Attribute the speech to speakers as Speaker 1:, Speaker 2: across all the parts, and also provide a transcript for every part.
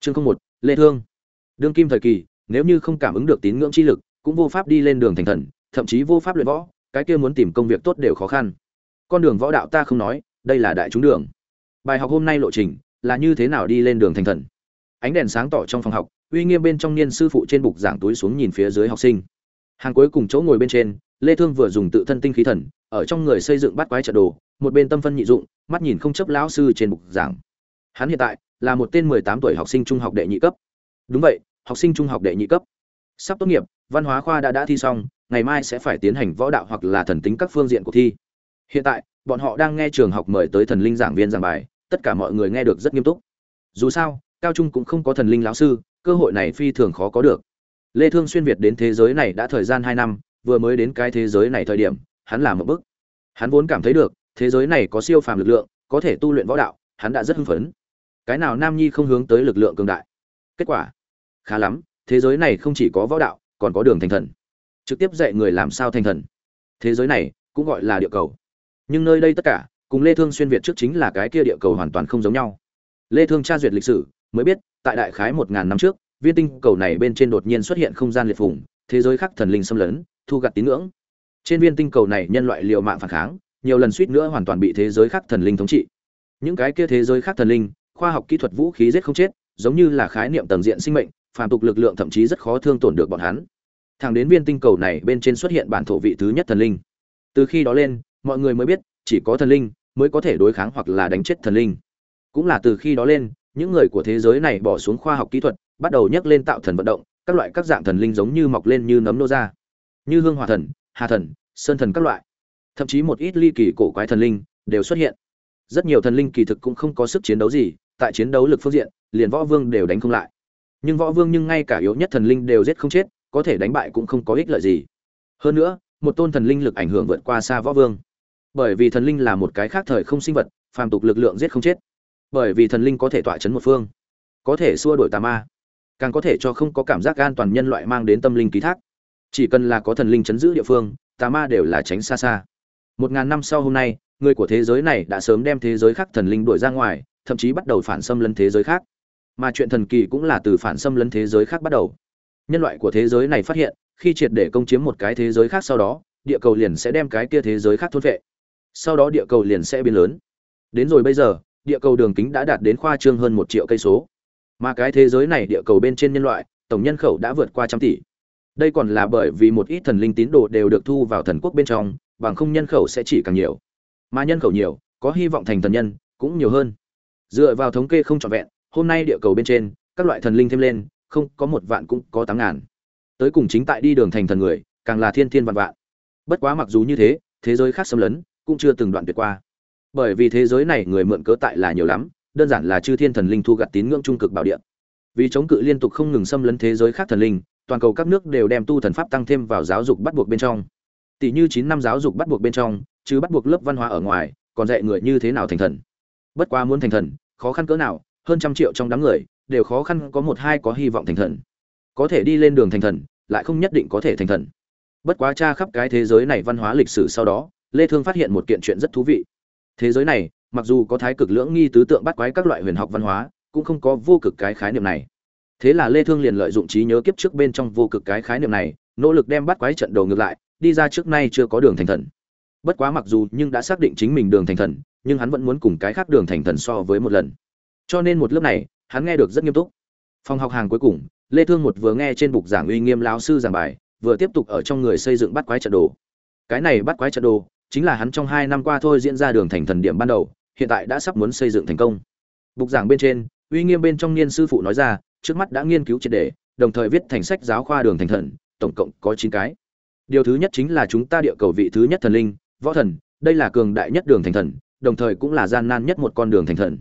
Speaker 1: chương không một, lê thương. Đương kim thời kỳ, nếu như không cảm ứng được tín ngưỡng chi lực, cũng vô pháp đi lên đường thành thần, thậm chí vô pháp luyện võ, cái kia muốn tìm công việc tốt đều khó khăn. Con đường võ đạo ta không nói, đây là đại chúng đường. Bài học hôm nay lộ trình, là như thế nào đi lên đường thành thần? Ánh đèn sáng tỏ trong phòng học, uy nghiêm bên trong niên sư phụ trên bục giảng túi xuống nhìn phía dưới học sinh. Hàng cuối cùng chỗ ngồi bên trên, lê thương vừa dùng tự thân tinh khí thần, ở trong người xây dựng bát quái trận đồ, một bên tâm phân nhị dụng, mắt nhìn không chấp lão sư trên bục giảng hắn hiện tại là một tên 18 tuổi học sinh trung học đệ nhị cấp. Đúng vậy, học sinh trung học đệ nhị cấp. Sắp tốt nghiệp, văn hóa khoa đã đã thi xong, ngày mai sẽ phải tiến hành võ đạo hoặc là thần tính các phương diện của thi. Hiện tại, bọn họ đang nghe trường học mời tới thần linh giảng viên giảng bài, tất cả mọi người nghe được rất nghiêm túc. Dù sao, cao trung cũng không có thần linh lão sư, cơ hội này phi thường khó có được. Lê thương xuyên việt đến thế giới này đã thời gian 2 năm, vừa mới đến cái thế giới này thời điểm, hắn làm một bước hắn vốn cảm thấy được, thế giới này có siêu phàm lực lượng, có thể tu luyện võ đạo, hắn đã rất hưng phấn cái nào nam nhi không hướng tới lực lượng cường đại? Kết quả khá lắm thế giới này không chỉ có võ đạo còn có đường thành thần. Trực tiếp dạy người làm sao thành thần. Thế giới này cũng gọi là địa cầu. Nhưng nơi đây tất cả cùng lê thương xuyên việt trước chính là cái kia địa cầu hoàn toàn không giống nhau. Lê thương tra duyệt lịch sử mới biết tại đại khái một ngàn năm trước viên tinh cầu này bên trên đột nhiên xuất hiện không gian liệt vùng, thế giới khác thần linh xâm lấn thu gặt tín ngưỡng. Trên viên tinh cầu này nhân loại liều mạng phản kháng nhiều lần suýt nữa hoàn toàn bị thế giới khác thần linh thống trị. Những cái kia thế giới khác thần linh khoa học kỹ thuật vũ khí giết không chết, giống như là khái niệm tầng diện sinh mệnh, phàm tục lực lượng thậm chí rất khó thương tổn được bọn hắn. Thẳng đến viên tinh cầu này bên trên xuất hiện bản thổ vị thứ nhất thần linh. Từ khi đó lên, mọi người mới biết, chỉ có thần linh mới có thể đối kháng hoặc là đánh chết thần linh. Cũng là từ khi đó lên, những người của thế giới này bỏ xuống khoa học kỹ thuật, bắt đầu nhắc lên tạo thần vận động, các loại các dạng thần linh giống như mọc lên như nấm nô ra. Như hương hỏa thần, hà thần, sơn thần các loại. Thậm chí một ít ly kỳ cổ quái thần linh đều xuất hiện. Rất nhiều thần linh kỳ thực cũng không có sức chiến đấu gì tại chiến đấu lực phương diện, liền võ vương đều đánh không lại. Nhưng võ vương nhưng ngay cả yếu nhất thần linh đều giết không chết, có thể đánh bại cũng không có ích lợi gì. Hơn nữa, một tôn thần linh lực ảnh hưởng vượt qua xa võ vương. Bởi vì thần linh là một cái khác thời không sinh vật, phàm tục lực lượng giết không chết. Bởi vì thần linh có thể tỏa chấn một phương, có thể xua đổi tà ma, càng có thể cho không có cảm giác an toàn nhân loại mang đến tâm linh ký thác. Chỉ cần là có thần linh chấn giữ địa phương, tà ma đều là tránh xa xa. Một ngàn năm sau hôm nay người của thế giới này đã sớm đem thế giới khác thần linh đuổi ra ngoài, thậm chí bắt đầu phản xâm lấn thế giới khác. Mà chuyện thần kỳ cũng là từ phản xâm lấn thế giới khác bắt đầu. Nhân loại của thế giới này phát hiện, khi triệt để công chiếm một cái thế giới khác sau đó, địa cầu liền sẽ đem cái kia thế giới khác thôn vệ sau đó địa cầu liền sẽ biến lớn. Đến rồi bây giờ, địa cầu đường kính đã đạt đến khoa trương hơn một triệu cây số. Mà cái thế giới này địa cầu bên trên nhân loại, tổng nhân khẩu đã vượt qua trăm tỷ. Đây còn là bởi vì một ít thần linh tín đồ đều được thu vào thần quốc bên trong, bằng không nhân khẩu sẽ chỉ càng nhiều mà nhân khẩu nhiều, có hy vọng thành thần nhân cũng nhiều hơn. Dựa vào thống kê không trọn vẹn, hôm nay địa cầu bên trên, các loại thần linh thêm lên, không, có một vạn cũng có tám ngàn. Tới cùng chính tại đi đường thành thần người, càng là thiên thiên vạn vạn. Bất quá mặc dù như thế thế giới khác xâm lấn cũng chưa từng đoạn tuyệt qua. Bởi vì thế giới này người mượn cớ tại là nhiều lắm, đơn giản là chư thiên thần linh thu gặt tín ngưỡng trung cực bảo địa. Vì chống cự liên tục không ngừng xâm lấn thế giới khác thần linh, toàn cầu các nước đều đem tu thần pháp tăng thêm vào giáo dục bắt buộc bên trong. Tỷ như chín năm giáo dục bắt buộc bên trong chứ bắt buộc lớp văn hóa ở ngoài, còn dạy người như thế nào thành thần. Bất quá muốn thành thần, khó khăn cỡ nào, hơn trăm triệu trong đám người, đều khó khăn có một hai có hy vọng thành thần. Có thể đi lên đường thành thần, lại không nhất định có thể thành thần. Bất quá tra khắp cái thế giới này văn hóa lịch sử sau đó, lê thương phát hiện một kiện chuyện rất thú vị. Thế giới này, mặc dù có thái cực lưỡng nghi tứ tượng bắt quái các loại huyền học văn hóa, cũng không có vô cực cái khái niệm này. Thế là lê thương liền lợi dụng trí nhớ kiếp trước bên trong vô cực cái khái niệm này, nỗ lực đem bắt quái trận đồ ngược lại, đi ra trước nay chưa có đường thành thần bất quá mặc dù nhưng đã xác định chính mình đường thành thần, nhưng hắn vẫn muốn cùng cái khác đường thành thần so với một lần. Cho nên một lớp này, hắn nghe được rất nghiêm túc. Phòng học hàng cuối cùng, lê thương một vừa nghe trên bục giảng uy nghiêm lão sư giảng bài, vừa tiếp tục ở trong người xây dựng bắt quái trận đồ. Cái này bắt quái trận đồ, chính là hắn trong hai năm qua thôi diễn ra đường thành thần điểm ban đầu, hiện tại đã sắp muốn xây dựng thành công. Bục giảng bên trên, uy nghiêm bên trong niên sư phụ nói ra, trước mắt đã nghiên cứu triệt đề đồng thời viết thành sách giáo khoa đường thành thần, tổng cộng có 9 cái. Điều thứ nhất chính là chúng ta địa cầu vị thứ nhất thần linh võ thần, đây là cường đại nhất đường thành thần, đồng thời cũng là gian nan nhất một con đường thành thần.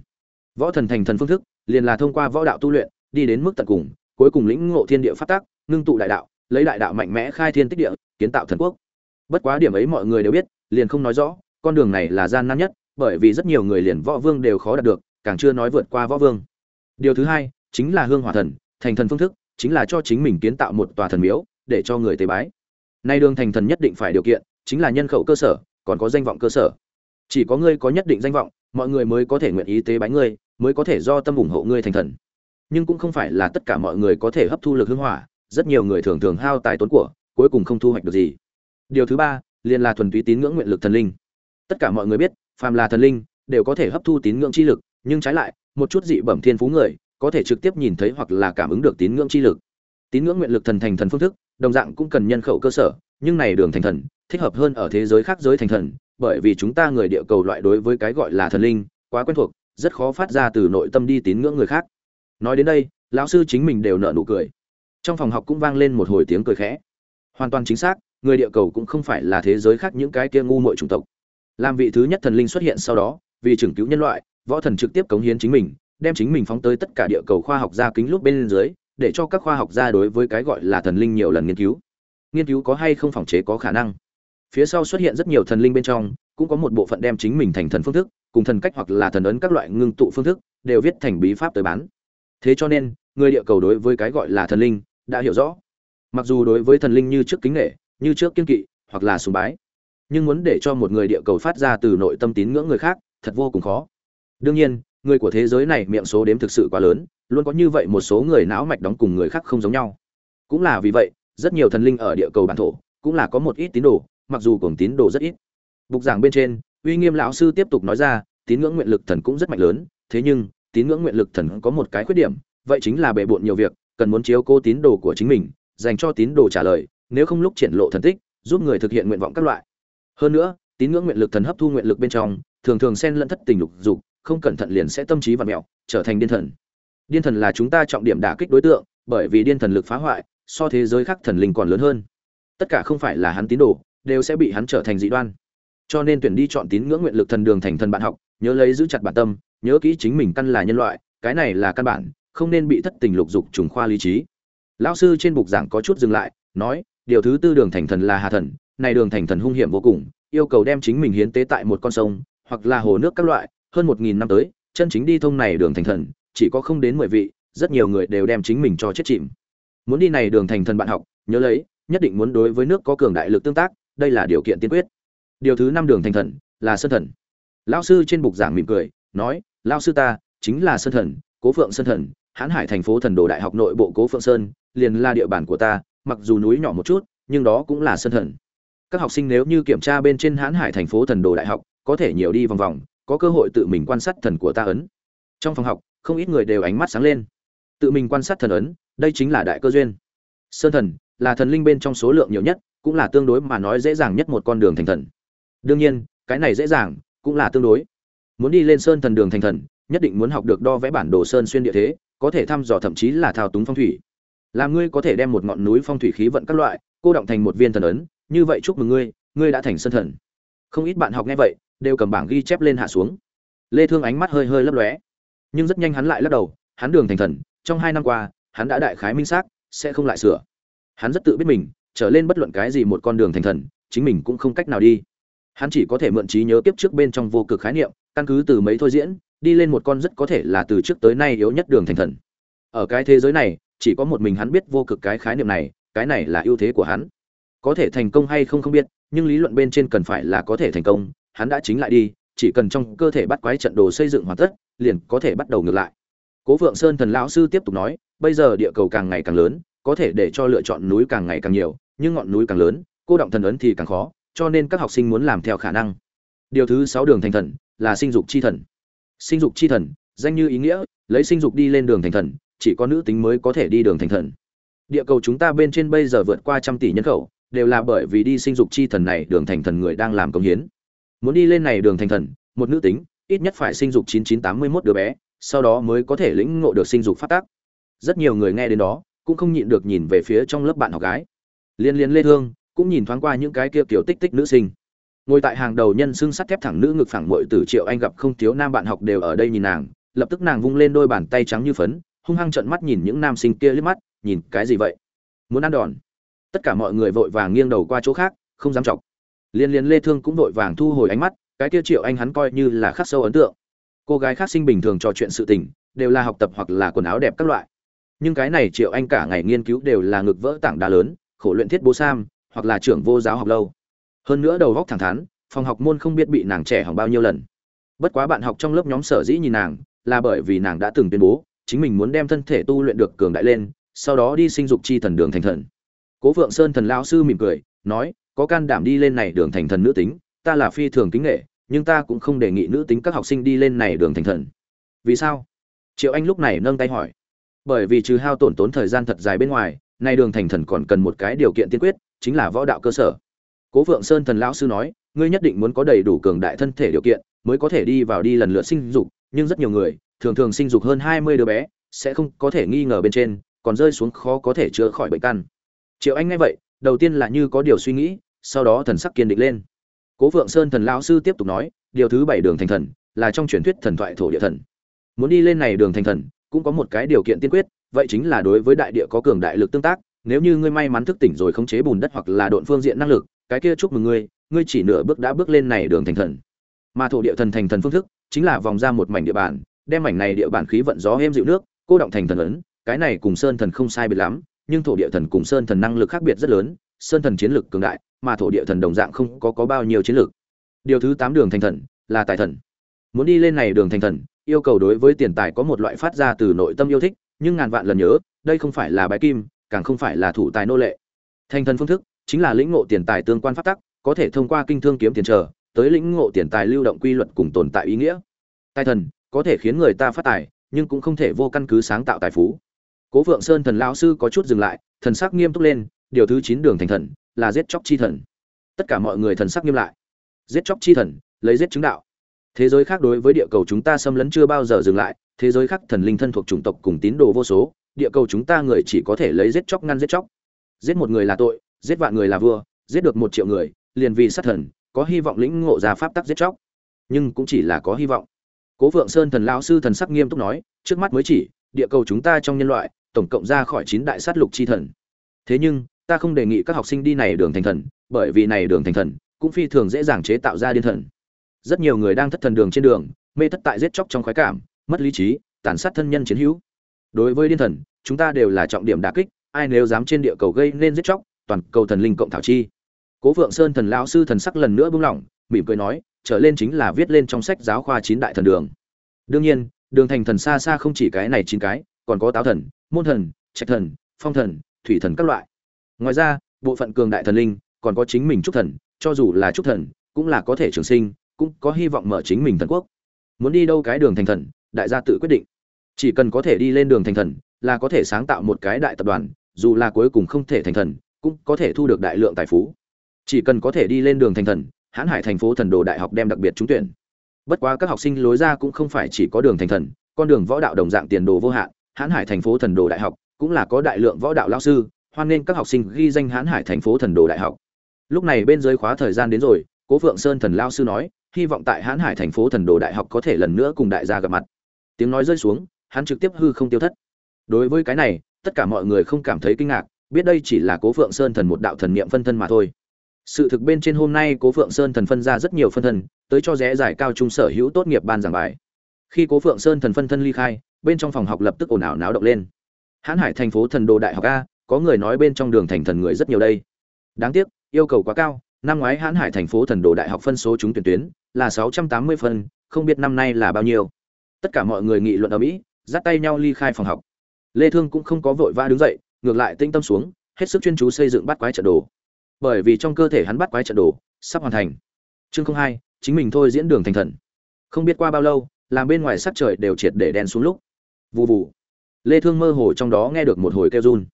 Speaker 1: Võ thần thành thần phương thức, liền là thông qua võ đạo tu luyện, đi đến mức tận cùng, cuối cùng lĩnh ngộ thiên địa phát tác ngưng tụ đại đạo, lấy đại đạo mạnh mẽ khai thiên tích địa, kiến tạo thần quốc. Bất quá điểm ấy mọi người đều biết, liền không nói rõ, con đường này là gian nan nhất, bởi vì rất nhiều người liền võ vương đều khó đạt được, càng chưa nói vượt qua võ vương. Điều thứ hai, chính là hương hỏa thần, thành thần phương thức, chính là cho chính mình kiến tạo một tòa thần miếu, để cho người tế bái. Nay đường thành thần nhất định phải điều kiện, chính là nhân khẩu cơ sở còn có danh vọng cơ sở. Chỉ có ngươi có nhất định danh vọng, mọi người mới có thể nguyện ý tế bái ngươi, mới có thể do tâm ủng hộ ngươi thành thần. Nhưng cũng không phải là tất cả mọi người có thể hấp thu lực hương hỏa, rất nhiều người thường thường hao tài tốn của, cuối cùng không thu hoạch được gì. Điều thứ ba, liền là thuần túy tín ngưỡng nguyện lực thần linh. Tất cả mọi người biết, phàm là thần linh, đều có thể hấp thu tín ngưỡng chi lực, nhưng trái lại, một chút dị bẩm thiên phú người, có thể trực tiếp nhìn thấy hoặc là cảm ứng được tín ngưỡng chi lực. Tín ngưỡng nguyện lực thần thành thần phương thức, đồng dạng cũng cần nhân khẩu cơ sở, nhưng này đường thành thần thích hợp hơn ở thế giới khác giới thành thần, bởi vì chúng ta người địa cầu loại đối với cái gọi là thần linh, quá quen thuộc, rất khó phát ra từ nội tâm đi tín ngưỡng người khác. Nói đến đây, lão sư chính mình đều nở nụ cười. Trong phòng học cũng vang lên một hồi tiếng cười khẽ. Hoàn toàn chính xác, người địa cầu cũng không phải là thế giới khác những cái kia ngu muội chủng tộc. Làm vị thứ nhất thần linh xuất hiện sau đó, vì chừng cứu nhân loại, võ thần trực tiếp cống hiến chính mình, đem chính mình phóng tới tất cả địa cầu khoa học gia kính lúc bên dưới, để cho các khoa học gia đối với cái gọi là thần linh nhiều lần nghiên cứu. Nghiên cứu có hay không phòng chế có khả năng phía sau xuất hiện rất nhiều thần linh bên trong, cũng có một bộ phận đem chính mình thành thần phương thức, cùng thần cách hoặc là thần ấn các loại ngưng tụ phương thức, đều viết thành bí pháp tới bán. Thế cho nên, người địa cầu đối với cái gọi là thần linh, đã hiểu rõ. Mặc dù đối với thần linh như trước kính nghệ như trước kiên kỵ, hoặc là sùng bái, nhưng muốn để cho một người địa cầu phát ra từ nội tâm tín ngưỡng người khác, thật vô cùng khó. Đương nhiên, người của thế giới này miệng số đếm thực sự quá lớn, luôn có như vậy một số người não mạch đóng cùng người khác không giống nhau. Cũng là vì vậy, rất nhiều thần linh ở địa cầu bản thổ, cũng là có một ít tín đồ mặc dù cuồng tín đồ rất ít. Bục giảng bên trên uy nghiêm lão sư tiếp tục nói ra tín ngưỡng nguyện lực thần cũng rất mạnh lớn thế nhưng tín ngưỡng nguyện lực thần có một cái khuyết điểm vậy chính là bệ bội nhiều việc cần muốn chiếu cố tín đồ của chính mình dành cho tín đồ trả lời nếu không lúc triển lộ thần tích giúp người thực hiện nguyện vọng các loại. Hơn nữa tín ngưỡng nguyện lực thần hấp thu nguyện lực bên trong thường thường xen lẫn thất tình lục dục không cẩn thận liền sẽ tâm trí vặn mèo, trở thành điên thần. Điên thần là chúng ta trọng điểm đả kích đối tượng bởi vì điên thần lực phá hoại so thế giới khác thần linh còn lớn hơn. Tất cả không phải là hắn tín đồ đều sẽ bị hắn trở thành dị đoan. Cho nên tuyển đi chọn tín ngưỡng nguyện lực thần đường thành thần bạn học, nhớ lấy giữ chặt bản tâm, nhớ kỹ chính mình căn là nhân loại, cái này là căn bản, không nên bị thất tình lục dục trùng khoa lý trí. Lão sư trên bục giảng có chút dừng lại, nói, điều thứ tư đường thành thần là hà thần, này đường thành thần hung hiểm vô cùng, yêu cầu đem chính mình hiến tế tại một con sông, hoặc là hồ nước các loại, hơn một nghìn năm tới, chân chính đi thông này đường thành thần, chỉ có không đến mười vị, rất nhiều người đều đem chính mình cho chết chìm. Muốn đi này đường thành thần bạn học, nhớ lấy, nhất định muốn đối với nước có cường đại lực tương tác đây là điều kiện tiên quyết. Điều thứ năm đường thành thần, là sơn thần. Lão sư trên bục giảng mỉm cười, nói, lão sư ta, chính là sơn thần, cố phượng sơn thần, hãn hải thành phố thần đồ đại học nội bộ cố phượng sơn, liền là địa bàn của ta, mặc dù núi nhỏ một chút, nhưng đó cũng là sơn thần. Các học sinh nếu như kiểm tra bên trên hãn hải thành phố thần đồ đại học, có thể nhiều đi vòng vòng, có cơ hội tự mình quan sát thần của ta ấn. Trong phòng học, không ít người đều ánh mắt sáng lên. Tự mình quan sát thần ấn, đây chính là đại cơ duyên. Sơn thần là thần linh bên trong số lượng nhiều nhất cũng là tương đối mà nói dễ dàng nhất một con đường thành thần. Đương nhiên, cái này dễ dàng cũng là tương đối. Muốn đi lên sơn thần đường thành thần, nhất định muốn học được đo vẽ bản đồ sơn xuyên địa thế, có thể thăm dò thậm chí là thao túng phong thủy. Làm ngươi có thể đem một ngọn núi phong thủy khí vận các loại, cô động thành một viên thần ấn, như vậy chúc mừng ngươi ngươi đã thành sơn thần. Không ít bạn học nghe vậy, đều cầm bảng ghi chép lên hạ xuống. Lê thương ánh mắt hơi hơi lấp lóe. Nhưng rất nhanh hắn lại lắc đầu, hắn đường thành thần, trong hai năm qua, hắn đã đại khái minh xác, sẽ không lại sửa. Hắn rất tự biết mình trở lên bất luận cái gì một con đường thành thần, chính mình cũng không cách nào đi. Hắn chỉ có thể mượn trí nhớ kiếp trước bên trong vô cực khái niệm, căn cứ từ mấy thôi diễn, đi lên một con rất có thể là từ trước tới nay yếu nhất đường thành thần. Ở cái thế giới này, chỉ có một mình hắn biết vô cực cái khái niệm này, cái này là ưu thế của hắn. Có thể thành công hay không không biết, nhưng lý luận bên trên cần phải là có thể thành công, hắn đã chính lại đi, chỉ cần trong cơ thể bắt quái trận đồ xây dựng hoàn tất, liền có thể bắt đầu ngược lại. Cố vượng sơn thần lão sư tiếp tục nói, bây giờ địa cầu càng ngày càng lớn có thể để cho lựa chọn núi càng ngày càng nhiều, nhưng ngọn núi càng lớn, cô động thần ấn thì càng khó, cho nên các học sinh muốn làm theo khả năng. Điều thứ sáu đường thành thần, là sinh dục chi thần. Sinh dục chi thần, danh như ý nghĩa, lấy sinh dục đi lên đường thành thần, chỉ có nữ tính mới có thể đi đường thành thần. Địa cầu chúng ta bên trên bây giờ vượt qua trăm tỷ nhân khẩu, đều là bởi vì đi sinh dục chi thần này đường thành thần người đang làm công hiến. Muốn đi lên này đường thành thần, một nữ tính, ít nhất phải sinh dục 9981 đứa bé, sau đó mới có thể lĩnh ngộ được sinh dục phát tác. Rất nhiều người nghe đến đó cũng không nhịn được nhìn về phía trong lớp bạn học gái. Liên liên lê thương cũng nhìn thoáng qua những cái kia kiểu tích tích nữ sinh. Ngồi tại hàng đầu nhân xương sắt thép thẳng nữ ngực phẳng muội tử triệu anh gặp không thiếu nam bạn học đều ở đây nhìn nàng, lập tức nàng vung lên đôi bàn tay trắng như phấn, hung hăng trợn mắt nhìn những nam sinh kia liếc mắt, nhìn cái gì vậy? Muốn ăn đòn? Tất cả mọi người vội vàng nghiêng đầu qua chỗ khác, không dám chọc. Liên liên lê thương cũng vội vàng thu hồi ánh mắt, cái kia triệu anh hắn coi như là khắc sâu ấn tượng. Cô gái khác sinh bình thường trò chuyện sự tình, đều là học tập hoặc là quần áo đẹp các loại nhưng cái này triệu anh cả ngày nghiên cứu đều là ngực vỡ tảng đá lớn, khổ luyện thiết bố sam, hoặc là trưởng vô giáo học lâu. Hơn nữa đầu góc thẳng thắn, phòng học môn không biết bị nàng trẻ hỏng bao nhiêu lần. Bất quá bạn học trong lớp nhóm sở dĩ nhìn nàng, là bởi vì nàng đã từng tuyên bố, chính mình muốn đem thân thể tu luyện được cường đại lên, sau đó đi sinh dục chi thần đường thành thần. Cố phượng sơn thần lão sư mỉm cười, nói, có can đảm đi lên này đường thành thần nữ tính, ta là phi thường kính nghệ nhưng ta cũng không đề nghị nữ tính các học sinh đi lên này đường thành thần. Vì sao? Triệu anh lúc này nâng tay hỏi bởi vì trừ hao tổn tốn thời gian thật dài bên ngoài, nay đường thành thần còn cần một cái điều kiện tiên quyết, chính là võ đạo cơ sở. Cố phượng sơn thần lão sư nói, ngươi nhất định muốn có đầy đủ cường đại thân thể điều kiện, mới có thể đi vào đi lần lượt sinh dục, nhưng rất nhiều người, thường thường sinh dục hơn hai mươi đứa bé, sẽ không có thể nghi ngờ bên trên, còn rơi xuống khó có thể chữa khỏi bệnh căn. Triệu anh nghe vậy, đầu tiên là như có điều suy nghĩ, sau đó thần sắc kiên định lên. Cố phượng sơn thần lão sư tiếp tục nói, điều thứ bảy đường thành thần, là trong truyền thuyết thần thoại thổ địa thần. Muốn đi lên này đường thành thần cũng có một cái điều kiện tiên quyết, vậy chính là đối với đại địa có cường đại lực tương tác, nếu như ngươi may mắn thức tỉnh rồi khống chế bùn đất hoặc là độn phương diện năng lực, cái kia chúc mừng ngươi ngươi chỉ nửa bước đã bước lên này đường thành thần mà thổ địa thần thành thần phương thức, chính là vòng ra một mảnh địa bàn, đem mảnh này địa bàn khí vận gió êm dịu nước, cô động thành thần ấn, cái này cùng sơn thần không sai biệt lắm, nhưng thổ địa thần cùng sơn thần năng lực khác biệt rất lớn, sơn thần chiến lực cường đại, mà thổ địa thần đồng dạng không có có bao nhiêu chiến lực. điều thứ tám đường thành thần là tài thần muốn đi lên này đường thành thần yêu cầu đối với tiền tài có một loại phát ra từ nội tâm yêu thích, nhưng ngàn vạn lần nhớ, đây không phải là bái kim, càng không phải là thủ tài nô lệ. Thành thần phương thức chính là lĩnh ngộ tiền tài tương quan pháp tắc, có thể thông qua kinh thương kiếm tiền trở tới lĩnh ngộ tiền tài lưu động quy luật cùng tồn tại ý nghĩa. Tài thần có thể khiến người ta phát tài, nhưng cũng không thể vô căn cứ sáng tạo tài phú. Cố Vượng sơn thần lão sư có chút dừng lại, thần sắc nghiêm túc lên, điều thứ chín đường thành thần là giết chóc chi thần. Tất cả mọi người thần sắc nghiêm lại. Giết chóc chi thần, lấy giết chứng đạo thế giới khác đối với địa cầu chúng ta xâm lấn chưa bao giờ dừng lại, thế giới khác thần linh thân thuộc chủng tộc cùng tín đồ vô số, địa cầu chúng ta người chỉ có thể lấy giết chóc ngăn giết chóc. Giết một người là tội, giết vạn người là vua, giết được một triệu người, liền vì sát thần, có hy vọng lĩnh ngộ ra pháp tắc giết chóc. Nhưng cũng chỉ là có hy vọng. Cố vượng sơn thần lão sư thần sắc nghiêm túc nói, trước mắt mới chỉ, địa cầu chúng ta trong nhân loại, tổng cộng ra khỏi chín đại sát lục chi thần. Thế nhưng, ta không đề nghị các học sinh đi này đường thành thần, bởi vì này đường thành thần cũng phi thường dễ dàng chế tạo ra điên thần rất nhiều người đang thất thần đường trên đường, mê thất tại giết chóc trong khoái cảm, mất lý trí, tàn sát thân nhân chiến hữu. Đối với điên thần, chúng ta đều là trọng điểm đả kích, ai nếu dám trên địa cầu gây nên giết chóc, toàn cầu thần linh cộng thảo chi. Cố phượng sơn thần lão sư thần sắc lần nữa buông lỏng, mỉm cười nói, trở lên chính là viết lên trong sách giáo khoa chín đại thần đường. Đương nhiên, đường thành thần xa xa không chỉ cái này chín cái, còn có táo thần, môn thần, trạch thần, phong thần, thủy thần các loại. Ngoài ra, bộ phận cường đại thần linh còn có chính mình trúc thần, cho dù là trúc thần, cũng là có thể trường sinh cũng có hy vọng mở chính mình thần quốc. Muốn đi đâu cái đường thành thần, đại gia tự quyết định. Chỉ cần có thể đi lên đường thành thần, là có thể sáng tạo một cái đại tập đoàn, dù là cuối cùng không thể thành thần, cũng có thể thu được đại lượng tài phú. Chỉ cần có thể đi lên đường thành thần, hãn hải thành phố thần đồ đại học đem đặc biệt trúng tuyển. Bất quá các học sinh lối ra cũng không phải chỉ có đường thành thần, con đường võ đạo đồng dạng tiền đồ vô hạn, hãn hải thành phố thần đồ đại học cũng là có đại lượng võ đạo lao sư, hoan nên các học sinh ghi danh hãn hải thành phố thần đồ đại học. Lúc này bên dưới khóa thời gian đến rồi, cố phượng sơn thần lao sư nói hy vọng tại hãn hải thành phố thần đồ đại học có thể lần nữa cùng đại gia gặp mặt. Tiếng nói rơi xuống, hắn trực tiếp hư không tiêu thất. Đối với cái này, tất cả mọi người không cảm thấy kinh ngạc, biết đây chỉ là cố phượng sơn thần một đạo thần niệm phân thân mà thôi. Sự thực bên trên hôm nay cố phượng sơn thần phân ra rất nhiều phân thân, tới cho rẽ giải cao trung sở hữu tốt nghiệp ban giảng bài. Khi cố phượng sơn thần phân thân ly khai, bên trong phòng học lập tức ồn ào náo động lên. Hãn hải thành phố thần đồ đại học a, có người nói bên trong đường thành thần người rất nhiều đây. Đáng tiếc, yêu cầu quá cao năm ngoái hãn hải thành phố thần đồ đại học phân số trúng tuyển tuyến là sáu trăm tám mươi phân không biết năm nay là bao nhiêu. Tất cả mọi người nghị luận ở mỹ, dắt tay nhau ly khai phòng học. Lê thương cũng không có vội vã đứng dậy, ngược lại tinh tâm xuống, hết sức chuyên chú xây dựng bắt quái trận đồ. Bởi vì trong cơ thể hắn bắt quái trận đồ sắp hoàn thành. Chương không hai, chính mình thôi diễn đường thành thần. Không biết qua bao lâu làm bên ngoài sắc trời đều triệt để đen xuống lúc. Vù vù. Lê thương mơ hồ trong đó nghe được một hồi kêu run.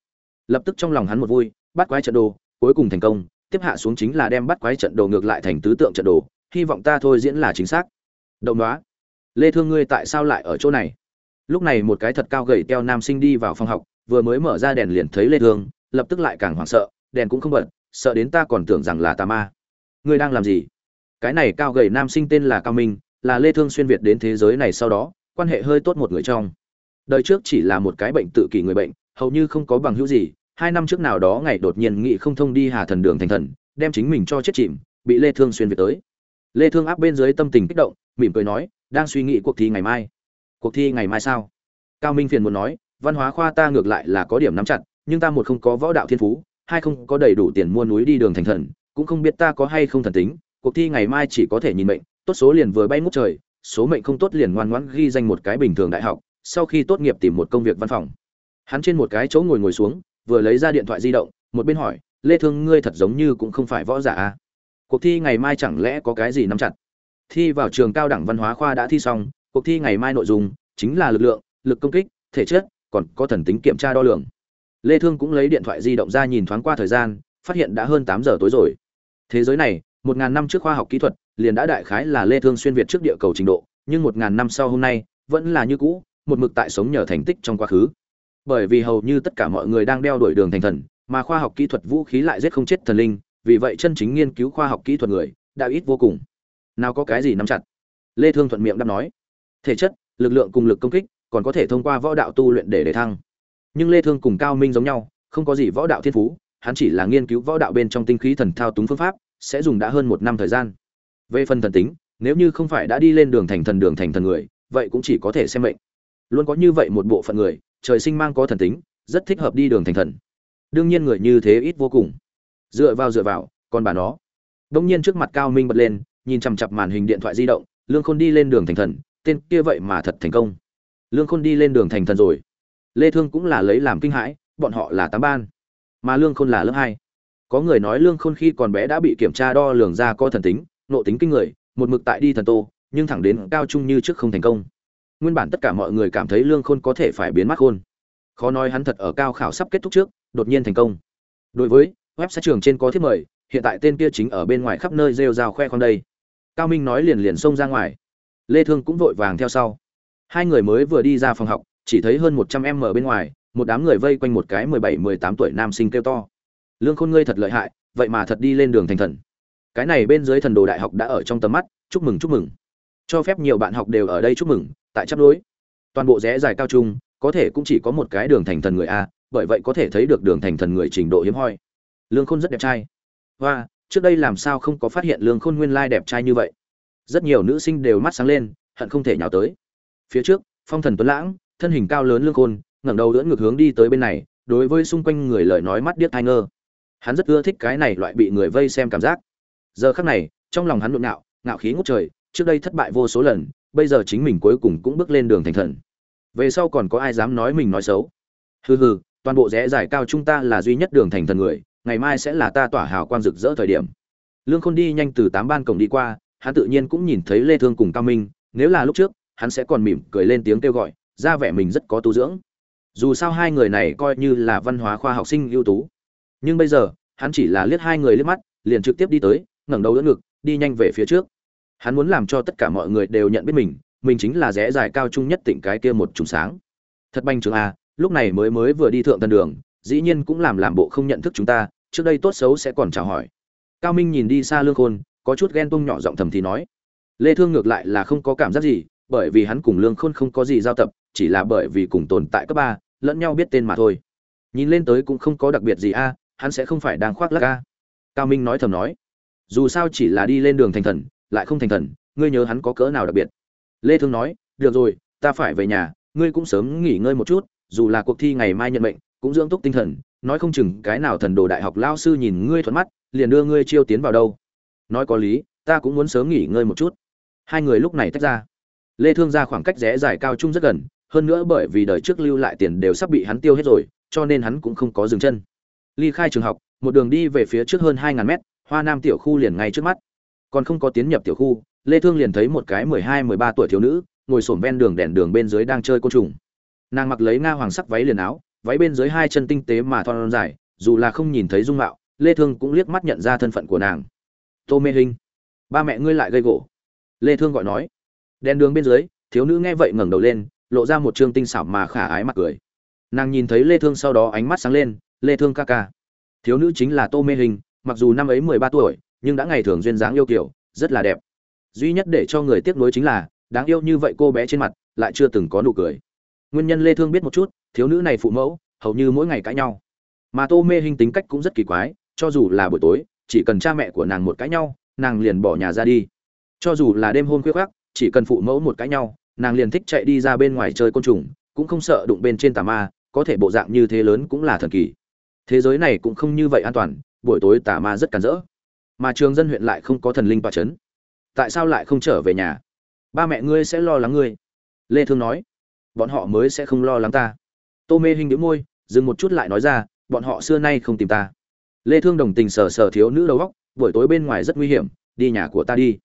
Speaker 1: Lập tức trong lòng hắn một vui, bắt quái trận đồ, cuối cùng thành công tiếp hạ xuống chính là đem bắt quái trận đồ ngược lại thành tứ tượng trận đồ, hy vọng ta thôi diễn là chính xác. Động đó lê thương ngươi tại sao lại ở chỗ này? Lúc này một cái thật cao gầy teo nam sinh đi vào phòng học, vừa mới mở ra đèn liền thấy lê thương, lập tức lại càng hoảng sợ, đèn cũng không bật, sợ đến ta còn tưởng rằng là tà ma. Ngươi đang làm gì? Cái này cao gầy nam sinh tên là cao minh, là lê thương xuyên việt đến thế giới này sau đó, quan hệ hơi tốt một người trong. Đời trước chỉ là một cái bệnh tự kỷ người bệnh, hầu như không có bằng hữu gì hai năm trước nào đó ngày đột nhiên nghị không thông đi hà thần đường thành thần, đem chính mình cho chết chìm, bị lê thương xuyên việt tới. Lê thương áp bên dưới tâm tình kích động, mỉm cười nói, đang suy nghĩ cuộc thi ngày mai. Cuộc thi ngày mai sao? Cao minh phiền muốn nói, văn hóa khoa ta ngược lại là có điểm nắm chặt, nhưng ta một không có võ đạo thiên phú, hai không có đầy đủ tiền mua núi đi đường thành thần, cũng không biết ta có hay không thần tính, cuộc thi ngày mai chỉ có thể nhìn mệnh, tốt số liền vừa bay ngút trời, số mệnh không tốt liền ngoan ngoãn ghi danh một cái bình thường đại học, sau khi tốt nghiệp tìm một công việc văn phòng. Hắn trên một cái chỗ ngồi ngồi xuống vừa lấy ra điện thoại di động, một bên hỏi, lê thương, ngươi thật giống như cũng không phải võ giả à? Cuộc thi ngày mai chẳng lẽ có cái gì nắm chặt? Thi vào trường cao đẳng văn hóa khoa đã thi xong, cuộc thi ngày mai nội dung chính là lực lượng, lực công kích, thể chất, còn có thần tính kiểm tra đo lường. Lê thương cũng lấy điện thoại di động ra nhìn thoáng qua thời gian, phát hiện đã hơn 8 giờ tối rồi. Thế giới này, một ngàn năm trước khoa học kỹ thuật liền đã đại khái là lê thương xuyên việt trước địa cầu trình độ, nhưng một ngàn năm sau hôm nay vẫn là như cũ, một mực tại sống nhờ thành tích trong quá khứ bởi vì hầu như tất cả mọi người đang đeo đuổi đường thành thần, mà khoa học kỹ thuật vũ khí lại giết không chết thần linh, vì vậy chân chính nghiên cứu khoa học kỹ thuật người, đã ít vô cùng. Nào có cái gì nắm chặt? Lê thương thuận miệng đáp nói. Thể chất, lực lượng cùng lực công kích, còn có thể thông qua võ đạo tu luyện để để thăng. Nhưng lê thương cùng cao minh giống nhau, không có gì võ đạo thiên phú, hắn chỉ là nghiên cứu võ đạo bên trong tinh khí thần thao túng phương pháp, sẽ dùng đã hơn một năm thời gian. Về phần thần tính, nếu như không phải đã đi lên đường thành thần đường thành thần người, vậy cũng chỉ có thể xem mệnh. Luôn có như vậy một bộ phận người trời sinh mang có thần tính, rất thích hợp đi đường thành thần. Đương nhiên người như thế ít vô cùng. Dựa vào dựa vào, còn bà nó. Đông nhiên trước mặt cao minh bật lên, nhìn chằm chặp màn hình điện thoại di động, lương khôn đi lên đường thành thần, tên kia vậy mà thật thành công. Lương khôn đi lên đường thành thần rồi. Lê thương cũng là lấy làm kinh hãi, bọn họ là tám ban, mà lương khôn là lớp hai. Có người nói lương khôn khi còn bé đã bị kiểm tra đo lường ra có thần tính nộ tính kinh người, một mực tại đi thần tô, nhưng thẳng đến cao trung như trước không thành công nguyên bản tất cả mọi người cảm thấy lương khôn có thể phải biến mắt khôn. Khó nói hắn thật ở cao khảo sắp kết thúc trước, đột nhiên thành công. Đối với web website trường trên có thiết mời, hiện tại tên kia chính ở bên ngoài khắp nơi rêu rao khoe con đây. Cao minh nói liền liền xông ra ngoài. Lê thương cũng vội vàng theo sau. Hai người mới vừa đi ra phòng học, chỉ thấy hơn 100 em ở bên ngoài, một đám người vây quanh một cái 17-18 tuổi nam sinh kêu to. Lương khôn ngươi thật lợi hại, vậy mà thật đi lên đường thành thần. Cái này bên dưới thần đồ đại học đã ở trong tầm mắt, chúc mừng chúc mừng cho phép nhiều bạn học đều ở đây chúc mừng, tại chấp đối. Toàn bộ rẽ dài cao trung, có thể cũng chỉ có một cái đường thành thần người a, bởi vậy có thể thấy được đường thành thần người trình độ hiếm hoi. Lương khôn rất đẹp trai. Hoa, trước đây làm sao không có phát hiện lương khôn nguyên lai đẹp trai như vậy? Rất nhiều nữ sinh đều mắt sáng lên, hận không thể nhào tới. Phía trước, phong thần tuấn lãng, thân hình cao lớn lương khôn, ngẩng đầu lưỡn ngược hướng đi tới bên này, đối với xung quanh người lời nói mắt điếc thai ngơ. Hắn rất ưa thích cái này loại bị người vây xem cảm giác. Giờ khắc này, trong lòng hắn nhộn nhạo ngạo khí ngút trời trước đây thất bại vô số lần, bây giờ chính mình cuối cùng cũng bước lên đường thành thần. Về sau còn có ai dám nói mình nói xấu? Hừ hừ, toàn bộ rẽ giải cao chúng ta là duy nhất đường thành thần người, ngày mai sẽ là ta tỏa hào quang rực rỡ thời điểm. Lương khôn đi nhanh từ tám ban cổng đi qua, hắn tự nhiên cũng nhìn thấy lê thương cùng cao minh, nếu là lúc trước, hắn sẽ còn mỉm cười lên tiếng kêu gọi, ra vẻ mình rất có tu dưỡng. Dù sao hai người này coi như là văn hóa khoa học sinh ưu tú. Nhưng bây giờ, hắn chỉ là liếc hai người liếc mắt, liền trực tiếp đi tới, ngẩng đầu đỡ ngực, đi nhanh về phía trước hắn muốn làm cho tất cả mọi người đều nhận biết mình mình chính là rẽ dài cao trung nhất tỉnh cái kia một trùng sáng. Thật banh trường a à, lúc này mới mới vừa đi thượng thần đường, dĩ nhiên cũng làm làm bộ không nhận thức chúng ta, trước đây tốt xấu sẽ còn chào hỏi. Cao minh nhìn đi xa lương khôn, có chút ghen tuông nhỏ giọng thầm thì nói, lê thương ngược lại là không có cảm giác gì, bởi vì hắn cùng lương khôn không có gì giao tập, chỉ là bởi vì cùng tồn tại cấp ba, lẫn nhau biết tên mà thôi. Nhìn lên tới cũng không có đặc biệt gì a, hắn sẽ không phải đang khoác lác a. Cao minh nói thầm nói, dù sao chỉ là đi lên đường thành thần lại không thành thần, ngươi nhớ hắn có cỡ nào đặc biệt. Lê thương nói, được rồi, ta phải về nhà, ngươi cũng sớm nghỉ ngơi một chút, dù là cuộc thi ngày mai nhận mệnh, cũng dưỡng túc tinh thần, nói không chừng cái nào thần đồ đại học lao sư nhìn ngươi thuận mắt, liền đưa ngươi chiêu tiến vào đâu. Nói có lý, ta cũng muốn sớm nghỉ ngơi một chút. Hai người lúc này tách ra. Lê thương ra khoảng cách rẽ dài cao trung rất gần, hơn nữa bởi vì đời trước lưu lại tiền đều sắp bị hắn tiêu hết rồi, cho nên hắn cũng không có dừng chân. Ly khai trường học, một đường đi về phía trước hơn 2.000 mét, hoa nam tiểu khu liền ngay trước mắt còn không có tiến nhập tiểu khu, lê thương liền thấy một cái 12-13 tuổi thiếu nữ, ngồi sổm ven đường đèn đường bên dưới đang chơi côn trùng. Nàng mặc lấy nga hoàng sắc váy liền áo, váy bên dưới hai chân tinh tế mà thon dài, dù là không nhìn thấy dung mạo, lê thương cũng liếc mắt nhận ra thân phận của nàng. Tô mê hình ba mẹ ngươi lại gây gỗ. Lê thương gọi nói. Đèn đường bên dưới, thiếu nữ nghe vậy ngẩng đầu lên, lộ ra một trương tinh xảo mà khả ái mặt cười. Nàng nhìn thấy lê thương sau đó ánh mắt sáng lên, lê thương ca ca, thiếu nữ chính là tô mê hình mặc dù năm ấy 13 tuổi nhưng đã ngày thường duyên dáng yêu kiều rất là đẹp. Duy nhất để cho người tiếc nuối chính là, đáng yêu như vậy cô bé trên mặt, lại chưa từng có nụ cười. Nguyên nhân lê thương biết một chút, thiếu nữ này phụ mẫu, hầu như mỗi ngày cãi nhau. Mà tô mê hình tính cách cũng rất kỳ quái, cho dù là buổi tối, chỉ cần cha mẹ của nàng một cãi nhau, nàng liền bỏ nhà ra đi. Cho dù là đêm hôm khuya khoác, chỉ cần phụ mẫu một cãi nhau, nàng liền thích chạy đi ra bên ngoài chơi côn trùng, cũng không sợ đụng bên trên tà ma, có thể bộ dạng như thế lớn cũng là thần kỳ. Thế giới này cũng không như vậy an toàn, buổi tối tà ma rất cản rỡ mà trường dân huyện lại không có thần linh tọa chấn. Tại sao lại không trở về nhà? Ba mẹ ngươi sẽ lo lắng ngươi. Lê thương nói. Bọn họ mới sẽ không lo lắng ta. Tô mê hình đĩu môi, dừng một chút lại nói ra, bọn họ xưa nay không tìm ta. Lê thương đồng tình sờ sờ thiếu nữ đầu góc buổi tối bên ngoài rất nguy hiểm, đi nhà của ta đi.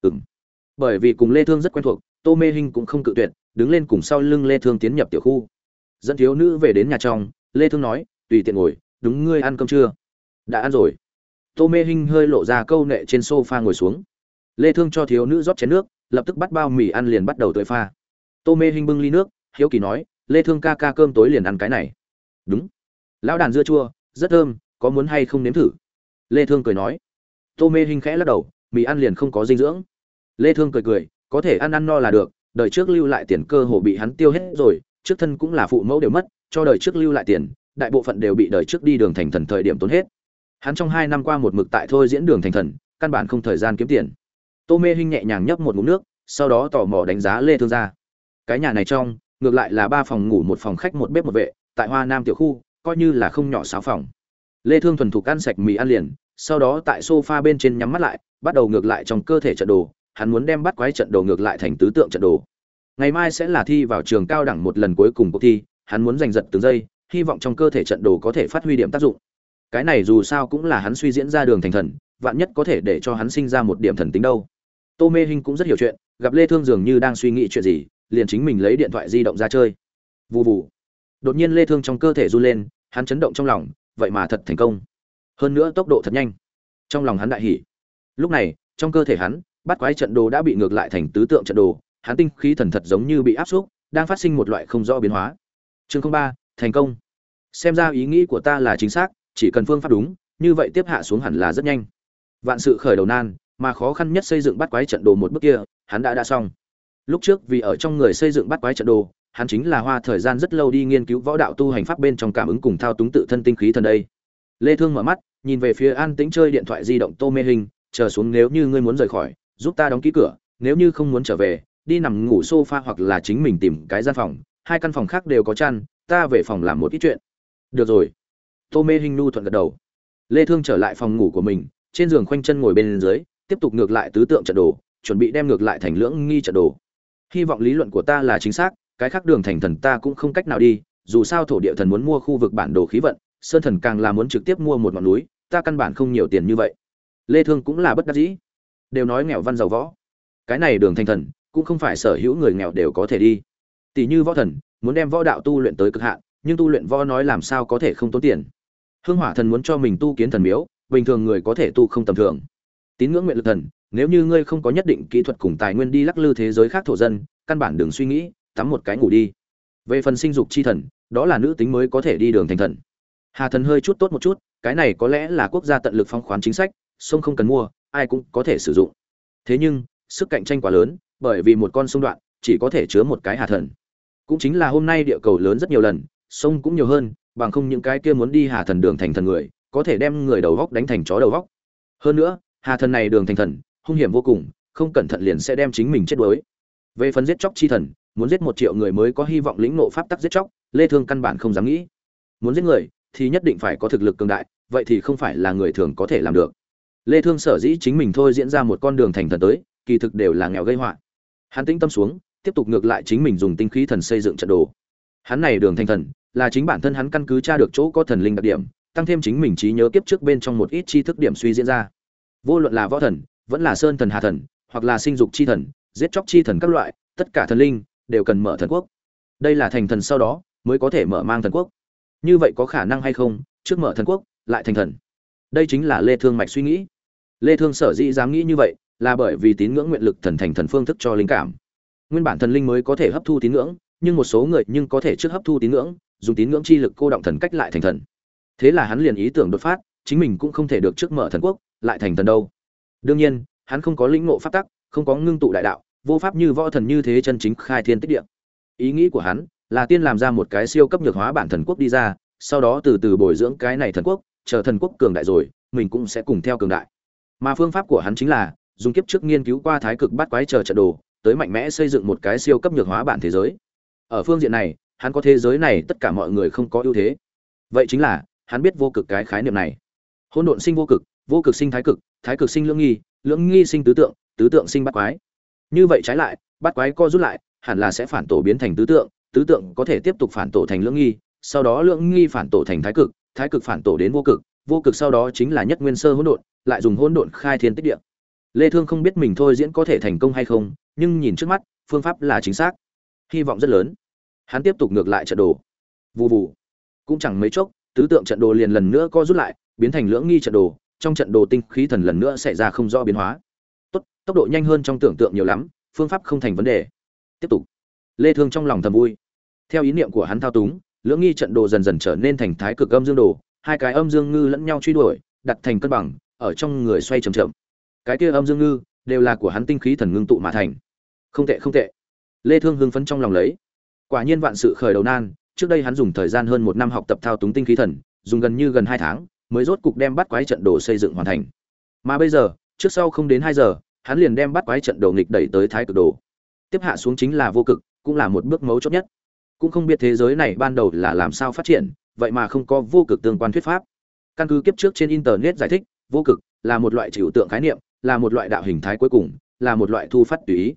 Speaker 1: Ừm. Bởi vì cùng lê thương rất quen thuộc, tô mê hình cũng không cự tuyệt, đứng lên cùng sau lưng lê thương tiến nhập tiểu khu. Dẫn thiếu nữ về đến nhà trong, lê thương nói, tùy tiện ngồi, đúng ngươi ăn cơm chưa? Đã ăn rồi tô mê hinh hơi lộ ra câu nệ trên sofa ngồi xuống. Lê thương cho thiếu nữ rót chén nước, lập tức bắt bao mì ăn liền bắt đầu tới pha. Tô mê hinh bưng ly nước, hiếu kỳ nói, lê thương ca ca cơm tối liền ăn cái này. Đúng. Lão đàn dưa chua, rất thơm, có muốn hay không nếm thử? Lê thương cười nói. Tô mê hinh khẽ lắc đầu, mì ăn liền không có dinh dưỡng. Lê thương cười cười, có thể ăn ăn no là được, đời trước lưu lại tiền cơ hồ bị hắn tiêu hết rồi, trước thân cũng là phụ mẫu đều mất, cho đời trước lưu lại tiền, đại bộ phận đều bị đời trước đi đường thành thần thời điểm tốn hết hắn trong hai năm qua một mực tại thôi diễn đường thành thần, căn bản không thời gian kiếm tiền. Tô mê hinh nhẹ nhàng nhấp một ngụm nước, sau đó tò mò đánh giá lê thương gia. Cái nhà này trong, ngược lại là ba phòng ngủ, một phòng khách, một bếp, một vệ, tại hoa nam tiểu khu, coi như là không nhỏ sáu phòng. Lê thương thuần thục ăn sạch mì ăn liền, sau đó tại sofa bên trên nhắm mắt lại, bắt đầu ngược lại trong cơ thể trận đồ, hắn muốn đem bắt quái trận đồ ngược lại thành tứ tượng trận đồ. Ngày mai sẽ là thi vào trường cao đẳng một lần cuối cùng cuộc thi, hắn muốn giành giật từng giây, hy vọng trong cơ thể trận đồ có thể phát huy điểm tác dụng cái này dù sao cũng là hắn suy diễn ra đường thành thần vạn nhất có thể để cho hắn sinh ra một điểm thần tính đâu. Tô mê hinh cũng rất hiểu chuyện gặp lê thương dường như đang suy nghĩ chuyện gì liền chính mình lấy điện thoại di động ra chơi. Vù vù. Đột nhiên lê thương trong cơ thể run lên hắn chấn động trong lòng vậy mà thật thành công. Hơn nữa tốc độ thật nhanh. Trong lòng hắn đại hỉ. Lúc này trong cơ thể hắn bắt quái trận đồ đã bị ngược lại thành tứ tượng trận đồ hắn tinh khí thần thật giống như bị áp suất, đang phát sinh một loại không rõ biến hóa. Chương ba thành công. Xem ra ý nghĩ của ta là chính xác chỉ cần phương pháp đúng, như vậy tiếp hạ xuống hẳn là rất nhanh. Vạn sự khởi đầu nan, mà khó khăn nhất xây dựng bắt quái trận đồ một bước kia, hắn đã đã xong. Lúc trước vì ở trong người xây dựng bắt quái trận đồ, hắn chính là hoa thời gian rất lâu đi nghiên cứu võ đạo tu hành pháp bên trong cảm ứng cùng thao túng tự thân tinh khí thần đây. Lê thương mở mắt, nhìn về phía an tĩnh chơi điện thoại di động tô mê hình, chờ xuống nếu như ngươi muốn rời khỏi, giúp ta đóng ký cửa, nếu như không muốn trở về, đi nằm ngủ sofa hoặc là chính mình tìm cái gian phòng, hai căn phòng khác đều có chăn, ta về phòng làm một ít chuyện. Được rồi tô mê hình nu thuận gật đầu. Lê thương trở lại phòng ngủ của mình, trên giường khoanh chân ngồi bên dưới, tiếp tục ngược lại tứ tượng trận đồ, chuẩn bị đem ngược lại thành lưỡng nghi trận đồ. Hy vọng lý luận của ta là chính xác, cái khác đường thành thần ta cũng không cách nào đi, dù sao thổ địa thần muốn mua khu vực bản đồ khí vận, sơn thần càng là muốn trực tiếp mua một ngọn núi, ta căn bản không nhiều tiền như vậy. Lê thương cũng là bất đắc dĩ. Đều nói nghèo văn giàu võ. Cái này đường thành thần, cũng không phải sở hữu người nghèo đều có thể đi. Tỷ như võ thần, muốn đem võ đạo tu luyện tới cực hạn, nhưng tu luyện võ nói làm sao có thể không tốn tiền? Hương hỏa thần muốn cho mình tu kiến thần miếu, bình thường người có thể tu không tầm thường. Tín ngưỡng nguyện lực thần, nếu như ngươi không có nhất định kỹ thuật cùng tài nguyên đi lắc lư thế giới khác thổ dân, căn bản đừng suy nghĩ, tắm một cái ngủ đi. Về phần sinh dục chi thần, đó là nữ tính mới có thể đi đường thành thần. Hà thần hơi chút tốt một chút, cái này có lẽ là quốc gia tận lực phong khoán chính sách, sông không cần mua, ai cũng có thể sử dụng. Thế nhưng, sức cạnh tranh quá lớn, bởi vì một con sông đoạn, chỉ có thể chứa một cái hà thần. Cũng chính là hôm nay địa cầu lớn rất nhiều lần, sông cũng nhiều hơn bằng không những cái kia muốn đi hà thần đường thành thần người, có thể đem người đầu góc đánh thành chó đầu góc. Hơn nữa, hà thần này đường thành thần, hung hiểm vô cùng, không cẩn thận liền sẽ đem chính mình chết đuối. Về phần giết chóc chi thần, muốn giết một triệu người mới có hy vọng lĩnh nộ pháp tắc giết chóc, lê thương căn bản không dám nghĩ. Muốn giết người, thì nhất định phải có thực lực cường đại, vậy thì không phải là người thường có thể làm được. Lê thương sở dĩ chính mình thôi diễn ra một con đường thành thần tới, kỳ thực đều là nghèo gây họa. Hắn tĩnh tâm xuống, tiếp tục ngược lại chính mình dùng tinh khí thần xây dựng trận đồ. Hắn này đường thành thần là chính bản thân hắn căn cứ tra được chỗ có thần linh đặc điểm, tăng thêm chính mình trí nhớ kiếp trước bên trong một ít tri thức điểm suy diễn ra. Vô luận là võ thần, vẫn là sơn thần, hà thần, hoặc là sinh dục chi thần, giết chóc chi thần các loại, tất cả thần linh đều cần mở thần quốc. Đây là thành thần sau đó mới có thể mở mang thần quốc. Như vậy có khả năng hay không, trước mở thần quốc, lại thành thần? Đây chính là lê thương mạch suy nghĩ. Lê thương sở dĩ dám nghĩ như vậy là bởi vì tín ngưỡng nguyện lực thần thành thần phương thức cho linh cảm. Nguyên bản thần linh mới có thể hấp thu tín ngưỡng, nhưng một số người nhưng có thể trước hấp thu tín ngưỡng dùng tín ngưỡng chi lực cô động thần cách lại thành thần. Thế là hắn liền ý tưởng đột phát, chính mình cũng không thể được trước mở thần quốc, lại thành thần đâu. Đương nhiên, hắn không có lĩnh ngộ pháp tắc, không có ngưng tụ đại đạo, vô pháp như võ thần như thế chân chính khai thiên tích địa. Ý nghĩ của hắn là tiên làm ra một cái siêu cấp nhược hóa bản thần quốc đi ra, sau đó từ từ bồi dưỡng cái này thần quốc, chờ thần quốc cường đại rồi, mình cũng sẽ cùng theo cường đại. Mà phương pháp của hắn chính là dùng kiếp trước nghiên cứu qua thái cực bát quái chờ trận đồ, tới mạnh mẽ xây dựng một cái siêu cấp nhược hóa bản thế giới. Ở phương diện này hắn có thế giới này tất cả mọi người không có ưu thế. Vậy chính là, hắn biết vô cực cái khái niệm này. Hỗn độn sinh vô cực vô cực sinh thái cực thái cực sinh lưỡng nghi lưỡng nghi sinh tứ tượng tứ tượng sinh bát quái. Như vậy trái lại, bát quái co rút lại, hẳn là sẽ phản tổ biến thành tứ tượng tứ tượng có thể tiếp tục phản tổ thành lưỡng nghi, sau đó lưỡng nghi phản tổ thành thái cực thái cực phản tổ đến vô cực vô cực sau đó chính là nhất nguyên sơ hỗn độn, lại dùng hỗn độn khai thiên tích địa. Lê thương không biết mình thôi diễn có thể thành công hay không, nhưng nhìn trước mắt, phương pháp là chính xác. Hy vọng rất lớn hắn tiếp tục ngược lại trận đồ. Vù vù. Cũng chẳng mấy chốc, tứ tượng trận đồ liền lần nữa co rút lại, biến thành lưỡng nghi trận đồ, trong trận đồ tinh khí thần lần nữa xảy ra không rõ biến hóa. Tốt, tốc độ nhanh hơn trong tưởng tượng nhiều lắm, phương pháp không thành vấn đề. Tiếp tục. Lê thương trong lòng thầm vui. Theo ý niệm của hắn thao túng, lưỡng nghi trận đồ dần dần trở nên thành thái cực âm dương đồ, hai cái âm dương ngư lẫn nhau truy đuổi, đặt thành cân bằng, ở trong người xoay chậm chậm. Cái kia âm dương ngư, đều là của hắn tinh khí thần ngưng tụ mà thành. Không tệ không tệ. Lê thương hưng phấn trong lòng lấy quả nhiên vạn sự khởi đầu nan, trước đây hắn dùng thời gian hơn một năm học tập thao túng tinh khí thần, dùng gần như gần hai tháng, mới rốt cục đem bắt quái trận đồ xây dựng hoàn thành. Mà bây giờ, trước sau không đến hai giờ, hắn liền đem bắt quái trận đồ nghịch đẩy tới thái cực đồ. Tiếp hạ xuống chính là vô cực, cũng là một bước mấu chốt nhất. Cũng không biết thế giới này ban đầu là làm sao phát triển, vậy mà không có vô cực tương quan thuyết pháp. Căn cứ kiếp trước trên internet giải thích, vô cực là một loại trừu tượng khái niệm, là một loại đạo hình thái cuối cùng, là một loại thu phát tùy ý.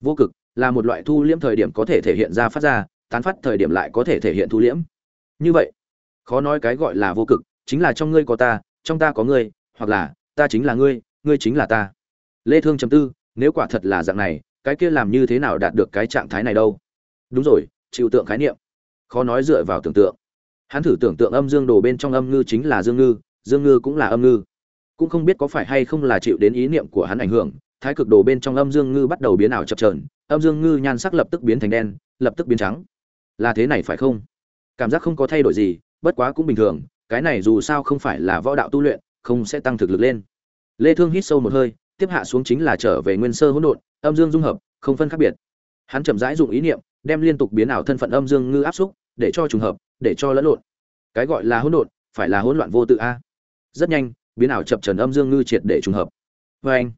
Speaker 1: Vô cực là một loại thu liễm thời điểm có thể thể hiện ra phát ra, tán phát thời điểm lại có thể thể hiện thu liễm. Như vậy, khó nói cái gọi là vô cực, chính là trong ngươi có ta, trong ta có ngươi, hoặc là, ta chính là ngươi ngươi chính là ta. Lê thương chấm tư, nếu quả thật là dạng này, cái kia làm như thế nào đạt được cái trạng thái này đâu? Đúng rồi, chịu tượng khái niệm. Khó nói dựa vào tưởng tượng. Hắn thử tưởng tượng âm dương đồ bên trong âm ngư chính là dương ngư dương ngư cũng là âm ngư. Cũng không biết có phải hay không là chịu đến ý niệm của hắn ảnh hưởng, thái cực đồ bên trong âm dương ngư bắt đầu biến ảo chập trờn âm dương ngư nhan sắc lập tức biến thành đen, lập tức biến trắng. Là thế này phải không? Cảm giác không có thay đổi gì, bất quá cũng bình thường, cái này dù sao không phải là võ đạo tu luyện, không sẽ tăng thực lực lên. Lê thương hít sâu một hơi, tiếp hạ xuống chính là trở về nguyên sơ hỗn độn, âm dương dung hợp, không phân khác biệt. Hắn chậm rãi dùng ý niệm, đem liên tục biến ảo thân phận âm dương ngư áp xúc, để cho trùng hợp, để cho lẫn lộn. Cái gọi là hỗn độn, phải là hỗn loạn vô tự a. Rất nhanh, biến ảo chập trần âm dương ngư triệt để trùng hợp. Với anh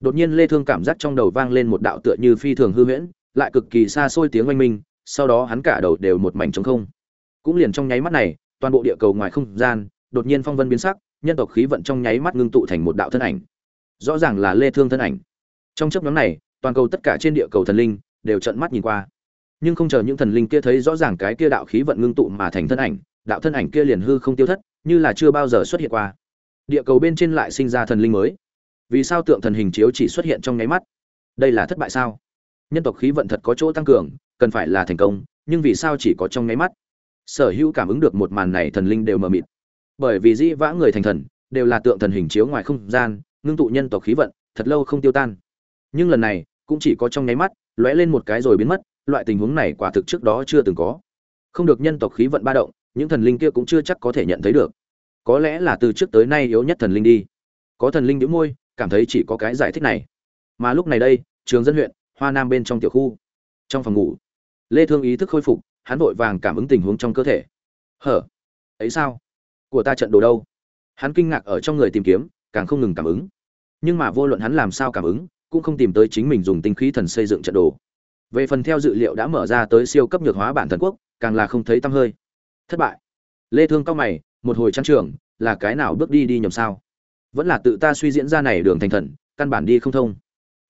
Speaker 1: đột nhiên lê thương cảm giác trong đầu vang lên một đạo tựa như phi thường hư huyễn, lại cực kỳ xa xôi tiếng oanh minh, sau đó hắn cả đầu đều một mảnh trống không. Cũng liền trong nháy mắt này, toàn bộ địa cầu ngoài không gian, đột nhiên phong vân biến sắc, nhân tộc khí vận trong nháy mắt ngưng tụ thành một đạo thân ảnh. Rõ ràng là lê thương thân ảnh. Trong chớp nhoáng này, toàn cầu tất cả trên địa cầu thần linh đều trợn mắt nhìn qua. Nhưng không chờ những thần linh kia thấy rõ ràng cái kia đạo khí vận ngưng tụ mà thành thân ảnh, đạo thân ảnh kia liền hư không tiêu thất, như là chưa bao giờ xuất hiện qua. Địa cầu bên trên lại sinh ra thần linh mới vì sao tượng thần hình chiếu chỉ xuất hiện trong nháy mắt? Đây là thất bại sao? Nhân tộc khí vận thật có chỗ tăng cường, cần phải là thành công, nhưng vì sao chỉ có trong nháy mắt? Sở hữu cảm ứng được một màn này thần linh đều mờ mịt. Bởi vì dĩ vã người thành thần đều là tượng thần hình chiếu ngoài không gian, ngưng tụ nhân tộc khí vận, thật lâu không tiêu tan. Nhưng lần này, cũng chỉ có trong nháy mắt, lóe lên một cái rồi biến mất, loại tình huống này quả thực trước đó chưa từng có. Không được nhân tộc khí vận ba động, những thần linh kia cũng chưa chắc có thể nhận thấy được. Có lẽ là từ trước tới nay yếu nhất thần linh đi. Có thần linh đĩu môi cảm thấy chỉ có cái giải thích này. Mà lúc này đây, trường dân huyện, hoa nam bên trong tiểu khu, trong phòng ngủ, lê thương ý thức khôi phục, hắn vội vàng cảm ứng tình huống trong cơ thể. Hở, ấy sao? Của ta trận đồ đâu? Hắn kinh ngạc ở trong người tìm kiếm, càng không ngừng cảm ứng. Nhưng mà vô luận hắn làm sao cảm ứng, cũng không tìm tới chính mình dùng tinh khí thần xây dựng trận đồ. Về phần theo dự liệu đã mở ra tới siêu cấp nhược hóa bản thần quốc, càng là không thấy tăm hơi. Thất bại. Lê thương cao mày, một hồi trang trường, là cái nào bước đi đi nhầm sao? Vẫn là tự ta suy diễn ra này đường thành thần, căn bản đi không thông.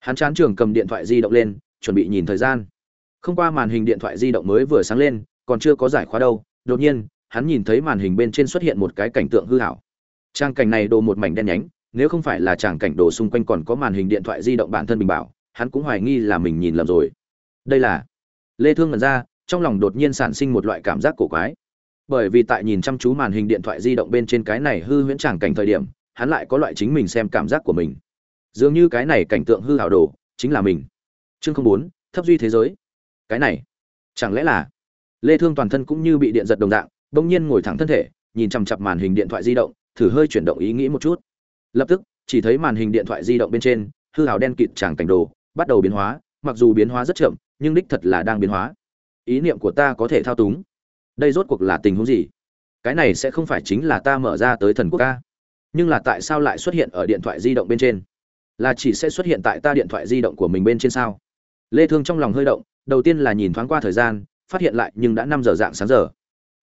Speaker 1: Hắn chán trường cầm điện thoại di động lên, chuẩn bị nhìn thời gian. Không qua màn hình điện thoại di động mới vừa sáng lên, còn chưa có giải khóa đâu, đột nhiên, hắn nhìn thấy màn hình bên trên xuất hiện một cái cảnh tượng hư hảo. Trang cảnh này đồ một mảnh đen nhánh, nếu không phải là tràng cảnh đồ xung quanh còn có màn hình điện thoại di động bản thân mình bảo, hắn cũng hoài nghi là mình nhìn lầm rồi. Đây là lê thương ngẩn ra, trong lòng đột nhiên sản sinh một loại cảm giác cổ quái. Bởi vì tại nhìn chăm chú màn hình điện thoại di động bên trên cái này hư huyễn tràng cảnh thời điểm hắn lại có loại chính mình xem cảm giác của mình. Dường như cái này cảnh tượng hư hảo đồ, chính là mình. Chương không bốn, thấp duy thế giới. Cái này, chẳng lẽ là lê thương toàn thân cũng như bị điện giật đồng dạng, bỗng nhiên ngồi thẳng thân thể, nhìn chằm chặp màn hình điện thoại di động, thử hơi chuyển động ý nghĩ một chút. Lập tức, chỉ thấy màn hình điện thoại di động bên trên, hư hảo đen kịt chẳng cảnh đồ, bắt đầu biến hóa, mặc dù biến hóa rất chậm, nhưng đích thật là đang biến hóa. Ý niệm của ta có thể thao túng. Đây rốt cuộc là tình huống gì? Cái này sẽ không phải chính là ta mở ra tới thần quốc ca nhưng là tại sao lại xuất hiện ở điện thoại di động bên trên? Là chỉ sẽ xuất hiện tại ta điện thoại di động của mình bên trên sao? Lê thương trong lòng hơi động, đầu tiên là nhìn thoáng qua thời gian, phát hiện lại nhưng đã năm giờ dạng sáng giờ.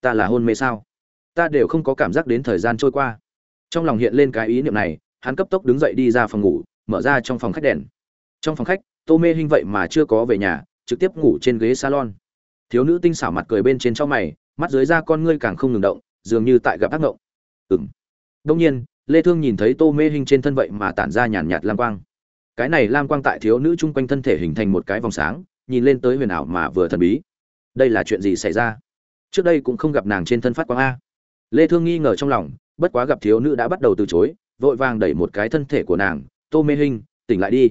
Speaker 1: Ta là hôn mê sao? Ta đều không có cảm giác đến thời gian trôi qua. Trong lòng hiện lên cái ý niệm này, hắn cấp tốc đứng dậy đi ra phòng ngủ, mở ra trong phòng khách đèn. Trong phòng khách, tô mê hinh vậy mà chưa có về nhà, trực tiếp ngủ trên ghế salon. Thiếu nữ tinh xảo mặt cười bên trên trong mày, mắt dưới da con ngươi càng không ngừng động, dường như tại gặp ác ngộng. Ừng đông nhiên lê thương nhìn thấy tô mê hình trên thân vậy mà tản ra nhàn nhạt lam quang. Cái này lam quang tại thiếu nữ chung quanh thân thể hình thành một cái vòng sáng, nhìn lên tới huyền ảo mà vừa thần bí. Đây là chuyện gì xảy ra? Trước đây cũng không gặp nàng trên thân phát quang a. Lê thương nghi ngờ trong lòng, bất quá gặp thiếu nữ đã bắt đầu từ chối, vội vàng đẩy một cái thân thể của nàng. Tô mê hình tỉnh lại đi.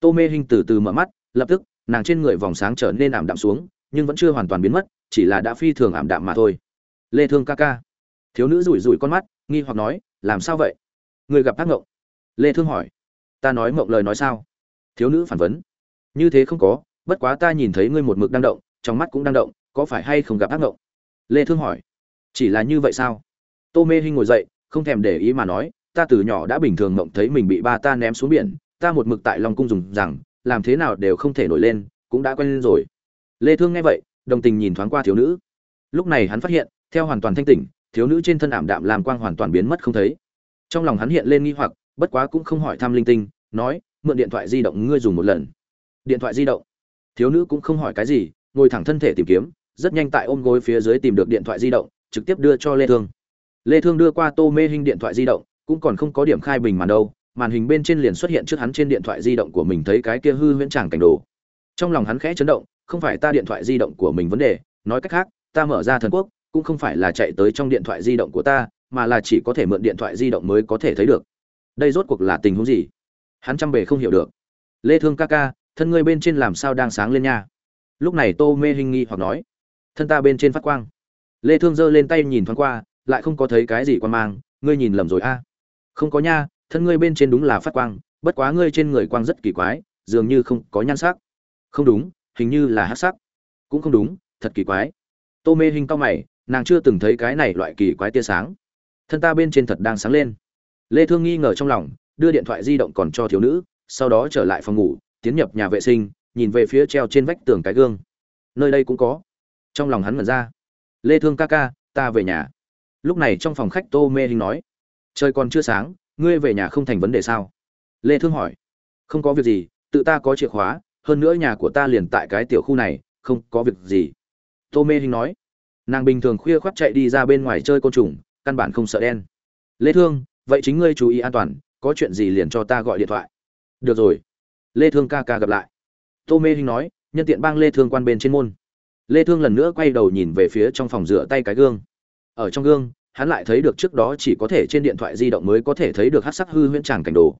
Speaker 1: Tô mê hình từ từ mở mắt, lập tức, nàng trên người vòng sáng trở nên ảm đạm xuống, nhưng vẫn chưa hoàn toàn biến mất, chỉ là đã phi thường ảm đạm mà thôi. Lê thương ca ca. Thiếu nữ rủi rủi con mắt, nghi hoặc nói làm sao vậy? Người gặp ác ngộng. Lê thương hỏi. Ta nói mộng lời nói sao? Thiếu nữ phản vấn. Như thế không có, bất quá ta nhìn thấy ngươi một mực đang động, trong mắt cũng đang động, có phải hay không gặp ác ngộng? Lê thương hỏi. Chỉ là như vậy sao? Tô mê hinh ngồi dậy, không thèm để ý mà nói, ta từ nhỏ đã bình thường mộng thấy mình bị ba ta ném xuống biển, ta một mực tại long cung dùng rằng, làm thế nào đều không thể nổi lên, cũng đã quen lên rồi. Lê thương nghe vậy, đồng tình nhìn thoáng qua thiếu nữ. Lúc này hắn phát hiện, theo hoàn toàn thanh tỉnh thiếu nữ trên thân ảm đạm làm quang hoàn toàn biến mất không thấy. Trong lòng hắn hiện lên nghi hoặc, bất quá cũng không hỏi thăm linh tinh, nói, mượn điện thoại di động ngươi dùng một lần. Điện thoại di động. Thiếu nữ cũng không hỏi cái gì, ngồi thẳng thân thể tìm kiếm, rất nhanh tại ôm gối phía dưới tìm được điện thoại di động, trực tiếp đưa cho lê thương. Lê thương đưa qua tô mê hình điện thoại di động, cũng còn không có điểm khai bình màn đâu, màn hình bên trên liền xuất hiện trước hắn trên điện thoại di động của mình thấy cái kia hư huyễn tràng cảnh đồ. Trong lòng hắn khẽ chấn động, không phải ta điện thoại di động của mình vấn đề, nói cách khác, ta mở ra thần quốc cũng không phải là chạy tới trong điện thoại di động của ta, mà là chỉ có thể mượn điện thoại di động mới có thể thấy được. Đây rốt cuộc là tình huống gì? Hắn chăm bề không hiểu được. Lê thương ca ca, thân ngươi bên trên làm sao đang sáng lên nha? Lúc này tô mê hình nghi hoặc nói. Thân ta bên trên phát quang. Lê thương giơ lên tay nhìn thoáng qua, lại không có thấy cái gì quan mang, ngươi nhìn lầm rồi a. Không có nha, thân ngươi bên trên đúng là phát quang, bất quá ngươi trên người quang rất kỳ quái, dường như không có nhan sắc. Không đúng, hình như là hắc sắc. Cũng không đúng, thật kỳ quái. Tô mê hình cao mày nàng chưa từng thấy cái này loại kỳ quái tia sáng. Thân ta bên trên thật đang sáng lên. Lê thương nghi ngờ trong lòng, đưa điện thoại di động còn cho thiếu nữ, sau đó trở lại phòng ngủ, tiến nhập nhà vệ sinh, nhìn về phía treo trên vách tường cái gương. Nơi đây cũng có. Trong lòng hắn mở ra. Lê thương ca ca, ta về nhà. Lúc này trong phòng khách tô mê hình nói. Trời còn chưa sáng, ngươi về nhà không thành vấn đề sao? Lê thương hỏi. Không có việc gì, tự ta có chìa khóa, hơn nữa nhà của ta liền tại cái tiểu khu này, không có việc gì. Tô mê hình nói nàng bình thường khuya khoác chạy đi ra bên ngoài chơi côn trùng, căn bản không sợ đen. Lê thương, vậy chính ngươi chú ý an toàn, có chuyện gì liền cho ta gọi điện thoại. Được rồi. Lê thương ca ca gặp lại. Tô mê hinh nói, nhân tiện bang lê thương quan bên trên môn. Lê thương lần nữa quay đầu nhìn về phía trong phòng rửa tay cái gương. Ở trong gương, hắn lại thấy được trước đó chỉ có thể trên điện thoại di động mới có thể thấy được hắc sắc hư huyễn tràng cảnh đồ.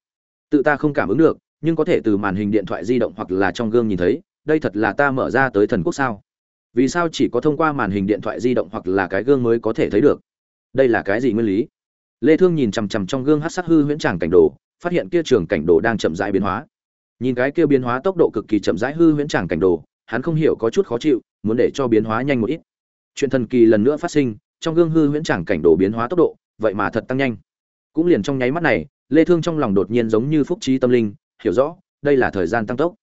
Speaker 1: Tự ta không cảm ứng được, nhưng có thể từ màn hình điện thoại di động hoặc là trong gương nhìn thấy, đây thật là ta mở ra tới thần quốc sao? Vì sao chỉ có thông qua màn hình điện thoại di động hoặc là cái gương mới có thể thấy được? Đây là cái gì nguyên lý? Lê thương nhìn chằm chằm trong gương hắc sắc hư huyễn tràng cảnh đồ, phát hiện kia trường cảnh đồ đang chậm rãi biến hóa. Nhìn cái kia biến hóa tốc độ cực kỳ chậm rãi hư huyễn tràng cảnh đồ, hắn không hiểu có chút khó chịu, muốn để cho biến hóa nhanh một ít. Chuyện thần kỳ lần nữa phát sinh, trong gương hư huyễn tràng cảnh đồ biến hóa tốc độ, vậy mà thật tăng nhanh. Cũng liền trong nháy mắt này, lê thương trong lòng đột nhiên giống như phúc trí tâm linh, hiểu rõ, đây là thời gian tăng tốc.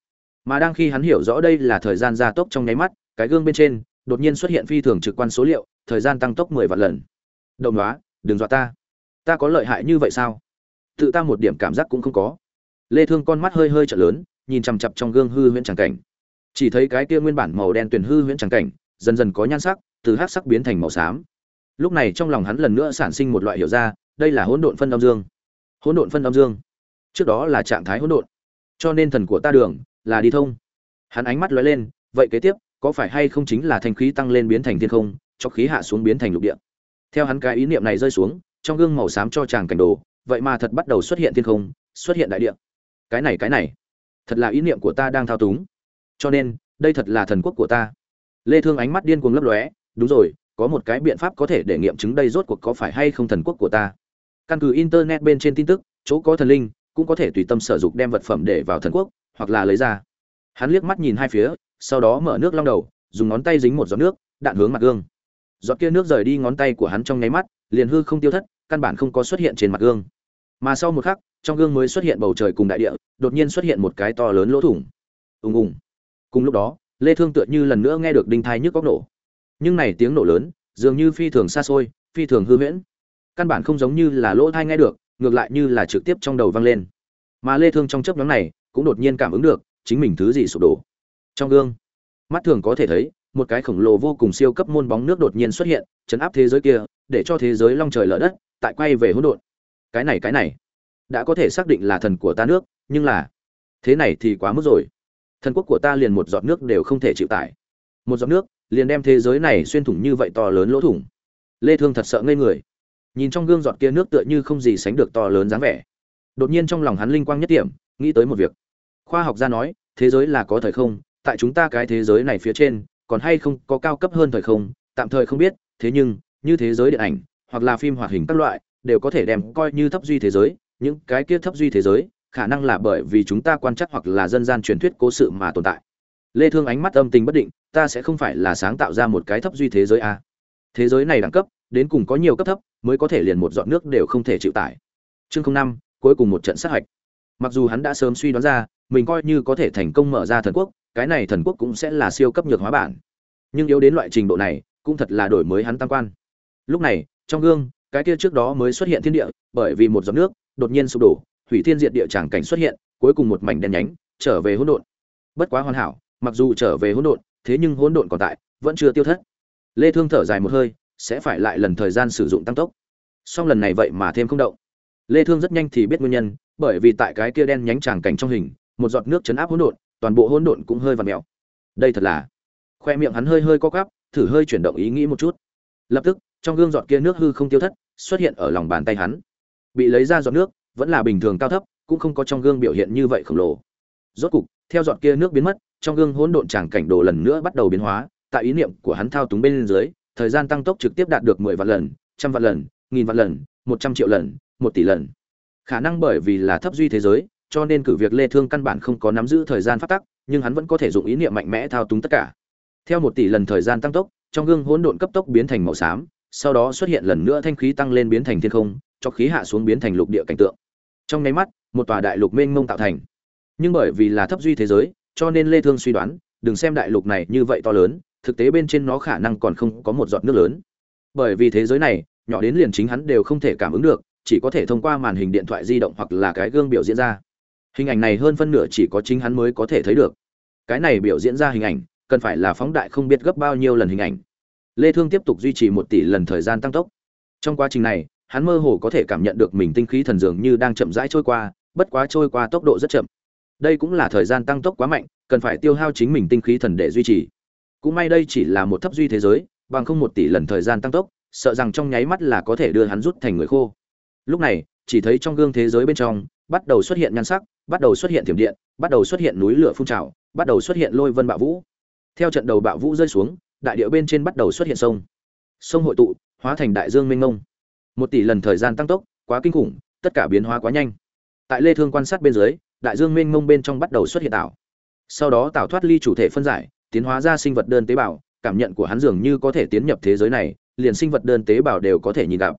Speaker 1: Mà đang khi hắn hiểu rõ đây là thời gian gia tốc trong nháy mắt cái gương bên trên, đột nhiên xuất hiện phi thường trực quan số liệu, thời gian tăng tốc 10 vạn lần. Đồng đoá, đừng dọa ta. Ta có lợi hại như vậy sao? Tự ta một điểm cảm giác cũng không có. Lê thương con mắt hơi hơi trợn lớn, nhìn chằm chằm trong gương hư huyễn tràng cảnh. Chỉ thấy cái kia nguyên bản màu đen tuyển hư huyễn tràng cảnh, dần dần có nhan sắc, từ hắc sắc biến thành màu xám. Lúc này trong lòng hắn lần nữa sản sinh một loại hiểu ra, đây là hỗn độn phân âm dương. Hỗn độn phân âm dương. Trước đó là trạng thái hỗn độn. Cho nên thần của ta đường là đi thông. Hắn ánh mắt lóe lên, vậy kế tiếp có phải hay không chính là thanh khí tăng lên biến thành thiên không, cho khí hạ xuống biến thành lục địa. Theo hắn cái ý niệm này rơi xuống, trong gương màu xám cho chàng cảnh đồ, vậy mà thật bắt đầu xuất hiện thiên không, xuất hiện đại địa. Cái này cái này, thật là ý niệm của ta đang thao túng. Cho nên, đây thật là thần quốc của ta. Lê thương ánh mắt điên cuồng lấp lóe, đúng rồi, có một cái biện pháp có thể để nghiệm chứng đây rốt cuộc có phải hay không thần quốc của ta. Căn cứ internet bên trên tin tức, chỗ có thần linh, cũng có thể tùy tâm sở dục đem vật phẩm để vào thần quốc, hoặc là lấy ra. Hắn liếc mắt nhìn hai phía sau đó mở nước long đầu, dùng ngón tay dính một giọt nước, đạn hướng mặt gương. Giọt kia nước rời đi ngón tay của hắn trong nháy mắt, liền hư không tiêu thất, căn bản không có xuất hiện trên mặt gương. Mà sau một khắc, trong gương mới xuất hiện bầu trời cùng đại địa, đột nhiên xuất hiện một cái to lớn lỗ thủng. Ùng ùng. Cùng lúc đó, lê thương tựa như lần nữa nghe được đinh thai nhức góc nổ. Nhưng này tiếng nổ lớn, dường như phi thường xa xôi, phi thường hư huyễn. Căn bản không giống như là lỗ thai nghe được, ngược lại như là trực tiếp trong đầu vang lên. Mà lê thương trong chớp nhoáng này, cũng đột nhiên cảm ứng được, chính mình thứ gì sụp đổ trong gương. Mắt thường có thể thấy, một cái khổng lồ vô cùng siêu cấp môn bóng nước đột nhiên xuất hiện, chấn áp thế giới kia, để cho thế giới long trời lở đất, tại quay về hỗn độn. Cái này cái này, đã có thể xác định là thần của ta nước, nhưng là, thế này thì quá mức rồi. Thần quốc của ta liền một giọt nước đều không thể chịu tải. Một giọt nước, liền đem thế giới này xuyên thủng như vậy to lớn lỗ thủng. Lê thương thật sợ ngây người. Nhìn trong gương giọt kia nước tựa như không gì sánh được to lớn dáng vẻ. Đột nhiên trong lòng hắn linh quang nhất điểm nghĩ tới một việc. Khoa học gia nói, thế giới là có thời không tại chúng ta cái thế giới này phía trên, còn hay không có cao cấp hơn thời không, tạm thời không biết, thế nhưng, như thế giới điện ảnh, hoặc là phim hoạt hình các loại, đều có thể đem coi như thấp duy thế giới, những cái kia thấp duy thế giới, khả năng là bởi vì chúng ta quan chắc hoặc là dân gian truyền thuyết cố sự mà tồn tại. Lê thương ánh mắt âm tình bất định, ta sẽ không phải là sáng tạo ra một cái thấp duy thế giới a. À. thế giới này đẳng cấp, đến cùng có nhiều cấp thấp, mới có thể liền một giọt nước đều không thể chịu tải. Chương năm, cuối cùng một trận sát hạch. Mặc dù hắn đã sớm suy đoán ra, mình coi như có thể thành công mở ra thần quốc cái này thần quốc cũng sẽ là siêu cấp nhược hóa bản. Nhưng yếu đến loại trình độ này, cũng thật là đổi mới hắn tam quan. Lúc này, trong gương, cái kia trước đó mới xuất hiện thiên địa, bởi vì một giọt nước, đột nhiên sụp đổ, hủy thiên diệt địa tràng cảnh xuất hiện, cuối cùng một mảnh đen nhánh, trở về hỗn độn. Bất quá hoàn hảo, mặc dù trở về hỗn độn, thế nhưng hỗn độn còn tại, vẫn chưa tiêu thất. Lê thương thở dài một hơi, sẽ phải lại lần thời gian sử dụng tăng tốc. Song lần này vậy mà thêm không động. Lê thương rất nhanh thì biết nguyên nhân, bởi vì tại cái kia đen nhánh tràng cảnh trong hình, một giọt nước chấn áp hỗn độn toàn bộ hỗn độn cũng hơi vặn mèo. Đây thật là, khoe miệng hắn hơi hơi co quắp, thử hơi chuyển động ý nghĩ một chút. Lập tức, trong gương giọt kia nước hư không tiêu thất xuất hiện ở lòng bàn tay hắn. Bị lấy ra giọt nước, vẫn là bình thường cao thấp, cũng không có trong gương biểu hiện như vậy khổng lồ. Rốt cục, theo giọt kia nước biến mất, trong gương hỗn độn tràng cảnh đồ lần nữa bắt đầu biến hóa, tại ý niệm của hắn thao túng bên dưới, thời gian tăng tốc trực tiếp đạt được mười vạn lần, trăm vạn lần, nghìn vạn lần, một trăm triệu lần, một tỷ lần. Khả năng bởi vì là thấp duy thế giới cho nên cử việc lê thương căn bản không có nắm giữ thời gian phát tắc, nhưng hắn vẫn có thể dùng ý niệm mạnh mẽ thao túng tất cả. Theo một tỷ lần thời gian tăng tốc, trong gương hỗn độn cấp tốc biến thành màu xám, sau đó xuất hiện lần nữa thanh khí tăng lên biến thành thiên không, cho khí hạ xuống biến thành lục địa cảnh tượng. Trong nháy mắt, một tòa đại lục mênh mông tạo thành. Nhưng bởi vì là thấp duy thế giới, cho nên lê thương suy đoán, đừng xem đại lục này như vậy to lớn, thực tế bên trên nó khả năng còn không có một giọt nước lớn. Bởi vì thế giới này, nhỏ đến liền chính hắn đều không thể cảm ứng được, chỉ có thể thông qua màn hình điện thoại di động hoặc là cái gương biểu diễn ra hình ảnh này hơn phân nửa chỉ có chính hắn mới có thể thấy được. Cái này biểu diễn ra hình ảnh, cần phải là phóng đại không biết gấp bao nhiêu lần hình ảnh. Lê thương tiếp tục duy trì một tỷ lần thời gian tăng tốc. Trong quá trình này, hắn mơ hồ có thể cảm nhận được mình tinh khí thần dường như đang chậm rãi trôi qua, bất quá trôi qua tốc độ rất chậm. Đây cũng là thời gian tăng tốc quá mạnh, cần phải tiêu hao chính mình tinh khí thần để duy trì. Cũng may đây chỉ là một thấp duy thế giới, bằng không một tỷ lần thời gian tăng tốc, sợ rằng trong nháy mắt là có thể đưa hắn rút thành người khô. Lúc này, chỉ thấy trong gương thế giới bên trong, bắt đầu xuất hiện nhan sắc bắt đầu xuất hiện thiểm điện, bắt đầu xuất hiện núi lửa phun trào, bắt đầu xuất hiện lôi vân bạo vũ. Theo trận đầu bạo vũ rơi xuống, đại địa bên trên bắt đầu xuất hiện sông. Sông hội tụ, hóa thành đại dương mênh mông. Một tỷ lần thời gian tăng tốc, quá kinh khủng, tất cả biến hóa quá nhanh. Tại lê thương quan sát bên dưới, đại dương mênh mông bên trong bắt đầu xuất hiện tạo sau đó tạo thoát ly chủ thể phân giải, tiến hóa ra sinh vật đơn tế bào, cảm nhận của hắn dường như có thể tiến nhập thế giới này, liền sinh vật đơn tế bào đều có thể nhìn gặp.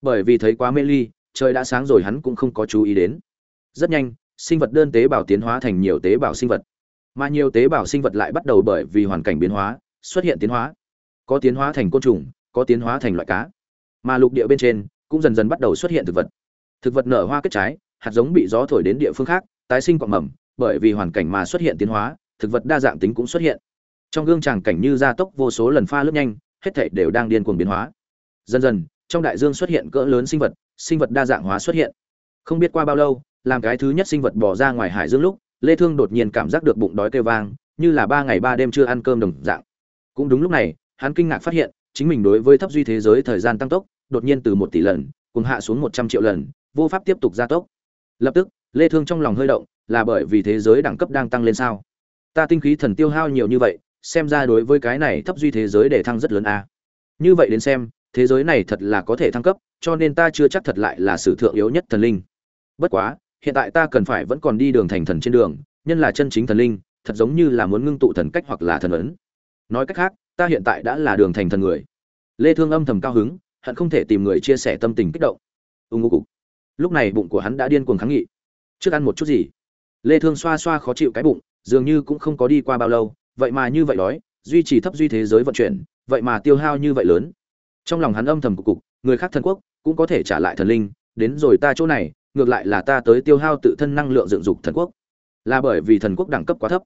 Speaker 1: Bởi vì thấy quá mê ly, trời đã sáng rồi hắn cũng không có chú ý đến. Rất nhanh sinh vật đơn tế bào tiến hóa thành nhiều tế bào sinh vật. Mà nhiều tế bào sinh vật lại bắt đầu bởi vì hoàn cảnh biến hóa, xuất hiện tiến hóa. Có tiến hóa thành côn trùng, có tiến hóa thành loại cá. Mà lục địa bên trên cũng dần dần bắt đầu xuất hiện thực vật. Thực vật nở hoa kết trái, hạt giống bị gió thổi đến địa phương khác, tái sinh quạng mầm, bởi vì hoàn cảnh mà xuất hiện tiến hóa, thực vật đa dạng tính cũng xuất hiện. Trong gương tràng cảnh như gia tốc vô số lần pha lướt nhanh, hết thảy đều đang điên cuồng biến hóa. Dần dần, trong đại dương xuất hiện cỡ lớn sinh vật sinh vật đa dạng hóa xuất hiện. Không biết qua bao lâu làm cái thứ nhất sinh vật bỏ ra ngoài hải dương lúc, lê thương đột nhiên cảm giác được bụng đói kêu vang, như là ba ngày ba đêm chưa ăn cơm đồng dạng. Cũng đúng lúc này, hắn kinh ngạc phát hiện, chính mình đối với thấp duy thế giới thời gian tăng tốc, đột nhiên từ một tỷ lần cùng hạ xuống một trăm triệu lần, vô pháp tiếp tục gia tốc. Lập tức, lê thương trong lòng hơi động, là bởi vì thế giới đẳng cấp đang tăng lên sao? Ta tinh khí thần tiêu hao nhiều như vậy, xem ra đối với cái này thấp duy thế giới để thăng rất lớn a như vậy đến xem, thế giới này thật là có thể thăng cấp, cho nên ta chưa chắc thật lại là sử thượng yếu nhất thần linh. Bất quá hiện tại ta cần phải vẫn còn đi đường thành thần trên đường, nhân là chân chính thần linh, thật giống như là muốn ngưng tụ thần cách hoặc là thần ấn. Nói cách khác, ta hiện tại đã là đường thành thần người. Lê thương âm thầm cao hứng, hận không thể tìm người chia sẻ tâm tình kích động. Ung ngô cục. Lúc này bụng của hắn đã điên cuồng kháng nghị. Trước ăn một chút gì? Lê thương xoa xoa khó chịu cái bụng, dường như cũng không có đi qua bao lâu, vậy mà như vậy đói, duy trì thấp duy thế giới vận chuyển, vậy mà tiêu hao như vậy lớn. Trong lòng hắn âm thầm cục cục, người khác thần quốc cũng có thể trả lại thần linh, đến rồi ta chỗ này ngược lại là ta tới tiêu hao tự thân năng lượng dựng dục thần quốc. Là bởi vì thần quốc đẳng cấp quá thấp.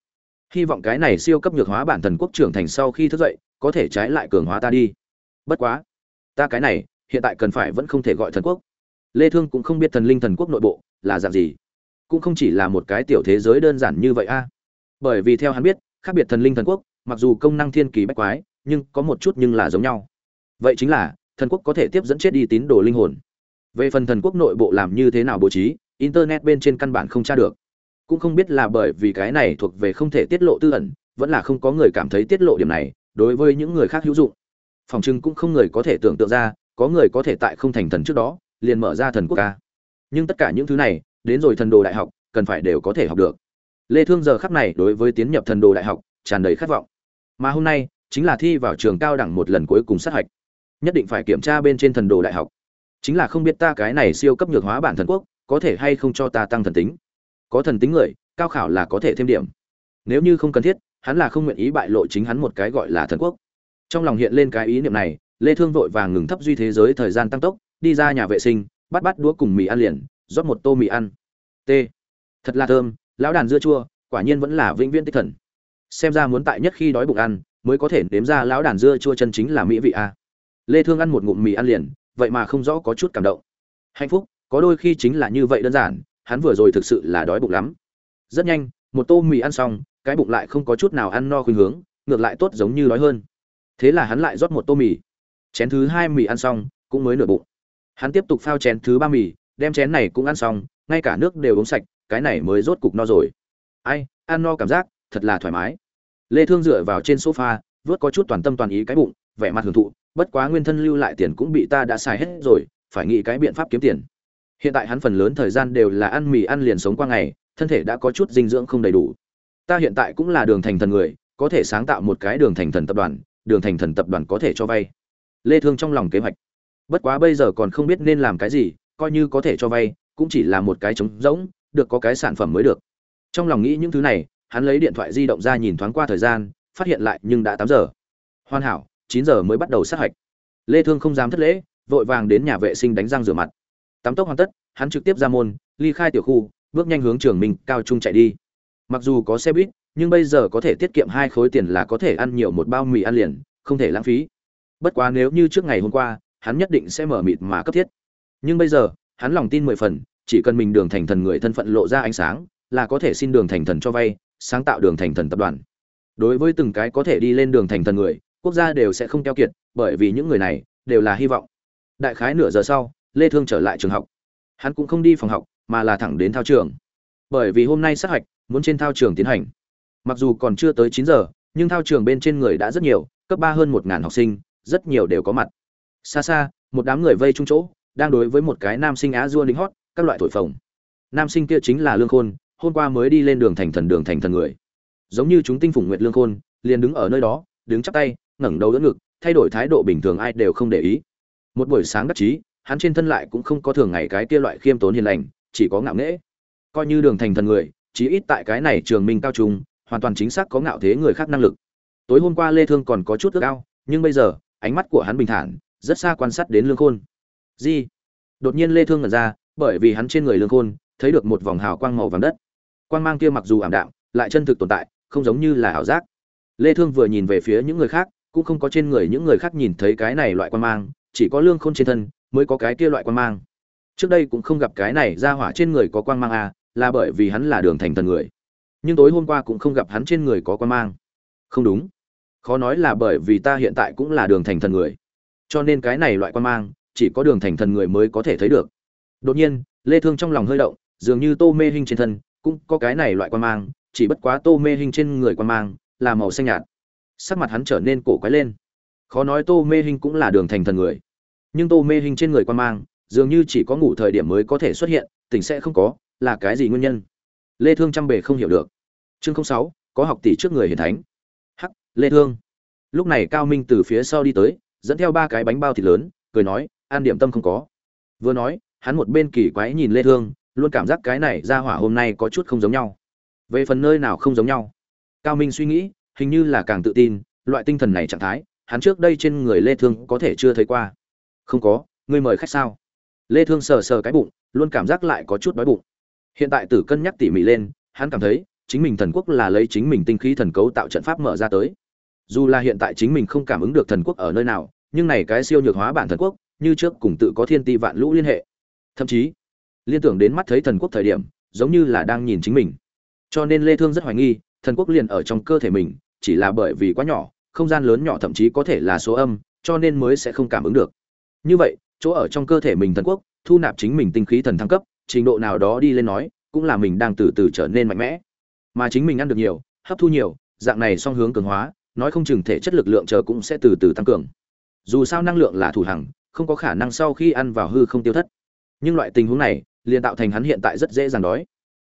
Speaker 1: Hy vọng cái này siêu cấp nhược hóa bản thần quốc trưởng thành sau khi thức dậy, có thể trái lại cường hóa ta đi. Bất quá, ta cái này, hiện tại cần phải vẫn không thể gọi thần quốc. Lê thương cũng không biết thần linh thần quốc nội bộ là dạng gì. Cũng không chỉ là một cái tiểu thế giới đơn giản như vậy a. Bởi vì theo hắn biết, khác biệt thần linh thần quốc, mặc dù công năng thiên kỳ bách quái, nhưng có một chút nhưng là giống nhau. Vậy chính là, thần quốc có thể tiếp dẫn chết đi tín đồ linh hồn về phần thần quốc nội bộ làm như thế nào bố trí, internet bên trên căn bản không tra được. Cũng không biết là bởi vì cái này thuộc về không thể tiết lộ tư ẩn, vẫn là không có người cảm thấy tiết lộ điểm này, đối với những người khác hữu dụng. Phòng trưng cũng không người có thể tưởng tượng ra, có người có thể tại không thành thần trước đó, liền mở ra thần quốc ca. Nhưng tất cả những thứ này, đến rồi thần đồ đại học, cần phải đều có thể học được. Lê thương giờ khắc này đối với tiến nhập thần đồ đại học, tràn đầy khát vọng. Mà hôm nay, chính là thi vào trường cao đẳng một lần cuối cùng sát hạch. Nhất định phải kiểm tra bên trên thần đồ đại học chính là không biết ta cái này siêu cấp nhược hóa bản thần quốc, có thể hay không cho ta tăng thần tính. Có thần tính người, cao khảo là có thể thêm điểm. Nếu như không cần thiết, hắn là không nguyện ý bại lộ chính hắn một cái gọi là thần quốc. Trong lòng hiện lên cái ý niệm này, lê thương vội vàng ngừng thấp duy thế giới thời gian tăng tốc, đi ra nhà vệ sinh, bắt bắt đũa cùng mì ăn liền, rót một tô mì ăn. T. Thật là thơm, lão đàn dưa chua, quả nhiên vẫn là vĩnh viễn tích thần. Xem ra muốn tại nhất khi đói bụng ăn, mới có thể nếm ra lão đàn dưa chua chân chính là mỹ vị a. Lê thương ăn một ngụm mì ăn liền vậy mà không rõ có chút cảm động. Hạnh phúc, có đôi khi chính là như vậy đơn giản, hắn vừa rồi thực sự là đói bụng lắm. Rất nhanh, một tô mì ăn xong, cái bụng lại không có chút nào ăn no khuynh hướng, ngược lại tốt giống như đói hơn. Thế là hắn lại rót một tô mì. Chén thứ hai mì ăn xong, cũng mới nửa bụng. Hắn tiếp tục phao chén thứ ba mì, đem chén này cũng ăn xong, ngay cả nước đều uống sạch, cái này mới rốt cục no rồi. Ai, ăn no cảm giác, thật là thoải mái. Lê thương dựa vào trên sofa vớt có chút toàn tâm toàn ý cái bụng vẻ mặt hưởng thụ, bất quá nguyên thân lưu lại tiền cũng bị ta đã xài hết rồi, phải nghĩ cái biện pháp kiếm tiền. Hiện tại hắn phần lớn thời gian đều là ăn mì ăn liền sống qua ngày, thân thể đã có chút dinh dưỡng không đầy đủ. Ta hiện tại cũng là đường thành thần người, có thể sáng tạo một cái đường thành thần tập đoàn, đường thành thần tập đoàn có thể cho vay. Lê thương trong lòng kế hoạch. Bất quá bây giờ còn không biết nên làm cái gì, coi như có thể cho vay, cũng chỉ là một cái trống rỗng, được có cái sản phẩm mới được. Trong lòng nghĩ những thứ này, hắn lấy điện thoại di động ra nhìn thoáng qua thời gian, phát hiện lại nhưng đã tám giờ. Hoàn hảo chín giờ mới bắt đầu sát hạch. Lê thương không dám thất lễ vội vàng đến nhà vệ sinh đánh răng rửa mặt. Tắm tóc hoàn tất hắn trực tiếp ra môn ly khai tiểu khu bước nhanh hướng trường mình, cao trung chạy đi. Mặc dù có xe buýt nhưng bây giờ có thể tiết kiệm hai khối tiền là có thể ăn nhiều một bao mì ăn liền không thể lãng phí. Bất quá nếu như trước ngày hôm qua hắn nhất định sẽ mở mịt mà cấp thiết. Nhưng bây giờ hắn lòng tin mười phần chỉ cần mình đường thành thần người thân phận lộ ra ánh sáng là có thể xin đường thành thần cho vay sáng tạo đường thành thần tập đoàn. Đối với từng cái có thể đi lên đường thành thần người quốc gia đều sẽ không keo kiệt, bởi vì những người này đều là hy vọng. Đại khái nửa giờ sau, lê thương trở lại trường học. Hắn cũng không đi phòng học, mà là thẳng đến thao trường. Bởi vì hôm nay sát hạch, muốn trên thao trường tiến hành. Mặc dù còn chưa tới 9 giờ, nhưng thao trường bên trên người đã rất nhiều, cấp ba hơn một ngàn học sinh, rất nhiều đều có mặt. Xa xa, một đám người vây chung chỗ, đang đối với một cái nam sinh á dua lính hót, các loại thổi phồng. Nam sinh kia chính là lương khôn, hôm qua mới đi lên đường thành thần đường thành thần người. Giống như chúng tinh phủng nguyệt lương khôn, liền đứng ở nơi đó, đứng chắp tay ngẩng đầu đỡ ngực, thay đổi thái độ bình thường ai đều không để ý. Một buổi sáng đắc chí, hắn trên thân lại cũng không có thường ngày cái kia loại khiêm tốn hiền lành, chỉ có ngạo nghễ. Coi như đường thành thần người, chí ít tại cái này trường minh cao trung, hoàn toàn chính xác có ngạo thế người khác năng lực. Tối hôm qua lê thương còn có chút ước ao, nhưng bây giờ, ánh mắt của hắn bình thản, rất xa quan sát đến lương khôn. Gì đột nhiên lê thương ngẩn ra, bởi vì hắn trên người lương khôn, thấy được một vòng hào quang màu vàng đất. Quang mang kia mặc dù ảm đạm, lại chân thực tồn tại, không giống như là ảo giác. Lê thương vừa nhìn về phía những người khác cũng không có trên người những người khác nhìn thấy cái này loại quang mang, chỉ có lương khôn trên thân mới có cái kia loại quang mang. Trước đây cũng không gặp cái này ra hỏa trên người có quang mang à là bởi vì hắn là đường thành thần người. Nhưng tối hôm qua cũng không gặp hắn trên người có quang mang. Không đúng. Khó nói là bởi vì ta hiện tại cũng là đường thành thần người. Cho nên cái này loại quang mang, chỉ có đường thành thần người mới có thể thấy được. Đột nhiên, lê thương trong lòng hơi động, dường như tô mê hình trên thân cũng có cái này loại quang mang, chỉ bất quá tô mê hình trên người quang mang là màu xanh nhạt sắc mặt hắn trở nên cổ quái lên. Khó nói tô mê hình cũng là đường thành thần người. Nhưng tô mê hình trên người quan mang dường như chỉ có ngủ thời điểm mới có thể xuất hiện tỉnh sẽ không có là cái gì nguyên nhân? Lê thương trăm bề không hiểu được. Chương 06, có học tỷ trước người hiển thánh. Hắc lê thương. Lúc này cao minh từ phía sau đi tới dẫn theo ba cái bánh bao thịt lớn cười nói an điểm tâm không có. Vừa nói hắn một bên kỳ quái nhìn lê thương luôn cảm giác cái này ra hỏa hôm nay có chút không giống nhau. Về phần nơi nào không giống nhau? Cao minh suy nghĩ hình như là càng tự tin, loại tinh thần này trạng thái, hắn trước đây trên người lê thương có thể chưa thấy qua. Không có, ngươi mời khách sao? Lê thương sờ sờ cái bụng, luôn cảm giác lại có chút đói bụng. Hiện tại tử cân nhắc tỉ mỉ lên, hắn cảm thấy, chính mình thần quốc là lấy chính mình tinh khí thần cấu tạo trận pháp mở ra tới. Dù là hiện tại chính mình không cảm ứng được thần quốc ở nơi nào, nhưng này cái siêu nhược hóa bản thần quốc, như trước cùng tự có thiên ti vạn lũ liên hệ. Thậm chí, liên tưởng đến mắt thấy thần quốc thời điểm, giống như là đang nhìn chính mình. Cho nên lê thương rất hoài nghi, thần quốc liền ở trong cơ thể mình chỉ là bởi vì quá nhỏ, không gian lớn nhỏ thậm chí có thể là số âm, cho nên mới sẽ không cảm ứng được. Như vậy, chỗ ở trong cơ thể mình thần quốc, thu nạp chính mình tinh khí thần thăng cấp, trình độ nào đó đi lên nói, cũng là mình đang từ từ trở nên mạnh mẽ. Mà chính mình ăn được nhiều, hấp thu nhiều, dạng này song hướng cường hóa, nói không chừng thể chất lực lượng chờ cũng sẽ từ từ tăng cường. Dù sao năng lượng là thủ hằng, không có khả năng sau khi ăn vào hư không tiêu thất. Nhưng loại tình huống này, liền tạo thành hắn hiện tại rất dễ dàng đói.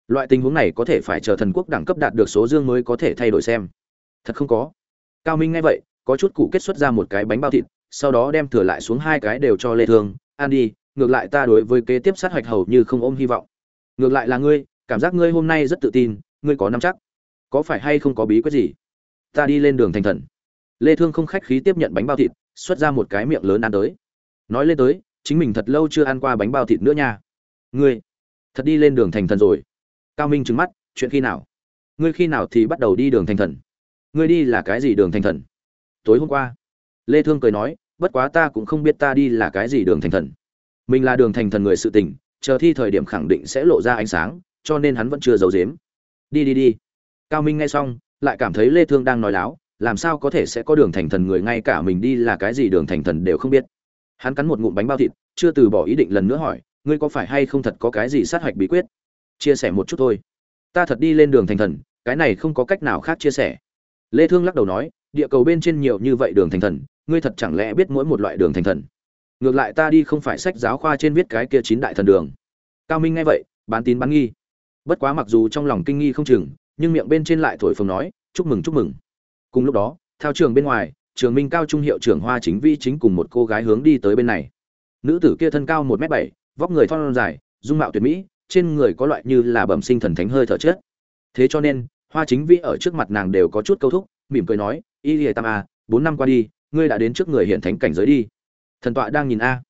Speaker 1: Loại tình huống này có thể phải chờ thần quốc đẳng cấp đạt được số dương mới có thể thay đổi xem thật không có. Cao minh nghe vậy, có chút cụ kết xuất ra một cái bánh bao thịt, sau đó đem thừa lại xuống hai cái đều cho lê thương ăn đi, ngược lại ta đối với kế tiếp sát hoạch hầu như không ôm hy vọng. Ngược lại là ngươi, cảm giác ngươi hôm nay rất tự tin, ngươi có nắm chắc. Có phải hay không có bí quyết gì? Ta đi lên đường thành thần. Lê thương không khách khí tiếp nhận bánh bao thịt, xuất ra một cái miệng lớn ăn tới. Nói lên tới, chính mình thật lâu chưa ăn qua bánh bao thịt nữa nha. Ngươi, thật đi lên đường thành thần rồi. Cao minh trừng mắt, chuyện khi nào? Ngươi khi nào thì bắt đầu đi đường thành thần? Ngươi đi là cái gì đường thành thần? Tối hôm qua, lê thương cười nói, bất quá ta cũng không biết ta đi là cái gì đường thành thần. Mình là đường thành thần người sự tình, chờ thi thời điểm khẳng định sẽ lộ ra ánh sáng, cho nên hắn vẫn chưa giấu giếm. Đi đi đi. Cao minh nghe xong, lại cảm thấy lê thương đang nói láo, làm sao có thể sẽ có đường thành thần người ngay cả mình đi là cái gì đường thành thần đều không biết. Hắn cắn một ngụm bánh bao thịt, chưa từ bỏ ý định lần nữa hỏi, ngươi có phải hay không thật có cái gì sát hạch bí quyết? Chia sẻ một chút thôi. Ta thật đi lên đường thành thần, cái này không có cách nào khác chia sẻ lê thương lắc đầu nói, địa cầu bên trên nhiều như vậy đường thành thần, ngươi thật chẳng lẽ biết mỗi một loại đường thành thần? Ngược lại ta đi không phải sách giáo khoa trên viết cái kia chín đại thần đường. Cao minh nghe vậy, bán tín bán nghi. Bất quá mặc dù trong lòng kinh nghi không chừng, nhưng miệng bên trên lại thổi phồng nói, chúc mừng chúc mừng. Cùng lúc đó, theo trường bên ngoài, trường minh cao trung hiệu trưởng hoa chính vi chính cùng một cô gái hướng đi tới bên này. Nữ tử kia thân cao một m bảy, vóc người thon dài, dung mạo tuyệt mỹ, trên người có loại như là bẩm sinh thần thánh hơi thở chết thế cho nên hoa chính vi ở trước mặt nàng đều có chút câu thúc, mỉm cười nói, y lìa tam a bốn năm qua đi, ngươi đã đến trước người hiện thánh cảnh giới đi. Thần tọa đang nhìn a.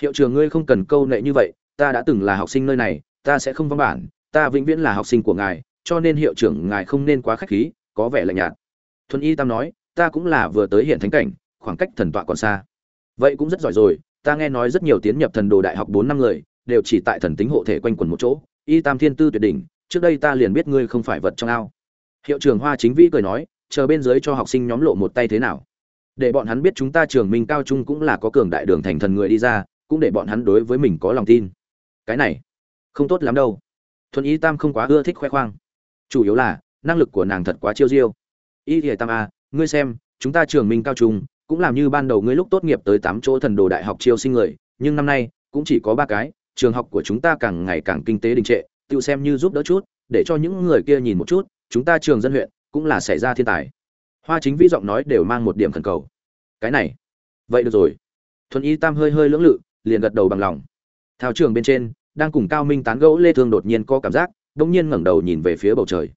Speaker 1: Hiệu trường ngươi không cần câu nệ như vậy, ta đã từng là học sinh nơi này, ta sẽ không văn bản, ta vĩnh viễn là học sinh của ngài, cho nên hiệu trưởng ngài không nên quá khách khí, có vẻ lạnh nhạt. Thuần y tam nói, ta cũng là vừa tới hiện thánh cảnh, khoảng cách thần tọa còn xa. Vậy cũng rất giỏi rồi, ta nghe nói rất nhiều tiến nhập thần đồ đại học bốn năm người, đều chỉ tại thần tính hộ thể quanh quần một chỗ, y tam thiên tư tuyệt đỉnh, trước đây ta liền biết ngươi không phải vật trong ao hiệu trưởng hoa chính vĩ cười nói, chờ bên dưới cho học sinh nhóm lộ một tay thế nào? Để bọn hắn biết chúng ta trường minh cao trung cũng là có cường đại đường thành thần người đi ra, cũng để bọn hắn đối với mình có lòng tin. Cái này, không tốt lắm đâu. Thuần y tam không quá ưa thích khoe khoang. Chủ yếu là, năng lực của nàng thật quá chiêu diêu. Y thì tam a ngươi xem, chúng ta trường minh cao trung, cũng làm như ban đầu ngươi lúc tốt nghiệp tới tám chỗ thần đồ đại học chiêu sinh người, nhưng năm nay, cũng chỉ có ba cái, trường học của chúng ta càng ngày càng kinh tế đình trệ, tự xem như giúp đỡ chút, để cho những người kia nhìn một chút chúng ta trường dân huyện cũng là xảy ra thiên tài. Hoa chính vĩ giọng nói đều mang một điểm khẩn cầu. Cái này, vậy được rồi. Thuần y tam hơi hơi lưỡng lự, liền gật đầu bằng lòng. Thao trường bên trên, đang cùng cao minh tán gẫu lê thương đột nhiên có cảm giác đông nhiên ngẩng đầu nhìn về phía bầu trời.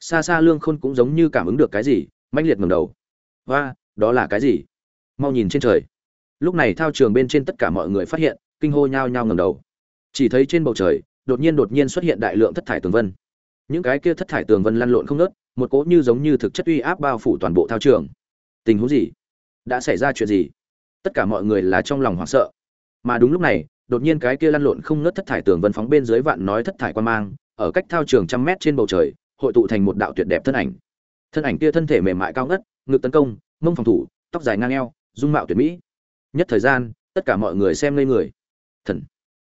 Speaker 1: Xa xa lương khôn cũng giống như cảm ứng được cái gì manh liệt ngẩng đầu. Và đó là cái gì? Mau nhìn trên trời. Lúc này thao trường bên trên tất cả mọi người phát hiện, kinh hô nhao nhao ngẩng đầu. Chỉ thấy trên bầu trời, đột nhiên đột nhiên xuất hiện đại lượng thất thải tường vân những cái kia thất thải tường vân lăn lộn không nớt, một cỗ như giống như thực chất uy áp bao phủ toàn bộ thao trường. Tình huống gì? Đã xảy ra chuyện gì? Tất cả mọi người là trong lòng hoảng sợ. Mà đúng lúc này, đột nhiên cái kia lăn lộn không ngớt thất thải tường vân phóng bên dưới vạn nói thất thải quan mang, ở cách thao trường trăm mét trên bầu trời, hội tụ thành một đạo tuyệt đẹp thân ảnh. Thân ảnh kia thân thể mềm mại cao ngất, ngực tấn công, mông phòng thủ, tóc dài ngang eo, dung mạo tuyệt mỹ. Nhất thời gian, tất cả mọi người xem lên người. Thần.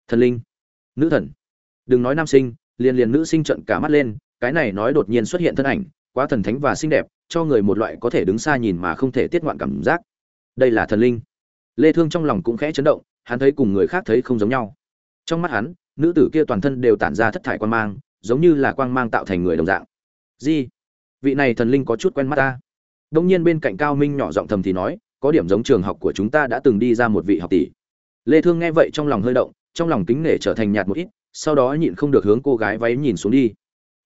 Speaker 1: Thần linh. Nữ thần. Đừng nói nam sinh liền liền nữ sinh trận cả mắt lên, cái này nói đột nhiên xuất hiện thân ảnh, quá thần thánh và xinh đẹp, cho người một loại có thể đứng xa nhìn mà không thể tiết ngoạn cảm giác. Đây là thần linh. Lê thương trong lòng cũng khẽ chấn động, hắn thấy cùng người khác thấy không giống nhau. Trong mắt hắn, nữ tử kia toàn thân đều tản ra thất thải quang mang, giống như là quang mang tạo thành người đồng dạng. Gì vị này thần linh có chút quen mắt ta. Đông nhiên bên cạnh cao minh nhỏ giọng thầm thì nói, có điểm giống trường học của chúng ta đã từng đi ra một vị học tỷ. Lê thương nghe vậy trong lòng hơi động, trong lòng kính nể trở thành nhạt một ít sau đó nhịn không được hướng cô gái váy nhìn xuống đi.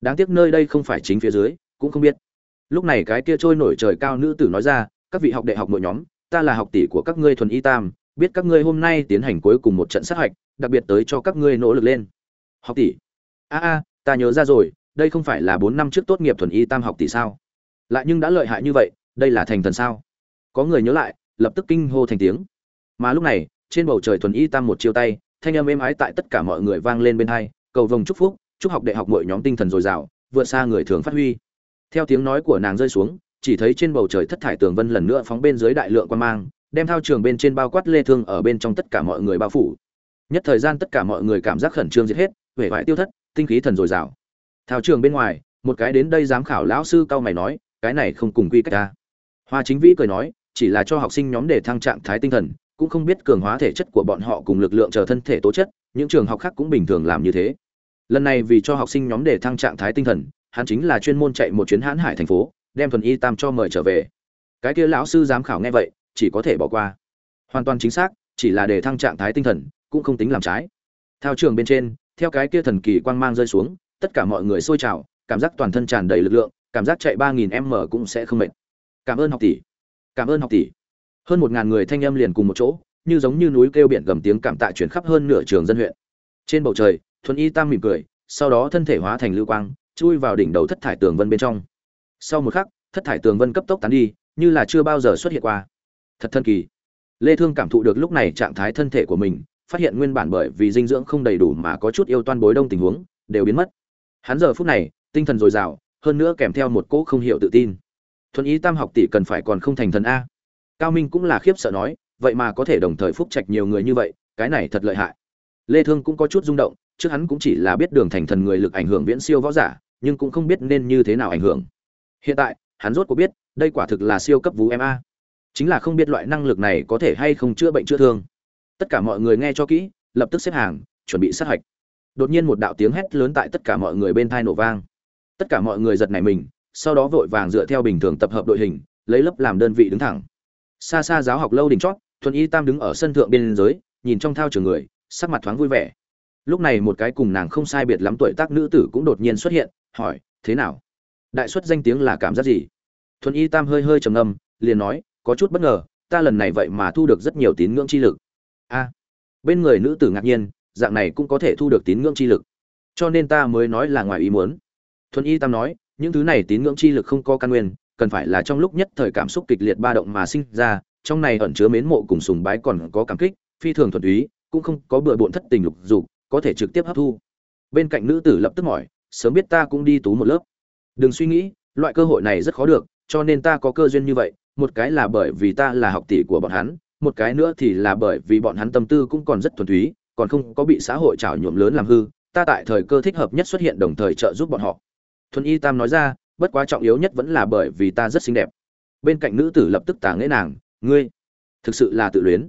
Speaker 1: Đáng tiếc nơi đây không phải chính phía dưới, cũng không biết. Lúc này cái kia trôi nổi trời cao nữ tử nói ra, các vị học đại học nội nhóm, ta là học tỷ của các ngươi thuần y tam, biết các ngươi hôm nay tiến hành cuối cùng một trận sát hạch, đặc biệt tới cho các ngươi nỗ lực lên. Học tỷ? A a, ta nhớ ra rồi, đây không phải là bốn năm trước tốt nghiệp thuần y tam học tỷ sao? Lại nhưng đã lợi hại như vậy, đây là thành thần sao? Có người nhớ lại, lập tức kinh hô thành tiếng. Mà lúc này, trên bầu trời thuần y tam một chiêu tay thanh âm êm ái tại tất cả mọi người vang lên bên hai, cầu vồng chúc phúc, chúc học đệ học mọi nhóm tinh thần dồi dào, vượt xa người thường phát huy. Theo tiếng nói của nàng rơi xuống, chỉ thấy trên bầu trời thất thải tường vân lần nữa phóng bên dưới đại lượng quan mang, đem thao trường bên trên bao quát lê thương ở bên trong tất cả mọi người bao phủ. Nhất thời gian tất cả mọi người cảm giác khẩn trương giết hết, vẻ vải tiêu thất, tinh khí thần dồi dào. Thao trường bên ngoài, một cái đến đây giám khảo lão sư cao mày nói, cái này không cùng quy cách ta. Hoa chính vĩ cười nói, chỉ là cho học sinh nhóm để thăng trạng thái tinh thần cũng không biết cường hóa thể chất của bọn họ cùng lực lượng chờ thân thể tố chất, những trường học khác cũng bình thường làm như thế. Lần này vì cho học sinh nhóm để thăng trạng thái tinh thần, hắn chính là chuyên môn chạy một chuyến hãn hải thành phố, đem thuần y tam cho mời trở về. Cái kia lão sư giám khảo nghe vậy, chỉ có thể bỏ qua. Hoàn toàn chính xác, chỉ là để thăng trạng thái tinh thần, cũng không tính làm trái. Theo trường bên trên, theo cái kia thần kỳ quang mang rơi xuống, tất cả mọi người sôi trào, cảm giác toàn thân tràn đầy lực lượng, cảm giác chạy ba nghìn m cũng sẽ không mệt. Cảm ơn học tỷ. Cảm ơn học tỷ hơn một ngàn người thanh âm liền cùng một chỗ, như giống như núi kêu biển gầm tiếng cảm tạ chuyển khắp hơn nửa trường dân huyện. Trên bầu trời, thuần y tam mỉm cười, sau đó thân thể hóa thành lưu quang, chui vào đỉnh đầu thất thải tường vân bên trong. Sau một khắc, thất thải tường vân cấp tốc tán đi, như là chưa bao giờ xuất hiện qua. Thật thân kỳ. Lê thương cảm thụ được lúc này trạng thái thân thể của mình, phát hiện nguyên bản bởi vì dinh dưỡng không đầy đủ mà có chút yêu toan bối đông tình huống, đều biến mất. Hắn giờ phút này, tinh thần dồi dào, hơn nữa kèm theo một cỗ không hiểu tự tin. Thuần ý tam học tỷ cần phải còn không thành thần a cao minh cũng là khiếp sợ nói, vậy mà có thể đồng thời phúc trạch nhiều người như vậy, cái này thật lợi hại. Lê thương cũng có chút rung động, trước hắn cũng chỉ là biết đường thành thần người lực ảnh hưởng viễn siêu võ giả, nhưng cũng không biết nên như thế nào ảnh hưởng. Hiện tại, hắn rốt cuộc biết, đây quả thực là siêu cấp vú ma chính là không biết loại năng lực này có thể hay không chữa bệnh chữa thương. Tất cả mọi người nghe cho kỹ, lập tức xếp hàng, chuẩn bị sát hạch. Đột nhiên một đạo tiếng hét lớn tại tất cả mọi người bên thai nổ vang. Tất cả mọi người giật nảy mình, sau đó vội vàng dựa theo bình thường tập hợp đội hình, lấy lớp làm đơn vị đứng thẳng xa xa giáo học lâu đỉnh chót, thuần y tam đứng ở sân thượng biên giới, nhìn trong thao trường người, sắc mặt thoáng vui vẻ. Lúc này một cái cùng nàng không sai biệt lắm tuổi tác nữ tử cũng đột nhiên xuất hiện, hỏi, thế nào? Đại xuất danh tiếng là cảm giác gì? Thuần y tam hơi hơi trầm ngâm, liền nói, có chút bất ngờ, ta lần này vậy mà thu được rất nhiều tín ngưỡng chi lực. A. Bên người nữ tử ngạc nhiên, dạng này cũng có thể thu được tín ngưỡng chi lực. Cho nên ta mới nói là ngoài ý muốn. Thuần y tam nói, những thứ này tín ngưỡng chi lực không có căn nguyên cần phải là trong lúc nhất thời cảm xúc kịch liệt ba động mà sinh ra, trong này ẩn chứa mến mộ cùng sùng bái còn có cảm kích, phi thường thuần túy, cũng không có bừa bộn thất tình lục dục, có thể trực tiếp hấp thu. Bên cạnh nữ tử lập tức hỏi, sớm biết ta cũng đi tú một lớp. Đừng suy nghĩ, loại cơ hội này rất khó được, cho nên ta có cơ duyên như vậy, một cái là bởi vì ta là học tỷ của bọn hắn, một cái nữa thì là bởi vì bọn hắn tâm tư cũng còn rất thuần túy, còn không có bị xã hội trào nhuộm lớn làm hư, ta tại thời cơ thích hợp nhất xuất hiện đồng thời trợ giúp bọn họ. Thuần y tam nói ra bất quá trọng yếu nhất vẫn là bởi vì ta rất xinh đẹp. Bên cạnh nữ tử lập tức tả nghễ nàng, ngươi, thực sự là tự luyến.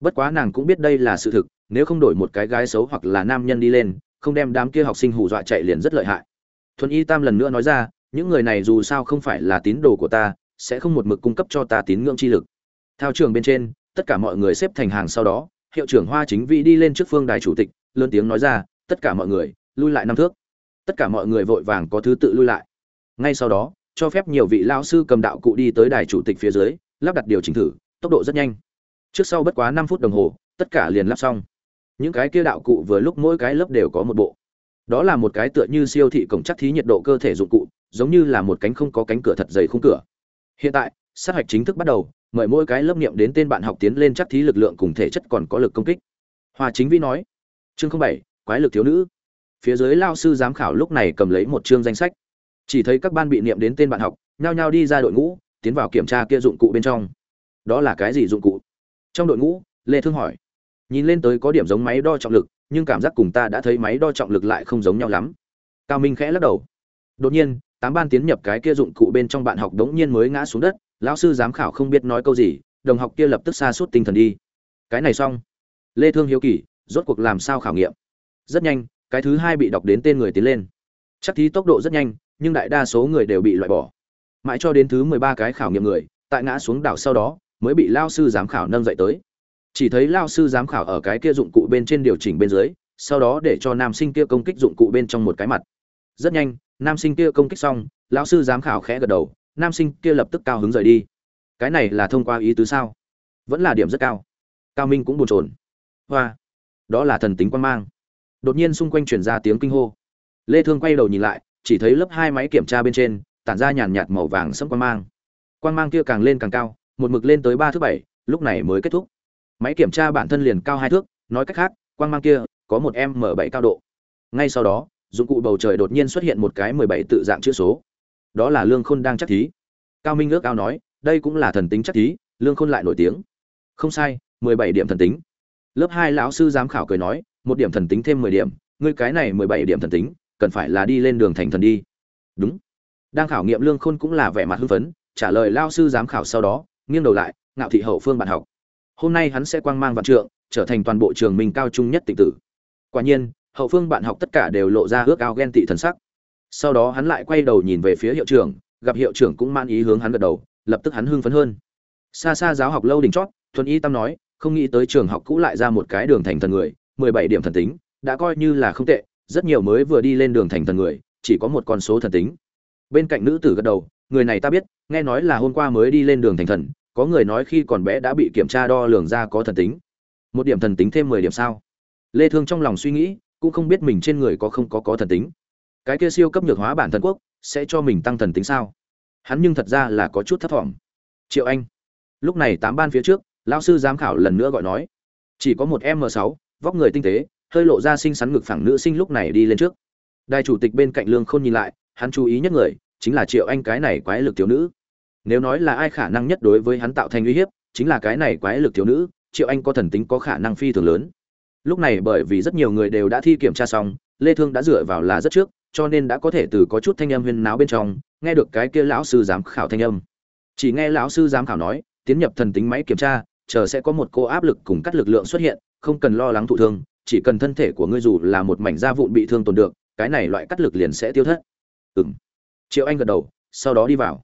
Speaker 1: Bất quá nàng cũng biết đây là sự thực, nếu không đổi một cái gái xấu hoặc là nam nhân đi lên, không đem đám kia học sinh hù dọa chạy liền rất lợi hại. Thuần y tam lần nữa nói ra, những người này dù sao không phải là tín đồ của ta, sẽ không một mực cung cấp cho ta tín ngưỡng chi lực. Theo trường bên trên, tất cả mọi người xếp thành hàng sau đó, hiệu trưởng hoa chính vị đi lên trước phương đài chủ tịch, lớn tiếng nói ra, tất cả mọi người, lui lại năm thước. Tất cả mọi người vội vàng có thứ tự lui lại ngay sau đó, cho phép nhiều vị lao sư cầm đạo cụ đi tới đài chủ tịch phía dưới, lắp đặt điều chỉnh thử, tốc độ rất nhanh. Trước sau bất quá năm phút đồng hồ, tất cả liền lắp xong. Những cái kia đạo cụ vừa lúc mỗi cái lớp đều có một bộ. Đó là một cái tựa như siêu thị cổng chắc thí nhiệt độ cơ thể dụng cụ, giống như là một cánh không có cánh cửa thật dày khung cửa. Hiện tại, sát hạch chính thức bắt đầu, mời mỗi cái lớp niệm đến tên bạn học tiến lên chắc thí lực lượng cùng thể chất còn có lực công kích. Hòa chính vi nói, chương bảy, quái lực thiếu nữ. Phía dưới lao sư giám khảo lúc này cầm lấy một chương danh sách chỉ thấy các ban bị niệm đến tên bạn học, nhao nhao đi ra đội ngũ, tiến vào kiểm tra kia dụng cụ bên trong. Đó là cái gì dụng cụ? Trong đội ngũ, lê thương hỏi. Nhìn lên tới có điểm giống máy đo trọng lực, nhưng cảm giác cùng ta đã thấy máy đo trọng lực lại không giống nhau lắm. Cao minh khẽ lắc đầu. Đột nhiên, tám ban tiến nhập cái kia dụng cụ bên trong bạn học đống nhiên mới ngã xuống đất, lão sư giám khảo không biết nói câu gì, đồng học kia lập tức xa suốt tinh thần đi. Cái này xong. Lê thương hiếu kỳ, rốt cuộc làm sao khảo nghiệm? Rất nhanh, cái thứ hai bị đọc đến tên người tiến lên. Chắc thí tốc độ rất nhanh nhưng đại đa số người đều bị loại bỏ. Mãi cho đến thứ 13 cái khảo nghiệm người, tại ngã xuống đảo sau đó, mới bị lao sư giám khảo nâng dậy tới. Chỉ thấy lao sư giám khảo ở cái kia dụng cụ bên trên điều chỉnh bên dưới, sau đó để cho nam sinh kia công kích dụng cụ bên trong một cái mặt. Rất nhanh, nam sinh kia công kích xong, lão sư giám khảo khẽ gật đầu, nam sinh kia lập tức cao hứng rời đi. Cái này là thông qua ý tứ sao? Vẫn là điểm rất cao. Cao minh cũng buồn chồn. Hoa! Đó là thần tính quan mang. Đột nhiên xung quanh truyền ra tiếng kinh hô. Lê thương quay đầu nhìn lại chỉ thấy lớp hai máy kiểm tra bên trên, tản ra nhàn nhạt màu vàng sẫm quang mang. Quang mang kia càng lên càng cao, một mực lên tới ba thước bảy, lúc này mới kết thúc. Máy kiểm tra bản thân liền cao hai thước, nói cách khác, quang mang kia có một m bảy cao độ. Ngay sau đó, dụng cụ bầu trời đột nhiên xuất hiện một cái mười bảy tự dạng chữ số. Đó là lương khôn đang chắc thí. Cao minh ước ao nói, đây cũng là thần tính chắc thí, lương khôn lại nổi tiếng. Không sai mười bảy điểm thần tính. Lớp hai lão sư giám khảo cười nói, một điểm thần tính thêm mười điểm, ngươi cái này mười bảy điểm thần tính cần phải là đi lên đường thành thần đi. Đúng. Đang khảo nghiệm lương khôn cũng là vẻ mặt hưng phấn, trả lời lao sư giám khảo sau đó, nghiêng đầu lại, ngạo thị hậu phương bạn học. Hôm nay hắn sẽ quang mang vạn trượng, trở thành toàn bộ trường mình cao trung nhất tịch tử. Quả nhiên, hậu phương bạn học tất cả đều lộ ra ước ao ghen tị thần sắc. Sau đó hắn lại quay đầu nhìn về phía hiệu trưởng, gặp hiệu trưởng cũng man ý hướng hắn gật đầu, lập tức hắn hưng phấn hơn. Xa xa giáo học lâu đỉnh chót, thuần y tâm nói, không nghĩ tới trường học cũ lại ra một cái đường thành thần người, mười bảy điểm thần tính, đã coi như là không tệ rất nhiều mới vừa đi lên đường thành thần người, chỉ có một con số thần tính. Bên cạnh nữ tử gật đầu, người này ta biết, nghe nói là hôm qua mới đi lên đường thành thần, có người nói khi còn bé đã bị kiểm tra đo lường ra có thần tính. Một điểm thần tính thêm mười điểm sao? Lê thương trong lòng suy nghĩ, cũng không biết mình trên người có không có có thần tính. Cái kia siêu cấp nhược hóa bản thần quốc, sẽ cho mình tăng thần tính sao? Hắn nhưng thật ra là có chút thất vọng triệu anh. Lúc này tám ban phía trước, lão sư giám khảo lần nữa gọi nói. Chỉ có một m 6 vóc người tinh tế hơi lộ ra xinh xắn ngực phẳng nữ sinh lúc này đi lên trước. Đại chủ tịch bên cạnh lương khôn nhìn lại, hắn chú ý nhất người, chính là triệu anh cái này quái lực thiếu nữ. Nếu nói là ai khả năng nhất đối với hắn tạo thành uy hiếp, chính là cái này quái lực thiếu nữ, triệu anh có thần tính có khả năng phi thường lớn. Lúc này bởi vì rất nhiều người đều đã thi kiểm tra xong, lê thương đã dựa vào là rất trước, cho nên đã có thể từ có chút thanh âm huyên náo bên trong, nghe được cái kia lão sư giám khảo thanh âm. Chỉ nghe lão sư giám khảo nói, tiến nhập thần tính máy kiểm tra, chờ sẽ có một cô áp lực cùng cắt lực lượng xuất hiện, không cần lo lắng thụ thương chỉ cần thân thể của ngươi dù là một mảnh da vụn bị thương tồn được, cái này loại cắt lực liền sẽ tiêu thất. Ừm. Triệu anh gật đầu, sau đó đi vào.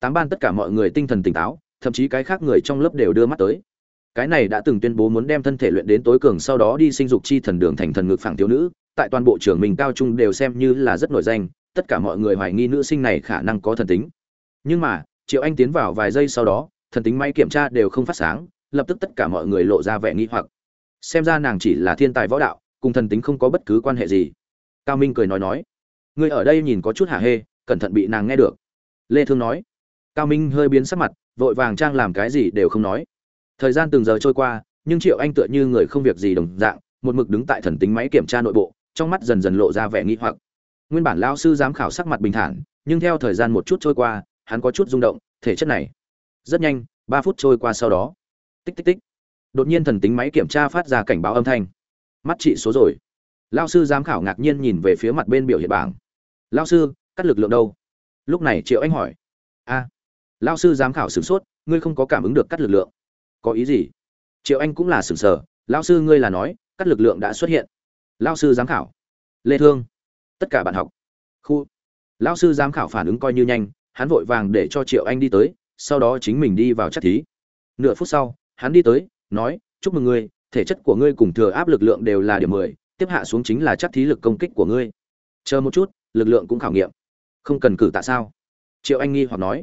Speaker 1: Tám ban tất cả mọi người tinh thần tỉnh táo, thậm chí cái khác người trong lớp đều đưa mắt tới. Cái này đã từng tuyên bố muốn đem thân thể luyện đến tối cường sau đó đi sinh dục chi thần đường thành thần ngực phẳng thiếu nữ, tại toàn bộ trường mình cao trung đều xem như là rất nổi danh, tất cả mọi người hoài nghi nữ sinh này khả năng có thần tính. Nhưng mà, triệu anh tiến vào vài giây sau đó, thần tính máy kiểm tra đều không phát sáng, lập tức tất cả mọi người lộ ra vẻ nghi hoặc xem ra nàng chỉ là thiên tài võ đạo, cùng thần tính không có bất cứ quan hệ gì. Cao minh cười nói nói người ở đây nhìn có chút hả hê, cẩn thận bị nàng nghe được. Lê thương nói. Cao minh hơi biến sắc mặt, vội vàng trang làm cái gì đều không nói. Thời gian từng giờ trôi qua, nhưng triệu anh tựa như người không việc gì đồng dạng, một mực đứng tại thần tính máy kiểm tra nội bộ, trong mắt dần dần lộ ra vẻ nghi hoặc. Nguyên bản Lão sư giám khảo sắc mặt bình thản, nhưng theo thời gian một chút trôi qua, hắn có chút rung động, thể chất này rất nhanh, ba phút trôi qua sau đó. Tích tích tích đột nhiên thần tính máy kiểm tra phát ra cảnh báo âm thanh. Mắt trị số rồi. Lao sư giám khảo ngạc nhiên nhìn về phía mặt bên biểu hiện bảng. Lao sư cắt lực lượng đâu? Lúc này triệu anh hỏi. A. À, lao sư giám khảo sửng sốt ngươi không có cảm ứng được cắt lực lượng. Có ý gì? Triệu anh cũng là sửng sở lao sư ngươi là nói cắt lực lượng đã xuất hiện. Lao sư giám khảo. Lê thương. Tất cả bạn học. Khu. Lao sư giám khảo phản ứng coi như nhanh hắn vội vàng để cho triệu anh đi tới sau đó chính mình đi vào chắc thí. Nửa phút sau hắn đi tới nói, chúc mừng ngươi, thể chất của ngươi cùng thừa áp lực lượng đều là điểm mười, tiếp hạ xuống chính là chắc thí lực công kích của ngươi. Chờ một chút, lực lượng cũng khảo nghiệm. Không cần cử tạ sao? Triệu anh nghi hoặc nói.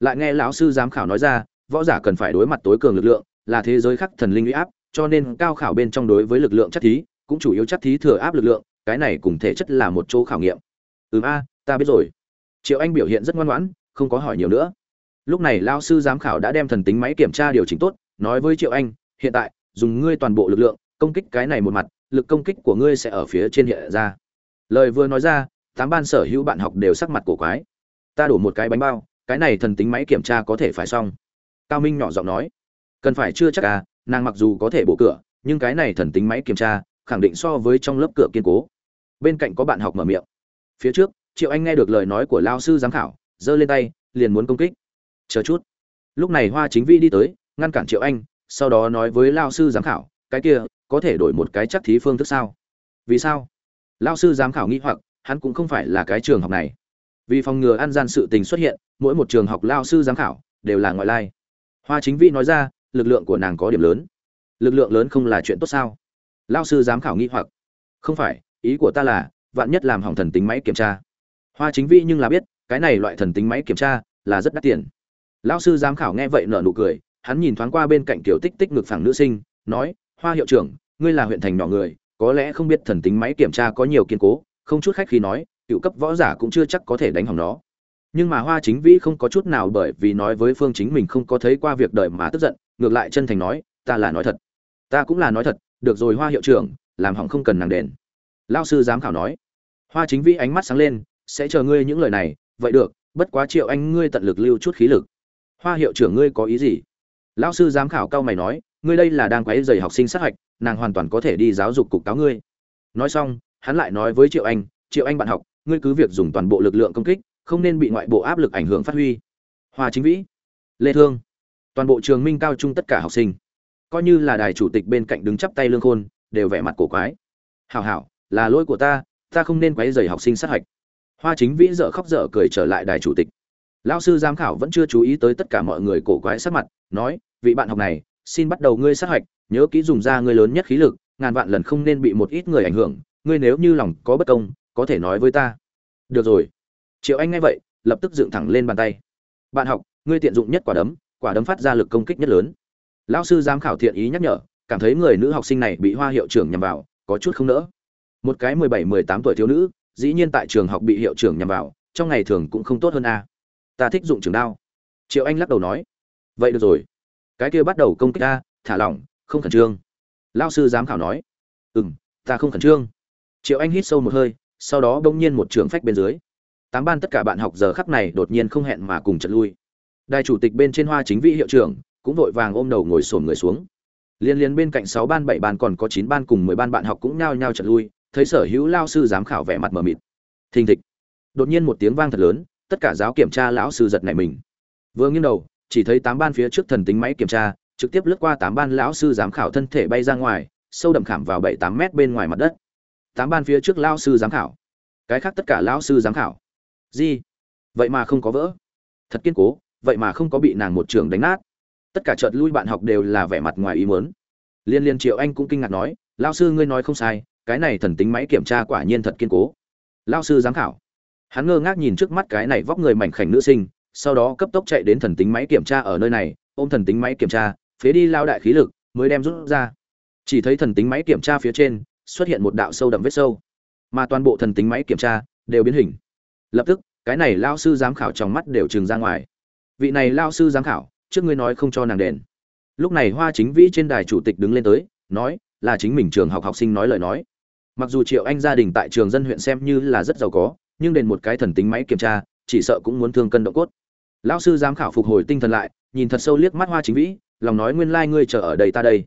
Speaker 1: Lại nghe lão sư giám khảo nói ra, võ giả cần phải đối mặt tối cường lực lượng, là thế giới khắc thần linh uy áp, cho nên cao khảo bên trong đối với lực lượng chắc thí, cũng chủ yếu chắc thí thừa áp lực lượng, cái này cùng thể chất là một chỗ khảo nghiệm. Ừm a, ta biết rồi. Triệu anh biểu hiện rất ngoan ngoãn, không có hỏi nhiều nữa. Lúc này lao sư giám khảo đã đem thần tính máy kiểm tra điều chỉnh tốt, nói với triệu anh hiện tại, dùng ngươi toàn bộ lực lượng, công kích cái này một mặt, lực công kích của ngươi sẽ ở phía trên hiện ra. Lời vừa nói ra, tám ban sở hữu bạn học đều sắc mặt cổ quái. Ta đổ một cái bánh bao, cái này thần tính máy kiểm tra có thể phải xong. Cao minh nhỏ giọng nói. Cần phải chưa chắc à nàng mặc dù có thể bổ cửa, nhưng cái này thần tính máy kiểm tra, khẳng định so với trong lớp cửa kiên cố. Bên cạnh có bạn học mở miệng. Phía trước, triệu anh nghe được lời nói của lao sư giám khảo, giơ lên tay, liền muốn công kích. Chờ chút. Lúc này hoa chính vi đi tới, ngăn cản triệu anh sau đó nói với lao sư giám khảo, cái kia, có thể đổi một cái chắc thí phương thức sao? Vì sao? Lao sư giám khảo nghĩ hoặc, hắn cũng không phải là cái trường học này. Vì phòng ngừa ăn gian sự tình xuất hiện, mỗi một trường học lao sư giám khảo đều là ngoại lai. Hoa chính vi nói ra, lực lượng của nàng có điểm lớn. Lực lượng lớn không là chuyện tốt sao? Lao sư giám khảo nghĩ hoặc, không phải, ý của ta là, vạn nhất làm hỏng thần tính máy kiểm tra. Hoa chính vi nhưng là biết, cái này loại thần tính máy kiểm tra là rất đắt tiền. Lão sư giám khảo nghe vậy nở nụ cười hắn nhìn thoáng qua bên cạnh tiểu tích tích ngực phẳng nữ sinh, nói, hoa hiệu trưởng, ngươi là huyện thành nhỏ người, có lẽ không biết thần tính máy kiểm tra có nhiều kiên cố, không chút khách khi nói, cựu cấp võ giả cũng chưa chắc có thể đánh hỏng nó. Nhưng mà hoa chính vĩ không có chút nào bởi vì nói với phương chính mình không có thấy qua việc đời mà tức giận, ngược lại chân thành nói, ta là nói thật, ta cũng là nói thật, được rồi hoa hiệu trưởng, làm hỏng không cần nàng đền. Lao sư giám khảo nói. Hoa chính vĩ ánh mắt sáng lên, sẽ chờ ngươi những lời này, vậy được, bất quá triệu anh ngươi tận lực lưu chút khí lực. Hoa hiệu trưởng ngươi có ý gì? Lão sư giám khảo cao mày nói, ngươi đây là đang quấy dày học sinh sát hạch, nàng hoàn toàn có thể đi giáo dục cục cáo ngươi. Nói xong, hắn lại nói với triệu anh triệu anh bạn học, ngươi cứ việc dùng toàn bộ lực lượng công kích, không nên bị ngoại bộ áp lực ảnh hưởng phát huy. Hoa chính vĩ, lê thương, toàn bộ trường minh cao trung tất cả học sinh, coi như là đài chủ tịch bên cạnh đứng chắp tay lương khôn, đều vẻ mặt cổ quái. Hảo hảo, là lỗi của ta ta không nên quấy rầy học sinh sát hạch. Hoa chính vĩ dở khóc dở cười trở lại đài chủ tịch. Lão sư giám khảo vẫn chưa chú ý tới tất cả mọi người cổ quái sát mặt, nói vị bạn học này, xin bắt đầu ngươi sát hạch, nhớ kỹ dùng ra ngươi lớn nhất khí lực, ngàn vạn lần không nên bị một ít người ảnh hưởng, ngươi nếu như lòng có bất công, có thể nói với ta. Được rồi. Triệu anh nghe vậy, lập tức dựng thẳng lên bàn tay. Bạn học, ngươi tiện dụng nhất quả đấm quả đấm phát ra lực công kích nhất lớn. Lão sư giám khảo thiện ý nhắc nhở, cảm thấy người nữ học sinh này bị hoa hiệu trưởng nhằm vào, có chút không nỡ. Một cái mười bảy, mười tám tuổi thiếu nữ, dĩ nhiên tại trường học bị hiệu trưởng nhằm vào, trong ngày thường cũng không tốt hơn a. Ta thích dụng trường đao. Triệu anh lắc đầu nói. Vậy được rồi cái kia bắt đầu công kích ta, thả lỏng, không khẩn trương. Lao sư giám khảo nói. Ừ m ta không khẩn trương. Triệu anh hít sâu một hơi, sau đó bỗng nhiên một trường phách bên dưới. Tám ban tất cả bạn học giờ khắc này đột nhiên không hẹn mà cùng trận lui. Đại chủ tịch bên trên hoa chính vị hiệu trưởng cũng vội vàng ôm đầu ngồi sổm người xuống. Liên liên bên cạnh sáu ban, bảy ban còn có chín ban cùng mười ban bạn học cũng nhao nhao trận lui, thấy sở hữu lao sư giám khảo vẻ mặt mờ mịt. Thình thịch. Đột nhiên một tiếng vang thật lớn, tất cả giáo kiểm tra lão sư giật nảy mình. Vừa nghiêng đầu chỉ thấy tám ban phía trước thần tính máy kiểm tra, trực tiếp lướt qua tám ban lão sư giám khảo thân thể bay ra ngoài, sâu đậm khảm vào bảy tám mét bên ngoài mặt đất. Tám ban phía trước lão sư giám khảo. Cái khác tất cả lão sư giám khảo. Gì? Vậy mà không có vỡ. Thật kiên cố, vậy mà không có bị nàng một trường đánh nát. Tất cả chợt lui bạn học đều là vẻ mặt ngoài ý muốn. Liên liên triệu anh cũng kinh ngạc nói, lão sư ngươi nói không sai, cái này thần tính máy kiểm tra quả nhiên thật kiên cố. Lão sư giám khảo. Hắn ngơ ngác nhìn trước mắt cái này vóc người mảnh khảnh nữ sinh sau đó cấp tốc chạy đến thần tính máy kiểm tra ở nơi này, ôm thần tính máy kiểm tra, phế đi lao đại khí lực, mới đem rút ra. Chỉ thấy thần tính máy kiểm tra phía trên, xuất hiện một đạo sâu đậm vết sâu. Mà toàn bộ thần tính máy kiểm tra, đều biến hình. Lập tức, cái này lao sư giám khảo trong mắt đều trừng ra ngoài. Vị này lao sư giám khảo, trước ngươi nói không cho nàng đền. Lúc này hoa chính vĩ trên đài chủ tịch đứng lên tới, nói, là chính mình trường học học sinh nói lời nói. Mặc dù triệu anh gia đình tại trường dân huyện xem như là rất giàu có, nhưng đền một cái thần tính máy kiểm tra, chỉ sợ cũng muốn thương cân động cốt lão sư giám khảo phục hồi tinh thần lại, nhìn thật sâu liếc mắt hoa chính vĩ, lòng nói nguyên lai ngươi chờ ở đây ta đây.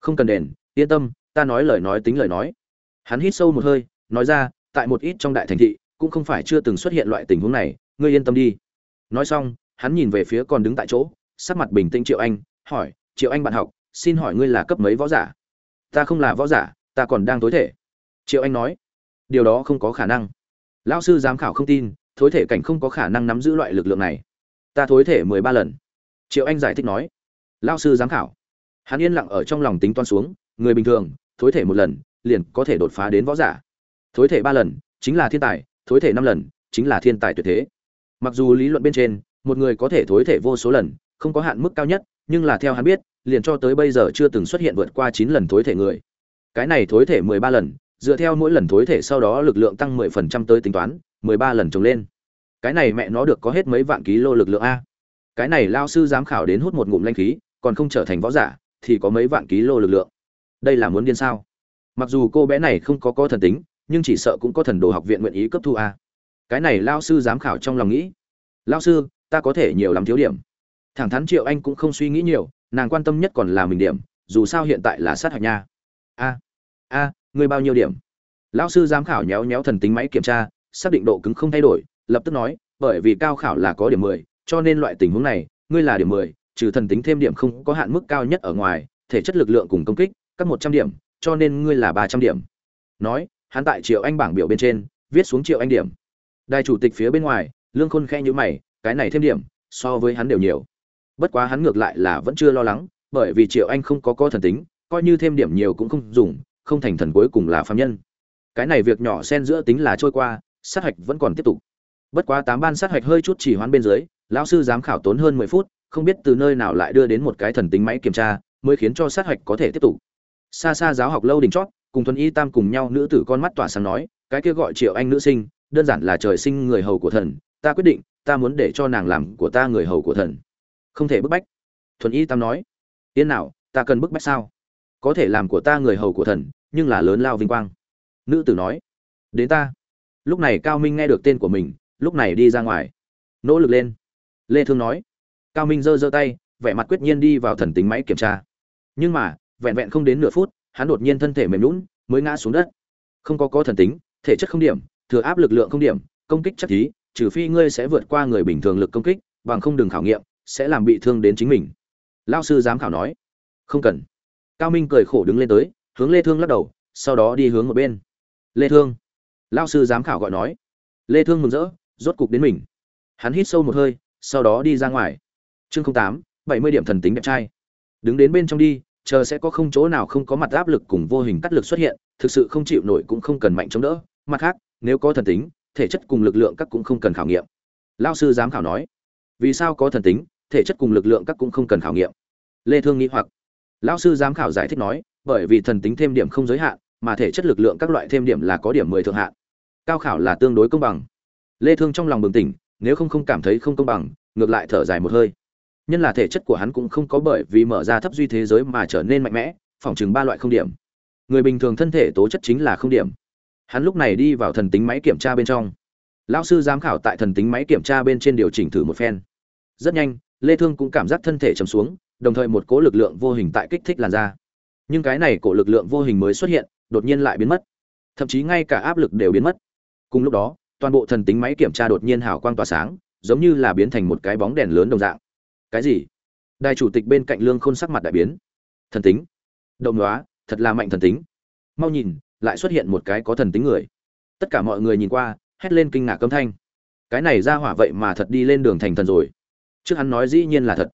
Speaker 1: Không cần đền, yên tâm, ta nói lời nói tính lời nói. Hắn hít sâu một hơi, nói ra, tại một ít trong đại thành thị, cũng không phải chưa từng xuất hiện loại tình huống này, ngươi yên tâm đi. Nói xong, hắn nhìn về phía còn đứng tại chỗ, sắc mặt bình tĩnh triệu anh, hỏi, triệu anh bạn học, xin hỏi ngươi là cấp mấy võ giả? Ta không là võ giả, ta còn đang tối thể. Triệu anh nói, điều đó không có khả năng. Lão sư giám khảo không tin, thối thể cảnh không có khả năng nắm giữ loại lực lượng này ta thối thể mười ba lần. Triệu anh giải thích nói. Lão sư giám khảo. Hắn yên lặng ở trong lòng tính toán xuống người bình thường thối thể một lần liền có thể đột phá đến võ giả. Thối thể ba lần chính là thiên tài thối thể năm lần chính là thiên tài tuyệt thế. Mặc dù lý luận bên trên một người có thể thối thể vô số lần không có hạn mức cao nhất nhưng là theo hắn biết liền cho tới bây giờ chưa từng xuất hiện vượt qua chín lần thối thể người. Cái này thối thể mười ba lần dựa theo mỗi lần thối thể sau đó lực lượng tăng 10% tới tính toán, 13 lần trồng lên. Cái này mẹ nó được có hết mấy vạn ký lô lực lượng a. Cái này lao sư giám khảo đến hút một ngụm lanh khí, còn không trở thành võ giả, thì có mấy vạn ký lô lực lượng. Đây là muốn điên sao? Mặc dù cô bé này không có có thần tính, nhưng chỉ sợ cũng có thần đồ học viện nguyện ý cấp thu a. Cái này lao sư giám khảo trong lòng nghĩ, lao sư, ta có thể nhiều lắm thiếu điểm. Thẳng thắn Triệu Anh cũng không suy nghĩ nhiều, nàng quan tâm nhất còn là mình điểm, dù sao hiện tại là sát hạch nha. A, a, ngươi bao nhiêu điểm lão sư giám khảo nhéo nhéo thần tính máy kiểm tra xác định độ cứng không thay đổi lập tức nói, bởi vì cao khảo là có điểm mười, cho nên loại tình huống này, ngươi là điểm mười, trừ thần tính thêm điểm không có hạn mức cao nhất ở ngoài, thể chất lực lượng cùng công kích, các một trăm điểm, cho nên ngươi là ba trăm điểm. Nói, hắn tại triệu anh bảng biểu bên trên, viết xuống triệu anh điểm. Đài chủ tịch phía bên ngoài, lương khôn khẽ nhữ mày, cái này thêm điểm, so với hắn đều nhiều. Bất quá hắn ngược lại là vẫn chưa lo lắng, bởi vì triệu anh không có có thần tính, coi như thêm điểm nhiều cũng không dùng, không thành thần cuối cùng là phàm nhân. Cái này việc nhỏ xen giữa tính là trôi qua, sát hạch vẫn còn tiếp tục bất quá tám ban sát hạch hơi chút chỉ hoán bên dưới, lão sư giám khảo tốn hơn mười phút, không biết từ nơi nào lại đưa đến một cái thần tính máy kiểm tra, mới khiến cho sát hạch có thể tiếp tục. Xa xa giáo học lâu đỉnh chót, cùng thuần y tam cùng nhau nữ tử con mắt tỏa sáng nói, cái kia gọi triệu anh nữ sinh, đơn giản là trời sinh người hầu của thần, ta quyết định, ta muốn để cho nàng làm của ta người hầu của thần. Không thể bức bách. Thuần y tam nói, yên nào, ta cần bức bách sao? Có thể làm của ta người hầu của thần, nhưng là lớn lao vinh quang. Nữ tử nói, đến ta. Lúc này cao minh nghe được tên của mình lúc này đi ra ngoài. Nỗ lực lên. Lê thương nói. Cao minh giơ giơ tay, vẻ mặt quyết nhiên đi vào thần tính máy kiểm tra. Nhưng mà, vẹn vẹn không đến nửa phút, hắn đột nhiên thân thể mềm lún mới ngã xuống đất. Không có có thần tính, thể chất không điểm, thừa áp lực lượng không điểm, công kích chắc thí, trừ phi ngươi sẽ vượt qua người bình thường lực công kích, bằng không đừng khảo nghiệm, sẽ làm bị thương đến chính mình. Lao sư giám khảo nói. Không cần. Cao minh cười khổ đứng lên tới, hướng lê thương lắc đầu, sau đó đi hướng một bên. Lê thương. Lao sư giám khảo gọi nói. Lê thương mừng rỡ rốt cục đến mình. Hắn hít sâu một hơi sau đó đi ra ngoài. Chương 08, 70 điểm thần tính đẹp trai. Đứng đến bên trong đi chờ sẽ có không chỗ nào không có mặt áp lực cùng vô hình cắt lực xuất hiện thực sự không chịu nổi cũng không cần mạnh chống đỡ. Mặt khác nếu có thần tính thể chất cùng lực lượng các cũng không cần khảo nghiệm. Lao sư giám khảo nói vì sao có thần tính thể chất cùng lực lượng các cũng không cần khảo nghiệm? Lê thương nghĩ hoặc. Lão sư giám khảo giải thích nói bởi vì thần tính thêm điểm không giới hạn mà thể chất lực lượng các loại thêm điểm là có điểm 10 thượng hạn. Cao khảo là tương đối công bằng lê thương trong lòng bừng tỉnh, nếu không không cảm thấy không công bằng, ngược lại thở dài một hơi. Nhân là thể chất của hắn cũng không có bởi vì mở ra thấp duy thế giới mà trở nên mạnh mẽ, phỏng chừng ba loại không điểm. Người bình thường thân thể tố chất chính là không điểm. Hắn lúc này đi vào thần tính máy kiểm tra bên trong. Lão sư giám khảo tại thần tính máy kiểm tra bên trên điều chỉnh thử một phen. Rất nhanh, lê thương cũng cảm giác thân thể trầm xuống, đồng thời một cỗ lực lượng vô hình tại kích thích làn da. Nhưng cái này cổ lực lượng vô hình mới xuất hiện, đột nhiên lại biến mất. Thậm chí ngay cả áp lực đều biến mất. Cùng lúc đó toàn bộ thần tính máy kiểm tra đột nhiên hào quang tỏa sáng, giống như là biến thành một cái bóng đèn lớn đồng dạng. Cái gì? Đại chủ tịch bên cạnh lương khôn sắc mặt đại biến. Thần tính? Động đoá thật là mạnh thần tính. Mau nhìn, lại xuất hiện một cái có thần tính người. Tất cả mọi người nhìn qua, hét lên kinh ngạc câm thanh. Cái này ra hỏa vậy mà thật đi lên đường thành thần rồi. Trước hắn nói dĩ nhiên là thật.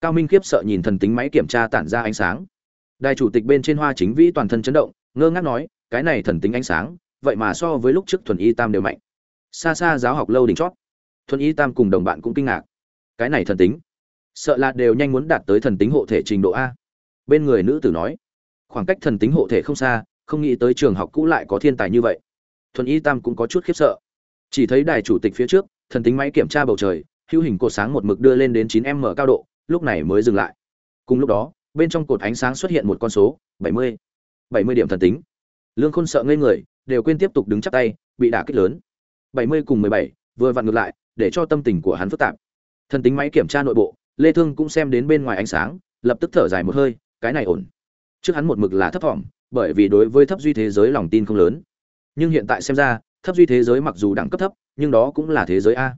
Speaker 1: Cao minh khiếp sợ nhìn thần tính máy kiểm tra tản ra ánh sáng. Đại chủ tịch bên trên hoa chính vĩ toàn thân chấn động, ngơ ngác nói, cái này thần tính ánh sáng, vậy mà so với lúc trước thuần y tam đều mạnh xa xa giáo học lâu đỉnh chót. Thuần y tam cùng đồng bạn cũng kinh ngạc. Cái này thần tính. Sợ là đều nhanh muốn đạt tới thần tính hộ thể trình độ a. Bên người nữ tử nói. Khoảng cách thần tính hộ thể không xa, không nghĩ tới trường học cũ lại có thiên tài như vậy. Thuần y tam cũng có chút khiếp sợ. Chỉ thấy đài chủ tịch phía trước, thần tính máy kiểm tra bầu trời, hữu hình cột sáng một mực đưa lên đến chín m cao độ, lúc này mới dừng lại. Cùng lúc đó, bên trong cột ánh sáng xuất hiện một con số 70. 70 điểm thần tính. Lương khôn sợ ngây người, đều quên tiếp tục đứng chắp tay, bị đả kích lớn. 70 cùng 17, vừa vặn ngược lại để cho tâm tình của hắn phức tạp. Thần tính máy kiểm tra nội bộ lê thương cũng xem đến bên ngoài ánh sáng lập tức thở dài một hơi cái này ổn. Trước hắn một mực là thấp vọng bởi vì đối với thấp duy thế giới lòng tin không lớn. Nhưng hiện tại xem ra thấp duy thế giới mặc dù đẳng cấp thấp nhưng đó cũng là thế giới a.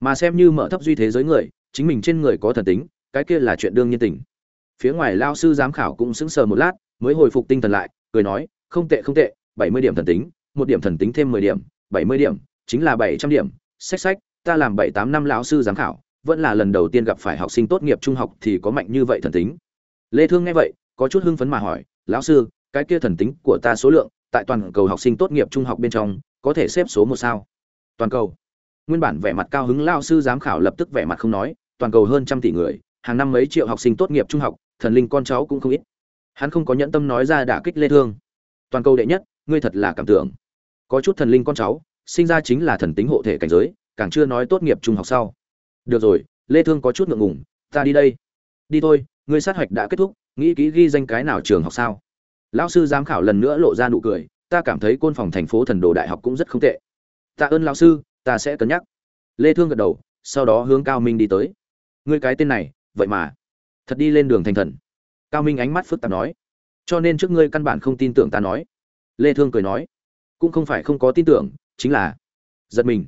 Speaker 1: Mà xem như mở thấp duy thế giới người chính mình trên người có thần tính cái kia là chuyện đương nhiên tình. Phía ngoài lao sư giám khảo cũng sững sờ một lát mới hồi phục tinh thần lại cười nói không tệ không tệ bảy mươi điểm thần tính một điểm thần tính thêm mười điểm bảy mươi điểm chính là bảy trăm điểm. Sách sách, ta làm bảy tám năm lão sư giám khảo, vẫn là lần đầu tiên gặp phải học sinh tốt nghiệp trung học thì có mạnh như vậy thần tính. Lê thương nghe vậy, có chút hưng phấn mà hỏi, lão sư, cái kia thần tính của ta số lượng, tại toàn cầu học sinh tốt nghiệp trung học bên trong, có thể xếp số một sao? Toàn cầu. Nguyên bản vẻ mặt cao hứng lao sư giám khảo lập tức vẻ mặt không nói, toàn cầu hơn trăm tỷ người, hàng năm mấy triệu học sinh tốt nghiệp trung học, thần linh con cháu cũng không ít. Hắn không có nhẫn tâm nói ra đả kích lê thương. Toàn cầu đệ nhất, ngươi thật là cảm tưởng. Có chút thần linh con cháu sinh ra chính là thần tính hộ thể cảnh giới, càng chưa nói tốt nghiệp trung học sau. Được rồi, lê thương có chút ngượng ngùng, ta đi đây. Đi thôi, ngươi sát hạch đã kết thúc, nghĩ kỹ ghi danh cái nào trường học sao? Lão sư giám khảo lần nữa lộ ra nụ cười, ta cảm thấy côn phòng thành phố thần đồ đại học cũng rất không tệ. Tạ ơn lão sư, ta sẽ cân nhắc. Lê thương gật đầu, sau đó hướng cao minh đi tới. Ngươi cái tên này, vậy mà, thật đi lên đường thành thần. Cao minh ánh mắt phức tạp nói. Cho nên trước ngươi căn bản không tin tưởng ta nói. Lê thương cười nói. Cũng không phải không có tin tưởng chính là giật mình.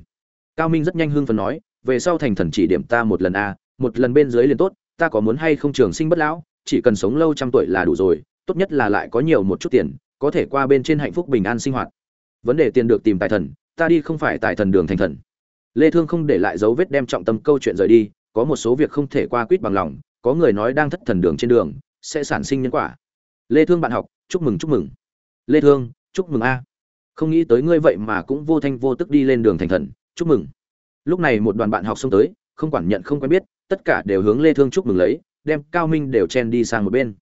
Speaker 1: Cao minh rất nhanh hưng phấn nói, về sau thành thần chỉ điểm ta một lần a, một lần bên dưới liền tốt, ta có muốn hay không trường sinh bất lão, chỉ cần sống lâu trăm tuổi là đủ rồi, tốt nhất là lại có nhiều một chút tiền, có thể qua bên trên hạnh phúc bình an sinh hoạt. Vấn đề tiền được tìm tài thần, ta đi không phải tài thần đường thành thần. Lê thương không để lại dấu vết đem trọng tâm câu chuyện rời đi, có một số việc không thể qua quýt bằng lòng, có người nói đang thất thần đường trên đường, sẽ sản sinh nhân quả. Lê thương bạn học, chúc mừng chúc mừng. Lê thương, chúc mừng a không nghĩ tới ngươi vậy mà cũng vô thanh vô tức đi lên đường thành thần, chúc mừng. Lúc này một đoàn bạn học xông tới, không quản nhận không quen biết, tất cả đều hướng lê thương chúc mừng lấy, đem cao minh đều chen đi sang một bên.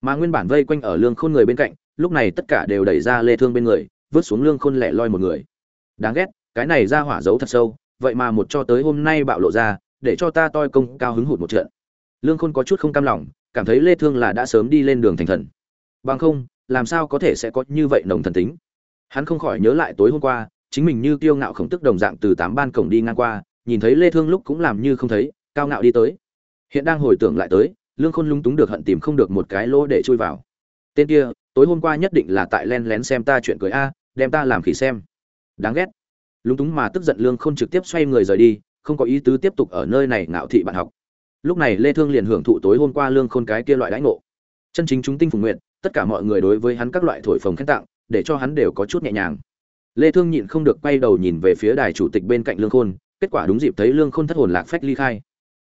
Speaker 1: Mà nguyên bản vây quanh ở lương khôn người bên cạnh, lúc này tất cả đều đẩy ra lê thương bên người, vứt xuống lương khôn lẻ loi một người. Đáng ghét, cái này ra hỏa giấu thật sâu, vậy mà một cho tới hôm nay bạo lộ ra, để cho ta toi công cao hứng hụt một trận. Lương khôn có chút không cam lòng, cảm thấy lê thương là đã sớm đi lên đường thành thần. Bằng không, làm sao có thể sẽ có như vậy nồng thần tính? Hắn không khỏi nhớ lại tối hôm qua, chính mình như kiêu ngạo khổng tức đồng dạng từ tám ban cổng đi ngang qua, nhìn thấy lê thương lúc cũng làm như không thấy, cao ngạo đi tới. Hiện đang hồi tưởng lại tới, lương khôn lúng túng được hận tìm không được một cái lỗ để chui vào. Tên kia, tối hôm qua nhất định là tại len lén xem ta chuyện cười a, đem ta làm khỉ xem. Đáng ghét. Lúng túng mà tức giận lương khôn trực tiếp xoay người rời đi, không có ý tứ tiếp tục ở nơi này ngạo thị bạn học. Lúc này lê thương liền hưởng thụ tối hôm qua lương khôn cái kia loại đãi ngộ. Chân chính chúng tinh phùng nguyện tất cả mọi người đối với hắn các loại thổi phồng khen tặng để cho hắn đều có chút nhẹ nhàng. Lê thương nhịn không được quay đầu nhìn về phía đài chủ tịch bên cạnh lương khôn, kết quả đúng dịp thấy lương khôn thất hồn lạc phách ly khai.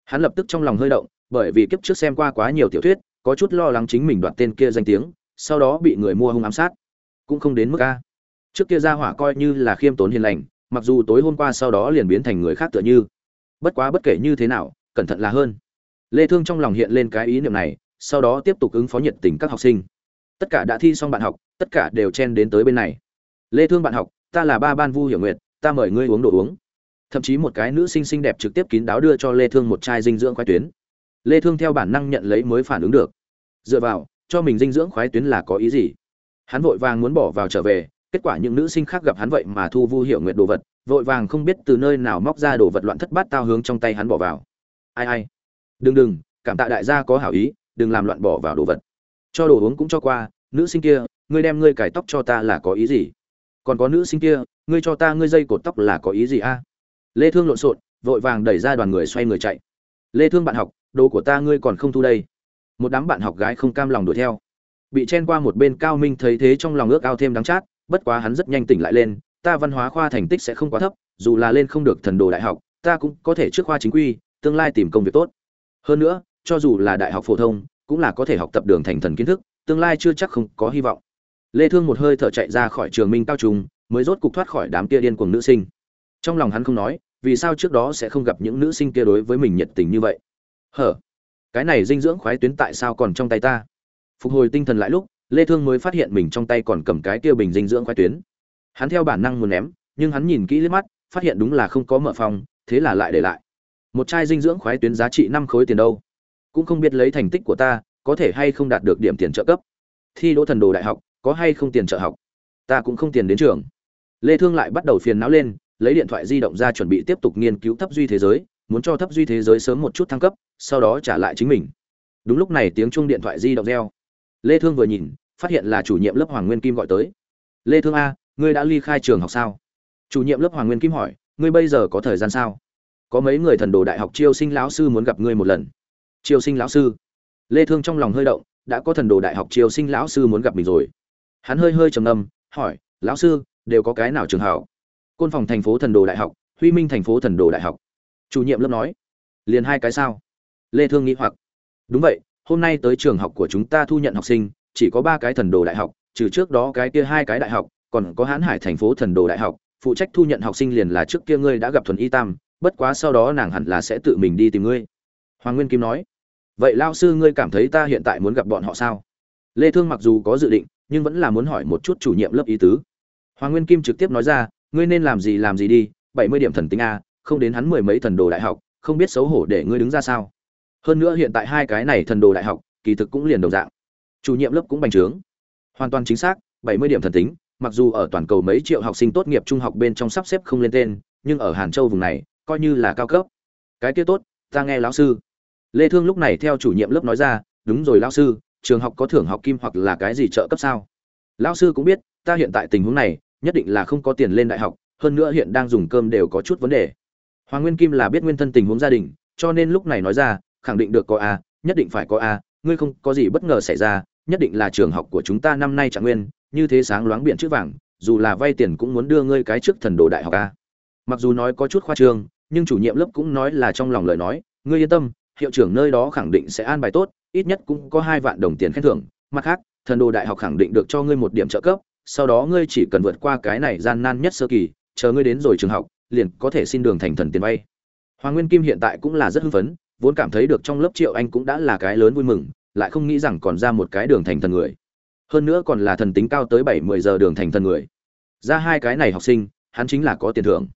Speaker 1: Hắn lập tức trong lòng hơi động, bởi vì kiếp trước xem qua quá nhiều tiểu thuyết, có chút lo lắng chính mình đoạt tên kia danh tiếng, sau đó bị người mua hung ám sát. Cũng không đến mức a. Trước kia ra hỏa coi như là khiêm tốn hiền lành, mặc dù tối hôm qua sau đó liền biến thành người khác tựa như. Bất quá bất kể như thế nào, cẩn thận là hơn. Lê thương trong lòng hiện lên cái ý niệm này, sau đó tiếp tục ứng phó nhiệt tình các học sinh tất cả đã thi xong bạn học, tất cả đều chen đến tới bên này. Lê thương bạn học, ta là ba ban vu hiểu nguyệt, ta mời ngươi uống đồ uống. Thậm chí một cái nữ sinh xinh đẹp trực tiếp kín đáo đưa cho lê thương một chai dinh dưỡng khoái tuyến. Lê thương theo bản năng nhận lấy mới phản ứng được. Dựa vào, cho mình dinh dưỡng khoái tuyến là có ý gì? Hắn vội vàng muốn bỏ vào trở về, kết quả những nữ sinh khác gặp hắn vậy mà thu vu hiểu nguyệt đồ vật, vội vàng không biết từ nơi nào móc ra đồ vật loạn thất bát tao hướng trong tay hắn bỏ vào. Ai ai. Đừng đừng, cảm tạ đại gia có hảo ý, đừng làm loạn bỏ vào đồ vật cho đồ uống cũng cho qua, nữ sinh kia, ngươi đem ngươi cải tóc cho ta là có ý gì? Còn có nữ sinh kia, ngươi cho ta ngươi dây cột tóc là có ý gì a? Lê thương lộn xộn, vội vàng đẩy ra đoàn người xoay người chạy. Lê thương bạn học, đồ của ta ngươi còn không thu đây. Một đám bạn học gái không cam lòng đuổi theo. Bị chen qua một bên cao minh thấy thế trong lòng ước ao thêm đắng chát, bất quá hắn rất nhanh tỉnh lại lên, ta văn hóa khoa thành tích sẽ không quá thấp, dù là lên không được thần đồ đại học, ta cũng có thể trước khoa chính quy, tương lai tìm công việc tốt. Hơn nữa, cho dù là đại học phổ thông cũng là có thể học tập đường thành thần kiến thức, tương lai chưa chắc không có hy vọng. Lê thương một hơi thở chạy ra khỏi trường minh cao trung, mới rốt cục thoát khỏi đám kia điên cuồng nữ sinh. Trong lòng hắn không nói, vì sao trước đó sẽ không gặp những nữ sinh kia đối với mình nhiệt tình như vậy? Hở, cái này dinh dưỡng khoái tuyến tại sao còn trong tay ta? Phục hồi tinh thần lại lúc, lê thương mới phát hiện mình trong tay còn cầm cái kia bình dinh dưỡng khoái tuyến. Hắn theo bản năng muốn ném, nhưng hắn nhìn kỹ liếc mắt, phát hiện đúng là không có mở phòng, thế là lại để lại. Một chai dinh dưỡng khoái tuyến giá trị năm khối tiền đâu? Cũng không biết lấy thành tích của ta, có thể hay không đạt được điểm tiền trợ cấp. Thi đỗ thần đồ đại học, có hay không tiền trợ học? Ta cũng không tiền đến trường. Lê thương lại bắt đầu phiền não lên, lấy điện thoại di động ra chuẩn bị tiếp tục nghiên cứu thấp duy thế giới, muốn cho thấp duy thế giới sớm một chút thăng cấp, sau đó trả lại chính mình. Đúng lúc này tiếng chuông điện thoại di động reo. Lê thương vừa nhìn, phát hiện là chủ nhiệm lớp hoàng nguyên kim gọi tới. Lê thương a, ngươi đã ly khai trường học sao? Chủ nhiệm lớp hoàng nguyên kim hỏi, ngươi bây giờ có thời gian sao? Có mấy người thần đồ đại học chiêu sinh lão sư muốn gặp ngươi một lần? Triều sinh lão sư. Lê thương trong lòng hơi động, đã có thần đồ đại học triều sinh lão sư muốn gặp mình rồi. Hắn hơi hơi trầm ngâm, hỏi, lão sư, đều có cái nào trường hảo? côn phòng thành phố thần đồ đại học, huy minh thành phố thần đồ đại học. Chủ nhiệm lớp nói. Liền hai cái sao? Lê thương nghĩ hoặc. Đúng vậy, hôm nay tới trường học của chúng ta thu nhận học sinh, chỉ có ba cái thần đồ đại học, trừ trước đó cái kia hai cái đại học, còn có hán hải thành phố thần đồ đại học, phụ trách thu nhận học sinh liền là trước kia ngươi đã gặp thuần y tam, bất quá sau đó nàng hẳn là sẽ tự mình đi tìm ngươi hoàng nguyên kim nói, vậy lao sư ngươi cảm thấy ta hiện tại muốn gặp bọn họ sao? Lê thương mặc dù có dự định, nhưng vẫn là muốn hỏi một chút chủ nhiệm lớp ý tứ. Hoàng nguyên kim trực tiếp nói ra, ngươi nên làm gì làm gì đi 70 điểm thần tính a, không đến hắn mười mấy thần đồ đại học, không biết xấu hổ để ngươi đứng ra sao? Hơn nữa hiện tại hai cái này thần đồ đại học, kỳ thực cũng liền đồng dạng. Chủ nhiệm lớp cũng bành trướng. Hoàn toàn chính xác 70 điểm thần tính, mặc dù ở toàn cầu mấy triệu học sinh tốt nghiệp trung học bên trong sắp xếp không lên tên, nhưng ở hàn châu vùng này, coi như là cao cấp. Cái kia tốt, ta nghe lão sư lê thương lúc này theo chủ nhiệm lớp nói ra, đúng rồi lão sư, trường học có thưởng học kim hoặc là cái gì trợ cấp sao? Lão sư cũng biết, ta hiện tại tình huống này, nhất định là không có tiền lên đại học, hơn nữa hiện đang dùng cơm đều có chút vấn đề. Hoàng nguyên kim là biết nguyên thân tình huống gia đình, cho nên lúc này nói ra, khẳng định được có a, nhất định phải có a, ngươi không có gì bất ngờ xảy ra, nhất định là trường học của chúng ta năm nay trạng nguyên, như thế sáng loáng biển chữ vàng, dù là vay tiền cũng muốn đưa ngươi cái trước thần đồ đại học a. Mặc dù nói có chút khoa trương, nhưng chủ nhiệm lớp cũng nói là trong lòng lời nói, ngươi yên tâm hiệu trưởng nơi đó khẳng định sẽ an bài tốt, ít nhất cũng có hai vạn đồng tiền khen thưởng. Mặt khác, thần đồ đại học khẳng định được cho ngươi một điểm trợ cấp, sau đó ngươi chỉ cần vượt qua cái này gian nan nhất sơ kỳ, chờ ngươi đến rồi trường học, liền có thể xin đường thành thần tiền vay. Hoàng nguyên kim hiện tại cũng là rất hưng phấn, vốn cảm thấy được trong lớp triệu anh cũng đã là cái lớn vui mừng, lại không nghĩ rằng còn ra một cái đường thành thần người. Hơn nữa còn là thần tính cao tới bảy mười giờ đường thành thần người. Ra hai cái này học sinh, hắn chính là có tiền thưởng.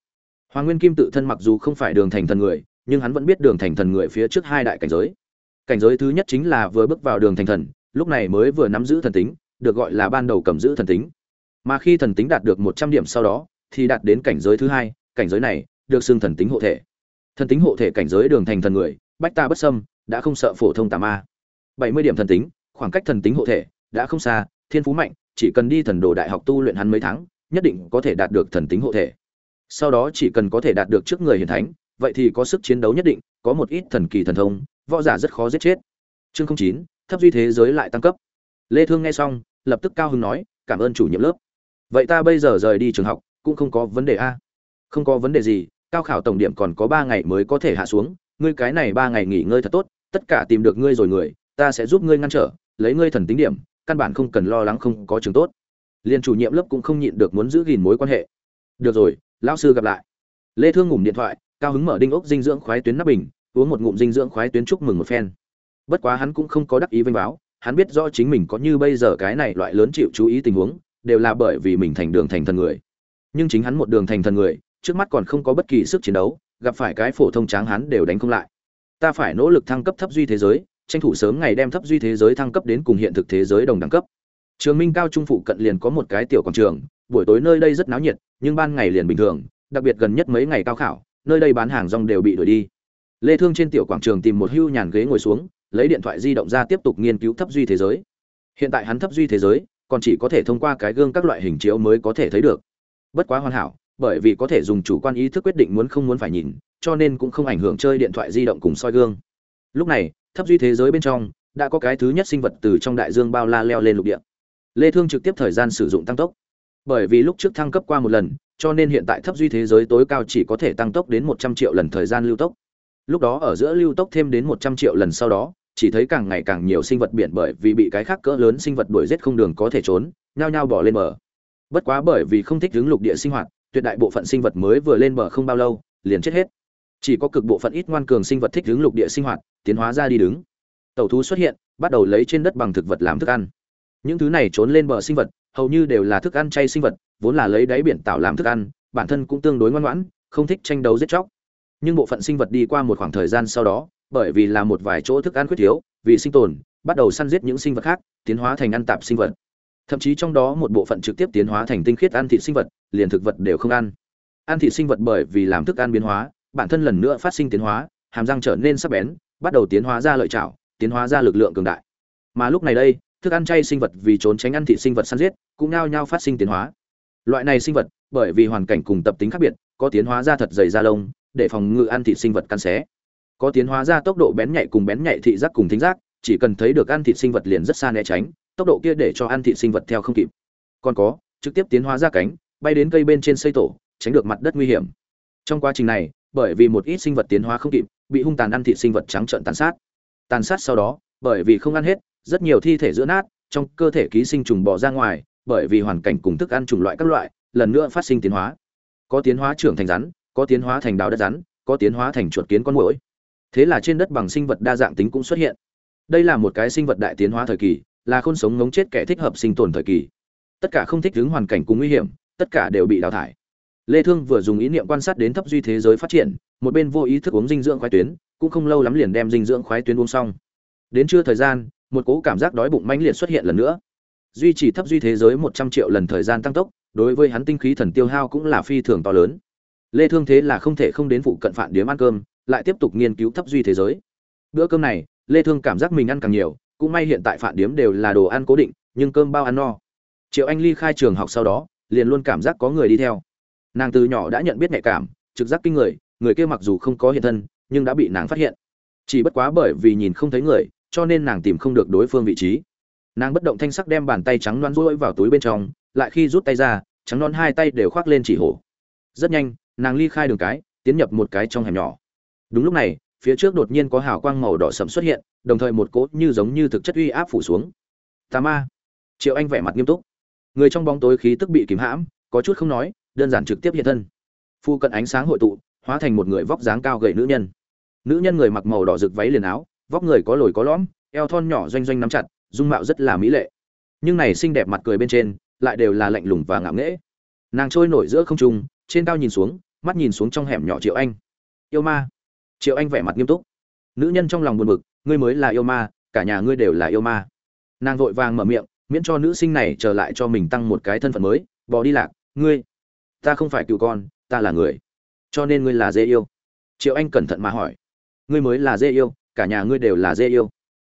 Speaker 1: Hoàng nguyên kim tự thân mặc dù không phải đường thành thần người nhưng hắn vẫn biết đường thành thần người phía trước hai đại cảnh giới. Cảnh giới thứ nhất chính là vừa bước vào đường thành thần, lúc này mới vừa nắm giữ thần tính, được gọi là ban đầu cầm giữ thần tính. Mà khi thần tính đạt được một trăm điểm sau đó, thì đạt đến cảnh giới thứ hai, cảnh giới này được xưng thần tính hộ thể. Thần tính hộ thể cảnh giới đường thành thần người, bách ta bất sâm đã không sợ phổ thông tà ma. Bảy mươi điểm thần tính, khoảng cách thần tính hộ thể đã không xa, thiên phú mạnh, chỉ cần đi thần đồ đại học tu luyện hắn mấy tháng, nhất định có thể đạt được thần tính hộ thể. Sau đó chỉ cần có thể đạt được trước người hiền thánh vậy thì có sức chiến đấu nhất định, có một ít thần kỳ thần thông, võ giả rất khó giết chết. Chương chín, thấp duy thế giới lại tăng cấp. Lê thương nghe xong, lập tức cao hứng nói, cảm ơn chủ nhiệm lớp. Vậy ta bây giờ rời đi trường học, cũng không có vấn đề a. Không có vấn đề gì, cao khảo tổng điểm còn có ba ngày mới có thể hạ xuống. Ngươi cái này ba ngày nghỉ ngơi thật tốt, tất cả tìm được ngươi rồi người, ta sẽ giúp ngươi ngăn trở, lấy ngươi thần tính điểm, căn bản không cần lo lắng không có trường tốt. Liên chủ nhiệm lớp cũng không nhịn được muốn giữ gìn mối quan hệ. Được rồi, lão sư gặp lại. Lê thương ngủ điện thoại cao hứng mở đinh ốc dinh dưỡng khoái tuyến nắp bình, uống một ngụm dinh dưỡng khoái tuyến chúc mừng một phen. Bất quá hắn cũng không có đắc ý vinh báo, hắn biết rõ chính mình có như bây giờ cái này loại lớn chịu chú ý tình huống, đều là bởi vì mình thành đường thành thần người. Nhưng chính hắn một đường thành thần người, trước mắt còn không có bất kỳ sức chiến đấu, gặp phải cái phổ thông tráng hắn đều đánh không lại. Ta phải nỗ lực thăng cấp thấp duy thế giới, tranh thủ sớm ngày đem thấp duy thế giới thăng cấp đến cùng hiện thực thế giới đồng đẳng cấp. Trường minh cao trung phụ cận liền có một cái tiểu quảng trường, buổi tối nơi đây rất náo nhiệt, nhưng ban ngày liền bình thường, đặc biệt gần nhất mấy ngày cao khảo nơi đây bán hàng rong đều bị đuổi đi. Lê thương trên tiểu quảng trường tìm một hưu nhàn ghế ngồi xuống, lấy điện thoại di động ra tiếp tục nghiên cứu thấp duy thế giới. Hiện tại hắn thấp duy thế giới, còn chỉ có thể thông qua cái gương các loại hình chiếu mới có thể thấy được. Bất quá hoàn hảo, bởi vì có thể dùng chủ quan ý thức quyết định muốn không muốn phải nhìn, cho nên cũng không ảnh hưởng chơi điện thoại di động cùng soi gương. Lúc này, thấp duy thế giới bên trong, đã có cái thứ nhất sinh vật từ trong đại dương bao la leo lên lục địa. Lê thương trực tiếp thời gian sử dụng tăng tốc. Bởi vì lúc trước thăng cấp qua một lần cho nên hiện tại thấp duy thế giới tối cao chỉ có thể tăng tốc đến 100 triệu lần thời gian lưu tốc. Lúc đó ở giữa lưu tốc thêm đến 100 triệu lần sau đó, chỉ thấy càng ngày càng nhiều sinh vật biển bởi vì bị cái khác cỡ lớn sinh vật đuổi giết không đường có thể trốn, nhao nhao bỏ lên bờ. Bất quá bởi vì không thích hướng lục địa sinh hoạt, tuyệt đại bộ phận sinh vật mới vừa lên bờ không bao lâu, liền chết hết. Chỉ có cực bộ phận ít ngoan cường sinh vật thích hướng lục địa sinh hoạt, tiến hóa ra đi đứng. Tẩu thú xuất hiện, bắt đầu lấy trên đất bằng thực vật làm thức ăn. Những thứ này trốn lên bờ sinh vật, hầu như đều là thức ăn chay sinh vật vốn là lấy đáy biển tạo làm thức ăn, bản thân cũng tương đối ngoan ngoãn, không thích tranh đấu giết chóc. Nhưng bộ phận sinh vật đi qua một khoảng thời gian sau đó, bởi vì là một vài chỗ thức ăn khuyết thiếu, vì sinh tồn, bắt đầu săn giết những sinh vật khác, tiến hóa thành ăn tạp sinh vật. Thậm chí trong đó một bộ phận trực tiếp tiến hóa thành tinh khiết ăn thịt sinh vật, liền thực vật đều không ăn. Ăn thịt sinh vật bởi vì làm thức ăn biến hóa, bản thân lần nữa phát sinh tiến hóa, hàm răng trở nên sắc bén, bắt đầu tiến hóa ra lợi chảo, tiến hóa ra lực lượng cường đại. Mà lúc này đây, thức ăn chay sinh vật vì trốn tránh ăn thịt sinh vật săn giết, cũng nao nhao phát sinh tiến hóa loại này sinh vật, bởi vì hoàn cảnh cùng tập tính khác biệt, có tiến hóa ra thật dày da lông, để phòng ngự ăn thịt sinh vật căn xé. Có tiến hóa ra tốc độ bén nhạy cùng bén nhạy thị giác cùng thính giác, chỉ cần thấy được ăn thịt sinh vật liền rất xa né tránh, tốc độ kia để cho ăn thịt sinh vật theo không kịp. Còn có, trực tiếp tiến hóa ra cánh, bay đến cây bên trên xây tổ, tránh được mặt đất nguy hiểm. Trong quá trình này, bởi vì một ít sinh vật tiến hóa không kịp, bị hung tàn ăn thịt sinh vật trắng trợn tàn sát. Tàn sát sau đó, bởi vì không ăn hết, rất nhiều thi thể giữa nát, trong cơ thể ký sinh trùng bỏ ra ngoài bởi vì hoàn cảnh cùng thức ăn chủng loại các loại, lần nữa phát sinh tiến hóa. Có tiến hóa trưởng thành rắn, có tiến hóa thành đào đất rắn, có tiến hóa thành chuột kiến con muỗi. Thế là trên đất bằng sinh vật đa dạng tính cũng xuất hiện. Đây là một cái sinh vật đại tiến hóa thời kỳ, là khôn sống ngống chết kẻ thích hợp sinh tồn thời kỳ. Tất cả không thích ứng hoàn cảnh cùng nguy hiểm, tất cả đều bị đào thải. Lê thương vừa dùng ý niệm quan sát đến thấp duy thế giới phát triển, một bên vô ý thức uống dinh dưỡng khoái tuyến, cũng không lâu lắm liền đem dinh dưỡng khoái tuyến uống xong. Đến trưa thời gian, một cỗ cảm giác đói bụng mãnh liệt xuất hiện lần nữa duy trì thấp duy thế giới 100 triệu lần thời gian tăng tốc, đối với hắn tinh khí thần tiêu hao cũng là phi thường to lớn. Lê thương thế là không thể không đến phụ cận phản điếm ăn cơm, lại tiếp tục nghiên cứu thấp duy thế giới. Bữa cơm này, lê thương cảm giác mình ăn càng nhiều, cũng may hiện tại phản điếm đều là đồ ăn cố định, nhưng cơm bao ăn no. Triệu anh ly khai trường học sau đó, liền luôn cảm giác có người đi theo. Nàng từ nhỏ đã nhận biết nhạy cảm, trực giác kinh người người kia mặc dù không có hiện thân, nhưng đã bị nàng phát hiện. Chỉ bất quá bởi vì nhìn không thấy người, cho nên nàng tìm không được đối phương vị trí nàng bất động thanh sắc đem bàn tay trắng loan rối vào túi bên trong, lại khi rút tay ra, trắng non hai tay đều khoác lên chỉ hổ. Rất nhanh, nàng ly khai đường cái, tiến nhập một cái trong hẻm nhỏ. Đúng lúc này, phía trước đột nhiên có hào quang màu đỏ sẫm xuất hiện, đồng thời một cỗ như giống như thực chất uy áp phủ xuống. Tà ma. Triệu anh vẻ mặt nghiêm túc. Người trong bóng tối khí tức bị kìm hãm, có chút không nói, đơn giản trực tiếp hiện thân. Phu cận ánh sáng hội tụ, hóa thành một người vóc dáng cao gầy nữ nhân. Nữ nhân người mặc màu đỏ rực váy liền áo, vóc người có lồi có lõm, eo thon nhỏ doanh doanh nắm chặt dung mạo rất là mỹ lệ. Nhưng này xinh đẹp mặt cười bên trên lại đều là lạnh lùng và ngạo nghễ. Nàng trôi nổi giữa không trung, trên cao nhìn xuống, mắt nhìn xuống trong hẻm nhỏ triệu anh. Yêu ma. Triệu anh vẻ mặt nghiêm túc. Nữ nhân trong lòng buồn bực, ngươi mới là yêu ma, cả nhà ngươi đều là yêu ma. Nàng vội vàng mở miệng, miễn cho nữ sinh này trở lại cho mình tăng một cái thân phận mới, bỏ đi lạc, ngươi, ta không phải cựu con, ta là người, cho nên ngươi là dê yêu. Triệu anh cẩn thận mà hỏi, ngươi mới là dê yêu, cả nhà ngươi đều là dê yêu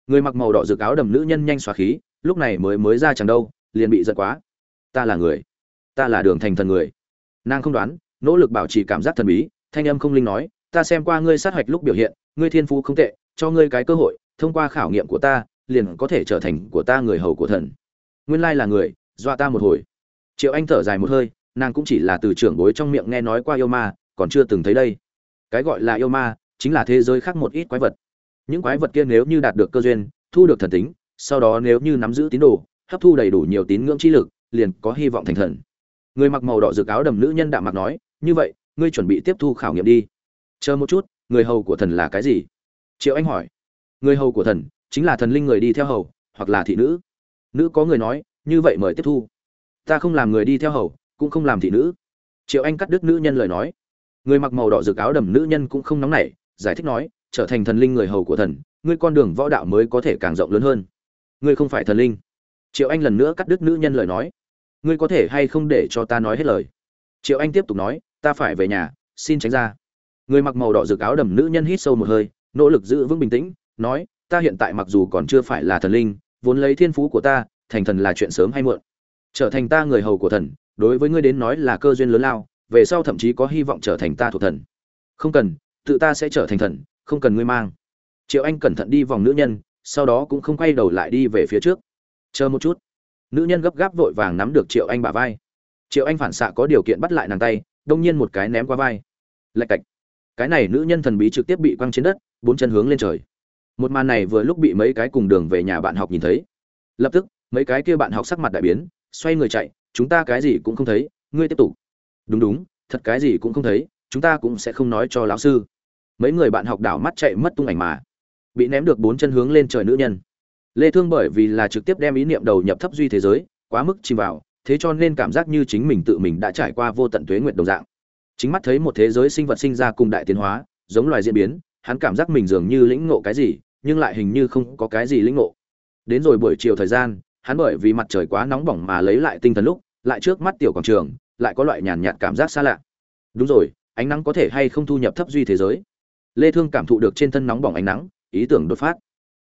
Speaker 1: người mặc màu đỏ rực áo đầm nữ nhân nhanh xóa khí, lúc này mới mới ra chẳng đâu, liền bị giật quá. Ta là người. Ta là đường thành thần người. Nàng không đoán, nỗ lực bảo trì cảm giác thần bí, thanh âm không linh nói, ta xem qua ngươi sát hạch lúc biểu hiện, ngươi thiên phú không tệ, cho ngươi cái cơ hội, thông qua khảo nghiệm của ta, liền có thể trở thành của ta người hầu của thần. Nguyên lai là người, dọa ta một hồi. Triệu anh thở dài một hơi, nàng cũng chỉ là từ trưởng bối trong miệng nghe nói qua yêu ma, còn chưa từng thấy đây. Cái gọi là yêu ma, chính là thế giới khác một ít quái vật những quái vật kia nếu như đạt được cơ duyên, thu được thần tính, sau đó nếu như nắm giữ tín đồ, hấp thu đầy đủ nhiều tín ngưỡng chi lực, liền có hy vọng thành thần. Người mặc màu đỏ rực áo đầm nữ nhân đạm mặc nói, như vậy, ngươi chuẩn bị tiếp thu khảo nghiệm đi. Chờ một chút, người hầu của thần là cái gì? Triệu anh hỏi. Người hầu của thần chính là thần linh người đi theo hầu, hoặc là thị nữ. Nữ có người nói, như vậy mời tiếp thu. Ta không làm người đi theo hầu, cũng không làm thị nữ. Triệu anh cắt đứt nữ nhân lời nói. Người mặc màu đỏ rực áo đầm nữ nhân cũng không nóng nảy, giải thích nói trở thành thần linh người hầu của thần, ngươi con đường võ đạo mới có thể càng rộng lớn hơn. Ngươi không phải thần linh. Triệu anh lần nữa cắt đứt nữ nhân lời nói. Ngươi có thể hay không để cho ta nói hết lời? Triệu anh tiếp tục nói, ta phải về nhà, xin tránh ra. Người mặc màu đỏ rực áo đầm nữ nhân hít sâu một hơi, nỗ lực giữ vững bình tĩnh, nói, ta hiện tại mặc dù còn chưa phải là thần linh, vốn lấy thiên phú của ta, thành thần là chuyện sớm hay muộn. Trở thành ta người hầu của thần, đối với ngươi đến nói là cơ duyên lớn lao, về sau thậm chí có hy vọng trở thành ta thuộc thần. Không cần, tự ta sẽ trở thành thần không cần ngươi mang. Triệu anh cẩn thận đi vòng nữ nhân, sau đó cũng không quay đầu lại đi về phía trước. Chờ một chút. Nữ nhân gấp gáp vội vàng nắm được triệu anh bả vai. Triệu anh phản xạ có điều kiện bắt lại nàng tay, đông nhiên một cái ném qua vai. Lạch cạch. Cái này nữ nhân thần bí trực tiếp bị quăng trên đất, bốn chân hướng lên trời. Một màn này vừa lúc bị mấy cái cùng đường về nhà bạn học nhìn thấy. Lập tức, mấy cái kia bạn học sắc mặt đại biến, xoay người chạy, chúng ta cái gì cũng không thấy, ngươi tiếp tục. Đúng đúng, thật cái gì cũng không thấy, chúng ta cũng sẽ không nói cho lão sư mấy người bạn học đảo mắt chạy mất tung ảnh mà. Bị ném được bốn chân hướng lên trời nữ nhân. Lê thương bởi vì là trực tiếp đem ý niệm đầu nhập thấp duy thế giới, quá mức chìm vào, thế cho nên cảm giác như chính mình tự mình đã trải qua vô tận tuế nguyệt đồng dạng. Chính mắt thấy một thế giới sinh vật sinh ra cùng đại tiến hóa, giống loài diễn biến, hắn cảm giác mình dường như lĩnh ngộ cái gì, nhưng lại hình như không có cái gì lĩnh ngộ. Đến rồi buổi chiều thời gian, hắn bởi vì mặt trời quá nóng bỏng mà lấy lại tinh thần lúc, lại trước mắt tiểu quảng trường, lại có loại nhàn nhạt cảm giác xa lạ. Đúng rồi, ánh nắng có thể hay không thu nhập thấp duy thế giới? Lê thương cảm thụ được trên thân nóng bỏng ánh nắng, ý tưởng đột phát.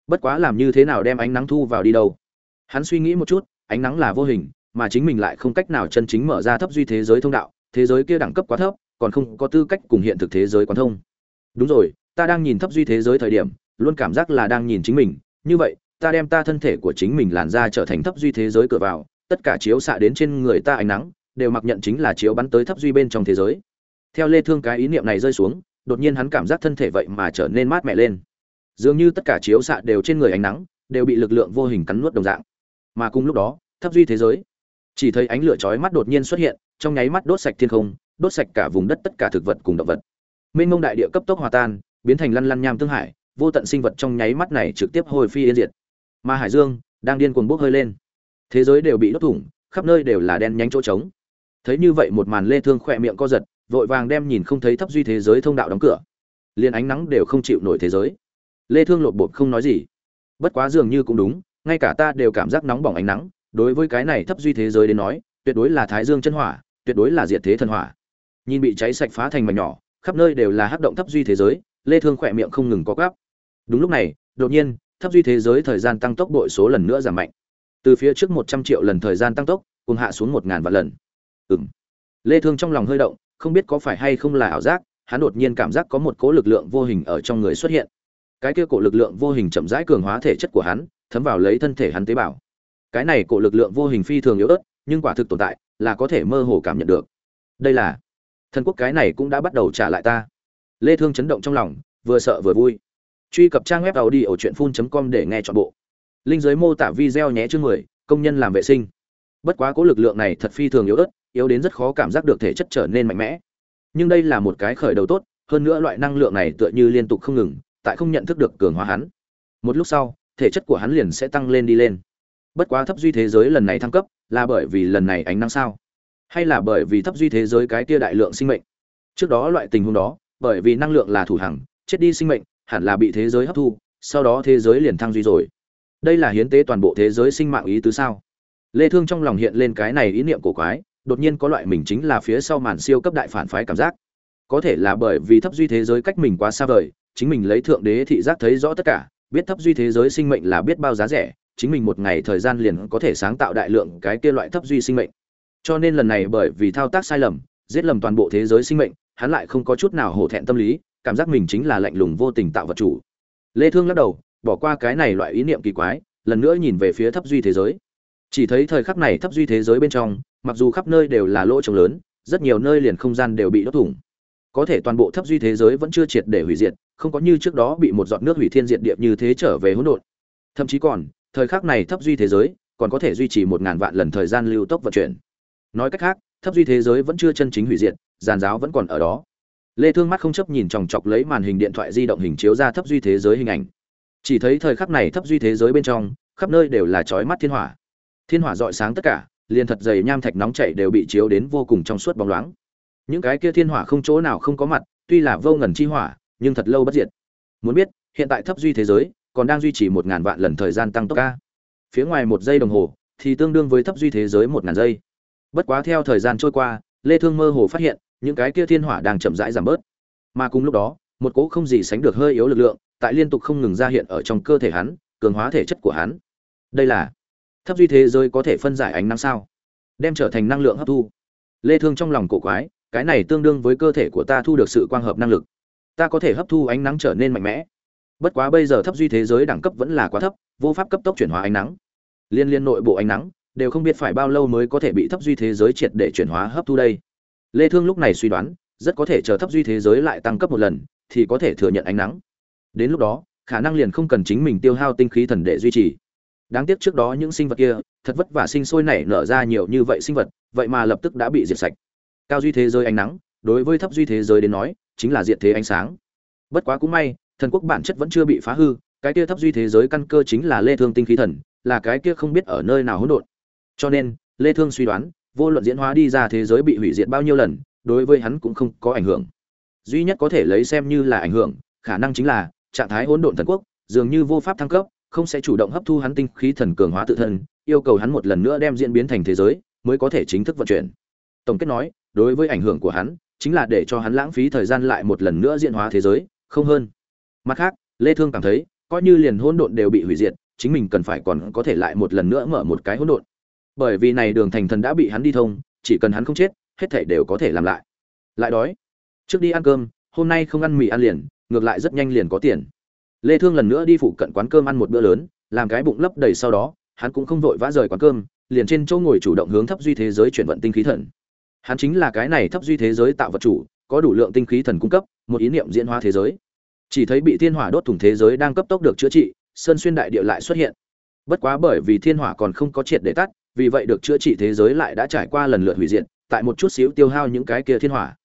Speaker 1: Bất quá làm như thế nào đem ánh nắng thu vào đi đâu? Hắn suy nghĩ một chút, ánh nắng là vô hình, mà chính mình lại không cách nào chân chính mở ra thấp duy thế giới thông đạo, thế giới kia đẳng cấp quá thấp, còn không có tư cách cùng hiện thực thế giới quán thông. Đúng rồi, ta đang nhìn thấp duy thế giới thời điểm, luôn cảm giác là đang nhìn chính mình, như vậy, ta đem ta thân thể của chính mình làn ra trở thành thấp duy thế giới cửa vào, tất cả chiếu xạ đến trên người ta ánh nắng, đều mặc nhận chính là chiếu bắn tới thấp duy bên trong thế giới. Theo lê thương cái ý niệm này rơi xuống đột nhiên hắn cảm giác thân thể vậy mà trở nên mát mẻ lên. Dường như tất cả chiếu xạ đều trên người ánh nắng, đều bị lực lượng vô hình cắn nuốt đồng dạng. Mà cùng lúc đó, thấp duy thế giới, chỉ thấy ánh lửa chói mắt đột nhiên xuất hiện, trong nháy mắt đốt sạch thiên không, đốt sạch cả vùng đất tất cả thực vật cùng động vật. Mênh mông đại địa cấp tốc hòa tan, biến thành lăn lăn nham tương hải, vô tận sinh vật trong nháy mắt này trực tiếp hồi phi yên diệt. Mà hải dương đang điên cuồng bốc hơi lên. Thế giới đều bị đốt thủng, khắp nơi đều là đen nhánh chỗ trống. Thấy như vậy một màn lê thương khỏe miệng co giật vội vàng đem nhìn không thấy thấp duy thế giới thông đạo đóng cửa. Liền ánh nắng đều không chịu nổi thế giới. Lê thương lột bột không nói gì. Bất quá dường như cũng đúng, ngay cả ta đều cảm giác nóng bỏng ánh nắng, đối với cái này thấp duy thế giới đến nói, tuyệt đối là thái dương chân hỏa, tuyệt đối là diệt thế thần hỏa. Nhìn bị cháy sạch phá thành mảnh nhỏ, khắp nơi đều là hắc động thấp duy thế giới, lê thương khỏe miệng không ngừng có gắp đúng lúc này, đột nhiên, thấp duy thế giới thời gian tăng tốc đội số lần nữa giảm mạnh. Từ phía trước 100 triệu lần thời gian tăng tốc, cùng hạ xuống 1.000 vạn lần. Ừm. Lê thương trong lòng hơi động không biết có phải hay không là ảo giác hắn đột nhiên cảm giác có một cỗ lực lượng vô hình ở trong người xuất hiện. Cái kia cổ lực lượng vô hình chậm rãi cường hóa thể chất của hắn thấm vào lấy thân thể hắn tế bào. Cái này cổ lực lượng vô hình phi thường yếu ớt nhưng quả thực tồn tại là có thể mơ hồ cảm nhận được. Đây là thần quốc cái này cũng đã bắt đầu trả lại ta. Lê thương chấn động trong lòng vừa sợ vừa vui. Truy cập trang web tàu đi ở truyện com để nghe chọn bộ. Linh dưới mô tả video nhé chương 10, công nhân làm vệ sinh. Bất quá cố lực lượng này thật phi thường yếu ớt yếu đến rất khó cảm giác được thể chất trở nên mạnh mẽ. Nhưng đây là một cái khởi đầu tốt, hơn nữa loại năng lượng này tựa như liên tục không ngừng, tại không nhận thức được cường hóa hắn. Một lúc sau, thể chất của hắn liền sẽ tăng lên đi lên. Bất quá thấp duy thế giới lần này thăng cấp, là bởi vì lần này ánh nắng sao? Hay là bởi vì thấp duy thế giới cái kia đại lượng sinh mệnh? Trước đó loại tình huống đó, bởi vì năng lượng là thủ hằng, chết đi sinh mệnh, hẳn là bị thế giới hấp thu, sau đó thế giới liền thăng duy rồi. Đây là hiến tế toàn bộ thế giới sinh mạng ý tứ sao? Lê thương trong lòng hiện lên cái này ý niệm cổ quái đột nhiên có loại mình chính là phía sau màn siêu cấp đại phản phái cảm giác. Có thể là bởi vì thấp duy thế giới cách mình quá xa vời, chính mình lấy thượng đế thị giác thấy rõ tất cả, biết thấp duy thế giới sinh mệnh là biết bao giá rẻ, chính mình một ngày thời gian liền có thể sáng tạo đại lượng cái kia loại thấp duy sinh mệnh. Cho nên lần này bởi vì thao tác sai lầm, giết lầm toàn bộ thế giới sinh mệnh, hắn lại không có chút nào hổ thẹn tâm lý, cảm giác mình chính là lạnh lùng vô tình tạo vật chủ. Lê thương lắc đầu, bỏ qua cái này loại ý niệm kỳ quái, lần nữa nhìn về phía thấp duy thế giới chỉ thấy thời khắc này thấp duy thế giới bên trong, mặc dù khắp nơi đều là lỗ trống lớn, rất nhiều nơi liền không gian đều bị đốt thủng. Có thể toàn bộ thấp duy thế giới vẫn chưa triệt để hủy diệt, không có như trước đó bị một giọt nước hủy thiên diệt địa như thế trở về hỗn độn. Thậm chí còn, thời khắc này thấp duy thế giới còn có thể duy trì một ngàn vạn lần thời gian lưu tốc vận chuyển. Nói cách khác, thấp duy thế giới vẫn chưa chân chính hủy diệt, giàn giáo vẫn còn ở đó. Lê thương mắt không chấp nhìn chòng chọc lấy màn hình điện thoại di động hình chiếu ra thấp duy thế giới hình ảnh. Chỉ thấy thời khắc này thấp duy thế giới bên trong, khắp nơi đều là chói mắt thiên hỏa thiên hỏa dọi sáng tất cả, liền thật dày nham thạch nóng chảy đều bị chiếu đến vô cùng trong suốt bóng loáng. Những cái kia thiên hỏa không chỗ nào không có mặt, tuy là vô ngần chi hỏa, nhưng thật lâu bất diệt. Muốn biết, hiện tại thấp duy thế giới, còn đang duy trì một ngàn vạn lần thời gian tăng tốc ca. Phía ngoài một giây đồng hồ, thì tương đương với thấp duy thế giới một ngàn giây. Bất quá theo thời gian trôi qua, lê thương mơ hồ phát hiện, những cái kia thiên hỏa đang chậm rãi giảm bớt. Mà cùng lúc đó, một cỗ không gì sánh được hơi yếu lực lượng, tại liên tục không ngừng ra hiện ở trong cơ thể hắn, cường hóa thể chất của hắn. Đây là thấp duy thế giới có thể phân giải ánh nắng sao? Đem trở thành năng lượng hấp thu. Lê thương trong lòng cổ quái, cái này tương đương với cơ thể của ta thu được sự quang hợp năng lực. Ta có thể hấp thu ánh nắng trở nên mạnh mẽ. Bất quá bây giờ thấp duy thế giới đẳng cấp vẫn là quá thấp, vô pháp cấp tốc chuyển hóa ánh nắng. Liên liên nội bộ ánh nắng, đều không biết phải bao lâu mới có thể bị thấp duy thế giới triệt để chuyển hóa hấp thu đây. Lê thương lúc này suy đoán, rất có thể chờ thấp duy thế giới lại tăng cấp một lần, thì có thể thừa nhận ánh nắng. Đến lúc đó, khả năng liền không cần chính mình tiêu hao tinh khí thần để duy trì đáng tiếc trước đó những sinh vật kia, thật vất vả sinh sôi nảy nở ra nhiều như vậy sinh vật, vậy mà lập tức đã bị diệt sạch. Cao duy thế giới ánh nắng, đối với thấp duy thế giới đến nói, chính là diệt thế ánh sáng. Bất quá cũng may, thần quốc bản chất vẫn chưa bị phá hư, cái kia thấp duy thế giới căn cơ chính là lê thương tinh khí thần, là cái kia không biết ở nơi nào hỗn độn. Cho nên, lê thương suy đoán, vô luận diễn hóa đi ra thế giới bị hủy diệt bao nhiêu lần, đối với hắn cũng không có ảnh hưởng. Duy nhất có thể lấy xem như là ảnh hưởng, khả năng chính là trạng thái hỗn độn thần quốc, dường như vô pháp thăng cấp không sẽ chủ động hấp thu hắn tinh khí thần cường hóa tự thân, yêu cầu hắn một lần nữa đem diễn biến thành thế giới, mới có thể chính thức vận chuyển. Tổng kết nói, đối với ảnh hưởng của hắn, chính là để cho hắn lãng phí thời gian lại một lần nữa diễn hóa thế giới, không hơn. Mặt khác, lê thương cảm thấy, coi như liền hỗn độn đều bị hủy diệt, chính mình cần phải còn có thể lại một lần nữa mở một cái hỗn độn. Bởi vì này đường thành thần đã bị hắn đi thông, chỉ cần hắn không chết, hết thảy đều có thể làm lại. Lại đói. Trước đi ăn cơm, hôm nay không ăn mì ăn liền, ngược lại rất nhanh liền có tiền lê thương lần nữa đi phụ cận quán cơm ăn một bữa lớn, làm cái bụng lấp đầy sau đó, hắn cũng không vội vã rời quán cơm, liền trên chỗ ngồi chủ động hướng thấp duy thế giới chuyển vận tinh khí thần. Hắn chính là cái này thấp duy thế giới tạo vật chủ, có đủ lượng tinh khí thần cung cấp, một ý niệm diễn hóa thế giới. Chỉ thấy bị thiên hỏa đốt thủng thế giới đang cấp tốc được chữa trị, sơn xuyên đại địa lại xuất hiện. Bất quá bởi vì thiên hỏa còn không có triệt để tắt, vì vậy được chữa trị thế giới lại đã trải qua lần lượt hủy diệt, tại một chút xíu tiêu hao những cái kia thiên hỏa.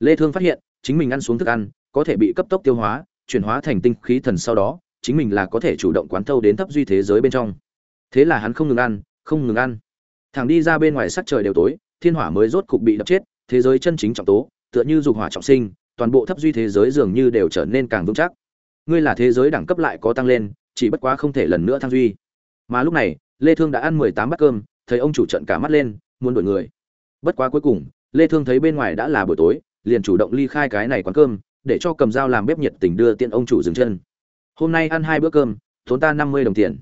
Speaker 1: Lê thương phát hiện, chính mình ăn xuống thức ăn, có thể bị cấp tốc tiêu hóa chuyển hóa thành tinh khí thần sau đó, chính mình là có thể chủ động quán thâu đến thấp duy thế giới bên trong. Thế là hắn không ngừng ăn, không ngừng ăn. Thằng đi ra bên ngoài sắc trời đều tối, thiên hỏa mới rốt cục bị đập chết, thế giới chân chính trọng tố, tựa như dục hỏa trọng sinh, toàn bộ thấp duy thế giới dường như đều trở nên càng vững chắc. Ngươi là thế giới đẳng cấp lại có tăng lên, chỉ bất quá không thể lần nữa thăng duy. Mà lúc này, lê thương đã ăn 18 bát cơm, thấy ông chủ trận cả mắt lên, muốn đổi người. Bất quá cuối cùng, lê thương thấy bên ngoài đã là buổi tối, liền chủ động ly khai cái này quán cơm để cho cầm dao làm bếp nhiệt tình đưa tiện ông chủ dừng chân. Hôm nay ăn hai bữa cơm, tốn ta 50 đồng tiền.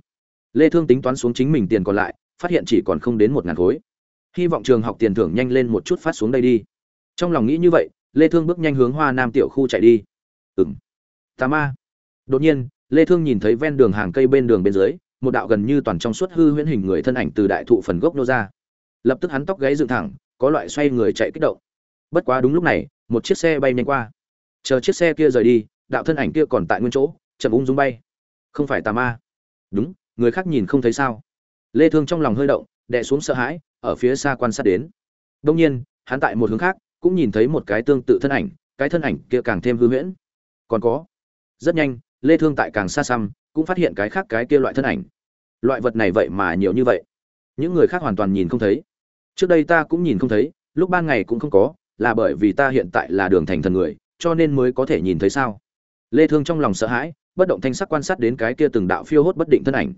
Speaker 1: Lê thương tính toán xuống chính mình tiền còn lại, phát hiện chỉ còn không đến một ngàn khối. Hy vọng trường học tiền thưởng nhanh lên một chút phát xuống đây đi. Trong lòng nghĩ như vậy, lê thương bước nhanh hướng hoa nam tiểu khu chạy đi. Ừm. Tà ma. Đột nhiên, lê thương nhìn thấy ven đường hàng cây bên đường bên dưới, một đạo gần như toàn trong suốt hư huyễn hình người thân ảnh từ đại thụ phần gốc nô ra. Lập tức hắn tóc gáy dựng thẳng, có loại xoay người chạy kích động. Bất quá đúng lúc này, một chiếc xe bay nhanh qua chờ chiếc xe kia rời đi, đạo thân ảnh kia còn tại nguyên chỗ, chậm ung dung bay. Không phải tà ma. Đúng, người khác nhìn không thấy sao? Lê thương trong lòng hơi động, đè xuống sợ hãi, ở phía xa quan sát đến. Đông nhiên, hắn tại một hướng khác, cũng nhìn thấy một cái tương tự thân ảnh, cái thân ảnh kia càng thêm hư huyễn. Còn có. Rất nhanh, lê thương tại càng xa xăm, cũng phát hiện cái khác cái kia loại thân ảnh. Loại vật này vậy mà nhiều như vậy. Những người khác hoàn toàn nhìn không thấy. Trước đây ta cũng nhìn không thấy, lúc ban ngày cũng không có, là bởi vì ta hiện tại là đường thành thần người cho nên mới có thể nhìn thấy sao? Lê thương trong lòng sợ hãi, bất động thanh sắc quan sát đến cái kia từng đạo phiêu hốt bất định thân ảnh.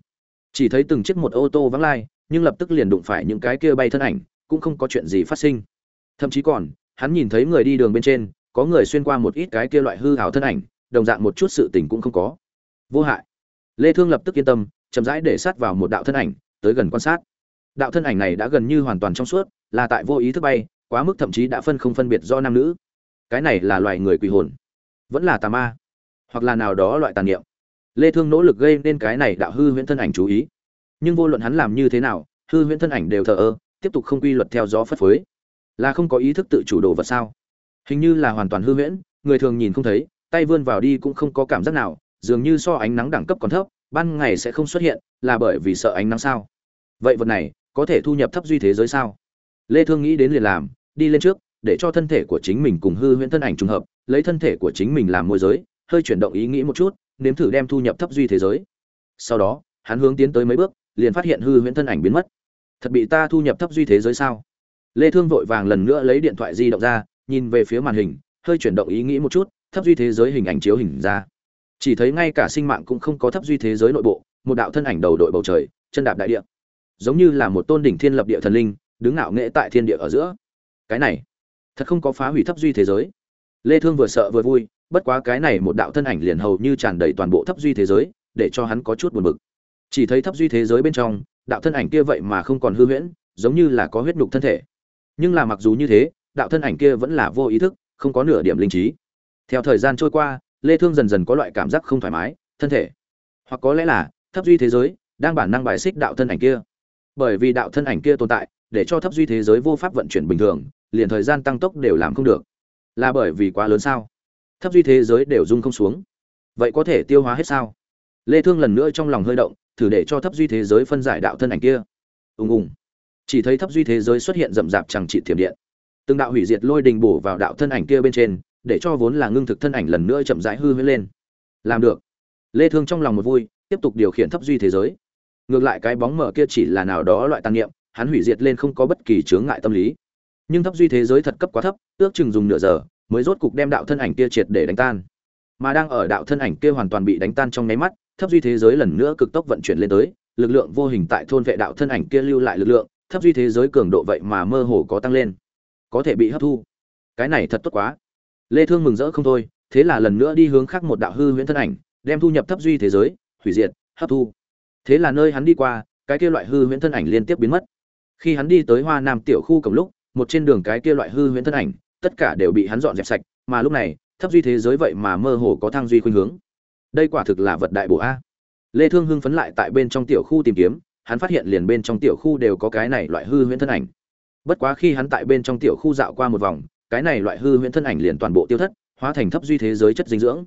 Speaker 1: Chỉ thấy từng chiếc một ô tô vắng lai, nhưng lập tức liền đụng phải những cái kia bay thân ảnh, cũng không có chuyện gì phát sinh. Thậm chí còn, hắn nhìn thấy người đi đường bên trên, có người xuyên qua một ít cái kia loại hư hào thân ảnh, đồng dạng một chút sự tình cũng không có. Vô hại. Lê thương lập tức yên tâm, chậm rãi để sát vào một đạo thân ảnh, tới gần quan sát. Đạo thân ảnh này đã gần như hoàn toàn trong suốt, là tại vô ý thức bay, quá mức thậm chí đã phân không phân biệt do nam nữ cái này là loài người quỷ hồn, vẫn là tà ma, hoặc là nào đó loại tàn niệm. Lê thương nỗ lực gây nên cái này đạo hư huyễn thân ảnh chú ý. Nhưng vô luận hắn làm như thế nào, hư huyễn thân ảnh đều thờ ơ, tiếp tục không quy luật theo gió phất phới. Là không có ý thức tự chủ đồ vật sao? Hình như là hoàn toàn hư huyễn, người thường nhìn không thấy, tay vươn vào đi cũng không có cảm giác nào, dường như so ánh nắng đẳng cấp còn thấp, ban ngày sẽ không xuất hiện, là bởi vì sợ ánh nắng sao? Vậy vật này có thể thu nhập thấp duy thế giới sao? Lê thương nghĩ đến liền làm, đi lên trước để cho thân thể của chính mình cùng hư huyễn thân ảnh trùng hợp, lấy thân thể của chính mình làm môi giới, hơi chuyển động ý nghĩ một chút, nếm thử đem thu nhập thấp duy thế giới. Sau đó, hắn hướng tiến tới mấy bước, liền phát hiện hư huyễn thân ảnh biến mất. Thật bị ta thu nhập thấp duy thế giới sao? Lê thương vội vàng lần nữa lấy điện thoại di động ra, nhìn về phía màn hình, hơi chuyển động ý nghĩ một chút, thấp duy thế giới hình ảnh chiếu hình ra. Chỉ thấy ngay cả sinh mạng cũng không có thấp duy thế giới nội bộ, một đạo thân ảnh đầu đội bầu trời, chân đạp đại địa. Giống như là một tôn đỉnh thiên lập địa thần linh, đứng ngạo nghệ tại thiên địa ở giữa. Cái này thật không có phá hủy thấp duy thế giới. Lê thương vừa sợ vừa vui, bất quá cái này một đạo thân ảnh liền hầu như tràn đầy toàn bộ thấp duy thế giới, để cho hắn có chút buồn bực. Chỉ thấy thấp duy thế giới bên trong, đạo thân ảnh kia vậy mà không còn hư huyễn, giống như là có huyết nhục thân thể. Nhưng là mặc dù như thế, đạo thân ảnh kia vẫn là vô ý thức, không có nửa điểm linh trí. Theo thời gian trôi qua, lê thương dần dần có loại cảm giác không thoải mái, thân thể. Hoặc có lẽ là, thấp duy thế giới đang bản năng bài xích đạo thân ảnh kia. Bởi vì đạo thân ảnh kia tồn tại, để cho thấp duy thế giới vô pháp vận chuyển bình thường liền thời gian tăng tốc đều làm không được. Là bởi vì quá lớn sao? Thấp duy thế giới đều dung không xuống. Vậy có thể tiêu hóa hết sao? Lê thương lần nữa trong lòng hơi động, thử để cho thấp duy thế giới phân giải đạo thân ảnh kia. Ùng ùng. Chỉ thấy thấp duy thế giới xuất hiện rậm rạp chẳng trị thiểm điện. Từng đạo hủy diệt lôi đình bổ vào đạo thân ảnh kia bên trên, để cho vốn là ngưng thực thân ảnh lần nữa chậm rãi hư huyễn lên. Làm được. Lê thương trong lòng một vui, tiếp tục điều khiển thấp duy thế giới. Ngược lại cái bóng mở kia chỉ là nào đó loại tàn niệm, hắn hủy diệt lên không có bất kỳ chướng ngại tâm lý nhưng thấp duy thế giới thật cấp quá thấp, ước chừng dùng nửa giờ mới rốt cục đem đạo thân ảnh kia triệt để đánh tan. Mà đang ở đạo thân ảnh kia hoàn toàn bị đánh tan trong nháy mắt, thấp duy thế giới lần nữa cực tốc vận chuyển lên tới, lực lượng vô hình tại thôn vệ đạo thân ảnh kia lưu lại lực lượng, thấp duy thế giới cường độ vậy mà mơ hồ có tăng lên. Có thể bị hấp thu. Cái này thật tốt quá. Lê thương mừng rỡ không thôi, thế là lần nữa đi hướng khác một đạo hư huyễn thân ảnh, đem thu nhập thấp duy thế giới, hủy diệt, hấp thu. Thế là nơi hắn đi qua, cái kia loại hư huyễn thân ảnh liên tiếp biến mất. Khi hắn đi tới hoa nam tiểu khu cổng lúc một trên đường cái kia loại hư huyễn thân ảnh, tất cả đều bị hắn dọn dẹp sạch, mà lúc này, thấp duy thế giới vậy mà mơ hồ có thăng duy khuynh hướng. Đây quả thực là vật đại bổ a. Lê thương hưng phấn lại tại bên trong tiểu khu tìm kiếm, hắn phát hiện liền bên trong tiểu khu đều có cái này loại hư huyễn thân ảnh. Bất quá khi hắn tại bên trong tiểu khu dạo qua một vòng, cái này loại hư huyễn thân ảnh liền toàn bộ tiêu thất, hóa thành thấp duy thế giới chất dinh dưỡng.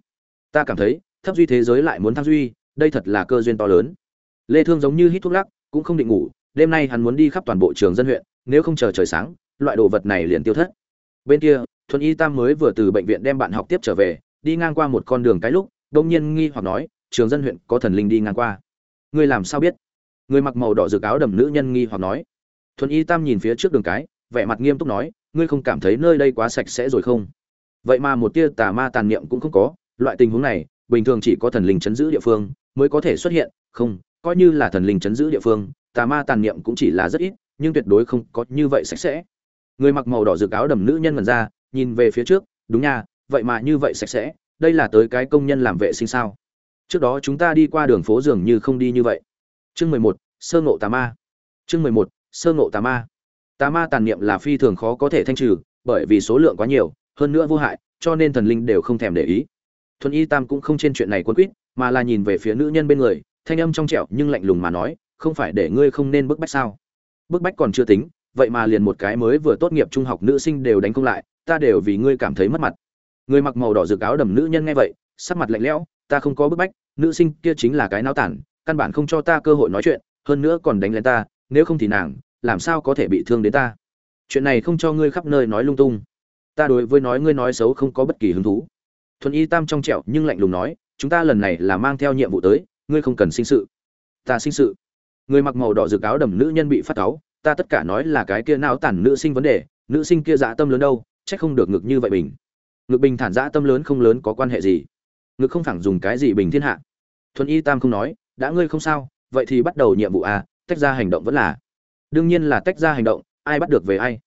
Speaker 1: Ta cảm thấy, thấp duy thế giới lại muốn thăng duy, đây thật là cơ duyên to lớn. Lê thương giống như hít thuốc lắc, cũng không định ngủ, đêm nay hắn muốn đi khắp toàn bộ trường dân huyện, nếu không chờ trời sáng loại đồ vật này liền tiêu thất. Bên kia, thuần y tam mới vừa từ bệnh viện đem bạn học tiếp trở về, đi ngang qua một con đường cái lúc đông nhiên nghi hoặc nói, trường dân huyện có thần linh đi ngang qua. Ngươi làm sao biết? Người mặc màu đỏ rực áo đầm nữ nhân nghi hoặc nói. Thuần y tam nhìn phía trước đường cái, vẻ mặt nghiêm túc nói, ngươi không cảm thấy nơi đây quá sạch sẽ rồi không? Vậy mà một tia tà ma tàn niệm cũng không có, loại tình huống này, bình thường chỉ có thần linh chấn giữ địa phương mới có thể xuất hiện, không, coi như là thần linh chấn giữ địa phương, tà ma tàn niệm cũng chỉ là rất ít, nhưng tuyệt đối không có như vậy sạch sẽ người mặc màu đỏ rực áo đầm nữ nhân ngần ra, nhìn về phía trước, đúng nha, vậy mà như vậy sạch sẽ, đây là tới cái công nhân làm vệ sinh sao? Trước đó chúng ta đi qua đường phố dường như không đi như vậy. Chương mười một, sơ ngộ tà ma. Chương mười một, sơ ngộ tà ma. Tà ma tàn niệm là phi thường khó có thể thanh trừ, bởi vì số lượng quá nhiều, hơn nữa vô hại, cho nên thần linh đều không thèm để ý. Thuần y tam cũng không trên chuyện này quân quýt, mà là nhìn về phía nữ nhân bên người, thanh âm trong trẻo nhưng lạnh lùng mà nói, không phải để ngươi không nên bức bách sao? Bức bách còn chưa tính vậy mà liền một cái mới vừa tốt nghiệp trung học nữ sinh đều đánh không lại, ta đều vì ngươi cảm thấy mất mặt. Người mặc màu đỏ rực áo đầm nữ nhân nghe vậy, sắc mặt lạnh lẽo, ta không có bức bách, nữ sinh kia chính là cái náo tản, căn bản không cho ta cơ hội nói chuyện, hơn nữa còn đánh lên ta, nếu không thì nàng, làm sao có thể bị thương đến ta? Chuyện này không cho ngươi khắp nơi nói lung tung. Ta đối với nói ngươi nói xấu không có bất kỳ hứng thú. Thuần y tam trong trẹo nhưng lạnh lùng nói, chúng ta lần này là mang theo nhiệm vụ tới, ngươi không cần sinh sự. Ta sinh sự. Người mặc màu đỏ rực áo đầm nữ nhân bị phát cáu ta tất cả nói là cái kia não tản nữ sinh vấn đề, nữ sinh kia dạ tâm lớn đâu trách không được ngực như vậy bình. Ngực bình thản dã tâm lớn không lớn có quan hệ gì? Ngực không phẳng dùng cái gì bình thiên hạ? Thuần y tam không nói, đã ngươi không sao, vậy thì bắt đầu nhiệm vụ à tách ra hành động vẫn là. Đương nhiên là tách ra hành động, ai bắt được về ai.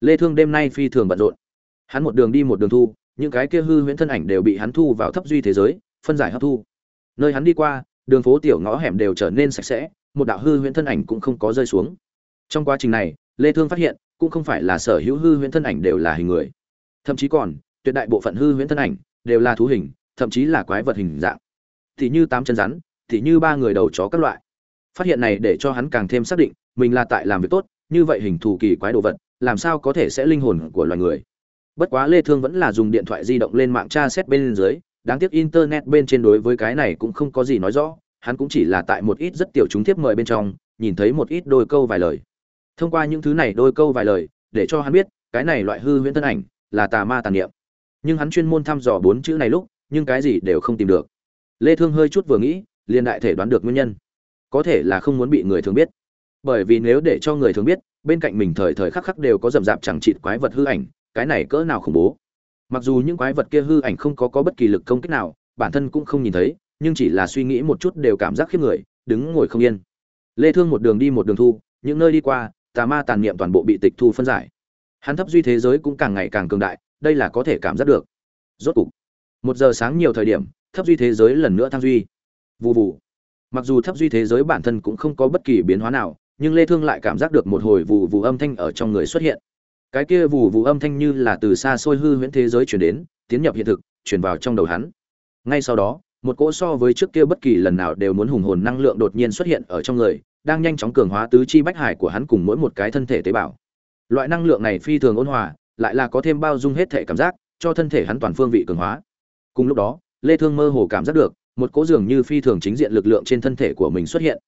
Speaker 1: Lê thương đêm nay phi thường bận rộn. Hắn một đường đi một đường thu, những cái kia hư huyễn thân ảnh đều bị hắn thu vào thấp duy thế giới, phân giải hấp thu. Nơi hắn đi qua, đường phố tiểu ngõ hẻm đều trở nên sạch sẽ, một đạo hư huyễn thân ảnh cũng không có rơi xuống trong quá trình này, lê thương phát hiện, cũng không phải là sở hữu hư huyễn thân ảnh đều là hình người. Thậm chí còn, tuyệt đại bộ phận hư huyễn thân ảnh đều là thú hình, thậm chí là quái vật hình dạng. Thì như tám chân rắn, thì như ba người đầu chó các loại. Phát hiện này để cho hắn càng thêm xác định, mình là tại làm việc tốt, như vậy hình thù kỳ quái đồ vật, làm sao có thể sẽ linh hồn của loài người? Bất quá lê thương vẫn là dùng điện thoại di động lên mạng tra xét bên dưới, đáng tiếc internet bên trên đối với cái này cũng không có gì nói rõ, hắn cũng chỉ là tại một ít rất tiểu chúng tiếp mời bên trong, nhìn thấy một ít đôi câu vài lời thông qua những thứ này đôi câu vài lời, để cho hắn biết, cái này loại hư huyễn thân ảnh, là tà ma tàn niệm. Nhưng hắn chuyên môn thăm dò bốn chữ này lúc, nhưng cái gì đều không tìm được. Lê thương hơi chút vừa nghĩ, liền đại thể đoán được nguyên nhân. Có thể là không muốn bị người thường biết. Bởi vì nếu để cho người thường biết, bên cạnh mình thời thời khắc khắc đều có rầm rạp chẳng chịt quái vật hư ảnh, cái này cỡ nào khủng bố. Mặc dù những quái vật kia hư ảnh không có có bất kỳ lực công kích nào, bản thân cũng không nhìn thấy, nhưng chỉ là suy nghĩ một chút đều cảm giác khiếp người, đứng ngồi không yên. Lê thương một đường đi một đường thu, những nơi đi qua tà ma tàn niệm toàn bộ bị tịch thu phân giải. Hắn thấp duy thế giới cũng càng ngày càng cường đại, đây là có thể cảm giác được. Rốt cục, một giờ sáng nhiều thời điểm, thấp duy thế giới lần nữa thăng duy. Vù vù. Mặc dù thấp duy thế giới bản thân cũng không có bất kỳ biến hóa nào, nhưng lê thương lại cảm giác được một hồi vù vù âm thanh ở trong người xuất hiện. Cái kia vù vù âm thanh như là từ xa xôi hư huyễn thế giới truyền đến, tiến nhập hiện thực truyền vào trong đầu hắn. Ngay sau đó, một cỗ so với trước kia bất kỳ lần nào đều muốn hùng hồn năng lượng đột nhiên xuất hiện ở trong người đang nhanh chóng cường hóa tứ chi bách hải của hắn cùng mỗi một cái thân thể tế bào. Loại năng lượng này phi thường ôn hòa, lại là có thêm bao dung hết thể cảm giác, cho thân thể hắn toàn phương vị cường hóa. Cùng lúc đó, lê thương mơ hồ cảm giác được, một cỗ dường như phi thường chính diện lực lượng trên thân thể của mình xuất hiện.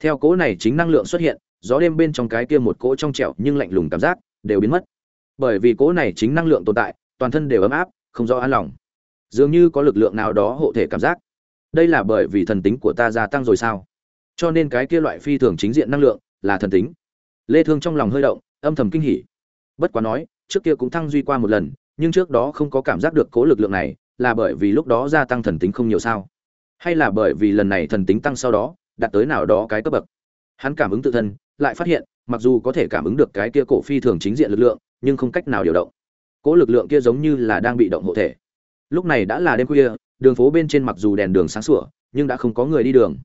Speaker 1: Theo cỗ này chính năng lượng xuất hiện, gió đêm bên trong cái kia một cỗ trong trẻo nhưng lạnh lùng cảm giác đều biến mất. Bởi vì cỗ này chính năng lượng tồn tại, toàn thân đều ấm áp, không rõ an lòng. Dường như có lực lượng nào đó hộ thể cảm giác. Đây là bởi vì thần tính của ta gia tăng rồi sao? Cho nên cái kia loại phi thường chính diện năng lượng là thần tính. Lê thương trong lòng hơi động, âm thầm kinh hỉ. Bất quá nói, trước kia cũng thăng duy qua một lần, nhưng trước đó không có cảm giác được cố lực lượng này, là bởi vì lúc đó gia tăng thần tính không nhiều sao? Hay là bởi vì lần này thần tính tăng sau đó, đạt tới nào đó cái cấp bậc? Hắn cảm ứng tự thân, lại phát hiện, mặc dù có thể cảm ứng được cái kia cổ phi thường chính diện lực lượng, nhưng không cách nào điều động. Cỗ lực lượng kia giống như là đang bị động hộ thể. Lúc này đã là đêm khuya, đường phố bên trên mặc dù đèn đường sáng sủa, nhưng đã không có người đi đường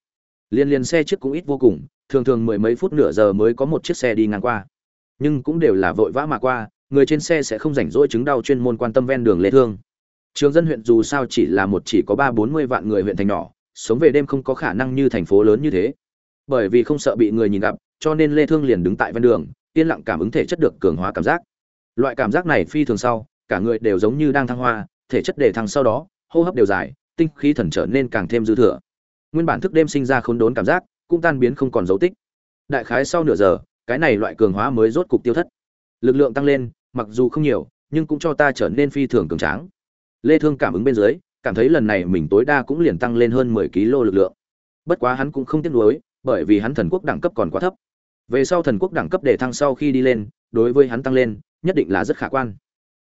Speaker 1: liên liên xe chiếc cũng ít vô cùng, thường thường mười mấy phút nửa giờ mới có một chiếc xe đi ngang qua. Nhưng cũng đều là vội vã mà qua, người trên xe sẽ không rảnh rỗi chứng đau chuyên môn quan tâm ven đường lê thương. Trường dân huyện dù sao chỉ là một chỉ có ba bốn mươi vạn người huyện thành nhỏ, sống về đêm không có khả năng như thành phố lớn như thế. Bởi vì không sợ bị người nhìn gặp, cho nên lê thương liền đứng tại ven đường, yên lặng cảm ứng thể chất được cường hóa cảm giác. Loại cảm giác này phi thường sau, cả người đều giống như đang thăng hoa, thể chất đề thăng sau đó, hô hấp đều dài, tinh khí thần trở nên càng thêm dư thừa nguyên bản thức đêm sinh ra khốn đốn cảm giác cũng tan biến không còn dấu tích. Đại khái sau nửa giờ, cái này loại cường hóa mới rốt cục tiêu thất. Lực lượng tăng lên, mặc dù không nhiều, nhưng cũng cho ta trở nên phi thường cường tráng. Lê thương cảm ứng bên dưới, cảm thấy lần này mình tối đa cũng liền tăng lên hơn 10 kg lực lượng. Bất quá hắn cũng không tiếc nuối, bởi vì hắn thần quốc đẳng cấp còn quá thấp. Về sau thần quốc đẳng cấp để thăng sau khi đi lên, đối với hắn tăng lên, nhất định là rất khả quan.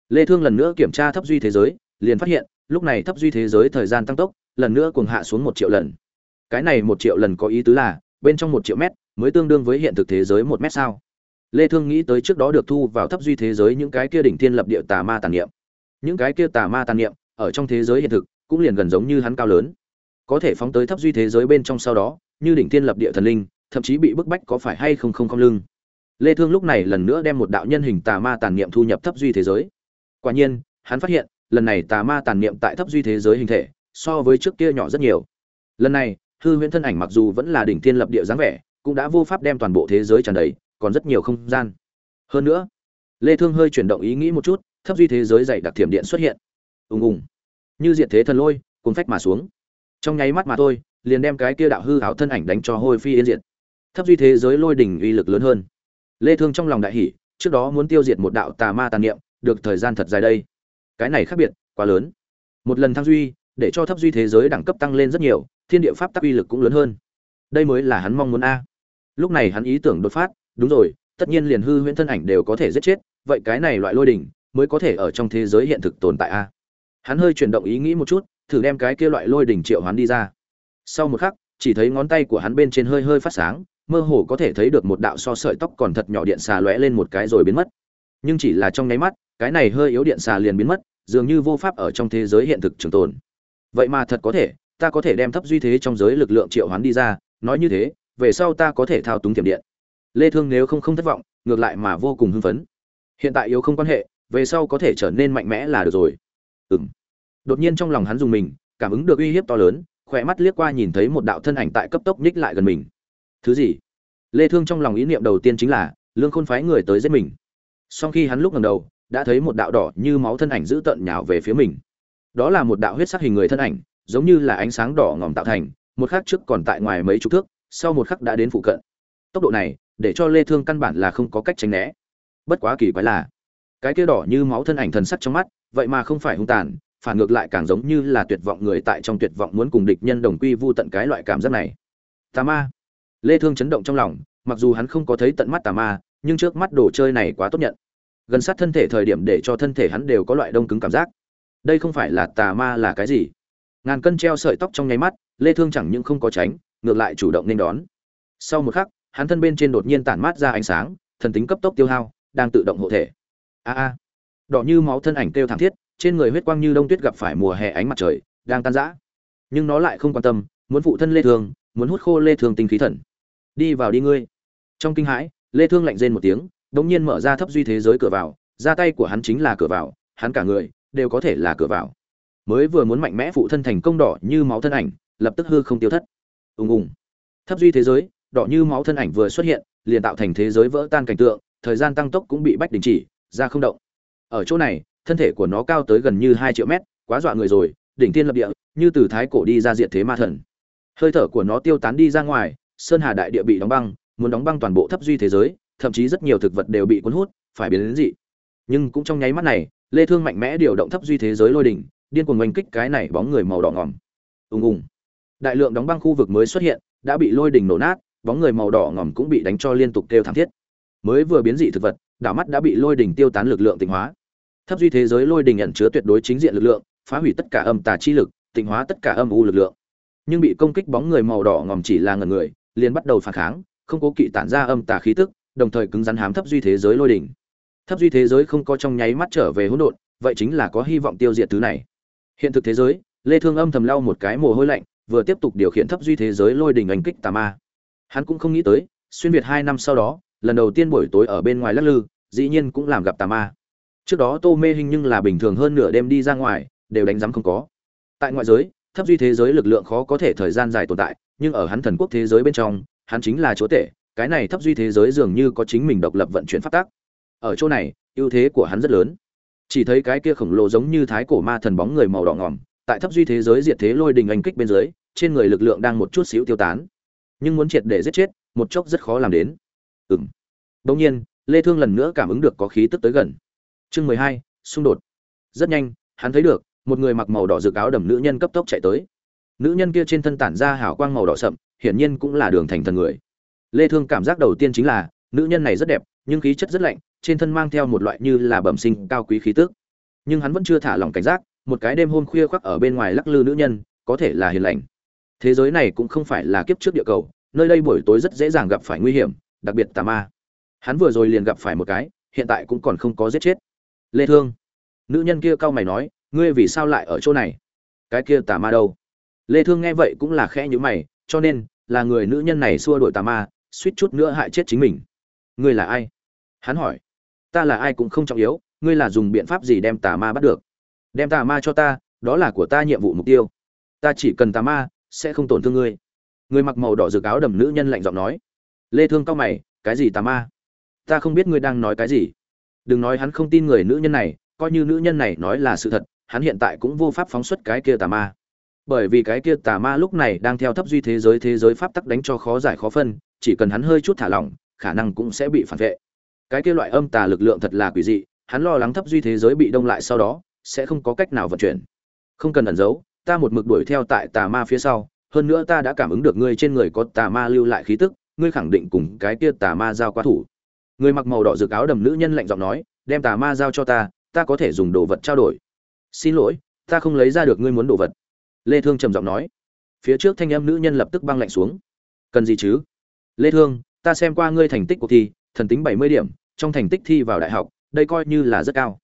Speaker 1: Lê thương lần nữa kiểm tra thấp duy thế giới, liền phát hiện, lúc này thấp duy thế giới thời gian tăng tốc, lần nữa cuồng hạ xuống một triệu lần cái này một triệu lần có ý tứ là, bên trong một triệu mét mới tương đương với hiện thực thế giới một mét sao? Lê thương nghĩ tới trước đó được thu vào thấp duy thế giới những cái kia đỉnh thiên lập địa tà ma tàn niệm. Những cái kia tà ma tàn niệm, ở trong thế giới hiện thực, cũng liền gần giống như hắn cao lớn. Có thể phóng tới thấp duy thế giới bên trong sau đó, như đỉnh thiên lập địa thần linh, thậm chí bị bức bách có phải hay không không không lưng. Lê thương lúc này lần nữa đem một đạo nhân hình tà ma tàn niệm thu nhập thấp duy thế giới. Quả nhiên, hắn phát hiện, lần này tà ma tàn niệm tại thấp duy thế giới hình thể, so với trước kia nhỏ rất nhiều. Lần này hư huyễn thân ảnh mặc dù vẫn là đỉnh thiên lập địa dáng vẻ, cũng đã vô pháp đem toàn bộ thế giới tràn đầy, còn rất nhiều không gian. Hơn nữa, lê thương hơi chuyển động ý nghĩ một chút, thấp duy thế giới dày đặc thiểm điện xuất hiện. Ùng ùng. Như diện thế thần lôi, cuốn phách mà xuống. Trong nháy mắt mà thôi, liền đem cái kia đạo hư ảo thân ảnh đánh cho hôi phi yên diệt. Thấp duy thế giới lôi đỉnh uy lực lớn hơn. Lê thương trong lòng đại hỉ, trước đó muốn tiêu diệt một đạo tà ma tàn niệm, được thời gian thật dài đây. Cái này khác biệt, quá lớn. Một lần thăng duy, để cho thấp duy thế giới đẳng cấp tăng lên rất nhiều thiên địa pháp tắc uy lực cũng lớn hơn. Đây mới là hắn mong muốn a. Lúc này hắn ý tưởng đột phát, đúng rồi, tất nhiên liền hư huyễn thân ảnh đều có thể giết chết, vậy cái này loại lôi đỉnh mới có thể ở trong thế giới hiện thực tồn tại a. Hắn hơi chuyển động ý nghĩ một chút, thử đem cái kia loại lôi đỉnh triệu hoán đi ra. Sau một khắc, chỉ thấy ngón tay của hắn bên trên hơi hơi phát sáng, mơ hồ có thể thấy được một đạo so sợi tóc còn thật nhỏ điện xà lóe lên một cái rồi biến mất. Nhưng chỉ là trong nháy mắt, cái này hơi yếu điện xà liền biến mất, dường như vô pháp ở trong thế giới hiện thực trường tồn. Vậy mà thật có thể ta có thể đem thấp duy thế trong giới lực lượng triệu hoán đi ra, nói như thế, về sau ta có thể thao túng tiềm điện. Lê thương nếu không không thất vọng, ngược lại mà vô cùng hưng phấn. Hiện tại yếu không quan hệ, về sau có thể trở nên mạnh mẽ là được rồi. Ừm. Đột nhiên trong lòng hắn dùng mình, cảm ứng được uy hiếp to lớn, khỏe mắt liếc qua nhìn thấy một đạo thân ảnh tại cấp tốc nhích lại gần mình. Thứ gì? Lê thương trong lòng ý niệm đầu tiên chính là, lương khôn phái người tới giết mình. Sau khi hắn lúc ngẩng đầu, đã thấy một đạo đỏ như máu thân ảnh giữ tận nhào về phía mình. Đó là một đạo huyết sắc hình người thân ảnh giống như là ánh sáng đỏ ngòm tạo thành, một khắc trước còn tại ngoài mấy chục thước, sau một khắc đã đến phụ cận. Tốc độ này, để cho lê thương căn bản là không có cách tránh né. Bất quá kỳ quái là, cái kia đỏ như máu thân ảnh thần sắc trong mắt, vậy mà không phải hung tàn, phản ngược lại càng giống như là tuyệt vọng người tại trong tuyệt vọng muốn cùng địch nhân đồng quy vu tận cái loại cảm giác này. Tà ma. Lê thương chấn động trong lòng, mặc dù hắn không có thấy tận mắt tà ma, nhưng trước mắt đồ chơi này quá tốt nhận. Gần sát thân thể thời điểm để cho thân thể hắn đều có loại đông cứng cảm giác. Đây không phải là tà ma là cái gì? Ngàn cân treo sợi tóc trong nháy mắt, lê thương chẳng những không có tránh, ngược lại chủ động nên đón. Sau một khắc, hắn thân bên trên đột nhiên tản mát ra ánh sáng, thần tính cấp tốc tiêu hao, đang tự động hộ thể. A a. Đỏ như máu thân ảnh kêu thảm thiết, trên người huyết quang như đông tuyết gặp phải mùa hè ánh mặt trời, đang tan rã. Nhưng nó lại không quan tâm, muốn phụ thân lê thương, muốn hút khô lê thương tinh khí thần. Đi vào đi ngươi. Trong kinh hãi, lê thương lạnh rên một tiếng đống nhiên mở ra thấp duy thế giới cửa vào, ra tay của hắn chính là cửa vào, hắn cả người đều có thể là cửa vào mới vừa muốn mạnh mẽ phụ thân thành công đỏ như máu thân ảnh, lập tức hư không tiêu thất. Ùng ùng. Thấp duy thế giới, đỏ như máu thân ảnh vừa xuất hiện, liền tạo thành thế giới vỡ tan cảnh tượng, thời gian tăng tốc cũng bị bách đình chỉ, ra không động. Ở chỗ này, thân thể của nó cao tới gần như hai triệu mét, quá dọa người rồi, đỉnh tiên lập địa, như từ thái cổ đi ra diện thế ma thần. Hơi thở của nó tiêu tán đi ra ngoài, sơn hà đại địa bị đóng băng, muốn đóng băng toàn bộ thấp duy thế giới, thậm chí rất nhiều thực vật đều bị cuốn hút, phải biến đến dị. Nhưng cũng trong nháy mắt này, lê thương mạnh mẽ điều động thấp duy thế giới lôi đỉnh điên cuồng oanh kích cái này bóng người màu đỏ ngòm. Ùng ùng. Đại lượng đóng băng khu vực mới xuất hiện, đã bị lôi đỉnh nổ nát, bóng người màu đỏ ngòm cũng bị đánh cho liên tục kêu thảm thiết. Mới vừa biến dị thực vật, đảo mắt đã bị lôi đỉnh tiêu tán lực lượng tịnh hóa. Thấp duy thế giới lôi đỉnh ẩn chứa tuyệt đối chính diện lực lượng, phá hủy tất cả âm tà chi lực, tịnh hóa tất cả âm u lực lượng. Nhưng bị công kích bóng người màu đỏ ngòm chỉ là ngần người, liền bắt đầu phản kháng, không cố kỵ tản ra âm tà khí tức, đồng thời cứng rắn hám thấp duy thế giới lôi đỉnh. Thấp duy thế giới không có trong nháy mắt trở về hỗn độn, vậy chính là có hy vọng tiêu diệt thứ này hiện thực thế giới, lê thương âm thầm lau một cái mồ hôi lạnh, vừa tiếp tục điều khiển thấp duy thế giới lôi đình ảnh kích tà ma. Hắn cũng không nghĩ tới, xuyên việt hai năm sau đó, lần đầu tiên buổi tối ở bên ngoài lắc lư, dĩ nhiên cũng làm gặp tà ma. Trước đó tô mê hình nhưng là bình thường hơn nửa đêm đi ra ngoài, đều đánh giám không có. Tại ngoại giới, thấp duy thế giới lực lượng khó có thể thời gian dài tồn tại, nhưng ở hắn thần quốc thế giới bên trong, hắn chính là chúa tể, cái này thấp duy thế giới dường như có chính mình độc lập vận chuyển phát tác ở chỗ này, ưu thế của hắn rất lớn chỉ thấy cái kia khổng lồ giống như thái cổ ma thần bóng người màu đỏ ngòm, tại thấp duy thế giới diệt thế lôi đình anh kích bên dưới, trên người lực lượng đang một chút xíu tiêu tán. Nhưng muốn triệt để giết chết, một chốc rất khó làm đến. Ừng đông nhiên, lê thương lần nữa cảm ứng được có khí tức tới gần. Chương mười hai, xung đột. Rất nhanh, hắn thấy được, một người mặc màu đỏ rực áo đầm nữ nhân cấp tốc chạy tới. Nữ nhân kia trên thân tản ra hào quang màu đỏ sậm, hiển nhiên cũng là đường thành thần người. Lê thương cảm giác đầu tiên chính là, nữ nhân này rất đẹp nhưng khí chất rất lạnh, trên thân mang theo một loại như là bẩm sinh cao quý khí tức. Nhưng hắn vẫn chưa thả lòng cảnh giác, một cái đêm hôm khuya khoác ở bên ngoài lắc lư nữ nhân, có thể là hiền lành. Thế giới này cũng không phải là kiếp trước địa cầu, nơi đây buổi tối rất dễ dàng gặp phải nguy hiểm, đặc biệt tà ma. Hắn vừa rồi liền gặp phải một cái, hiện tại cũng còn không có giết chết. Lê thương. Nữ nhân kia cau mày nói, ngươi vì sao lại ở chỗ này? Cái kia tà ma đâu? Lê thương nghe vậy cũng là khẽ nhíu mày, cho nên là người nữ nhân này xua đuổi tà ma, suýt chút nữa hại chết chính mình ngươi là ai? Hắn hỏi. Ta là ai cũng không trọng yếu, ngươi là dùng biện pháp gì đem tà ma bắt được? Đem tà ma cho ta, đó là của ta nhiệm vụ mục tiêu. Ta chỉ cần tà ma, sẽ không tổn thương ngươi. Người mặc màu đỏ rực áo đầm nữ nhân lạnh giọng nói. Lê thương cao mày, cái gì tà ma? Ta không biết ngươi đang nói cái gì. Đừng nói hắn không tin người nữ nhân này, coi như nữ nhân này nói là sự thật, hắn hiện tại cũng vô pháp phóng xuất cái kia tà ma. Bởi vì cái kia tà ma lúc này đang theo thấp duy thế giới thế giới pháp tắc đánh cho khó giải khó phân, chỉ cần hắn hơi chút thả lỏng khả năng cũng sẽ bị phản vệ. Cái kia loại âm tà lực lượng thật là quỷ dị, hắn lo lắng thấp duy thế giới bị đông lại sau đó, sẽ không có cách nào vận chuyển. Không cần ẩn giấu, ta một mực đuổi theo tại tà ma phía sau, hơn nữa ta đã cảm ứng được ngươi trên người có tà ma lưu lại khí tức, ngươi khẳng định cùng cái kia tà ma giao qua thủ. Người mặc màu đỏ rực áo đầm nữ nhân lạnh giọng nói, đem tà ma giao cho ta ta có thể dùng đồ vật trao đổi. Xin lỗi, ta không lấy ra được ngươi muốn đồ vật. Lê thương trầm giọng nói. Phía trước thanh em nữ nhân lập tức băng lạnh xuống. Cần gì chứ? Lê thương ta xem qua ngươi thành tích cuộc thi, thần tính 70 điểm, trong thành tích thi vào đại học, đây coi như là rất cao.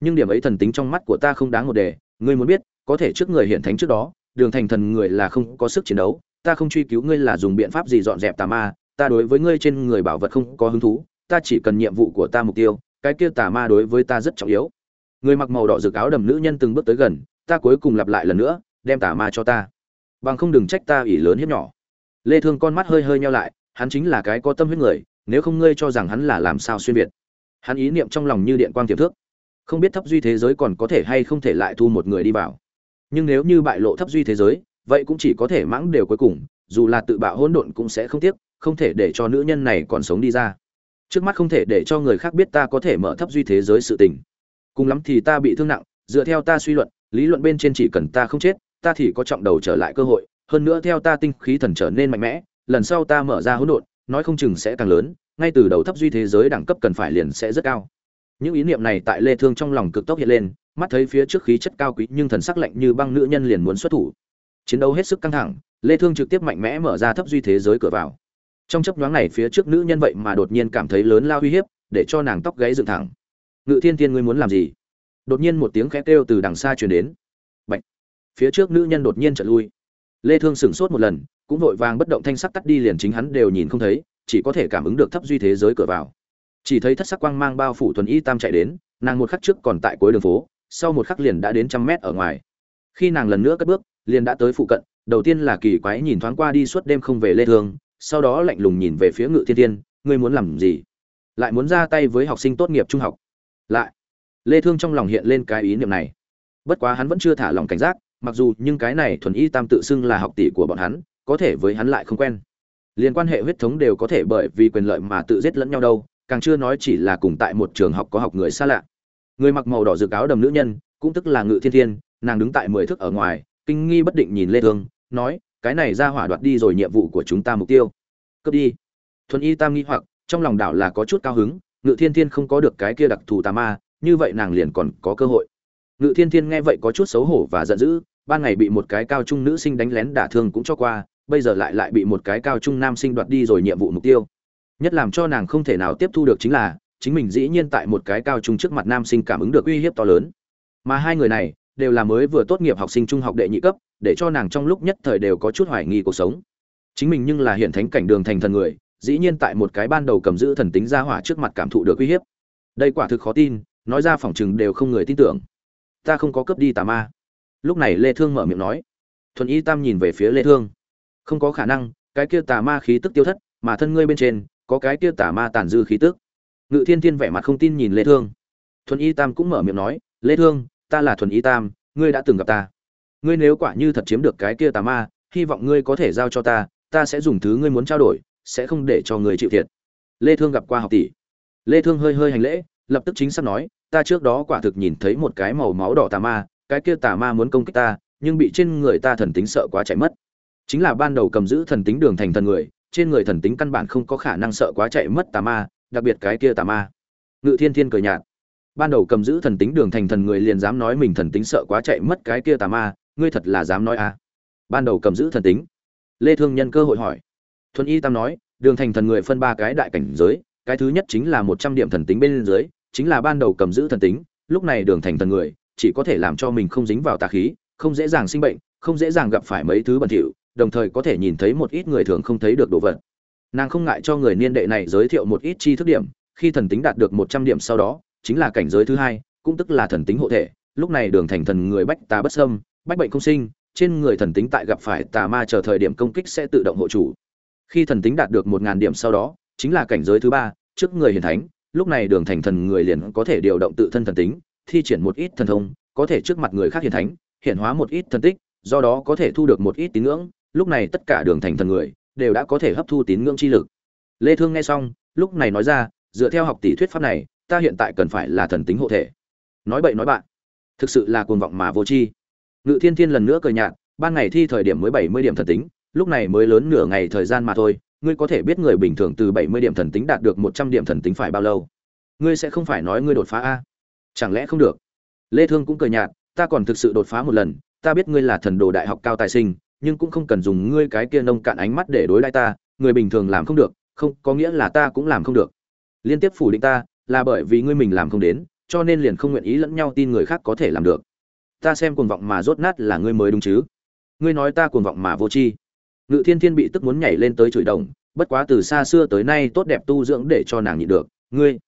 Speaker 1: Nhưng điểm ấy thần tính trong mắt của ta không đáng một đề, ngươi muốn biết, có thể trước người hiện thánh trước đó, đường thành thần người là không có sức chiến đấu, ta không truy cứu ngươi là dùng biện pháp gì dọn dẹp tà ma, ta đối với ngươi trên người bảo vật không có hứng thú, ta chỉ cần nhiệm vụ của ta mục tiêu, cái kia tà ma đối với ta rất trọng yếu. Người mặc màu đỏ rực áo đầm nữ nhân từng bước tới gần, ta cuối cùng lặp lại lần nữa, đem tà ma cho ta. Bằng không đừng trách ta ỷ lớn hiếp nhỏ. Lê thương con mắt hơi hơi nheo lại hắn chính là cái có tâm huyết người, nếu không ngươi cho rằng hắn là làm sao xuyên việt. Hắn ý niệm trong lòng như điện quang tiềm thước không biết thấp duy thế giới còn có thể hay không thể lại thu một người đi vào. Nhưng nếu như bại lộ thấp duy thế giới, vậy cũng chỉ có thể mãng đều cuối cùng, dù là tự bạo hỗn độn cũng sẽ không tiếc, không thể để cho nữ nhân này còn sống đi ra. Trước mắt không thể để cho người khác biết ta có thể mở thấp duy thế giới sự tình. Cùng lắm thì ta bị thương nặng, dựa theo ta suy luận, lý luận bên trên chỉ cần ta không chết, ta thì có trọng đầu trở lại cơ hội, hơn nữa theo ta tinh khí thần trở nên mạnh mẽ lần sau ta mở ra hỗn độn, nói không chừng sẽ càng lớn, ngay từ đầu thấp duy thế giới đẳng cấp cần phải liền sẽ rất cao. Những ý niệm này tại lê thương trong lòng cực tốc hiện lên, mắt thấy phía trước khí chất cao quý nhưng thần sắc lạnh như băng nữ nhân liền muốn xuất thủ. Chiến đấu hết sức căng thẳng, lê thương trực tiếp mạnh mẽ mở ra thấp duy thế giới cửa vào. Trong chấp nhoáng này phía trước nữ nhân vậy mà đột nhiên cảm thấy lớn lao uy hiếp, để cho nàng tóc gáy dựng thẳng. Ngự thiên tiên ngươi muốn làm gì? Đột nhiên một tiếng khẽ kêu từ đằng xa truyền đến. Bạch. phía trước nữ nhân đột nhiên trở lui. Lê thương sửng sốt một lần cũng vội vàng bất động thanh sắc tắt đi liền chính hắn đều nhìn không thấy, chỉ có thể cảm ứng được thấp duy thế giới cửa vào. Chỉ thấy thất sắc quang mang bao phủ thuần y tam chạy đến, nàng một khắc trước còn tại cuối đường phố, sau một khắc liền đã đến trăm mét ở ngoài. Khi nàng lần nữa cất bước, liền đã tới phụ cận, đầu tiên là kỳ quái nhìn thoáng qua đi suốt đêm không về lê thương, sau đó lạnh lùng nhìn về phía ngự thiên thiên, ngươi muốn làm gì? Lại muốn ra tay với học sinh tốt nghiệp trung học. Lại. Lê thương trong lòng hiện lên cái ý niệm này. Bất quá hắn vẫn chưa thả lòng cảnh giác, mặc dù nhưng cái này thuần y tam tự xưng là học tỷ của bọn hắn có thể với hắn lại không quen. Liên quan hệ huyết thống đều có thể bởi vì quyền lợi mà tự giết lẫn nhau đâu, càng chưa nói chỉ là cùng tại một trường học có học người xa lạ. Người mặc màu đỏ dự cáo đầm nữ nhân, cũng tức là ngự thiên thiên, nàng đứng tại mười thước ở ngoài, kinh nghi bất định nhìn lê thương, nói, cái này ra hỏa đoạt đi rồi nhiệm vụ của chúng ta mục tiêu. Cướp đi. Thuần y tam nghi hoặc, trong lòng đảo là có chút cao hứng, ngự thiên thiên không có được cái kia đặc thù tà ma, như vậy nàng liền còn có cơ hội. Ngự thiên thiên nghe vậy có chút xấu hổ và giận dữ ban ngày bị một cái cao trung nữ sinh đánh lén đả thương cũng cho qua, bây giờ lại lại bị một cái cao trung nam sinh đoạt đi rồi nhiệm vụ mục tiêu. Nhất làm cho nàng không thể nào tiếp thu được chính là, chính mình dĩ nhiên tại một cái cao trung trước mặt nam sinh cảm ứng được uy hiếp to lớn. Mà hai người này, đều là mới vừa tốt nghiệp học sinh trung học đệ nhị cấp, để cho nàng trong lúc nhất thời đều có chút hoài nghi cuộc sống. Chính mình nhưng là hiện thánh cảnh đường thành thần người, dĩ nhiên tại một cái ban đầu cầm giữ thần tính ra hỏa trước mặt cảm thụ được uy hiếp. Đây quả thực khó tin, nói ra phỏng chừng đều không người tin tưởng. Ta không có cướp đi tà ma lúc này lê thương mở miệng nói. Thuần y tam nhìn về phía lê thương. Không có khả năng, cái kia tà ma khí tức tiêu thất, mà thân ngươi bên trên, có cái kia tà ma tàn dư khí tức. Ngự thiên thiên vẻ mặt không tin nhìn lê thương. Thuần y tam cũng mở miệng nói, lê thương, ta là thuần y tam, ngươi đã từng gặp ta. Ngươi nếu quả như thật chiếm được cái kia tà ma, hy vọng ngươi có thể giao cho ta ta sẽ dùng thứ ngươi muốn trao đổi, sẽ không để cho người chịu thiệt. Lê thương gặp qua học tỷ. Lê thương hơi hơi hành lễ, lập tức chính xác nói, ta trước đó quả thực nhìn thấy một cái màu máu đỏ tà ma cái kia tà ma muốn công kích ta, nhưng bị trên người ta thần tính sợ quá chạy mất. Chính là ban đầu cầm giữ thần tính đường thành thần người, trên người thần tính căn bản không có khả năng sợ quá chạy mất tà ma, đặc biệt cái kia tà ma. Ngự thiên thiên cười nhạt. Ban đầu cầm giữ thần tính đường thành thần người liền dám nói mình thần tính sợ quá chạy mất cái kia tà ma, ngươi thật là dám nói à? Ban đầu cầm giữ thần tính. Lê thương nhân cơ hội hỏi. Thuần y tam nói, đường thành thần người phân ba cái đại cảnh giới, cái thứ nhất chính là một trăm điểm thần tính bên dưới, chính là ban đầu cầm giữ thần tính, lúc này đường thành thần người chỉ có thể làm cho mình không dính vào tà khí không dễ dàng sinh bệnh không dễ dàng gặp phải mấy thứ bẩn thỉu đồng thời có thể nhìn thấy một ít người thường không thấy được đồ vật. Nàng không ngại cho người niên đệ này giới thiệu một ít chi thức điểm khi thần tính đạt được một trăm điểm sau đó chính là cảnh giới thứ hai cũng tức là thần tính hộ thể. Lúc này đường thành thần người bách tà bất xâm, bách bệnh không sinh trên người thần tính tại gặp phải tà ma chờ thời điểm công kích sẽ tự động hộ chủ. Khi thần tính đạt được một ngàn điểm sau đó chính là cảnh giới thứ ba trước người hiển thánh lúc này đường thành thần người liền có thể điều động tự thân thần tính thi triển một ít thần thông, có thể trước mặt người khác hiển thánh hiện hóa một ít thần tích, do đó có thể thu được một ít tín ngưỡng. Lúc này tất cả đường thành thần người đều đã có thể hấp thu tín ngưỡng chi lực. Lê thương nghe xong, lúc này nói ra, dựa theo học tỷ thuyết pháp này, ta hiện tại cần phải là thần tính hộ thể. Nói bậy nói bạn, thực sự là cuồng vọng mà vô tri. Ngự thiên thiên lần nữa cười nhạt, ban ngày thi thời điểm mới 70 điểm thần tính, lúc này mới lớn nửa ngày thời gian mà thôi, ngươi có thể biết người bình thường từ 70 điểm thần tính đạt được 100 điểm thần tính phải bao lâu? Ngươi sẽ không phải nói ngươi đột phá a chẳng lẽ không được? Lê thương cũng cười nhạt, ta còn thực sự đột phá một lần, ta biết ngươi là thần đồ đại học cao tài sinh, nhưng cũng không cần dùng ngươi cái kia nông cạn ánh mắt để đối đãi ta, người bình thường làm không được, không, có nghĩa là ta cũng làm không được. Liên tiếp phủ định ta, là bởi vì ngươi mình làm không đến, cho nên liền không nguyện ý lẫn nhau tin người khác có thể làm được. Ta xem cuồng vọng mà rốt nát là ngươi mới đúng chứ? Ngươi nói ta cuồng vọng mà vô tri. Ngự thiên thiên bị tức muốn nhảy lên tới chửi đồng, bất quá từ xa xưa tới nay tốt đẹp tu dưỡng để cho nàng nhịn được. Ngươi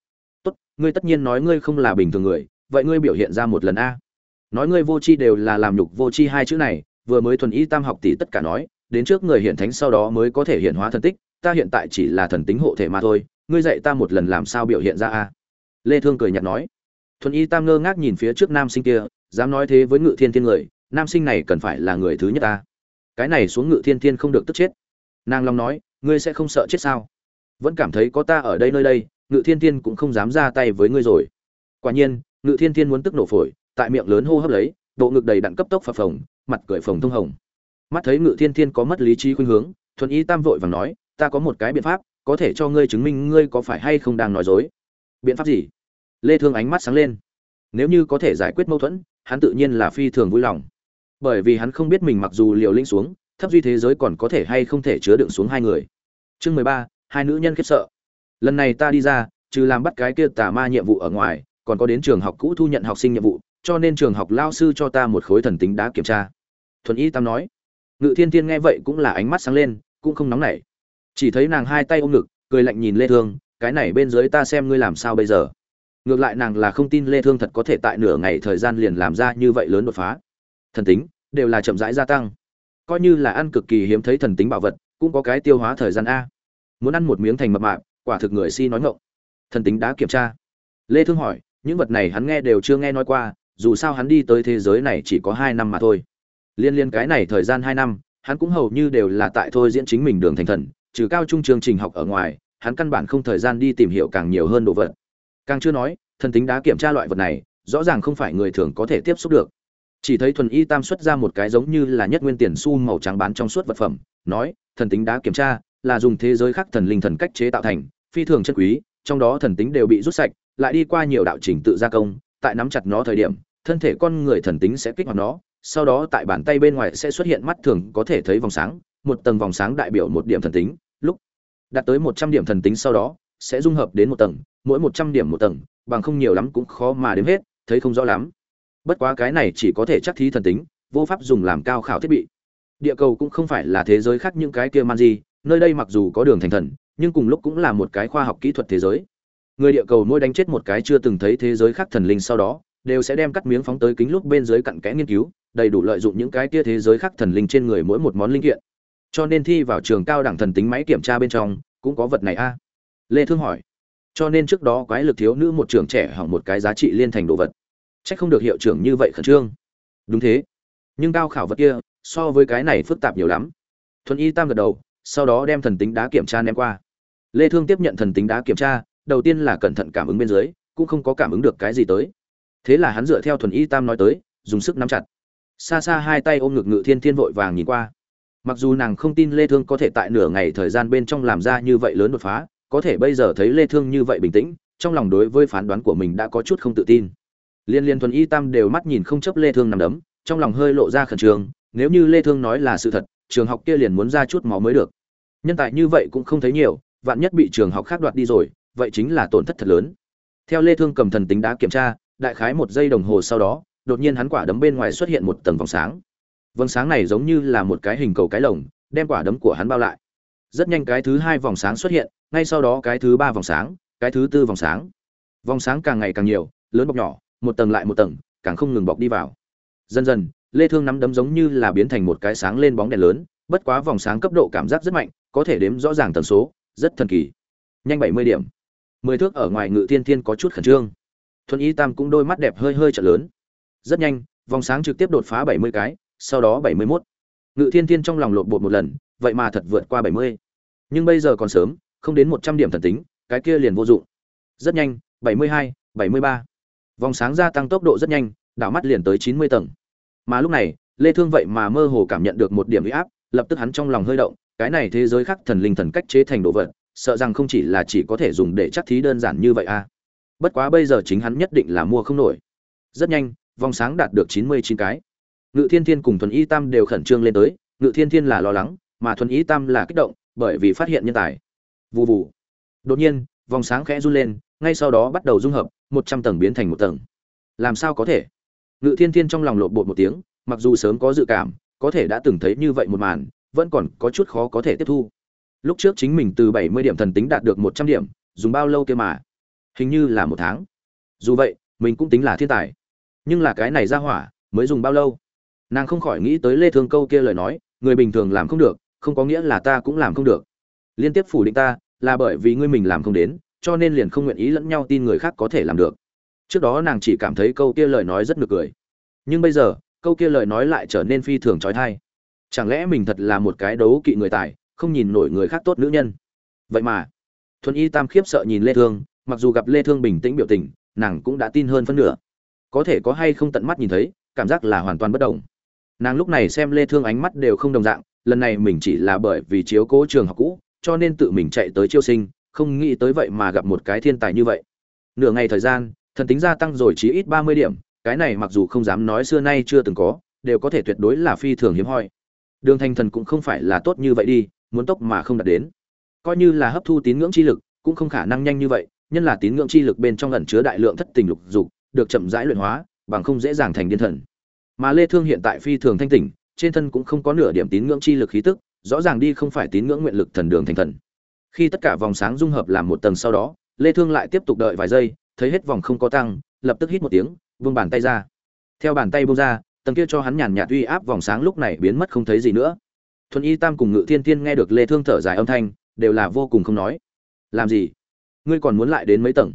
Speaker 1: ngươi tất nhiên nói ngươi không là bình thường người, vậy ngươi biểu hiện ra một lần a. Nói ngươi vô tri đều là làm nhục vô tri hai chữ này, vừa mới thuần y tam học tỷ tất cả nói, đến trước người hiện thánh sau đó mới có thể hiện hóa thần tích, ta hiện tại chỉ là thần tính hộ thể mà thôi, ngươi dạy ta một lần làm sao biểu hiện ra a. Lê thương cười nhạt nói. Thuần y tam ngơ ngác nhìn phía trước nam sinh kia, dám nói thế với ngự thiên thiên người, nam sinh này cần phải là người thứ nhất ta cái này xuống ngự thiên thiên không được tức chết. Nàng long nói, ngươi sẽ không sợ chết sao? Vẫn cảm thấy có ta ở đây nơi đây ngự thiên thiên cũng không dám ra tay với ngươi rồi. Quả nhiên, ngự thiên thiên muốn tức nổ phổi, tại miệng lớn hô hấp lấy, bộ ngực đầy đặn cấp tốc phập phồng, mặt cười phồng thông hồng. Mắt thấy ngự thiên thiên có mất lý trí khuynh hướng, thuần y tam vội vàng nói, ta có một cái biện pháp, có thể cho ngươi chứng minh ngươi có phải hay không đang nói dối. Biện pháp gì? Lê thương ánh mắt sáng lên. Nếu như có thể giải quyết mâu thuẫn, hắn tự nhiên là phi thường vui lòng. Bởi vì hắn không biết mình mặc dù liều lĩnh xuống, thấp duy thế giới còn có thể hay không thể chứa đựng xuống hai người. Chương mười ba, hai nữ nhân khiếp sợ lần này ta đi ra, trừ làm bắt cái kia tà ma nhiệm vụ ở ngoài, còn có đến trường học cũ thu nhận học sinh nhiệm vụ, cho nên trường học lao sư cho ta một khối thần tính đá kiểm tra. Thuần y tam nói. Ngự thiên thiên nghe vậy cũng là ánh mắt sáng lên, cũng không nóng nảy. Chỉ thấy nàng hai tay ôm ngực, cười lạnh nhìn lê thương, cái này bên dưới ta xem ngươi làm sao bây giờ? Ngược lại nàng là không tin lê thương thật có thể tại nửa ngày thời gian liền làm ra như vậy lớn đột phá. Thần tính đều là chậm rãi gia tăng. Coi như là ăn cực kỳ hiếm thấy thần tính bảo vật, cũng có cái tiêu hóa thời gian a. Muốn ăn một miếng thành mập mạp quả thực người si nói ngộng thần tính đã kiểm tra. Lê thương hỏi, những vật này hắn nghe đều chưa nghe nói qua, dù sao hắn đi tới thế giới này chỉ có hai năm mà thôi. Liên liên cái này thời gian hai năm, hắn cũng hầu như đều là tại thôi diễn chính mình đường thành thần, trừ cao trung chương trình học ở ngoài, hắn căn bản không thời gian đi tìm hiểu càng nhiều hơn đồ vật. Càng chưa nói, thần tính đã kiểm tra loại vật này, rõ ràng không phải người thường có thể tiếp xúc được. Chỉ thấy thuần y tam xuất ra một cái giống như là nhất nguyên tiền xu màu trắng bán trong suốt vật phẩm, nói, thần tính đã kiểm tra là dùng thế giới khác thần linh thần cách chế tạo thành, phi thường chân quý, trong đó thần tính đều bị rút sạch, lại đi qua nhiều đạo trình tự gia công, tại nắm chặt nó thời điểm, thân thể con người thần tính sẽ kích hoạt nó, sau đó tại bàn tay bên ngoài sẽ xuất hiện mắt thường có thể thấy vòng sáng, một tầng vòng sáng đại biểu một điểm thần tính, lúc đạt tới một trăm điểm thần tính sau đó, sẽ dung hợp đến một tầng, mỗi một trăm điểm một tầng, bằng không nhiều lắm cũng khó mà đếm hết, thấy không rõ lắm. Bất quá cái này chỉ có thể chắc thí thần tính, vô pháp dùng làm cao khảo thiết bị. Địa cầu cũng không phải là thế giới khác những cái kia man gì nơi đây mặc dù có đường thành thần nhưng cùng lúc cũng là một cái khoa học kỹ thuật thế giới người địa cầu mỗi đánh chết một cái chưa từng thấy thế giới khác thần linh sau đó đều sẽ đem cắt miếng phóng tới kính lúc bên dưới cặn kẽ nghiên cứu đầy đủ lợi dụng những cái kia thế giới khác thần linh trên người mỗi một món linh kiện cho nên thi vào trường cao đẳng thần tính máy kiểm tra bên trong cũng có vật này a lê thương hỏi cho nên trước đó quái lực thiếu nữ một trường trẻ hỏng một cái giá trị liên thành đồ vật Chắc không được hiệu trưởng như vậy khẩn trương. Đúng thế. Nhưng cao khảo vật kia, so với cái này phức tạp nhiều lắm. Thuần Y Tam gật đầu, sau đó đem thần tính đá kiểm tra ném qua. Lê Thương tiếp nhận thần tính đá kiểm tra, đầu tiên là cẩn thận cảm ứng bên dưới, cũng không có cảm ứng được cái gì tới. Thế là hắn dựa theo Thuần Y Tam nói tới, dùng sức nắm chặt. Xa xa hai tay ôm ngực Ngự Thiên Thiên vội vàng nhìn qua. Mặc dù nàng không tin Lê Thương có thể tại nửa ngày thời gian bên trong làm ra như vậy lớn đột phá, có thể bây giờ thấy Lê Thương như vậy bình tĩnh, trong lòng đối với phán đoán của mình đã có chút không tự tin liên liên thuần y tam đều mắt nhìn không chấp lê thương nằm đấm trong lòng hơi lộ ra khẩn trương nếu như lê thương nói là sự thật trường học kia liền muốn ra chút máu mới được. Nhân tài như vậy cũng không thấy nhiều, vạn nhất bị trường học khác đoạt đi rồi, vậy chính là tổn thất thật lớn. Theo lê thương cầm thần tính đã kiểm tra, đại khái một giây đồng hồ sau đó, đột nhiên hắn quả đấm bên ngoài xuất hiện một tầng vòng sáng. Vòng sáng này giống như là một cái hình cầu cái lồng, đem quả đấm của hắn bao lại. Rất nhanh cái thứ hai vòng sáng xuất hiện, ngay sau đó cái thứ ba vòng sáng, cái thứ tư vòng sáng. Vòng sáng càng ngày càng nhiều, lớn bọc nhỏ, một tầng lại một tầng, càng không ngừng bọc đi vào. Dần dần lê thương nắm đấm giống như là biến thành một cái sáng lên bóng đèn lớn bất quá vòng sáng cấp độ cảm giác rất mạnh có thể đếm rõ ràng tần số rất thần kỳ. Nhanh 70 điểm. Mười thước ở ngoài ngự thiên thiên có chút khẩn trương. Thuần y tam cũng đôi mắt đẹp hơi hơi trợn lớn. Rất nhanh vòng sáng trực tiếp đột phá 70 cái sau đó 71. ngự thiên thiên trong lòng lột bột một lần vậy mà thật vượt qua 70. nhưng bây giờ còn sớm không đến 100 điểm thần tính cái kia liền vô dụng. Rất nhanh 72, 73 vòng sáng gia tăng tốc độ rất nhanh đảo mắt liền tới chín mươi tầng mà lúc này, lê thương vậy mà mơ hồ cảm nhận được một điểm uy áp, lập tức hắn trong lòng hơi động, cái này thế giới khác thần linh thần cách chế thành đồ vật, sợ rằng không chỉ là chỉ có thể dùng để chắc thí đơn giản như vậy a bất quá bây giờ chính hắn nhất định là mua không nổi. Rất nhanh, vòng sáng đạt được chín mươi chín cái. Ngự thiên thiên cùng thuần y tam đều khẩn trương lên tới, ngự thiên thiên là lo lắng, mà thuần y tam là kích động, bởi vì phát hiện nhân tài. Vù vù. Đột nhiên, vòng sáng khẽ run lên, ngay sau đó bắt đầu dung hợp, một trăm tầng biến thành một tầng. Làm sao có thể? Ngự thiên thiên trong lòng lộn bột một tiếng, mặc dù sớm có dự cảm, có thể đã từng thấy như vậy một màn, vẫn còn có chút khó có thể tiếp thu. Lúc trước chính mình từ bảy mươi điểm thần tính đạt được một trăm điểm, dùng bao lâu kia mà? Hình như là một tháng. Dù vậy, mình cũng tính là thiên tài. Nhưng là cái này ra hỏa, mới dùng bao lâu? Nàng không khỏi nghĩ tới lê thương câu kia lời nói, người bình thường làm không được, không có nghĩa là ta cũng làm không được. Liên tiếp phủ định ta, là bởi vì ngươi mình làm không đến, cho nên liền không nguyện ý lẫn nhau tin người khác có thể làm được trước đó nàng chỉ cảm thấy câu kia lời nói rất nực cười. Nhưng bây giờ, câu kia lời nói lại trở nên phi thường trói thai. Chẳng lẽ mình thật là một cái đấu kỵ người tài, không nhìn nổi người khác tốt nữ nhân? Vậy mà, thuần y tam khiếp sợ nhìn lê thương, mặc dù gặp lê thương bình tĩnh biểu tình, nàng cũng đã tin hơn phân nửa. Có thể có hay không tận mắt nhìn thấy, cảm giác là hoàn toàn bất động nàng lúc này xem lê thương ánh mắt đều không đồng dạng, lần này mình chỉ là bởi vì chiếu cố trường học cũ, cho nên tự mình chạy tới chiêu sinh, không nghĩ tới vậy mà gặp một cái thiên tài như vậy. Nửa ngày thời gian thần tính gia tăng rồi chí ít 30 điểm, cái này mặc dù không dám nói xưa nay chưa từng có, đều có thể tuyệt đối là phi thường hiếm hoi. Đường thành thần cũng không phải là tốt như vậy đi, muốn tốc mà không đạt đến. Coi như là hấp thu tín ngưỡng chi lực, cũng không khả năng nhanh như vậy, nhân là tín ngưỡng chi lực bên trong ẩn chứa đại lượng thất tình lục dục, được chậm rãi luyện hóa, bằng không dễ dàng thành điên thần. Mà lê thương hiện tại phi thường thanh tỉnh, trên thân cũng không có nửa điểm tín ngưỡng chi lực khí tức, rõ ràng đi không phải tín ngưỡng nguyện lực thần đường thành thần. Khi tất cả vòng sáng dung hợp làm một tầng sau đó, lê thương lại tiếp tục đợi vài giây thấy hết vòng không có tăng, lập tức hít một tiếng vung bàn tay ra. Theo bàn tay buông ra, tầng kia cho hắn nhàn nhạt uy áp vòng sáng lúc này biến mất không thấy gì nữa. Thuần y tam cùng ngự thiên thiên nghe được lê thương thở dài âm thanh, đều là vô cùng không nói. Làm gì? Ngươi còn muốn lại đến mấy tầng?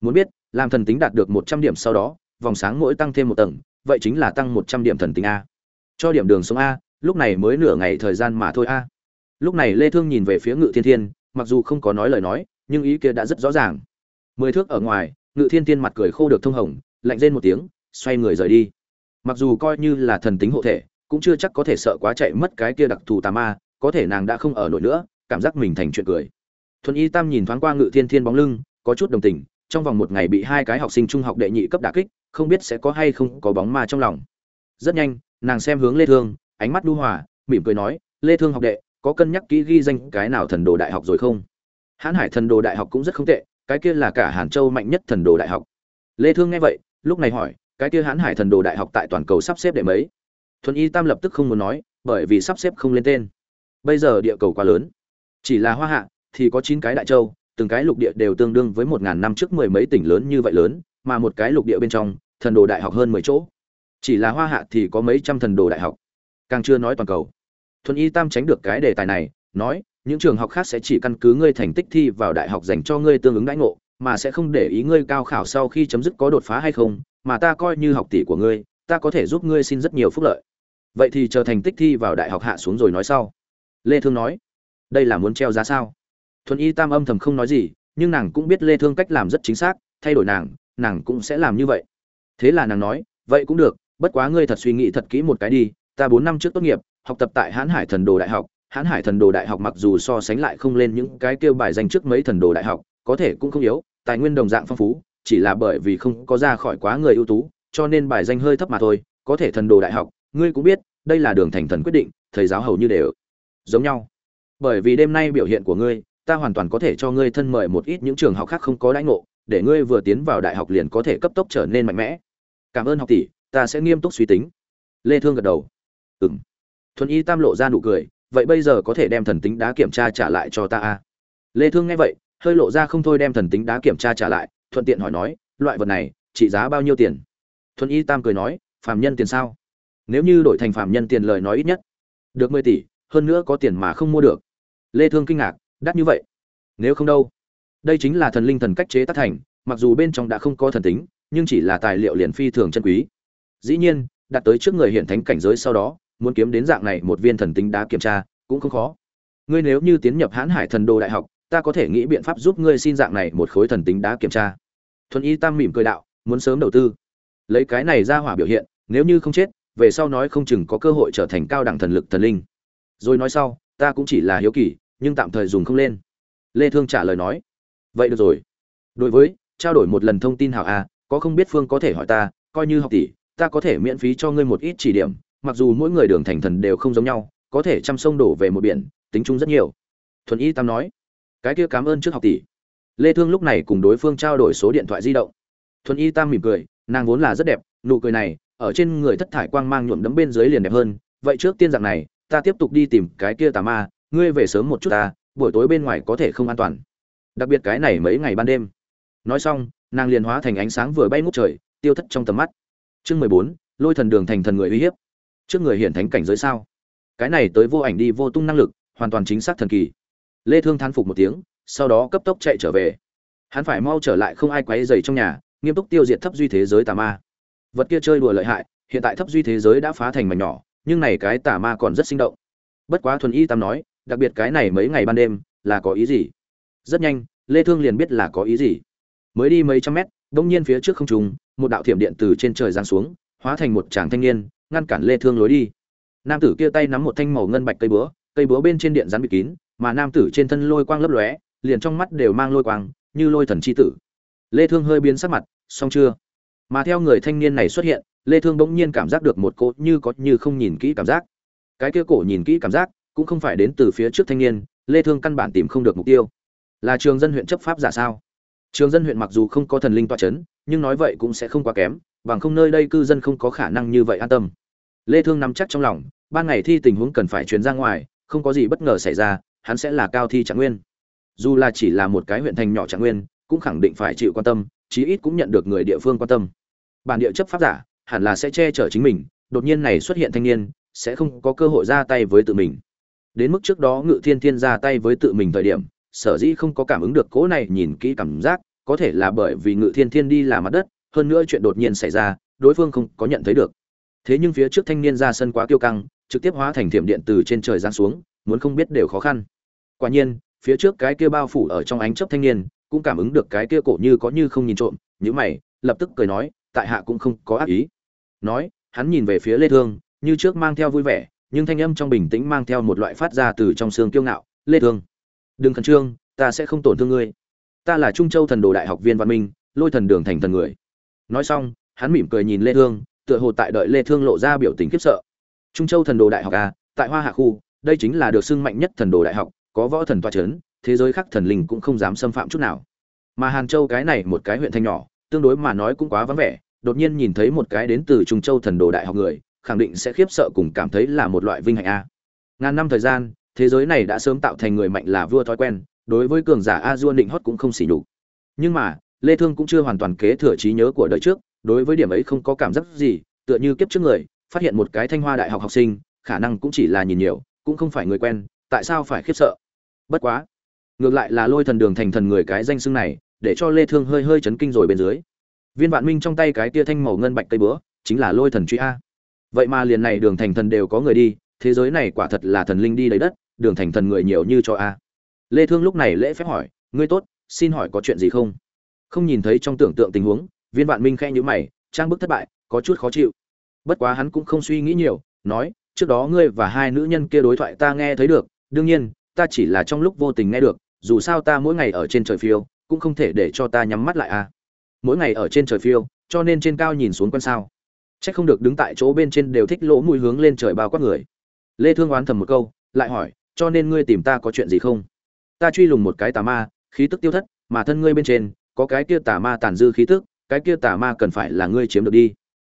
Speaker 1: Muốn biết, làm thần tính đạt được 100 điểm sau đó, vòng sáng mỗi tăng thêm một tầng, vậy chính là tăng 100 điểm thần tính a. Cho điểm đường sống a, lúc này mới nửa ngày thời gian mà thôi a. Lúc này lê thương nhìn về phía ngự thiên thiên, mặc dù không có nói lời nói, nhưng ý kia đã rất rõ ràng mười thước ở ngoài, ngự thiên thiên mặt cười khô được thông hồng, lạnh rên một tiếng, xoay người rời đi. Mặc dù coi như là thần tính hộ thể, cũng chưa chắc có thể sợ quá chạy mất cái kia đặc thù tà ma, có thể nàng đã không ở nổi nữa, cảm giác mình thành chuyện cười. Thuần y tam nhìn thoáng qua ngự thiên thiên bóng lưng, có chút đồng tình, trong vòng một ngày bị hai cái học sinh trung học đệ nhị cấp đả kích, không biết sẽ có hay không có bóng ma trong lòng. Rất nhanh, nàng xem hướng lê thương, ánh mắt đu hòa, mỉm cười nói, lê thương học đệ, có cân nhắc kỹ ghi danh cái nào thần đồ đại học rồi không? Hãn hải thần đồ đại học cũng rất không tệ cái kia là cả hàn châu mạnh nhất thần đồ đại học. Lê thương nghe vậy, lúc này hỏi, cái kia hãn hải thần đồ đại học tại toàn cầu sắp xếp đệ mấy? Thuần y tam lập tức không muốn nói, bởi vì sắp xếp không lên tên. Bây giờ địa cầu quá lớn. Chỉ là hoa hạ, thì có chín cái đại châu, từng cái lục địa đều tương đương với một ngàn năm trước mười mấy tỉnh lớn như vậy lớn, mà một cái lục địa bên trong, thần đồ đại học hơn mười chỗ. Chỉ là hoa hạ thì có mấy trăm thần đồ đại học. Càng chưa nói toàn cầu. Thuần y tam tránh được cái đề tài này, nói những trường học khác sẽ chỉ căn cứ ngươi thành tích thi vào đại học dành cho ngươi tương ứng đãi ngộ, mà sẽ không để ý ngươi cao khảo sau khi chấm dứt có đột phá hay không, mà ta coi như học tỷ của ngươi, ta có thể giúp ngươi xin rất nhiều phúc lợi. Vậy thì chờ thành tích thi vào đại học hạ xuống rồi nói sau. Lê thương nói. Đây là muốn treo giá sao? Thuần y tam âm thầm không nói gì, nhưng nàng cũng biết lê thương cách làm rất chính xác, thay đổi nàng nàng cũng sẽ làm như vậy. Thế là nàng nói, vậy cũng được, bất quá ngươi thật suy nghĩ thật kỹ một cái đi, ta bốn năm trước tốt nghiệp, học tập tại hán hải thần đồ đại học hán hải thần đồ đại học mặc dù so sánh lại không lên những cái kêu bài danh trước mấy thần đồ đại học, có thể cũng không yếu, tài nguyên đồng dạng phong phú, chỉ là bởi vì không có ra khỏi quá người ưu tú, cho nên bài danh hơi thấp mà thôi. Có thể thần đồ đại học, ngươi cũng biết, đây là đường thành thần quyết định, thầy giáo hầu như đều giống nhau. Bởi vì đêm nay biểu hiện của ngươi, ta hoàn toàn có thể cho ngươi thân mời một ít những trường học khác không có đãi ngộ, để ngươi vừa tiến vào đại học liền có thể cấp tốc trở nên mạnh mẽ. Cảm ơn học tỷ, ta sẽ nghiêm túc suy tính. Lê thương gật đầu. Ừm. Thuần y tam lộ ra nụ cười vậy bây giờ có thể đem thần tính đá kiểm tra trả lại cho ta a lê thương nghe vậy, hơi lộ ra không thôi đem thần tính đá kiểm tra trả lại, thuận tiện hỏi nói, loại vật này, trị giá bao nhiêu tiền? Thuần y tam cười nói, phàm nhân tiền sao? Nếu như đổi thành phàm nhân tiền lời nói ít nhất, được 10 tỷ, hơn nữa có tiền mà không mua được. Lê thương kinh ngạc, đắt như vậy? Nếu không đâu? Đây chính là thần linh thần cách chế tác thành, mặc dù bên trong đã không có thần tính, nhưng chỉ là tài liệu liền phi thường chân quý. Dĩ nhiên, đặt tới trước người hiện thánh cảnh giới sau đó muốn kiếm đến dạng này một viên thần tính đá kiểm tra, cũng không khó. Ngươi nếu như tiến nhập hãn hải thần đồ đại học, ta có thể nghĩ biện pháp giúp ngươi xin dạng này một khối thần tính đá kiểm tra. Thuần y tam mỉm cười đạo, muốn sớm đầu tư. Lấy cái này ra hỏa biểu hiện, nếu như không chết, về sau nói không chừng có cơ hội trở thành cao đẳng thần lực thần linh. Rồi nói sau, ta cũng chỉ là hiếu kỳ, nhưng tạm thời dùng không lên. Lê thương trả lời nói, vậy được rồi. Đối với, trao đổi một lần thông tin hảo a có không biết phương có thể hỏi ta, coi như học tỷ, ta có thể miễn phí cho ngươi một ít chỉ điểm mặc dù mỗi người đường thành thần đều không giống nhau, có thể chăm sông đổ về một biển, tính chung rất nhiều. Thuần y tam nói, cái kia cảm ơn trước học tỷ. Lê thương lúc này cùng đối phương trao đổi số điện thoại di động. Thuần y tam mỉm cười, nàng vốn là rất đẹp, nụ cười này, ở trên người thất thải quang mang nhuộm đấm bên dưới liền đẹp hơn. Vậy trước tiên dạng này, ta tiếp tục đi tìm cái kia tà ma, ngươi về sớm một chút ta, buổi tối bên ngoài có thể không an toàn. Đặc biệt cái này mấy ngày ban đêm. Nói xong, nàng liền hóa thành ánh sáng vừa bay ngút trời, tiêu thất trong tầm mắt. Chương mười bốn, lôi thần đường thành thần người uy hiếp trước người hiển thánh cảnh giới sao? Cái này tới vô ảnh đi vô tung năng lực, hoàn toàn chính xác thần kỳ. Lê thương thán phục một tiếng, sau đó cấp tốc chạy trở về. Hắn phải mau trở lại không ai quấy rầy trong nhà, nghiêm túc tiêu diệt thấp duy thế giới tà ma. Vật kia chơi đùa lợi hại, hiện tại thấp duy thế giới đã phá thành mảnh nhỏ, nhưng này cái tà ma còn rất sinh động. Bất quá thuần y tam nói, đặc biệt cái này mấy ngày ban đêm, là có ý gì? Rất nhanh, lê thương liền biết là có ý gì. Mới đi mấy trăm mét đung nhiên phía trước không trùng một đạo thiểm điện từ trên trời giáng xuống, hóa thành một chàng thanh niên ngăn cản lê thương lối đi. Nam tử kia tay nắm một thanh màu ngân bạch cây búa cây búa bên trên điện rắn bị kín, mà nam tử trên thân lôi quang lấp lóe, liền trong mắt đều mang lôi quang, như lôi thần chi tử. Lê thương hơi biến sắc mặt, xong chưa? Mà theo người thanh niên này xuất hiện, lê thương bỗng nhiên cảm giác được một cỗ như có như không nhìn kỹ cảm giác. Cái kia cổ nhìn kỹ cảm giác, cũng không phải đến từ phía trước thanh niên, lê thương căn bản tìm không được mục tiêu. Là trường dân huyện chấp pháp giả sao? Trường dân huyện mặc dù không có thần linh tọa chấn, nhưng nói vậy cũng sẽ không quá kém, bằng không nơi đây cư dân không có khả năng như vậy an tâm lê thương nắm chắc trong lòng, ban ngày thi tình huống cần phải truyền ra ngoài, không có gì bất ngờ xảy ra, hắn sẽ là cao thi trạng nguyên. Dù là chỉ là một cái huyện thành nhỏ trạng nguyên, cũng khẳng định phải chịu quan tâm, chí ít cũng nhận được người địa phương quan tâm. Bản địa chấp pháp giả, hẳn là sẽ che chở chính mình, đột nhiên này xuất hiện thanh niên, sẽ không có cơ hội ra tay với tự mình. Đến mức trước đó ngự thiên thiên ra tay với tự mình thời điểm, sở dĩ không có cảm ứng được cố này nhìn kỹ cảm giác, có thể là bởi vì ngự thiên thiên đi là mặt đất, hơn nữa chuyện đột nhiên xảy ra, đối phương không có nhận thấy được thế nhưng phía trước thanh niên ra sân quá kiêu căng, trực tiếp hóa thành thiểm điện từ trên trời giáng xuống, muốn không biết đều khó khăn. Quả nhiên, phía trước cái kia bao phủ ở trong ánh chớp thanh niên, cũng cảm ứng được cái kia cổ như có như không nhìn trộm nhữ mày, lập tức cười nói, tại hạ cũng không có ác ý. Nói, hắn nhìn về phía lê thương, như trước mang theo vui vẻ, nhưng thanh âm trong bình tĩnh mang theo một loại phát ra từ trong xương kiêu ngạo, lê thương, đừng khẩn trương, ta sẽ không tổn thương ngươi. Ta là trung châu thần đồ đại học viên văn minh, lôi thần đường thành thần người. Nói xong, hắn mỉm cười nhìn lê thương tựa hồ tại đợi lê thương lộ ra biểu tình khiếp sợ. Trung châu thần đồ đại học a tại hoa hạ khu, đây chính là được xưng mạnh nhất thần đồ đại học, có võ thần toa chấn, thế giới khác thần linh cũng không dám xâm phạm chút nào. Mà hàn châu cái này một cái huyện thanh nhỏ, tương đối mà nói cũng quá vắng vẻ, đột nhiên nhìn thấy một cái đến từ trung châu thần đồ đại học người, khẳng định sẽ khiếp sợ cùng cảm thấy là một loại vinh hạnh a. Ngàn năm thời gian, thế giới này đã sớm tạo thành người mạnh là vua thói quen, đối với cường giả a duôn định hót cũng không xỉ nhục. Nhưng mà, lê thương cũng chưa hoàn toàn kế thừa trí nhớ của đời trước đối với điểm ấy không có cảm giác gì, tựa như kiếp trước người, phát hiện một cái thanh hoa đại học học sinh, khả năng cũng chỉ là nhìn nhiều, cũng không phải người quen, tại sao phải khiếp sợ? Bất quá, ngược lại là lôi thần đường thành thần người cái danh xưng này, để cho lê thương hơi hơi chấn kinh rồi bên dưới. Viên vạn minh trong tay cái tia thanh màu ngân bạch cây búa, chính là lôi thần truy a. Vậy mà liền này đường thành thần đều có người đi, thế giới này quả thật là thần linh đi đầy đất, đường thành thần người nhiều như cho a. Lê thương lúc này lễ phép hỏi, ngươi tốt, xin hỏi có chuyện gì không? Không nhìn thấy trong tưởng tượng tình huống viên vạn minh khẽ nhíu mày trang bức thất bại có chút khó chịu bất quá hắn cũng không suy nghĩ nhiều nói trước đó ngươi và hai nữ nhân kia đối thoại ta nghe thấy được đương nhiên ta chỉ là trong lúc vô tình nghe được dù sao ta mỗi ngày ở trên trời phiêu cũng không thể để cho ta nhắm mắt lại à mỗi ngày ở trên trời phiêu cho nên trên cao nhìn xuống quan sao Chắc không được đứng tại chỗ bên trên đều thích lỗ mũi hướng lên trời bao quát người. Lê Thương oán thầm một câu, lại hỏi, cho nên ngươi tìm ta có chuyện gì không? Ta truy lùng một cái tà ma, khí tức tiêu thất, mà thân ngươi bên trên có cái kia tà ma tàn dư khí tức, cái kia tà ma cần phải là ngươi chiếm được đi.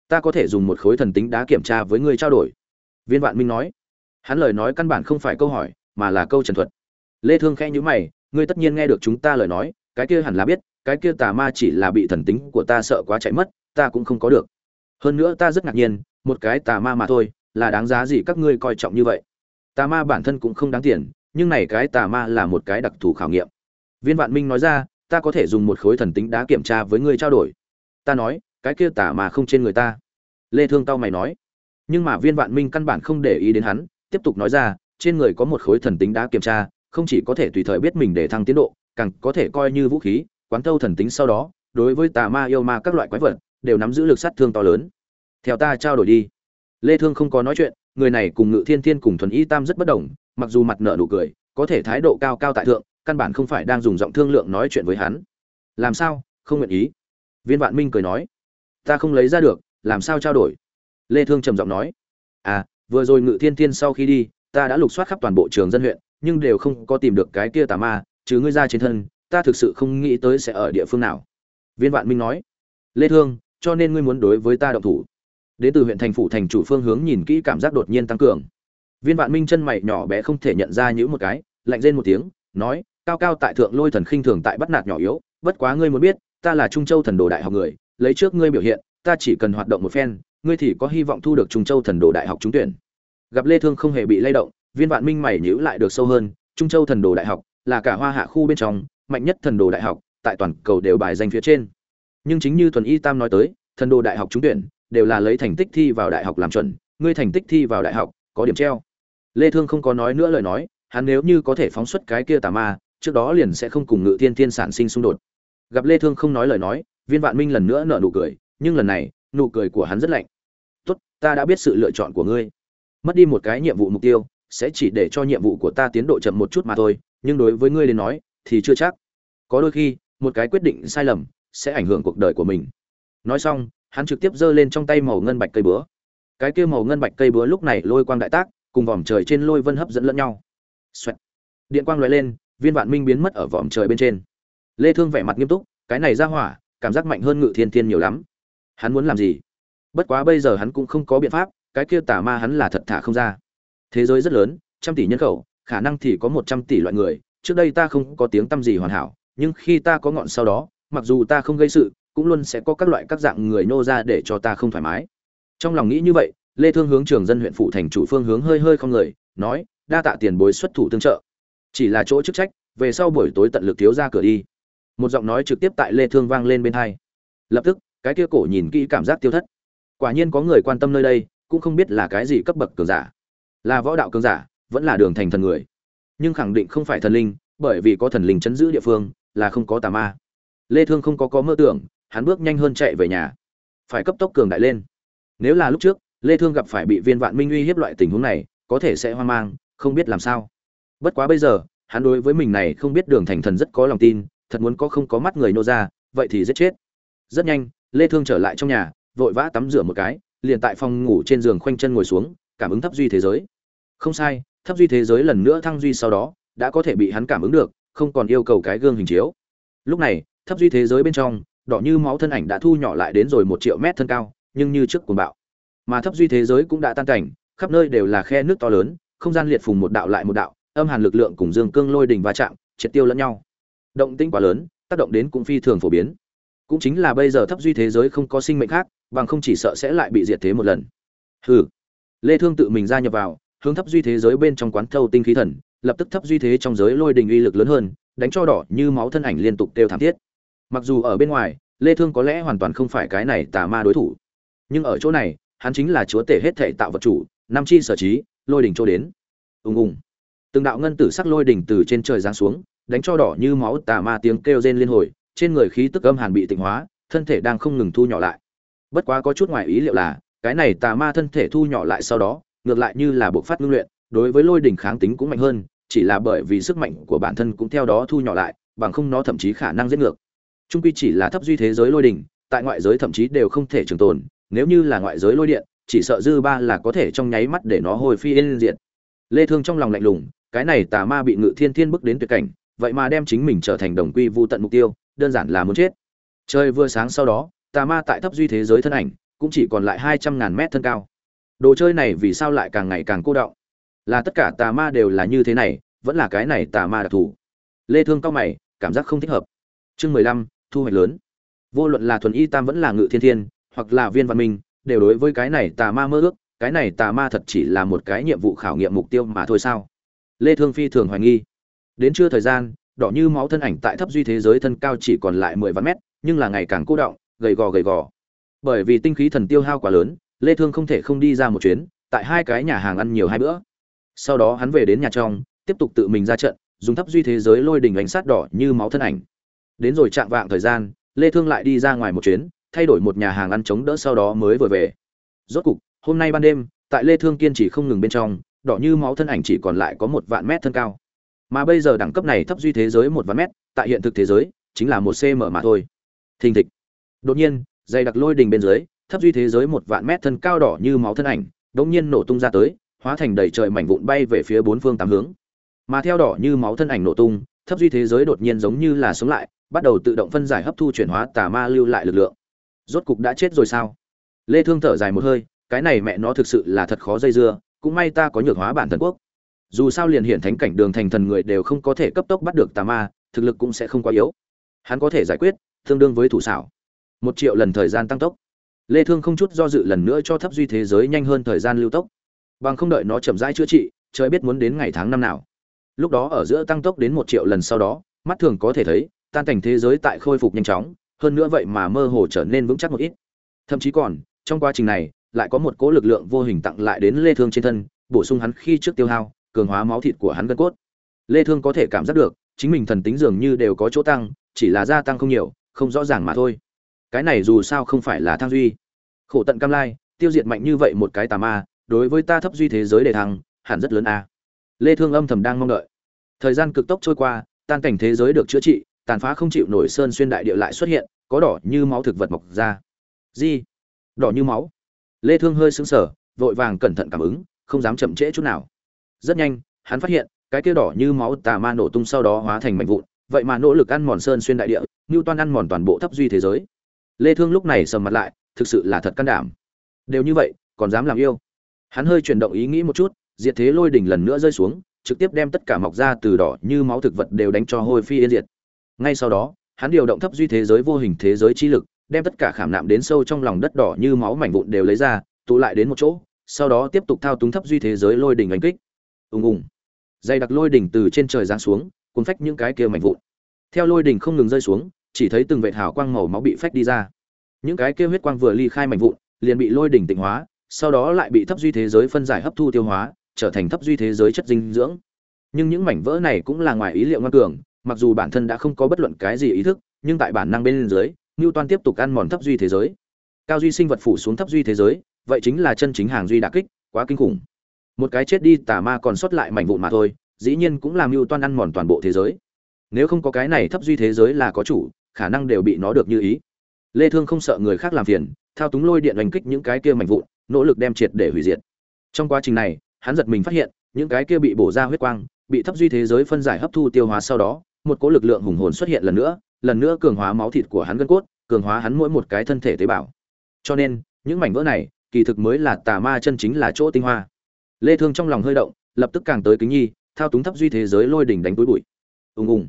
Speaker 1: Ta có thể dùng một khối thần tính đá kiểm tra với ngươi trao đổi. Viên Vạn Minh nói. Hắn lời nói căn bản không phải câu hỏi, mà là câu trần thuật. Lê Thương khẽ nhíu mày, ngươi tất nhiên nghe được chúng ta lời nói, cái kia hẳn là biết, cái kia tà ma chỉ là bị thần tính của ta sợ quá chạy mất, ta cũng không có được hơn nữa ta rất ngạc nhiên một cái tà ma mà thôi là đáng giá gì các ngươi coi trọng như vậy tà ma bản thân cũng không đáng tiền nhưng này cái tà ma là một cái đặc thù khảo nghiệm viên vạn minh nói ra ta có thể dùng một khối thần tính đá kiểm tra với ngươi trao đổi ta nói, cái kia tả mà không trên người ta. Lê thương tao mày nói. Nhưng mà viên vạn minh căn bản không để ý đến hắn, tiếp tục nói ra, trên người có một khối thần tính đã kiểm tra, không chỉ có thể tùy thời biết mình để thăng tiến độ, càng có thể coi như vũ khí, quán thâu thần tính sau đó, đối với tà ma yêu ma các loại quái vật, đều nắm giữ lực sát thương to lớn. Theo ta trao đổi đi. Lê thương không có nói chuyện, người này cùng ngự thiên thiên cùng thuần y tam rất bất đồng, mặc dù mặt nợ nụ cười, có thể thái độ cao cao tại thượng, căn bản không phải đang dùng giọng thương lượng nói chuyện với hắn. Làm sao? Không nguyện ý viên vạn minh cười nói, ta không lấy ra được, làm sao trao đổi? Lê thương trầm giọng nói à vừa rồi ngự thiên thiên sau khi đi, ta đã lục soát khắp toàn bộ trường dân huyện, nhưng đều không có tìm được cái kia tà ma chứ ngươi ra trên thân, ta thực sự không nghĩ tới sẽ ở địa phương nào. Viên vạn minh nói, lê thương, cho nên ngươi muốn đối với ta động thủ. Đến từ huyện thành phủ thành chủ phương hướng nhìn kỹ cảm giác đột nhiên tăng cường. Viên vạn minh chân mày nhỏ bé không thể nhận ra những một cái, lạnh rên một tiếng, nói, cao cao tại thượng lôi thần khinh thường tại bắt nạt nhỏ yếu, bất quá ngươi muốn biết ta là trung châu thần đồ đại học người, lấy trước ngươi biểu hiện, ta chỉ cần hoạt động một phen, ngươi thì có hy vọng thu được trung châu thần đồ đại học trúng tuyển. Gặp lê thương không hề bị lay động, viên vạn minh mày nhíu lại được sâu hơn, trung châu thần đồ đại học là cả hoa hạ khu bên trong, mạnh nhất thần đồ đại học, tại toàn cầu đều bài danh phía trên. Nhưng chính như thuần y tam nói tới, thần đồ đại học trúng tuyển, đều là lấy thành tích thi vào đại học làm chuẩn, ngươi thành tích thi vào đại học, có điểm treo. Lê thương không có nói nữa lời nói, hắn nếu như có thể phóng xuất cái kia tà ma, trước đó liền sẽ không cùng ngự thiên thiên sản sinh xung đột gặp lê thương không nói lời nói, viên vạn minh lần nữa nở nụ cười, nhưng lần này, nụ cười của hắn rất lạnh. Tốt, ta đã biết sự lựa chọn của ngươi. Mất đi một cái nhiệm vụ mục tiêu, sẽ chỉ để cho nhiệm vụ của ta tiến độ chậm một chút mà thôi, nhưng đối với ngươi đến nói, thì chưa chắc. Có đôi khi, một cái quyết định sai lầm, sẽ ảnh hưởng cuộc đời của mình. Nói xong, hắn trực tiếp giơ lên trong tay màu ngân bạch cây búa cái kia màu ngân bạch cây búa lúc này lôi quang đại tác, cùng vòm trời trên lôi vân hấp dẫn lẫn nhau. Xoẹt. điện quang lóe lên, viên vạn minh biến mất ở vòm trời bên trên lê thương vẻ mặt nghiêm túc, cái này ra hỏa, cảm giác mạnh hơn ngự thiên thiên nhiều lắm. Hắn muốn làm gì? Bất quá bây giờ hắn cũng không có biện pháp, cái kia tà ma hắn là thật thả không ra. Thế giới rất lớn, trăm tỷ nhân khẩu, khả năng thì có một trăm tỷ loại người, trước đây ta không có tiếng tâm gì hoàn hảo, nhưng khi ta có ngọn sau đó, mặc dù ta không gây sự, cũng luôn sẽ có các loại các dạng người nô ra để cho ta không thoải mái. Trong lòng nghĩ như vậy, lê thương hướng trường dân huyện phụ thành chủ phương hướng hơi hơi không người, nói, đa tạ tiền bối xuất thủ tương trợ. Chỉ là chỗ chức trách, về sau buổi tối tận lực thiếu ra cửa đi một giọng nói trực tiếp tại lê thương vang lên bên hai. Lập tức, cái kia cổ nhìn kỹ cảm giác tiêu thất. Quả nhiên có người quan tâm nơi đây, cũng không biết là cái gì cấp bậc cường giả. Là võ đạo cường giả, vẫn là đường thành thần người. Nhưng khẳng định không phải thần linh, bởi vì có thần linh chấn giữ địa phương, là không có tà ma. Lê thương không có có mơ tưởng, hắn bước nhanh hơn chạy về nhà. Phải cấp tốc cường đại lên. Nếu là lúc trước, lê thương gặp phải bị viên vạn minh uy hiếp loại tình huống này, có thể sẽ hoang mang, không biết làm sao. Bất quá bây giờ, hắn đối với mình này không biết đường thành thần rất có lòng tin thật muốn có không có mắt người nô ra, vậy thì giết chết. Rất nhanh, lê thương trở lại trong nhà, vội vã tắm rửa một cái, liền tại phòng ngủ trên giường khoanh chân ngồi xuống, cảm ứng thấp duy thế giới. Không sai, thấp duy thế giới lần nữa thăng duy sau đó, đã có thể bị hắn cảm ứng được, không còn yêu cầu cái gương hình chiếu. Lúc này, thấp duy thế giới bên trong, đỏ như máu thân ảnh đã thu nhỏ lại đến rồi một triệu mét thân cao, nhưng như trước cuồng bạo. Mà thấp duy thế giới cũng đã tan cảnh, khắp nơi đều là khe nước to lớn, không gian liệt phùng một đạo lại một đạo, âm hàn lực lượng cùng dương cương lôi đình va chạm, triệt tiêu lẫn nhau động tĩnh quá lớn, tác động đến cũng phi thường phổ biến. Cũng chính là bây giờ thấp duy thế giới không có sinh mệnh khác, bằng không chỉ sợ sẽ lại bị diệt thế một lần. Hừ. Lê thương tự mình gia nhập vào, hướng thấp duy thế giới bên trong quán thâu tinh khí thần, lập tức thấp duy thế trong giới lôi đình uy lực lớn hơn, đánh cho đỏ như máu thân ảnh liên tục tiêu thảm thiết. Mặc dù ở bên ngoài, lê thương có lẽ hoàn toàn không phải cái này tà ma đối thủ. Nhưng ở chỗ này, hắn chính là chúa tể hết thể tạo vật chủ nam chi sở trí, lôi đỉnh chỗ đến. Ùng ùng. Từng đạo ngân tử sắc lôi đỉnh từ trên trời giáng xuống đánh cho đỏ như máu tà ma tiếng kêu rên liên hồi, trên người khí tức âm hàn bị tịnh hóa, thân thể đang không ngừng thu nhỏ lại bất quá có chút ngoài ý liệu là, cái này tà ma thân thể thu nhỏ lại sau đó, ngược lại như là buộc phát ngưng luyện, đối với lôi đỉnh kháng tính cũng mạnh hơn, chỉ là bởi vì sức mạnh của bản thân cũng theo đó thu nhỏ lại, bằng không nó thậm chí khả năng giết ngược trung quy chỉ là thấp duy thế giới lôi đỉnh, tại ngoại giới thậm chí đều không thể trường tồn, nếu như là ngoại giới lôi điện, chỉ sợ dư ba là có thể trong nháy mắt để nó hồi phi yên diệt. lê thương trong lòng lạnh lùng, cái này tà ma bị ngự thiên thiên bức đến tuyệt cảnh vậy mà đem chính mình trở thành đồng quy vu tận mục tiêu, đơn giản là muốn chết. Trời vừa sáng sau đó, tà ma tại thấp duy thế giới thân ảnh, cũng chỉ còn lại hai trăm ngàn mét thân cao. Đồ chơi này vì sao lại càng ngày càng cô đọng? Là tất cả tà ma đều là như thế này, vẫn là cái này tà ma đặc thù. Lê thương cao mày, cảm giác không thích hợp. Chương mười lăm, thu hoạch lớn. Vô luận là thuần y tam vẫn là ngự thiên thiên, hoặc là viên văn minh, đều đối với cái này tà ma mơ ước, cái này tà ma thật chỉ là một cái nhiệm vụ khảo nghiệm mục tiêu mà thôi sao? Lê thương phi thường hoài nghi đến trưa thời gian, đỏ như máu thân ảnh tại thấp duy thế giới thân cao chỉ còn lại 10 vạn mét, nhưng là ngày càng cô động, gầy gò gầy gò. Bởi vì tinh khí thần tiêu hao quá lớn, lê thương không thể không đi ra một chuyến, tại hai cái nhà hàng ăn nhiều hai bữa. Sau đó hắn về đến nhà trong, tiếp tục tự mình ra trận, dùng thấp duy thế giới lôi đỉnh ánh sát đỏ như máu thân ảnh. Đến rồi chạm vạng thời gian, lê thương lại đi ra ngoài một chuyến, thay đổi một nhà hàng ăn chống đỡ sau đó mới vừa về. Rốt cục, hôm nay ban đêm, tại lê thương kiên trì không ngừng bên trong, đỏ như máu thân ảnh chỉ còn lại có một vạn mét thân cao mà bây giờ đẳng cấp này thấp duy thế giới một vạn mét, tại hiện thực thế giới, chính là một cm mà thôi. Thình thịch. Đột nhiên, dày đặc lôi đình bên dưới, thấp duy thế giới một vạn mét thân cao đỏ như máu thân ảnh, đột nhiên nổ tung ra tới, hóa thành đầy trời mảnh vụn bay về phía bốn phương tám hướng. Mà theo đỏ như máu thân ảnh nổ tung, thấp duy thế giới đột nhiên giống như là sống lại, bắt đầu tự động phân giải hấp thu chuyển hóa tà ma lưu lại lực lượng. Rốt cục đã chết rồi sao? Lê thương thở dài một hơi, cái này mẹ nó thực sự là thật khó dây dưa, cũng may ta có nhược hóa bản thần quốc dù sao liền hiện thánh cảnh đường thành thần người đều không có thể cấp tốc bắt được tà ma, thực lực cũng sẽ không quá yếu. Hắn có thể giải quyết, tương đương với thủ xảo. Một triệu lần thời gian tăng tốc. Lê thương không chút do dự lần nữa cho thấp duy thế giới nhanh hơn thời gian lưu tốc. Bằng không đợi nó chậm rãi chữa trị, trời biết muốn đến ngày tháng năm nào. Lúc đó ở giữa tăng tốc đến một triệu lần sau đó, mắt thường có thể thấy, tan cảnh thế giới tại khôi phục nhanh chóng, hơn nữa vậy mà mơ hồ trở nên vững chắc một ít. Thậm chí còn, trong quá trình này, lại có một cỗ lực lượng vô hình tặng lại đến lê thương trên thân, bổ sung hắn khi trước tiêu hao cường hóa máu thịt của hắn gân cốt. Lê thương có thể cảm giác được, chính mình thần tính dường như đều có chỗ tăng, chỉ là gia tăng không nhiều, không rõ ràng mà thôi. Cái này dù sao không phải là thăng duy. Khổ tận cam lai, tiêu diệt mạnh như vậy một cái tà ma, đối với ta thấp duy thế giới đề thăng, hẳn rất lớn a. Lê thương âm thầm đang mong đợi. Thời gian cực tốc trôi qua, tan cảnh thế giới được chữa trị, tàn phá không chịu nổi sơn xuyên đại địa lại xuất hiện, có đỏ như máu thực vật mọc ra. Gì đỏ như máu. Lê thương hơi sững sờ, vội vàng cẩn thận cảm ứng, không dám chậm trễ chút nào rất nhanh, hắn phát hiện, cái kia đỏ như máu tà ma nổ tung sau đó hóa thành mảnh vụn, vậy mà nỗ lực ăn mòn sơn xuyên đại địa như toan ăn mòn toàn bộ thấp duy thế giới. Lê thương lúc này sầm mặt lại, thực sự là thật can đảm. Đều như vậy, còn dám làm yêu? Hắn hơi chuyển động ý nghĩ một chút, diệt thế lôi đỉnh lần nữa rơi xuống, trực tiếp đem tất cả mọc ra từ đỏ như máu thực vật đều đánh cho hôi phi yên diệt. Ngay sau đó, hắn điều động thấp duy thế giới vô hình thế giới chi lực, đem tất cả khảm nạm đến sâu trong lòng đất đỏ như máu mảnh vụn đều lấy ra, tụ lại đến một chỗ, sau đó tiếp tục thao túng thấp duy thế giới lôi đỉnh đánh kích ùng ùng dày đặc lôi đỉnh từ trên trời giáng xuống cuốn phách những cái kia mảnh vụn theo lôi đỉnh không ngừng rơi xuống chỉ thấy từng vệt hào quang màu máu bị phách đi ra những cái kia huyết quang vừa ly khai mảnh vụn liền bị lôi đỉnh tịnh hóa sau đó lại bị thấp duy thế giới phân giải hấp thu tiêu hóa trở thành thấp duy thế giới chất dinh dưỡng nhưng những mảnh vỡ này cũng là ngoài ý liệu ngoan cường mặc dù bản thân đã không có bất luận cái gì ý thức nhưng tại bản năng bên dưới Newton tiếp tục ăn mòn thấp duy thế giới. Cao duy sinh vật phủ xuống thấp duy thế giới, vậy chính là chân chính hàng duy đả kích, quá kinh khủng. Một cái chết đi tà ma còn sót lại mảnh vụn mà thôi, dĩ nhiên cũng làm Newton ăn mòn toàn bộ thế giới. Nếu không có cái này thấp duy thế giới là có chủ, khả năng đều bị nó được như ý. Lê Thương không sợ người khác làm phiền, thao túng lôi điện đánh kích những cái kia mảnh vụn, nỗ lực đem triệt để hủy diệt. Trong quá trình này, hắn giật mình phát hiện, những cái kia bị bổ ra huyết quang, bị thấp duy thế giới phân giải hấp thu tiêu hóa sau đó, một cỗ lực lượng hùng hồn xuất hiện lần nữa, lần nữa cường hóa máu thịt của hắn gân cốt, cường hóa hắn mỗi một cái thân thể tế bào. Cho nên, những mảnh vỡ này, kỳ thực mới là tà ma chân chính là chỗ tinh hoa. Lê Thương trong lòng hơi động, lập tức càng tới kính nhi, thao túng thấp duy thế giới lôi đỉnh đánh túi bụi. Ùng ùng.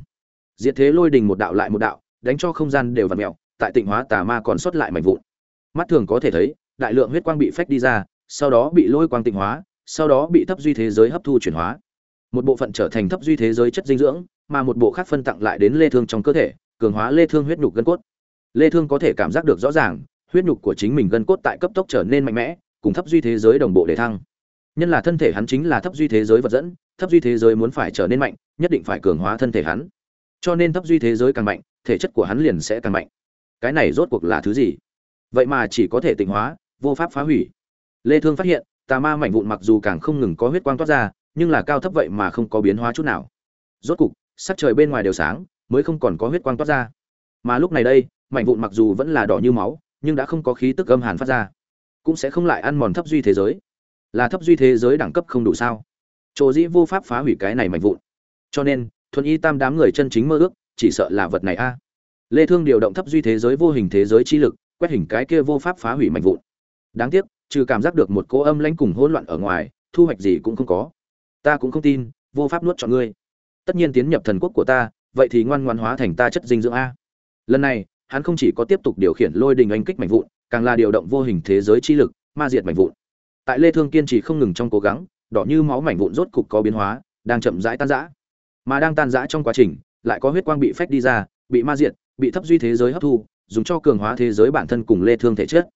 Speaker 1: Diệt thế lôi đỉnh một đạo lại một đạo, đánh cho không gian đều vặn mèo, tại tịnh hóa tà ma còn sót lại mảnh vụn. Mắt thường có thể thấy, đại lượng huyết quang bị phách đi ra, sau đó bị lôi quang tịnh hóa, sau đó bị thấp duy thế giới hấp thu chuyển hóa. Một bộ phận trở thành thấp duy thế giới chất dinh dưỡng, mà một bộ khác phân tặng lại đến lê thương trong cơ thể, cường hóa lê thương huyết nhục gân cốt. Lê Thương có thể cảm giác được rõ ràng, huyết nhục của chính mình gân cốt tại cấp tốc trở nên mạnh mẽ, cùng thấp duy thế giới đồng bộ để thăng. Nhân là thân thể hắn chính là thấp duy thế giới vật dẫn, thấp duy thế giới muốn phải trở nên mạnh, nhất định phải cường hóa thân thể hắn. Cho nên thấp duy thế giới càng mạnh, thể chất của hắn liền sẽ càng mạnh. Cái này rốt cuộc là thứ gì? Vậy mà chỉ có thể tịnh hóa, vô pháp phá hủy. Lê Thương phát hiện, tà ma mảnh vụn mặc dù càng không ngừng có huyết quang toát ra, nhưng là cao thấp vậy mà không có biến hóa chút nào. Rốt cục, sắc trời bên ngoài đều sáng, mới không còn có huyết quang toát ra. Mà lúc này đây, mảnh vụn mặc dù vẫn là đỏ như máu nhưng đã không có khí tức âm hàn phát ra cũng sẽ không lại ăn mòn thấp duy thế giới là thấp duy thế giới đẳng cấp không đủ sao? Chỗ dĩ vô pháp phá hủy cái này mạnh vụn. Cho nên thuần y tam đám người chân chính mơ ước chỉ sợ là vật này a. Lê thương điều động thấp duy thế giới vô hình thế giới chi lực quét hình cái kia vô pháp phá hủy mạnh vụn. Đáng tiếc trừ cảm giác được một cô âm lãnh cùng hỗn loạn ở ngoài thu hoạch gì cũng không có. Ta cũng không tin vô pháp nuốt chọn ngươi. Tất nhiên tiến nhập thần quốc của ta vậy thì ngoan ngoãn hóa thành ta chất dinh dưỡng a. Lần này hắn không chỉ có tiếp tục điều khiển lôi đình anh kích mạnh vụn, càng là điều động vô hình thế giới chi lực, ma diệt mạnh vụn. Tại Lê Thương kiên trì không ngừng trong cố gắng, đỏ như máu mảnh vụn rốt cục có biến hóa, đang chậm rãi tan rã. Mà đang tan rã trong quá trình, lại có huyết quang bị phách đi ra, bị ma diệt, bị thấp duy thế giới hấp thu, dùng cho cường hóa thế giới bản thân cùng Lê Thương thể chất.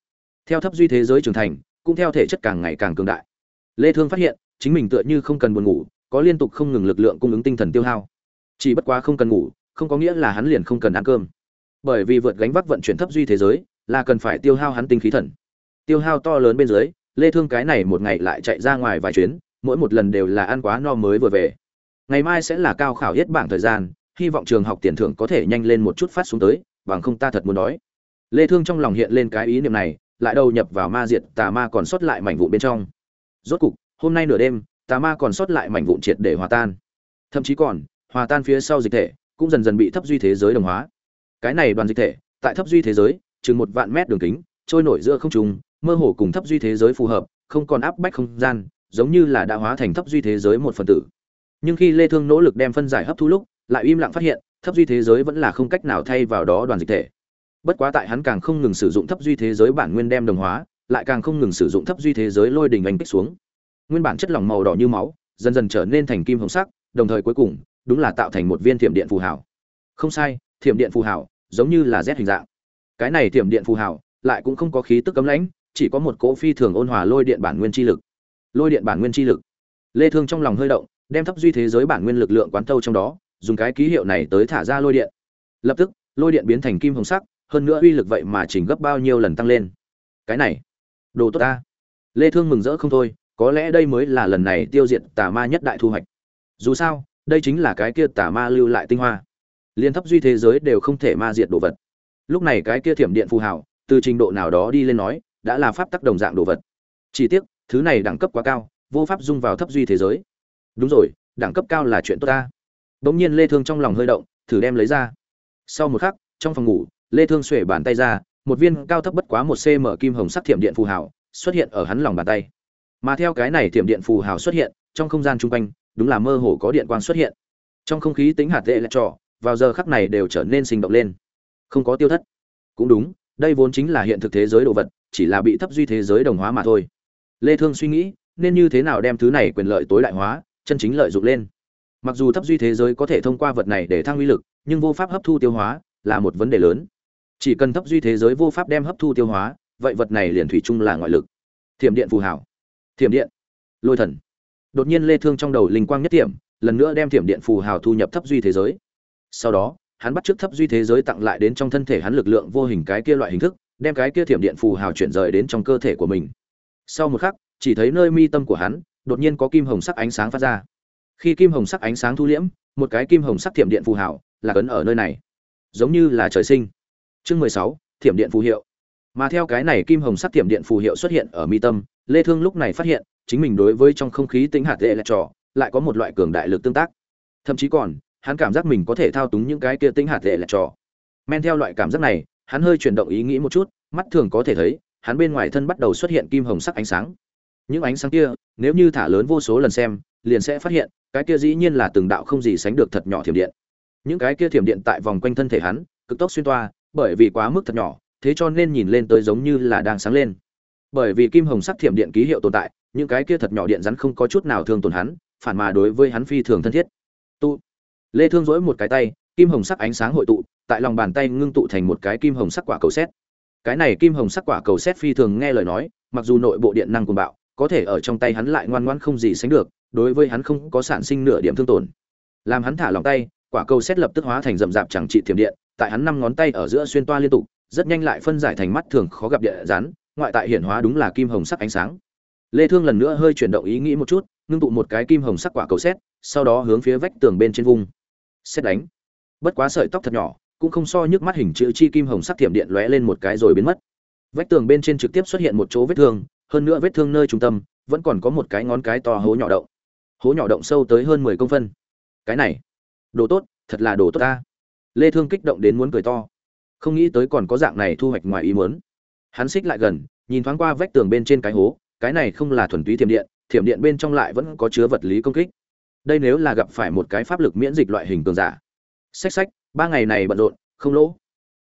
Speaker 1: Theo thấp duy thế giới trưởng thành, cũng theo thể chất càng ngày càng cường đại. Lê Thương phát hiện, chính mình tựa như không cần buồn ngủ, có liên tục không ngừng lực lượng cung ứng tinh thần tiêu hao. Chỉ bất quá không cần ngủ, không có nghĩa là hắn liền không cần ăn cơm bởi vì vượt gánh vác vận chuyển thấp duy thế giới là cần phải tiêu hao hắn tinh khí thần tiêu hao to lớn bên dưới lê thương cái này một ngày lại chạy ra ngoài vài chuyến, mỗi một lần đều là ăn quá no mới vừa về. Ngày mai sẽ là cao khảo hết bảng thời gian, hy vọng trường học tiền thưởng có thể nhanh lên một chút phát xuống tới, bằng không ta thật muốn đói. Lê thương trong lòng hiện lên cái ý niệm này, lại đầu nhập vào ma diệt, tà ma còn sót lại mảnh vụn bên trong. Rốt cục, hôm nay nửa đêm, tà ma còn sót lại mảnh vụn triệt để hòa tan. Thậm chí còn, hòa tan phía sau dịch thể, cũng dần dần bị thấp duy thế giới đồng hóa. Cái này đoàn dịch thể, tại thấp duy thế giới, chừng một vạn mét đường kính, trôi nổi giữa không trung mơ hồ cùng thấp duy thế giới phù hợp, không còn áp bách không gian, giống như là đã hóa thành thấp duy thế giới một phần tử. Nhưng khi lê thương nỗ lực đem phân giải hấp thu lúc, lại im lặng phát hiện, thấp duy thế giới vẫn là không cách nào thay vào đó đoàn dịch thể. Bất quá tại hắn càng không ngừng sử dụng thấp duy thế giới bản nguyên đem đồng hóa, lại càng không ngừng sử dụng thấp duy thế giới lôi đình anh kích xuống. Nguyên bản chất lỏng màu đỏ như máu, dần dần trở nên thành kim hồng sắc, đồng thời cuối cùng, đúng là tạo thành một viên thiểm điện phù hảo không sai, thiểm điện phù hảo giống như là z hình dạng. Cái này thiểm điện phù hảo lại cũng không có khí tức cấm lãnh chỉ có một cỗ phi thường ôn hòa lôi điện bản nguyên chi lực. Lôi điện bản nguyên chi lực. Lê thương trong lòng hơi động, đem thấp duy thế giới bản nguyên lực lượng quán thâu trong đó, dùng cái ký hiệu này tới thả ra lôi điện. Lập tức, lôi điện biến thành kim hồng sắc, hơn nữa uy lực vậy mà chỉnh gấp bao nhiêu lần tăng lên. Cái này, đồ tốt ta. Lê thương mừng rỡ không thôi, có lẽ đây mới là lần này tiêu diệt tà ma nhất đại thu hoạch. Dù sao, đây chính là cái kia tà ma lưu lại tinh hoa. Liên thấp duy thế giới đều không thể ma diệt đồ vật. Lúc này cái kia thiểm điện phù hảo từ trình độ nào đó đi lên nói đã là pháp tắc đồng dạng đồ vật. Chỉ tiếc, thứ này đẳng cấp quá cao, vô pháp dung vào thấp duy thế giới. Đúng rồi, đẳng cấp cao là chuyện tốt ta. Bỗng nhiên lê thương trong lòng hơi động, thử đem lấy ra. Sau một khắc, trong phòng ngủ, lê thương xuể bàn tay ra, một viên cao thấp bất quá một cm kim hồng sắc thiểm điện phù hào xuất hiện ở hắn lòng bàn tay. Mà theo cái này thiểm điện phù hào xuất hiện, trong không gian chung quanh, đúng là mơ hồ có điện quang xuất hiện. Trong không khí tính hạt tệ lại trò, vào giờ khắc này đều trở nên sinh động lên. Không có tiêu thất. Cũng đúng đây vốn chính là hiện thực thế giới đồ vật, chỉ là bị thấp duy thế giới đồng hóa mà thôi. Lê thương suy nghĩ, nên như thế nào đem thứ này quyền lợi tối đại hóa, chân chính lợi dụng lên. Mặc dù thấp duy thế giới có thể thông qua vật này để thăng uy lực, nhưng vô pháp hấp thu tiêu hóa là một vấn đề lớn. Chỉ cần thấp duy thế giới vô pháp đem hấp thu tiêu hóa, vậy vật này liền thủy chung là ngoại lực. Thiểm điện phù hảo. Thiểm điện. Lôi thần. Đột nhiên lê thương trong đầu linh quang nhất tiệm, lần nữa đem thiểm điện phù hào thu nhập thấp duy thế giới. Sau đó hắn bắt trước thấp duy thế giới tặng lại đến trong thân thể hắn lực lượng vô hình cái kia loại hình thức, đem cái kia thiểm điện phù hào chuyển rời đến trong cơ thể của mình. Sau một khắc, chỉ thấy nơi mi tâm của hắn, đột nhiên có kim hồng sắc ánh sáng phát ra. Khi kim hồng sắc ánh sáng thu liễm, một cái kim hồng sắc thiểm điện phù hảo là cấn ở nơi này. Giống như là trời sinh. Chương mười sáu, thiểm điện phù hiệu. Mà theo cái này kim hồng sắc thiểm điện phù hiệu xuất hiện ở mi tâm, lê thương lúc này phát hiện, chính mình đối với trong không khí tính hạt lệ là trò, lại có một loại cường đại lực tương tác. Thậm chí còn hắn cảm giác mình có thể thao túng những cái kia tinh hạt lệ là trò. Men theo loại cảm giác này, hắn hơi chuyển động ý nghĩ một chút, mắt thường có thể thấy, hắn bên ngoài thân bắt đầu xuất hiện kim hồng sắc ánh sáng. Những ánh sáng kia, nếu như thả lớn vô số lần xem, liền sẽ phát hiện, cái kia dĩ nhiên là từng đạo không gì sánh được thật nhỏ thiểm điện. Những cái kia thiểm điện tại vòng quanh thân thể hắn, cực tốc xuyên toa, bởi vì quá mức thật nhỏ, thế cho nên nhìn lên tới giống như là đang sáng lên. Bởi vì kim hồng sắc thiểm điện ký hiệu tồn tại, những cái kia thật nhỏ điện rắn không có chút nào thương tổn hắn, phản mà đối với hắn phi thường thân thiết lê thương dỗi một cái tay, kim hồng sắc ánh sáng hội tụ, tại lòng bàn tay ngưng tụ thành một cái kim hồng sắc quả cầu xét. Cái này kim hồng sắc quả cầu xét phi thường nghe lời nói, mặc dù nội bộ điện năng cuồng bạo, có thể ở trong tay hắn lại ngoan ngoãn không gì sánh được, đối với hắn không có sản sinh nửa điểm thương tổn. Làm hắn thả lòng tay, quả cầu xét lập tức hóa thành rậm rạp chẳng trị thiểm điện, tại hắn năm ngón tay ở giữa xuyên toa liên tục, rất nhanh lại phân giải thành mắt thường khó gặp địa rán ngoại tại hiển hóa đúng là kim hồng sắc ánh sáng. Lê thương lần nữa hơi chuyển động ý nghĩ một chút, ngưng tụ một cái kim hồng sắc quả cầu xét, sau đó hướng phía vách tường bên trên vùng xét đánh. Bất quá sợi tóc thật nhỏ, cũng không so nhức mắt hình chữ chi kim hồng sắc thiểm điện lóe lên một cái rồi biến mất. Vách tường bên trên trực tiếp xuất hiện một chỗ vết thương, hơn nữa vết thương nơi trung tâm, vẫn còn có một cái ngón cái to hố nhỏ động. Hố nhỏ động sâu tới hơn mười công phân. Cái này, đồ tốt, thật là đồ tốt ta. Lê thương kích động đến muốn cười to. Không nghĩ tới còn có dạng này thu hoạch ngoài ý muốn. Hắn xích lại gần, nhìn thoáng qua vách tường bên trên cái hố, cái này không là thuần túy thiểm điện thiểm điện bên trong lại vẫn có chứa vật lý công kích đây nếu là gặp phải một cái pháp lực miễn dịch loại hình cường giả. Sách sách ba ngày này bận rộn, không lỗ.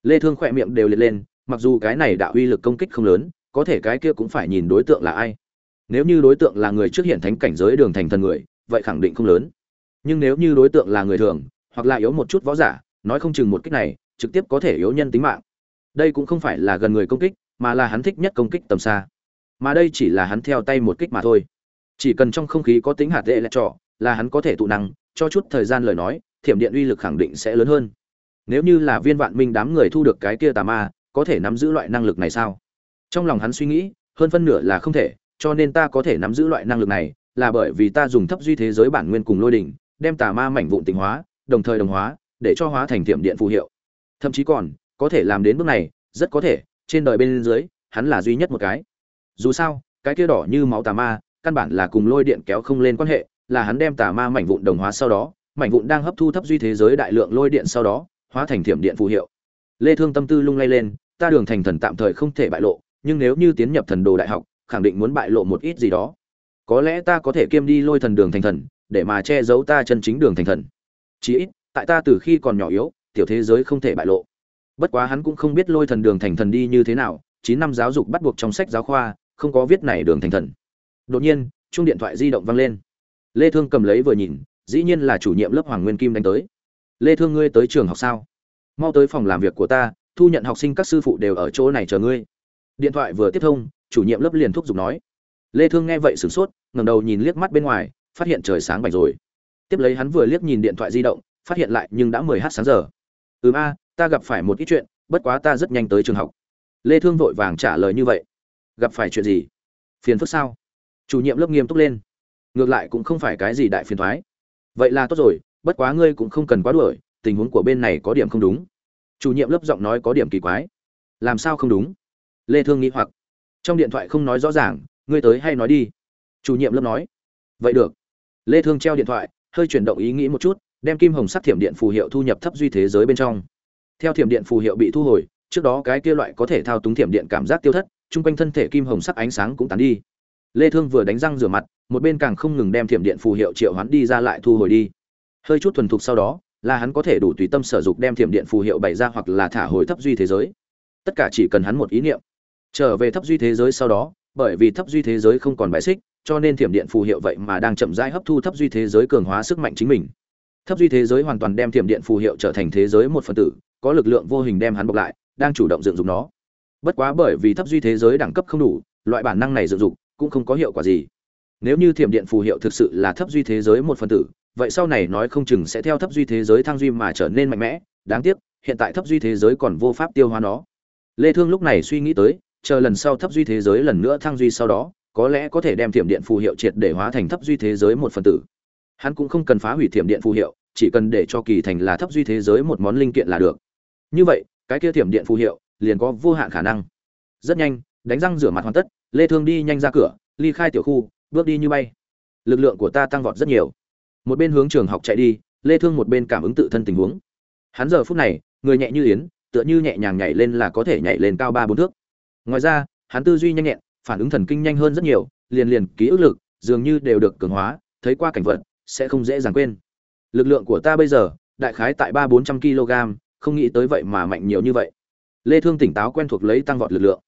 Speaker 1: Lê thương khỏe miệng đều liệt lên, mặc dù cái này đạo uy lực công kích không lớn, có thể cái kia cũng phải nhìn đối tượng là ai. Nếu như đối tượng là người trước hiện thánh cảnh giới đường thành thần người, vậy khẳng định không lớn. Nhưng nếu như đối tượng là người thường, hoặc là yếu một chút võ giả, nói không chừng một kích này, trực tiếp có thể yếu nhân tính mạng. Đây cũng không phải là gần người công kích, mà là hắn thích nhất công kích tầm xa. Mà đây chỉ là hắn theo tay một kích mà thôi. Chỉ cần trong không khí có tính hạt dễ lẹ trọ là hắn có thể tụ năng, cho chút thời gian lời nói, thiểm điện uy lực khẳng định sẽ lớn hơn. Nếu như là viên vạn minh đám người thu được cái kia tà ma, có thể nắm giữ loại năng lực này sao? Trong lòng hắn suy nghĩ, hơn phân nửa là không thể, cho nên ta có thể nắm giữ loại năng lực này, là bởi vì ta dùng thấp duy thế giới bản nguyên cùng lôi đỉnh, đem tà ma mảnh vụn tinh hóa, đồng thời đồng hóa, để cho hóa thành thiểm điện phù hiệu. Thậm chí còn, có thể làm đến bước này, rất có thể, trên đời bên dưới, hắn là duy nhất một cái. Dù sao, cái kia đỏ như máu tà ma, căn bản là cùng lôi điện kéo không lên quan hệ là hắn đem tà ma mảnh vụn đồng hóa sau đó, mảnh vụn đang hấp thu thấp duy thế giới đại lượng lôi điện sau đó, hóa thành thiểm điện phù hiệu. Lê thương tâm tư lung lay lên, ta đường thành thần tạm thời không thể bại lộ, nhưng nếu như tiến nhập thần đồ đại học, khẳng định muốn bại lộ một ít gì đó. Có lẽ ta có thể kiêm đi lôi thần đường thành thần, để mà che giấu ta chân chính đường thành thần. Chỉ ít, tại ta từ khi còn nhỏ yếu, tiểu thế giới không thể bại lộ. Bất quá hắn cũng không biết lôi thần đường thành thần đi như thế nào, chín năm giáo dục bắt buộc trong sách giáo khoa, không có viết này đường thành thần. Đột nhiên, chuông điện thoại di động vang lên lê thương cầm lấy vừa nhìn, dĩ nhiên là chủ nhiệm lớp hoàng nguyên kim đánh tới. Lê thương ngươi tới trường học sao? Mau tới phòng làm việc của ta, thu nhận học sinh các sư phụ đều ở chỗ này chờ ngươi. Điện thoại vừa tiếp thông, chủ nhiệm lớp liền thúc giục nói. Lê thương nghe vậy sửng sốt, ngẩng đầu nhìn liếc mắt bên ngoài, phát hiện trời sáng bạch rồi. Tiếp lấy hắn vừa liếc nhìn điện thoại di động, phát hiện lại nhưng đã 10 h sáng giờ. Ừm a, ta gặp phải một ít chuyện, bất quá ta rất nhanh tới trường học. Lê thương vội vàng trả lời như vậy. Gặp phải chuyện gì? Phiền phức sao? Chủ nhiệm lớp nghiêm túc lên ngược lại cũng không phải cái gì đại phiền toái vậy là tốt rồi, bất quá ngươi cũng không cần quá đuổi, tình huống của bên này có điểm không đúng. Chủ nhiệm lớp giọng nói có điểm kỳ quái. Làm sao không đúng? Lê thương nghĩ hoặc. Trong điện thoại không nói rõ ràng, ngươi tới hay nói đi. Chủ nhiệm lớp nói. Vậy được. Lê thương treo điện thoại, hơi chuyển động ý nghĩ một chút, đem kim hồng sắc thiểm điện phù hiệu thu nhập thấp duy thế giới bên trong. Theo thiểm điện phù hiệu bị thu hồi, trước đó cái kia loại có thể thao túng thiểm điện cảm giác tiêu thất trung quanh thân thể kim hồng sắc ánh sáng cũng tán đi. Lê thương vừa đánh răng rửa mặt một bên càng không ngừng đem thiểm điện phù hiệu triệu hoán đi ra lại thu hồi đi. Hơi chút thuần thục sau đó, là hắn có thể đủ tùy tâm sở dục đem thiểm điện phù hiệu bày ra hoặc là thả hồi thấp duy thế giới. Tất cả chỉ cần hắn một ý niệm. Trở về thấp duy thế giới sau đó, bởi vì thấp duy thế giới không còn bài xích, cho nên thiểm điện phù hiệu vậy mà đang chậm rãi hấp thu thấp duy thế giới cường hóa sức mạnh chính mình. Thấp duy thế giới hoàn toàn đem thiểm điện phù hiệu trở thành thế giới một phần tử, có lực lượng vô hình đem hắn bọc lại, đang chủ động dựng dụng nó. Bất quá bởi vì thấp duy thế giới đẳng cấp không đủ, loại bản năng này dựng dụng cũng không có hiệu quả gì nếu như thiểm điện phù hiệu thực sự là thấp duy thế giới một phần tử, vậy sau này nói không chừng sẽ theo thấp duy thế giới thăng duy mà trở nên mạnh mẽ. Đáng tiếc, hiện tại thấp duy thế giới còn vô pháp tiêu hóa nó. Lê thương lúc này suy nghĩ tới, chờ lần sau thấp duy thế giới lần nữa thăng duy sau đó, có lẽ có thể đem thiểm điện phù hiệu triệt để hóa thành thấp duy thế giới một phần tử. Hắn cũng không cần phá hủy thiểm điện phù hiệu, chỉ cần để cho kỳ thành là thấp duy thế giới một món linh kiện là được. Như vậy, cái kia thiểm điện phù hiệu liền có vô hạn khả năng. Rất nhanh, đánh răng rửa mặt hoàn tất, lê thương đi nhanh ra cửa, ly khai tiểu khu bước đi như bay. Lực lượng của ta tăng vọt rất nhiều. Một bên hướng trường học chạy đi, lê thương một bên cảm ứng tự thân tình huống. Hắn giờ phút này, người nhẹ như yến, tựa như nhẹ nhàng nhảy lên là có thể nhảy lên cao ba bốn thước. Ngoài ra, hắn tư duy nhanh nhẹn, phản ứng thần kinh nhanh hơn rất nhiều, liền liền ký ức lực, dường như đều được cường hóa, thấy qua cảnh vật, sẽ không dễ dàng quên. Lực lượng của ta bây giờ, đại khái tại ba bốn trăm kg không nghĩ tới vậy mà mạnh nhiều như vậy. Lê thương tỉnh táo quen thuộc lấy tăng vọt lực lượng.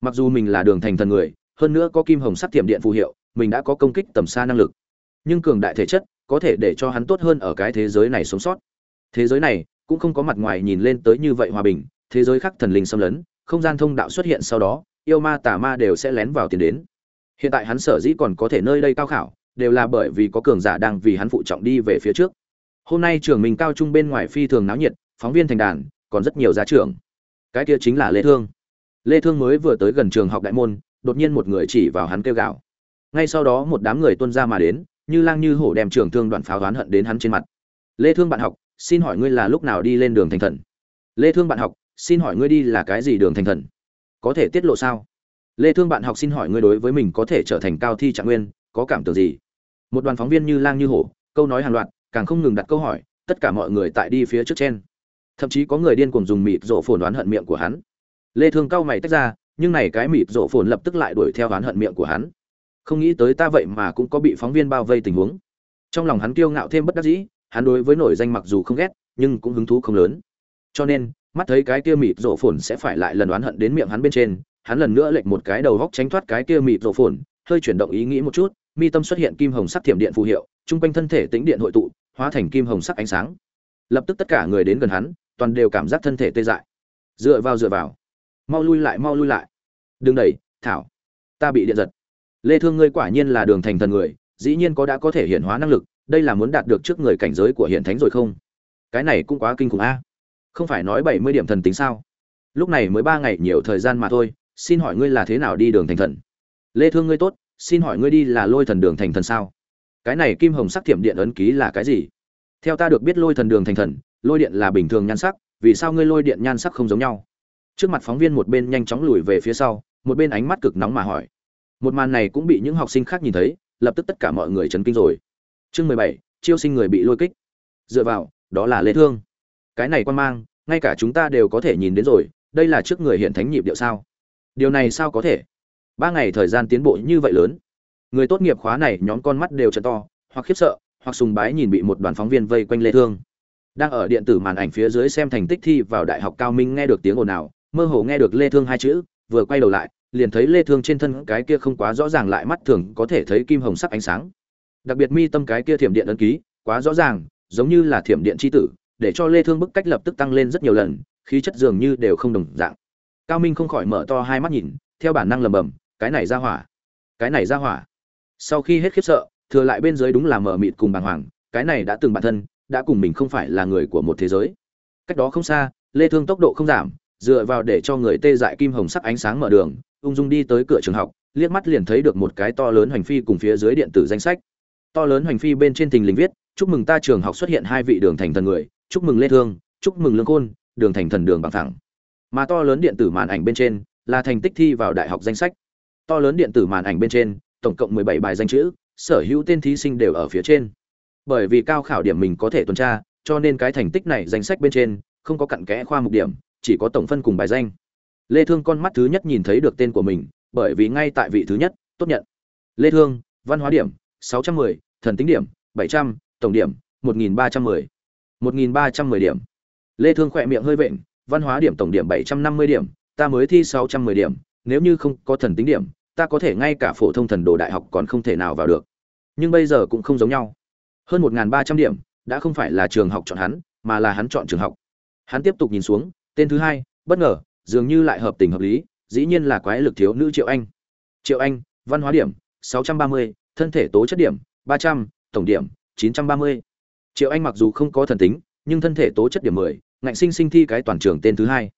Speaker 1: Mặc dù mình là đường thành thần người, hơn nữa có kim hồng sắt thiểm điện phù hiệu mình đã có công kích tầm xa năng lực. Nhưng cường đại thể chất có thể để cho hắn tốt hơn ở cái thế giới này sống sót. Thế giới này cũng không có mặt ngoài nhìn lên tới như vậy hòa bình, thế giới khác thần linh xâm lấn, không gian thông đạo xuất hiện sau đó, yêu ma tà ma đều sẽ lén vào tiền đến. Hiện tại hắn sở dĩ còn có thể nơi đây cao khảo, đều là bởi vì có cường giả đang vì hắn phụ trọng đi về phía trước. Hôm nay trường mình cao trung bên ngoài phi thường náo nhiệt, phóng viên thành đàn, còn rất nhiều giá trưởng. Cái kia chính là lê thương. Lê thương mới vừa tới gần trường học đại môn, đột nhiên một người chỉ vào hắn kêu gào ngay sau đó một đám người tuôn ra mà đến, như lang như hổ đem trường thương đoạn pháo đoán hận đến hắn trên mặt. Lê thương bạn học, xin hỏi ngươi là lúc nào đi lên đường thành thần? Lê thương bạn học, xin hỏi ngươi đi là cái gì đường thành thần? Có thể tiết lộ sao? Lê thương bạn học xin hỏi ngươi đối với mình có thể trở thành cao thi trạng nguyên, có cảm tưởng gì? Một đoàn phóng viên như lang như hổ, câu nói hàng loạt, càng không ngừng đặt câu hỏi, tất cả mọi người tại đi phía trước trên. Thậm chí có người điên cuồng dùng mịt rộ phồn đoán hận miệng của hắn. Lê thương cao mày tách ra, nhưng này cái mịt rộ phồn lập tức lại đuổi theo đoán hận miệng của hắn không nghĩ tới ta vậy mà cũng có bị phóng viên bao vây tình huống. Trong lòng hắn kiêu ngạo thêm bất đắc dĩ, hắn đối với nổi danh mặc dù không ghét, nhưng cũng hứng thú không lớn. Cho nên, mắt thấy cái kia mịt rổ phồn sẽ phải lại lần oán hận đến miệng hắn bên trên, hắn lần nữa lệch một cái đầu góc tránh thoát cái kia mịt rổ phồn, hơi chuyển động ý nghĩ một chút, mi tâm xuất hiện kim hồng sắc thiểm điện phù hiệu trung quanh thân thể tĩnh điện hội tụ, hóa thành kim hồng sắc ánh sáng. Lập tức tất cả người đến gần hắn, toàn đều cảm giác thân thể tê dại. Dựa vào dựa vào. Mau lui lại, mau lui lại. Đừng đẩy, thảo. Ta bị điện giật lê thương ngươi quả nhiên là đường thành thần người, dĩ nhiên có đã có thể hiện hóa năng lực, đây là muốn đạt được trước người cảnh giới của hiện thánh rồi không? Cái này cũng quá kinh khủng a. Không phải nói 70 điểm thần tính sao? Lúc này mới ba ngày nhiều thời gian mà thôi, xin hỏi ngươi là thế nào đi đường thành thần? Lê thương ngươi tốt, xin hỏi ngươi đi là lôi thần đường thành thần sao? Cái này kim hồng sắc thiểm điện ấn ký là cái gì? Theo ta được biết lôi thần đường thành thần, lôi điện là bình thường nhan sắc, vì sao ngươi lôi điện nhan sắc không giống nhau? Trước mặt phóng viên một bên nhanh chóng lùi về phía sau, một bên ánh mắt cực nóng mà hỏi một màn này cũng bị những học sinh khác nhìn thấy, lập tức tất cả mọi người chấn kinh rồi. Chương mười bảy, chiêu sinh người bị lôi kích. Dựa vào, đó là lê thương. Cái này quan mang, ngay cả chúng ta đều có thể nhìn đến rồi, đây là trước người hiện thánh nhịp điệu sao? Điều này sao có thể? Ba ngày thời gian tiến bộ như vậy lớn. Người tốt nghiệp khóa này nhóm con mắt đều trợ to, hoặc khiếp sợ, hoặc sùng bái nhìn bị một đoàn phóng viên vây quanh lê thương. Đang ở điện tử màn ảnh phía dưới xem thành tích thi vào đại học cao minh nghe được tiếng ồn nào mơ hồ nghe được lê thương hai chữ, vừa quay đầu lại liền thấy lê thương trên thân cái kia không quá rõ ràng lại mắt thường có thể thấy kim hồng sắc ánh sáng. Đặc biệt mi tâm cái kia thiểm điện ấn ký, quá rõ ràng, giống như là thiểm điện chi tử, để cho lê thương bức cách lập tức tăng lên rất nhiều lần, khí chất dường như đều không đồng dạng. Cao minh không khỏi mở to hai mắt nhìn, theo bản năng lầm bầm cái này ra hỏa, cái này ra hỏa. Sau khi hết khiếp sợ, thừa lại bên dưới đúng là mở mịt cùng bàng hoàng, cái này đã từng bản thân, đã cùng mình không phải là người của một thế giới. Cách đó không xa, lê thương tốc độ không giảm, dựa vào để cho người tê dại kim hồng sắc ánh sáng mở đường ung dung đi tới cửa trường học, liếc mắt liền thấy được một cái to lớn hoành phi cùng phía dưới điện tử danh sách. To lớn hoành phi bên trên thình lình viết, chúc mừng ta trường học xuất hiện hai vị đường thành thần người, chúc mừng lê thương, chúc mừng lương khôn, đường thành thần đường bằng thẳng mà to lớn điện tử màn ảnh bên trên là thành tích thi vào đại học danh sách. To lớn điện tử màn ảnh bên trên, tổng cộng 17 bài danh chữ, sở hữu tên thí sinh đều ở phía trên. Bởi vì cao khảo điểm mình có thể tuần tra, cho nên cái thành tích này danh sách bên trên không có cặn kẽ khoa mục điểm, chỉ có tổng phân cùng bài danh lê thương con mắt thứ nhất nhìn thấy được tên của mình bởi vì ngay tại vị thứ nhất tốt nhận lê thương văn hóa điểm 610, thần tính điểm 700, tổng điểm 1310. 1310 điểm. Lê Thương khỏe miệng hơi vện, văn hóa điểm tổng điểm 750 điểm, ta mới thi 610 điểm, nếu như không có thần tính điểm, ta có thể ngay cả phổ thông thần đồ đại học còn không thể nào vào được. Nhưng bây giờ cũng không giống nhau. Hơn 1300 điểm, đã không phải là trường học chọn hắn, mà là hắn chọn trường học. Hắn tiếp tục nhìn xuống, tên thứ hai, bất ngờ, dường như lại hợp tình hợp lý, dĩ nhiên là quái lực thiếu nữ Triệu Anh. Triệu Anh, văn hóa điểm 630, thân thể tố chất điểm 300, tổng điểm 930. Triệu Anh mặc dù không có thần tính, nhưng thân thể tố chất điểm 10, ngạnh sinh sinh thi cái toàn trường tên thứ hai.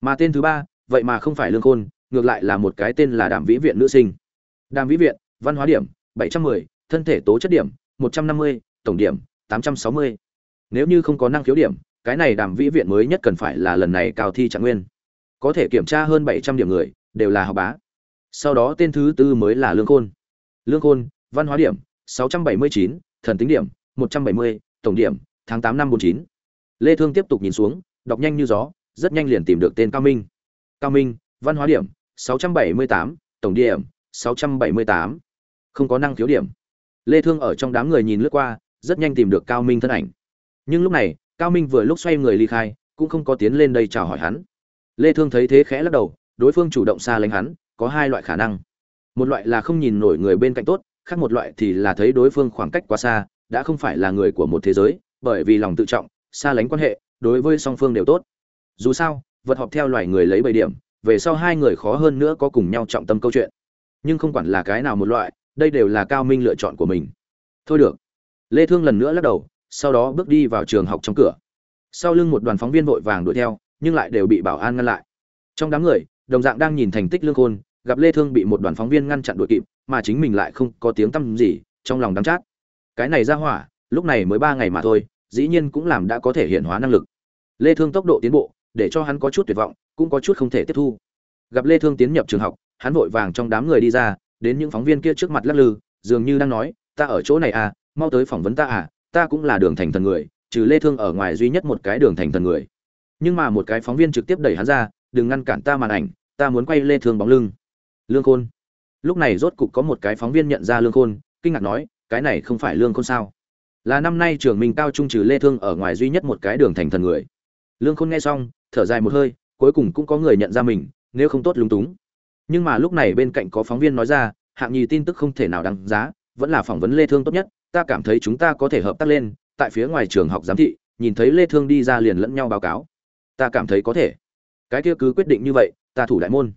Speaker 1: Mà tên thứ ba, vậy mà không phải Lương Khôn, ngược lại là một cái tên là Đàm Vĩ Viện nữ sinh. Đàm Vĩ Viện, văn hóa điểm 710, thân thể tố chất điểm 150, tổng điểm 860. Nếu như không có năng khiếu điểm, cái này Đàm Vĩ Viện mới nhất cần phải là lần này cao thi trạng nguyên. Có thể kiểm tra hơn 700 điểm người, đều là học bá. Sau đó tên thứ tư mới là Lương Khôn. Lương Khôn, văn hóa điểm 679, thần tính điểm 170, tổng điểm tháng tám năm bốn chín. Lê thương tiếp tục nhìn xuống đọc nhanh như gió rất nhanh liền tìm được tên cao minh. Cao minh văn hóa điểm sáu trăm bảy mươi tám tổng điểm sáu trăm bảy mươi tám. Không có năng khiếu điểm. Lê thương ở trong đám người nhìn lướt qua rất nhanh tìm được cao minh thân ảnh. Nhưng lúc này cao minh vừa lúc xoay người ly khai cũng không có tiến lên đây chào hỏi hắn lê thương thấy thế khẽ lắc đầu, đối phương chủ động xa lánh hắn, có hai loại khả năng. Một loại là không nhìn nổi người bên cạnh tốt, khác một loại thì là thấy đối phương khoảng cách quá xa, đã không phải là người của một thế giới, bởi vì lòng tự trọng, xa lánh quan hệ, đối với song phương đều tốt. Dù sao, vật họp theo loài người lấy bảy điểm, về sau hai người khó hơn nữa có cùng nhau trọng tâm câu chuyện. Nhưng không quản là cái nào một loại, đây đều là cao minh lựa chọn của mình. Thôi được. Lê thương lần nữa lắc đầu, sau đó bước đi vào trường học trong cửa. Sau lưng một đoàn phóng viên vội vàng đuổi theo nhưng lại đều bị bảo an ngăn lại. Trong đám người, đồng dạng đang nhìn thành tích lương khôn, gặp lê thương bị một đoàn phóng viên ngăn chặn đuổi kịp, mà chính mình lại không có tiếng tâm gì, trong lòng đắng chát. Cái này ra hỏa, lúc này mới ba ngày mà thôi, dĩ nhiên cũng làm đã có thể hiện hóa năng lực. Lê thương tốc độ tiến bộ, để cho hắn có chút tuyệt vọng, cũng có chút không thể tiếp thu. Gặp lê thương tiến nhập trường học, hắn vội vàng trong đám người đi ra, đến những phóng viên kia trước mặt lắc lư, dường như đang nói, ta ở chỗ này à mau tới phỏng vấn ta à ta cũng là đường thành thần người, trừ lê thương ở ngoài duy nhất một cái đường thành thần người nhưng mà một cái phóng viên trực tiếp đẩy hắn ra, đừng ngăn cản ta màn ảnh, ta muốn quay lê thương bóng lưng. Lương khôn. Lúc này rốt cục có một cái phóng viên nhận ra lương khôn, kinh ngạc nói, cái này không phải lương khôn sao? Là năm nay trường mình cao trung trừ lê thương ở ngoài duy nhất một cái đường thành thần người. Lương khôn nghe xong, thở dài một hơi, cuối cùng cũng có người nhận ra mình, nếu không tốt lúng túng. Nhưng mà lúc này bên cạnh có phóng viên nói ra, hạng nhì tin tức không thể nào đáng giá, vẫn là phỏng vấn lê thương tốt nhất, ta cảm thấy chúng ta có thể hợp tác lên, tại phía ngoài trường học giám thị, nhìn thấy lê thương đi ra liền lẫn nhau báo cáo ta cảm thấy có thể. Cái kia cứ quyết định như vậy, ta thủ đại môn.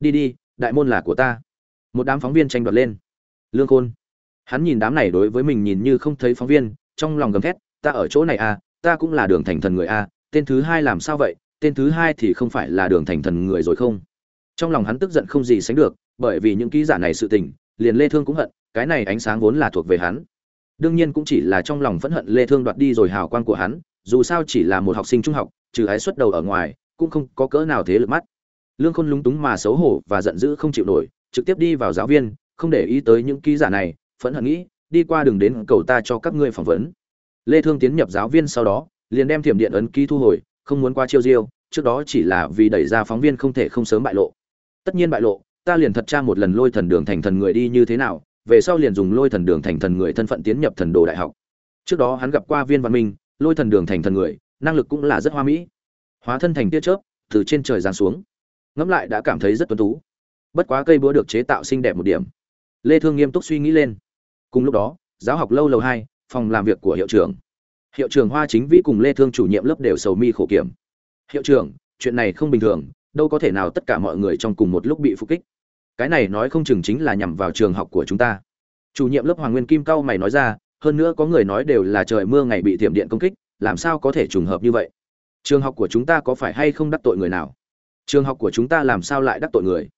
Speaker 1: Đi đi, đại môn là của ta. Một đám phóng viên tranh đoạt lên. Lương khôn. Hắn nhìn đám này đối với mình nhìn như không thấy phóng viên, trong lòng gầm thét, ta ở chỗ này à ta cũng là đường thành thần người à tên thứ hai làm sao vậy, tên thứ hai thì không phải là đường thành thần người rồi không? Trong lòng hắn tức giận không gì sánh được, bởi vì những ký giả này sự tình, liền lê thương cũng hận, cái này ánh sáng vốn là thuộc về hắn. Đương nhiên cũng chỉ là trong lòng phẫn hận lê thương đoạt đi rồi hào quang của hắn, dù sao chỉ là một học sinh trung học trừ ái xuất đầu ở ngoài, cũng không có cỡ nào thế lực mắt. Lương khôn lúng túng mà xấu hổ và giận dữ không chịu nổi, trực tiếp đi vào giáo viên, không để ý tới những ký giả này, phẫn hận nghĩ, đi qua đường đến cầu ta cho các ngươi phỏng vấn. Lê thương tiến nhập giáo viên sau đó, liền đem thiểm điện ấn ký thu hồi, không muốn qua chiêu diêu, trước đó chỉ là vì đẩy ra phóng viên không thể không sớm bại lộ. Tất nhiên bại lộ, ta liền thật tra một lần lôi thần đường thành thần người đi như thế nào, về sau liền dùng lôi thần đường thành thần người thân phận tiến nhập thần đồ đại học. Trước đó hắn gặp qua viên văn minh, lôi thần đường thành thần người năng lực cũng là rất hoa mỹ. Hóa thân thành tia chớp, từ trên trời giáng xuống. Ngẫm lại đã cảm thấy rất tuấn tú. Bất quá cây búa được chế tạo xinh đẹp một điểm. Lê thương nghiêm túc suy nghĩ lên. Cùng lúc đó, giáo học lâu lầu hai, phòng làm việc của hiệu trưởng. Hiệu trưởng hoa chính vĩ cùng lê thương chủ nhiệm lớp đều sầu mi khổ kiểm. Hiệu trưởng, chuyện này không bình thường, đâu có thể nào tất cả mọi người trong cùng một lúc bị phục kích. Cái này nói không chừng chính là nhằm vào trường học của chúng ta. Chủ nhiệm lớp hoàng nguyên kim cao mày nói ra, hơn nữa có người nói đều là trời mưa ngày bị tiệm điện công kích làm sao có thể trùng hợp như vậy? Trường học của chúng ta có phải hay không đắc tội người nào? Trường học của chúng ta làm sao lại đắc tội người?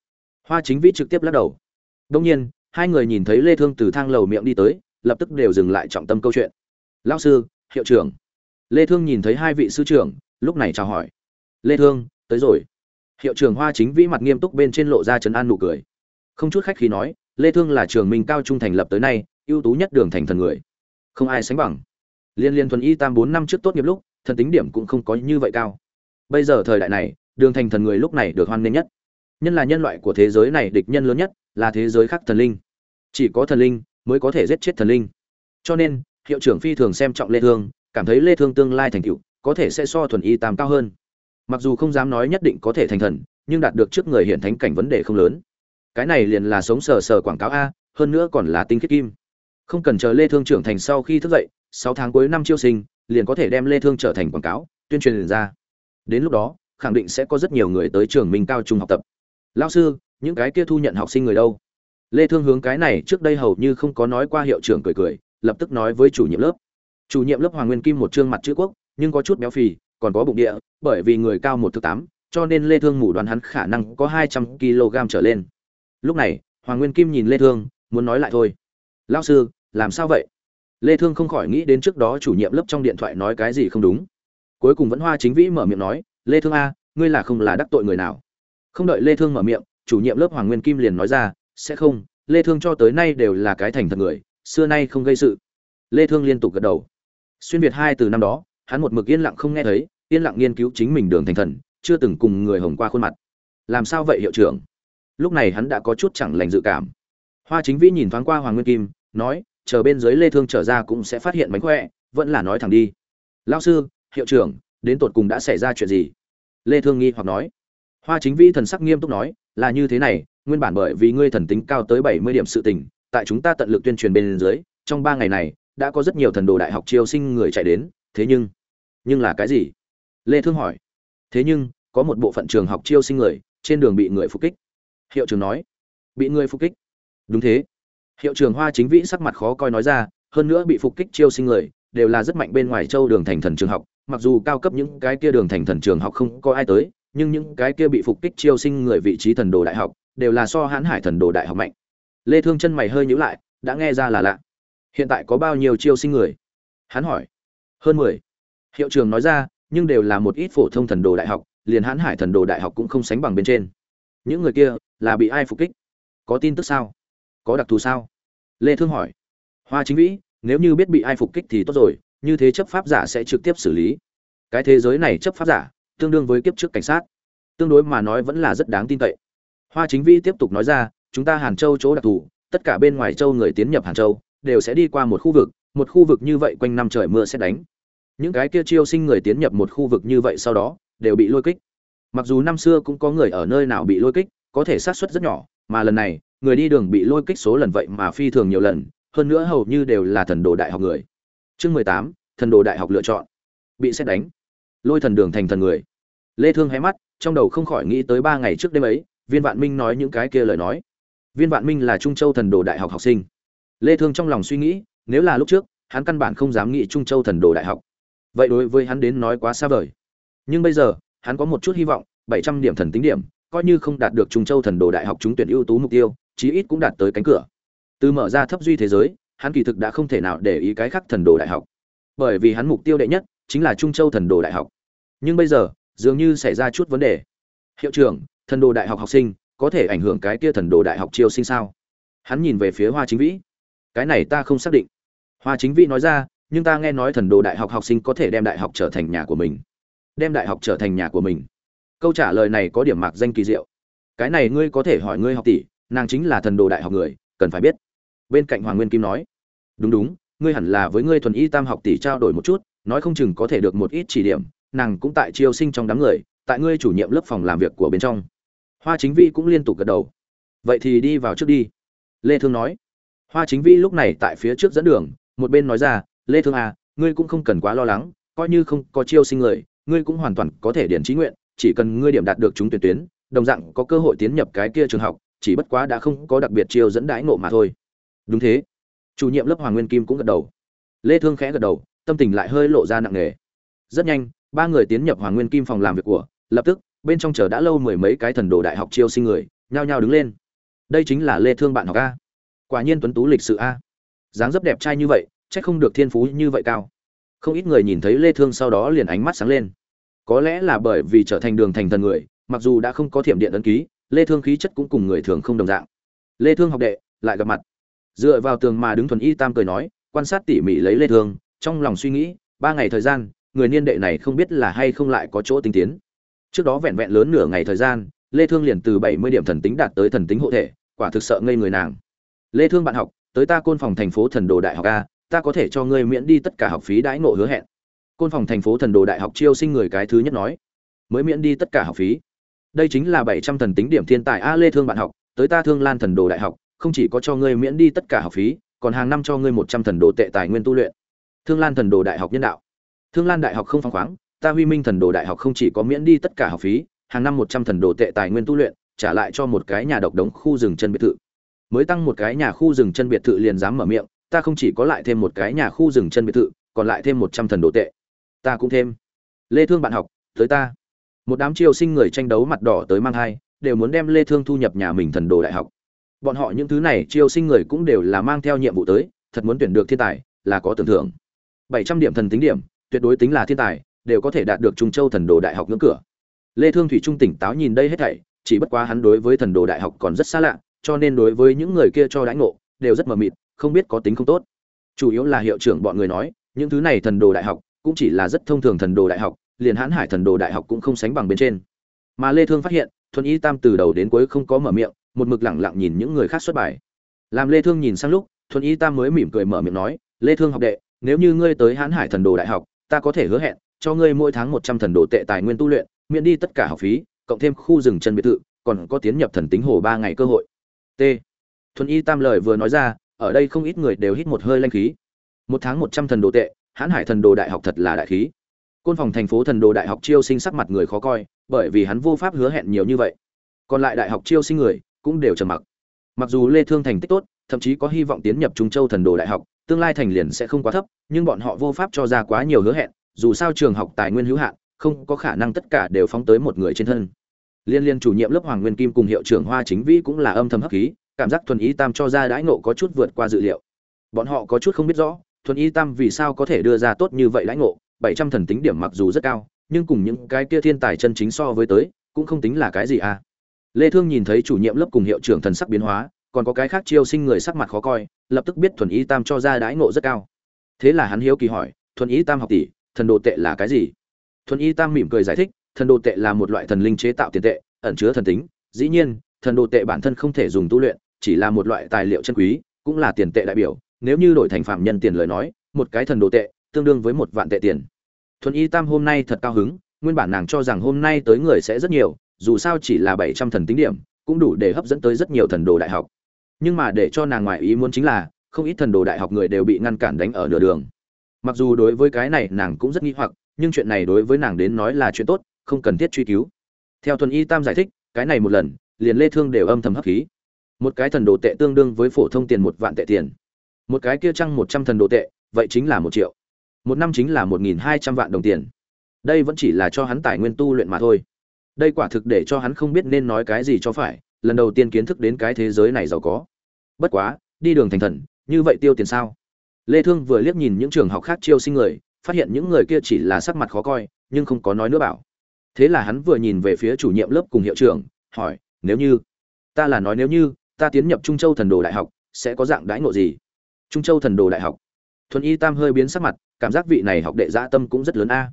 Speaker 1: Hoa chính vĩ trực tiếp lắc đầu. Đông nhiên, hai người nhìn thấy lê thương từ thang lầu miệng đi tới, lập tức đều dừng lại trọng tâm câu chuyện. Lão sư, hiệu trưởng. Lê thương nhìn thấy hai vị sư trưởng, lúc này chào hỏi. Lê thương, tới rồi. Hiệu trưởng hoa chính vĩ mặt nghiêm túc bên trên lộ ra trấn an nụ cười. Không chút khách khí nói, lê thương là trường minh cao trung thành lập tới nay, ưu tú nhất đường thành thần người. Không ai sánh bằng liên liên thuần y tam bốn năm trước tốt nghiệp lúc, thần tính điểm cũng không có như vậy cao. Bây giờ thời đại này, đường thành thần người lúc này được hoan nghênh nhất. Nhân là nhân loại của thế giới này địch nhân lớn nhất, là thế giới khác thần linh. Chỉ có thần linh mới có thể giết chết thần linh. Cho nên, hiệu trưởng phi thường xem trọng lê thương, cảm thấy lê thương tương lai thành tựu, có thể sẽ so thuần y tam cao hơn. Mặc dù không dám nói nhất định có thể thành thần, nhưng đạt được trước người hiện thánh cảnh vấn đề không lớn. Cái này liền là sống sờ sờ quảng cáo a, hơn nữa còn là tinh khiết kim. Không cần chờ lê thương trưởng thành sau khi thức dậy 6 tháng cuối năm chiêu sinh, liền có thể đem lê thương trở thành quảng cáo, tuyên truyền ra. Đến lúc đó, khẳng định sẽ có rất nhiều người tới trường minh cao trung học tập. Lão sư, những cái kia thu nhận học sinh người đâu? Lê thương hướng cái này trước đây hầu như không có nói qua hiệu trưởng cười cười, lập tức nói với chủ nhiệm lớp. Chủ nhiệm lớp hoàng nguyên kim một trương mặt chữ quốc, nhưng có chút béo phì, còn có bụng địa, bởi vì người cao một thước tám, cho nên lê thương mù đoán hắn khả năng có 200 kg trở lên. Lúc này, hoàng nguyên kim nhìn lê thương, muốn nói lại thôi. Lão sư, làm sao vậy? Lê thương không khỏi nghĩ đến trước đó chủ nhiệm lớp trong điện thoại nói cái gì không đúng. Cuối cùng vẫn hoa chính vĩ mở miệng nói, lê thương a, ngươi là không là đắc tội người nào? Không đợi lê thương mở miệng, chủ nhiệm lớp hoàng nguyên kim liền nói ra, sẽ không, lê thương cho tới nay đều là cái thành thật người, xưa nay không gây sự. Lê thương liên tục gật đầu. Xuyên việt hai từ năm đó, hắn một mực yên lặng không nghe thấy, yên lặng nghiên cứu chính mình đường thành thần, chưa từng cùng người hồng qua khuôn mặt. Làm sao vậy hiệu trưởng? Lúc này hắn đã có chút chẳng lành dự cảm. Hoa chính vĩ nhìn thoáng qua hoàng nguyên kim, nói chờ bên dưới lê thương trở ra cũng sẽ phát hiện mánh khỏe, vẫn là nói thẳng đi. Lão sư, hiệu trưởng, đến tột cùng đã xảy ra chuyện gì? Lê thương nghi hoặc nói. Hoa chính vĩ thần sắc nghiêm túc nói, là như thế này, nguyên bản bởi vì ngươi thần tính cao tới 70 điểm sự tình, tại chúng ta tận lực tuyên truyền bên dưới, trong ba ngày này, đã có rất nhiều thần đồ đại học chiêu sinh người chạy đến, thế nhưng nhưng là cái gì? Lê thương hỏi. Thế nhưng, có một bộ phận trường học chiêu sinh người, trên đường bị người phục kích. Hiệu trưởng nói. Bị người phục kích? Đúng thế hiệu trưởng hoa chính vĩ sắc mặt khó coi nói ra, hơn nữa bị phục kích chiêu sinh người, đều là rất mạnh bên ngoài châu đường thành thần trường học, mặc dù cao cấp những cái kia đường thành thần trường học không có ai tới, nhưng những cái kia bị phục kích chiêu sinh người vị trí thần đồ đại học, đều là so hãn hải thần đồ đại học mạnh. Lê thương chân mày hơi nhíu lại, đã nghe ra là lạ. Hiện tại có bao nhiêu chiêu sinh người? Hắn hỏi. Hơn 10. hiệu trưởng nói ra, nhưng đều là một ít phổ thông thần đồ đại học, liền hãn hải thần đồ đại học cũng không sánh bằng bên trên. Những người kia là bị ai phục kích? Có tin tức sao? Có đặc thù sao? Lê thương hỏi. Hoa chính vĩ, nếu như biết bị ai phục kích thì tốt rồi, như thế chấp pháp giả sẽ trực tiếp xử lý. Cái thế giới này chấp pháp giả, tương đương với kiếp trước cảnh sát. Tương đối mà nói vẫn là rất đáng tin cậy. Hoa chính vĩ tiếp tục nói ra, chúng ta hàn châu chỗ đặc thù, tất cả bên ngoài châu người tiến nhập hàn châu, đều sẽ đi qua một khu vực, một khu vực như vậy quanh năm trời mưa sẽ đánh. Những cái kia chiêu sinh người tiến nhập một khu vực như vậy sau đó, đều bị lôi kích. Mặc dù năm xưa cũng có người ở nơi nào bị lôi kích, có thể sát suất rất nhỏ, mà lần này người đi đường bị lôi kích số lần vậy mà phi thường nhiều lần, hơn nữa hầu như đều là thần đồ đại học người. Chương mười tám, thần đồ đại học lựa chọn. Bị xét đánh. Lôi thần đường thành thần người. Lê thương hé mắt, trong đầu không khỏi nghĩ tới ba ngày trước đêm ấy, viên vạn minh nói những cái kia lời nói. Viên vạn minh là trung châu thần đồ đại học học sinh. Lê thương trong lòng suy nghĩ, nếu là lúc trước, hắn căn bản không dám nghĩ trung châu thần đồ đại học. Vậy đối với hắn đến nói quá xa vời. Nhưng bây giờ, hắn có một chút hy vọng 700 điểm thần tính điểm, coi như không đạt được trung châu thần đồ đại học trúng tuyển ưu tú mục tiêu chí ít cũng đạt tới cánh cửa. Từ mở ra thấp duy thế giới, hắn kỳ thực đã không thể nào để ý cái khác thần đồ đại học. Bởi vì hắn mục tiêu đệ nhất chính là trung châu thần đồ đại học. Nhưng bây giờ, dường như xảy ra chút vấn đề. Hiệu trưởng, thần đồ đại học học sinh, có thể ảnh hưởng cái kia thần đồ đại học chiêu sinh sao? Hắn nhìn về phía hoa chính vĩ. Cái này ta không xác định. Hoa chính vĩ nói ra, nhưng ta nghe nói thần đồ đại học học sinh có thể đem đại học trở thành nhà của mình. Đem đại học trở thành nhà của mình. Câu trả lời này có điểm mạc danh kỳ diệu. Cái này ngươi có thể hỏi ngươi học tỷ nàng chính là thần đồ đại học người, cần phải biết. Bên cạnh hoàng nguyên kim nói, đúng đúng, ngươi hẳn là với ngươi thuần y tam học tỷ trao đổi một chút, nói không chừng có thể được một ít chỉ điểm, nàng cũng tại chiêu sinh trong đám người, tại ngươi chủ nhiệm lớp phòng làm việc của bên trong. Hoa chính vi cũng liên tục gật đầu. Vậy thì đi vào trước đi. Lê thương nói. Hoa chính vi lúc này tại phía trước dẫn đường, một bên nói ra, lê thương à ngươi cũng không cần quá lo lắng, coi như không có chiêu sinh người, ngươi cũng hoàn toàn có thể điển trí nguyện, chỉ cần ngươi điểm đạt được chúng tuyển tuyến, đồng dạng có cơ hội tiến nhập cái kia trường học chỉ bất quá đã không có đặc biệt chiêu dẫn đãi ngộ mà thôi. Đúng thế. Chủ nhiệm lớp hoàng nguyên kim cũng gật đầu. Lê thương khẽ gật đầu, tâm tình lại hơi lộ ra nặng nề. Rất nhanh, ba người tiến nhập hoàng nguyên kim phòng làm việc của, lập tức, bên trong chờ đã lâu mười mấy cái thần đồ đại học chiêu sinh người, nhao nhao đứng lên. Đây chính là lê thương bạn học a. Quả nhiên tuấn tú lịch sự a. Dáng dấp đẹp trai như vậy, chắc không được thiên phú như vậy cao. Không ít người nhìn thấy lê thương sau đó liền ánh mắt sáng lên. Có lẽ là bởi vì trở thành đường thành thần người, mặc dù đã không có thiểm điện ấn ký lê thương khí chất cũng cùng người thường không đồng dạng. Lê thương học đệ, lại gặp mặt. Dựa vào tường mà đứng thuần y tam cười nói, quan sát tỉ mỉ lấy lê thương, trong lòng suy nghĩ, ba ngày thời gian, người niên đệ này không biết là hay không lại có chỗ tinh tiến. Trước đó vẹn vẹn lớn nửa ngày thời gian, lê thương liền từ 70 điểm thần tính đạt tới thần tính hộ thể, quả thực sợ ngây người nàng. Lê thương bạn học, tới ta côn phòng thành phố thần đồ đại học a, ta có thể cho ngươi miễn đi tất cả học phí đãi ngộ hứa hẹn. Côn phòng thành phố thần đồ đại học chiêu sinh người cái thứ nhất nói, mới miễn đi tất cả học phí đây chính là 700 thần tính điểm thiên tài a lê thương bạn học, tới ta thương lan thần đồ đại học, không chỉ có cho ngươi miễn đi tất cả học phí, còn hàng năm cho ngươi 100 thần đồ tệ tài nguyên tu luyện. Thương lan thần đồ đại học nhân đạo. Thương lan đại học không phăng khoáng, ta huy minh thần đồ đại học không chỉ có miễn đi tất cả học phí, hàng năm 100 thần đồ tệ tài nguyên tu luyện, trả lại cho một cái nhà độc đống khu rừng chân biệt thự. Mới tăng một cái nhà khu rừng chân biệt thự liền dám mở miệng, ta không chỉ có lại thêm một cái nhà khu rừng chân biệt thự, còn lại thêm một trăm thần đồ tệ. Ta cũng thêm. Lê thương bạn học, tới ta một đám triều sinh người tranh đấu mặt đỏ tới mang hai đều muốn đem lê thương thu nhập nhà mình thần đồ đại học. Bọn họ những thứ này triều sinh người cũng đều là mang theo nhiệm vụ tới, thật muốn tuyển được thiên tài, là có tưởng thưởng. 700 điểm thần tính điểm, tuyệt đối tính là thiên tài, đều có thể đạt được trung châu thần đồ đại học ngưỡng cửa. Lê thương thủy trung tỉnh táo nhìn đây hết thảy, chỉ bất quá hắn đối với thần đồ đại học còn rất xa lạ, cho nên đối với những người kia cho đãi ngộ, đều rất mờ mịt, không biết có tính không tốt. Chủ yếu là hiệu trưởng bọn người nói, những thứ này thần đồ đại học, cũng chỉ là rất thông thường thần đồ đại học liền hãn hải thần đồ đại học cũng không sánh bằng bên trên. Mà lê thương phát hiện, thuần y tam từ đầu đến cuối không có mở miệng, một mực lặng lặng nhìn những người khác xuất bài. Làm lê thương nhìn sang lúc, thuần y tam mới mỉm cười mở miệng nói, lê thương học đệ, nếu như ngươi tới hãn hải thần đồ đại học, ta có thể hứa hẹn, cho ngươi mỗi tháng 100 thần đồ tệ tài nguyên tu luyện, miễn đi tất cả học phí, cộng thêm khu rừng chân biệt thự, còn có tiến nhập thần tính hồ ba ngày cơ hội. T. Thuần y tam lời vừa nói ra, ở đây không ít người đều hít một hơi lanh khí. Một tháng một trăm thần đồ tệ, hãn hải thần đồ đại học thật là đại khí côn phòng thành phố thần đồ đại học chiêu sinh sắc mặt người khó coi, bởi vì hắn vô pháp hứa hẹn nhiều như vậy. Còn lại đại học chiêu sinh người cũng đều trầm mặc. Mặc dù lê thương thành tích tốt, thậm chí có hy vọng tiến nhập trung châu thần đồ đại học, tương lai thành liền sẽ không quá thấp, nhưng bọn họ vô pháp cho ra quá nhiều hứa hẹn, dù sao trường học tài nguyên hữu hạn, không có khả năng tất cả đều phóng tới một người trên thân. Liên liên chủ nhiệm lớp hoàng nguyên kim cùng hiệu trưởng hoa chính vĩ cũng là âm thầm hấp khí, cảm giác thuần y tam cho ra đãi ngộ có chút vượt qua dự liệu. Bọn họ có chút không biết rõ, thuần y tam vì sao có thể đưa ra tốt như vậy lãnh ngộ bảy trăm thần tính điểm mặc dù rất cao, nhưng cùng những cái kia thiên tài chân chính so với tới, cũng không tính là cái gì à. Lê thương nhìn thấy chủ nhiệm lớp cùng hiệu trưởng thần sắc biến hóa, còn có cái khác chiêu sinh người sắc mặt khó coi, lập tức biết thuần y tam cho ra đãi ngộ rất cao. Thế là hắn hiếu kỳ hỏi, thuần y tam học tỷ, thần đồ tệ là cái gì? Thuần y tam mỉm cười giải thích, thần đồ tệ là một loại thần linh chế tạo tiền tệ, ẩn chứa thần tính. Dĩ nhiên, thần đồ tệ bản thân không thể dùng tu luyện, chỉ là một loại tài liệu chân quý, cũng là tiền tệ đại biểu. Nếu như đổi thành phạm nhân tiền lời nói, một cái thần đồ tệ, tương đương với một vạn tệ tiền thuần y tam hôm nay thật cao hứng, nguyên bản nàng cho rằng hôm nay tới người sẽ rất nhiều, dù sao chỉ là bảy trăm thần tính điểm, cũng đủ để hấp dẫn tới rất nhiều thần đồ đại học. Nhưng mà để cho nàng ngoại ý muốn chính là, không ít thần đồ đại học người đều bị ngăn cản đánh ở nửa đường. Mặc dù đối với cái này nàng cũng rất nghi hoặc, nhưng chuyện này đối với nàng đến nói là chuyện tốt, không cần thiết truy cứu. Theo thuần y tam giải thích, cái này một lần, liền lê thương đều âm thầm hấp khí. Một cái thần đồ tệ tương đương với phổ thông tiền một vạn tệ tiền. Một cái kia trăng một trăm thần đồ tệ, vậy chính là một triệu một năm chính là một nghìn hai trăm vạn đồng tiền. Đây vẫn chỉ là cho hắn tài nguyên tu luyện mà thôi. Đây quả thực để cho hắn không biết nên nói cái gì cho phải, lần đầu tiên kiến thức đến cái thế giới này giàu có. Bất quá, đi đường thành thần, như vậy tiêu tiền sao? Lê thương vừa liếc nhìn những trường học khác chiêu sinh người, phát hiện những người kia chỉ là sắc mặt khó coi, nhưng không có nói nữa bảo. Thế là hắn vừa nhìn về phía chủ nhiệm lớp cùng hiệu trưởng, hỏi, nếu như, ta là nói nếu như, ta tiến nhập trung châu thần đồ đại học, sẽ có dạng đãi ngộ gì? Trung châu thần đồ đại học. Thuần y tam hơi biến sắc mặt cảm giác vị này học đệ dã tâm cũng rất lớn a.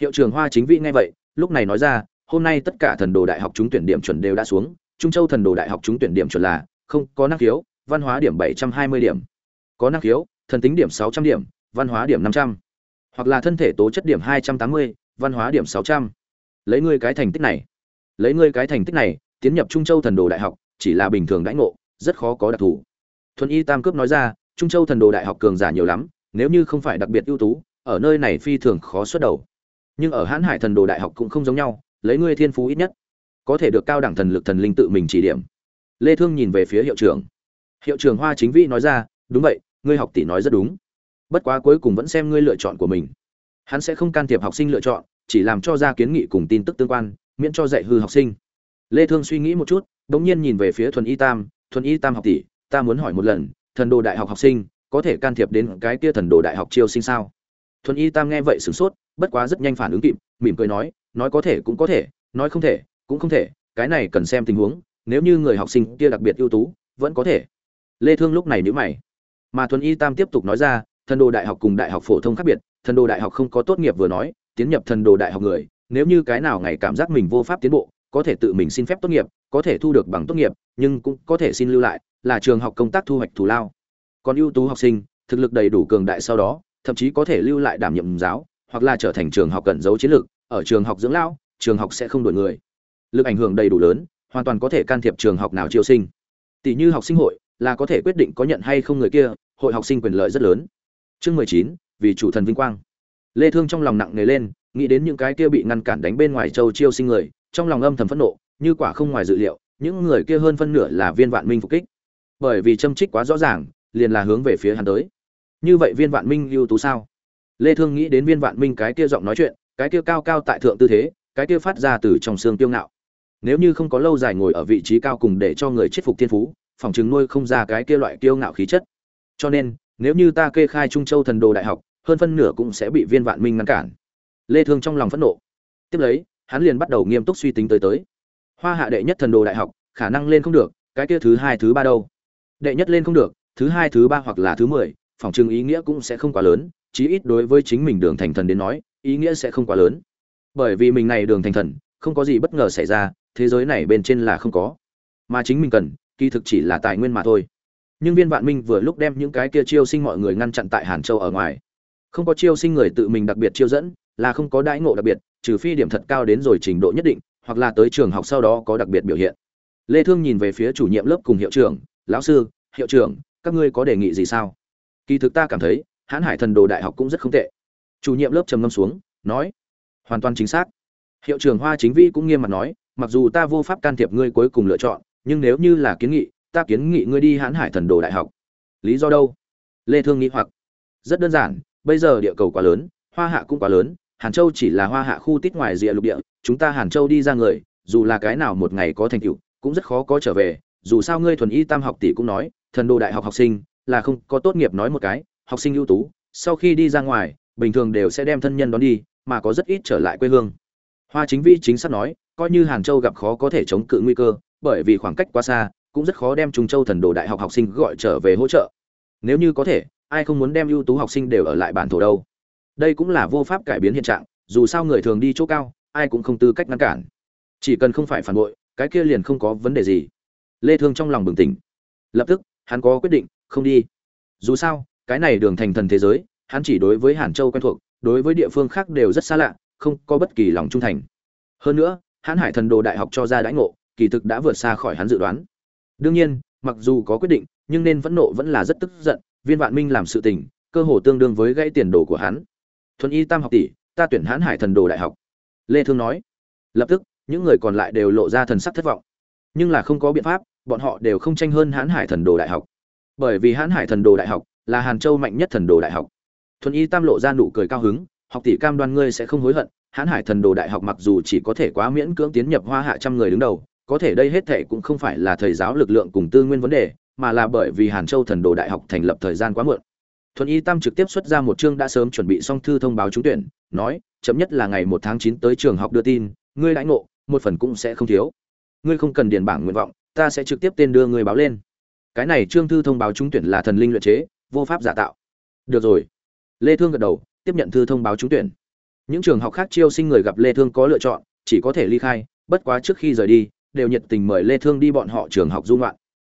Speaker 1: Hiệu trưởng hoa chính vị nghe vậy, lúc này nói ra, hôm nay tất cả thần đồ đại học trúng tuyển điểm chuẩn đều đã xuống, trung châu thần đồ đại học trúng tuyển điểm chuẩn là không có năng khiếu, văn hóa điểm bảy trăm hai mươi điểm. Có năng khiếu, thần tính điểm sáu trăm điểm, văn hóa điểm năm trăm. Hoặc là thân thể tố chất điểm hai trăm tám mươi, văn hóa điểm sáu trăm. Lấy ngươi cái thành tích này, lấy ngươi cái thành tích này, tiến nhập trung châu thần đồ đại học, chỉ là bình thường đãi ngộ, rất khó có đặc thù. Thuần y tam cướp nói ra, trung châu thần đồ đại học cường giả nhiều lắm nếu như không phải đặc biệt ưu tú, ở nơi này phi thường khó xuất đầu. Nhưng ở Hán hải thần đồ đại học cũng không giống nhau, lấy ngươi thiên phú ít nhất, có thể được cao đẳng thần lực thần linh tự mình chỉ điểm. Lê thương nhìn về phía hiệu trưởng. Hiệu trưởng hoa chính vĩ nói ra, đúng vậy, ngươi học tỷ nói rất đúng. Bất quá cuối cùng vẫn xem ngươi lựa chọn của mình. Hắn sẽ không can thiệp học sinh lựa chọn, chỉ làm cho ra kiến nghị cùng tin tức tương quan, miễn cho dạy hư học sinh. Lê thương suy nghĩ một chút, đống nhiên nhìn về phía thuần y tam, thuần y tam học tỷ, ta muốn hỏi một lần, thần đồ đại học học sinh có thể can thiệp đến cái kia thần đồ đại học chiêu sinh sao? Thuần y tam nghe vậy sửng sốt, bất quá rất nhanh phản ứng kịp, mỉm cười nói nói có thể cũng có thể, nói không thể, cũng không thể, cái này cần xem tình huống, nếu như người học sinh kia đặc biệt ưu tú, vẫn có thể. Lê thương lúc này nhíu mày. Mà thuần y tam tiếp tục nói ra, thần đồ đại học cùng đại học phổ thông khác biệt, thần đồ đại học không có tốt nghiệp vừa nói, tiến nhập thần đồ đại học người, nếu như cái nào ngày cảm giác mình vô pháp tiến bộ, có thể tự mình xin phép tốt nghiệp, có thể thu được bằng tốt nghiệp, nhưng cũng có thể xin lưu lại, là trường học công tác thu hoạch thù lao còn ưu tú học sinh, thực lực đầy đủ cường đại sau đó, thậm chí có thể lưu lại đảm nhiệm giáo, hoặc là trở thành trường học cận giấu chiến lược, ở trường học dưỡng lão, trường học sẽ không đổi người. Lực ảnh hưởng đầy đủ lớn, hoàn toàn có thể can thiệp trường học nào chiêu sinh. Tỷ như học sinh hội, là có thể quyết định có nhận hay không người kia, hội học sinh quyền lợi rất lớn. Chương mười chín, vì chủ thần vinh quang. Lê thương trong lòng nặng nề lên, nghĩ đến những cái kia bị ngăn cản đánh bên ngoài châu chiêu sinh người, trong lòng âm thầm phẫn nộ, như quả không ngoài dự liệu, những người kia hơn phân nửa là viên vạn minh phục kích. Bởi vì châm trích quá rõ ràng liền là hướng về phía hắn tới. Như vậy viên vạn minh ưu tú sao? Lê thương nghĩ đến viên vạn minh cái kia giọng nói chuyện, cái kia cao cao tại thượng tư thế, cái kia phát ra từ trong xương tiêu ngạo. Nếu như không có lâu dài ngồi ở vị trí cao cùng để cho người chết phục thiên phú, phòng chứng nuôi không ra cái kia loại kiêu ngạo khí chất. Cho nên, nếu như ta kê khai trung châu thần đồ đại học, hơn phân nửa cũng sẽ bị viên vạn minh ngăn cản. Lê thương trong lòng phẫn nộ. Tiếp lấy, hắn liền bắt đầu nghiêm túc suy tính tới tới. Hoa hạ đệ nhất thần đồ đại học, khả năng lên không được, cái kia thứ hai, thứ ba đâu? Đệ nhất lên không được thứ hai, thứ ba hoặc là thứ mười, phòng trưng ý nghĩa cũng sẽ không quá lớn, chí ít đối với chính mình đường thành thần đến nói, ý nghĩa sẽ không quá lớn. Bởi vì mình này đường thành thần, không có gì bất ngờ xảy ra, thế giới này bên trên là không có. Mà chính mình cần, kỳ thực chỉ là tài nguyên mà thôi. Nhưng viên vạn minh vừa lúc đem những cái kia chiêu sinh mọi người ngăn chặn tại hàn châu ở ngoài. Không có chiêu sinh người tự mình đặc biệt chiêu dẫn, là không có đãi ngộ đặc biệt, trừ phi điểm thật cao đến rồi trình độ nhất định, hoặc là tới trường học sau đó có đặc biệt biểu hiện. Lê thương nhìn về phía chủ nhiệm lớp cùng hiệu trưởng, lão sư, hiệu trưởng các ngươi có đề nghị gì sao? Kỳ thực ta cảm thấy, hãn hải thần đồ đại học cũng rất không tệ. Chủ nhiệm lớp trầm ngâm xuống, nói, hoàn toàn chính xác. Hiệu trưởng hoa chính vi cũng nghiêm mặt nói, mặc dù ta vô pháp can thiệp ngươi cuối cùng lựa chọn, nhưng nếu như là kiến nghị, ta kiến nghị ngươi đi hãn hải thần đồ đại học. Lý do đâu? Lê thương nghĩ hoặc, rất đơn giản, bây giờ địa cầu quá lớn, hoa hạ cũng quá lớn, hàn châu chỉ là hoa hạ khu tít ngoài rìa lục địa, chúng ta hàn châu đi ra người, dù là cái nào một ngày có thành tựu, cũng rất khó có trở về, dù sao ngươi thuần y tam học tỷ cũng nói thần đồ đại học học sinh, là không có tốt nghiệp nói một cái, học sinh ưu tú, sau khi đi ra ngoài, bình thường đều sẽ đem thân nhân đón đi, mà có rất ít trở lại quê hương. Hoa chính vĩ chính xác nói, coi như hàn châu gặp khó có thể chống cự nguy cơ, bởi vì khoảng cách quá xa, cũng rất khó đem trung châu thần đồ đại học học sinh gọi trở về hỗ trợ. Nếu như có thể, ai không muốn đem ưu tú học sinh đều ở lại bản thổ đâu? Đây cũng là vô pháp cải biến hiện trạng, dù sao người thường đi chỗ cao, ai cũng không tư cách ngăn cản. Chỉ cần không phải phản bội, cái kia liền không có vấn đề gì. Lê thương trong lòng bừng tỉnh. Lập tức hắn có quyết định, không đi. Dù sao, cái này đường thành thần thế giới, hắn chỉ đối với hàn châu quen thuộc, đối với địa phương khác đều rất xa lạ, không có bất kỳ lòng trung thành. Hơn nữa hãn hải thần đồ đại học cho ra đãi ngộ, kỳ thực đã vượt xa khỏi hắn dự đoán. Đương nhiên, mặc dù có quyết định, nhưng nên vẫn nộ vẫn là rất tức giận, viên vạn minh làm sự tình, cơ hồ tương đương với gãy tiền đồ của hắn. Thuần y tam học tỷ, ta tuyển hãn hải thần đồ đại học. Lê thương nói. Lập tức, những người còn lại đều lộ ra thần sắc thất vọng. Nhưng là không có biện pháp bọn họ đều không tranh hơn hãn hải thần đồ đại học. Bởi vì hãn hải thần đồ đại học là hàn châu mạnh nhất thần đồ đại học. Thuần y tam lộ ra nụ cười cao hứng, học tỷ cam đoan ngươi sẽ không hối hận, hãn hải thần đồ đại học mặc dù chỉ có thể quá miễn cưỡng tiến nhập hoa hạ trăm người đứng đầu, có thể đây hết thệ cũng không phải là thầy giáo lực lượng cùng tư nguyên vấn đề, mà là bởi vì hàn châu thần đồ đại học thành lập thời gian quá muộn. Thuần y tam trực tiếp xuất ra một chương đã sớm chuẩn bị xong thư thông báo trúng tuyển, nói, chậm nhất là ngày một tháng chín tới trường học đưa tin, ngươi lãnh ngộ, một phần cũng sẽ không thiếu. Ngươi không cần điền bảng nguyện vọng ta sẽ trực tiếp tên đưa người báo lên. Cái này trương thư thông báo trúng tuyển là thần linh luyện chế, vô pháp giả tạo. Được rồi. Lê thương gật đầu, tiếp nhận thư thông báo trúng tuyển. Những trường học khác chiêu sinh người gặp lê thương có lựa chọn, chỉ có thể ly khai, bất quá trước khi rời đi, đều nhiệt tình mời lê thương đi bọn họ trường học du ngoạn.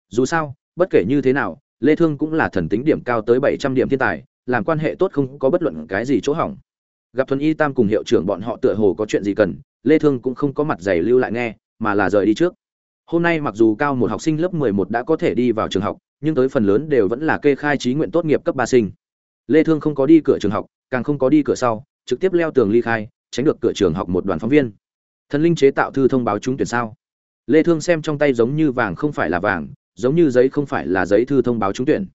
Speaker 1: Dù sao, bất kể như thế nào, lê thương cũng là thần tính điểm cao tới 700 điểm thiên tài, làm quan hệ tốt không có bất luận cái gì chỗ hỏng. Gặp thuần y tam cùng hiệu trưởng bọn họ tựa hồ có chuyện gì cần, lê thương cũng không có mặt dày lưu lại nghe, mà là rời đi trước hôm nay mặc dù cao một học sinh lớp 11 đã có thể đi vào trường học nhưng tới phần lớn đều vẫn là kê khai trí nguyện tốt nghiệp cấp ba sinh. Lê thương không có đi cửa trường học càng không có đi cửa sau trực tiếp leo tường ly khai tránh được cửa trường học một đoàn phóng viên. Thần linh chế tạo thư thông báo trúng tuyển sao? Lê thương xem trong tay giống như vàng không phải là vàng giống như giấy không phải là giấy thư thông báo trúng tuyển.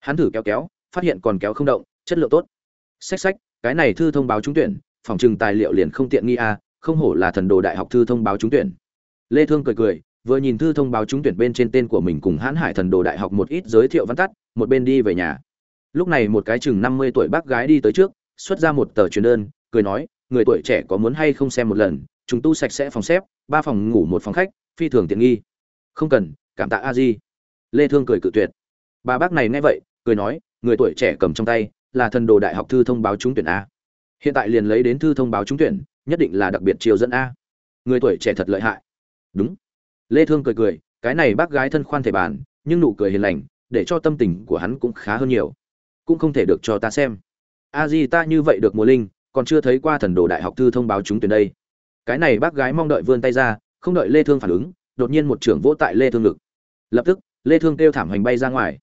Speaker 1: Hắn thử kéo kéo phát hiện còn kéo không động chất lượng tốt. Xách xách, cái này thư thông báo trúng tuyển phòng trừng tài liệu liền không tiện nghi a không hổ là thần đồ đại học thư thông báo trúng tuyển. Lê thương cười cười vừa nhìn thư thông báo trúng tuyển bên trên tên của mình cùng hãn hải thần đồ đại học một ít giới thiệu văn tắt, một bên đi về nhà. Lúc này một cái chừng 50 tuổi bác gái đi tới trước, xuất ra một tờ truyền đơn, cười nói, người tuổi trẻ có muốn hay không xem một lần, chúng tu sạch sẽ phòng xếp, ba phòng ngủ một phòng khách, phi thường tiện nghi. Không cần, cảm tạ a di. Lê thương cười cự tuyệt. Bà bác này nghe vậy, cười nói, người tuổi trẻ cầm trong tay, là thần đồ đại học thư thông báo trúng tuyển a. Hiện tại liền lấy đến thư thông báo trúng tuyển, nhất định là đặc biệt chiều dẫn a. Người tuổi trẻ thật lợi hại. Đúng lê thương cười cười, cái này bác gái thân khoan thể bàn nhưng nụ cười hiền lành, để cho tâm tình của hắn cũng khá hơn nhiều. Cũng không thể được cho ta xem. A di ta như vậy được mùa linh, còn chưa thấy qua thần đồ đại học thư thông báo trúng tuyển đây. Cái này bác gái mong đợi vươn tay ra, không đợi lê thương phản ứng, đột nhiên một trưởng vỗ tại lê thương ngực. Lập tức, lê thương kêu thảm hành bay ra ngoài.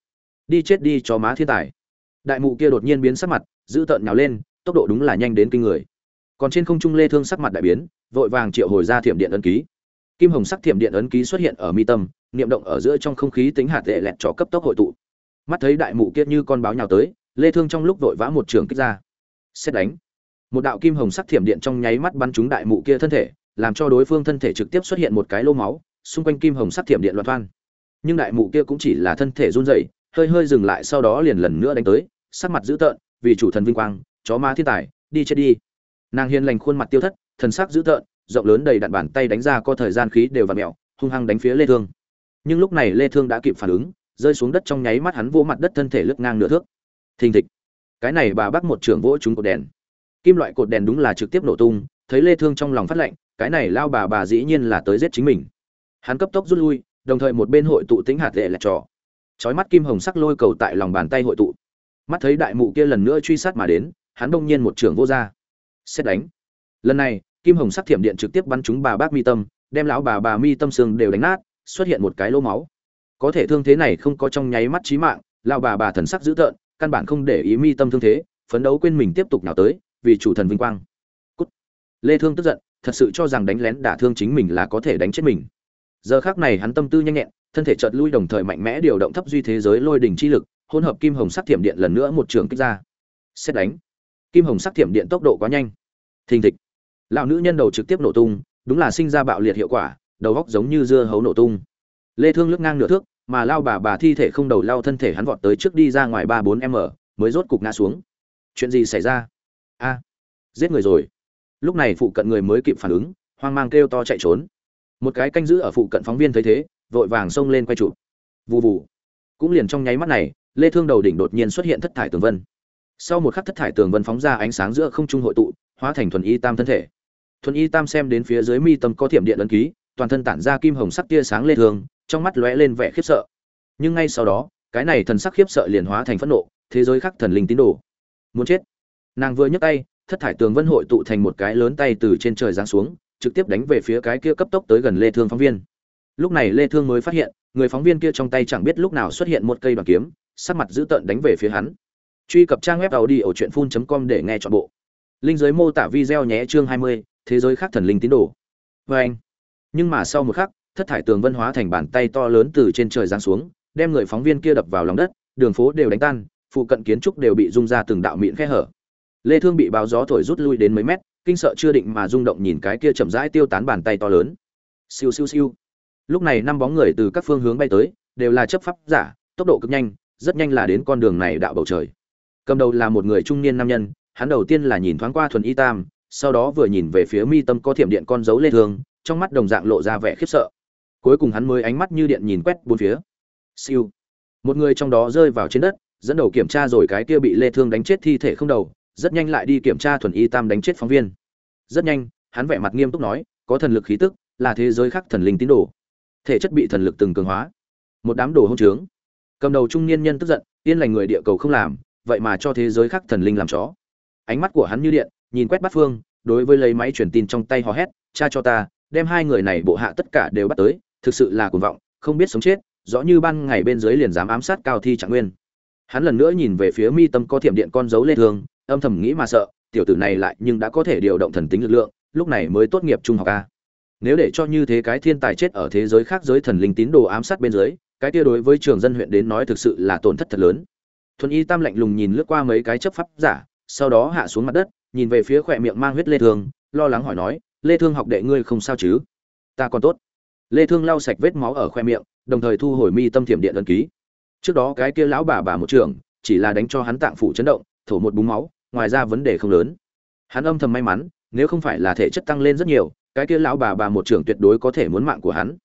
Speaker 1: Đi chết đi cho má thiên tài. Đại mụ kia đột nhiên biến sắc mặt giữ tợn nhào lên, tốc độ đúng là nhanh đến kinh người. Còn trên không trung lê thương sắc mặt đại biến, vội vàng triệu hồi ra thiểm điện ấn ký kim hồng sắc thiểm điện ấn ký xuất hiện ở mi tâm, niệm động ở giữa trong không khí tính hạt tệ lẹt trò cấp tốc hội tụ. Mắt thấy đại mụ kia như con báo nhào tới, lê thương trong lúc vội vã một trường kích ra. Xét đánh. Một đạo kim hồng sắc thiểm điện trong nháy mắt bắn trúng đại mụ kia thân thể, làm cho đối phương thân thể trực tiếp xuất hiện một cái lô máu, xung quanh kim hồng sắc thiểm điện loạn thoan. Nhưng đại mụ kia cũng chỉ là thân thể run rẩy, hơi hơi dừng lại sau đó liền lần nữa đánh tới, sắc mặt dữ tợn, vì chủ thần vinh quang, chó ma thiên tài, đi chết đi. Nàng hiền lành khuôn mặt tiêu thất, thần sắc dữ tợn rộng lớn đầy đạn bàn tay đánh ra có thời gian khí đều vặn mèo hung hăng đánh phía lê thương. Nhưng lúc này lê thương đã kịp phản ứng, rơi xuống đất trong nháy mắt hắn vỗ mặt đất thân thể lướt ngang nửa thước. Thình thịch. Cái này bà bắt một trưởng vỗ chúng cột đèn. Kim loại cột đèn đúng là trực tiếp nổ tung, thấy lê thương trong lòng phát lệnh, cái này lao bà bà dĩ nhiên là tới giết chính mình. Hắn cấp tốc rút lui, đồng thời một bên hội tụ tính hạt lệ là trò. Chói mắt kim hồng sắc lôi cầu tại lòng bàn tay hội tụ. Mắt thấy đại mụ kia lần nữa truy sát mà đến, hắn đông nhiên một trưởng vô ra. Xét đánh. Lần này kim hồng sắc thiểm điện trực tiếp bắn trúng bà bác mi tâm, đem lão bà bà mi tâm xương đều đánh nát, xuất hiện một cái lỗ máu. Có thể thương thế này không có trong nháy mắt chí mạng, lão bà bà thần sắc dữ tợn, căn bản không để ý mi tâm thương thế, phấn đấu quên mình tiếp tục nào tới, vì chủ thần vinh quang. Cút. lê thương tức giận, thật sự cho rằng đánh lén đả thương chính mình là có thể đánh chết mình. Giờ khắc này hắn tâm tư nhanh nhẹn, thân thể chợt lui đồng thời mạnh mẽ điều động thấp duy thế giới lôi đỉnh chi lực, hỗn hợp kim hồng sắc thiểm điện lần nữa một trường kích ra. Xét đánh. Kim hồng sắc thiểm điện tốc độ quá nhanh. Thình thịch lão nữ nhân đầu trực tiếp nổ tung, đúng là sinh ra bạo liệt hiệu quả, đầu góc giống như dưa hấu nổ tung. Lê thương lướt ngang nửa thước, mà lao bà bà thi thể không đầu lao thân thể hắn vọt tới trước đi ra ngoài ba bốn m mới rốt cục ngã xuống. Chuyện gì xảy ra? A, giết người rồi. Lúc này phụ cận người mới kịp phản ứng, hoang mang kêu to chạy trốn. Một cái canh giữ ở phụ cận phóng viên thấy thế, vội vàng xông lên quay chụp. Vù vù. cũng liền trong nháy mắt này, lê thương đầu đỉnh đột nhiên xuất hiện thất thải tường vân. Sau một khắc thất thải tường vân phóng ra ánh sáng giữa không trung hội tụ, hóa thành thuần y tam thân thể thuần y tam xem đến phía dưới mi tâm có thiểm điện ấn ký toàn thân tản ra kim hồng sắc tia sáng lê thường, trong mắt lóe lên vẻ khiếp sợ. Nhưng ngay sau đó cái này thần sắc khiếp sợ liền hóa thành phẫn nộ thế giới khác thần linh tín đồ. Muốn chết. Nàng vừa nhấc tay thất thải tường vân hội tụ thành một cái lớn tay từ trên trời giáng xuống trực tiếp đánh về phía cái kia cấp tốc tới gần lê thương phóng viên. Lúc này lê thương mới phát hiện người phóng viên kia trong tay chẳng biết lúc nào xuất hiện một cây đoàn kiếm sắc mặt dữ tợn đánh về phía hắn. Truy cập trang web audi ở truyện com để nghe chọn bộ. Linh dưới mô tả video nhé chương 20, thế giới khác thần linh tín đồ. Vê anh, nhưng mà sau một khắc, thất thải tường vân hóa thành bàn tay to lớn từ trên trời giáng xuống, đem người phóng viên kia đập vào lòng đất, đường phố đều đánh tan, phụ cận kiến trúc đều bị rung ra từng đạo miệng khe hở. Lê thương bị báo gió thổi rút lui đến mấy mét, kinh sợ chưa định mà rung động nhìn cái kia chậm rãi tiêu tán bàn tay to lớn. Siêu siêu siêu. Lúc này năm bóng người từ các phương hướng bay tới, đều là chấp pháp giả, tốc độ cực nhanh, rất nhanh là đến con đường này đạo bầu trời. Cầm đầu là một người trung niên nam nhân, hắn đầu tiên là nhìn thoáng qua thuần y tam sau đó vừa nhìn về phía mi tâm có thiểm điện con dấu lê thương, trong mắt đồng dạng lộ ra vẻ khiếp sợ. Cuối cùng hắn mới ánh mắt như điện nhìn quét bốn phía. Siêu. Một người trong đó rơi vào trên đất, dẫn đầu kiểm tra rồi cái kia bị lê thương đánh chết thi thể không đầu, rất nhanh lại đi kiểm tra thuần y tam đánh chết phóng viên. Rất nhanh, hắn vẻ mặt nghiêm túc nói, có thần lực khí tức, là thế giới khác thần linh tín đồ. Thể chất bị thần lực từng cường hóa. Một đám đồ hỗn trướng. Cầm đầu trung niên nhân tức giận, yên lành người địa cầu không làm, vậy mà cho thế giới khác thần linh làm chó. Ánh mắt của hắn như điện nhìn quét bắt phương, đối với lấy máy truyền tin trong tay hò hét, cha cho ta, đem hai người này bộ hạ tất cả đều bắt tới, thực sự là cuồng vọng, không biết sống chết, rõ như ban ngày bên dưới liền dám ám sát cao thi trạng nguyên. Hắn lần nữa nhìn về phía mi tâm có thiểm điện con dấu lê thương, âm thầm nghĩ mà sợ, tiểu tử này lại nhưng đã có thể điều động thần tính lực lượng, lúc này mới tốt nghiệp trung học a. Nếu để cho như thế cái thiên tài chết ở thế giới khác giới thần linh tín đồ ám sát bên dưới, cái kia đối với trường dân huyện đến nói thực sự là tổn thất thật lớn. Thuần y tam lạnh lùng nhìn lướt qua mấy cái chấp pháp giả, sau đó hạ xuống mặt đất nhìn về phía khỏe miệng mang huyết lê thương, lo lắng hỏi nói, lê thương học đệ ngươi không sao chứ? Ta còn tốt. Lê thương lau sạch vết máu ở khoe miệng, đồng thời thu hồi mi tâm thiểm điện ấn ký. Trước đó cái kia lão bà bà một trưởng, chỉ là đánh cho hắn tạng phủ chấn động, thổ một búng máu, ngoài ra vấn đề không lớn. Hắn âm thầm may mắn, nếu không phải là thể chất tăng lên rất nhiều, cái kia lão bà bà một trưởng tuyệt đối có thể muốn mạng của hắn.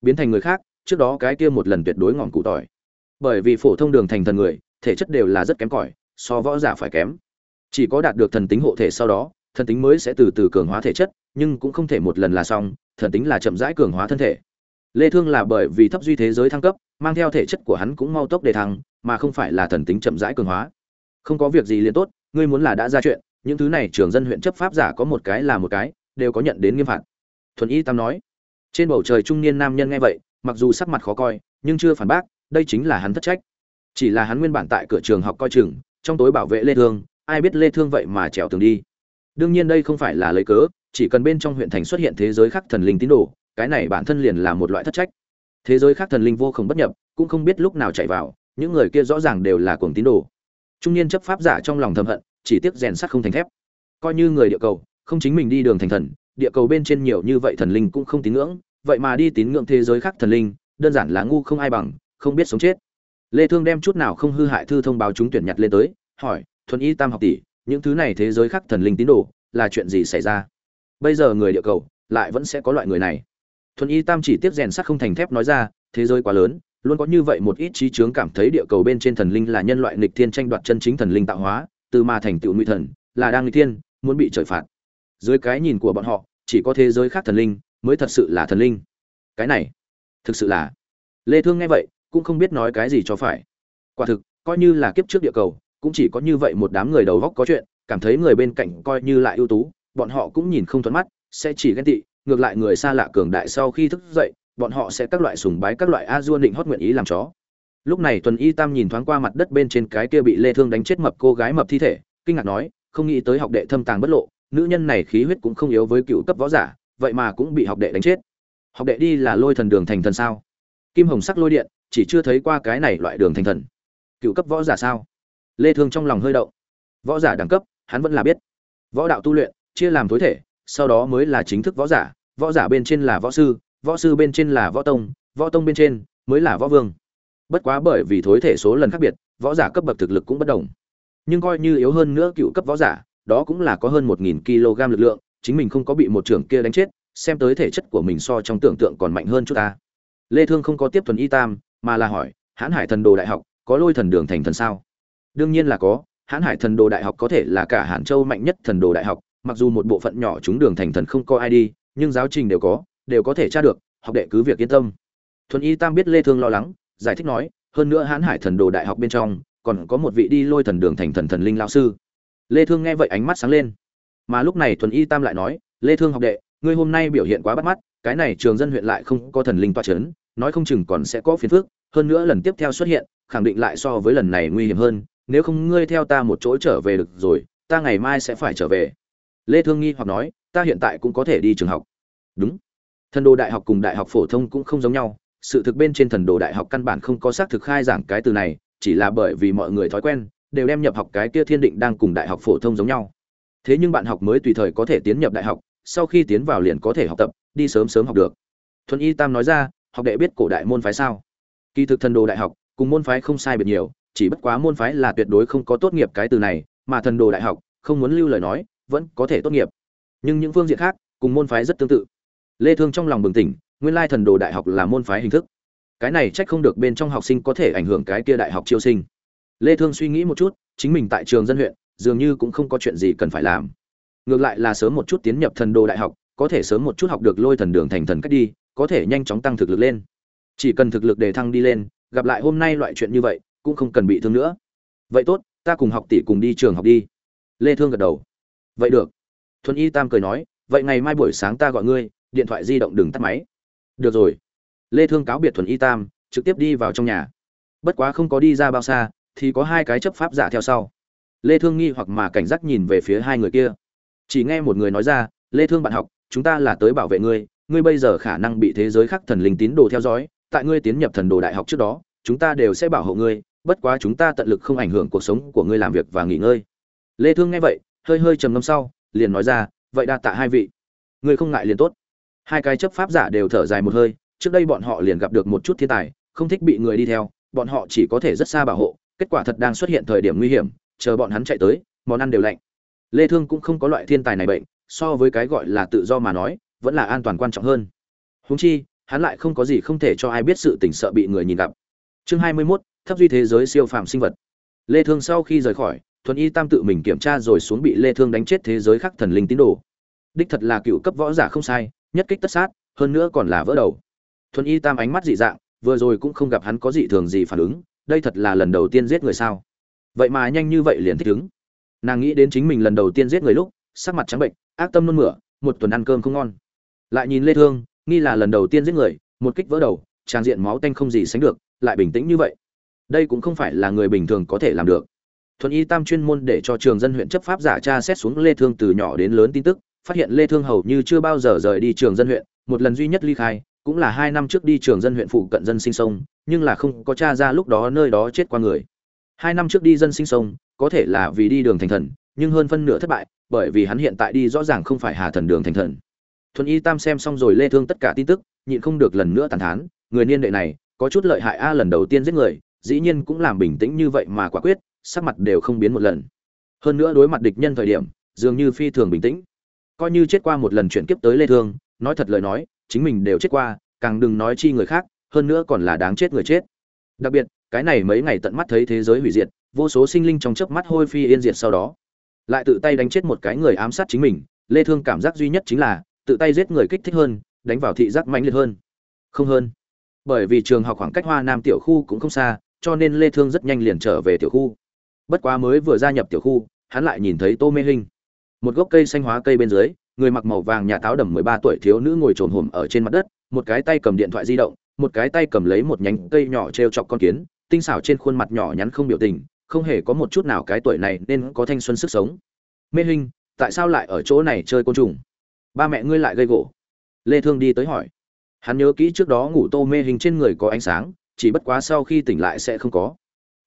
Speaker 1: Biến thành người khác, trước đó cái kia một lần tuyệt đối ngọn cụ tỏi. Bởi vì phổ thông đường thành thần người, thể chất đều là rất kém cỏi, so võ giả phải kém chỉ có đạt được thần tính hộ thể sau đó, thần tính mới sẽ từ từ cường hóa thể chất, nhưng cũng không thể một lần là xong, thần tính là chậm rãi cường hóa thân thể. Lê thương là bởi vì thấp duy thế giới thăng cấp, mang theo thể chất của hắn cũng mau tốc để thăng, mà không phải là thần tính chậm rãi cường hóa. Không có việc gì liền tốt, ngươi muốn là đã ra chuyện, những thứ này trưởng dân huyện chấp pháp giả có một cái là một cái, đều có nhận đến nghiêm phạt. Thuần y tam nói, trên bầu trời trung niên nam nhân nghe vậy, mặc dù sắc mặt khó coi, nhưng chưa phản bác, đây chính là hắn thất trách. Chỉ là hắn nguyên bản tại cửa trường học coi chừng, trong tối bảo vệ lê thương ai biết lê thương vậy mà trèo tường đi. Đương nhiên đây không phải là lấy cớ, chỉ cần bên trong huyện thành xuất hiện thế giới khác thần linh tín đồ, cái này bản thân liền là một loại thất trách. Thế giới khác thần linh vô không bất nhập, cũng không biết lúc nào chạy vào, những người kia rõ ràng đều là cuồng tín đồ. Trung niên chấp pháp giả trong lòng thầm hận, chỉ tiếc rèn sắt không thành thép. Coi như người địa cầu, không chính mình đi đường thành thần, địa cầu bên trên nhiều như vậy thần linh cũng không tín ngưỡng, vậy mà đi tín ngưỡng thế giới khác thần linh, đơn giản là ngu không ai bằng, không biết sống chết. Lê thương đem chút nào không hư hại thư thông báo chúng tuyển nhặt lên tới, hỏi thuần y tam học tỷ, những thứ này thế giới khác thần linh tín đồ, là chuyện gì xảy ra? Bây giờ người địa cầu lại vẫn sẽ có loại người này. Thuần y tam chỉ tiếp rèn sắt không thành thép nói ra, thế giới quá lớn, luôn có như vậy một ít trí chướng cảm thấy địa cầu bên trên thần linh là nhân loại nghịch thiên tranh đoạt chân chính thần linh tạo hóa, từ mà thành tựu nguy thần, là đang nghịch thiên, muốn bị trời phạt. Dưới cái nhìn của bọn họ, chỉ có thế giới khác thần linh mới thật sự là thần linh. Cái này, thực sự là lê thương nghe vậy, cũng không biết nói cái gì cho phải. Quả thực, coi như là kiếp trước địa cầu cũng chỉ có như vậy một đám người đầu góc có chuyện, cảm thấy người bên cạnh coi như lại ưu tú, bọn họ cũng nhìn không thuận mắt, sẽ chỉ ghen tị, ngược lại người xa lạ cường đại sau khi thức dậy, bọn họ sẽ các loại sùng bái các loại a dua định hót nguyện ý làm chó. Lúc này tuần y tam nhìn thoáng qua mặt đất bên trên cái kia bị lê thương đánh chết mập cô gái mập thi thể, kinh ngạc nói, không nghĩ tới học đệ thâm tàng bất lộ, nữ nhân này khí huyết cũng không yếu với cựu cấp võ giả, vậy mà cũng bị học đệ đánh chết. Học đệ đi là lôi thần đường thành thần sao? Kim hồng sắc lôi điện, chỉ chưa thấy qua cái này loại đường thành thần. Cựu cấp võ giả sao? Lê thương trong lòng hơi động. Võ giả đẳng cấp, hắn vẫn là biết. Võ đạo tu luyện, chia làm tối thể, sau đó mới là chính thức võ giả. Võ giả bên trên là võ sư võ sư bên trên là võ tông võ tông bên trên mới là võ vương. Bất quá bởi vì thối thể số lần khác biệt, võ giả cấp bậc thực lực cũng bất đồng. Nhưng coi như yếu hơn nữa cựu cấp võ giả, đó cũng là có hơn một nghìn kg lực lượng, chính mình không có bị một trưởng kia đánh chết, xem tới thể chất của mình so trong tưởng tượng còn mạnh hơn chút ta. Lê thương không có tiếp thuần y tam, mà là hỏi, hãn hải thần đồ đại học, có lôi thần đường thành thần sao? Đương nhiên là có, hãn hải thần đồ đại học có thể là cả hàn châu mạnh nhất thần đồ đại học, mặc dù một bộ phận nhỏ chúng đường thành thần không có ai đi, nhưng giáo trình đều có đều có thể tra được, học đệ cứ việc yên tâm. Thuần y tam biết lê thương lo lắng, giải thích nói, hơn nữa hãn hải thần đồ đại học bên trong, còn có một vị đi lôi thần đường thành thần thần linh lão sư. Lê thương nghe vậy ánh mắt sáng lên. Mà lúc này thuần y tam lại nói, lê thương học đệ, ngươi hôm nay biểu hiện quá bắt mắt, cái này trường dân huyện lại không có thần linh toa chấn, nói không chừng còn sẽ có phiền phức, hơn nữa lần tiếp theo xuất hiện, khẳng định lại so với lần này nguy hiểm hơn nếu không ngươi theo ta một chỗ trở về được rồi, ta ngày mai sẽ phải trở về. Lê thương nghi hoặc nói, ta hiện tại cũng có thể đi trường học. Đúng. Thần đồ đại học cùng đại học phổ thông cũng không giống nhau. Sự thực bên trên thần đồ đại học căn bản không có xác thực khai giảng cái từ này, chỉ là bởi vì mọi người thói quen, đều đem nhập học cái kia thiên định đang cùng đại học phổ thông giống nhau. Thế nhưng bạn học mới tùy thời có thể tiến nhập đại học, sau khi tiến vào liền có thể học tập, đi sớm sớm học được. Thuần y tam nói ra, học đệ biết cổ đại môn phái sao? Kỳ thực thần đồ đại học cùng môn phái không sai biệt nhiều chỉ bất quá môn phái là tuyệt đối không có tốt nghiệp cái từ này, mà thần đồ đại học, không muốn lưu lời nói, vẫn có thể tốt nghiệp. Nhưng những phương diện khác, cùng môn phái rất tương tự. Lê thương trong lòng bừng tỉnh, nguyên lai thần đồ đại học là môn phái hình thức. Cái này trách không được bên trong học sinh có thể ảnh hưởng cái kia đại học chiêu sinh. Lê thương suy nghĩ một chút, chính mình tại trường dân huyện, dường như cũng không có chuyện gì cần phải làm. Ngược lại là sớm một chút tiến nhập thần đồ đại học, có thể sớm một chút học được lôi thần đường thành thần cách đi, có thể nhanh chóng tăng thực lực lên. Chỉ cần thực lực đề thăng đi lên, gặp lại hôm nay loại chuyện như vậy cũng không cần bị thương nữa. Vậy tốt, ta cùng học tỷ cùng đi trường học đi. Lê thương gật đầu. Vậy được. Thuần y tam cười nói, vậy ngày mai buổi sáng ta gọi ngươi, điện thoại di động đừng tắt máy. Được rồi. Lê thương cáo biệt thuần y tam, trực tiếp đi vào trong nhà. Bất quá không có đi ra bao xa, thì có hai cái chấp pháp giả theo sau. Lê thương nghi hoặc mà cảnh giác nhìn về phía hai người kia. Chỉ nghe một người nói ra, lê thương bạn học, chúng ta là tới bảo vệ ngươi ngươi bây giờ khả năng bị thế giới khác thần linh tín đồ theo dõi, tại ngươi tiến nhập thần đồ đại học trước đó, chúng ta đều sẽ bảo hộ ngươi bất quá chúng ta tận lực không ảnh hưởng cuộc sống của ngươi làm việc và nghỉ ngơi. Lê thương nghe vậy hơi hơi trầm ngâm sau liền nói ra vậy đa tạ hai vị. Ngươi không ngại liền tốt. Hai cái chấp pháp giả đều thở dài một hơi trước đây bọn họ liền gặp được một chút thiên tài không thích bị người đi theo bọn họ chỉ có thể rất xa bảo hộ kết quả thật đang xuất hiện thời điểm nguy hiểm chờ bọn hắn chạy tới món ăn đều lạnh. Lê thương cũng không có loại thiên tài này bệnh so với cái gọi là tự do mà nói vẫn là an toàn quan trọng hơn. Huống chi hắn lại không có gì không thể cho ai biết sự tình sợ bị người nhìn gặp. Chương 21, thấp duy thế giới siêu phàm sinh vật. Lê thương sau khi rời khỏi, thuần y tam tự mình kiểm tra rồi xuống bị lê thương đánh chết thế giới khác thần linh tín đồ. Đích thật là cựu cấp võ giả không sai, nhất kích tất sát, hơn nữa còn là vỡ đầu. Thuần y tam ánh mắt dị dạng, vừa rồi cũng không gặp hắn có dị thường gì phản ứng, đây thật là lần đầu tiên giết người sao? Vậy mà nhanh như vậy liền thích ứng. Nàng nghĩ đến chính mình lần đầu tiên giết người lúc, sắc mặt trắng bệnh, ác tâm nôn mửa, một tuần ăn cơm không ngon. Lại nhìn lê thương, nghi là lần đầu tiên giết người, một kích vỡ đầu trang diện máu tanh không gì sánh được, lại bình tĩnh như vậy đây cũng không phải là người bình thường có thể làm được. Thuần y tam chuyên môn để cho trường dân huyện chấp pháp giả tra xét xuống lê thương từ nhỏ đến lớn tin tức, phát hiện lê thương hầu như chưa bao giờ rời đi trường dân huyện, một lần duy nhất ly khai, cũng là hai năm trước đi trường dân huyện phụ cận dân sinh sông, nhưng là không có tra ra lúc đó nơi đó chết qua người. Hai năm trước đi dân sinh sông, có thể là vì đi đường thành thần, nhưng hơn phân nửa thất bại, bởi vì hắn hiện tại đi rõ ràng không phải hà thần đường thành thần. Thuần y tam xem xong rồi lê thương tất cả tin tức, nhịn không được lần nữa tàn thán, người niên đệ này, có chút lợi hại a, lần đầu tiên giết người dĩ nhiên cũng làm bình tĩnh như vậy mà quả quyết, sắc mặt đều không biến một lần. Hơn nữa đối mặt địch nhân thời điểm, dường như phi thường bình tĩnh. Coi như chết qua một lần chuyển kiếp tới lê thương, nói thật lời nói, chính mình đều chết qua, càng đừng nói chi người khác, hơn nữa còn là đáng chết người chết. Đặc biệt, cái này mấy ngày tận mắt thấy thế giới hủy diệt, vô số sinh linh trong chớp mắt hôi phi yên diệt sau đó. Lại tự tay đánh chết một cái người ám sát chính mình, lê thương cảm giác duy nhất chính là, tự tay giết người kích thích hơn, đánh vào thị giác mạnh liệt hơn. Không hơn. Bởi vì trường học khoảng cách hoa nam tiểu khu cũng không xa cho nên lê thương rất nhanh liền trở về tiểu khu. Bất quá mới vừa gia nhập tiểu khu hắn lại nhìn thấy tô mê Hinh, một gốc cây xanh hóa cây bên dưới người mặc màu vàng nhà táo đầm 13 tuổi thiếu nữ ngồi trồn hổm ở trên mặt đất một cái tay cầm điện thoại di động một cái tay cầm lấy một nhánh cây nhỏ treo chọc con kiến tinh xảo trên khuôn mặt nhỏ nhắn không biểu tình không hề có một chút nào cái tuổi này nên có thanh xuân sức sống. Mê Hinh, tại sao lại ở chỗ này chơi côn trùng? Ba mẹ ngươi lại gây gỗ. Lê thương đi tới hỏi. Hắn nhớ kỹ trước đó ngủ tô mê hình trên người có ánh sáng chỉ bất quá sau khi tỉnh lại sẽ không có.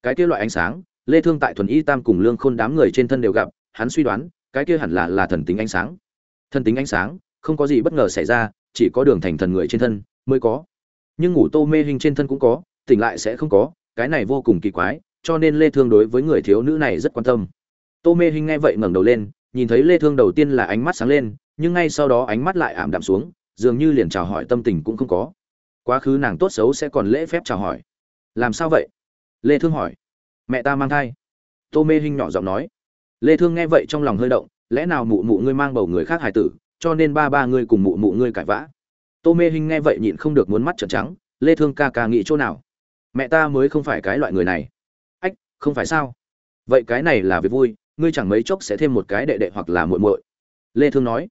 Speaker 1: Cái kia loại ánh sáng, lê thương tại thuần y tam cùng lương khôn đám người trên thân đều gặp, hắn suy đoán, cái kia hẳn là là thần tính ánh sáng. Thần tính ánh sáng, không có gì bất ngờ xảy ra, chỉ có đường thành thần người trên thân mới có. Nhưng ngủ tô mê hình trên thân cũng có, tỉnh lại sẽ không có, cái này vô cùng kỳ quái, cho nên lê thương đối với người thiếu nữ này rất quan tâm. Tô mê hình nghe vậy ngẩng đầu lên, nhìn thấy lê thương đầu tiên là ánh mắt sáng lên, nhưng ngay sau đó ánh mắt lại ảm đạm xuống, dường như liền chào hỏi tâm tình cũng không có quá khứ nàng tốt xấu sẽ còn lễ phép chào hỏi. Làm sao vậy? Lê thương hỏi. Mẹ ta mang thai. Tô mê Hinh nhỏ giọng nói. Lê thương nghe vậy trong lòng hơi động, lẽ nào mụ mụ ngươi mang bầu người khác hài tử, cho nên ba ba ngươi cùng mụ mụ ngươi cãi vã? Tô mê Hinh nghe vậy nhịn không được muốn mắt trợn trắng, lê thương ca ca nghĩ chỗ nào? Mẹ ta mới không phải cái loại người này. Ách, không phải sao? Vậy cái này là việc vui, ngươi chẳng mấy chốc sẽ thêm một cái đệ đệ hoặc là muội muội. Lê thương nói.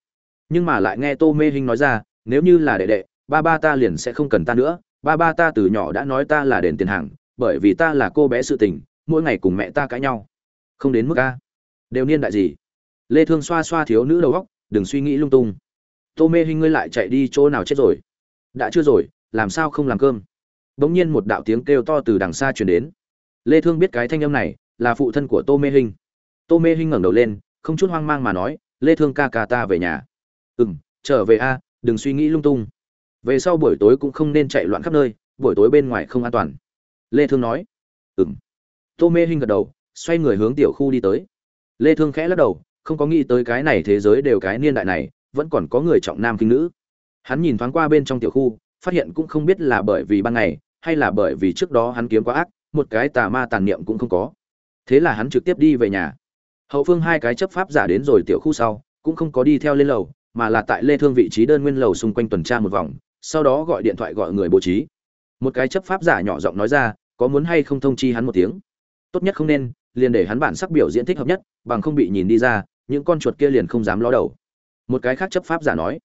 Speaker 1: Nhưng mà lại nghe tô mê Hinh nói ra, nếu như là đệ đệ ba ba ta liền sẽ không cần ta nữa, ba ba ta từ nhỏ đã nói ta là đền tiền hàng, bởi vì ta là cô bé sự tình, mỗi ngày cùng mẹ ta cãi nhau. Không đến mức a đều niên đại gì? Lê thương xoa xoa thiếu nữ đầu óc, đừng suy nghĩ lung tung. Tô mê hình ngươi lại chạy đi chỗ nào chết rồi? Đã chưa rồi, làm sao không làm cơm? Bỗng nhiên một đạo tiếng kêu to từ đằng xa truyền đến. Lê thương biết cái thanh âm này, là phụ thân của tô mê hình tô mê hình ngẩng đầu lên, không chút hoang mang mà nói, lê thương ca ca ta về nhà. Ừm, trở về a, đừng suy nghĩ lung tung về sau buổi tối cũng không nên chạy loạn khắp nơi, buổi tối bên ngoài không an toàn. Lê thương nói. Ừm. Tô mê hinh gật đầu, xoay người hướng tiểu khu đi tới. Lê thương khẽ lắc đầu, không có nghĩ tới cái này thế giới đều cái niên đại này, vẫn còn có người trọng nam kinh nữ. Hắn nhìn thoáng qua bên trong tiểu khu, phát hiện cũng không biết là bởi vì ban ngày, hay là bởi vì trước đó hắn kiếm quá ác, một cái tà ma tàn niệm cũng không có. Thế là hắn trực tiếp đi về nhà. Hậu phương hai cái chấp pháp giả đến rồi tiểu khu sau, cũng không có đi theo lên lầu, mà là tại lê thương vị trí đơn nguyên lầu xung quanh tuần tra một vòng sau đó gọi điện thoại gọi người bố trí. Một cái chấp pháp giả nhỏ giọng nói ra, có muốn hay không thông chi hắn một tiếng? Tốt nhất không nên, liền để hắn bản sắc biểu diễn thích hợp nhất, bằng không bị nhìn đi ra, những con chuột kia liền không dám ló đầu. Một cái khác chấp pháp giả nói,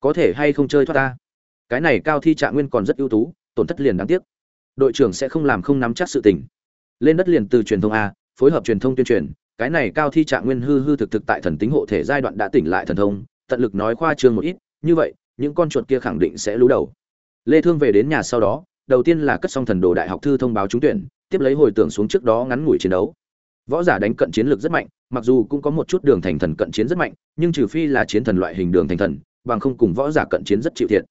Speaker 1: có thể hay không chơi thoát ta? Cái này cao thi trạng nguyên còn rất ưu tú, tổn thất liền đáng tiếc. Đội trưởng sẽ không làm không nắm chắc sự tình. Lên đất liền từ truyền thông a, phối hợp truyền thông tuyên truyền, cái này cao thi trạng nguyên hư hư thực thực tại thần tính hộ thể giai đoạn đã tỉnh lại thần thông, tận lực nói khoa trương một ít, như vậy những con chuột kia khẳng định sẽ lú đầu. Lê thương về đến nhà sau đó, đầu tiên là cất xong thần đồ đại học thư thông báo trúng tuyển, tiếp lấy hồi tưởng xuống trước đó ngắn ngủi chiến đấu. Võ giả đánh cận chiến lược rất mạnh, mặc dù cũng có một chút đường thành thần cận chiến rất mạnh, nhưng trừ phi là chiến thần loại hình đường thành thần, bằng không cùng võ giả cận chiến rất chịu thiệt.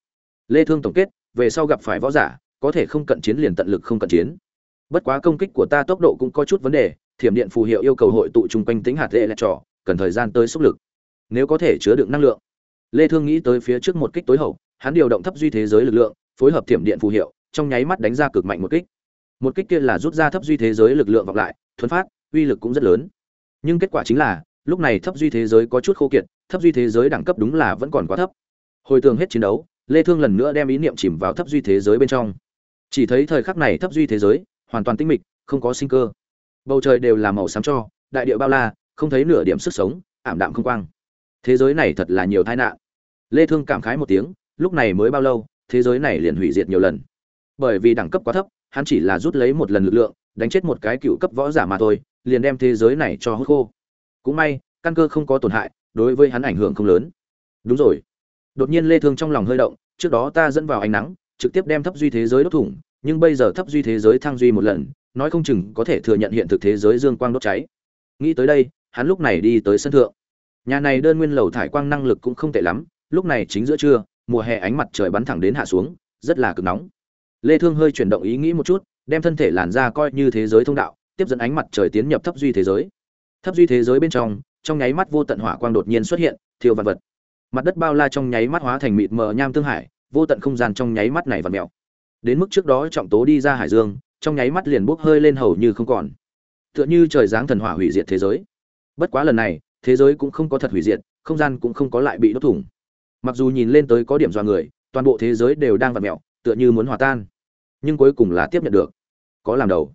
Speaker 1: Lê thương tổng kết, về sau gặp phải võ giả, có thể không cận chiến liền tận lực không cận chiến. Bất quá công kích của ta tốc độ cũng có chút vấn đề, thiểm điện phù hiệu yêu cầu hội tụ chung quanh tính hạt lệ lẹt trò, cần thời gian tới xúc lực. Nếu có thể chứa đựng năng lượng lê thương nghĩ tới phía trước một kích tối hậu, hắn điều động thấp duy thế giới lực lượng, phối hợp thiểm điện phù hiệu, trong nháy mắt đánh ra cực mạnh một kích. Một kích kia là rút ra thấp duy thế giới lực lượng vọng lại, thuần phát, uy lực cũng rất lớn. Nhưng kết quả chính là, lúc này thấp duy thế giới có chút khô kiệt, thấp duy thế giới đẳng cấp đúng là vẫn còn quá thấp. Hồi tưởng hết chiến đấu, lê thương lần nữa đem ý niệm chìm vào thấp duy thế giới bên trong. Chỉ thấy thời khắc này thấp duy thế giới, hoàn toàn tĩnh mịch, không có sinh cơ. Bầu trời đều là màu xám cho, đại địa bao la, không thấy nửa điểm sức sống, ảm đạm không quang. Thế giới này thật là nhiều tai nạn lê thương cảm khái một tiếng, lúc này mới bao lâu, thế giới này liền hủy diệt nhiều lần. Bởi vì đẳng cấp quá thấp, hắn chỉ là rút lấy một lần lực lượng, đánh chết một cái cựu cấp võ giả mà thôi, liền đem thế giới này cho hút khô. Cũng may, căn cơ không có tổn hại, đối với hắn ảnh hưởng không lớn. Đúng rồi. Đột nhiên lê thương trong lòng hơi động, trước đó ta dẫn vào ánh nắng, trực tiếp đem thấp duy thế giới đốt thủng, nhưng bây giờ thấp duy thế giới thăng duy một lần, nói không chừng có thể thừa nhận hiện thực thế giới dương quang đốt cháy. Nghĩ tới đây, hắn lúc này đi tới sân thượng. Nhà này đơn nguyên lầu thải quang năng lực cũng không tệ lắm lúc này chính giữa trưa, mùa hè ánh mặt trời bắn thẳng đến hạ xuống, rất là cực nóng. Lê thương hơi chuyển động ý nghĩ một chút, đem thân thể làn ra coi như thế giới thông đạo, tiếp dẫn ánh mặt trời tiến nhập thấp duy thế giới. Thấp duy thế giới bên trong trong nháy mắt vô tận hỏa quang đột nhiên xuất hiện, thiêu vạn vật. Mặt đất bao la trong nháy mắt hóa thành mịt mờ nham tương hải, vô tận không gian trong nháy mắt này vặn mèo. Đến mức trước đó trọng tố đi ra hải dương, trong nháy mắt liền bốc hơi lên hầu như không còn. Tựa như trời giáng thần hỏa hủy diệt thế giới. Bất quá lần này, thế giới cũng không có thật hủy diệt, không gian cũng không có lại bị đốt thủng mặc dù nhìn lên tới có điểm dọa người, toàn bộ thế giới đều đang vặn mẹo tựa như muốn hòa tan. Nhưng cuối cùng là tiếp nhận được. Có làm đầu.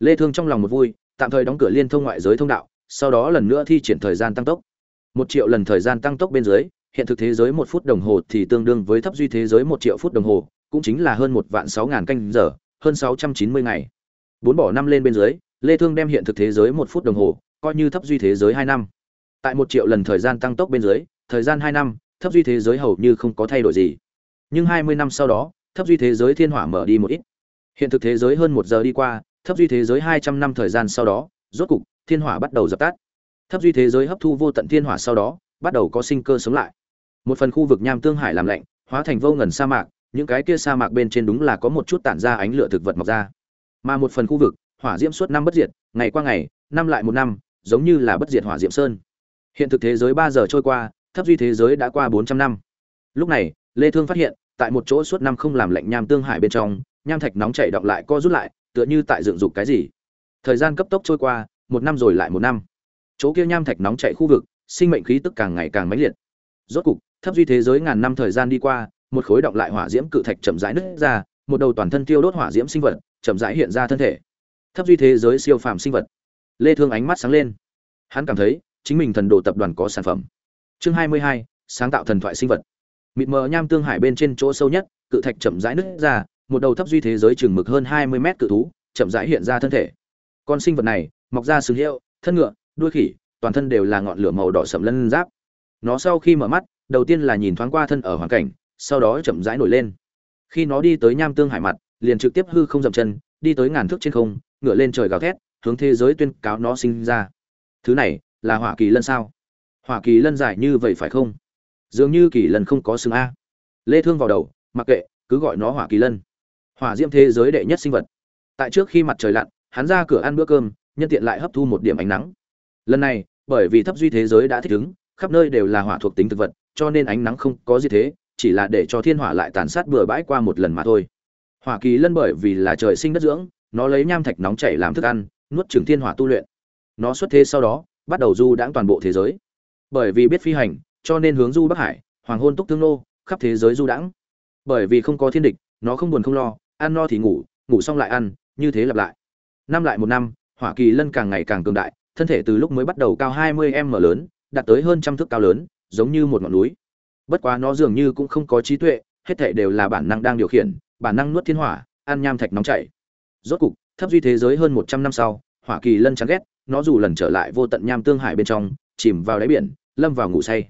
Speaker 1: Lê thương trong lòng một vui, tạm thời đóng cửa liên thông ngoại giới thông đạo, sau đó lần nữa thi triển thời gian tăng tốc. Một triệu lần thời gian tăng tốc bên dưới, hiện thực thế giới một phút đồng hồ thì tương đương với thấp duy thế giới một triệu phút đồng hồ, cũng chính là hơn một vạn sáu ngàn canh giờ, hơn sáu trăm chín mươi ngày. Bốn bỏ năm lên bên dưới, lê thương đem hiện thực thế giới một phút đồng hồ, coi như thấp duy thế giới hai năm. Tại một triệu lần thời gian tăng tốc bên dưới, thời gian hai năm thấp duy thế giới hầu như không có thay đổi gì. Nhưng hai mươi năm sau đó, thấp duy thế giới thiên hỏa mở đi một ít. Hiện thực thế giới hơn một giờ đi qua, thấp duy thế giới hai trăm năm thời gian sau đó, rốt cục, thiên hỏa bắt đầu dập tắt. Thấp duy thế giới hấp thu vô tận thiên hỏa sau đó, bắt đầu có sinh cơ sống lại. Một phần khu vực nham tương hải làm lạnh, hóa thành vô ngần sa mạc, những cái kia sa mạc bên trên đúng là có một chút tản ra ánh lửa thực vật mọc ra. Mà một phần khu vực, hỏa diễm suốt năm bất diệt, ngày qua ngày, năm lại một năm, giống như là bất diệt hỏa diễm sơn. Hiện thực thế giới ba giờ trôi qua thấp duy thế giới đã qua bốn trăm năm. Lúc này, lê thương phát hiện, tại một chỗ suốt năm không làm lạnh nham tương hải bên trong, nham thạch nóng chảy động lại co rút lại, tựa như tại dựng dục cái gì. Thời gian cấp tốc trôi qua, một năm rồi lại một năm. Chỗ kia nham thạch nóng chảy khu vực, sinh mệnh khí tức càng ngày càng mãnh liệt. Rốt cục, thấp duy thế giới ngàn năm thời gian đi qua, một khối động lại hỏa diễm cự thạch chậm rãi nứt ra, một đầu toàn thân tiêu đốt hỏa diễm sinh vật chậm rãi hiện ra thân thể. Thấp duy thế giới siêu phàm sinh vật. Lê thương ánh mắt sáng lên. Hắn cảm thấy, chính mình thần đồ tập đoàn có sản phẩm chương 22, sáng tạo thần thoại sinh vật. Mịt mờ nham tương hải bên trên chỗ sâu nhất cự thạch chậm rãi nứt ra một đầu thấp duy thế giới chừng mực hơn 20 mét cự thú chậm rãi hiện ra thân thể. Con sinh vật này mọc ra sừng hiệu thân ngựa đuôi khỉ toàn thân đều là ngọn lửa màu đỏ sậm lân giáp. Nó sau khi mở mắt đầu tiên là nhìn thoáng qua thân ở hoàn cảnh sau đó chậm rãi nổi lên. Khi nó đi tới nham tương hải mặt liền trực tiếp hư không dậm chân đi tới ngàn thước trên không ngựa lên trời gào thét hướng thế giới tuyên cáo nó sinh ra. Thứ này là hỏa kỳ lân sao? Hỏa kỳ lân dài như vậy phải không? Dường như kỳ lân không có xương a. Lê thương vào đầu, mặc kệ, cứ gọi nó hỏa kỳ lân. Hỏa diễm thế giới đệ nhất sinh vật. Tại trước khi mặt trời lặn, hắn ra cửa ăn bữa cơm, nhân tiện lại hấp thu một điểm ánh nắng. Lần này, bởi vì thấp duy thế giới đã thích ứng, khắp nơi đều là hỏa thuộc tính thực vật, cho nên ánh nắng không có gì thế, chỉ là để cho thiên hỏa lại tàn sát bừa bãi qua một lần mà thôi. Hỏa kỳ lân bởi vì là trời sinh đất dưỡng, nó lấy nham thạch nóng chảy làm thức ăn, nuốt trường thiên hỏa tu luyện. Nó xuất thế sau đó, bắt đầu du đãng toàn bộ thế giới bởi vì biết phi hành, cho nên hướng du bắc hải, hoàng hôn túc thương nô, khắp thế giới du đãng. Bởi vì không có thiên địch, nó không buồn không lo, ăn no thì ngủ ngủ xong lại ăn, như thế lặp lại. Năm lại một năm, hỏa kỳ lân càng ngày càng cường đại, thân thể từ lúc mới bắt đầu cao 20 m lớn, đạt tới hơn trăm thước cao lớn, giống như một ngọn núi. Bất quá nó dường như cũng không có trí tuệ, hết thảy đều là bản năng đang điều khiển, bản năng nuốt thiên hỏa, ăn nham thạch nóng chảy. Rốt cục, thấp duy thế giới hơn 100 năm sau, hỏa kỳ lân chán ghét, nó dù lần trở lại vô tận nham tương hải bên trong chìm vào đáy biển, lâm vào ngủ say.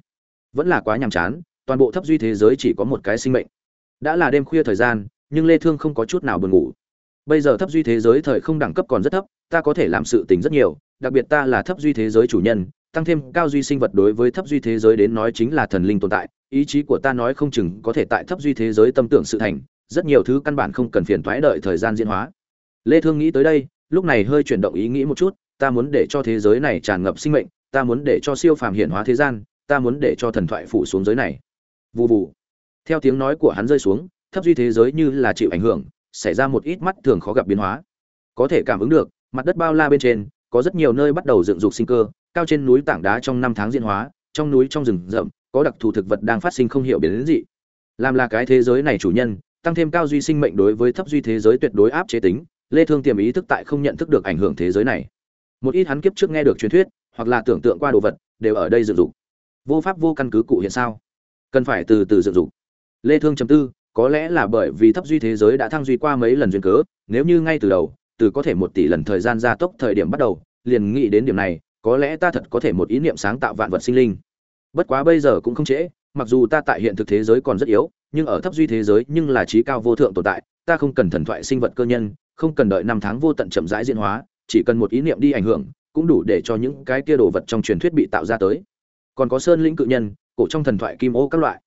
Speaker 1: Vẫn là quá nhàm chán, toàn bộ thấp duy thế giới chỉ có một cái sinh mệnh. Đã là đêm khuya thời gian, nhưng lê thương không có chút nào buồn ngủ. Bây giờ thấp duy thế giới thời không đẳng cấp còn rất thấp, ta có thể làm sự tình rất nhiều, đặc biệt ta là thấp duy thế giới chủ nhân, tăng thêm cao duy sinh vật đối với thấp duy thế giới đến nói chính là thần linh tồn tại, ý chí của ta nói không chừng có thể tại thấp duy thế giới tâm tưởng sự thành, rất nhiều thứ căn bản không cần phiền toái đợi thời gian diễn hóa. Lê thương nghĩ tới đây, lúc này hơi chuyển động ý nghĩ một chút, ta muốn để cho thế giới này tràn ngập sinh mệnh ta muốn để cho siêu phàm hiển hóa thế gian, ta muốn để cho thần thoại phủ xuống giới này. Vù vù. Theo tiếng nói của hắn rơi xuống, thấp duy thế giới như là chịu ảnh hưởng, xảy ra một ít mắt thường khó gặp biến hóa. Có thể cảm ứng được, mặt đất bao la bên trên, có rất nhiều nơi bắt đầu dựng dục sinh cơ, cao trên núi tảng đá trong năm tháng diễn hóa, trong núi trong rừng rậm, có đặc thù thực vật đang phát sinh không hiểu biến đến dị. Làm là cái thế giới này chủ nhân, tăng thêm cao duy sinh mệnh đối với thấp duy thế giới tuyệt đối áp chế tính, lê thương tiềm ý thức tại không nhận thức được ảnh hưởng thế giới này. Một ít hắn kiếp trước nghe được truyền thuyết hoặc là tưởng tượng qua đồ vật, đều ở đây dựng dục. Vô pháp vô căn cứ cụ hiện sao? Cần phải từ từ dựng dục. Lê thương chấm tư, có lẽ là bởi vì thấp duy thế giới đã thăng duy qua mấy lần duyên cớ, nếu như ngay từ đầu, từ có thể một tỷ lần thời gian gia tốc thời điểm bắt đầu, liền nghĩ đến điểm này, có lẽ ta thật có thể một ý niệm sáng tạo vạn vật sinh linh. Bất quá bây giờ cũng không trễ, mặc dù ta tại hiện thực thế giới còn rất yếu, nhưng ở thấp duy thế giới nhưng là trí cao vô thượng tồn tại, ta không cần thần thoại sinh vật cơ nhân, không cần đợi năm tháng vô tận chậm rãi diễn hóa, chỉ cần một ý niệm đi ảnh hưởng cũng đủ để cho những cái kia đồ vật trong truyền thuyết bị tạo ra tới. Còn có sơn lĩnh cự nhân, cổ trong thần thoại kim ô các loại.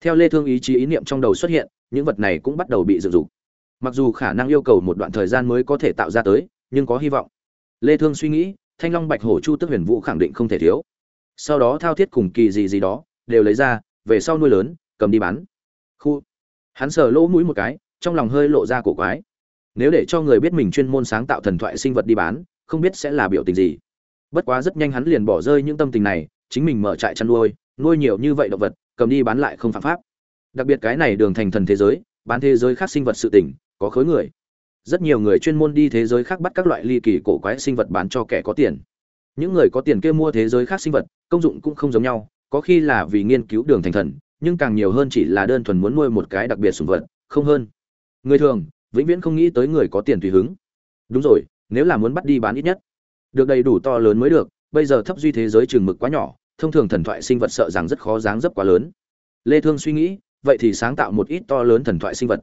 Speaker 1: Theo lê thương ý chí ý niệm trong đầu xuất hiện, những vật này cũng bắt đầu bị dựng dục. Mặc dù khả năng yêu cầu một đoạn thời gian mới có thể tạo ra tới, nhưng có hy vọng. Lê thương suy nghĩ, thanh long bạch hổ chu tức huyền vũ khẳng định không thể thiếu. Sau đó thao thiết cùng kỳ gì gì đó, đều lấy ra, về sau nuôi lớn, cầm đi bán. Khu. Hắn sờ lỗ mũi một cái, trong lòng hơi lộ ra cổ quái. Nếu để cho người biết mình chuyên môn sáng tạo thần thoại sinh vật đi bán không biết sẽ là biểu tình gì. Bất quá rất nhanh hắn liền bỏ rơi những tâm tình này, chính mình mở trại chăn nuôi nuôi nhiều như vậy động vật, cầm đi bán lại không phạm pháp. Đặc biệt cái này đường thành thần thế giới, bán thế giới khác sinh vật sự tỉnh có khối người. Rất nhiều người chuyên môn đi thế giới khác bắt các loại ly kỳ cổ quái sinh vật bán cho kẻ có tiền. Những người có tiền kia mua thế giới khác sinh vật, công dụng cũng không giống nhau, có khi là vì nghiên cứu đường thành thần, nhưng càng nhiều hơn chỉ là đơn thuần muốn nuôi một cái đặc biệt sùng vật, không hơn. Người thường, vĩnh viễn không nghĩ tới người có tiền tùy hứng. Đúng rồi nếu là muốn bắt đi bán ít nhất. Được đầy đủ to lớn mới được, bây giờ thấp duy thế giới trường mực quá nhỏ, thông thường thần thoại sinh vật sợ rằng rất khó dáng dấp quá lớn. Lê thương suy nghĩ, vậy thì sáng tạo một ít to lớn thần thoại sinh vật.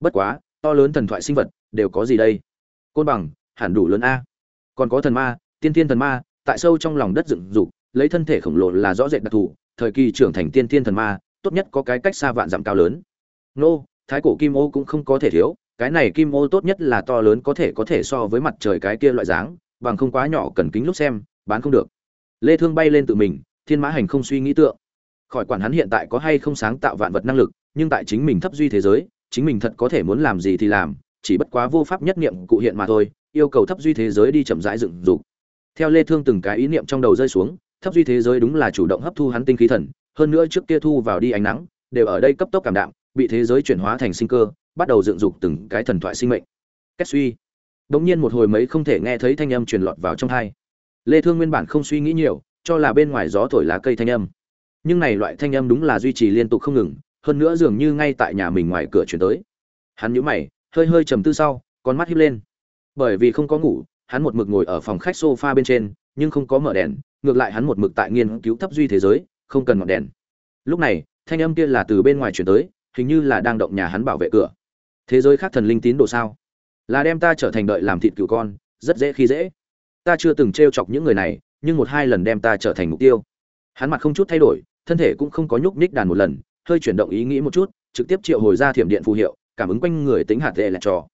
Speaker 1: Bất quá, to lớn thần thoại sinh vật đều có gì đây? Côn bằng, hẳn đủ lớn a. Còn có thần ma, tiên tiên thần ma, tại sâu trong lòng đất dựng dục, lấy thân thể khổng lồ là rõ rệt đặc thù, thời kỳ trưởng thành tiên tiên thần ma, tốt nhất có cái cách xa vạn dặm cao lớn. Nô, thái cổ kim ô cũng không có thể thiếu cái này kim ô tốt nhất là to lớn có thể có thể so với mặt trời cái kia loại dáng, bằng không quá nhỏ cần kính lúc xem, bán không được. Lê thương bay lên tự mình, thiên mã hành không suy nghĩ tượng. Khỏi quản hắn hiện tại có hay không sáng tạo vạn vật năng lực, nhưng tại chính mình thấp duy thế giới, chính mình thật có thể muốn làm gì thì làm, chỉ bất quá vô pháp nhất niệm cụ hiện mà thôi, yêu cầu thấp duy thế giới đi chậm rãi dựng dục. Theo lê thương từng cái ý niệm trong đầu rơi xuống, thấp duy thế giới đúng là chủ động hấp thu hắn tinh khí thần, hơn nữa trước kia thu vào đi ánh nắng, đều ở đây cấp tốc cảm đạm, bị thế giới chuyển hóa thành sinh cơ bắt đầu dựng dục từng cái thần thoại sinh mệnh. Kết suy. Đống nhiên một hồi mấy không thể nghe thấy thanh âm truyền lọt vào trong tai lê thương nguyên bản không suy nghĩ nhiều, cho là bên ngoài gió thổi lá cây thanh âm. Nhưng này loại thanh âm đúng là duy trì liên tục không ngừng, hơn nữa dường như ngay tại nhà mình ngoài cửa chuyển tới. Hắn nhíu mày, hơi hơi trầm tư sau, con mắt híp lên. Bởi vì không có ngủ, hắn một mực ngồi ở phòng khách sofa bên trên, nhưng không có mở đèn, ngược lại hắn một mực tại nghiên cứu thấp duy thế giới, không cần ngọn đèn. Lúc này, thanh âm kia là từ bên ngoài chuyển tới, hình như là đang động nhà hắn bảo vệ cửa thế giới khác thần linh tín đồ sao? Là đem ta trở thành đợi làm thịt cừu con, rất dễ khi dễ. Ta chưa từng t chọc những người này, nhưng một hai lần đem ta trở thành mục tiêu. Hắn mặt không chút thay đổi, thân thể cũng không có nhúc nhích đàn một lần, hơi chuyển động ý nghĩ một chút, trực tiếp triệu hồi ra thiểm điện phù hiệu, cảm ứng quanh người tính hạt tệ là trò.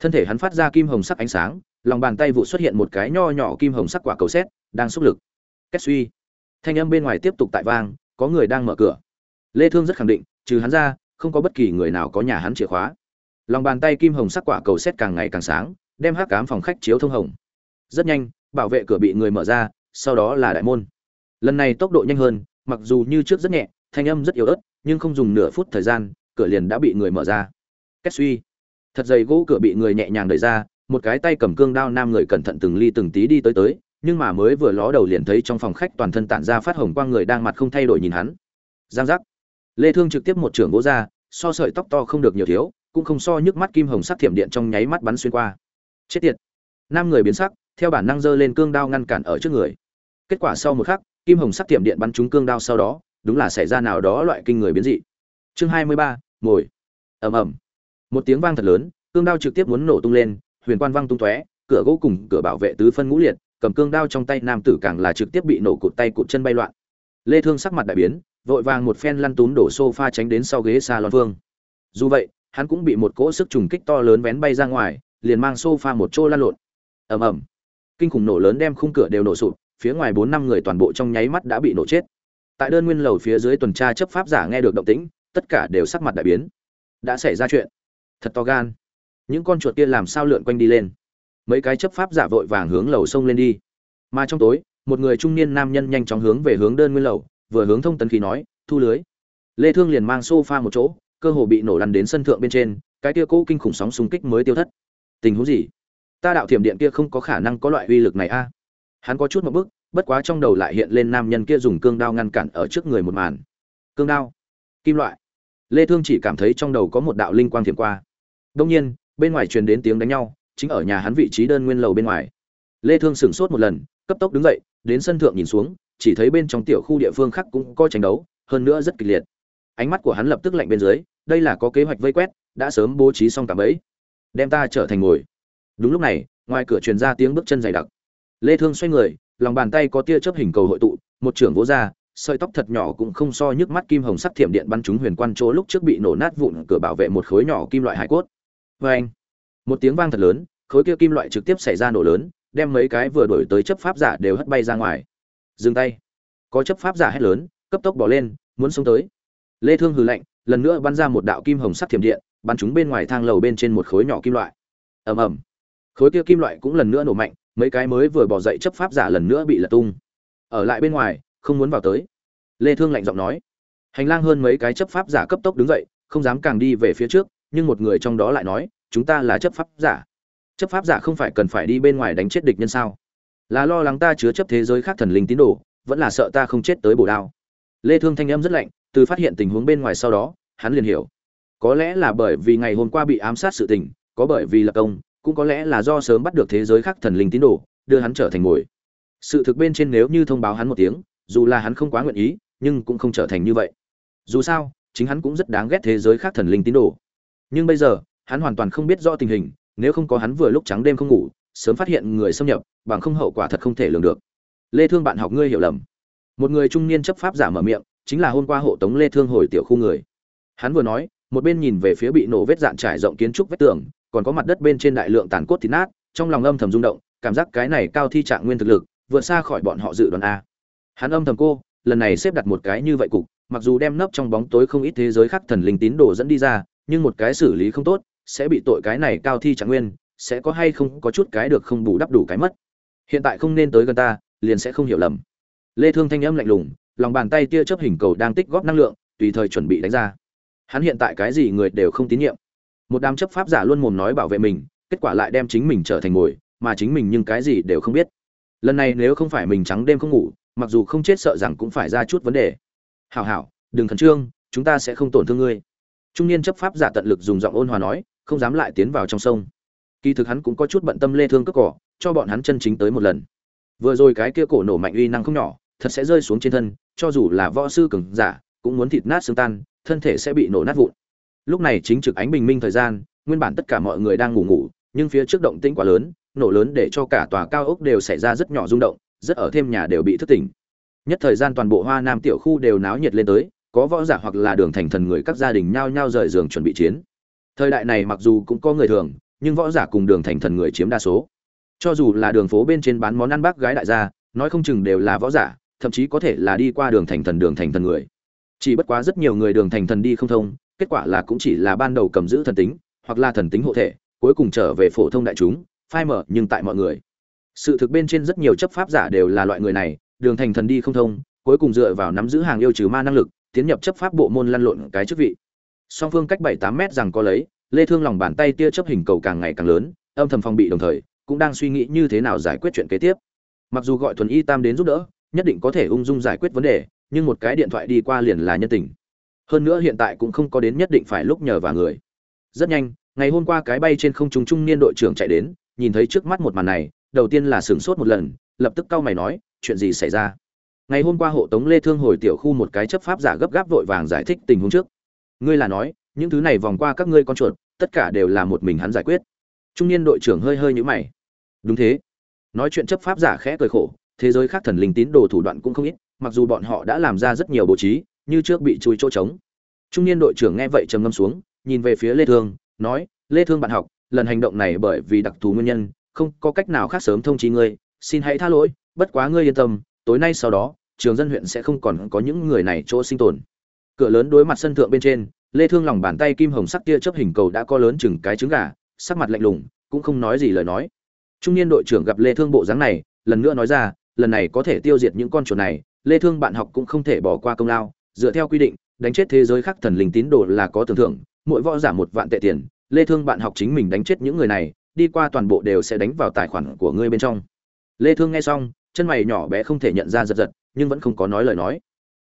Speaker 1: Thân thể hắn phát ra kim hồng sắc ánh sáng, lòng bàn tay vụ xuất hiện một cái nho nhỏ kim hồng sắc quả cầu xét, đang xúc lực. Kết suy. Thanh âm bên ngoài tiếp tục tại vang, có người đang mở cửa. Lê thương rất khẳng định, trừ hắn ra, không có bất kỳ người nào có nhà hắn chìa khóa lòng bàn tay kim hồng sắc quả cầu xét càng ngày càng sáng, đem hắc ám phòng khách chiếu thông hồng. Rất nhanh, bảo vệ cửa bị người mở ra, sau đó là đại môn. Lần này tốc độ nhanh hơn, mặc dù như trước rất nhẹ, thanh âm rất yếu ớt, nhưng không dùng nửa phút thời gian, cửa liền đã bị người mở ra. Kết suy. Thật dày gỗ cửa bị người nhẹ nhàng đẩy ra, một cái tay cầm cương đao nam người cẩn thận từng ly từng tí đi tới tới, nhưng mà mới vừa ló đầu liền thấy trong phòng khách toàn thân tản ra phát hồng quang người đang mặt không thay đổi nhìn hắn. Giang giác. Lê thương trực tiếp một trưởng gỗ ra, so sợi tóc to không được nhiều thiếu cũng không so nhức mắt kim hồng sắc thiểm điện trong nháy mắt bắn xuyên qua. Chết tiệt. Nam người biến sắc theo bản năng giơ lên cương đao ngăn cản ở trước người. Kết quả sau một khắc kim hồng sắc thiểm điện bắn trúng cương đao sau đó đúng là xảy ra nào đó loại kinh người biến dị. Chương 23, ngồi. Ầm ầm. Một tiếng vang thật lớn cương đao trực tiếp muốn nổ tung lên huyền quan văng tung tóe cửa gỗ cùng cửa bảo vệ tứ phân ngũ liệt cầm cương đao trong tay nam tử càng là trực tiếp bị nổ cụt tay cụt chân bay loạn. Lê thương sắc mặt đại biến vội vàng một phen lăn tún đổ sofa tránh đến sau ghế salon vương. Dù vậy hắn cũng bị một cỗ sức trùng kích to lớn vén bay ra ngoài, liền mang sofa một chỗ lăn lộn. Ầm ầm. Kinh khủng nổ lớn đem khung cửa đều nổ sụp, phía ngoài bốn năm người toàn bộ trong nháy mắt đã bị nổ chết. Tại đơn nguyên lầu phía dưới tuần tra chấp pháp giả nghe được động tĩnh, tất cả đều sắc mặt đại biến. Đã xảy ra chuyện. Thật to gan. Những con chuột kia làm sao lượn quanh đi lên? Mấy cái chấp pháp giả vội vàng hướng lầu sông lên đi. Mà trong tối, một người trung niên nam nhân nhanh chóng hướng về hướng đơn nguyên lầu, vừa hướng thông tấn khí nói, thu lưới. Lê thương liền mang sofa một chỗ cơ hồ bị nổ lăn đến sân thượng bên trên, cái kia cố kinh khủng sóng xung kích mới tiêu thất. Tình huống gì? Ta đạo thiểm điện kia không có khả năng có loại uy lực này a. Hắn có chút một bước, bất quá trong đầu lại hiện lên nam nhân kia dùng cương đao ngăn cản ở trước người một màn. Cương đao? Kim loại. Lê thương chỉ cảm thấy trong đầu có một đạo linh quang thiểm qua. Đông nhiên, bên ngoài truyền đến tiếng đánh nhau, chính ở nhà hắn vị trí đơn nguyên lầu bên ngoài. Lê thương sửng sốt một lần, cấp tốc đứng dậy, đến sân thượng nhìn xuống, chỉ thấy bên trong tiểu khu địa phương khác cũng có tranh đấu, hơn nữa rất kịch liệt ánh mắt của hắn lập tức lạnh bên dưới, đây là có kế hoạch vây quét, đã sớm bố trí xong cả bẫy. Đem ta trở thành ngồi. Đúng lúc này, ngoài cửa truyền ra tiếng bước chân dày đặc. Lê thương xoay người, lòng bàn tay có tia chớp hình cầu hội tụ, một trưởng vỗ ra, sợi tóc thật nhỏ cũng không so nhức mắt kim hồng sắc thiểm điện bắn trúng huyền quan chỗ lúc trước bị nổ nát vụn cửa bảo vệ một khối nhỏ kim loại hải cốt. Với anh. Một tiếng vang thật lớn, khối kia kim loại trực tiếp xảy ra nổ lớn, đem mấy cái vừa đổi tới chấp pháp giả đều hất bay ra ngoài. Dừng tay. Có chấp pháp giả hét lớn, cấp tốc bỏ lên, muốn xuống tới lê thương hừ lạnh, lần nữa bắn ra một đạo kim hồng sắc thiểm điện, bắn chúng bên ngoài thang lầu bên trên một khối nhỏ kim loại. Ầm ầm. Khối kia kim loại cũng lần nữa nổ mạnh, mấy cái mới vừa bỏ dậy chấp pháp giả lần nữa bị lật tung. Ở lại bên ngoài, không muốn vào tới. Lê thương lạnh giọng nói. Hành lang hơn mấy cái chấp pháp giả cấp tốc đứng dậy, không dám càng đi về phía trước, nhưng một người trong đó lại nói, chúng ta là chấp pháp giả. Chấp pháp giả không phải cần phải đi bên ngoài đánh chết địch nhân sao? Là lo lắng ta chứa chấp thế giới khác thần linh tín đồ, vẫn là sợ ta không chết tới bổ đao lê thương thanh âm rất lạnh, từ phát hiện tình huống bên ngoài sau đó, hắn liền hiểu. Có lẽ là bởi vì ngày hôm qua bị ám sát sự tình, có bởi vì lập công, cũng có lẽ là do sớm bắt được thế giới khác thần linh tín đồ, đưa hắn trở thành mồi. Sự thực bên trên nếu như thông báo hắn một tiếng, dù là hắn không quá nguyện ý, nhưng cũng không trở thành như vậy. Dù sao, chính hắn cũng rất đáng ghét thế giới khác thần linh tín đồ. Nhưng bây giờ, hắn hoàn toàn không biết rõ tình hình, nếu không có hắn vừa lúc trắng đêm không ngủ, sớm phát hiện người xâm nhập, bằng không hậu quả thật không thể lường được. Lê thương bạn học ngươi hiểu lầm một người trung niên chấp pháp giả mở miệng, chính là hôm qua hộ tống lê thương hồi tiểu khu người. Hắn vừa nói, một bên nhìn về phía bị nổ vết dạn trải rộng kiến trúc vách tường, còn có mặt đất bên trên đại lượng tàn cốt thịt nát, trong lòng âm thầm rung động, cảm giác cái này cao thi trạng nguyên thực lực, vượt xa khỏi bọn họ dự đoán a. Hắn âm thầm cô, lần này xếp đặt một cái như vậy cục, mặc dù đem nấp trong bóng tối không ít thế giới khác thần linh tín đồ dẫn đi ra, nhưng một cái xử lý không tốt, sẽ bị tội cái này cao thi trạng nguyên, sẽ có hay không có chút cái được không bù đắp đủ cái mất. Hiện tại không nên tới gần ta, liền sẽ không hiểu lầm lê thương thanh âm lạnh lùng, lòng bàn tay tia chớp hình cầu đang tích góp năng lượng, tùy thời chuẩn bị đánh ra. Hắn hiện tại cái gì người đều không tín nhiệm. Một đám chấp pháp giả luôn mồm nói bảo vệ mình, kết quả lại đem chính mình trở thành mồi mà chính mình nhưng cái gì đều không biết. Lần này nếu không phải mình trắng đêm không ngủ, mặc dù không chết sợ rằng cũng phải ra chút vấn đề. Hảo hảo, đừng khẩn trương, chúng ta sẽ không tổn thương ngươi. Trung niên chấp pháp giả tận lực dùng giọng ôn hòa nói, không dám lại tiến vào trong sông. Kỳ thực hắn cũng có chút bận tâm lê thương cất cỏ, cho bọn hắn chân chính tới một lần. Vừa rồi cái kia cổ nổ mạnh uy năng không nhỏ thật sẽ rơi xuống trên thân, cho dù là võ sư cường giả, cũng muốn thịt nát xương tan, thân thể sẽ bị nổ nát vụn. Lúc này chính trực ánh bình minh thời gian, nguyên bản tất cả mọi người đang ngủ ngủ, nhưng phía trước động tĩnh quá lớn, nổ lớn để cho cả tòa cao ốc đều xảy ra rất nhỏ rung động, rất ở thêm nhà đều bị thức tỉnh. Nhất thời gian toàn bộ hoa nam tiểu khu đều náo nhiệt lên tới, có võ giả hoặc là đường thành thần người các gia đình nhao nhao rời giường chuẩn bị chiến. Thời đại này mặc dù cũng có người thường, nhưng võ giả cùng đường thành thần người chiếm đa số. Cho dù là đường phố bên trên bán món ăn bác gái đại gia, nói không chừng đều là võ giả thậm chí có thể là đi qua đường thành thần đường thành thần người. Chỉ bất quá rất nhiều người đường thành thần đi không thông, kết quả là cũng chỉ là ban đầu cầm giữ thần tính, hoặc là thần tính hộ thể, cuối cùng trở về phổ thông đại chúng, phai mở nhưng tại mọi người. Sự thực bên trên rất nhiều chấp pháp giả đều là loại người này, đường thành thần đi không thông, cuối cùng dựa vào nắm giữ hàng yêu trừ ma năng lực, tiến nhập chấp pháp bộ môn lăn lộn cái chức vị. Song phương cách bảy tám mét rằng có lấy, lê thương lòng bàn tay tia chấp hình cầu càng ngày càng lớn, âm thầm phòng bị đồng thời, cũng đang suy nghĩ như thế nào giải quyết chuyện kế tiếp. Mặc dù gọi thuần y tam đến giúp đỡ nhất định có thể ung dung giải quyết vấn đề, nhưng một cái điện thoại đi qua liền là nhân tình. Hơn nữa hiện tại cũng không có đến nhất định phải lúc nhờ vào người. Rất nhanh, ngày hôm qua cái bay trên không trung trung niên đội trưởng chạy đến, nhìn thấy trước mắt một màn này, đầu tiên là sửng sốt một lần, lập tức cau mày nói, chuyện gì xảy ra? Ngày hôm qua hộ tống lê thương hồi tiểu khu một cái chấp pháp giả gấp gáp vội vàng giải thích tình huống trước. Ngươi là nói, những thứ này vòng qua các ngươi con chuột, tất cả đều là một mình hắn giải quyết. Trung niên đội trưởng hơi hơi nhíu mày. Đúng thế. Nói chuyện chấp pháp giả khẽ cười khổ thế giới khác thần linh tín đồ thủ đoạn cũng không ít, mặc dù bọn họ đã làm ra rất nhiều bố trí, như trước bị chui chỗ trống. Trung niên đội trưởng nghe vậy trầm ngâm xuống, nhìn về phía lê thương, nói, lê thương bạn học, lần hành động này bởi vì đặc thù nguyên nhân, không có cách nào khác sớm thông chí ngươi. Xin hãy tha lỗi, bất quá ngươi yên tâm, tối nay sau đó, trường dân huyện sẽ không còn có những người này chỗ sinh tồn. Cửa lớn đối mặt sân thượng bên trên, lê thương lòng bàn tay kim hồng sắc tia chớp hình cầu đã co lớn chừng cái trứng gà, sắc mặt lạnh lùng, cũng không nói gì lời nói. Trung niên đội trưởng gặp lê thương bộ dáng này, lần nữa nói ra lần này có thể tiêu diệt những con chuột này, lê thương bạn học cũng không thể bỏ qua công lao. Dựa theo quy định, đánh chết thế giới khác thần linh tín đồ là có tưởng thưởng, mỗi võ giả một vạn tệ tiền. Lê thương bạn học chính mình đánh chết những người này, đi qua toàn bộ đều sẽ đánh vào tài khoản của ngươi bên trong. Lê thương nghe xong, chân mày nhỏ bé không thể nhận ra giật giật, nhưng vẫn không có nói lời nói.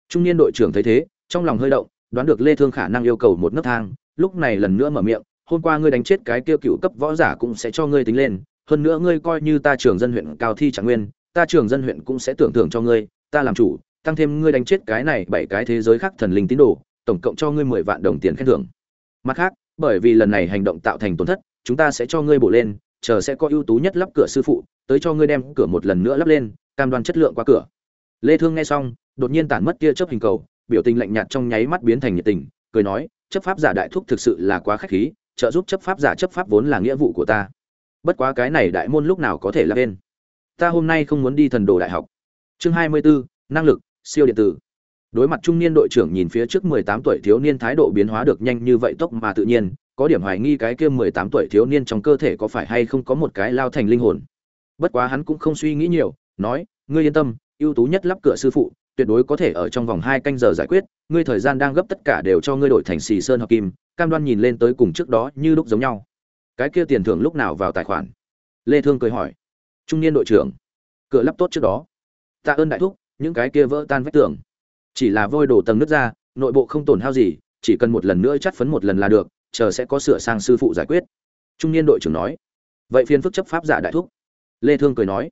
Speaker 1: Trung niên đội trưởng thấy thế, trong lòng hơi động, đoán được lê thương khả năng yêu cầu một nấc thang, lúc này lần nữa mở miệng, hôm qua ngươi đánh chết cái kia cựu cấp võ giả cũng sẽ cho ngươi tính lên, hơn nữa ngươi coi như ta trưởng dân huyện cao thi trạng nguyên ta trưởng dân huyện cũng sẽ tưởng thưởng cho ngươi, ta làm chủ, tăng thêm ngươi đánh chết cái này bảy cái thế giới khác thần linh tín đồ, tổng cộng cho ngươi mười vạn đồng tiền khen thưởng. Mặt khác, bởi vì lần này hành động tạo thành tổn thất, chúng ta sẽ cho ngươi bổ lên, chờ sẽ có ưu tú nhất lắp cửa sư phụ, tới cho ngươi đem cửa một lần nữa lắp lên, cam đoan chất lượng qua cửa. Lê thương nghe xong, đột nhiên tản mất tia chớp hình cầu, biểu tình lạnh nhạt trong nháy mắt biến thành nhiệt tình, cười nói, chấp pháp giả đại thúc thực sự là quá khách khí, trợ giúp chấp pháp giả chấp pháp vốn là nghĩa vụ của ta. Bất quá cái này đại môn lúc nào có thể lắp lên ta hôm nay không muốn đi thần đồ đại học. Chương 24, năng lực siêu điện tử. Đối mặt trung niên đội trưởng nhìn phía trước 18 tuổi thiếu niên thái độ biến hóa được nhanh như vậy tốc mà tự nhiên có điểm hoài nghi cái kia 18 tuổi thiếu niên trong cơ thể có phải hay không có một cái lao thành linh hồn. Bất quá hắn cũng không suy nghĩ nhiều nói ngươi yên tâm ưu tú nhất lắp cửa sư phụ tuyệt đối có thể ở trong vòng hai canh giờ giải quyết ngươi thời gian đang gấp tất cả đều cho ngươi đổi thành xì sơn hợp kim cam đoan nhìn lên tới cùng trước đó như lúc giống nhau. Cái kia tiền thưởng lúc nào vào tài khoản? Lê thương cười hỏi trung niên đội trưởng. Cửa lắp tốt trước đó. Tạ ơn đại thúc, những cái kia vỡ tan vách tường. Chỉ là vôi đổ tầng nước ra, nội bộ không tổn hao gì, chỉ cần một lần nữa chắt phấn một lần là được, chờ sẽ có sửa sang sư phụ giải quyết. Trung niên đội trưởng nói. Vậy phiên phức chấp pháp giả đại thúc. Lê thương cười nói.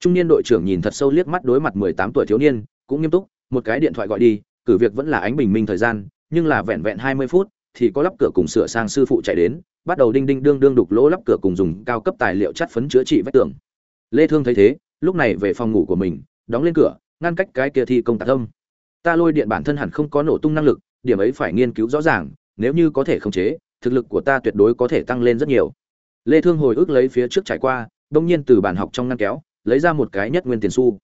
Speaker 1: Trung niên đội trưởng nhìn thật sâu liếc mắt đối mặt 18 tuổi thiếu niên, cũng nghiêm túc, một cái điện thoại gọi đi, cử việc vẫn là ánh bình minh thời gian, nhưng là vẹn vẹn 20 phút, thì có lắp cửa cùng sửa sang sư phụ chạy đến, bắt đầu đinh đinh đương đương đục lỗ lắp cửa cùng dùng cao cấp tài liệu chắt phấn chữa trị vách tường lê thương thấy thế, lúc này về phòng ngủ của mình, đóng lên cửa, ngăn cách cái kia thi công tạc âm. Ta lôi điện bản thân hẳn không có nổ tung năng lực, điểm ấy phải nghiên cứu rõ ràng, nếu như có thể khống chế, thực lực của ta tuyệt đối có thể tăng lên rất nhiều. Lê thương hồi ức lấy phía trước trải qua, đông nhiên từ bàn học trong ngăn kéo, lấy ra một cái nhất nguyên tiền xu.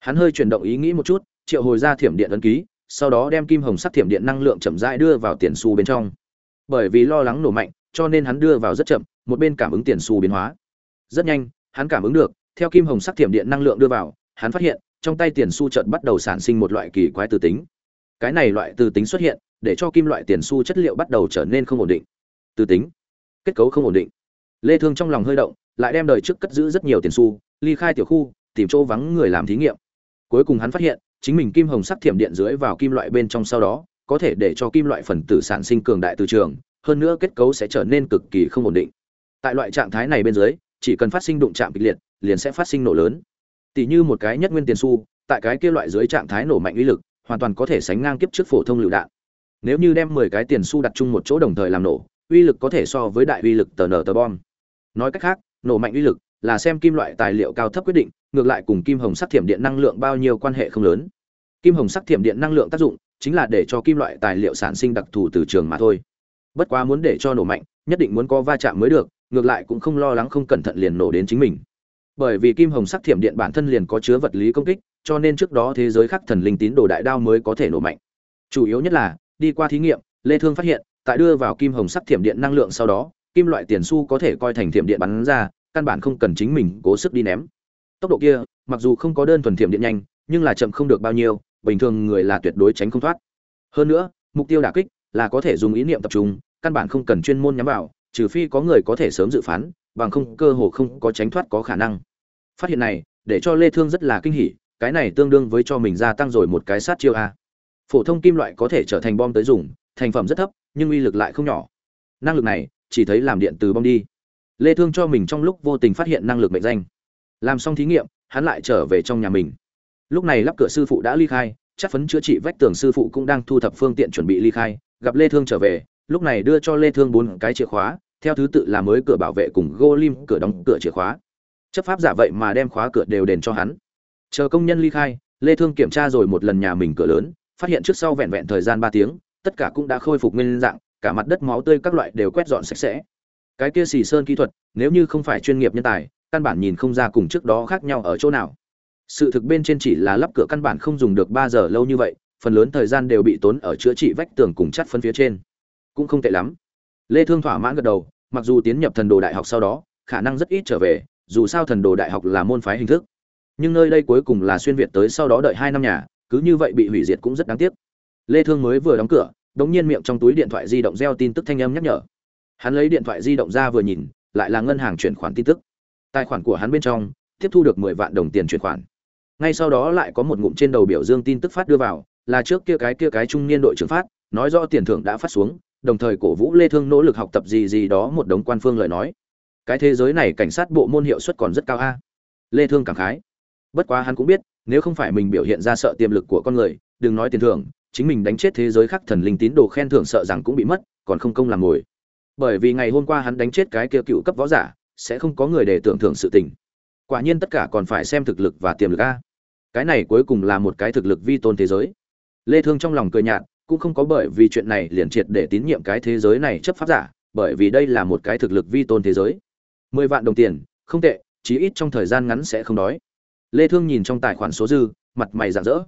Speaker 1: Hắn hơi chuyển động ý nghĩ một chút, triệu hồi ra thiểm điện ấn ký, sau đó đem kim hồng sắc thiểm điện năng lượng chậm rãi đưa vào tiền xu bên trong. Bởi vì lo lắng nổ mạnh, cho nên hắn đưa vào rất chậm, một bên cảm ứng tiền xu biến hóa. Rất nhanh, hắn cảm ứng được theo kim hồng sắc thiểm điện năng lượng đưa vào, hắn phát hiện, trong tay tiền xu trận bắt đầu sản sinh một loại kỳ quái từ tính. Cái này loại từ tính xuất hiện, để cho kim loại tiền xu chất liệu bắt đầu trở nên không ổn định. Từ tính, kết cấu không ổn định. Lê thương trong lòng hơi động, lại đem đời trước cất giữ rất nhiều tiền xu, ly khai tiểu khu, tìm chỗ vắng người làm thí nghiệm. Cuối cùng hắn phát hiện, chính mình kim hồng sắc thiểm điện dưới vào kim loại bên trong sau đó, có thể để cho kim loại phần tử sản sinh cường đại từ trường, hơn nữa kết cấu sẽ trở nên cực kỳ không ổn định. Tại loại trạng thái này bên dưới, chỉ cần phát sinh đụng chạm kịch liệt liền sẽ phát sinh nổ lớn. Tỷ như một cái nhất nguyên tiền xu, tại cái kia loại dưới trạng thái nổ mạnh uy lực, hoàn toàn có thể sánh ngang kiếp trước phổ thông lựu đạn. Nếu như đem 10 cái tiền xu đặt chung một chỗ đồng thời làm nổ, uy lực có thể so với đại uy lực tờ nở tờ bom. Nói cách khác, nổ mạnh uy lực là xem kim loại tài liệu cao thấp quyết định, ngược lại cùng kim hồng sắc thiểm điện năng lượng bao nhiêu quan hệ không lớn. Kim hồng sắc thiểm điện năng lượng tác dụng chính là để cho kim loại tài liệu sản sinh đặc thù từ trường mà thôi. Bất quá muốn để cho nổ mạnh, nhất định muốn có va chạm mới được, ngược lại cũng không lo lắng không cẩn thận liền nổ đến chính mình bởi vì kim hồng sắc thiểm điện bản thân liền có chứa vật lý công kích, cho nên trước đó thế giới khắc thần linh tín đồ đại đao mới có thể nổ mạnh. Chủ yếu nhất là, đi qua thí nghiệm, lê thương phát hiện, tại đưa vào kim hồng sắc thiểm điện năng lượng sau đó, kim loại tiền xu có thể coi thành thiểm điện bắn ra, căn bản không cần chính mình cố sức đi ném. Tốc độ kia, mặc dù không có đơn thuần thiểm điện nhanh, nhưng là chậm không được bao nhiêu, bình thường người là tuyệt đối tránh không thoát. Hơn nữa, mục tiêu đả kích là có thể dùng ý niệm tập trung, căn bản không cần chuyên môn nhắm vào, trừ phi có người có thể sớm dự phán bằng không cơ hồ không có tránh thoát có khả năng. Phát hiện này, để cho lê thương rất là kinh hỉ, cái này tương đương với cho mình gia tăng rồi một cái sát chiêu a. Phổ thông kim loại có thể trở thành bom tới dùng, thành phẩm rất thấp, nhưng uy lực lại không nhỏ. Năng lực này, chỉ thấy làm điện từ bom đi. Lê thương cho mình trong lúc vô tình phát hiện năng lực mệnh danh. Làm xong thí nghiệm, hắn lại trở về trong nhà mình. Lúc này lắp cửa sư phụ đã ly khai, chắc phấn chữa trị vách tường sư phụ cũng đang thu thập phương tiện chuẩn bị ly khai, gặp lê thương trở về, lúc này đưa cho lê thương bốn cái chìa khóa theo thứ tự là mới cửa bảo vệ cùng golim cửa đóng cửa chìa khóa. Chấp pháp giả vậy mà đem khóa cửa đều đền cho hắn. Chờ công nhân ly khai, lê thương kiểm tra rồi một lần nhà mình cửa lớn, phát hiện trước sau vẹn vẹn thời gian 3 tiếng, tất cả cũng đã khôi phục nguyên dạng, cả mặt đất máu tươi các loại đều quét dọn sạch sẽ. Cái kia xì sơn kỹ thuật, nếu như không phải chuyên nghiệp nhân tài, căn bản nhìn không ra cùng trước đó khác nhau ở chỗ nào. Sự thực bên trên chỉ là lắp cửa căn bản không dùng được 3 giờ lâu như vậy, phần lớn thời gian đều bị tốn ở chữa trị vách tường cùng chắt phân phía trên. Cũng không tệ lắm. Lê thương thỏa mãn gật đầu mặc dù tiến nhập thần đồ đại học sau đó, khả năng rất ít trở về, dù sao thần đồ đại học là môn phái hình thức. Nhưng nơi đây cuối cùng là xuyên việt tới sau đó đợi hai năm nhà, cứ như vậy bị hủy diệt cũng rất đáng tiếc. Lê thương mới vừa đóng cửa, đống nhiên miệng trong túi điện thoại di động reo tin tức thanh âm nhắc nhở. Hắn lấy điện thoại di động ra vừa nhìn, lại là ngân hàng chuyển khoản tin tức. Tài khoản của hắn bên trong, tiếp thu được 10 vạn đồng tiền chuyển khoản. Ngay sau đó lại có một ngụm trên đầu biểu dương tin tức phát đưa vào, là trước kia cái kia cái trung niên đội trưởng phát, nói rõ tiền thưởng đã phát xuống đồng thời cổ vũ lê thương nỗ lực học tập gì gì đó một đống quan phương lời nói. Cái thế giới này cảnh sát bộ môn hiệu suất còn rất cao a. Lê thương cảm khái. Bất quá hắn cũng biết, nếu không phải mình biểu hiện ra sợ tiềm lực của con người, đừng nói tiền thưởng, chính mình đánh chết thế giới khác thần linh tín đồ khen thưởng sợ rằng cũng bị mất, còn không công làm ngồi. Bởi vì ngày hôm qua hắn đánh chết cái kia cựu cấp võ giả, sẽ không có người để tưởng thưởng sự tình. Quả nhiên tất cả còn phải xem thực lực và tiềm lực a. Cái này cuối cùng là một cái thực lực vi tôn thế giới. Lê thương trong lòng cười nhạt cũng không có bởi vì chuyện này liền triệt để tín nhiệm cái thế giới này chấp pháp giả, bởi vì đây là một cái thực lực vi tôn thế giới. Mười vạn đồng tiền, không tệ, chí ít trong thời gian ngắn sẽ không đói. Lê thương nhìn trong tài khoản số dư, mặt mày rạng rỡ.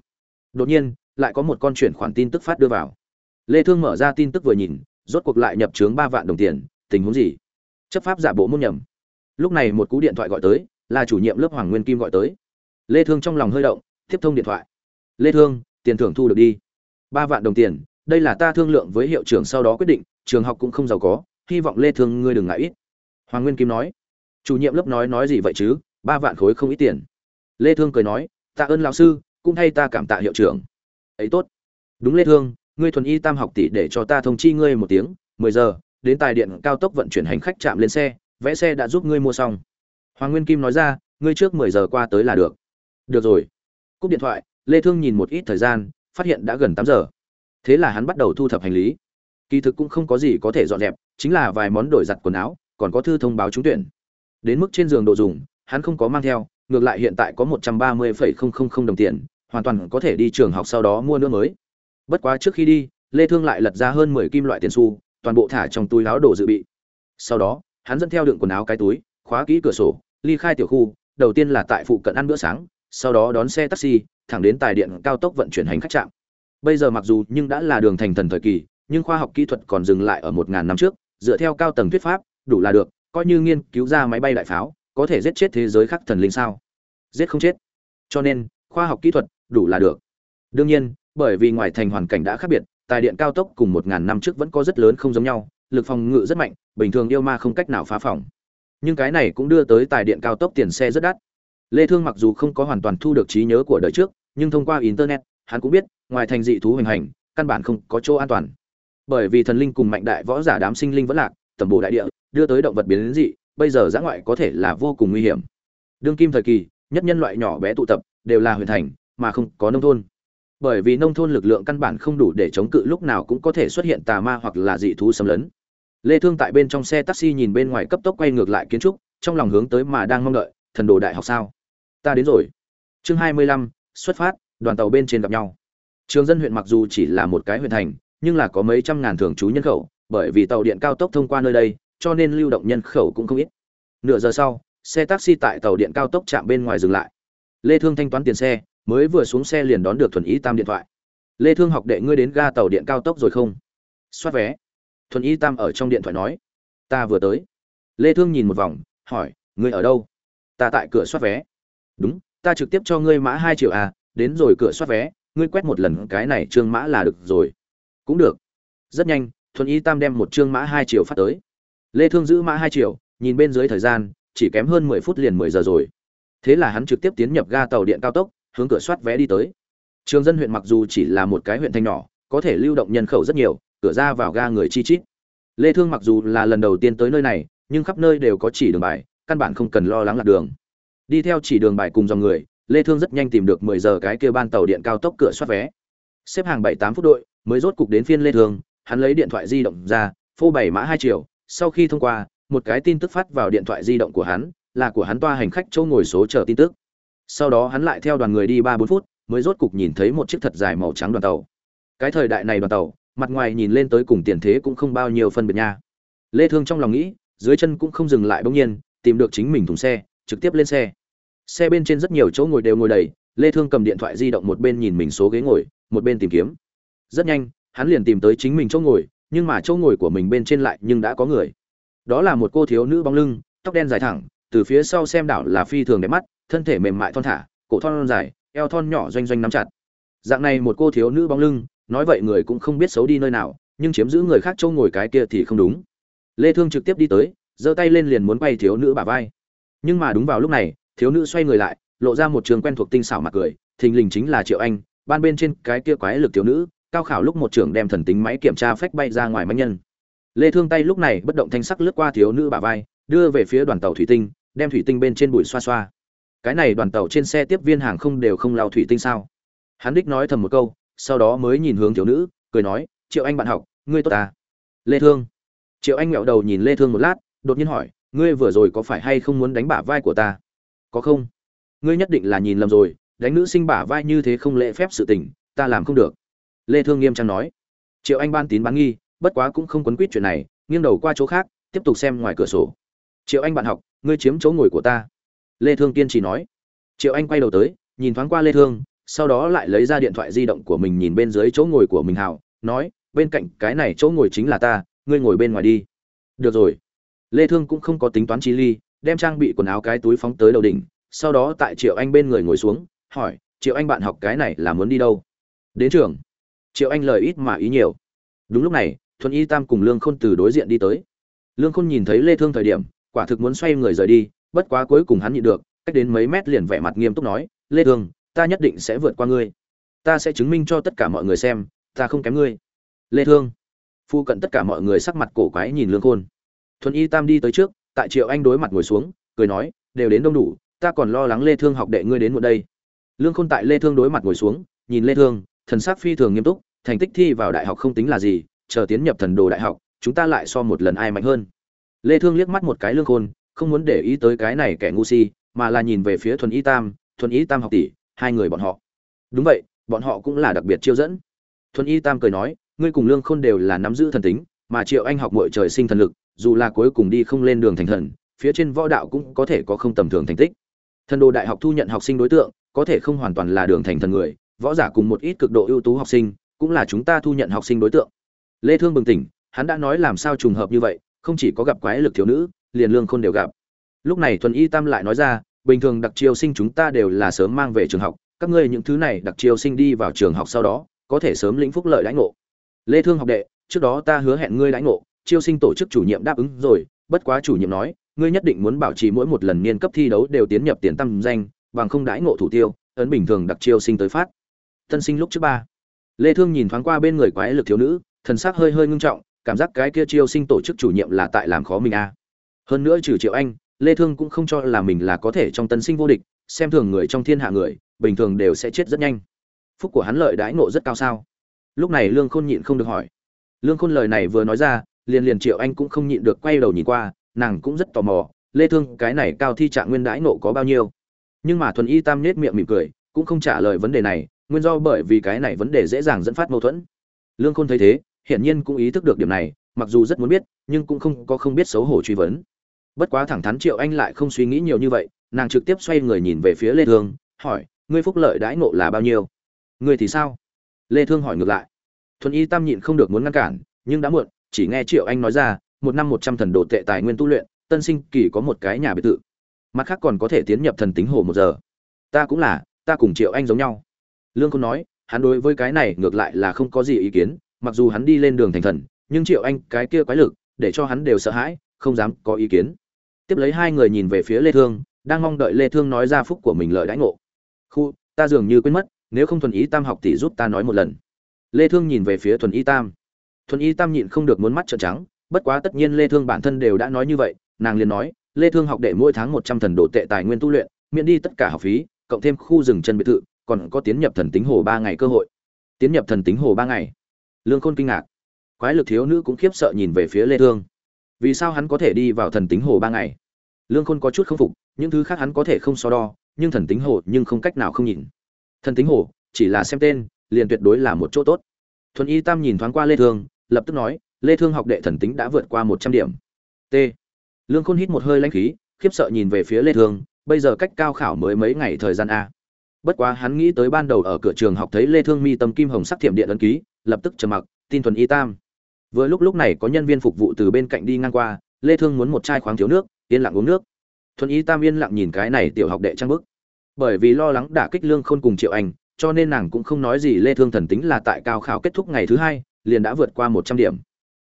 Speaker 1: Đột nhiên, lại có một con chuyển khoản tin tức phát đưa vào. Lê thương mở ra tin tức vừa nhìn, rốt cuộc lại nhập trướng ba vạn đồng tiền, tình huống gì? Chấp pháp giả bộ môn nhầm. Lúc này một cú điện thoại gọi tới, là chủ nhiệm lớp hoàng nguyên kim gọi tới. Lê thương trong lòng hơi động, tiếp thông điện thoại. Lê thương, tiền thưởng thu được đi ba vạn đồng tiền, đây là ta thương lượng với hiệu trưởng sau đó quyết định, trường học cũng không giàu có, hy vọng lê thương ngươi đừng ngại ít. Hoàng nguyên kim nói. Chủ nhiệm lớp nói nói gì vậy chứ? Ba vạn khối không ít tiền. Lê thương cười nói, tạ ơn lão sư, cũng thay ta cảm tạ hiệu trưởng. Ấy tốt. Đúng lê thương, ngươi thuần y tam học tỷ để cho ta thông chi ngươi một tiếng 10 giờ, đến tài điện cao tốc vận chuyển hành khách chạm lên xe, vẽ xe đã giúp ngươi mua xong. Hoàng nguyên kim nói ra, ngươi trước 10 giờ qua tới là được. Được rồi. Cúp điện thoại, lê thương nhìn một ít thời gian phát hiện đã gần 8 giờ. Thế là hắn bắt đầu thu thập hành lý. Kỳ thực cũng không có gì có thể dọn dẹp chính là vài món đổi giặt quần áo còn có thư thông báo trúng tuyển. Đến mức trên giường đồ dùng hắn không có mang theo ngược lại hiện tại có 130,000 đồng tiền hoàn toàn có thể đi trường học sau đó mua nữa mới. Bất quá trước khi đi lê thương lại lật ra hơn 10 kim loại tiền xu toàn bộ thả trong túi áo đồ dự bị. Sau đó hắn dẫn theo đựng quần áo cái túi khóa kỹ cửa sổ ly khai tiểu khu đầu tiên là tại phụ cận ăn bữa sáng sau đó đón xe taxi thẳng đến tài điện cao tốc vận chuyển hành khách trạm bây giờ mặc dù nhưng đã là đường thành thần thời kỳ, nhưng khoa học kỹ thuật còn dừng lại ở một ngàn năm trước, dựa theo cao tầng thuyết pháp, đủ là được, coi như nghiên cứu ra máy bay đại pháo, có thể giết chết thế giới khác thần linh sao? Giết không chết. Cho nên, khoa học kỹ thuật, đủ là được. Đương nhiên, bởi vì ngoài thành hoàn cảnh đã khác biệt, tài điện cao tốc cùng một ngàn năm trước vẫn có rất lớn không giống nhau, lực phòng ngự rất mạnh, bình thường yêu ma không cách nào phá phòng. Nhưng cái này cũng đưa tới tài điện cao tốc tiền xe rất đắt. Lê thương mặc dù không có hoàn toàn thu được trí nhớ của đời trước nhưng thông qua internet hắn cũng biết ngoài thành dị thú hoành hành căn bản không có chỗ an toàn. Bởi vì thần linh cùng mạnh đại võ giả đám sinh linh vẫn lạc tầm bổ đại địa đưa tới động vật biến dị bây giờ giã ngoại có thể là vô cùng nguy hiểm. Đương kim thời kỳ nhất nhân loại nhỏ bé tụ tập đều là huyện thành mà không có nông thôn. Bởi vì nông thôn lực lượng căn bản không đủ để chống cự lúc nào cũng có thể xuất hiện tà ma hoặc là dị thú xâm lấn. Lê thương tại bên trong xe taxi nhìn bên ngoài cấp tốc quay ngược lại kiến trúc trong lòng hướng tới mà đang mong đợi thần đồ đại học sao? Ta đến rồi. Chương 25, xuất phát, đoàn tàu bên trên gặp nhau. Trường dân huyện mặc dù chỉ là một cái huyện thành, nhưng là có mấy trăm ngàn thường trú nhân khẩu, bởi vì tàu điện cao tốc thông qua nơi đây, cho nên lưu động nhân khẩu cũng không ít. Nửa giờ sau, xe taxi tại tàu điện cao tốc chạm bên ngoài dừng lại. Lê thương thanh toán tiền xe, mới vừa xuống xe liền đón được thuần y tam điện thoại. Lê thương học đệ ngươi đến ga tàu điện cao tốc rồi không? Xoát vé. Thuần y tam ở trong điện thoại nói. Ta vừa tới. Lê thương nhìn một vòng, hỏi, ngươi ở đâu? Ta tại cửa xoát vé. Đúng ta trực tiếp cho ngươi mã hai triệu à đến rồi cửa soát vé, ngươi quét một lần cái này trương mã là được rồi. Cũng được. Rất nhanh thuần y tam đem một trương mã hai triệu phát tới. Lê thương giữ mã hai triệu, nhìn bên dưới thời gian, chỉ kém hơn 10 phút liền 10 giờ rồi. Thế là hắn trực tiếp tiến nhập ga tàu điện cao tốc, hướng cửa soát vé đi tới. Trường dân huyện mặc dù chỉ là một cái huyện thành nhỏ, có thể lưu động nhân khẩu rất nhiều, cửa ra vào ga người chi chít. Lê thương mặc dù là lần đầu tiên tới nơi này, nhưng khắp nơi đều có chỉ đường bài, căn bản không cần lo lắng lạc đường đi theo chỉ đường bài cùng dòng người, lê thương rất nhanh tìm được 10 giờ cái kia ban tàu điện cao tốc cửa soát vé. Xếp hàng 7-8 phút đội, mới rốt cục đến phiên lê thương, hắn lấy điện thoại di động ra, phô bảy mã hai triệu sau khi thông qua, một cái tin tức phát vào điện thoại di động của hắn, là của hắn toa hành khách chỗ ngồi số chờ tin tức. Sau đó hắn lại theo đoàn người đi 3-4 phút, mới rốt cục nhìn thấy một chiếc thật dài màu trắng đoàn tàu. Cái thời đại này đoàn tàu, mặt ngoài nhìn lên tới cùng tiền thế cũng không bao nhiêu phân biệt nha. Lê thương trong lòng nghĩ, dưới chân cũng không dừng lại bỗng nhiên, tìm được chính mình thùng xe trực tiếp lên xe. Xe bên trên rất nhiều chỗ ngồi đều ngồi đầy, lê thương cầm điện thoại di động một bên nhìn mình số ghế ngồi, một bên tìm kiếm. Rất nhanh, hắn liền tìm tới chính mình chỗ ngồi, nhưng mà chỗ ngồi của mình bên trên lại nhưng đã có người. Đó là một cô thiếu nữ bóng lưng, tóc đen dài thẳng, từ phía sau xem đảo là phi thường đẹp mắt, thân thể mềm mại thon thả, cổ thon dài, eo thon nhỏ doanh doanh nắm chặt. Dạng này một cô thiếu nữ bóng lưng, nói vậy người cũng không biết xấu đi nơi nào, nhưng chiếm giữ người khác chỗ ngồi cái kia thì không đúng. Lê thương trực tiếp đi tới, giơ tay lên liền muốn quay thiếu nữ bả vai nhưng mà đúng vào lúc này, thiếu nữ xoay người lại, lộ ra một trường quen thuộc tinh xảo mặt cười, thình lình chính là triệu anh, ban bên trên cái kia quái lực thiếu nữ, cao khảo lúc một trưởng đem thần tính máy kiểm tra phách bay ra ngoài manh nhân. Lê thương tay lúc này bất động thanh sắc lướt qua thiếu nữ bả vai, đưa về phía đoàn tàu thủy tinh, đem thủy tinh bên trên bụi xoa xoa. Cái này đoàn tàu trên xe tiếp viên hàng không đều không lao thủy tinh sao? Hắn đích nói thầm một câu, sau đó mới nhìn hướng thiếu nữ, cười nói, triệu anh bạn học, ngươi tốt ta lê thương. Triệu anh ngẹo đầu nhìn lê thương một lát, đột nhiên hỏi ngươi vừa rồi có phải hay không muốn đánh bả vai của ta? Có không? Ngươi nhất định là nhìn lầm rồi, đánh nữ sinh bả vai như thế không lễ phép sự tình, ta làm không được. Lê thương nghiêm trang nói. Triệu anh ban tín bán nghi, bất quá cũng không quấn quýt chuyện này, nghiêng đầu qua chỗ khác, tiếp tục xem ngoài cửa sổ. Triệu anh bạn học, ngươi chiếm chỗ ngồi của ta. Lê thương kiên trì nói. Triệu anh quay đầu tới, nhìn thoáng qua lê thương, sau đó lại lấy ra điện thoại di động của mình nhìn bên dưới chỗ ngồi của mình hào nói, bên cạnh cái này chỗ ngồi chính là ta, ngươi ngồi bên ngoài đi. Được rồi lê thương cũng không có tính toán chi ly, đem trang bị quần áo cái túi phóng tới đầu đỉnh, sau đó tại triệu anh bên người ngồi xuống, hỏi, triệu anh bạn học cái này là muốn đi đâu? Đến trường. Triệu anh lời ít mà ý nhiều. Đúng lúc này thuần y tam cùng lương khôn từ đối diện đi tới. Lương khôn nhìn thấy lê thương thời điểm, quả thực muốn xoay người rời đi, bất quá cuối cùng hắn nhịn được, cách đến mấy mét liền vẻ mặt nghiêm túc nói, lê thương, ta nhất định sẽ vượt qua ngươi. Ta sẽ chứng minh cho tất cả mọi người xem, ta không kém ngươi. Lê thương. Phu cận tất cả mọi người sắc mặt cổ quái nhìn lương khôn thuần y tam đi tới trước, tại triệu anh đối mặt ngồi xuống, cười nói, đều đến đông đủ, ta còn lo lắng lê thương học đệ ngươi đến một đây. Lương khôn tại lê thương đối mặt ngồi xuống, nhìn lê thương, thần sắc phi thường nghiêm túc, thành tích thi vào đại học không tính là gì, chờ tiến nhập thần đồ đại học, chúng ta lại so một lần ai mạnh hơn. Lê thương liếc mắt một cái lương khôn, không muốn để ý tới cái này kẻ ngu si, mà là nhìn về phía thuần y tam, thuần y tam học tỷ, hai người bọn họ. Đúng vậy, bọn họ cũng là đặc biệt chiêu dẫn. Thuần y tam cười nói, ngươi cùng lương khôn đều là nắm giữ thần tính, mà triệu anh học muội trời sinh thần lực dù là cuối cùng đi không lên đường thành thần, phía trên võ đạo cũng có thể có không tầm thường thành tích. Thần đồ đại học thu nhận học sinh đối tượng, có thể không hoàn toàn là đường thành thần người, võ giả cùng một ít cực độ ưu tú học sinh, cũng là chúng ta thu nhận học sinh đối tượng. Lê thương bừng tỉnh, hắn đã nói làm sao trùng hợp như vậy, không chỉ có gặp quái lực thiếu nữ, liền lương khôn đều gặp. Lúc này thuần y tam lại nói ra, bình thường đặc chiêu sinh chúng ta đều là sớm mang về trường học, các ngươi những thứ này đặc chiêu sinh đi vào trường học sau đó, có thể sớm lĩnh phúc lợi lãnh ngộ. Lê thương học đệ, trước đó ta hứa hẹn ngươi lãnh ngộ chiêu sinh tổ chức chủ nhiệm đáp ứng rồi, bất quá chủ nhiệm nói, ngươi nhất định muốn bảo trì mỗi một lần niên cấp thi đấu đều tiến nhập tiền tam danh, bằng không đãi ngộ thủ tiêu, ấn bình thường đặc chiêu sinh tới phát. Tân sinh lúc trước ba. Lê thương nhìn thoáng qua bên người quái lực thiếu nữ, thần sắc hơi hơi ngưng trọng, cảm giác cái kia chiêu sinh tổ chức chủ nhiệm là tại làm khó mình a à. hơn nữa trừ triệu anh, lê thương cũng không cho là mình là có thể trong tân sinh vô địch, xem thường người trong thiên hạ người, bình thường đều sẽ chết rất nhanh. Phúc của hắn lợi đãi ngộ rất cao sao? Lúc này lương khôn nhịn không được hỏi. Lương khôn lời này vừa nói ra liền liền triệu anh cũng không nhịn được quay đầu nhìn qua, nàng cũng rất tò mò, lê thương, cái này cao thi trạng nguyên đãi nộ có bao nhiêu? Nhưng mà thuần y tam nết miệng mỉm cười, cũng không trả lời vấn đề này, nguyên do bởi vì cái này vấn đề dễ dàng dẫn phát mâu thuẫn. Lương khôn thấy thế, hiển nhiên cũng ý thức được điểm này, mặc dù rất muốn biết, nhưng cũng không có không biết xấu hổ truy vấn. Bất quá thẳng thắn triệu anh lại không suy nghĩ nhiều như vậy, nàng trực tiếp xoay người nhìn về phía lê thương, hỏi, ngươi phúc lợi đãi ngộ là bao nhiêu? Ngươi thì sao? Lê thương hỏi ngược lại. Thuần y tam nhịn không được muốn ngăn cản, nhưng đã muộn chỉ nghe triệu anh nói ra, một năm một trăm thần đồ tệ tài nguyên tu luyện, tân sinh kỳ có một cái nhà biệt thự. Mặt khác còn có thể tiến nhập thần tính hồ một giờ. Ta cũng là, ta cùng triệu anh giống nhau. Lương không nói, hắn đối với cái này ngược lại là không có gì ý kiến, mặc dù hắn đi lên đường thành thần, nhưng triệu anh cái kia quái lực, để cho hắn đều sợ hãi, không dám có ý kiến. Tiếp lấy hai người nhìn về phía lê thương, đang mong đợi lê thương nói ra phúc của mình lợi đãi ngộ. Khu, ta dường như quên mất, nếu không thuần ý tam học tỷ giúp ta nói một lần. Lê thương nhìn về phía thuần y tam thuần y tam nhịn không được muốn mắt trợn trắng, bất quá tất nhiên lê thương bản thân đều đã nói như vậy, nàng liền nói, lê thương học đệ mỗi tháng 100 thần độ tệ tài nguyên tu luyện, miễn đi tất cả học phí, cộng thêm khu rừng chân biệt thự, còn có tiến nhập thần tính hồ ba ngày cơ hội. Tiến nhập thần tính hồ ba ngày. Lương khôn kinh ngạc. Quái lực thiếu nữ cũng khiếp sợ nhìn về phía lê thương. Vì sao hắn có thể đi vào thần tính hồ ba ngày? Lương khôn có chút không phục, những thứ khác hắn có thể không so đo, nhưng thần tính hồ nhưng không cách nào không nhìn. Thần tính hồ, chỉ là xem tên, liền tuyệt đối là một chỗ tốt. Thuần y tam nhìn thoáng qua lê thương lập tức nói, lê thương học đệ thần tính đã vượt qua 100 điểm. T. Lương khôn hít một hơi lãnh khí, khiếp sợ nhìn về phía lê thương, bây giờ cách cao khảo mới mấy ngày thời gian a. Bất quá hắn nghĩ tới ban đầu ở cửa trường học thấy lê thương mi tâm kim hồng sắc thiểm điện ấn ký, lập tức trầm mặc, tin thuần y tam. Vừa lúc lúc này có nhân viên phục vụ từ bên cạnh đi ngang qua, lê thương muốn một chai khoáng thiếu nước, yên lặng uống nước. Thuần y tam yên lặng nhìn cái này tiểu học đệ trang bức. Bởi vì lo lắng đả kích lương khôn cùng triệu anh, cho nên nàng cũng không nói gì lê thương thần tính là tại cao khảo kết thúc ngày thứ hai liền đã vượt qua 100 điểm.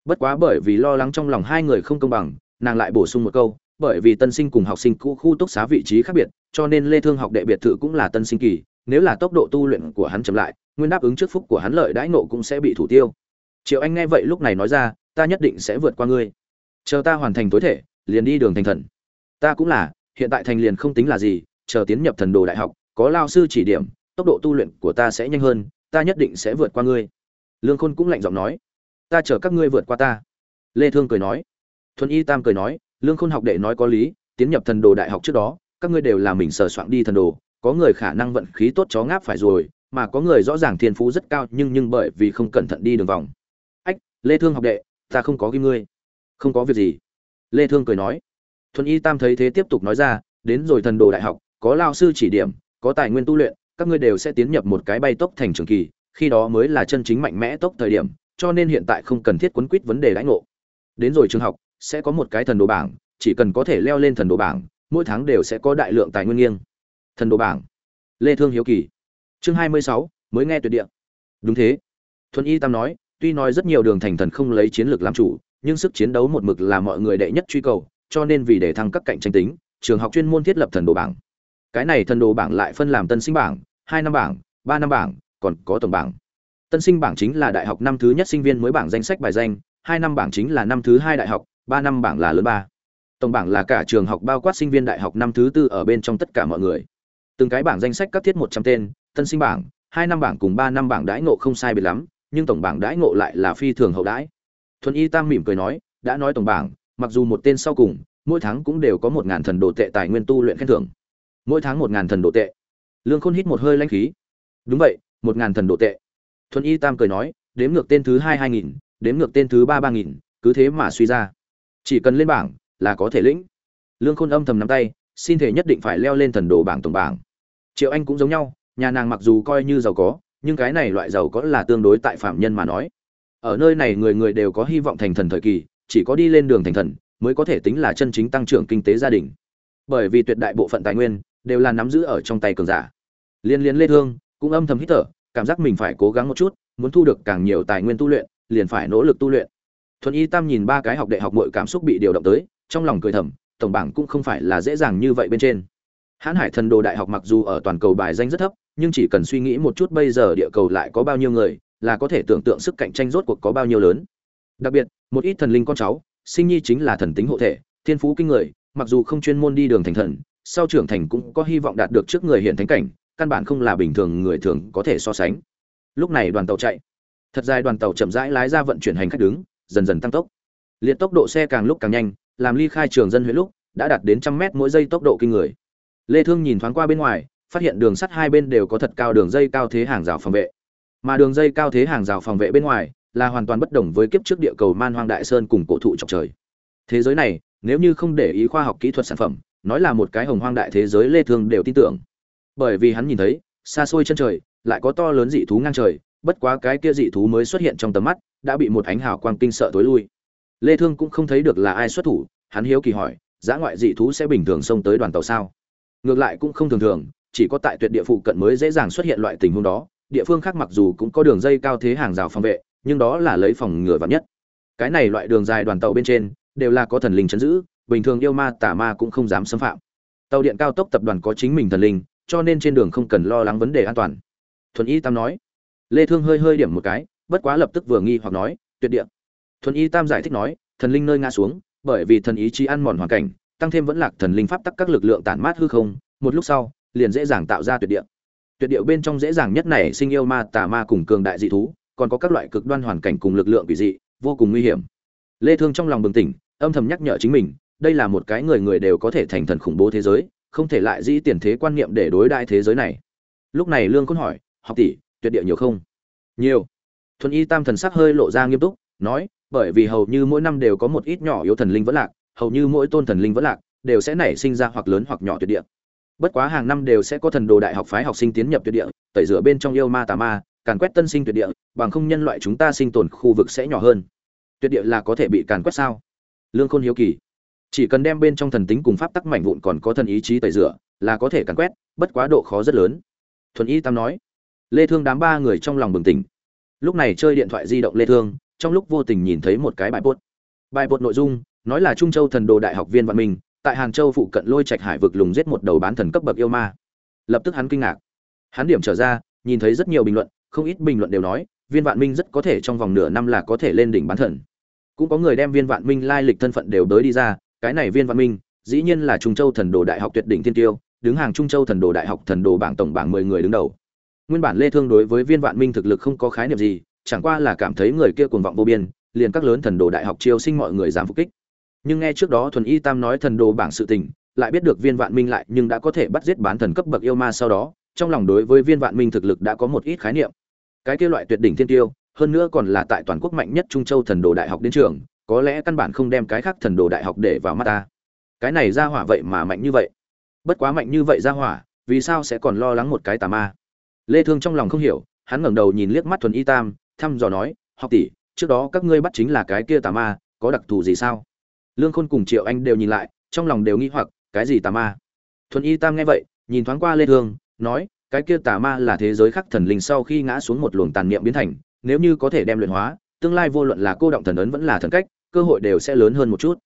Speaker 1: Bất quá bởi vì lo lắng trong lòng hai người không công bằng, nàng lại bổ sung một câu, bởi vì tân sinh cùng học sinh cũ khu túc xá vị trí khác biệt, cho nên lê thương học đệ biệt thự cũng là tân sinh kỳ, nếu là tốc độ tu luyện của hắn chậm lại, nguyên đáp ứng trước phúc của hắn lợi đãi nộ cũng sẽ bị thủ tiêu. Triệu anh nghe vậy lúc này nói ra, ta nhất định sẽ vượt qua ngươi. Chờ ta hoàn thành tối thể, liền đi đường thành thần. Ta cũng là, hiện tại thành liền không tính là gì, chờ tiến nhập thần đồ đại học, có lao sư chỉ điểm, tốc độ tu luyện của ta sẽ nhanh hơn, ta nhất định sẽ vượt qua ngươi lương khôn cũng lạnh giọng nói, ta chờ các ngươi vượt qua ta. Lê thương cười nói, thuần y tam cười nói, lương khôn học đệ nói có lý, tiến nhập thần đồ đại học trước đó, các ngươi đều là mình sờ soạn đi thần đồ, có người khả năng vận khí tốt chó ngáp phải rồi, mà có người rõ ràng thiên phú rất cao, nhưng nhưng bởi vì không cẩn thận đi đường vòng. Ách, lê thương học đệ, ta không có kim ngươi. Không có việc gì. Lê thương cười nói. Thuần y tam thấy thế tiếp tục nói ra, đến rồi thần đồ đại học, có lao sư chỉ điểm, có tài nguyên tu luyện, các ngươi đều sẽ tiến nhập một cái bay tốc thành trường kỳ khi đó mới là chân chính mạnh mẽ tốc thời điểm cho nên hiện tại không cần thiết quấn quýt vấn đề lãnh ngộ. Đến rồi trường học sẽ có một cái thần đồ bảng chỉ cần có thể leo lên thần đồ bảng mỗi tháng đều sẽ có đại lượng tài nguyên nghiêng. Thần đồ bảng. Lê thương hiếu kỳ. Chương 26, mới nghe tuyệt địa. Đúng thế. Thuần y tam nói tuy nói rất nhiều đường thành thần không lấy chiến lược làm chủ nhưng sức chiến đấu một mực là mọi người đệ nhất truy cầu cho nên vì để thăng các cạnh tranh tính trường học chuyên môn thiết lập thần đồ bảng. Cái này thần đồ bảng lại phân làm tân sinh bảng hai năm bảng ba năm bảng còn có tổng bảng. Tân sinh bảng chính là đại học năm thứ nhất sinh viên mới bảng danh sách bài danh, hai năm bảng chính là năm thứ hai đại học, ba năm bảng là lớn ba. Tổng bảng là cả trường học bao quát sinh viên đại học năm thứ tư ở bên trong tất cả mọi người. Từng cái bảng danh sách các thiết một trăm tên, tân sinh bảng, hai năm bảng cùng ba năm bảng đãi ngộ không sai biệt lắm, nhưng tổng bảng đãi ngộ lại là phi thường hậu đãi. Thuần y tam mỉm cười nói, đã nói tổng bảng, mặc dù một tên sau cùng, mỗi tháng cũng đều có một ngàn thần đồ tệ tài nguyên tu luyện khen thưởng. Mỗi tháng một ngàn thần đồ tệ. Lương khôn hít một hơi lanh khí. Đúng vậy một ngàn thần đồ tệ. Thuần y tam cười nói, đếm ngược tên thứ hai hai nghìn, đếm ngược tên thứ ba ba nghìn, cứ thế mà suy ra. Chỉ cần lên bảng, là có thể lĩnh. Lương khôn âm thầm nắm tay, xin thể nhất định phải leo lên thần đồ bảng tổng bảng. Triệu anh cũng giống nhau, nhà nàng mặc dù coi như giàu có, nhưng cái này loại giàu có là tương đối tại phạm nhân mà nói. Ở nơi này người người đều có hy vọng thành thần thời kỳ, chỉ có đi lên đường thành thần, mới có thể tính là chân chính tăng trưởng kinh tế gia đình. Bởi vì tuyệt đại bộ phận tài nguyên, đều là nắm giữ ở trong tay cường giả. Liên liên lê thương cũng âm thầm hít thở, cảm giác mình phải cố gắng một chút, muốn thu được càng nhiều tài nguyên tu luyện, liền phải nỗ lực tu luyện. Thuần y tam nhìn ba cái học đại học mọi cảm xúc bị điều động tới, trong lòng cười thầm, tổng bảng cũng không phải là dễ dàng như vậy bên trên. Hãn hải thần đồ đại học mặc dù ở toàn cầu bài danh rất thấp, nhưng chỉ cần suy nghĩ một chút bây giờ địa cầu lại có bao nhiêu người, là có thể tưởng tượng sức cạnh tranh rốt cuộc có bao nhiêu lớn. Đặc biệt, một ít thần linh con cháu, sinh nhi chính là thần tính hộ thể, thiên phú kinh người, mặc dù không chuyên môn đi đường thành thần, sau trưởng thành cũng có hy vọng đạt được trước người hiện thánh cảnh căn bản không là bình thường người thường có thể so sánh. Lúc này đoàn tàu chạy. Thật dài đoàn tàu chậm rãi lái ra vận chuyển hành khách đứng, dần dần tăng tốc. Liệt tốc độ xe càng lúc càng nhanh, làm ly khai trường dân huyện lúc, đã đạt đến trăm mét mỗi giây tốc độ kinh người. Lê thương nhìn thoáng qua bên ngoài, phát hiện đường sắt hai bên đều có thật cao đường dây cao thế hàng rào phòng vệ. Mà đường dây cao thế hàng rào phòng vệ bên ngoài, là hoàn toàn bất đồng với kiếp trước địa cầu man hoang đại sơn cùng cổ thụ chọc trời. Thế giới này, nếu như không để ý khoa học kỹ thuật sản phẩm, nói là một cái hồng hoang đại thế giới lê thương đều tin tưởng bởi vì hắn nhìn thấy, xa xôi chân trời, lại có to lớn dị thú ngang trời, bất quá cái kia dị thú mới xuất hiện trong tầm mắt, đã bị một ánh hào quang kinh sợ tối lui. Lê thương cũng không thấy được là ai xuất thủ, hắn hiếu kỳ hỏi giã ngoại dị thú sẽ bình thường xông tới đoàn tàu sao? Ngược lại cũng không thường thường, chỉ có tại tuyệt địa phụ cận mới dễ dàng xuất hiện loại tình huống đó, địa phương khác mặc dù cũng có đường dây cao thế hàng rào phòng vệ, nhưng đó là lấy phòng ngừa vắn nhất. Cái này loại đường dài đoàn tàu bên trên, đều là có thần linh chấn giữ, bình thường yêu ma tà ma cũng không dám xâm phạm. Tàu điện cao tốc tập đoàn có chính mình thần linh cho nên trên đường không cần lo lắng vấn đề an toàn. Thuần y tam nói. Lê thương hơi hơi điểm một cái, bất quá lập tức vừa nghi hoặc nói, tuyệt địa. Thuần y tam giải thích nói, thần linh nơi ngã xuống, bởi vì thần ý chí ăn mòn hoàn cảnh, tăng thêm vẫn lạc thần linh pháp tắc các lực lượng tản mát hư không, một lúc sau, liền dễ dàng tạo ra tuyệt địa. Tuyệt địa bên trong dễ dàng nhất này sinh yêu ma, tà ma cùng cường đại dị thú, còn có các loại cực đoan hoàn cảnh cùng lực lượng quỷ dị, vô cùng nguy hiểm. Lê thương trong lòng bừng tỉnh, âm thầm nhắc nhở chính mình, đây là một cái người người đều có thể thành thần khủng bố thế giới không thể lại dĩ tiền thế quan niệm để đối đại thế giới này. Lúc này lương khôn hỏi, học tỷ, tuyệt địa nhiều không? Nhiều. Thuần y tam thần sắc hơi lộ ra nghiêm túc, nói, bởi vì hầu như mỗi năm đều có một ít nhỏ yếu thần linh vẫn lạc, hầu như mỗi tôn thần linh vẫn lạc, đều sẽ nảy sinh ra hoặc lớn hoặc nhỏ tuyệt địa. Bất quá hàng năm đều sẽ có thần đồ đại học phái học sinh tiến nhập tuyệt địa, tẩy rửa bên trong yêu ma tà ma, càn quét tân sinh tuyệt địa, bằng không nhân loại chúng ta sinh tồn khu vực sẽ nhỏ hơn. Tuyệt địa là có thể bị càn quét sao? Lương khôn hiếu kỳ chỉ cần đem bên trong thần tính cùng pháp tắc mảnh vụn còn có thần ý chí tẩy rửa, là có thể càn quét, bất quá độ khó rất lớn. Thuần y tam nói. Lê thương đám ba người trong lòng bừng tỉnh. Lúc này chơi điện thoại di động lê thương, trong lúc vô tình nhìn thấy một cái bài post bài post nội dung, nói là trung châu thần đồ đại học viên văn minh tại Hàng châu phụ cận lôi trạch hải vực lùng giết một đầu bán thần cấp bậc yêu ma. Lập tức hắn kinh ngạc. Hắn điểm trở ra, nhìn thấy rất nhiều bình luận, không ít bình luận đều nói, viên vạn minh rất có thể trong vòng nửa năm là có thể lên đỉnh bán thần. Cũng có người đem viên vạn minh lai lịch thân phận đều đới đi ra cái này viên vạn minh, dĩ nhiên là trung châu thần đồ đại học tuyệt đỉnh thiên tiêu, đứng hàng trung châu thần đồ đại học thần đồ bảng tổng bảng mười người đứng đầu. Nguyên bản lê thương đối với viên vạn minh thực lực không có khái niệm gì, chẳng qua là cảm thấy người kia cuồng vọng vô biên, liền các lớn thần đồ đại học chiêu sinh mọi người dám phục kích. Nhưng nghe trước đó thuần y tam nói thần đồ bảng sự tình, lại biết được viên vạn minh lại nhưng đã có thể bắt giết bán thần cấp bậc yêu ma sau đó, trong lòng đối với viên vạn minh thực lực đã có một ít khái niệm. Cái kia loại tuyệt đỉnh thiên tiêu, hơn nữa còn là tại toàn quốc mạnh nhất trung châu thần đồ đại học đến trường có lẽ căn bản không đem cái khác thần đồ đại học để vào mắt ta. Cái này ra hỏa vậy mà mạnh như vậy. Bất quá mạnh như vậy ra hỏa, vì sao sẽ còn lo lắng một cái tà ma? Lê thương trong lòng không hiểu, hắn ngẩng đầu nhìn liếc mắt thuần y tam, thăm dò nói, học tỷ, trước đó các ngươi bắt chính là cái kia tà ma, có đặc thù gì sao? Lương khôn cùng triệu anh đều nhìn lại, trong lòng đều nghi hoặc, cái gì tà ma? Thuần y tam nghe vậy, nhìn thoáng qua lê thương, nói, cái kia tà ma là thế giới khắc thần linh sau khi ngã xuống một luồng tàn niệm biến thành, nếu như có thể đem luyện hóa, tương lai vô luận là cô động thần ấn vẫn là thần cách cơ hội đều sẽ lớn hơn một chút.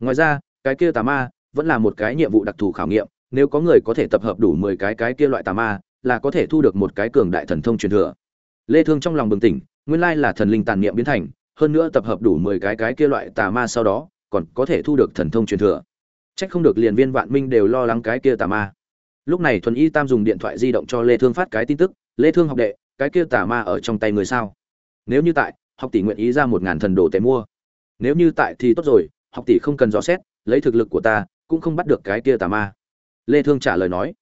Speaker 1: Ngoài ra, cái kia tà ma vẫn là một cái nhiệm vụ đặc thù khảo nghiệm, nếu có người có thể tập hợp đủ 10 cái cái kia loại tà ma, là có thể thu được một cái cường đại thần thông truyền thừa. Lê thương trong lòng bừng tỉnh, nguyên lai là thần linh tàn niệm biến thành, hơn nữa tập hợp đủ 10 cái cái kia loại tà ma sau đó, còn có thể thu được thần thông truyền thừa. Trách không được liền viên vạn minh đều lo lắng cái kia tà ma. Lúc này thuần y tam dùng điện thoại di động cho lê thương phát cái tin tức, lê thương học đệ, cái kia tà ma ở trong tay người sao? Nếu như tại, học tỷ nguyện ý ra một ngàn thần đồ tệ mua nếu như tại thì tốt rồi, học tỷ không cần rõ xét, lấy thực lực của ta, cũng không bắt được cái kia tà ma. Lê thương trả lời nói.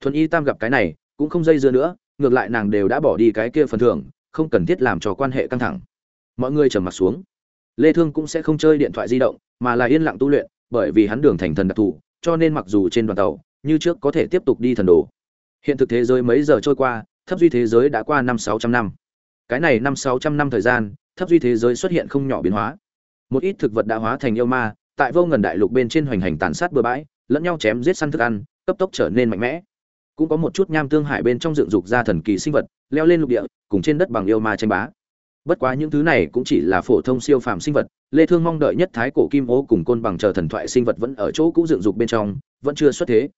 Speaker 1: Thuần y tam gặp cái này, cũng không dây dưa nữa, ngược lại nàng đều đã bỏ đi cái kia phần thưởng, không cần thiết làm cho quan hệ căng thẳng. Mọi người trầm mặt xuống. Lê thương cũng sẽ không chơi điện thoại di động, mà là yên lặng tu luyện, bởi vì hắn đường thành thần đặc thù, cho nên mặc dù trên đoàn tàu, như trước có thể tiếp tục đi thần đồ. Hiện thực thế giới mấy giờ trôi qua, thấp duy thế giới đã qua năm sáu trăm năm. Cái này năm sáu trăm năm thời gian, thấp duy thế giới xuất hiện không nhỏ biến hóa một ít thực vật đã hóa thành yêu ma, tại vô ngần đại lục bên trên hoành hành tàn sát bừa bãi, lẫn nhau chém giết săn thức ăn, cấp tốc trở nên mạnh mẽ. Cũng có một chút nham tương hải bên trong dựng dục ra thần kỳ sinh vật, leo lên lục địa, cùng trên đất bằng yêu ma tranh bá. Bất quá những thứ này cũng chỉ là phổ thông siêu phàm sinh vật, lê thương mong đợi nhất thái cổ kim ô cùng côn bằng chờ thần thoại sinh vật vẫn ở chỗ cũ dựng dục bên trong, vẫn chưa xuất thế.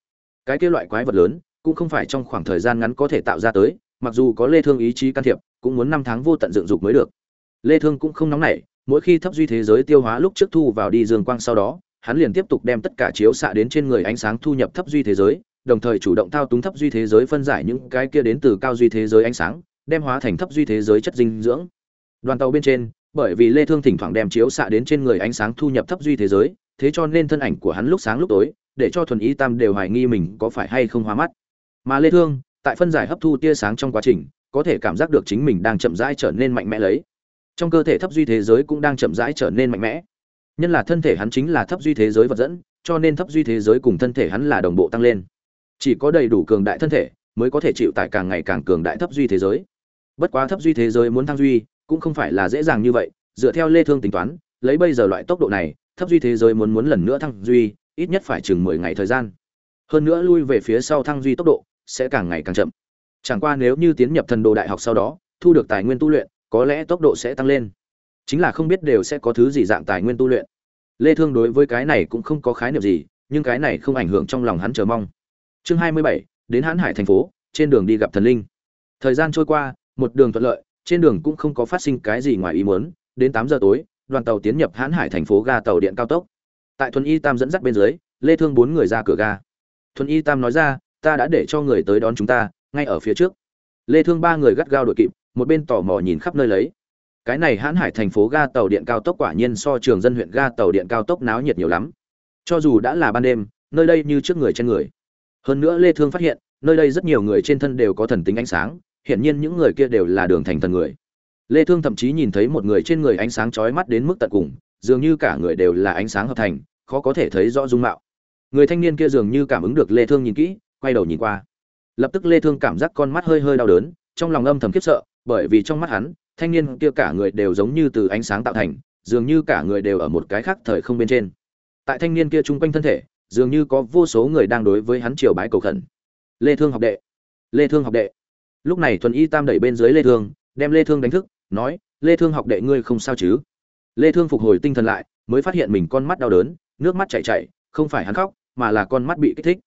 Speaker 1: Cái kia loại quái vật lớn, cũng không phải trong khoảng thời gian ngắn có thể tạo ra tới, mặc dù có lê thương ý chí can thiệp, cũng muốn năm tháng vô tận dựng dục mới được. Lê thương cũng không nóng nảy mỗi khi thấp duy thế giới tiêu hóa lúc trước thu vào đi dương quang sau đó, hắn liền tiếp tục đem tất cả chiếu xạ đến trên người ánh sáng thu nhập thấp duy thế giới, đồng thời chủ động thao túng thấp duy thế giới phân giải những cái kia đến từ cao duy thế giới ánh sáng, đem hóa thành thấp duy thế giới chất dinh dưỡng. Đoàn tàu bên trên, bởi vì lê thương thỉnh thoảng đem chiếu xạ đến trên người ánh sáng thu nhập thấp duy thế giới, thế cho nên thân ảnh của hắn lúc sáng lúc tối, để cho thuần ý tam đều hoài nghi mình có phải hay không hóa mắt. Mà lê thương, tại phân giải hấp thu tia sáng trong quá trình, có thể cảm giác được chính mình đang chậm rãi trở nên mạnh mẽ lấy trong cơ thể thấp duy thế giới cũng đang chậm rãi trở nên mạnh mẽ. Nhân là thân thể hắn chính là thấp duy thế giới vật dẫn, cho nên thấp duy thế giới cùng thân thể hắn là đồng bộ tăng lên. Chỉ có đầy đủ cường đại thân thể mới có thể chịu tại càng ngày càng cường đại thấp duy thế giới. Bất quá thấp duy thế giới muốn thăng duy cũng không phải là dễ dàng như vậy, dựa theo lê thương tính toán, lấy bây giờ loại tốc độ này, thấp duy thế giới muốn muốn lần nữa thăng duy, ít nhất phải chừng 10 ngày thời gian. Hơn nữa lui về phía sau thăng duy tốc độ sẽ càng ngày càng chậm. Chẳng qua nếu như tiến nhập thần đồ đại học sau đó, thu được tài nguyên tu luyện có lẽ tốc độ sẽ tăng lên. Chính là không biết đều sẽ có thứ gì dạng tài nguyên tu luyện. Lê thương đối với cái này cũng không có khái niệm gì nhưng cái này không ảnh hưởng trong lòng hắn chờ mong. Chương 27, đến hãn hải thành phố trên đường đi gặp thần linh. Thời gian trôi qua một đường thuận lợi trên đường cũng không có phát sinh cái gì ngoài ý muốn. Đến 8 giờ tối đoàn tàu tiến nhập hãn hải thành phố ga tàu điện cao tốc. Tại thuần y tam dẫn dắt bên dưới lê thương bốn người ra cửa ga. Thuần y tam nói ra ta đã để cho người tới đón chúng ta ngay ở phía trước. Lê thương ba người gắt gao đuổi kịp một bên tò mò nhìn khắp nơi lấy. Cái này hãn hải thành phố ga tàu điện cao tốc quả nhiên so trường dân huyện ga tàu điện cao tốc náo nhiệt nhiều lắm. Cho dù đã là ban đêm, nơi đây như trước người trên người. Hơn nữa lê thương phát hiện, nơi đây rất nhiều người trên thân đều có thần tính ánh sáng hiện nhiên những người kia đều là đường thành thần người. Lê thương thậm chí nhìn thấy một người trên người ánh sáng chói mắt đến mức tận cùng, dường như cả người đều là ánh sáng hợp thành, khó có thể thấy rõ dung mạo. Người thanh niên kia dường như cảm ứng được lê thương nhìn kỹ, quay đầu nhìn qua. Lập tức lê thương cảm giác con mắt hơi hơi đau đớn, trong lòng âm thầm khiếp sợ bởi vì trong mắt hắn, thanh niên kia cả người đều giống như từ ánh sáng tạo thành, dường như cả người đều ở một cái khác thời không bên trên. Tại thanh niên kia trung quanh thân thể, dường như có vô số người đang đối với hắn triều bái cầu khẩn. Lê thương học đệ. Lê thương học đệ. Lúc này thuần y tam đẩy bên dưới lê thương, đem lê thương đánh thức, nói, lê thương học đệ ngươi không sao chứ? Lê thương phục hồi tinh thần lại, mới phát hiện mình con mắt đau đớn, nước mắt chảy chảy, không phải hắn khóc, mà là con mắt bị kích thích.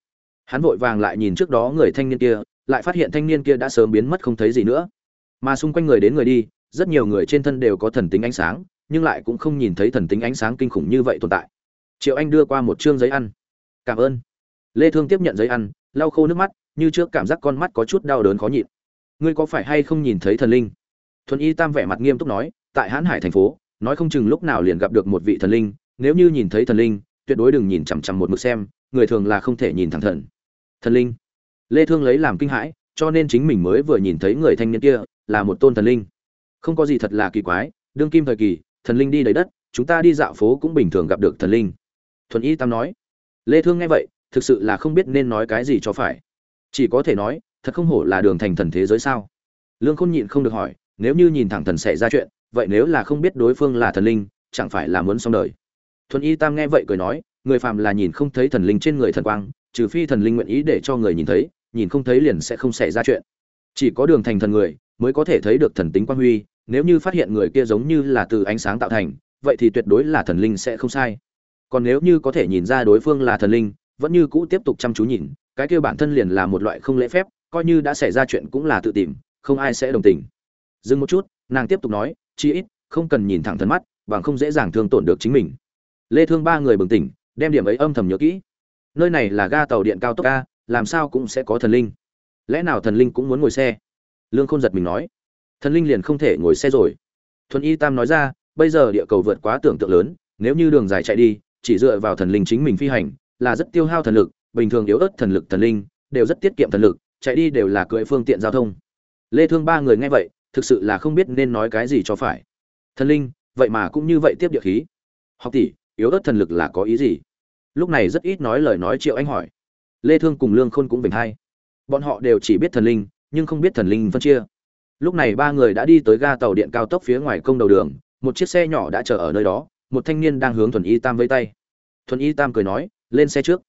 Speaker 1: Hắn vội vàng lại nhìn trước đó người thanh niên kia, lại phát hiện thanh niên kia đã sớm biến mất không thấy gì nữa mà xung quanh người đến người đi, rất nhiều người trên thân đều có thần tính ánh sáng, nhưng lại cũng không nhìn thấy thần tính ánh sáng kinh khủng như vậy tồn tại. Triệu anh đưa qua một chương giấy ăn. Cảm ơn. Lê thương tiếp nhận giấy ăn, lau khô nước mắt, như trước cảm giác con mắt có chút đau đớn khó nhịn. Ngươi có phải hay không nhìn thấy thần linh? Thuần y tam vẻ mặt nghiêm túc nói, tại hãn hải thành phố, nói không chừng lúc nào liền gặp được một vị thần linh, nếu như nhìn thấy thần linh, tuyệt đối đừng nhìn chằm chằm một mực xem, người thường là không thể nhìn thẳng thần. Thần linh. Lê thương lấy làm kinh hãi, cho nên chính mình mới vừa nhìn thấy người thanh niên kia là một tôn thần linh. Không có gì thật là kỳ quái, đương kim thời kỳ, thần linh đi đầy đất, chúng ta đi dạo phố cũng bình thường gặp được thần linh. Thuần y tam nói. Lê thương nghe vậy, thực sự là không biết nên nói cái gì cho phải. Chỉ có thể nói, thật không hổ là đường thành thần thế giới sao? Lương khôn nhịn không được hỏi, nếu như nhìn thẳng thần sẽ ra chuyện, vậy nếu là không biết đối phương là thần linh, chẳng phải là muốn xong đời? Thuần y tam nghe vậy cười nói, người phàm là nhìn không thấy thần linh trên người thần quang, trừ phi thần linh nguyện ý để cho người nhìn thấy, nhìn không thấy liền sẽ không xảy ra chuyện. Chỉ có đường thành thần người mới có thể thấy được thần tính quang huy, nếu như phát hiện người kia giống như là từ ánh sáng tạo thành, vậy thì tuyệt đối là thần linh sẽ không sai. Còn nếu như có thể nhìn ra đối phương là thần linh, vẫn như cũ tiếp tục chăm chú nhìn, cái kia bản thân liền là một loại không lễ phép, coi như đã xảy ra chuyện cũng là tự tìm, không ai sẽ đồng tình. Dừng một chút, nàng tiếp tục nói chi ít, không cần nhìn thẳng thần mắt, bằng không dễ dàng thương tổn được chính mình. Lê thương ba người bừng tỉnh, đem điểm ấy âm thầm nhớ kỹ. Nơi này là ga tàu điện cao tốc a, làm sao cũng sẽ có thần linh. Lẽ nào thần linh cũng muốn ngồi xe? Lương khôn giật mình nói, thần linh liền không thể ngồi xe rồi. Thuần y tam nói ra, bây giờ địa cầu vượt quá tưởng tượng lớn, nếu như đường dài chạy đi, chỉ dựa vào thần linh chính mình phi hành, là rất tiêu hao thần lực, bình thường yếu ớt thần lực thần linh đều rất tiết kiệm thần lực, chạy đi đều là cưỡi phương tiện giao thông. Lê thương ba người nghe vậy, thực sự là không biết nên nói cái gì cho phải. Thần linh, vậy mà cũng như vậy tiếp địa khí. Học tỷ, yếu ớt thần lực là có ý gì? Lúc này rất ít nói lời nói triệu anh hỏi. Lê thương cùng lương khôn cũng bình hay bọn họ đều chỉ biết thần linh nhưng không biết thần linh phân chia. Lúc này ba người đã đi tới ga tàu điện cao tốc phía ngoài công đầu đường, một chiếc xe nhỏ đã chờ ở nơi đó, một thanh niên đang hướng thuần y tam vây tay. Thuần y tam cười nói, lên xe trước.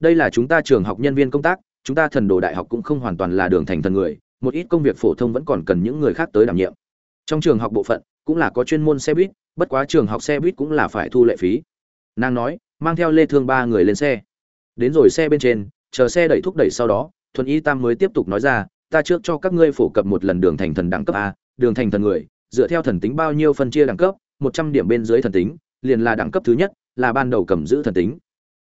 Speaker 1: Đây là chúng ta trường học nhân viên công tác, chúng ta thần đồ đại học cũng không hoàn toàn là đường thành thần người, một ít công việc phổ thông vẫn còn cần những người khác tới đảm nhiệm. Trong trường học bộ phận, cũng là có chuyên môn xe buýt, bất quá trường học xe buýt cũng là phải thu lệ phí. Nàng nói, mang theo lê thương ba người lên xe. Đến rồi xe bên trên, chờ xe đẩy thúc đẩy sau đó, thuần y tam mới tiếp tục nói ra ta trước cho các ngươi phổ cập một lần đường thành thần đẳng cấp a, đường thành thần người, dựa theo thần tính bao nhiêu phân chia đẳng cấp, một trăm điểm bên dưới thần tính, liền là đẳng cấp thứ nhất, là ban đầu cầm giữ thần tính.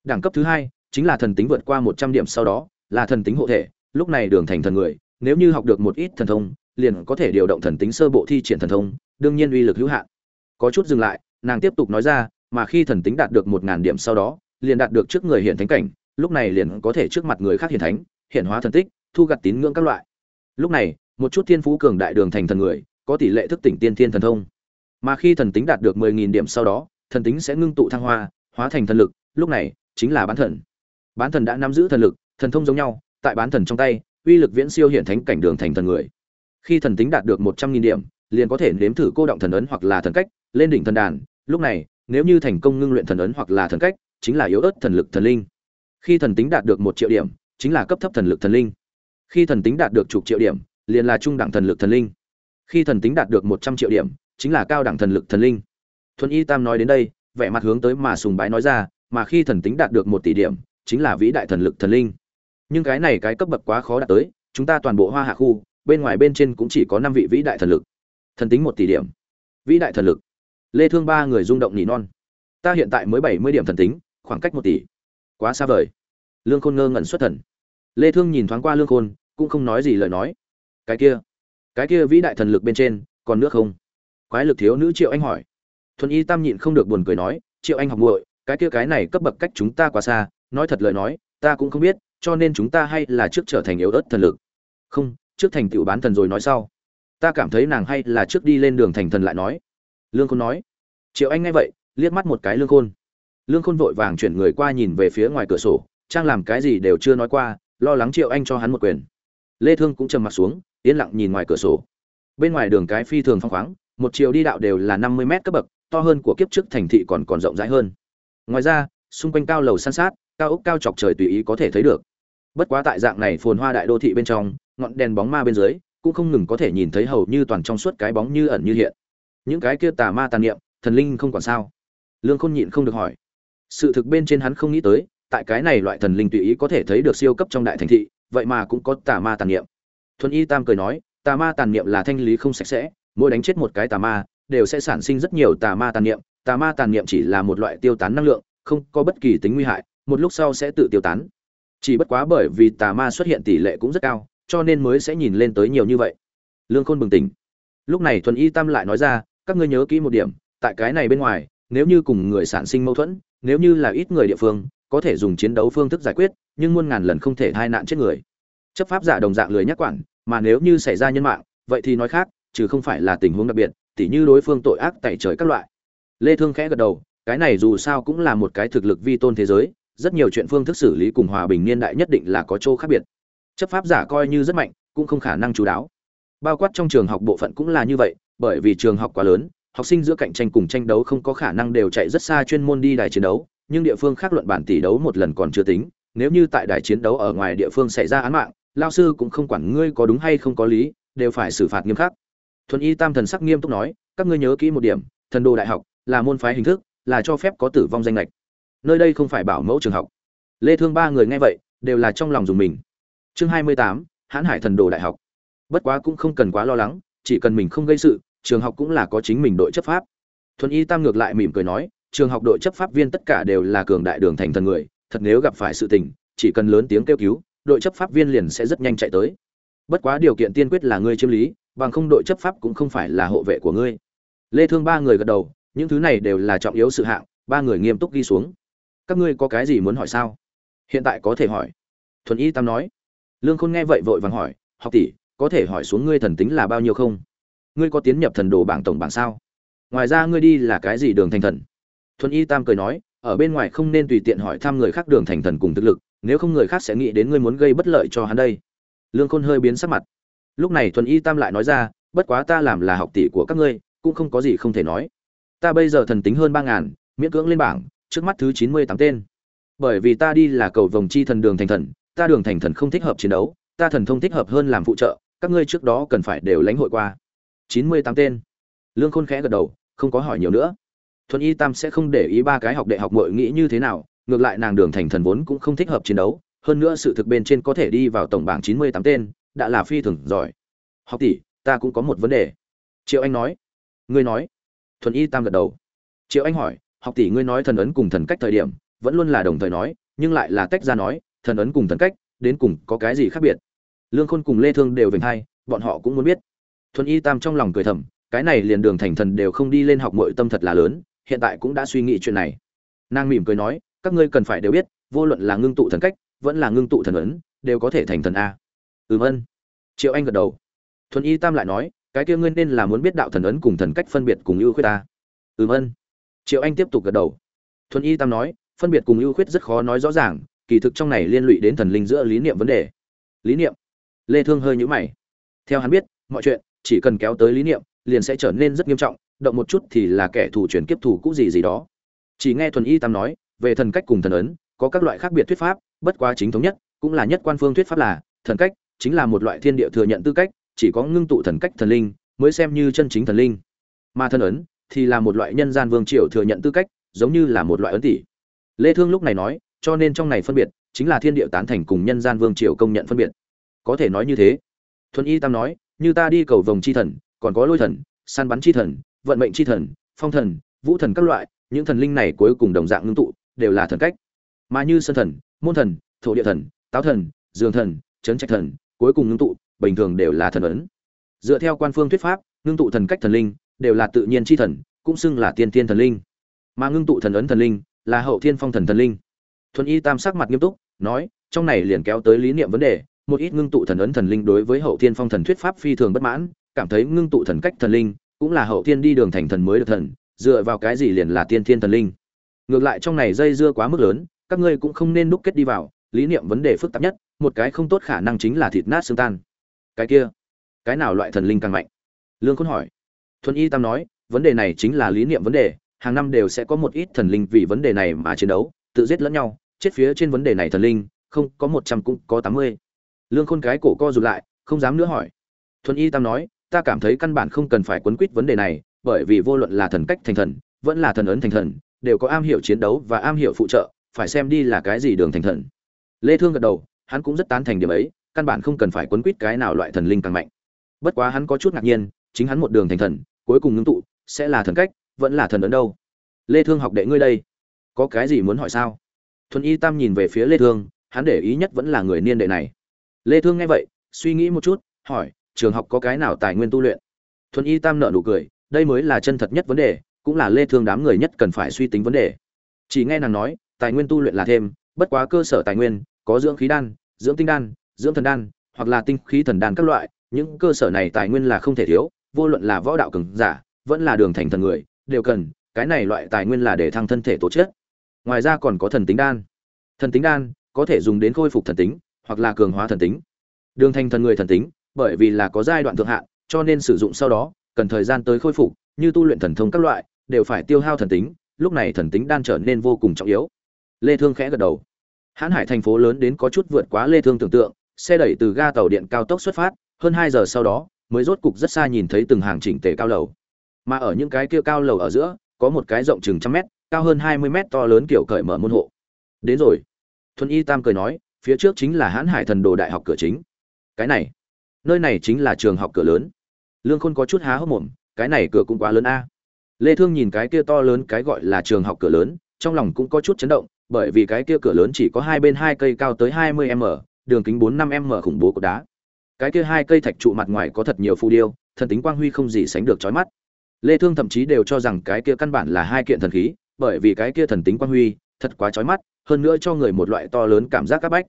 Speaker 1: Đẳng cấp thứ hai, chính là thần tính vượt qua một trăm điểm sau đó, là thần tính hộ thể, lúc này đường thành thần người, nếu như học được một ít thần thông, liền có thể điều động thần tính sơ bộ thi triển thần thông, đương nhiên uy lực hữu hạn. Có chút dừng lại, nàng tiếp tục nói ra, mà khi thần tính đạt được một ngàn điểm sau đó, liền đạt được trước người hiện thánh cảnh, lúc này liền có thể trước mặt người khác hiện thánh, hiện hóa thần tích, thu gặt tín ngưỡng các loại lúc này, một chút thiên phú cường đại đường thành thần người, có tỷ lệ thức tỉnh tiên thiên thần thông. Mà khi thần tính đạt được mười nghìn điểm sau đó, thần tính sẽ ngưng tụ thăng hoa, hóa thành thần lực, lúc này chính là bán thần. Bán thần đã nắm giữ thần lực, thần thông giống nhau, tại bán thần trong tay, uy lực viễn siêu hiện thánh cảnh đường thành thần người. Khi thần tính đạt được một trăm nghìn điểm, liền có thể nếm thử cô động thần ấn hoặc là thần cách, lên đỉnh thần đàn, lúc này, nếu như thành công ngưng luyện thần ấn hoặc là thần cách, chính là yếu ớt thần lực thần linh. Khi thần tính đạt được một triệu điểm, chính là cấp thấp thần lực thần linh khi thần tính đạt được chục triệu điểm, liền là trung đẳng thần lực thần linh. Khi thần tính đạt được một trăm triệu điểm, chính là cao đẳng thần lực thần linh. Thuần y tam nói đến đây, vẻ mặt hướng tới mà sùng bái nói ra, mà khi thần tính đạt được một tỷ điểm, chính là vĩ đại thần lực thần linh. Nhưng cái này cái cấp bậc quá khó đạt tới, chúng ta toàn bộ hoa hạ khu, bên ngoài bên trên cũng chỉ có năm vị vĩ đại thần lực. Thần tính một tỷ điểm. Vĩ đại thần lực. Lê thương ba người rung động nỉ non. Ta hiện tại mới bảy mươi điểm thần tính, khoảng cách một tỷ. Quá xa vời. Lương khôn ngơ ngẩn xuất thần lê thương nhìn thoáng qua lương khôn, cũng không nói gì lời nói. Cái kia cái kia vĩ đại thần lực bên trên, còn nước không? Quái lực thiếu nữ triệu anh hỏi. Thuần y tam nhịn không được buồn cười nói, triệu anh học muội, cái kia cái này cấp bậc cách chúng ta quá xa, nói thật lời nói, ta cũng không biết, cho nên chúng ta hay là trước trở thành yếu ớt thần lực. Không, trước thành tựu bán thần rồi nói sau. Ta cảm thấy nàng hay là trước đi lên đường thành thần lại nói. Lương khôn nói. Triệu anh nghe vậy, liếc mắt một cái lương khôn. Lương khôn vội vàng chuyển người qua nhìn về phía ngoài cửa sổ, trang làm cái gì đều chưa nói qua lo lắng triệu anh cho hắn một quyền. Lê thương cũng trầm mặt xuống, yên lặng nhìn ngoài cửa sổ. Bên ngoài đường cái phi thường phong khoáng, một chiều đi đạo đều là 50 mét cấp bậc, to hơn của kiếp trước thành thị còn còn rộng rãi hơn. Ngoài ra, xung quanh cao lầu san sát, cao ốc cao chọc trời tùy ý có thể thấy được. Bất quá tại dạng này phồn hoa đại đô thị bên trong, ngọn đèn bóng ma bên dưới, cũng không ngừng có thể nhìn thấy hầu như toàn trong suốt cái bóng như ẩn như hiện. Những cái kia tà ma tàn niệm, thần linh không còn sao? Lương khôn nhịn không được hỏi. Sự thực bên trên hắn không nghĩ tới tại cái này loại thần linh tùy ý có thể thấy được siêu cấp trong đại thành thị, vậy mà cũng có tà ma tàn niệm. Thuần y tam cười nói, tà ma tàn niệm là thanh lý không sạch sẽ, mỗi đánh chết một cái tà ma, đều sẽ sản sinh rất nhiều tà ma tàn niệm. Tà ma tàn niệm chỉ là một loại tiêu tán năng lượng, không có bất kỳ tính nguy hại, một lúc sau sẽ tự tiêu tán. Chỉ bất quá bởi vì tà ma xuất hiện tỷ lệ cũng rất cao, cho nên mới sẽ nhìn lên tới nhiều như vậy. Lương khôn bừng tỉnh. Lúc này thuần y tam lại nói ra, các ngươi nhớ kỹ một điểm, tại cái này bên ngoài, nếu như cùng người sản sinh mâu thuẫn, nếu như là ít người địa phương có thể dùng chiến đấu phương thức giải quyết, nhưng muôn ngàn lần không thể hai nạn chết người. Chấp pháp giả đồng dạng lười nhắc quản, mà nếu như xảy ra nhân mạng, vậy thì nói khác, chứ không phải là tình huống đặc biệt, tỉ như đối phương tội ác tại trời các loại. Lê thương khẽ gật đầu, cái này dù sao cũng là một cái thực lực vi tôn thế giới, rất nhiều chuyện phương thức xử lý cùng hòa bình niên đại nhất định là có chỗ khác biệt. Chấp pháp giả coi như rất mạnh, cũng không khả năng chú đáo. Bao quát trong trường học bộ phận cũng là như vậy, bởi vì trường học quá lớn, học sinh giữa cạnh tranh cùng tranh đấu không có khả năng đều chạy rất xa chuyên môn đi đài chiến đấu nhưng địa phương khác luận bản tỷ đấu một lần còn chưa tính nếu như tại đài chiến đấu ở ngoài địa phương xảy ra án mạng lao sư cũng không quản ngươi có đúng hay không có lý đều phải xử phạt nghiêm khắc. Thuần y tam thần sắc nghiêm túc nói các ngươi nhớ kỹ một điểm thần đồ đại học là môn phái hình thức là cho phép có tử vong danh lệch. Nơi đây không phải bảo mẫu trường học. Lê thương ba người nghe vậy đều là trong lòng dùng mình. Chương 28, hãn hải thần đồ đại học. Bất quá cũng không cần quá lo lắng chỉ cần mình không gây sự trường học cũng là có chính mình đội chấp pháp. Thuần y tam ngược lại mỉm cười nói trường học đội chấp pháp viên tất cả đều là cường đại đường thành thần người, thật nếu gặp phải sự tình, chỉ cần lớn tiếng kêu cứu, đội chấp pháp viên liền sẽ rất nhanh chạy tới. Bất quá điều kiện tiên quyết là ngươi chiếm lý, bằng không đội chấp pháp cũng không phải là hộ vệ của ngươi. Lê thương ba người gật đầu, những thứ này đều là trọng yếu sự hạng, ba người nghiêm túc ghi xuống. Các ngươi có cái gì muốn hỏi sao? Hiện tại có thể hỏi. Thuần y tam nói. Lương khôn nghe vậy vội vàng hỏi, học tỷ, có thể hỏi xuống ngươi thần tính là bao nhiêu không? Ngươi có tiến nhập thần đồ bảng tổng bảng sao? Ngoài ra ngươi đi là cái gì đường thành thần? Thuần y tam cười nói, ở bên ngoài không nên tùy tiện hỏi thăm người khác đường thành thần cùng thực lực, nếu không người khác sẽ nghĩ đến ngươi muốn gây bất lợi cho hắn đây. Lương khôn hơi biến sắc mặt. Lúc này thuần y tam lại nói ra, bất quá ta làm là học tỷ của các ngươi, cũng không có gì không thể nói. Ta bây giờ thần tính hơn ba ngàn, miễn cưỡng lên bảng, trước mắt thứ chín mươi tám tên. Bởi vì ta đi là cầu vòng chi thần đường thành thần, ta đường thành thần không thích hợp chiến đấu, ta thần thông thích hợp hơn làm phụ trợ, các ngươi trước đó cần phải đều lãnh hội qua. Chín mươi tám tên. Lương khôn khẽ gật đầu, không có hỏi nhiều nữa thuần y tam sẽ không để ý ba cái học đệ học mội nghĩ như thế nào, ngược lại nàng đường thành thần vốn cũng không thích hợp chiến đấu, hơn nữa sự thực bên trên có thể đi vào tổng bảng chín mươi tám tên, đã là phi thường giỏi. Học tỷ, ta cũng có một vấn đề. Triệu anh nói. Ngươi nói. Thuần y tam gật đầu. Triệu anh hỏi, học tỷ, ngươi nói thần ấn cùng thần cách thời điểm, vẫn luôn là đồng thời nói, nhưng lại là tách ra nói, thần ấn cùng thần cách, đến cùng có cái gì khác biệt? Lương khôn cùng lê thương đều vinh hai bọn họ cũng muốn biết. Thuần y tam trong lòng cười thầm, cái này liền đường thành thần đều không đi lên học mọi tâm thật là lớn hiện tại cũng đã suy nghĩ chuyện này. Nàng mỉm cười nói, các ngươi cần phải đều biết, vô luận là ngưng tụ thần cách, vẫn là ngưng tụ thần ấn, đều có thể thành thần a. Ừm ân. Triệu anh gật đầu. Thuần y tam lại nói, cái kia ngươi nên là muốn biết đạo thần ấn cùng thần cách phân biệt cùng ưu khuyết ta ừm ân. Triệu anh tiếp tục gật đầu. Thuần y tam nói, phân biệt cùng ưu khuyết rất khó nói rõ ràng, kỳ thực trong này liên lụy đến thần linh giữa lý niệm vấn đề. Lý niệm. Lê thương hơi nhíu mày. Theo hắn biết, mọi chuyện chỉ cần kéo tới lý niệm, liền sẽ trở nên rất nghiêm trọng động một chút thì là kẻ thù truyền kiếp thù cũ gì gì đó. Chỉ nghe thuần y tam nói, về thần cách cùng thần ấn, có các loại khác biệt thuyết pháp, bất quá chính thống nhất, cũng là nhất quan phương thuyết pháp là, thần cách chính là một loại thiên địa thừa nhận tư cách, chỉ có ngưng tụ thần cách thần linh mới xem như chân chính thần linh. Mà thần ấn thì là một loại nhân gian vương triều thừa nhận tư cách, giống như là một loại ấn tỷ. Lê thương lúc này nói, cho nên trong này phân biệt chính là thiên địa tán thành cùng nhân gian vương triều công nhận phân biệt. Có thể nói như thế. Thuần y tam nói, như ta đi cầu vòng chi thần, còn có lôi thần, săn bắn chi thần vận mệnh chi thần, phong thần, vũ thần các loại, những thần linh này cuối cùng đồng dạng ngưng tụ, đều là thần cách. Mà như sơn thần, môn thần, thổ địa thần, táo thần dương thần, chấn trạch thần, cuối cùng ngưng tụ, bình thường đều là thần ấn. Dựa theo quan phương thuyết pháp, ngưng tụ thần cách thần linh, đều là tự nhiên chi thần, cũng xưng là tiên tiên thần linh. Mà ngưng tụ thần ấn thần linh, là hậu thiên phong thần thần linh. Thuần y tam sắc mặt nghiêm túc, nói, trong này liền kéo tới lý niệm vấn đề, một ít ngưng tụ thần ấn thần linh đối với hậu thiên phong thần thuyết pháp phi thường bất mãn, cảm thấy ngưng tụ thần cách thần linh cũng là hậu thiên đi đường thành thần mới được thần, dựa vào cái gì liền là tiên thiên thần linh. Ngược lại trong này dây dưa quá mức lớn, các ngươi cũng không nên đúc kết đi vào, lý niệm vấn đề phức tạp nhất, một cái không tốt khả năng chính là thịt nát xương tan. Cái kia, cái nào loại thần linh càng mạnh? Lương khôn hỏi. Thuần y tam nói, vấn đề này chính là lý niệm vấn đề, hàng năm đều sẽ có một ít thần linh vì vấn đề này mà chiến đấu, tự giết lẫn nhau, chết phía trên vấn đề này thần linh, không, có một trăm cũng có tám mươi. Lương khôn cái cổ co rụt lại, không dám nữa hỏi. Thuần y tam nói ta cảm thấy căn bản không cần phải quấn quýt vấn đề này, bởi vì vô luận là thần cách thành thần, vẫn là thần ấn thành thần, đều có am hiểu chiến đấu và am hiểu phụ trợ, phải xem đi là cái gì đường thành thần. Lê thương gật đầu, hắn cũng rất tán thành điểm ấy, căn bản không cần phải quấn quýt cái nào loại thần linh càng mạnh. Bất quá hắn có chút ngạc nhiên, chính hắn một đường thành thần, cuối cùng ngưng tụ, sẽ là thần cách, vẫn là thần ấn đâu? Lê thương học đệ ngươi đây, có cái gì muốn hỏi sao? Thuần y tam nhìn về phía lê thương, hắn để ý nhất vẫn là người niên đệ này. Lê thương nghe vậy, suy nghĩ một chút, hỏi trường học có cái nào tài nguyên tu luyện. Thuần y tam nở nụ cười, đây mới là chân thật nhất vấn đề, cũng là lê thương đám người nhất cần phải suy tính vấn đề. Chỉ nghe nàng nói, tài nguyên tu luyện là thêm, bất quá cơ sở tài nguyên, có dưỡng khí đan, dưỡng tinh đan, dưỡng thần đan, hoặc là tinh khí thần đan các loại, những cơ sở này tài nguyên là không thể thiếu, vô luận là võ đạo cường giả, vẫn là đường thành thần người, đều cần, cái này loại tài nguyên là để thăng thân thể tổ chức. Ngoài ra còn có thần tính đan. Thần tính đan có thể dùng đến khôi phục thần tính, hoặc là cường hóa thần tính. Đường thành thần người thần tính bởi vì là có giai đoạn thượng hạn, cho nên sử dụng sau đó, cần thời gian tới khôi phục, như tu luyện thần thông các loại, đều phải tiêu hao thần tính, lúc này thần tính đan trở nên vô cùng trọng yếu. Lê thương khẽ gật đầu. Hán hải thành phố lớn đến có chút vượt quá lê thương tưởng tượng, xe đẩy từ ga tàu điện cao tốc xuất phát, hơn 2 giờ sau đó, mới rốt cục rất xa nhìn thấy từng hàng chỉnh tề cao lầu. Mà ở những cái kia cao lầu ở giữa, có một cái rộng chừng trăm mét, cao hơn 20 mét to lớn kiểu cởi mở môn hộ. Đến rồi. Thuần y tam cười nói, phía trước chính là Hán hải thần đồ đại học cửa chính. Cái này nơi này chính là trường học cửa lớn. Lương khôn có chút há hốc mồm, cái này cửa cũng quá lớn a. Lê thương nhìn cái kia to lớn, cái gọi là trường học cửa lớn, trong lòng cũng có chút chấn động, bởi vì cái kia cửa lớn chỉ có hai bên hai cây cao tới 20 m, đường kính 4-5 m khủng bố của đá. Cái kia hai cây thạch trụ mặt ngoài có thật nhiều phù điêu, thần tính quang huy không gì sánh được chói mắt. Lê thương thậm chí đều cho rằng cái kia căn bản là hai kiện thần khí, bởi vì cái kia thần tính quang huy thật quá chói mắt, hơn nữa cho người một loại to lớn cảm giác các bách.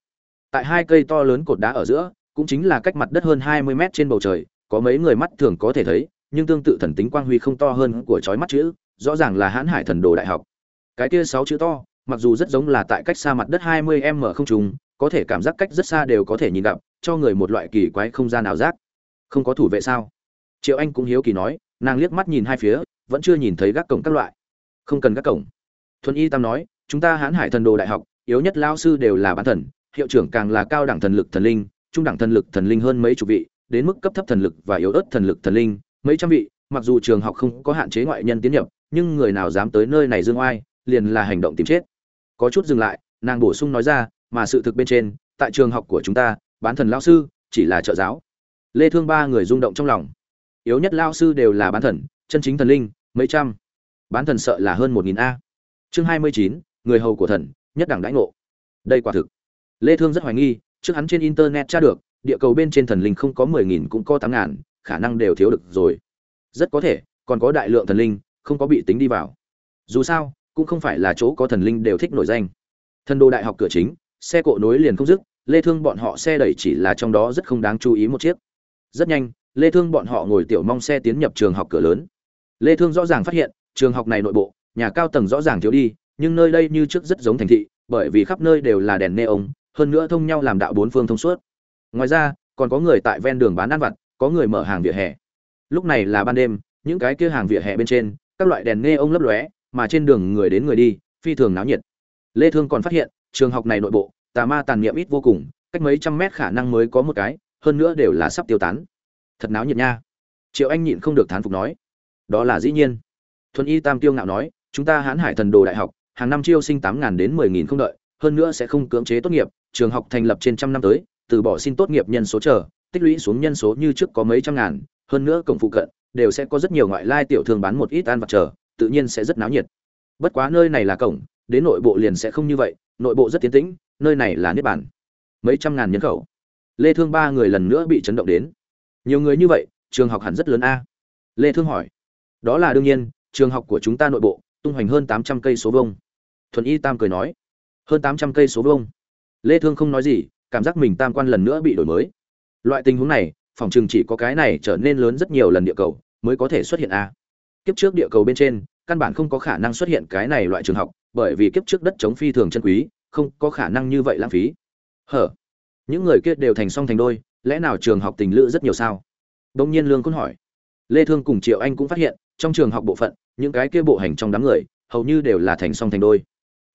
Speaker 1: Tại hai cây to lớn cột đá ở giữa cũng chính là cách mặt đất hơn 20 mét trên bầu trời, có mấy người mắt thường có thể thấy, nhưng tương tự thần tính quang huy không to hơn của chói mắt chữ, rõ ràng là hãn hải thần đồ đại học. Cái kia sáu chữ to, mặc dù rất giống là tại cách xa mặt đất 20 m không trùng, có thể cảm giác cách rất xa đều có thể nhìn gặp, cho người một loại kỳ quái không gian nào giác. Không có thủ vệ sao? Triệu anh cũng hiếu kỳ nói, nàng liếc mắt nhìn hai phía, vẫn chưa nhìn thấy gác cổng các loại. Không cần gác cổng. Thuần y tam nói, chúng ta hãn hải thần đồ đại học, yếu nhất lao sư đều là bán thần, hiệu trưởng càng là cao đẳng thần lực thần linh trung đẳng thần lực thần linh hơn mấy chục vị, đến mức cấp thấp thần lực và yếu ớt thần lực thần linh, mấy trăm vị, mặc dù trường học không có hạn chế ngoại nhân tiến nhập, nhưng người nào dám tới nơi này dương oai, liền là hành động tìm chết. Có chút dừng lại, nàng bổ sung nói ra, mà sự thực bên trên, tại trường học của chúng ta, bán thần lão sư, chỉ là trợ giáo. Lê thương ba người rung động trong lòng. Yếu nhất lão sư đều là bán thần, chân chính thần linh, mấy trăm. Bán thần sợ là hơn một nghìn a. Chương hai mươi chín, người hầu của thần, nhất đẳng đãi ngộ. Đây quả thực. Lê thương rất hoài nghi trước hắn trên internet tra được, địa cầu bên trên thần linh không có mười nghìn cũng có tám ngàn, khả năng đều thiếu được rồi. Rất có thể, còn có đại lượng thần linh, không có bị tính đi vào. Dù sao, cũng không phải là chỗ có thần linh đều thích nổi danh. Thần đô đại học cửa chính, xe cộ nối liền không dứt, lê thương bọn họ xe đẩy chỉ là trong đó rất không đáng chú ý một chiếc. Rất nhanh, lê thương bọn họ ngồi tiểu mong xe tiến nhập trường học cửa lớn. Lê thương rõ ràng phát hiện, trường học này nội bộ, nhà cao tầng rõ ràng thiếu đi, nhưng nơi đây như trước rất giống thành thị, bởi vì khắp nơi đều là đèn neon hơn nữa thông nhau làm đạo bốn phương thông suốt. Ngoài ra, còn có người tại ven đường bán ăn vặt, có người mở hàng vỉa hè. Lúc này là ban đêm, những cái kia hàng vỉa hè bên trên, các loại đèn nghe ông lấp lóe, mà trên đường người đến người đi, phi thường náo nhiệt. Lê thương còn phát hiện, trường học này nội bộ, tà ma tàn niệm ít vô cùng, cách mấy trăm mét khả năng mới có một cái, hơn nữa đều là sắp tiêu tán. Thật náo nhiệt nha. Triệu anh nhịn không được thán phục nói. Đó là dĩ nhiên. Thuần y tam tiêu ngạo nói, chúng ta hãn hải thần đồ đại học, hàng năm chiêu sinh tám ngàn đến mười nghìn không đợi, hơn nữa sẽ không cưỡng chế tốt nghiệp trường học thành lập trên trăm năm tới từ bỏ xin tốt nghiệp nhân số chờ tích lũy xuống nhân số như trước có mấy trăm ngàn hơn nữa cổng phụ cận đều sẽ có rất nhiều ngoại lai tiểu thương bán một ít ăn vặt chờ tự nhiên sẽ rất náo nhiệt. Bất quá nơi này là cổng đến nội bộ liền sẽ không như vậy nội bộ rất tiến tĩnh nơi này là niết bàn, mấy trăm ngàn nhân khẩu. Lê thương ba người lần nữa bị chấn động đến. Nhiều người như vậy trường học hẳn rất lớn a. Lê thương hỏi. Đó là đương nhiên trường học của chúng ta nội bộ tung hoành hơn 800 cây số vuông. Thuần y tam cười nói. Hơn 800 cây số vuông lê thương không nói gì, cảm giác mình tam quan lần nữa bị đổi mới. Loại tình huống này, phòng trường chỉ có cái này trở nên lớn rất nhiều lần địa cầu mới có thể xuất hiện a. Kiếp trước địa cầu bên trên, căn bản không có khả năng xuất hiện cái này loại trường học, bởi vì kiếp trước đất chống phi thường chân quý, không có khả năng như vậy lãng phí. Hở? Những người kia đều thành song thành đôi, lẽ nào trường học tình lữ rất nhiều sao? Đông nhiên lương côn hỏi. Lê thương cùng triệu anh cũng phát hiện, trong trường học bộ phận, những cái kia bộ hành trong đám người, hầu như đều là thành song thành đôi.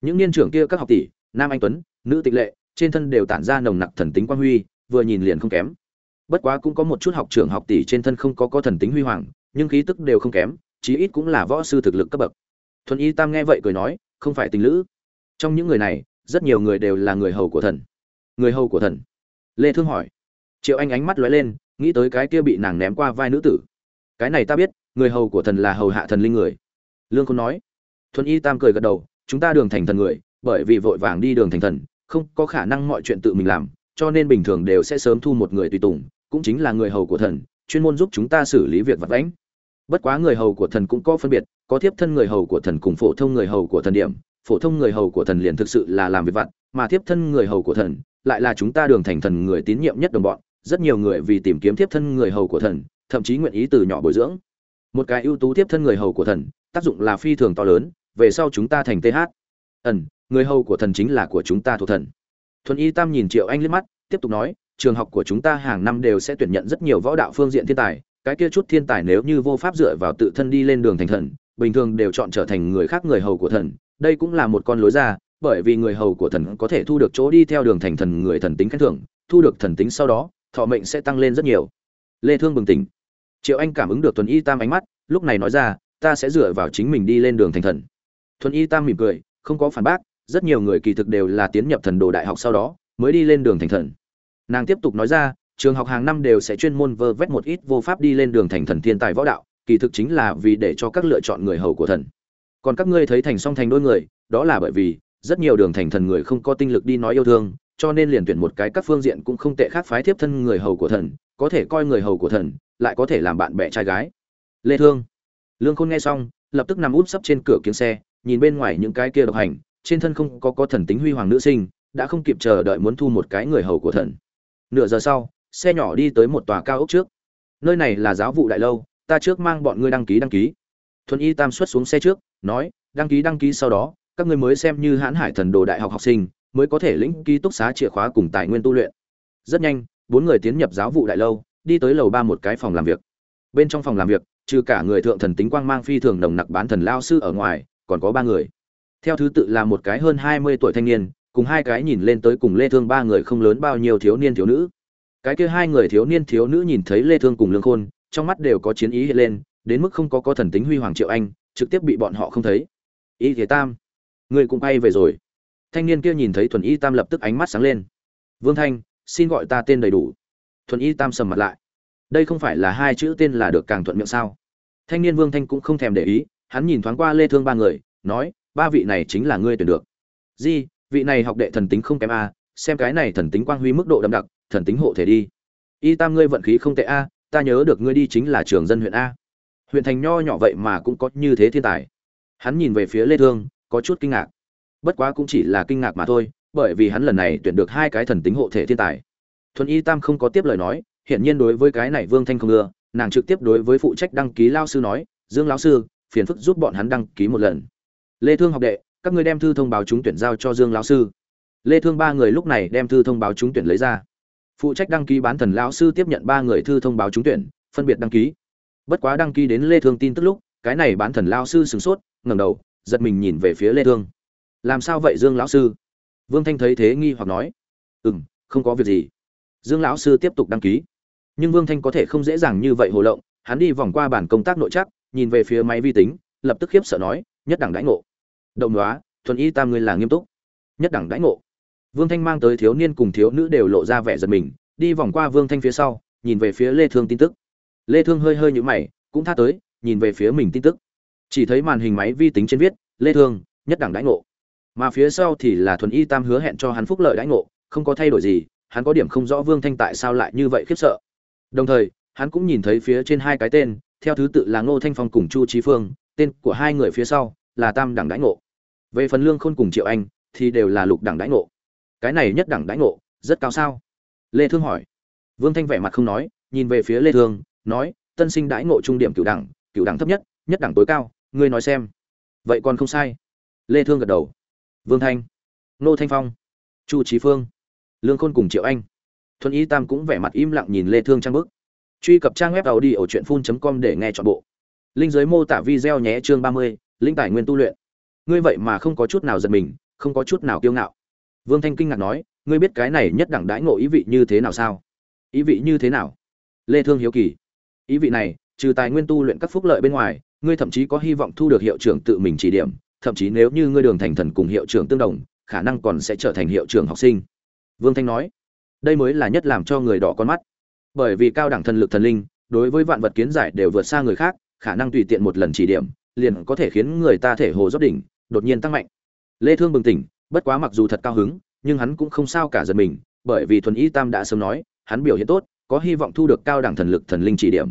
Speaker 1: Những niên trưởng kia các học tỷ, nam anh tuấn nữ tịch lệ, trên thân đều tản ra nồng nặc thần tính quang huy, vừa nhìn liền không kém. Bất quá cũng có một chút học trưởng học tỷ trên thân không có có thần tính huy hoàng, nhưng khí tức đều không kém, chí ít cũng là võ sư thực lực cấp bậc. Thuần y tam nghe vậy cười nói, không phải tình lữ. Trong những người này, rất nhiều người đều là người hầu của thần. Người hầu của thần? Lê thương hỏi. Triệu anh ánh mắt lóe lên, nghĩ tới cái kia bị nàng ném qua vai nữ tử. Cái này ta biết, người hầu của thần là hầu hạ thần linh người. Lương khôn nói. Thuần y tam cười gật đầu, chúng ta đường thành thần người, bởi vì vội vàng đi đường thành thần không có khả năng mọi chuyện tự mình làm, cho nên bình thường đều sẽ sớm thu một người tùy tùng, cũng chính là người hầu của thần, chuyên môn giúp chúng ta xử lý việc vặt vãnh. Bất quá người hầu của thần cũng có phân biệt, có thiếp thân người hầu của thần cùng phổ thông người hầu của thần điểm, phổ thông người hầu của thần liền thực sự là làm việc vặt, mà thiếp thân người hầu của thần lại là chúng ta đường thành thần người tín nhiệm nhất đồng bọn, rất nhiều người vì tìm kiếm thiếp thân người hầu của thần, thậm chí nguyện ý từ nhỏ bồi dưỡng. Một cái ưu tú thiếp thân người hầu của thần, tác dụng là phi thường to lớn, về sau chúng ta thành th ẩn người hầu của thần chính là của chúng ta thuộc thần. Thuần y tam nhìn triệu anh liếc mắt, tiếp tục nói, trường học của chúng ta hàng năm đều sẽ tuyển nhận rất nhiều võ đạo phương diện thiên tài, cái kia chút thiên tài nếu như vô pháp dựa vào tự thân đi lên đường thành thần, bình thường đều chọn trở thành người khác người hầu của thần. Đây cũng là một con lối ra, bởi vì người hầu của thần có thể thu được chỗ đi theo đường thành thần người thần tính khen thưởng, thu được thần tính sau đó, thọ mệnh sẽ tăng lên rất nhiều. Lê thương bừng tỉnh. Triệu anh cảm ứng được tuần y tam ánh mắt, lúc này nói ra, ta sẽ dựa vào chính mình đi lên đường thành thần. Thuần y tam mỉm cười, không có phản bác rất nhiều người kỳ thực đều là tiến nhập thần đồ đại học sau đó, mới đi lên đường thành thần. Nàng tiếp tục nói ra, trường học hàng năm đều sẽ chuyên môn vơ vét một ít vô pháp đi lên đường thành thần thiên tài võ đạo, kỳ thực chính là vì để cho các lựa chọn người hầu của thần. Còn các ngươi thấy thành song thành đôi người, đó là bởi vì, rất nhiều đường thành thần người không có tinh lực đi nói yêu thương, cho nên liền tuyển một cái các phương diện cũng không tệ khác phái thiếp thân người hầu của thần, có thể coi người hầu của thần, lại có thể làm bạn bè trai gái. Lê thương. Lương khôn nghe xong, lập tức nằm úp sấp trên cửa kiếng xe, nhìn bên ngoài những cái kia độc hành trên thân không có có thần tính huy hoàng nữ sinh, đã không kịp chờ đợi muốn thu một cái người hầu của thần. Nửa giờ sau, xe nhỏ đi tới một tòa cao ốc trước. Nơi này là giáo vụ đại lâu, ta trước mang bọn ngươi đăng ký đăng ký. Thuần y tam xuất xuống xe trước, nói, đăng ký đăng ký sau đó, các ngươi mới xem như hãn hải thần đồ đại học học sinh, mới có thể lĩnh ký túc xá chìa khóa cùng tài nguyên tu luyện. Rất nhanh, bốn người tiến nhập giáo vụ đại lâu, đi tới lầu ba một cái phòng làm việc. Bên trong phòng làm việc, trừ cả người thượng thần tính quang mang phi thường nồng nặc bán thần lao sư ở ngoài, còn có ba người theo thứ tự là một cái hơn hai mươi tuổi thanh niên, cùng hai cái nhìn lên tới cùng lê thương ba người không lớn bao nhiêu thiếu niên thiếu nữ. Cái kia hai người thiếu niên thiếu nữ nhìn thấy lê thương cùng lương khôn, trong mắt đều có chiến ý hiện lên, đến mức không có có thần tính huy hoàng triệu anh, trực tiếp bị bọn họ không thấy. Y thế tam, người cũng bay về rồi. Thanh niên kia nhìn thấy thuần y tam lập tức ánh mắt sáng lên. Vương thanh, xin gọi ta tên đầy đủ. Thuần y tam sầm mặt lại. Đây không phải là hai chữ tên là được càng thuận miệng sao? Thanh niên vương thanh cũng không thèm để ý, hắn nhìn thoáng qua lê thương ba người, nói ba vị này chính là ngươi tuyển được. Di, vị này học đệ thần tính không kém a, xem cái này thần tính quang huy mức độ đậm đặc, thần tính hộ thể đi. Y tam ngươi vận khí không tệ a, ta nhớ được ngươi đi chính là trường dân huyện a. Huyện thành nho nhỏ vậy mà cũng có như thế thiên tài. Hắn nhìn về phía lê thương, có chút kinh ngạc. Bất quá cũng chỉ là kinh ngạc mà thôi, bởi vì hắn lần này tuyển được hai cái thần tính hộ thể thiên tài. Thuần y tam không có tiếp lời nói, hiển nhiên đối với cái này vương thanh không ưa, nàng trực tiếp đối với phụ trách đăng ký lao sư nói, dương lão sư, phiền phức giúp bọn hắn đăng ký một lần lê thương học đệ, các ngươi đem thư thông báo trúng tuyển giao cho dương lão sư. Lê thương ba người lúc này đem thư thông báo trúng tuyển lấy ra. Phụ trách đăng ký bán thần lão sư tiếp nhận ba người thư thông báo trúng tuyển, phân biệt đăng ký. Bất quá đăng ký đến lê thương tin tức lúc, cái này bán thần lão sư sửng sốt, ngẩng đầu, giật mình nhìn về phía lê thương. Làm sao vậy dương lão sư? Vương thanh thấy thế nghi hoặc nói. Ừm, không có việc gì. Dương lão sư tiếp tục đăng ký. Nhưng vương thanh có thể không dễ dàng như vậy hồ lộng, hắn đi vòng qua bản công tác nội chắc nhìn về phía máy vi tính, lập tức khiếp sợ nói nhất đẳng đãi ngộ. Động đoá, thuần y tam người là nghiêm túc. Nhất đẳng đãi ngộ. Vương thanh mang tới thiếu niên cùng thiếu nữ đều lộ ra vẻ giật mình, đi vòng qua vương thanh phía sau, nhìn về phía lê thương tin tức. Lê thương hơi hơi nhũ mày, cũng tha tới, nhìn về phía mình tin tức. Chỉ thấy màn hình máy vi tính trên viết, lê thương, nhất đẳng đãi ngộ. Mà phía sau thì là thuần y tam hứa hẹn cho hắn phúc lợi đãi ngộ, không có thay đổi gì, hắn có điểm không rõ vương thanh tại sao lại như vậy khiếp sợ. Đồng thời, hắn cũng nhìn thấy phía trên hai cái tên, theo thứ tự là ngô thanh phong cùng chu trí phương tên của hai người phía sau là tam đẳng đãi ngộ. Về phần lương khôn cùng triệu anh thì đều là lục đẳng đãi ngộ. Cái này nhất đẳng đãi ngộ, rất cao sao? Lê thương hỏi. Vương thanh vẻ mặt không nói, nhìn về phía lê thương, nói, tân sinh đãi ngộ trung điểm cửu đẳng cửu đẳng thấp nhất nhất đẳng tối cao, ngươi nói xem. Vậy còn không sai. Lê thương gật đầu. Vương thanh. Nô thanh phong. Chu trí phương. Lương khôn cùng triệu anh. Thuần y tam cũng vẻ mặt im lặng nhìn lê thương trang bức. Truy cập trang web tàu đi ở truyện com để nghe chọn bộ linh giới mô tả video nhé chương 30, linh tài nguyên tu luyện. Ngươi vậy mà không có chút nào giật mình không có chút nào kiêu ngạo. Vương thanh kinh ngạc nói ngươi biết cái này nhất đẳng đãi ngộ ý vị như thế nào sao? Ý vị như thế nào? Lê thương hiếu kỳ. Ý vị này trừ tài nguyên tu luyện các phúc lợi bên ngoài ngươi thậm chí có hy vọng thu được hiệu trưởng tự mình chỉ điểm thậm chí nếu như ngươi đường thành thần cùng hiệu trưởng tương đồng khả năng còn sẽ trở thành hiệu trưởng học sinh. Vương thanh nói đây mới là nhất làm cho người đỏ con mắt. Bởi vì cao đẳng thần lực thần linh đối với vạn vật kiến giải đều vượt xa người khác khả năng tùy tiện một lần chỉ điểm, liền có thể khiến người ta thể hồ dốc đỉnh, đột nhiên tăng mạnh. Lê thương bừng tỉnh, bất quá mặc dù thật cao hứng, nhưng hắn cũng không sao cả giật mình, bởi vì thuần y tam đã sớm nói, hắn biểu hiện tốt, có hy vọng thu được cao đẳng thần lực thần linh chỉ điểm.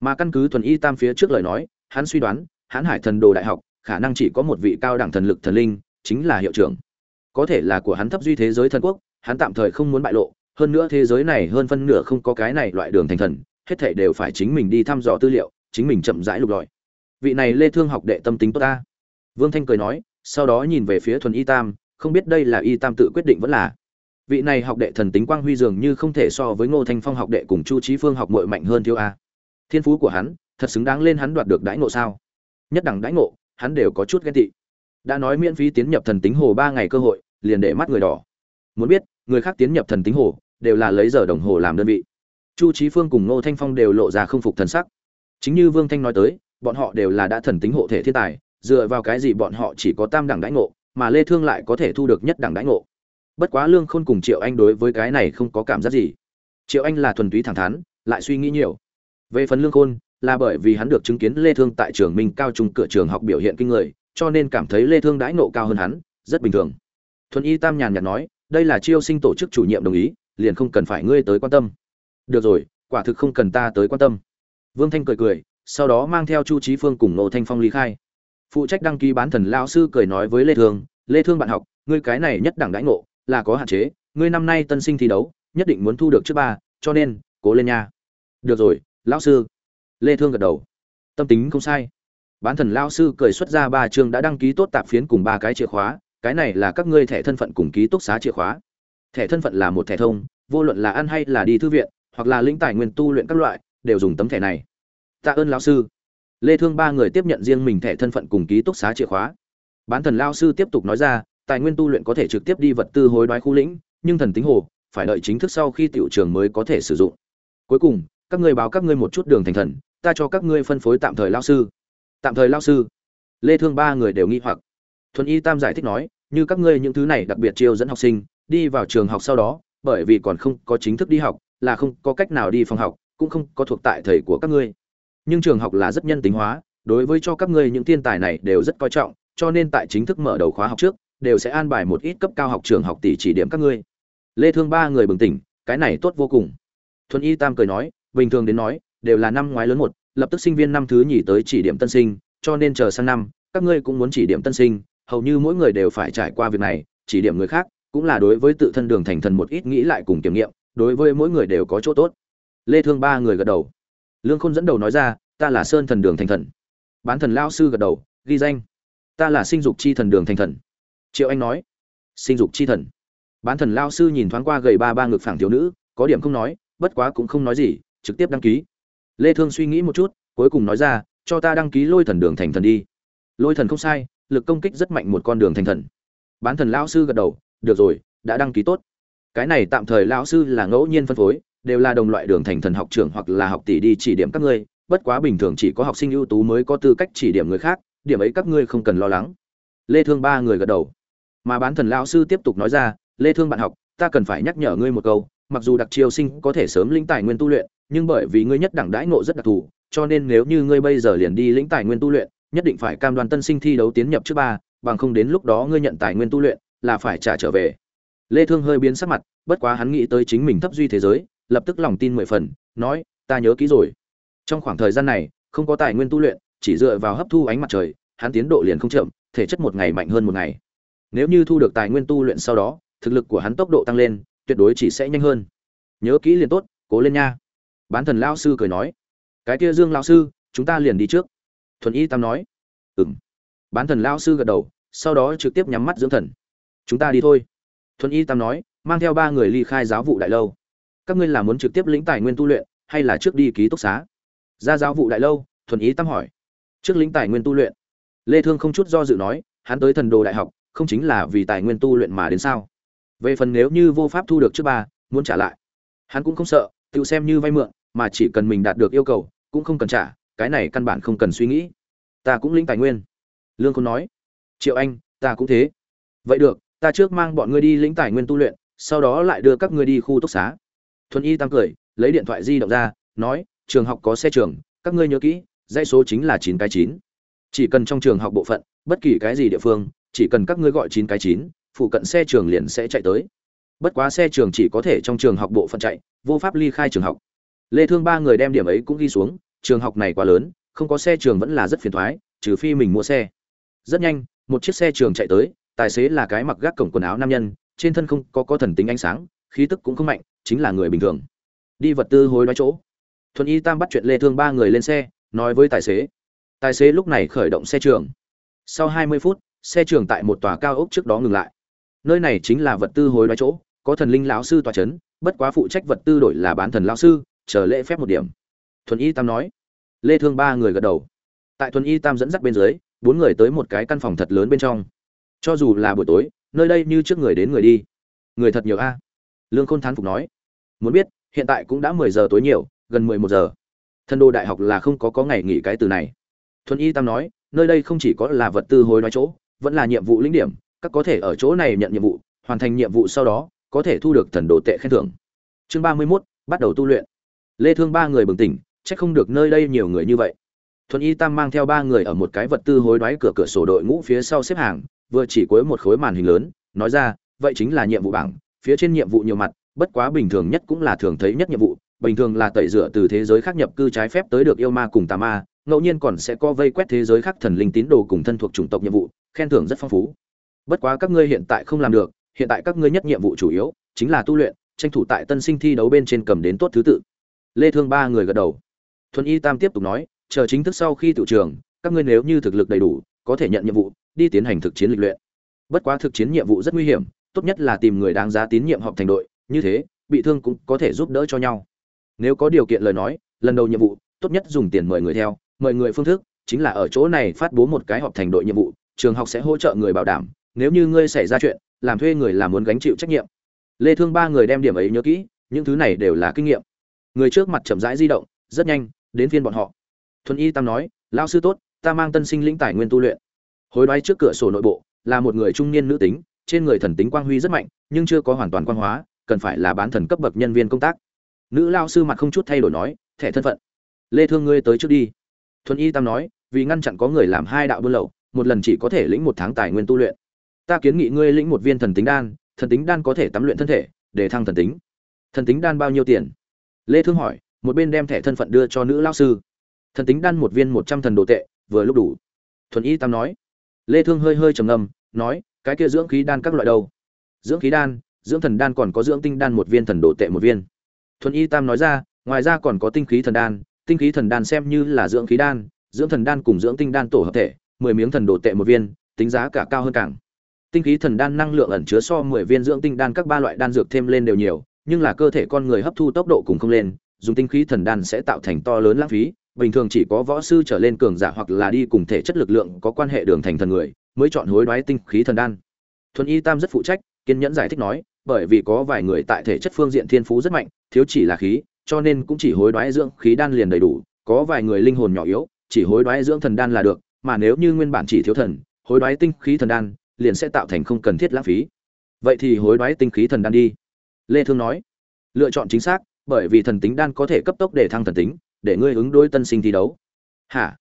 Speaker 1: Mà căn cứ thuần y tam phía trước lời nói, hắn suy đoán, hắn hải thần đồ đại học, khả năng chỉ có một vị cao đẳng thần lực thần linh, chính là hiệu trưởng. Có thể là của hắn thấp duy thế giới thần quốc, hắn tạm thời không muốn bại lộ, hơn nữa thế giới này hơn phân nửa không có cái này loại đường thành thần, hết thảy đều phải chính mình đi thăm dò tư liệu chính mình chậm rãi lục lọi. Vị này lê thương học đệ tâm tính tốt ta. Vương thanh cười nói, sau đó nhìn về phía thuần y tam, không biết đây là y tam tự quyết định vẫn là. Vị này học đệ thần tính quang huy dường như không thể so với ngô thanh phong học đệ cùng chu trí phương học muội mạnh hơn thiếu a. Thiên phú của hắn, thật xứng đáng lên hắn đoạt được đãi ngộ sao? Nhất đẳng đãi ngộ, hắn đều có chút ghen tị. Đã nói miễn phí tiến nhập thần tính hồ ba ngày cơ hội, liền để mắt người đỏ. Muốn biết, người khác tiến nhập thần tính hồ, đều là lấy giờ đồng hồ làm đơn vị. Chu trí phương cùng ngô thanh phong đều lộ ra không phục thần sắc chính như vương thanh nói tới, bọn họ đều là đã thần tính hộ thể thiên tài, dựa vào cái gì bọn họ chỉ có tam đẳng đãi ngộ, mà lê thương lại có thể thu được nhất đẳng đãi ngộ? Bất quá lương khôn cùng triệu anh đối với cái này không có cảm giác gì. Triệu anh là thuần túy thẳng thắn, lại suy nghĩ nhiều. Về phần lương khôn, là bởi vì hắn được chứng kiến lê thương tại trường minh cao trung cửa trường học biểu hiện kinh người, cho nên cảm thấy lê thương đãi ngộ cao hơn hắn, rất bình thường. Thuần y tam nhàn nhạt nói, đây là chiêu sinh tổ chức chủ nhiệm đồng ý, liền không cần phải ngươi tới quan tâm. Được rồi, quả thực không cần ta tới quan tâm vương thanh cười cười, sau đó mang theo chu Chí phương cùng nô thanh phong ly khai. Phụ trách đăng ký bán thần lão sư cười nói với lê thương lê thương bạn học, ngươi cái này nhất đẳng đãi ngộ, là có hạn chế, ngươi năm nay tân sinh thi đấu, nhất định muốn thu được trước ba, cho nên, cố lên nha. Được rồi, lão sư. Lê thương gật đầu. Tâm tính không sai. Bán thần lão sư cười xuất ra ba chương đã đăng ký tốt tạp phiến cùng ba cái chìa khóa, cái này là các ngươi thẻ thân phận cùng ký túc xá chìa khóa. Thẻ thân phận là một thẻ thông, vô luận là ăn hay là đi thư viện, hoặc là lĩnh tài nguyên tu luyện các loại đều dùng tấm thẻ này. Tạ ơn lão sư. Lê thương ba người tiếp nhận riêng mình thẻ thân phận cùng ký túc xá chìa khóa. Bán thần lao sư tiếp tục nói ra, tài nguyên tu luyện có thể trực tiếp đi vật tư hối đoái khu lĩnh, nhưng thần tính hồ, phải đợi chính thức sau khi tiểu trường mới có thể sử dụng. Cuối cùng, các ngươi báo các ngươi một chút đường thành thần, ta cho các ngươi phân phối tạm thời lao sư. Tạm thời lao sư. Lê thương ba người đều nghi hoặc. Thuần y tam giải thích nói, như các ngươi những thứ này đặc biệt chiêu dẫn học sinh, đi vào trường học sau đó, bởi vì còn không có chính thức đi học, là không có cách nào đi phòng học cũng không có thuộc tại thầy của các ngươi. Nhưng trường học là rất nhân tính hóa, đối với cho các ngươi những thiên tài này đều rất coi trọng, cho nên tại chính thức mở đầu khóa học trước, đều sẽ an bài một ít cấp cao học trường học tỷ chỉ điểm các ngươi. Lê thương ba người bừng tỉnh, cái này tốt vô cùng. Thuần y tam cười nói, bình thường đến nói, đều là năm ngoái lớn một, lập tức sinh viên năm thứ nhì tới chỉ điểm tân sinh, cho nên chờ sang năm, các ngươi cũng muốn chỉ điểm tân sinh, hầu như mỗi người đều phải trải qua việc này, chỉ điểm người khác, cũng là đối với tự thân đường thành thần một ít nghĩ lại cùng kiểm nghiệm, đối với mỗi người đều có chỗ tốt lê thương ba người gật đầu. Lương khôn dẫn đầu nói ra, ta là sơn thần đường thành thần. Bán thần lao sư gật đầu, ghi danh. Ta là sinh dục chi thần đường thành thần. Triệu anh nói, sinh dục chi thần. Bán thần lao sư nhìn thoáng qua gầy ba ba ngực phẳng thiếu nữ, có điểm không nói, bất quá cũng không nói gì, trực tiếp đăng ký. Lê thương suy nghĩ một chút, cuối cùng nói ra, cho ta đăng ký lôi thần đường thành thần đi. Lôi thần không sai, lực công kích rất mạnh một con đường thành thần. Bán thần lao sư gật đầu, được rồi, đã đăng ký tốt. Cái này tạm thời lao sư là ngẫu nhiên phân phối đều là đồng loại đường thành thần học trưởng hoặc là học tỷ đi chỉ điểm các ngươi, bất quá bình thường chỉ có học sinh ưu tú mới có tư cách chỉ điểm người khác, điểm ấy các ngươi không cần lo lắng. Lê thương ba người gật đầu. Mà bán thần lão sư tiếp tục nói ra, lê thương bạn học, ta cần phải nhắc nhở ngươi một câu, mặc dù đặc chiêu sinh có thể sớm lĩnh tài nguyên tu luyện, nhưng bởi vì ngươi nhất đẳng đãi ngộ rất đặc thù, cho nên nếu như ngươi bây giờ liền đi lĩnh tài nguyên tu luyện, nhất định phải cam đoan tân sinh thi đấu tiến nhập trước ba, bằng không đến lúc đó ngươi nhận tài nguyên tu luyện là phải trả trở về. Lê thương hơi biến sắc mặt, bất quá hắn nghĩ tới chính mình thấp duy thế giới lập tức lòng tin mười phần, nói, ta nhớ kỹ rồi. Trong khoảng thời gian này, không có tài nguyên tu luyện, chỉ dựa vào hấp thu ánh mặt trời, hắn tiến độ liền không chậm, thể chất một ngày mạnh hơn một ngày. Nếu như thu được tài nguyên tu luyện sau đó, thực lực của hắn tốc độ tăng lên, tuyệt đối chỉ sẽ nhanh hơn. Nhớ kỹ liền tốt, cố lên nha. Bán thần lao sư cười nói. Cái kia dương lao sư, chúng ta liền đi trước. Thuần y tam nói. Ừng bán thần lao sư gật đầu, sau đó trực tiếp nhắm mắt dưỡng thần. Chúng ta đi thôi. Thuần y tam nói, mang theo ba người ly khai giáo vụ đại lâu các ngươi là muốn trực tiếp lĩnh tài nguyên tu luyện, hay là trước đi ký túc xá? Ra giáo vụ đại lâu, thuần ý tam hỏi. Trước lĩnh tài nguyên tu luyện. Lê thương không chút do dự nói, hắn tới thần đồ đại học, không chính là vì tài nguyên tu luyện mà đến sao? Về phần nếu như vô pháp thu được trước ba, muốn trả lại. Hắn cũng không sợ, tự xem như vay mượn, mà chỉ cần mình đạt được yêu cầu, cũng không cần trả, cái này căn bản không cần suy nghĩ. Ta cũng lĩnh tài nguyên. Lương khôn nói. Triệu anh, ta cũng thế. Vậy được, ta trước mang bọn ngươi đi lĩnh tài nguyên tu luyện, sau đó lại đưa các ngươi đi khu túc xá thuần y tăng cười, lấy điện thoại di động ra, nói, trường học có xe trường, các ngươi nhớ kỹ, dãy số chính là chín cái chín. Chỉ cần trong trường học bộ phận, bất kỳ cái gì địa phương, chỉ cần các ngươi gọi chín cái chín, phụ cận xe trường liền sẽ chạy tới. Bất quá xe trường chỉ có thể trong trường học bộ phận chạy, vô pháp ly khai trường học. Lê thương ba người đem điểm ấy cũng ghi xuống, trường học này quá lớn, không có xe trường vẫn là rất phiền toái trừ phi mình mua xe. Rất nhanh, một chiếc xe trường chạy tới, tài xế là cái mặc gác cổng quần áo nam nhân, trên thân không có có thần tính ánh sáng, khí tức cũng không mạnh chính là người bình thường. Đi vật tư hối đoái chỗ. Thuần y tam bắt chuyện lê thương ba người lên xe, nói với tài xế. Tài xế lúc này khởi động xe trường. Sau 20 phút, xe trường tại một tòa cao ốc trước đó ngừng lại. Nơi này chính là vật tư hối đoái chỗ, có thần linh lão sư tòa chấn, bất quá phụ trách vật tư đổi là bán thần lão sư, chờ lễ phép một điểm. Thuần y tam nói. Lê thương ba người gật đầu. Tại thuần y tam dẫn dắt bên dưới, bốn người tới một cái căn phòng thật lớn bên trong. Cho dù là buổi tối, nơi đây như trước người đến người đi. Người thật nhiều a. Lương khôn thán phục nói muốn biết hiện tại cũng đã 10 giờ tối nhiều gần 11 giờ. Thần đồ đại học là không có có ngày nghỉ cái từ này. Thuần y tam nói nơi đây không chỉ có là vật tư hối nói chỗ vẫn là nhiệm vụ lĩnh điểm các có thể ở chỗ này nhận nhiệm vụ hoàn thành nhiệm vụ sau đó có thể thu được thần đồ tệ khen thưởng. Chương 31, bắt đầu tu luyện. Lê thương ba người bừng tỉnh chắc không được nơi đây nhiều người như vậy. Thuần y tam mang theo ba người ở một cái vật tư hối đoái cửa cửa sổ đội ngũ phía sau xếp hàng vừa chỉ cuối một khối màn hình lớn nói ra vậy chính là nhiệm vụ bảng phía trên nhiệm vụ nhiều mặt bất quá bình thường nhất cũng là thường thấy nhất nhiệm vụ, bình thường là tẩy rửa từ thế giới khác nhập cư trái phép tới được yêu ma cùng tà ma, ngẫu nhiên còn sẽ có vây quét thế giới khác thần linh tín đồ cùng thân thuộc chủng tộc nhiệm vụ, khen thưởng rất phong phú. Bất quá các ngươi hiện tại không làm được, hiện tại các ngươi nhất nhiệm vụ chủ yếu chính là tu luyện, tranh thủ tại tân sinh thi đấu bên trên cầm đến tốt thứ tự. Lê thương ba người gật đầu. Thuần y tam tiếp tục nói, chờ chính thức sau khi tự trường, các ngươi nếu như thực lực đầy đủ, có thể nhận nhiệm vụ, đi tiến hành thực chiến lịch luyện. Bất quá thực chiến nhiệm vụ rất nguy hiểm, tốt nhất là tìm người đáng giá tín nhiệm họp thành đội như thế, bị thương cũng có thể giúp đỡ cho nhau. Nếu có điều kiện lời nói, lần đầu nhiệm vụ, tốt nhất dùng tiền mời người theo, mời người phương thức, chính là ở chỗ này phát bố một cái họp thành đội nhiệm vụ, trường học sẽ hỗ trợ người bảo đảm, nếu như ngươi xảy ra chuyện, làm thuê người làm muốn gánh chịu trách nhiệm. Lê thương ba người đem điểm ấy nhớ kỹ, những thứ này đều là kinh nghiệm. Người trước mặt chậm rãi di động, rất nhanh, đến phiên bọn họ. Thuần y tam nói, lão sư tốt, ta mang tân sinh lĩnh tài nguyên tu luyện. Hối đoái trước cửa sổ nội bộ, là một người trung niên nữ tính, trên người thần tính quang huy rất mạnh, nhưng chưa có hoàn toàn quang hóa cần phải là bán thần cấp bậc nhân viên công tác. Nữ lao sư mặt không chút thay đổi nói, thẻ thân phận. Lê thương ngươi tới trước đi. Thuần y tam nói, vì ngăn chặn có người làm hai đạo buôn lậu, một lần chỉ có thể lĩnh một tháng tài nguyên tu luyện. Ta kiến nghị ngươi lĩnh một viên thần tính đan, thần tính đan có thể tắm luyện thân thể, để thăng thần tính. Thần tính đan bao nhiêu tiền? Lê thương hỏi, một bên đem thẻ thân phận đưa cho nữ lao sư. Thần tính đan một viên một trăm thần đồ tệ, vừa lúc đủ. Thuần y tam nói. Lê thương hơi hơi trầm ngâm, nói, cái kia dưỡng khí đan các loại đâu? Dưỡng khí đan dưỡng thần đan còn có dưỡng tinh đan một viên thần đồ tệ một viên. Thuần y tam nói ra, ngoài ra còn có tinh khí thần đan, tinh khí thần đan xem như là dưỡng khí đan, dưỡng thần đan cùng dưỡng tinh đan tổ hợp thể, mười miếng thần đồ tệ một viên, tính giá cả cao hơn càng. Tinh khí thần đan năng lượng ẩn chứa so mười viên dưỡng tinh đan các ba loại đan dược thêm lên đều nhiều, nhưng là cơ thể con người hấp thu tốc độ cùng không lên, dùng tinh khí thần đan sẽ tạo thành to lớn lãng phí, bình thường chỉ có võ sư trở lên cường giả hoặc là đi cùng thể chất lực lượng có quan hệ đường thành thần người, mới chọn hối đoái tinh khí thần đan. Thuần y tam rất phụ trách, kiên nhẫn giải thích nói bởi vì có vài người tại thể chất phương diện thiên phú rất mạnh, thiếu chỉ là khí, cho nên cũng chỉ hối đoái dưỡng khí đan liền đầy đủ, có vài người linh hồn nhỏ yếu, chỉ hối đoái dưỡng thần đan là được, mà nếu như nguyên bản chỉ thiếu thần, hối đoái tinh khí thần đan liền sẽ tạo thành không cần thiết lãng phí. Vậy thì hối đoái tinh khí thần đan đi. Lê thương nói. Lựa chọn chính xác, bởi vì thần tính đan có thể cấp tốc để thăng thần tính, để ngươi ứng đối tân sinh thi đấu. Hả?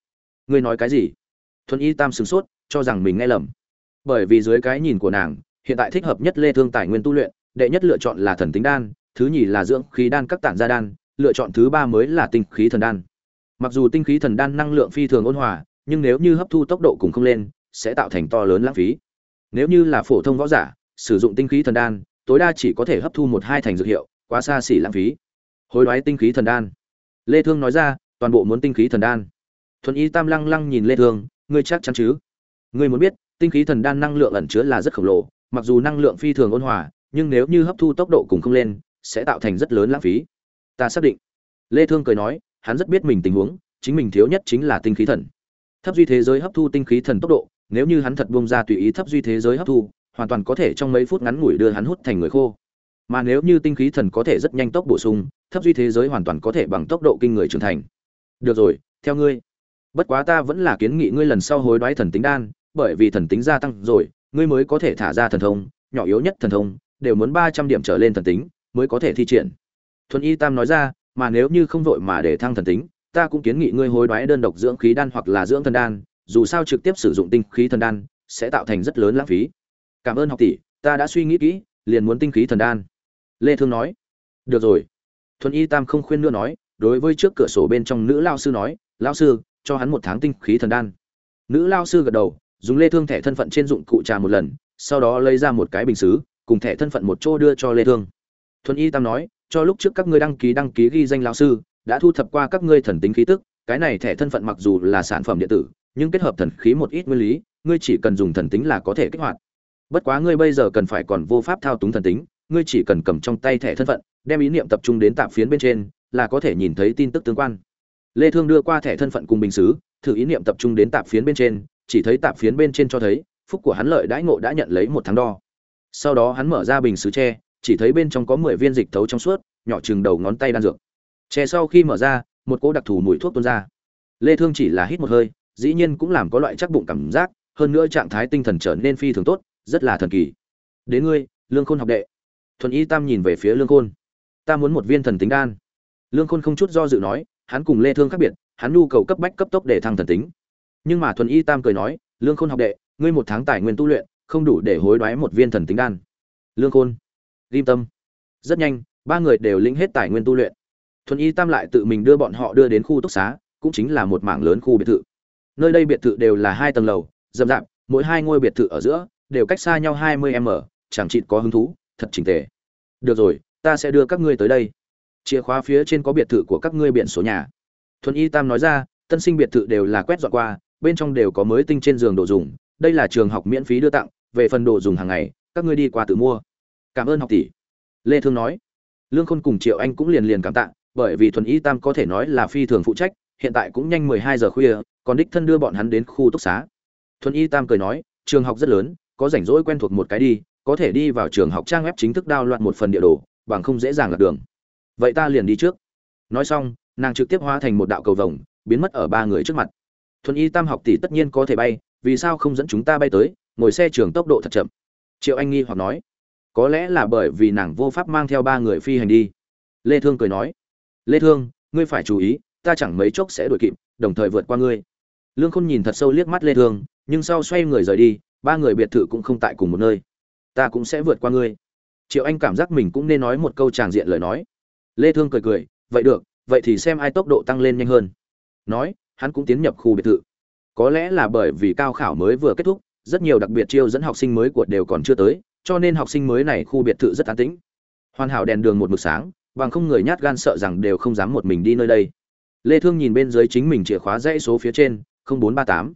Speaker 1: Ngươi nói cái gì? Thuần y tam sửng sốt, cho rằng mình nghe lầm. Bởi vì dưới cái nhìn của nàng hiện tại thích hợp nhất lê thương tài nguyên tu luyện, đệ nhất lựa chọn là thần tính đan, thứ nhì là dưỡng khí đan các tản gia đan, lựa chọn thứ ba mới là tinh khí thần đan. Mặc dù tinh khí thần đan năng lượng phi thường ôn hòa, nhưng nếu như hấp thu tốc độ cùng không lên, sẽ tạo thành to lớn lãng phí. Nếu như là phổ thông võ giả, sử dụng tinh khí thần đan, tối đa chỉ có thể hấp thu một hai thành dược hiệu, quá xa xỉ lãng phí. Hối đoái tinh khí thần đan. Lê thương nói ra, toàn bộ muốn tinh khí thần đan. Thuần y tam lăng lăng nhìn lê thương, ngươi chắc chắn chứ? Ngươi muốn biết, tinh khí thần đan năng lượng ẩn chứa là rất khổng lồ mặc dù năng lượng phi thường ôn hòa, nhưng nếu như hấp thu tốc độ cùng không lên, sẽ tạo thành rất lớn lãng phí. Ta xác định. Lê thương cười nói, hắn rất biết mình tình huống, chính mình thiếu nhất chính là tinh khí thần. Thấp duy thế giới hấp thu tinh khí thần tốc độ, nếu như hắn thật bung ra tùy ý thấp duy thế giới hấp thu, hoàn toàn có thể trong mấy phút ngắn ngủi đưa hắn hút thành người khô. Mà nếu như tinh khí thần có thể rất nhanh tốc bổ sung, thấp duy thế giới hoàn toàn có thể bằng tốc độ kinh người trưởng thành. Được rồi, theo ngươi. Bất quá ta vẫn là kiến nghị ngươi lần sau hối đoái thần tính đan, bởi vì thần tính gia tăng rồi ngươi mới có thể thả ra thần thông, nhỏ yếu nhất thần thông, đều muốn ba trăm điểm trở lên thần tính, mới có thể thi triển. Thuần y tam nói ra, mà nếu như không vội mà để thăng thần tính, ta cũng kiến nghị ngươi hối đoái đơn độc dưỡng khí đan hoặc là dưỡng thần đan, dù sao trực tiếp sử dụng tinh khí thần đan, sẽ tạo thành rất lớn lãng phí. Cảm ơn học tỷ, ta đã suy nghĩ kỹ, liền muốn tinh khí thần đan. Lê thương nói, được rồi. Thuần y tam không khuyên nữa nói, đối với trước cửa sổ bên trong nữ lao sư nói, lao sư, cho hắn một tháng tinh khí thần đan. Nữ lao sư gật đầu dùng lê thương thẻ thân phận trên dụng cụ trà một lần, sau đó lấy ra một cái bình sứ cùng thẻ thân phận một chỗ đưa cho lê thương. Thuần y tam nói, cho lúc trước các ngươi đăng ký đăng ký ghi danh lão sư, đã thu thập qua các ngươi thần tính khí tức, cái này thẻ thân phận mặc dù là sản phẩm điện tử, nhưng kết hợp thần khí một ít nguyên lý, ngươi chỉ cần dùng thần tính là có thể kích hoạt. Bất quá ngươi bây giờ cần phải còn vô pháp thao túng thần tính, ngươi chỉ cần cầm trong tay thẻ thân phận, đem ý niệm tập trung đến tạp phiến bên trên, là có thể nhìn thấy tin tức tương quan. Lê thương đưa qua thẻ thân phận cùng bình xứ, thử ý niệm tập trung đến tạp phiến bên trên chỉ thấy tạp phiến bên trên cho thấy, phúc của hắn lợi đãi ngộ đã nhận lấy một tháng đo. Sau đó hắn mở ra bình xứ tre, chỉ thấy bên trong có 10 viên dịch thấu trong suốt, nhỏ chừng đầu ngón tay đan dược. Tre sau khi mở ra, một cỗ đặc thù mùi thuốc tuôn ra. Lê thương chỉ là hít một hơi, dĩ nhiên cũng làm có loại chắc bụng cảm giác, hơn nữa trạng thái tinh thần trở nên phi thường tốt, rất là thần kỳ. Đến ngươi, lương khôn học đệ. Thuần y tam nhìn về phía lương khôn. Ta muốn một viên thần tính đan. Lương khôn không chút do dự nói, hắn cùng lê thương khác biệt, hắn nhu cầu cấp bách cấp tốc để thăng thần tính nhưng mà thuần y tam cười nói, lương khôn học đệ, ngươi một tháng tài nguyên tu luyện, không đủ để hối đoái một viên thần tính đan. Lương khôn ghim tâm. Rất nhanh, ba người đều lĩnh hết tài nguyên tu luyện. Thuần y tam lại tự mình đưa bọn họ đưa đến khu túc xá, cũng chính là một mảng lớn khu biệt thự. Nơi đây biệt thự đều là hai tầng lầu, rậm rạp, mỗi hai ngôi biệt thự ở giữa, đều cách xa nhau hai mươi m, chẳng chịt có hứng thú, thật chỉnh tề. Được rồi, ta sẽ đưa các ngươi tới đây. Chìa khóa phía trên có biệt thự của các ngươi biển số nhà. Thuần y tam nói ra, tân sinh biệt thự đều là quét dọn qua bên trong đều có mới tinh trên giường đồ dùng, đây là trường học miễn phí đưa tặng, về phần đồ dùng hàng ngày, các ngươi đi qua tự mua. Cảm ơn học tỷ. Lê thương nói. Lương khôn cùng triệu anh cũng liền liền cảm tạ, bởi vì thuần y tam có thể nói là phi thường phụ trách, hiện tại cũng nhanh 12 giờ khuya, còn đích thân đưa bọn hắn đến khu túc xá. Thuần y tam cười nói, trường học rất lớn, có rảnh rỗi quen thuộc một cái đi, có thể đi vào trường học trang web chính thức đao loạn một phần địa đồ, bằng không dễ dàng lạc đường. Vậy ta liền đi trước. Nói xong, nàng trực tiếp hóa thành một đạo cầu vồng, biến mất ở ba người trước mặt thuần y tam học tỷ tất nhiên có thể bay, vì sao không dẫn chúng ta bay tới, ngồi xe trường tốc độ thật chậm? Triệu anh nghi hoặc nói. Có lẽ là bởi vì nàng vô pháp mang theo ba người phi hành đi. Lê thương cười nói. Lê thương, ngươi phải chú ý, ta chẳng mấy chốc sẽ đuổi kịp, đồng thời vượt qua ngươi. Lương khôn nhìn thật sâu liếc mắt lê thương, nhưng sau xoay người rời đi, ba người biệt thự cũng không tại cùng một nơi. Ta cũng sẽ vượt qua ngươi. Triệu anh cảm giác mình cũng nên nói một câu tràng diện lời nói. Lê thương cười cười, vậy được, vậy thì xem ai tốc độ tăng lên nhanh hơn. Nói hắn cũng tiến nhập khu biệt thự. Có lẽ là bởi vì cao khảo mới vừa kết thúc, rất nhiều đặc biệt chiêu dẫn học sinh mới của đều còn chưa tới, cho nên học sinh mới này khu biệt thự rất an tĩnh. Hoàn hảo đèn đường một mực sáng, bằng không người nhát gan sợ rằng đều không dám một mình đi nơi đây. Lê thương nhìn bên dưới chính mình chìa khóa dãy số phía trên 0438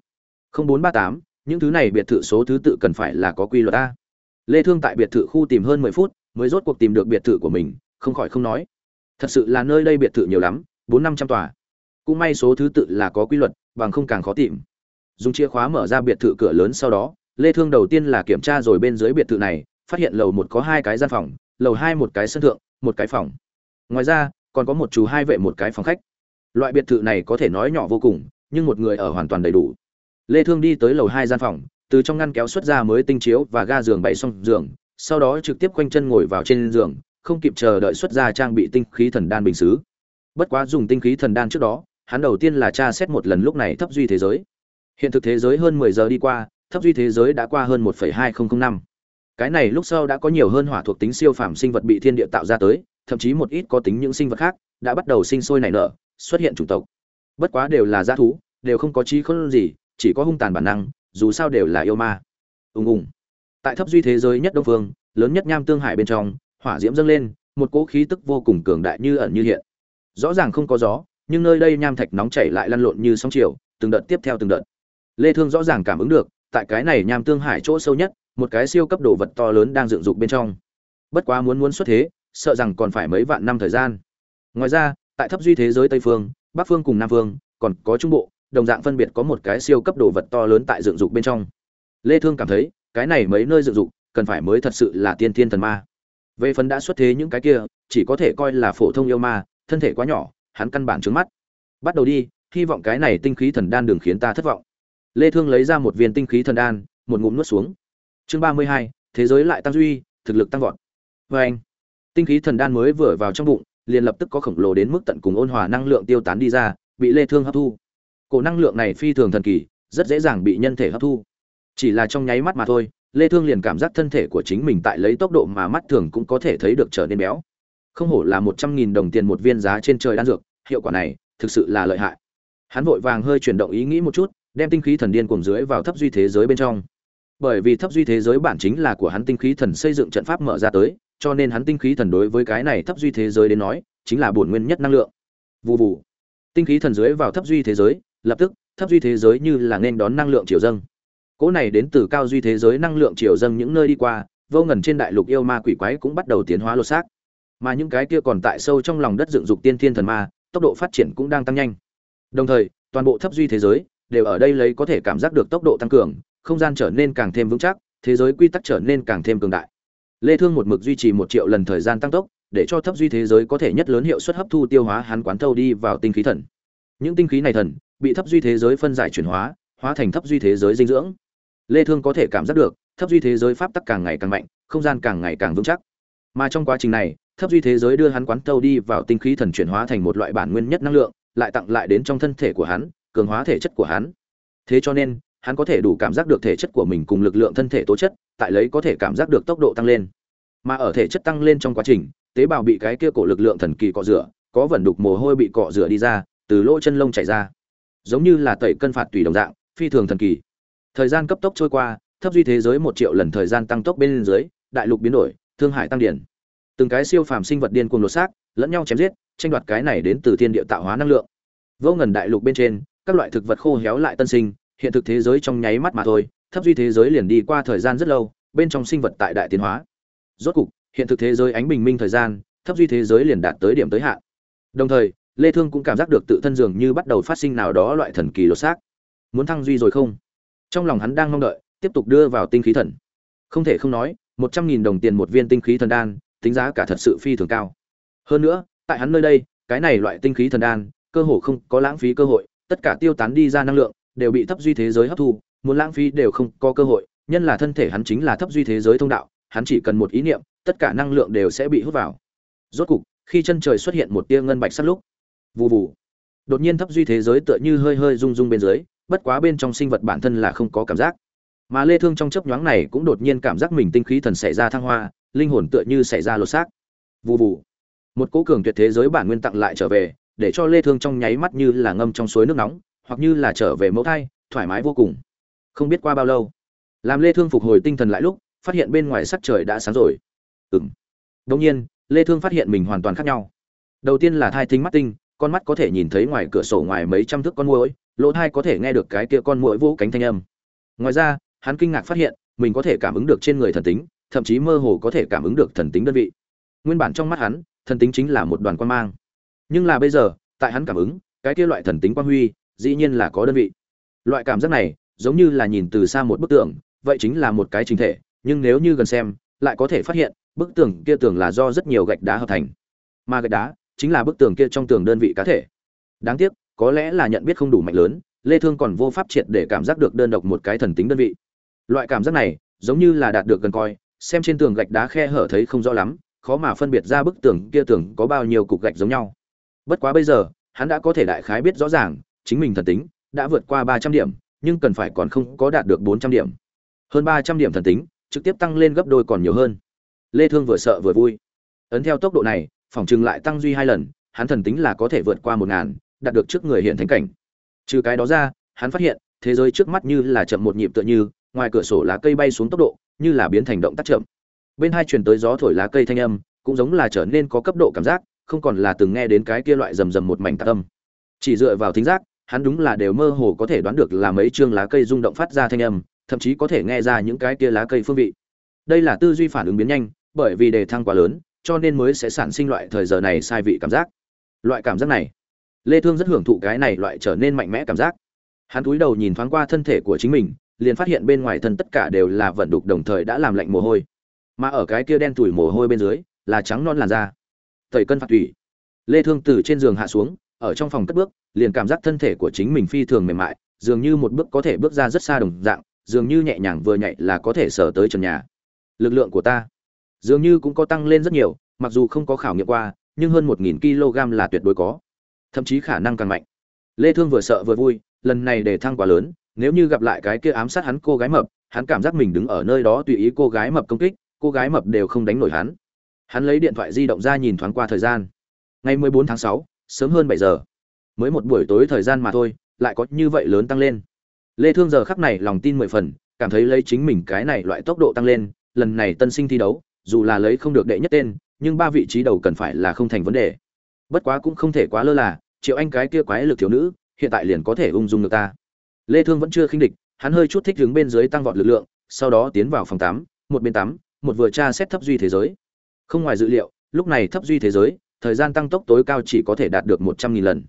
Speaker 1: 0438 những thứ này biệt thự số thứ tự cần phải là có quy luật a. Lê thương tại biệt thự khu tìm hơn 10 phút, mới rốt cuộc tìm được biệt thự của mình, không khỏi không nói. Thật sự là nơi đây biệt thự nhiều lắm, bốn năm trăm tòa cũng may số thứ tự là có quy luật, bằng không càng khó tìm. Dùng chìa khóa mở ra biệt thự cửa lớn sau đó, lê thương đầu tiên là kiểm tra rồi bên dưới biệt thự này, phát hiện lầu một có hai cái gian phòng, lầu hai một cái sân thượng, một cái phòng. Ngoài ra, còn có một chú hai vệ một cái phòng khách. Loại biệt thự này có thể nói nhỏ vô cùng, nhưng một người ở hoàn toàn đầy đủ. Lê thương đi tới lầu hai gian phòng, từ trong ngăn kéo xuất ra mới tinh chiếu và ga giường bày xong giường, sau đó trực tiếp quanh chân ngồi vào trên giường, không kịp chờ đợi xuất ra trang bị tinh khí thần đan bình xứ. Bất quá dùng tinh khí thần đan trước đó hắn đầu tiên là tra xét một lần lúc này thấp duy thế giới. Hiện thực thế giới hơn 10 giờ đi qua thấp duy thế giới đã qua hơn 1,2005 năm. Cái này lúc sau đã có nhiều hơn hỏa thuộc tính siêu phàm sinh vật bị thiên địa tạo ra tới thậm chí một ít có tính những sinh vật khác đã bắt đầu sinh sôi nảy nở xuất hiện chủng tộc. Bất quá đều là g thú đều không có trí khôn gì chỉ có hung tàn bản năng dù sao đều là yêu ma. Ùng ùng. Tại thấp duy thế giới nhất đông phương lớn nhất nham tương hải bên trong hỏa diễm dâng lên một cỗ khí tức vô cùng cường đại như ẩn như hiện. Rõ ràng không có gió nhưng nơi đây nham thạch nóng chảy lại lăn lộn như sóng chiều, từng đợt tiếp theo từng đợt. Lê thương rõ ràng cảm ứng được, tại cái này nham tương hải chỗ sâu nhất, một cái siêu cấp đồ vật to lớn đang dựng dục bên trong. Bất quá muốn muốn xuất thế, sợ rằng còn phải mấy vạn năm thời gian. Ngoài ra, tại thấp duy thế giới tây phương, bắc phương cùng nam phương, còn có trung bộ, đồng dạng phân biệt có một cái siêu cấp đồ vật to lớn tại dựng dục bên trong. Lê thương cảm thấy, cái này mấy nơi dựng dục, cần phải mới thật sự là tiên thiên thần ma. Về phần đã xuất thế những cái kia, chỉ có thể coi là phổ thông yêu ma, thân thể quá nhỏ hắn căn bản trướng mắt. Bắt đầu đi hy vọng cái này tinh khí thần đan đừng khiến ta thất vọng. Lê thương lấy ra một viên tinh khí thần đan một ngụm nuốt xuống. Chương 32, thế giới lại tăng duy thực lực tăng vọt. Với anh tinh khí thần đan mới vừa vào trong bụng liền lập tức có khổng lồ đến mức tận cùng ôn hòa năng lượng tiêu tán đi ra bị lê thương hấp thu. Cổ năng lượng này phi thường thần kỳ rất dễ dàng bị nhân thể hấp thu. Chỉ là trong nháy mắt mà thôi lê thương liền cảm giác thân thể của chính mình tại lấy tốc độ mà mắt thường cũng có thể thấy được trở nên béo. Không hổ là một trăm nghìn đồng tiền một viên giá trên trời đan dược hiệu quả này thực sự là lợi hại. Hắn vội vàng hơi chuyển động ý nghĩ một chút, đem tinh khí thần điên cuồng dưới vào thấp duy thế giới bên trong. Bởi vì thấp duy thế giới bản chính là của hắn tinh khí thần xây dựng trận pháp mở ra tới, cho nên hắn tinh khí thần đối với cái này thấp duy thế giới đến nói, chính là bổn nguyên nhất năng lượng. Vụ vụ tinh khí thần dưới vào thấp duy thế giới, lập tức, thấp duy thế giới như là nên đón năng lượng triều dâng. Cỗ này đến từ cao duy thế giới năng lượng triều dâng những nơi đi qua, vô ngần trên đại lục yêu ma quỷ quái cũng bắt đầu tiến hóa lột xác. Mà những cái kia còn tại sâu trong lòng đất dựng dục tiên thiên thần ma tốc độ phát triển cũng đang tăng nhanh. Đồng thời, toàn bộ thấp duy thế giới đều ở đây lấy có thể cảm giác được tốc độ tăng cường, không gian trở nên càng thêm vững chắc, thế giới quy tắc trở nên càng thêm cường đại. Lê thương một mực duy trì một triệu lần thời gian tăng tốc, để cho thấp duy thế giới có thể nhất lớn hiệu suất hấp thu tiêu hóa hắn quán thâu đi vào tinh khí thần. Những tinh khí này thần bị thấp duy thế giới phân giải chuyển hóa hóa thành thấp duy thế giới dinh dưỡng. Lê thương có thể cảm giác được, thấp duy thế giới pháp tắc càng ngày càng mạnh, không gian càng ngày càng vững chắc. Mà trong quá trình này thấp duy thế giới đưa hắn quán tâu đi vào tinh khí thần chuyển hóa thành một loại bản nguyên nhất năng lượng, lại tặng lại đến trong thân thể của hắn, cường hóa thể chất của hắn. Thế cho nên, hắn có thể đủ cảm giác được thể chất của mình cùng lực lượng thân thể tố chất, tại lấy có thể cảm giác được tốc độ tăng lên. Mà ở thể chất tăng lên trong quá trình, tế bào bị cái kia cổ lực lượng thần kỳ cọ rửa, có vẩn đục mồ hôi bị cọ rửa đi ra, từ lỗ chân lông chảy ra. Giống như là tẩy cân phạt tùy đồng dạng, phi thường thần kỳ. Thời gian cấp tốc trôi qua, thấp duy thế giới một triệu lần thời gian tăng tốc bên dưới, đại lục biến đổi, thương hải tăng điển từng cái siêu phàm sinh vật điên cuồng lột xác, lẫn nhau chém giết, tranh đoạt cái này đến từ thiên địa tạo hóa năng lượng. Vô ngần đại lục bên trên, các loại thực vật khô héo lại tân sinh, hiện thực thế giới trong nháy mắt mà thôi, thấp duy thế giới liền đi qua thời gian rất lâu, bên trong sinh vật tại đại tiến hóa. Rốt cục, hiện thực thế giới ánh bình minh thời gian, thấp duy thế giới liền đạt tới điểm tới hạn. Đồng thời, lê thương cũng cảm giác được tự thân dường như bắt đầu phát sinh nào đó loại thần kỳ lột xác. Muốn thăng duy rồi không? Trong lòng hắn đang mong đợi, tiếp tục đưa vào tinh khí thần. Không thể không nói, một trăm nghìn đồng tiền một viên tinh khí thần đan tính giá cả thật sự phi thường cao. Hơn nữa, tại hắn nơi đây, cái này loại tinh khí thần đan, cơ hồ không có lãng phí cơ hội, tất cả tiêu tán đi ra năng lượng, đều bị thấp duy thế giới hấp thu, muốn lãng phí đều không có cơ hội, nhân là thân thể hắn chính là thấp duy thế giới thông đạo, hắn chỉ cần một ý niệm, tất cả năng lượng đều sẽ bị hút vào. Rốt cục, khi chân trời xuất hiện một tia ngân bạch sắc lúc, vù vù, đột nhiên thấp duy thế giới tựa như hơi hơi rung rung bên dưới, bất quá bên trong sinh vật bản thân là không có cảm giác. Mà lê thương trong chớp nhoáng này cũng đột nhiên cảm giác mình tinh khí thần xảy ra thăng hoa linh hồn tựa như xảy ra lột xác. Vù vù. Một cố cường tuyệt thế giới bản nguyên tặng lại trở về, để cho lê thương trong nháy mắt như là ngâm trong suối nước nóng, hoặc như là trở về mẫu thai, thoải mái vô cùng. Không biết qua bao lâu, làm lê thương phục hồi tinh thần lại lúc, phát hiện bên ngoài sắc trời đã sáng rồi. Ừm. Đương nhiên, lê thương phát hiện mình hoàn toàn khác nhau. Đầu tiên là thai thính mắt tinh, con mắt có thể nhìn thấy ngoài cửa sổ ngoài mấy trăm thước con muỗi, lỗ thai có thể nghe được cái kia con muỗi vỗ cánh thanh âm. Ngoài ra, hắn kinh ngạc phát hiện, mình có thể cảm ứng được trên người thần tính thậm chí mơ hồ có thể cảm ứng được thần tính đơn vị. Nguyên bản trong mắt hắn, thần tính chính là một đoàn quan mang. Nhưng là bây giờ, tại hắn cảm ứng, cái kia loại thần tính quang huy, dĩ nhiên là có đơn vị. Loại cảm giác này, giống như là nhìn từ xa một bức tượng vậy chính là một cái chính thể, nhưng nếu như gần xem, lại có thể phát hiện, bức tường kia tường là do rất nhiều gạch đá hợp thành. Mà gạch đá, chính là bức tường kia trong tường đơn vị cá thể. Đáng tiếc, có lẽ là nhận biết không đủ mạnh lớn, lê thương còn vô pháp triệt để cảm giác được đơn độc một cái thần tính đơn vị. Loại cảm giác này, giống như là đạt được gần coi xem trên tường gạch đá khe hở thấy không rõ lắm, khó mà phân biệt ra bức tường kia tường có bao nhiêu cục gạch giống nhau. Bất quá bây giờ, hắn đã có thể đại khái biết rõ ràng, chính mình thần tính đã vượt qua 300 điểm, nhưng cần phải còn không có đạt được 400 điểm. Hơn 300 điểm thần tính, trực tiếp tăng lên gấp đôi còn nhiều hơn. Lê thương vừa sợ vừa vui. Ấn theo tốc độ này, phòng trừng lại tăng duy hai lần, hắn thần tính là có thể vượt qua một ngàn, đạt được trước người hiện thánh cảnh. Trừ cái đó ra, hắn phát hiện, thế giới trước mắt như là chậm một nhịp tựa như, ngoài cửa sổ lá cây bay xuống tốc độ như là biến thành động tác chậm. Bên hai truyền tới gió thổi lá cây thanh âm, cũng giống là trở nên có cấp độ cảm giác, không còn là từng nghe đến cái kia loại rầm rầm một mảnh tạc âm. Chỉ dựa vào thính giác, hắn đúng là đều mơ hồ có thể đoán được là mấy chương lá cây rung động phát ra thanh âm, thậm chí có thể nghe ra những cái kia lá cây phương vị. Đây là tư duy phản ứng biến nhanh, bởi vì đề thăng quá lớn, cho nên mới sẽ sản sinh loại thời giờ này sai vị cảm giác. Loại cảm giác này, lê thương rất hưởng thụ cái này loại trở nên mạnh mẽ cảm giác. Hắn cúi đầu nhìn thoáng qua thân thể của chính mình liền phát hiện bên ngoài thân tất cả đều là vận đục đồng thời đã làm lạnh mồ hôi. Mà ở cái kia đen tủi mồ hôi bên dưới, là trắng non làn da. Tẩy cân phạt thủy lê thương từ trên giường hạ xuống, ở trong phòng cất bước, liền cảm giác thân thể của chính mình phi thường mềm mại, dường như một bước có thể bước ra rất xa đồng dạng, dường như nhẹ nhàng vừa nhảy là có thể sở tới trần nhà. Lực lượng của ta dường như cũng có tăng lên rất nhiều, mặc dù không có khảo nghiệm qua, nhưng hơn một nghìn kg là tuyệt đối có. Thậm chí khả năng càng mạnh. Lê thương vừa sợ vừa vui, lần này để thăng quá lớn nếu như gặp lại cái kia ám sát hắn cô gái mập hắn cảm giác mình đứng ở nơi đó tùy ý cô gái mập công kích cô gái mập đều không đánh nổi hắn. Hắn lấy điện thoại di động ra nhìn thoáng qua thời gian. Ngày 14 tháng 6, sớm hơn 7 giờ. Mới một buổi tối thời gian mà thôi lại có như vậy lớn tăng lên. Lê thương giờ khắc này lòng tin mười phần cảm thấy lấy chính mình cái này loại tốc độ tăng lên lần này tân sinh thi đấu dù là lấy không được đệ nhất tên nhưng ba vị trí đầu cần phải là không thành vấn đề. Bất quá cũng không thể quá lơ là triệu anh cái kia quái lực thiếu nữ hiện tại liền có thể ung dung được ta lê thương vẫn chưa khinh địch, hắn hơi chút thích hướng bên dưới tăng vọt lực lượng, sau đó tiến vào phòng tắm một bên tắm một vừa tra xét thấp duy thế giới. Không ngoài dự liệu, lúc này thấp duy thế giới, thời gian tăng tốc tối cao chỉ có thể đạt được một trăm nghìn lần.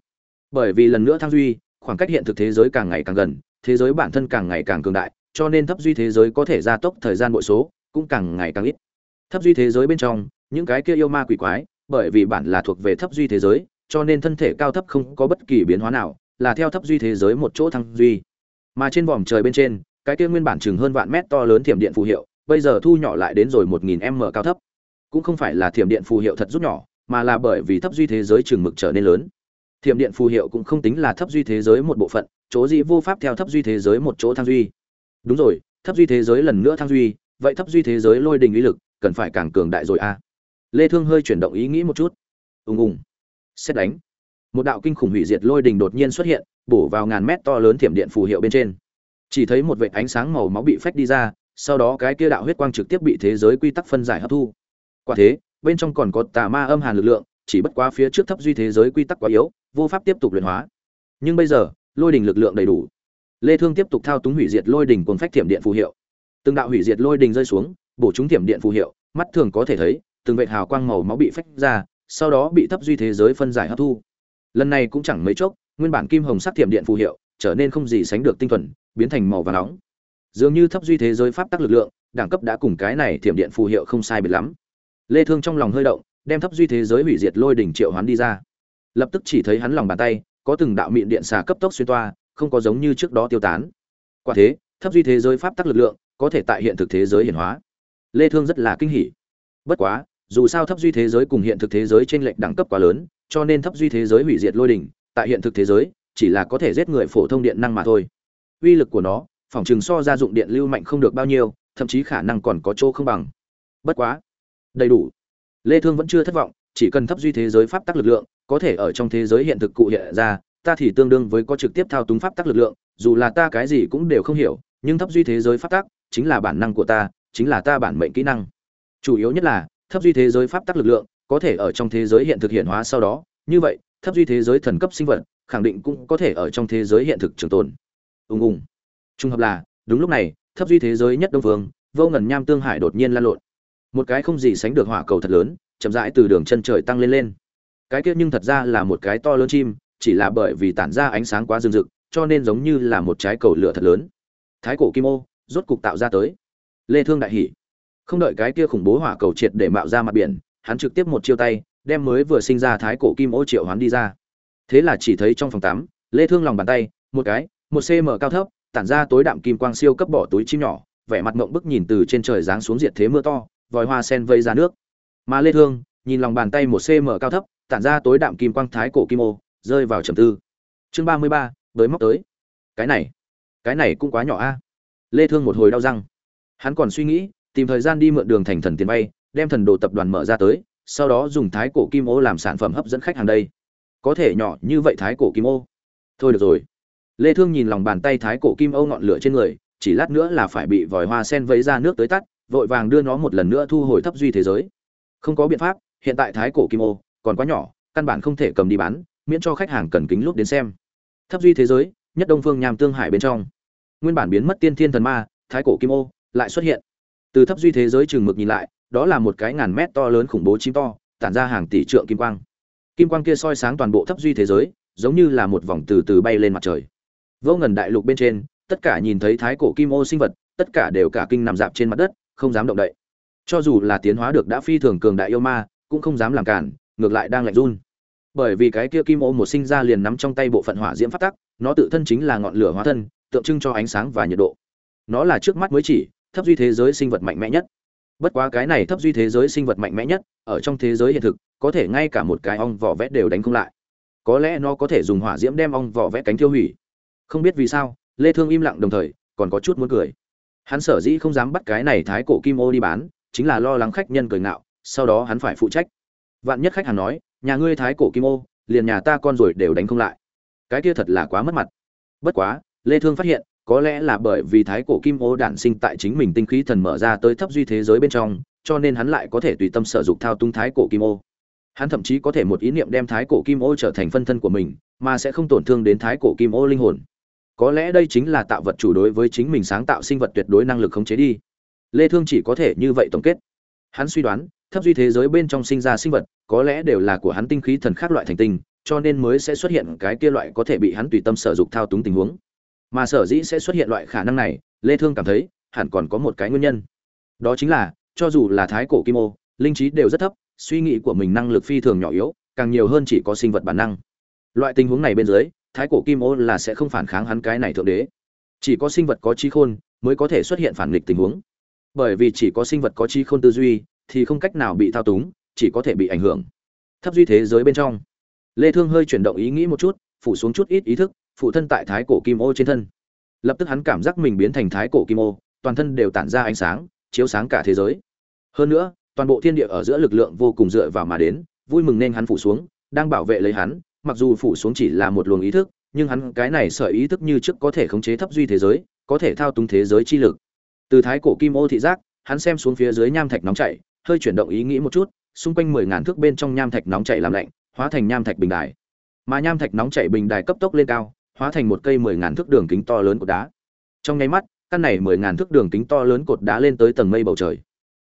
Speaker 1: Bởi vì lần nữa thăng duy, khoảng cách hiện thực thế giới càng ngày càng gần, thế giới bản thân càng ngày càng cường đại, cho nên thấp duy thế giới có thể gia tốc thời gian bội số cũng càng ngày càng ít. Thấp duy thế giới bên trong, những cái kia yêu ma quỷ quái, bởi vì bản là thuộc về thấp duy thế giới, cho nên thân thể cao thấp không có bất kỳ biến hóa nào, là theo thấp duy thế giới một chỗ thăng duy mà trên vòm trời bên trên, cái kia nguyên bản chừng hơn vạn mét to lớn thiểm điện phù hiệu, bây giờ thu nhỏ lại đến rồi một nghìn m cao thấp. Cũng không phải là thiểm điện phù hiệu thật rút nhỏ, mà là bởi vì thấp duy thế giới chừng mực trở nên lớn. Thiểm điện phù hiệu cũng không tính là thấp duy thế giới một bộ phận, chỗ gì vô pháp theo thấp duy thế giới một chỗ thăng duy. Đúng rồi, thấp duy thế giới lần nữa thăng duy, vậy thấp duy thế giới lôi đình ý lực cần phải càng cường đại rồi a lê thương hơi chuyển động ý nghĩ một chút. Ùng ùng. Xét đánh. Một đạo kinh khủng hủy diệt lôi đình đột nhiên xuất hiện bổ vào ngàn mét to lớn thiểm điện phù hiệu bên trên. Chỉ thấy một vệt ánh sáng màu máu bị phách đi ra, sau đó cái kia đạo huyết quang trực tiếp bị thế giới quy tắc phân giải hấp thu. Quả thế, bên trong còn có tà ma âm hàn lực lượng, chỉ bất quá phía trước thấp duy thế giới quy tắc quá yếu, vô pháp tiếp tục luyện hóa. Nhưng bây giờ, lôi đình lực lượng đầy đủ. Lê thương tiếp tục thao túng hủy diệt lôi đình cuồng phách thiểm điện phù hiệu. Từng đạo hủy diệt lôi đình rơi xuống, bổ chúng thiểm điện phù hiệu, mắt thường có thể thấy, từng vệt hào quang màu máu bị phách ra, sau đó bị thấp duy thế giới phân giải hấp thu. Lần này cũng chẳng mấy chốc nguyên bản kim hồng sắc thiểm điện phù hiệu, trở nên không gì sánh được tinh thuần, biến thành màu vàng nóng. Dường như thấp duy thế giới pháp tắc lực lượng, đẳng cấp đã cùng cái này thiểm điện phù hiệu không sai biệt lắm. Lê thương trong lòng hơi động, đem thấp duy thế giới hủy diệt lôi đỉnh triệu hoán đi ra. Lập tức chỉ thấy hắn lòng bàn tay, có từng đạo mịn điện xà cấp tốc xuyên toa, không có giống như trước đó tiêu tán. Quả thế, thấp duy thế giới pháp tắc lực lượng, có thể tại hiện thực thế giới hiển hóa. Lê thương rất là kinh hỉ. Bất quá, dù sao thấp duy thế giới cùng hiện thực thế giới trên lệnh đẳng cấp quá lớn, cho nên thấp duy thế giới hủy diệt lôi đỉnh tại hiện thực thế giới, chỉ là có thể giết người phổ thông điện năng mà thôi. Uy lực của nó phòng trường so gia dụng điện lưu mạnh không được bao nhiêu, thậm chí khả năng còn có chỗ không bằng. Bất quá, đầy đủ. Lê thương vẫn chưa thất vọng, chỉ cần thấp duy thế giới pháp tắc lực lượng, có thể ở trong thế giới hiện thực cụ hiện ra, ta thì tương đương với có trực tiếp thao túng pháp tắc lực lượng, dù là ta cái gì cũng đều không hiểu, nhưng thấp duy thế giới pháp tắc chính là bản năng của ta, chính là ta bản mệnh kỹ năng. Chủ yếu nhất là, thấp duy thế giới pháp tắc lực lượng có thể ở trong thế giới hiện thực hiện hóa sau đó, như vậy thấp duy thế giới thần cấp sinh vật, khẳng định cũng có thể ở trong thế giới hiện thực trường tồn. Ùng ùng. Trùng hợp là, đúng lúc này, thấp duy thế giới nhất đông phương vô ngần nham tương hải đột nhiên lan lộn. Một cái không gì sánh được hỏa cầu thật lớn, chậm rãi từ đường chân trời tăng lên lên. Cái kia nhưng thật ra là một cái to lớn chim, chỉ là bởi vì tản ra ánh sáng quá rực rực, cho nên giống như là một trái cầu lửa thật lớn. Thái cổ kim ô, rốt cục tạo ra tới. Lê thương đại hỉ. Không đợi cái kia khủng bố hỏa cầu triệt để mạo ra mặt biển, hắn trực tiếp một chiêu tay đem mới vừa sinh ra thái cổ kim ô triệu hoán đi ra. Thế là chỉ thấy trong phòng tắm lê thương lòng bàn tay một cái một cm cao thấp tản ra tối đạm kim quang siêu cấp bỏ túi chim nhỏ vẻ mặt ngậm bức nhìn từ trên trời giáng xuống diệt thế mưa to vòi hoa sen vây ra nước. Mà lê thương nhìn lòng bàn tay một cm cao thấp tản ra tối đạm kim quang thái cổ kim ô rơi vào trầm tư. Chương 33, tới móc tới. Cái này cái này cũng quá nhỏ a. Lê thương một hồi đau răng. Hắn còn suy nghĩ tìm thời gian đi mượn đường thành thần tiền bay, đem thần đồ tập đoàn mở ra tới sau đó dùng thái cổ kim ô làm sản phẩm hấp dẫn khách hàng đây. Có thể nhỏ như vậy thái cổ kim ô? Thôi được rồi. Lê thương nhìn lòng bàn tay thái cổ kim ô ngọn lửa trên người, chỉ lát nữa là phải bị vòi hoa sen vấy ra nước tới tắt, vội vàng đưa nó một lần nữa thu hồi thấp duy thế giới. Không có biện pháp, hiện tại thái cổ kim ô còn quá nhỏ, căn bản không thể cầm đi bán, miễn cho khách hàng cần kính lúc đến xem. Thấp duy thế giới, nhất đông phương nham tương hải bên trong. Nguyên bản biến mất tiên thiên thần ma, thái cổ kim ô lại xuất hiện. Từ thấp duy thế giới trường mực nhìn lại đó là một cái ngàn mét to lớn khủng bố chim to, tản ra hàng tỷ trượng kim quang. Kim quang kia soi sáng toàn bộ thấp duy thế giới, giống như là một vòng từ từ bay lên mặt trời. Vô ngần đại lục bên trên, tất cả nhìn thấy thái cổ kim ô sinh vật, tất cả đều cả kinh nằm dạp trên mặt đất, không dám động đậy. Cho dù là tiến hóa được đã phi thường cường đại yêu ma, cũng không dám làm cản, ngược lại đang lạnh run. Bởi vì cái kia kim ô một sinh ra liền nắm trong tay bộ phận hỏa diễm phát tắc, nó tự thân chính là ngọn lửa hóa thân, tượng trưng cho ánh sáng và nhiệt độ. Nó là trước mắt mới chỉ, thấp duy thế giới sinh vật mạnh mẽ nhất bất quá cái này thấp duy thế giới sinh vật mạnh mẽ nhất, ở trong thế giới hiện thực, có thể ngay cả một cái ong vỏ vẽ đều đánh không lại. Có lẽ nó có thể dùng hỏa diễm đem ong vỏ vẽ cánh tiêu hủy. Không biết vì sao, lê thương im lặng đồng thời, còn có chút muốn cười. Hắn sở dĩ không dám bắt cái này thái cổ kim ô đi bán, chính là lo lắng khách nhân cười ngạo, sau đó hắn phải phụ trách. Vạn nhất khách hàng nói, nhà ngươi thái cổ kim ô, liền nhà ta con rồi đều đánh không lại. Cái kia thật là quá mất mặt. Bất quá, lê thương phát hiện có lẽ là bởi vì thái cổ kim ô đản sinh tại chính mình tinh khí thần mở ra tới thấp duy thế giới bên trong, cho nên hắn lại có thể tùy tâm sở dục thao túng thái cổ kim ô. Hắn thậm chí có thể một ý niệm đem thái cổ kim ô trở thành phân thân của mình, mà sẽ không tổn thương đến thái cổ kim ô linh hồn. Có lẽ đây chính là tạo vật chủ đối với chính mình sáng tạo sinh vật tuyệt đối năng lực khống chế đi. Lê thương chỉ có thể như vậy tổng kết. Hắn suy đoán, thấp duy thế giới bên trong sinh ra sinh vật, có lẽ đều là của hắn tinh khí thần khác loại thành tinh, cho nên mới sẽ xuất hiện cái kia loại có thể bị hắn tùy tâm sở dục thao túng tình huống mà sở dĩ sẽ xuất hiện loại khả năng này, lê thương cảm thấy, hẳn còn có một cái nguyên nhân. Đó chính là, cho dù là thái cổ kim ô, linh trí đều rất thấp, suy nghĩ của mình năng lực phi thường nhỏ yếu, càng nhiều hơn chỉ có sinh vật bản năng. Loại tình huống này bên dưới, thái cổ kim ô là sẽ không phản kháng hắn cái này thượng đế. Chỉ có sinh vật có trí khôn mới có thể xuất hiện phản nghịch tình huống. Bởi vì chỉ có sinh vật có trí khôn tư duy thì không cách nào bị thao túng, chỉ có thể bị ảnh hưởng. Thấp duy thế giới bên trong, lê thương hơi chuyển động ý nghĩ một chút, phủ xuống chút ít ý thức phụ thân tại thái cổ kim ô trên thân. Lập tức hắn cảm giác mình biến thành thái cổ kim ô, toàn thân đều tản ra ánh sáng, chiếu sáng cả thế giới. Hơn nữa, toàn bộ thiên địa ở giữa lực lượng vô cùng dựa vào mà đến, vui mừng nên hắn phủ xuống, đang bảo vệ lấy hắn, mặc dù phủ xuống chỉ là một luồng ý thức, nhưng hắn cái này sở ý thức như trước có thể khống chế thấp duy thế giới, có thể thao túng thế giới chi lực. Từ thái cổ kim ô thị giác, hắn xem xuống phía dưới nham thạch nóng chảy, hơi chuyển động ý nghĩ một chút, xung quanh mười ngàn thước bên trong nham thạch nóng chảy làm lạnh, hóa thành nham thạch bình đài. Mà nham thạch nóng chảy bình đài cấp tốc lên cao hóa thành một cây mười ngàn thước đường kính to lớn của đá. Trong nháy mắt, căn này mười ngàn thước đường kính to lớn cột đá lên tới tầng mây bầu trời.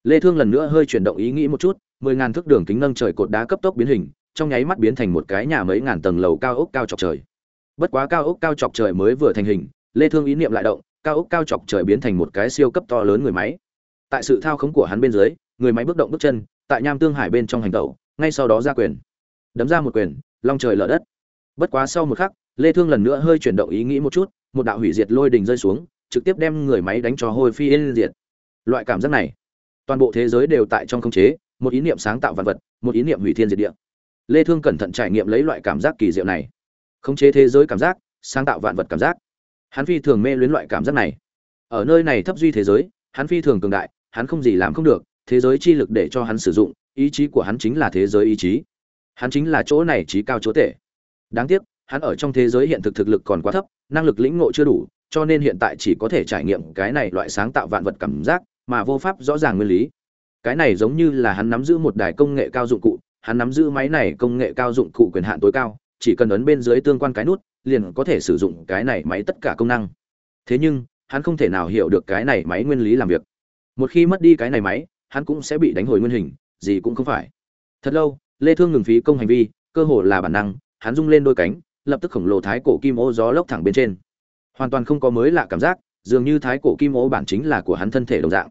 Speaker 1: Lê thương lần nữa hơi chuyển động ý nghĩ một chút, mười ngàn thước đường kính nâng trời cột đá cấp tốc biến hình, trong nháy mắt biến thành một cái nhà mấy ngàn tầng lầu cao ốc cao chọc trời. Bất quá cao ốc cao chọc trời mới vừa thành hình, lê thương ý niệm lại động, cao ốc cao chọc trời biến thành một cái siêu cấp to lớn người máy. Tại sự thao khống của hắn bên dưới, người máy bước động bước chân, tại nham tương hải bên trong hành tẩu, ngay sau đó ra quyền. Đấm ra một quyền, long trời lở đất. Bất quá sau một khắc lê thương lần nữa hơi chuyển động ý nghĩ một chút, một đạo hủy diệt lôi đình rơi xuống, trực tiếp đem người máy đánh cho hôi phi yên diệt. Loại cảm giác này, toàn bộ thế giới đều tại trong khống chế, một ý niệm sáng tạo vạn vật, một ý niệm hủy thiên diệt địa. Lê thương cẩn thận trải nghiệm lấy loại cảm giác kỳ diệu này. Khống chế thế giới cảm giác, sáng tạo vạn vật cảm giác. Hắn phi thường mê luyến loại cảm giác này. Ở nơi này thấp duy thế giới, hắn phi thường cường đại, hắn không gì làm không được, thế giới chi lực để cho hắn sử dụng, ý chí của hắn chính là thế giới ý chí. Hắn chính là chỗ này trí cao chỗ thể. đáng tiếc hắn ở trong thế giới hiện thực thực lực còn quá thấp, năng lực lĩnh ngộ chưa đủ, cho nên hiện tại chỉ có thể trải nghiệm cái này loại sáng tạo vạn vật cảm giác, mà vô pháp rõ ràng nguyên lý. Cái này giống như là hắn nắm giữ một đài công nghệ cao dụng cụ, hắn nắm giữ máy này công nghệ cao dụng cụ quyền hạn tối cao, chỉ cần ấn bên dưới tương quan cái nút, liền có thể sử dụng cái này máy tất cả công năng. Thế nhưng, hắn không thể nào hiểu được cái này máy nguyên lý làm việc. Một khi mất đi cái này máy, hắn cũng sẽ bị đánh hồi nguyên hình, gì cũng không phải. Thật lâu, lê thương ngừng phí công hành vi, cơ hồ là bản năng, hắn rung lên đôi cánh lập tức khổng lồ thái cổ kim ô gió lốc thẳng bên trên. Hoàn toàn không có mới lạ cảm giác, dường như thái cổ kim ô bản chính là của hắn thân thể đồng dạng.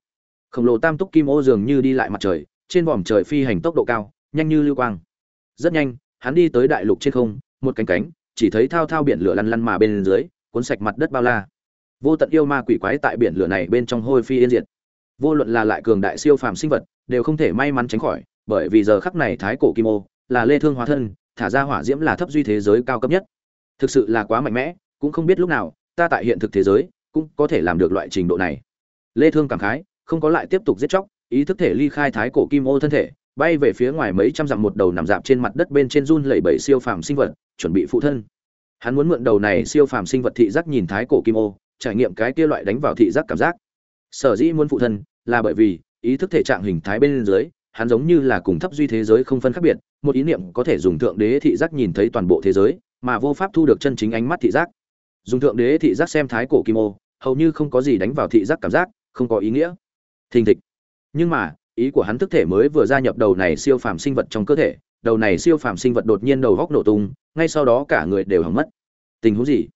Speaker 1: Khổng lồ tam túc kim ô dường như đi lại mặt trời, trên vòm trời phi hành tốc độ cao, nhanh như lưu quang. Rất nhanh, hắn đi tới đại lục trên không, một cánh cánh, chỉ thấy thao thao biển lửa lăn lăn mà bên dưới, cuốn sạch mặt đất bao la. Vô tận yêu ma quỷ quái tại biển lửa này bên trong hôi phi yên diệt. Vô luận là lại cường đại siêu phàm sinh vật, đều không thể may mắn tránh khỏi, bởi vì giờ khắc này thái cổ kim ô là lê thương hóa thân thả ra hỏa diễm là thấp duy thế giới cao cấp nhất. Thực sự là quá mạnh mẽ, cũng không biết lúc nào, ta tại hiện thực thế giới, cũng có thể làm được loại trình độ này. Lê thương cảm khái, không có lại tiếp tục giết chóc, ý thức thể ly khai thái cổ kim ô thân thể, bay về phía ngoài mấy trăm dặm một đầu nằm dạp trên mặt đất bên trên run lẩy bẩy siêu phàm sinh vật, chuẩn bị phụ thân. Hắn muốn mượn đầu này siêu phàm sinh vật thị giác nhìn thái cổ kim ô, trải nghiệm cái kia loại đánh vào thị giác cảm giác. Sở dĩ muốn phụ thân, là bởi vì ý thức thể trạng hình thái bên dưới hắn giống như là cùng thấp duy thế giới không phân khác biệt, một ý niệm có thể dùng thượng đế thị giác nhìn thấy toàn bộ thế giới, mà vô pháp thu được chân chính ánh mắt thị giác. Dùng thượng đế thị giác xem thái cổ kim ô, hầu như không có gì đánh vào thị giác cảm giác, không có ý nghĩa. Thình thịch. Nhưng mà, ý của hắn thức thể mới vừa gia nhập đầu này siêu phàm sinh vật trong cơ thể, đầu này siêu phàm sinh vật đột nhiên đầu góc nổ tung, ngay sau đó cả người đều hỏng mất. Tình huống gì?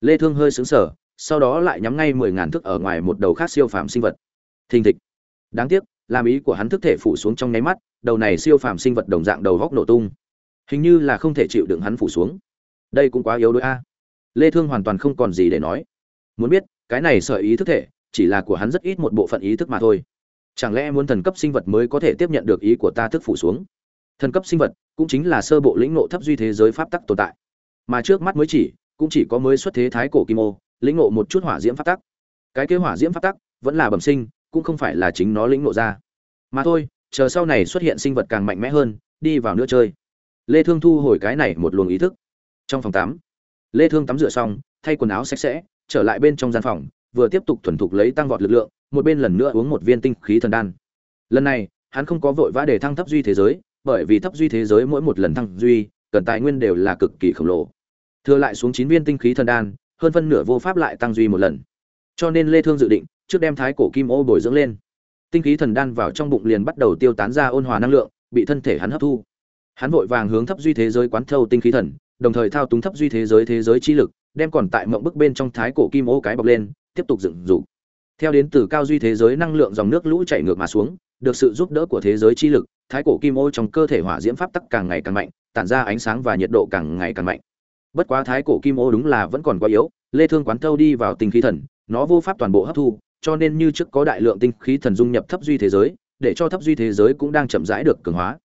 Speaker 1: Lê thương hơi sững sờ, sau đó lại nhắm ngay mười ngàn thước ở ngoài một đầu khác siêu phàm sinh vật. Thình thịch. Đáng tiếc làm ý của hắn thức thể phủ xuống trong nháy mắt, đầu này siêu phàm sinh vật đồng dạng đầu góc nổ tung. Hình như là không thể chịu đựng hắn phủ xuống. Đây cũng quá yếu đuối a. Lê thương hoàn toàn không còn gì để nói. Muốn biết, cái này sợi ý thức thể, chỉ là của hắn rất ít một bộ phận ý thức mà thôi. Chẳng lẽ muốn thần cấp sinh vật mới có thể tiếp nhận được ý của ta thức phủ xuống? Thần cấp sinh vật cũng chính là sơ bộ lĩnh ngộ thấp duy thế giới pháp tắc tồn tại. Mà trước mắt mới chỉ, cũng chỉ có mới xuất thế thái cổ kim ô, lĩnh ngộ một chút hỏa diễm pháp tắc. Cái kế hỏa diễm pháp tắc vẫn là bẩm sinh cũng không phải là chính nó lĩnh ngộ ra. Mà thôi, chờ sau này xuất hiện sinh vật càng mạnh mẽ hơn, đi vào nữa chơi. Lê thương thu hồi cái này một luồng ý thức. Trong phòng tắm, lê thương tắm rửa xong, thay quần áo sạch sẽ, trở lại bên trong gian phòng, vừa tiếp tục thuần thục lấy tăng vọt lực lượng, một bên lần nữa uống một viên tinh khí thần đan. Lần này, hắn không có vội vã để thăng thấp duy thế giới, bởi vì thấp duy thế giới mỗi một lần thăng duy, cần tài nguyên đều là cực kỳ khổng lồ. Thừa lại xuống chín viên tinh khí thần đan, hơn phân nửa vô pháp lại tăng duy một lần. Cho nên lê thương dự định trước đem thái cổ kim ô bồi dưỡng lên. Tinh khí thần đan vào trong bụng liền bắt đầu tiêu tán ra ôn hòa năng lượng, bị thân thể hắn hấp thu. Hắn vội vàng hướng thấp duy thế giới quán thâu tinh khí thần, đồng thời thao túng thấp duy thế giới thế giới chi lực, đem còn tại mộng bức bên trong thái cổ kim ô cái bọc lên, tiếp tục dựng dục. Theo đến từ cao duy thế giới năng lượng dòng nước lũ chảy ngược mà xuống, được sự giúp đỡ của thế giới chi lực, thái cổ kim ô trong cơ thể hỏa diễm pháp tắc càng ngày càng mạnh, tản ra ánh sáng và nhiệt độ càng ngày càng mạnh. Bất quá thái cổ kim ô đúng là vẫn còn quá yếu, lê thương quán thâu đi vào tinh khí thần, nó vô pháp toàn bộ hấp thu cho nên như trước có đại lượng tinh khí thần dung nhập thấp duy thế giới, để cho thấp duy thế giới cũng đang chậm rãi được cường hóa.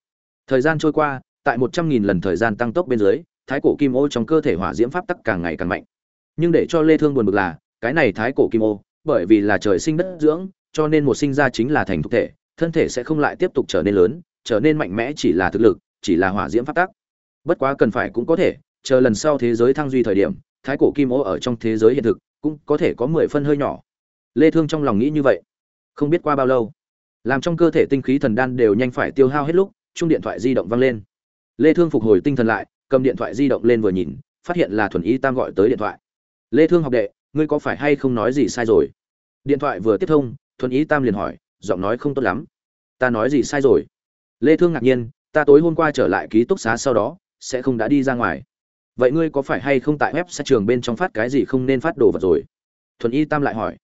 Speaker 1: Thời gian trôi qua, tại một trăm nghìn lần thời gian tăng tốc bên dưới, thái cổ kim ô trong cơ thể hỏa diễm pháp tắc càng ngày càng mạnh. Nhưng để cho lê thương buồn bực là, cái này thái cổ kim ô, bởi vì là trời sinh đất dưỡng, cho nên một sinh ra chính là thành thực thể, thân thể sẽ không lại tiếp tục trở nên lớn, trở nên mạnh mẽ chỉ là thực lực, chỉ là hỏa diễm pháp tắc. Bất quá cần phải cũng có thể, chờ lần sau thế giới thăng duy thời điểm, thái cổ kim ô ở trong thế giới hiện thực cũng có thể có mười phân hơi nhỏ lê thương trong lòng nghĩ như vậy. Không biết qua bao lâu, làm trong cơ thể tinh khí thần đan đều nhanh phải tiêu hao hết lúc chung điện thoại di động vang lên. Lê thương phục hồi tinh thần lại, cầm điện thoại di động lên vừa nhìn, phát hiện là thuần y tam gọi tới điện thoại. Lê thương học đệ, ngươi có phải hay không nói gì sai rồi? Điện thoại vừa tiếp thông, thuần y tam liền hỏi, giọng nói không tốt lắm. Ta nói gì sai rồi? Lê thương ngạc nhiên, ta tối hôm qua trở lại ký túc xá sau đó, sẽ không đã đi ra ngoài. Vậy ngươi có phải hay không tại web sát trường bên trong phát cái gì không nên phát đồ vật rồi? Thuần y tam lại hỏi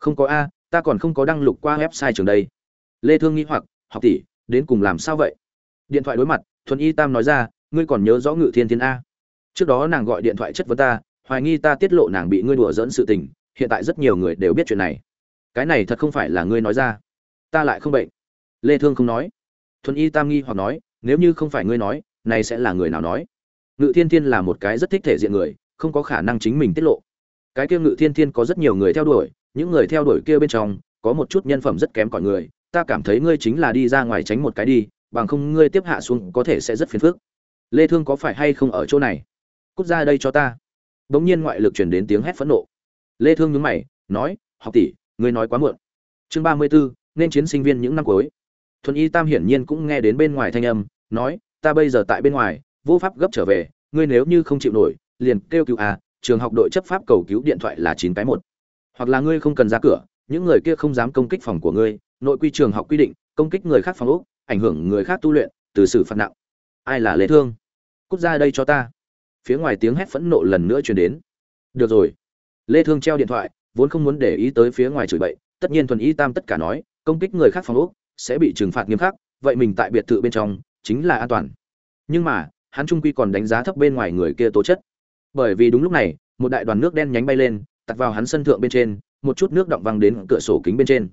Speaker 1: không có a, ta còn không có đăng lục qua website trường đây. Lê thương nghĩ hoặc, học tỷ, đến cùng làm sao vậy? Điện thoại đối mặt, thuần y tam nói ra, ngươi còn nhớ rõ ngự thiên thiên a? Trước đó nàng gọi điện thoại chất vấn ta, hoài nghi ta tiết lộ nàng bị ngươi đùa dẫn sự tình, hiện tại rất nhiều người đều biết chuyện này. Cái này thật không phải là ngươi nói ra. Ta lại không bệnh. Lê thương không nói. Thuần y tam nghi hoặc nói, nếu như không phải ngươi nói, này sẽ là người nào nói? Ngự thiên thiên là một cái rất thích thể diện người, không có khả năng chính mình tiết lộ. Cái kia ngự thiên thiên có rất nhiều người theo đuổi những người theo đuổi kia bên trong có một chút nhân phẩm rất kém cỏi người ta cảm thấy ngươi chính là đi ra ngoài tránh một cái đi bằng không ngươi tiếp hạ xuống có thể sẽ rất phiền phức. Lê thương có phải hay không ở chỗ này? Cút ra đây cho ta. Bỗng nhiên ngoại lực truyền đến tiếng hét phẫn nộ. Lê thương nhướng mày nói học tỷ ngươi nói quá muộn. Chương 34, nên chiến sinh viên những năm cuối. Thuần y tam hiển nhiên cũng nghe đến bên ngoài thanh âm nói ta bây giờ tại bên ngoài vô pháp gấp trở về ngươi nếu như không chịu nổi liền kêu cứu à trường học đội chấp pháp cầu cứu điện thoại là chín cái một hoặc là ngươi không cần ra cửa, những người kia không dám công kích phòng của ngươi, nội quy trường học quy định, công kích người khác phòng ốc, ảnh hưởng người khác tu luyện, từ xử phạt nặng. Ai là lê thương? Cút ra đây cho ta. Phía ngoài tiếng hét phẫn nộ lần nữa truyền đến. Được rồi. Lê thương treo điện thoại, vốn không muốn để ý tới phía ngoài chửi bậy, tất nhiên thuần y tam tất cả nói, công kích người khác phòng ốc, sẽ bị trừng phạt nghiêm khắc, vậy mình tại biệt thự bên trong, chính là an toàn. Nhưng mà, hắn trung quy còn đánh giá thấp bên ngoài người kia tố chất. Bởi vì đúng lúc này, một đại đoàn nước đen nhánh bay lên tạt vào hắn sân thượng bên trên, một chút nước động văng đến cửa sổ kính bên trên.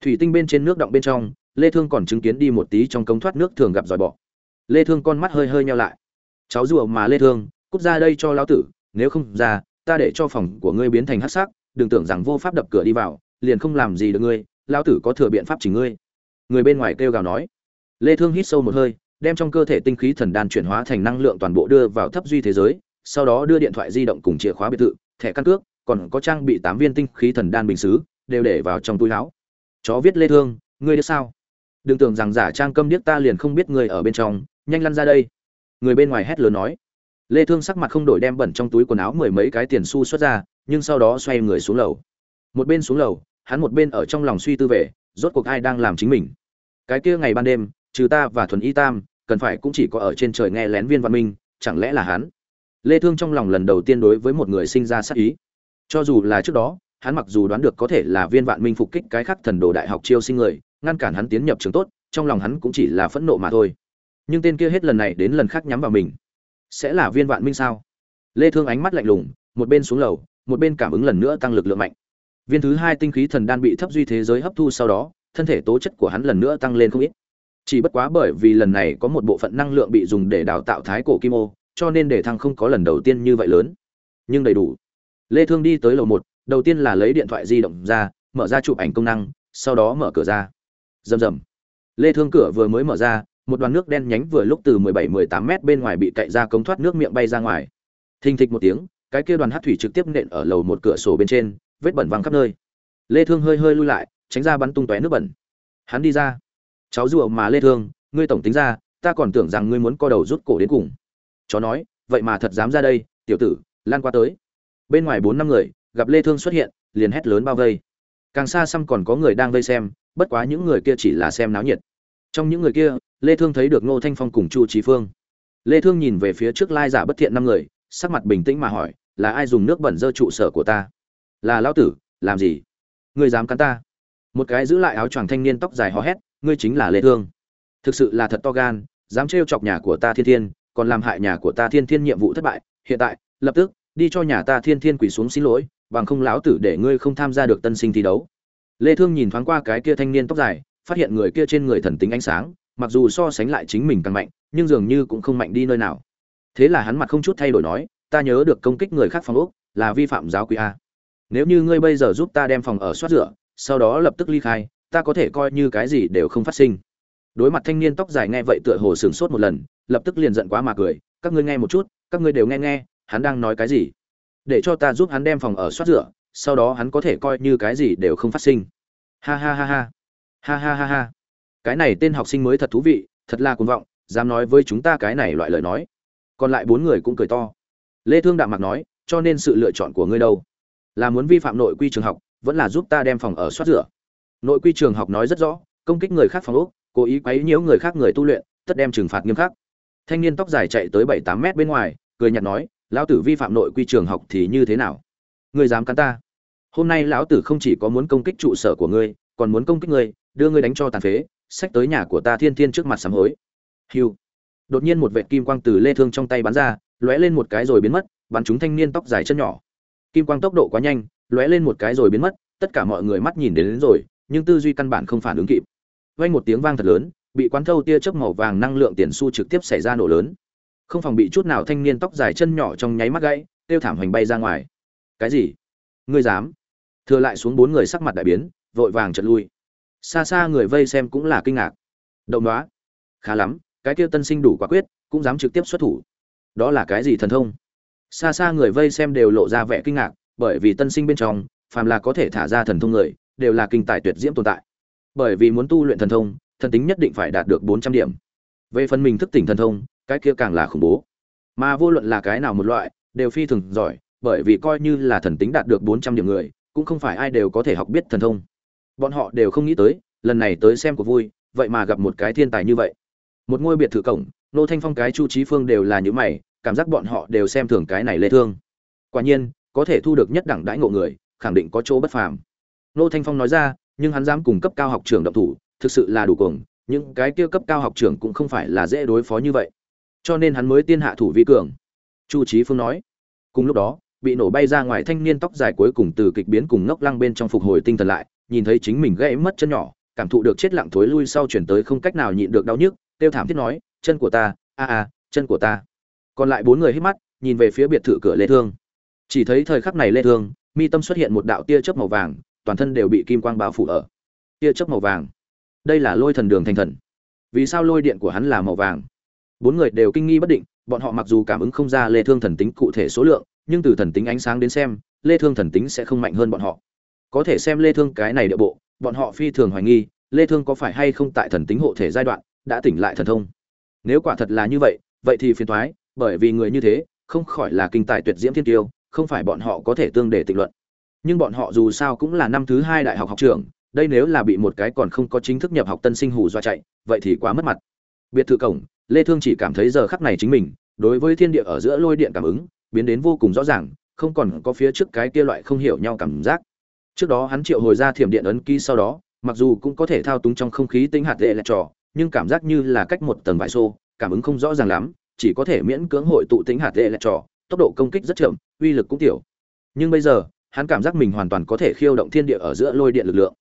Speaker 1: Thủy tinh bên trên nước động bên trong, lê thương còn chứng kiến đi một tí trong cống thoát nước thường gặp dòi bọ. Lê thương con mắt hơi hơi nheo lại. Cháu rùa mà lê thương, cút ra đây cho lão tử, nếu không ra, ta để cho phòng của ngươi biến thành hắc sắc, đừng tưởng rằng vô pháp đập cửa đi vào, liền không làm gì được ngươi, lão tử có thừa biện pháp chỉ ngươi. Người bên ngoài kêu gào nói. Lê thương hít sâu một hơi, đem trong cơ thể tinh khí thần đan chuyển hóa thành năng lượng toàn bộ đưa vào thấp duy thế giới, sau đó đưa điện thoại di động cùng chìa khóa biệt thự, thẻ căn cước còn có trang bị tám viên tinh khí thần đan bình xứ, đều để vào trong túi áo. Chó viết lê thương, ngươi biết sao? Đừng tưởng rằng giả trang câm điếc ta liền không biết ngươi ở bên trong, nhanh lăn ra đây. Người bên ngoài hét lớn nói. Lê thương sắc mặt không đổi đem bẩn trong túi quần áo mười mấy cái tiền xu xuất ra, nhưng sau đó xoay người xuống lầu. Một bên xuống lầu, hắn một bên ở trong lòng suy tư về, rốt cuộc ai đang làm chính mình. Cái kia ngày ban đêm, trừ ta và thuần y tam, cần phải cũng chỉ có ở trên trời nghe lén viên văn minh, chẳng lẽ là hắn? Lê thương trong lòng lần đầu tiên đối với một người sinh ra sát ý cho dù là trước đó, hắn mặc dù đoán được có thể là viên vạn minh phục kích cái khắc thần đồ đại học chiêu sinh người, ngăn cản hắn tiến nhập trường tốt, trong lòng hắn cũng chỉ là phẫn nộ mà thôi. Nhưng tên kia hết lần này đến lần khác nhắm vào mình. Sẽ là viên vạn minh sao? Lê thương ánh mắt lạnh lùng, một bên xuống lầu, một bên cảm ứng lần nữa tăng lực lượng mạnh. Viên thứ hai tinh khí thần đan bị thấp duy thế giới hấp thu sau đó, thân thể tố chất của hắn lần nữa tăng lên không ít. Chỉ bất quá bởi vì lần này có một bộ phận năng lượng bị dùng để đào tạo thái cổ kim ô, cho nên để thăng không có lần đầu tiên như vậy lớn. Nhưng đầy đủ lê thương đi tới lầu một, đầu tiên là lấy điện thoại di động ra, mở ra chụp ảnh công năng, sau đó mở cửa ra. Rầm rầm. Lê thương cửa vừa mới mở ra, một đoàn nước đen nhánh vừa lúc từ 17-18 mét bên ngoài bị cậy ra cống thoát nước miệng bay ra ngoài. Thình thịch một tiếng, cái kia đoàn hắc thủy trực tiếp nện ở lầu một cửa sổ bên trên, vết bẩn văng khắp nơi. Lê thương hơi hơi lui lại, tránh ra bắn tung tóe nước bẩn. Hắn đi ra. Cháu rùa mà lê thương, ngươi tổng tính ra, ta còn tưởng rằng ngươi muốn co đầu rút cổ đến cùng. Chó nói, vậy mà thật dám ra đây, tiểu tử, lan qua tới bên ngoài bốn năm người, gặp lê thương xuất hiện, liền hét lớn bao vây. Càng xa xăm còn có người đang vây xem, bất quá những người kia chỉ là xem náo nhiệt. Trong những người kia, lê thương thấy được ngô thanh phong cùng chu trí phương. Lê thương nhìn về phía trước lai giả bất thiện năm người, sắc mặt bình tĩnh mà hỏi, là ai dùng nước bẩn dơ trụ sở của ta? Là lão tử, làm gì? Ngươi dám cắn ta? Một cái giữ lại áo choàng thanh niên tóc dài hò hét, ngươi chính là lê thương. Thực sự là thật to gan, dám trêu chọc nhà của ta thiên thiên, còn làm hại nhà của ta thiên thiên nhiệm vụ thất bại. Hiện tại, lập tức đi cho nhà ta thiên thiên quỳ xuống xin lỗi, bằng không lão tử để ngươi không tham gia được tân sinh thi đấu. Lê thương nhìn thoáng qua cái kia thanh niên tóc dài, phát hiện người kia trên người thần tính ánh sáng, mặc dù so sánh lại chính mình càng mạnh, nhưng dường như cũng không mạnh đi nơi nào. Thế là hắn mặt không chút thay đổi nói, ta nhớ được công kích người khác phòng ốc, là vi phạm giáo quy a. Nếu như ngươi bây giờ giúp ta đem phòng ở soát rửa, sau đó lập tức ly khai, ta có thể coi như cái gì đều không phát sinh. Đối mặt thanh niên tóc dài nghe vậy tựa hồ sửng sốt một lần, lập tức liền giận quá mà cười, các ngươi nghe một chút, các ngươi đều nghe nghe hắn đang nói cái gì? Để cho ta giúp hắn đem phòng ở soát rửa, sau đó hắn có thể coi như cái gì đều không phát sinh. Ha ha ha ha. Ha ha ha ha. Cái này tên học sinh mới thật thú vị, thật là cuồng vọng, dám nói với chúng ta cái này loại lời nói. Còn lại bốn người cũng cười to. Lê thương đạm mặc nói, cho nên sự lựa chọn của ngươi đâu? Là muốn vi phạm nội quy trường học, vẫn là giúp ta đem phòng ở soát rửa? Nội quy trường học nói rất rõ, công kích người khác phòng ốc, cố ý quấy nhiễu người khác người tu luyện, tất đem trừng phạt nghiêm khắc. Thanh niên tóc dài chạy tới bảy tám mét bên ngoài, cười nhạt nói lão tử vi phạm nội quy trường học thì như thế nào? Ngươi dám cắn ta? Hôm nay lão tử không chỉ có muốn công kích trụ sở của ngươi còn muốn công kích ngươi đưa ngươi đánh cho tàn phế xách tới nhà của ta thiên thiên trước mặt sám hối. Hiu đột nhiên một vệt kim quang từ lê thương trong tay bắn ra lóe lên một cái rồi biến mất bắn trúng thanh niên tóc dài chân nhỏ. Kim quang tốc độ quá nhanh lóe lên một cái rồi biến mất tất cả mọi người mắt nhìn đến, đến rồi nhưng tư duy căn bản không phản ứng kịp. Vang một tiếng vang thật lớn bị quán thâu tia chớp màu vàng năng lượng tiền xu trực tiếp xảy ra nổ lớn không phòng bị chút nào thanh niên tóc dài chân nhỏ trong nháy mắt gãy, tiêu thảm hoành bay ra ngoài. Cái gì? Ngươi dám? Thừa lại xuống bốn người sắc mặt đại biến, vội vàng trật lui. Xa xa người vây xem cũng là kinh ngạc. Đậu đoá. Khá lắm, cái kia tân sinh đủ quả quyết, cũng dám trực tiếp xuất thủ. Đó là cái gì thần thông? Xa xa người vây xem đều lộ ra vẻ kinh ngạc, bởi vì tân sinh bên trong, phàm là có thể thả ra thần thông người, đều là kinh tài tuyệt diễm tồn tại. Bởi vì muốn tu luyện thần thông, thần tính nhất định phải đạt được bốn trăm điểm. Về phần mình thức tỉnh thần thông cái kia càng là khủng bố. Mà vô luận là cái nào một loại, đều phi thường giỏi, bởi vì coi như là thần tính đạt được bốn trăm điểm người, cũng không phải ai đều có thể học biết thần thông. Bọn họ đều không nghĩ tới, lần này tới xem cuộc vui, vậy mà gặp một cái thiên tài như vậy. Một ngôi biệt thự cổng, nô thanh phong cái chu trí phương đều là những mày, cảm giác bọn họ đều xem thường cái này lê thương. Quả nhiên, có thể thu được nhất đẳng đãi ngộ người, khẳng định có chỗ bất phàm. Nô thanh phong nói ra, nhưng hắn dám cùng cấp cao học trưởng động thủ, thực sự là đủ cuồng, những cái kia cấp cao học trưởng cũng không phải là dễ đối phó như vậy cho nên hắn mới tiên hạ thủ vi cường. Chu trí phương nói. Cùng lúc đó, bị nổ bay ra ngoài thanh niên tóc dài cuối cùng từ kịch biến cùng ngốc lăng bên trong phục hồi tinh thần lại, nhìn thấy chính mình gãy mất chân nhỏ, cảm thụ được chết lặng thối lui sau chuyển tới không cách nào nhịn được đau nhức, tiêu thảm thiết nói, chân của ta, a a, chân của ta. Còn lại bốn người hít mắt, nhìn về phía biệt thự cửa lê thương. Chỉ thấy thời khắc này lê thương, mi tâm xuất hiện một đạo tia chớp màu vàng, toàn thân đều bị kim quang bao phủ ở. Tia chớp màu vàng. Đây là lôi thần đường thành thần. Vì sao lôi điện của hắn là màu vàng? Bốn người đều kinh nghi bất định bọn họ mặc dù cảm ứng không ra lê thương thần tính cụ thể số lượng nhưng từ thần tính ánh sáng đến xem lê thương thần tính sẽ không mạnh hơn bọn họ. Có thể xem lê thương cái này địa bộ bọn họ phi thường hoài nghi lê thương có phải hay không tại thần tính hộ thể giai đoạn đã tỉnh lại thần thông. Nếu quả thật là như vậy vậy thì phiền toái bởi vì người như thế không khỏi là kinh tài tuyệt diễm thiên tiêu không phải bọn họ có thể tương để tịnh luận. Nhưng bọn họ dù sao cũng là năm thứ hai đại học học trưởng, đây nếu là bị một cái còn không có chính thức nhập học tân sinh hù do chạy vậy thì quá mất mặt. Biệt thự cổng lê thương chỉ cảm thấy giờ khắc này chính mình, đối với thiên địa ở giữa lôi điện cảm ứng, biến đến vô cùng rõ ràng, không còn có phía trước cái kia loại không hiểu nhau cảm giác. Trước đó hắn triệu hồi ra thiểm điện ấn ký sau đó, mặc dù cũng có thể thao túng trong không khí tinh hạt lệ lẹt trò, nhưng cảm giác như là cách một tầng vải xô, cảm ứng không rõ ràng lắm, chỉ có thể miễn cưỡng hội tụ tính hạt lệ lẹt trò, tốc độ công kích rất chậm, uy lực cũng tiểu. Nhưng bây giờ, hắn cảm giác mình hoàn toàn có thể khiêu động thiên địa ở giữa lôi điện lực lượng.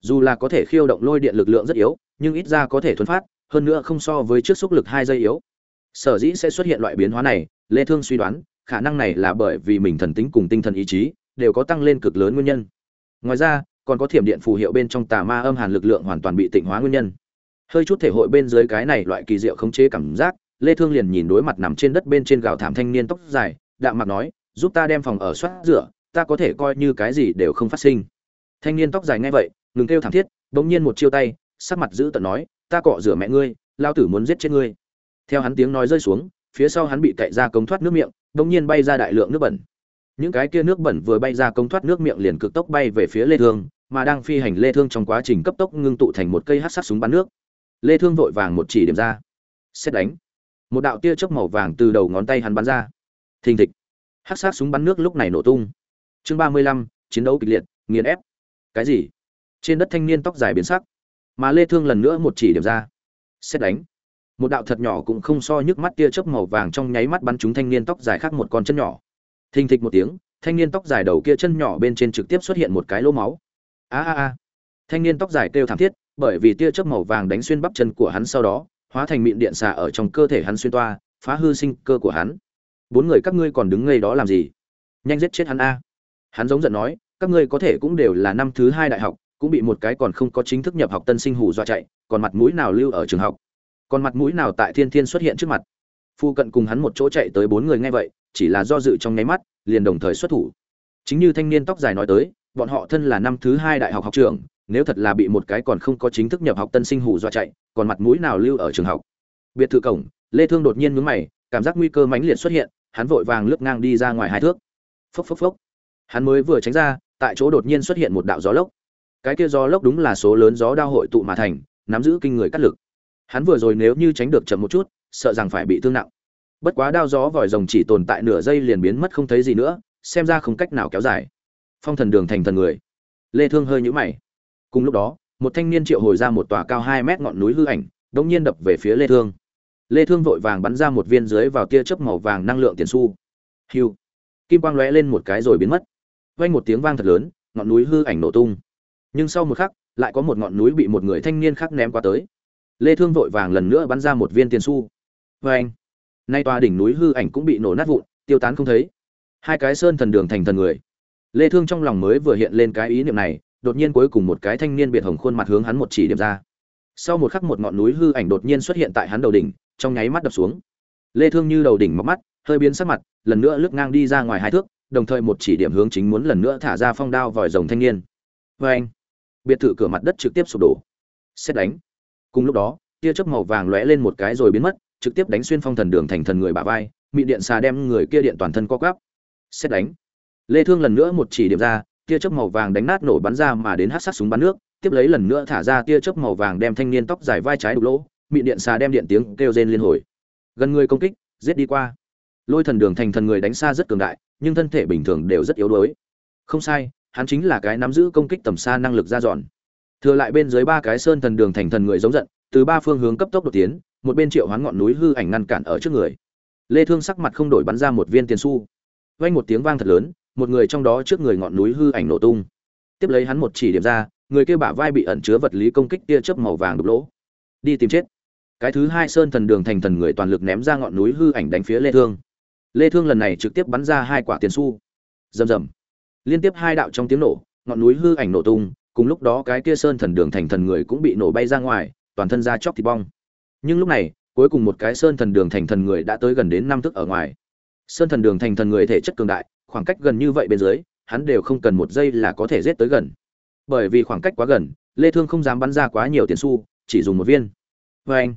Speaker 1: Dù là có thể khiêu động lôi điện lực lượng rất yếu, nhưng ít ra có thể thuần phát hơn nữa không so với trước xúc lực hai giây yếu. Sở dĩ sẽ xuất hiện loại biến hóa này, lê thương suy đoán, khả năng này là bởi vì mình thần tính cùng tinh thần ý chí đều có tăng lên cực lớn nguyên nhân. Ngoài ra, còn có thiểm điện phù hiệu bên trong tà ma âm hàn lực lượng hoàn toàn bị tịnh hóa nguyên nhân. Hơi chút thể hội bên dưới cái này loại kỳ diệu khống chế cảm giác, lê thương liền nhìn đối mặt nằm trên đất bên trên gạo thảm thanh niên tóc dài, đạm mặt nói, giúp ta đem phòng ở soát rửa, ta có thể coi như cái gì đều không phát sinh. Thanh niên tóc dài nghe vậy, ngừng kêu thảm thiết, bỗng nhiên một chiêu tay, sắc mặt giữ tận nói ta cọ rửa mẹ ngươi lao tử muốn giết chết ngươi. Theo hắn tiếng nói rơi xuống phía sau hắn bị cậy ra cống thoát nước miệng bỗng nhiên bay ra đại lượng nước bẩn. Những cái kia nước bẩn vừa bay ra cống thoát nước miệng liền cực tốc bay về phía lê thương mà đang phi hành lê thương trong quá trình cấp tốc ngưng tụ thành một cây hắc sát súng bắn nước. Lê thương vội vàng một chỉ điểm ra. Xét đánh. Một đạo tia chớp màu vàng từ đầu ngón tay hắn bắn ra. Thình thịch. Hắc sát súng bắn nước lúc này nổ tung. Chương 35, chiến đấu kịch liệt nghiền ép. Cái gì? Trên đất thanh niên tóc dài biến sắc mà lê thương lần nữa một chỉ điểm ra. Xét đánh. Một đạo thật nhỏ cũng không so nhức mắt tia chớp màu vàng trong nháy mắt bắn trúng thanh niên tóc dài khác một con chân nhỏ. Thình thịch một tiếng, thanh niên tóc dài đầu kia chân nhỏ bên trên trực tiếp xuất hiện một cái lỗ máu. A a a. Thanh niên tóc dài kêu thảm thiết, bởi vì tia chớp màu vàng đánh xuyên bắp chân của hắn sau đó, hóa thành mịn điện xà ở trong cơ thể hắn xuyên toa, phá hư sinh cơ của hắn. Bốn người các ngươi còn đứng ngây đó làm gì? Nhanh giết chết hắn a. Hắn giống giận nói, các ngươi có thể cũng đều là năm thứ hai đại học cũng bị một cái còn không có chính thức nhập học tân sinh hù dọa chạy, còn mặt mũi nào lưu ở trường học? Còn mặt mũi nào tại thiên thiên xuất hiện trước mặt? Phu cận cùng hắn một chỗ chạy tới bốn người nghe vậy, chỉ là do dự trong nháy mắt, liền đồng thời xuất thủ. Chính như thanh niên tóc dài nói tới, bọn họ thân là năm thứ hai đại học học trường nếu thật là bị một cái còn không có chính thức nhập học tân sinh hù dọa chạy, còn mặt mũi nào lưu ở trường học? Biệt thự cổng, lê thương đột nhiên nhướng mày, cảm giác nguy cơ mãnh liệt xuất hiện, hắn vội vàng lướt ngang đi ra ngoài hai thước. Phốc phốc phốc. Hắn mới vừa tránh ra, tại chỗ đột nhiên xuất hiện một đạo gió lốc cái kia gió lốc đúng là số lớn gió đao hội tụ mà thành, nắm giữ kinh người cắt lực. Hắn vừa rồi nếu như tránh được chậm một chút, sợ rằng phải bị thương nặng. Bất quá đao gió vòi rồng chỉ tồn tại nửa giây liền biến mất không thấy gì nữa, xem ra không cách nào kéo dài. Phong thần đường thành thần người. Lê thương hơi nhũ mày. Cùng lúc đó, một thanh niên triệu hồi ra một tòa cao 2 mét ngọn núi hư ảnh đống nhiên đập về phía lê thương. Lê thương vội vàng bắn ra một viên dưới vào tia chớp màu vàng năng lượng tiền xu. Hưu kim quang lóe lên một cái rồi biến mất. Vang một tiếng vang thật lớn, ngọn núi hư ảnh nổ tung nhưng sau một khắc, lại có một ngọn núi bị một người thanh niên khác ném qua tới. Lê thương vội vàng lần nữa bắn ra một viên tiền xu. Với anh, nay tòa đỉnh núi hư ảnh cũng bị nổ nát vụn, tiêu tán không thấy. Hai cái sơn thần đường thành thần người. Lê thương trong lòng mới vừa hiện lên cái ý niệm này, đột nhiên cuối cùng một cái thanh niên biệt hồng khuôn mặt hướng hắn một chỉ điểm ra. Sau một khắc một ngọn núi hư ảnh đột nhiên xuất hiện tại hắn đầu đỉnh, trong nháy mắt đập xuống. Lê thương như đầu đỉnh mở mắt, hơi biến sắc mặt, lần nữa lướt ngang đi ra ngoài hai thước, đồng thời một chỉ điểm hướng chính muốn lần nữa thả ra phong đao vòi rồng thanh niên. Với anh biệt thự cửa mặt đất trực tiếp sụp đổ. Xét đánh. Cùng lúc đó, tia chớp màu vàng lóe lên một cái rồi biến mất, trực tiếp đánh xuyên phong thần đường thành thần người bả vai, mị điện xà đem người kia điện toàn thân co quắp. Xét đánh. Lê thương lần nữa một chỉ điểm ra, tia chớp màu vàng đánh nát nổ bắn ra mà đến hắc sát súng bắn nước, tiếp lấy lần nữa thả ra tia chớp màu vàng đem thanh niên tóc dài vai trái đục lỗ, mị điện xà đem điện tiếng kêu rên liên hồi. Gần người công kích, giết đi qua. Lôi thần đường thành thần người đánh xa rất cường đại, nhưng thân thể bình thường đều rất yếu đuối. Không sai hắn chính là cái nắm giữ công kích tầm xa năng lực ra dọn. Thừa lại bên dưới ba cái sơn thần đường thành thần người giống giận, từ ba phương hướng cấp tốc đột tiến, một bên triệu hoán ngọn núi hư ảnh ngăn cản ở trước người. Lê thương sắc mặt không đổi bắn ra một viên tiền xu. Vang một tiếng vang thật lớn, một người trong đó trước người ngọn núi hư ảnh nổ tung. Tiếp lấy hắn một chỉ điểm ra, người kia bả vai bị ẩn chứa vật lý công kích tia chớp màu vàng đục lỗ. Đi tìm chết. Cái thứ hai sơn thần đường thành thần người toàn lực ném ra ngọn núi hư ảnh đánh phía lê thương. Lê thương lần này trực tiếp bắn ra hai quả tiền xu. Rầm rầm liên tiếp hai đạo trong tiếng nổ, ngọn núi hư ảnh nổ tung, cùng lúc đó cái kia sơn thần đường thành thần người cũng bị nổ bay ra ngoài, toàn thân ra chóc thịt bong. Nhưng lúc này, cuối cùng một cái sơn thần đường thành thần người đã tới gần đến năm thước ở ngoài. Sơn thần đường thành thần người thể chất cường đại, khoảng cách gần như vậy bên dưới, hắn đều không cần một giây là có thể giết tới gần. Bởi vì khoảng cách quá gần, lê thương không dám bắn ra quá nhiều tiền xu, chỉ dùng một viên. Với anh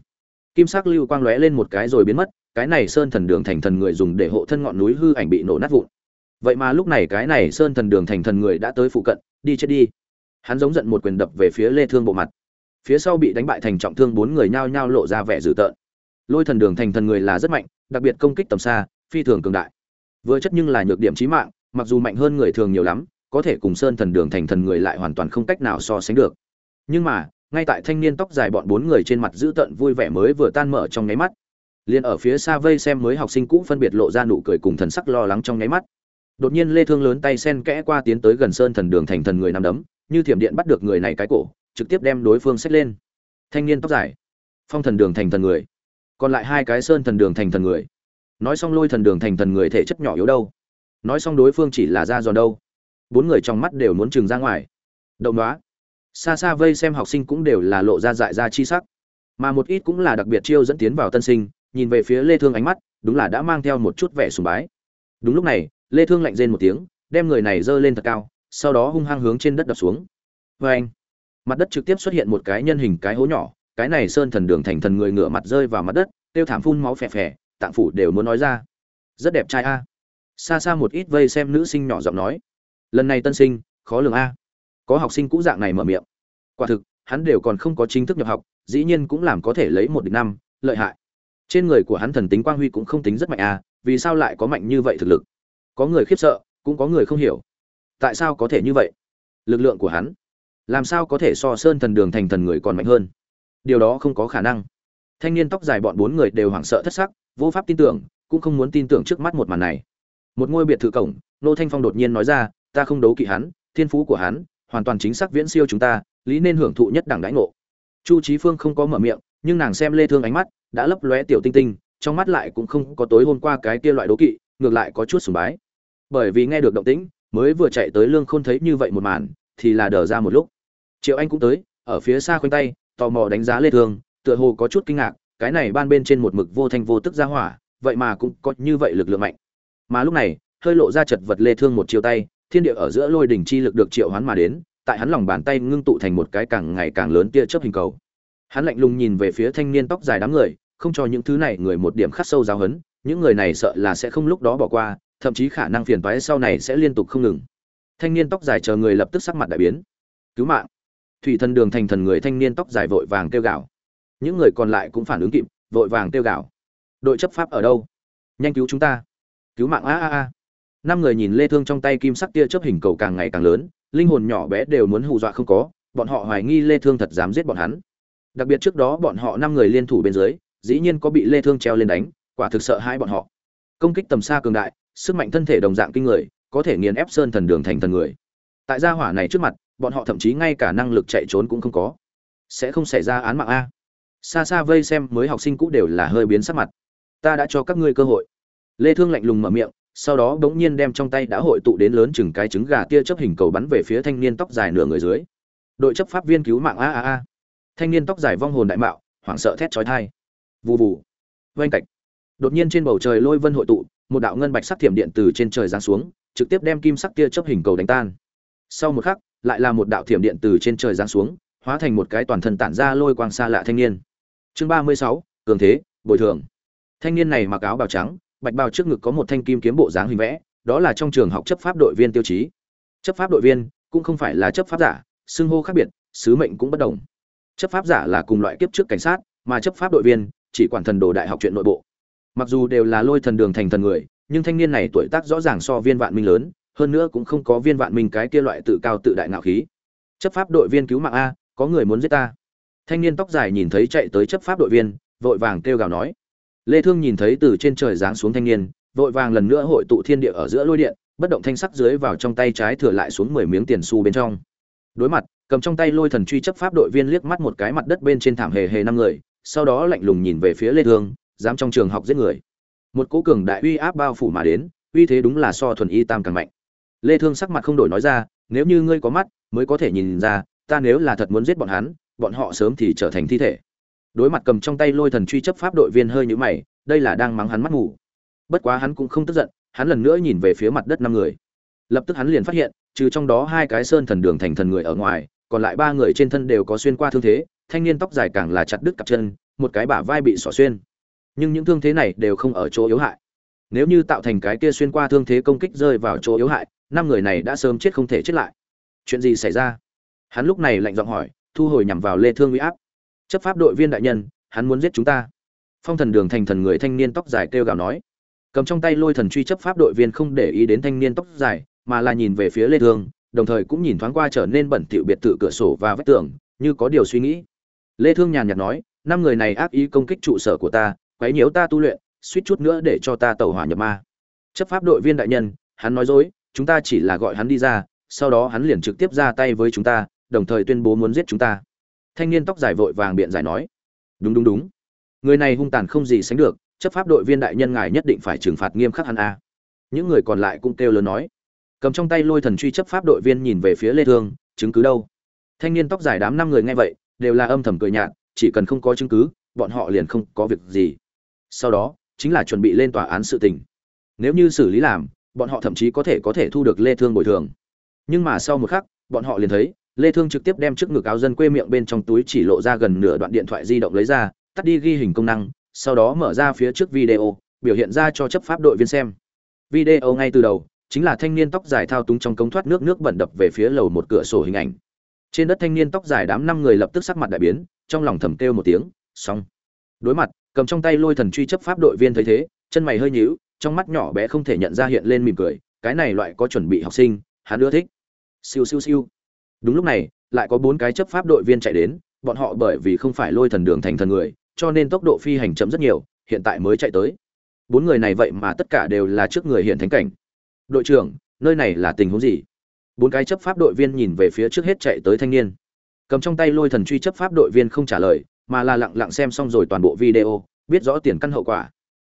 Speaker 1: kim sắc lưu quang lóe lên một cái rồi biến mất, cái này sơn thần đường thành thần người dùng để hộ thân ngọn núi hư ảnh bị nổ nát vụn vậy mà lúc này cái này sơn thần đường thành thần người đã tới phụ cận, đi chết đi. Hắn giống giận một quyền đập về phía lê thương bộ mặt. Phía sau bị đánh bại thành trọng thương bốn người nhao nhao lộ ra vẻ dữ tợn. Lôi thần đường thành thần người là rất mạnh, đặc biệt công kích tầm xa, phi thường cường đại. Vừa chất nhưng là nhược điểm chí mạng, mặc dù mạnh hơn người thường nhiều lắm, có thể cùng sơn thần đường thành thần người lại hoàn toàn không cách nào so sánh được. Nhưng mà, ngay tại thanh niên tóc dài bọn bốn người trên mặt dữ tợn vui vẻ mới vừa tan mở trong nháy mắt, liền ở phía xa vây xem mới học sinh cũ phân biệt lộ ra nụ cười cùng thần sắc lo lắng trong nháy mắt đột nhiên lê thương lớn tay sen kẽ qua tiến tới gần sơn thần đường thành thần người nằm đấm, như thiểm điện bắt được người này cái cổ, trực tiếp đem đối phương xách lên. Thanh niên tóc dài, phong thần đường thành thần người, còn lại hai cái sơn thần đường thành thần người. Nói xong lôi thần đường thành thần người thể chất nhỏ yếu đâu? Nói xong đối phương chỉ là ra giòn đâu? Bốn người trong mắt đều muốn trừng ra ngoài. Động đoá. Xa xa vây xem học sinh cũng đều là lộ ra dại ra chi sắc. Mà một ít cũng là đặc biệt chiêu dẫn tiến vào tân sinh, nhìn về phía lê thương ánh mắt, đúng là đã mang theo một chút vẻ sùng bái. Đúng lúc này lê thương lạnh rên một tiếng, đem người này dơ lên thật cao, sau đó hung hăng hướng trên đất đập xuống. Với anh, mặt đất trực tiếp xuất hiện một cái nhân hình cái hố nhỏ, cái này sơn thần đường thành thần người ngửa mặt rơi vào mặt đất, tiêu thảm phun máu phè phè, tạng phủ đều muốn nói ra. Rất đẹp trai a. Xa xa một ít vây xem nữ sinh nhỏ giọng nói, lần này tân sinh, khó lường a. Có học sinh cũ dạng này mở miệng. Quả thực, hắn đều còn không có chính thức nhập học, dĩ nhiên cũng làm có thể lấy một địch năm, lợi hại. Trên người của hắn thần tính quang huy cũng không tính rất mạnh a, vì sao lại có mạnh như vậy thực lực? Có người khiếp sợ, cũng có người không hiểu. Tại sao có thể như vậy? Lực lượng của hắn, làm sao có thể so sơn thần đường thành thần người còn mạnh hơn? Điều đó không có khả năng. Thanh niên tóc dài bọn bốn người đều hoảng sợ thất sắc, vô pháp tin tưởng, cũng không muốn tin tưởng trước mắt một màn này. Một ngôi biệt thự cổng, nô thanh phong đột nhiên nói ra, ta không đấu kỵ hắn, thiên phú của hắn, hoàn toàn chính xác viễn siêu chúng ta, lý nên hưởng thụ nhất đẳng đãi ngộ. Chu trí phương không có mở miệng, nhưng nàng xem lê thương ánh mắt, đã lấp lóe tiểu tinh tinh, trong mắt lại cũng không có tối hôm qua cái kia loại đố kỵ, ngược lại có chút sùng bái bởi vì nghe được động tĩnh, mới vừa chạy tới lương khôn thấy như vậy một màn, thì là đờ ra một lúc. Triệu anh cũng tới, ở phía xa khoanh tay, tò mò đánh giá lê thương tựa hồ có chút kinh ngạc, cái này ban bên trên một mực vô thanh vô tức ra hỏa, vậy mà cũng có như vậy lực lượng mạnh. Mà lúc này, hơi lộ ra chật vật lê thương một chiều tay, thiên địa ở giữa lôi đỉnh chi lực được triệu hoán mà đến, tại hắn lòng bàn tay ngưng tụ thành một cái càng ngày càng lớn tia chớp hình cầu. Hắn lạnh lùng nhìn về phía thanh niên tóc dài đám người, không cho những thứ này người một điểm khắc sâu giáo hấn những người này sợ là sẽ không lúc đó bỏ qua thậm chí khả năng phiền toái sau này sẽ liên tục không ngừng. Thanh niên tóc dài chờ người lập tức sắc mặt đại biến. Cứu mạng. Thủy thần đường thành thần người thanh niên tóc dài vội vàng kêu gào. Những người còn lại cũng phản ứng kịp, vội vàng kêu gào. Đội chấp pháp ở đâu? Nhanh cứu chúng ta. Cứu mạng, a a a. Năm người nhìn lê thương trong tay kim sắc tia chớp hình cầu càng ngày càng lớn, linh hồn nhỏ bé đều muốn hù dọa không có, bọn họ hoài nghi lê thương thật dám giết bọn hắn. Đặc biệt trước đó bọn họ năm người liên thủ bên dưới, dĩ nhiên có bị lê thương treo lên đánh, quả thực sợ hãi bọn họ. Công kích tầm xa cường đại sức mạnh thân thể đồng dạng kinh người, có thể nghiền ép sơn thần đường thành thần người. Tại gia hỏa này trước mặt, bọn họ thậm chí ngay cả năng lực chạy trốn cũng không có. Sẽ không xảy ra án mạng a. Xa xa vây xem mới học sinh cũ đều là hơi biến sắc mặt. Ta đã cho các ngươi cơ hội. Lê thương lạnh lùng mở miệng, sau đó bỗng nhiên đem trong tay đã hội tụ đến lớn chừng cái trứng gà tia chớp hình cầu bắn về phía thanh niên tóc dài nửa người dưới. Đội chấp pháp viên cứu mạng a a a. Thanh niên tóc dài vong hồn đại mạo, hoảng sợ thét chói tai. Vù vù. Vang cạch đột nhiên trên bầu trời lôi vân hội tụ một đạo ngân bạch sắc thiểm điện từ trên trời giáng xuống, trực tiếp đem kim sắc tia chớp hình cầu đánh tan. Sau một khắc, lại là một đạo thiểm điện từ trên trời giáng xuống, hóa thành một cái toàn thân tản ra lôi quang xa lạ thanh niên. Chương ba mươi sáu, cường thế, bồi thường. Thanh niên này mặc áo bào trắng, bạch bào trước ngực có một thanh kim kiếm bộ dáng hình vẽ, đó là trong trường học chấp pháp đội viên tiêu chí. Chấp pháp đội viên cũng không phải là chấp pháp giả, xưng hô khác biệt, sứ mệnh cũng bất đồng. Chấp pháp giả là cùng loại kiếp trước cảnh sát, mà chấp pháp đội viên chỉ quản thần đồ đại học chuyện nội bộ mặc dù đều là lôi thần đường thành thần người, nhưng thanh niên này tuổi tác rõ ràng so viên vạn minh lớn, hơn nữa cũng không có viên vạn minh cái kia loại tự cao tự đại ngạo khí. Chấp pháp đội viên cứu mạng a, có người muốn giết ta. Thanh niên tóc dài nhìn thấy chạy tới chấp pháp đội viên, vội vàng kêu gào nói. Lê thương nhìn thấy từ trên trời giáng xuống thanh niên, vội vàng lần nữa hội tụ thiên địa ở giữa lôi điện, bất động thanh sắc dưới vào trong tay trái thừa lại xuống mười miếng tiền xu bên trong. Đối mặt, cầm trong tay lôi thần truy chấp pháp đội viên liếc mắt một cái mặt đất bên trên thảm hề hề năm người, sau đó lạnh lùng nhìn về phía lê thương dám trong trường học giết người. Một cố cường đại uy áp bao phủ mà đến, uy thế đúng là so thuần y tam càng mạnh. Lê thương sắc mặt không đổi nói ra, nếu như ngươi có mắt, mới có thể nhìn ra, ta nếu là thật muốn giết bọn hắn, bọn họ sớm thì trở thành thi thể. Đối mặt cầm trong tay lôi thần truy chấp pháp đội viên hơi nhũ mày, đây là đang mắng hắn mắt ngủ bất quá hắn cũng không tức giận, hắn lần nữa nhìn về phía mặt đất năm người. Lập tức hắn liền phát hiện, trừ trong đó hai cái sơn thần đường thành thần người ở ngoài, còn lại ba người trên thân đều có xuyên qua thương thế, thanh niên tóc dài càng là chặt đứt cặp chân, một cái bả vai bị xỏ xuyên nhưng những thương thế này đều không ở chỗ yếu hại. Nếu như tạo thành cái kia xuyên qua thương thế công kích rơi vào chỗ yếu hại, năm người này đã sớm chết không thể chết lại. Chuyện gì xảy ra? Hắn lúc này lạnh giọng hỏi, thu hồi nhằm vào lê thương uy áp. Chấp pháp đội viên đại nhân, hắn muốn giết chúng ta. Phong thần đường thành thần người thanh niên tóc dài kêu gào nói. Cầm trong tay lôi thần truy chấp pháp đội viên không để ý đến thanh niên tóc dài, mà là nhìn về phía lê thương, đồng thời cũng nhìn thoáng qua trở nên bẩn thỉu biệt thự cửa sổ và vách tường, như có điều suy nghĩ. Lê thương nhàn nhạt nói, năm người này ác ý công kích trụ sở của ta quấy nhiễu ta tu luyện, suýt chút nữa để cho ta tẩu hỏa nhập ma. Chấp pháp đội viên đại nhân, hắn nói dối, chúng ta chỉ là gọi hắn đi ra, sau đó hắn liền trực tiếp ra tay với chúng ta, đồng thời tuyên bố muốn giết chúng ta. Thanh niên tóc dài vội vàng biện giải nói. Đúng đúng đúng. Người này hung tàn không gì sánh được, chấp pháp đội viên đại nhân ngài nhất định phải trừng phạt nghiêm khắc hắn a. Những người còn lại cũng kêu lớn nói. Cầm trong tay lôi thần truy chấp pháp đội viên nhìn về phía lê thương, chứng cứ đâu? Thanh niên tóc dài đám năm người nghe vậy, đều là âm thầm cười nhạt, chỉ cần không có chứng cứ, bọn họ liền không có việc gì sau đó, chính là chuẩn bị lên tòa án sự tình. Nếu như xử lý làm, bọn họ thậm chí có thể có thể thu được lê thương bồi thường. Nhưng mà sau một khắc, bọn họ liền thấy, lê thương trực tiếp đem trước ngực áo dân quê miệng bên trong túi chỉ lộ ra gần nửa đoạn điện thoại di động lấy ra, tắt đi ghi hình công năng, sau đó mở ra phía trước video, biểu hiện ra cho chấp pháp đội viên xem. Video ngay từ đầu, chính là thanh niên tóc dài thao túng trong cống thoát nước nước bẩn đập về phía lầu một cửa sổ hình ảnh. Trên đất thanh niên tóc dài đám năm người lập tức sắc mặt đại biến, trong lòng thầm kêu một tiếng, xong. Đối mặt cầm trong tay lôi thần truy chấp pháp đội viên thấy thế, chân mày hơi nhíu, trong mắt nhỏ bé không thể nhận ra hiện lên mỉm cười, cái này loại có chuẩn bị học sinh, hắn ưa thích. Siêu siêu siêu. Đúng lúc này, lại có bốn cái chấp pháp đội viên chạy đến, bọn họ bởi vì không phải lôi thần đường thành thần người, cho nên tốc độ phi hành chậm rất nhiều, hiện tại mới chạy tới. Bốn người này vậy mà tất cả đều là trước người hiện thánh cảnh. Đội trưởng, nơi này là tình huống gì? Bốn cái chấp pháp đội viên nhìn về phía trước hết chạy tới thanh niên. Cầm trong tay lôi thần truy chấp pháp đội viên không trả lời mà là lặng lặng xem xong rồi toàn bộ video, biết rõ tiền căn hậu quả.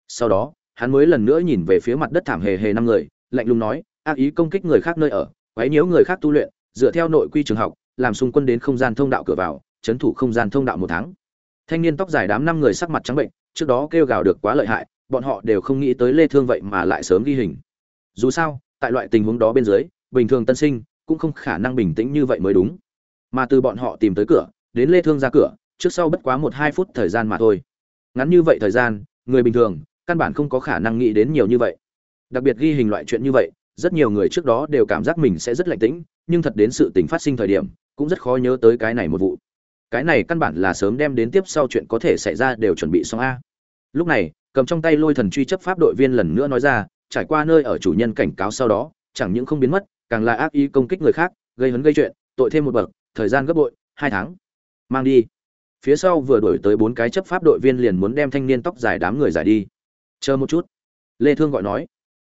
Speaker 1: Sau đó, hắn mới lần nữa nhìn về phía mặt đất thảm hề hề năm người, lạnh lùng nói, ác ý công kích người khác nơi ở, quấy nhiễu người khác tu luyện, dựa theo nội quy trường học, làm xung quân đến không gian thông đạo cửa vào, chấn thủ không gian thông đạo một tháng. Thanh niên tóc dài đám năm người sắc mặt trắng bệnh, trước đó kêu gào được quá lợi hại, bọn họ đều không nghĩ tới lê thương vậy mà lại sớm ghi hình. Dù sao, tại loại tình huống đó bên dưới, bình thường tân sinh cũng không khả năng bình tĩnh như vậy mới đúng. Mà từ bọn họ tìm tới cửa, đến lê thương ra cửa trước sau bất quá một hai phút thời gian mà thôi. Ngắn như vậy thời gian, người bình thường, căn bản không có khả năng nghĩ đến nhiều như vậy. Đặc biệt ghi hình loại chuyện như vậy, rất nhiều người trước đó đều cảm giác mình sẽ rất lạnh tĩnh, nhưng thật đến sự tình phát sinh thời điểm, cũng rất khó nhớ tới cái này một vụ. Cái này căn bản là sớm đem đến tiếp sau chuyện có thể xảy ra đều chuẩn bị xong a. Lúc này, cầm trong tay lôi thần truy chấp pháp đội viên lần nữa nói ra, trải qua nơi ở chủ nhân cảnh cáo sau đó, chẳng những không biến mất, càng là ác ý công kích người khác, gây hấn gây chuyện, tội thêm một bậc, thời gian gấp bội, hai tháng. Mang đi phía sau vừa đổi tới bốn cái chấp pháp đội viên liền muốn đem thanh niên tóc dài đám người giải đi. Chờ một chút. Lê thương gọi nói.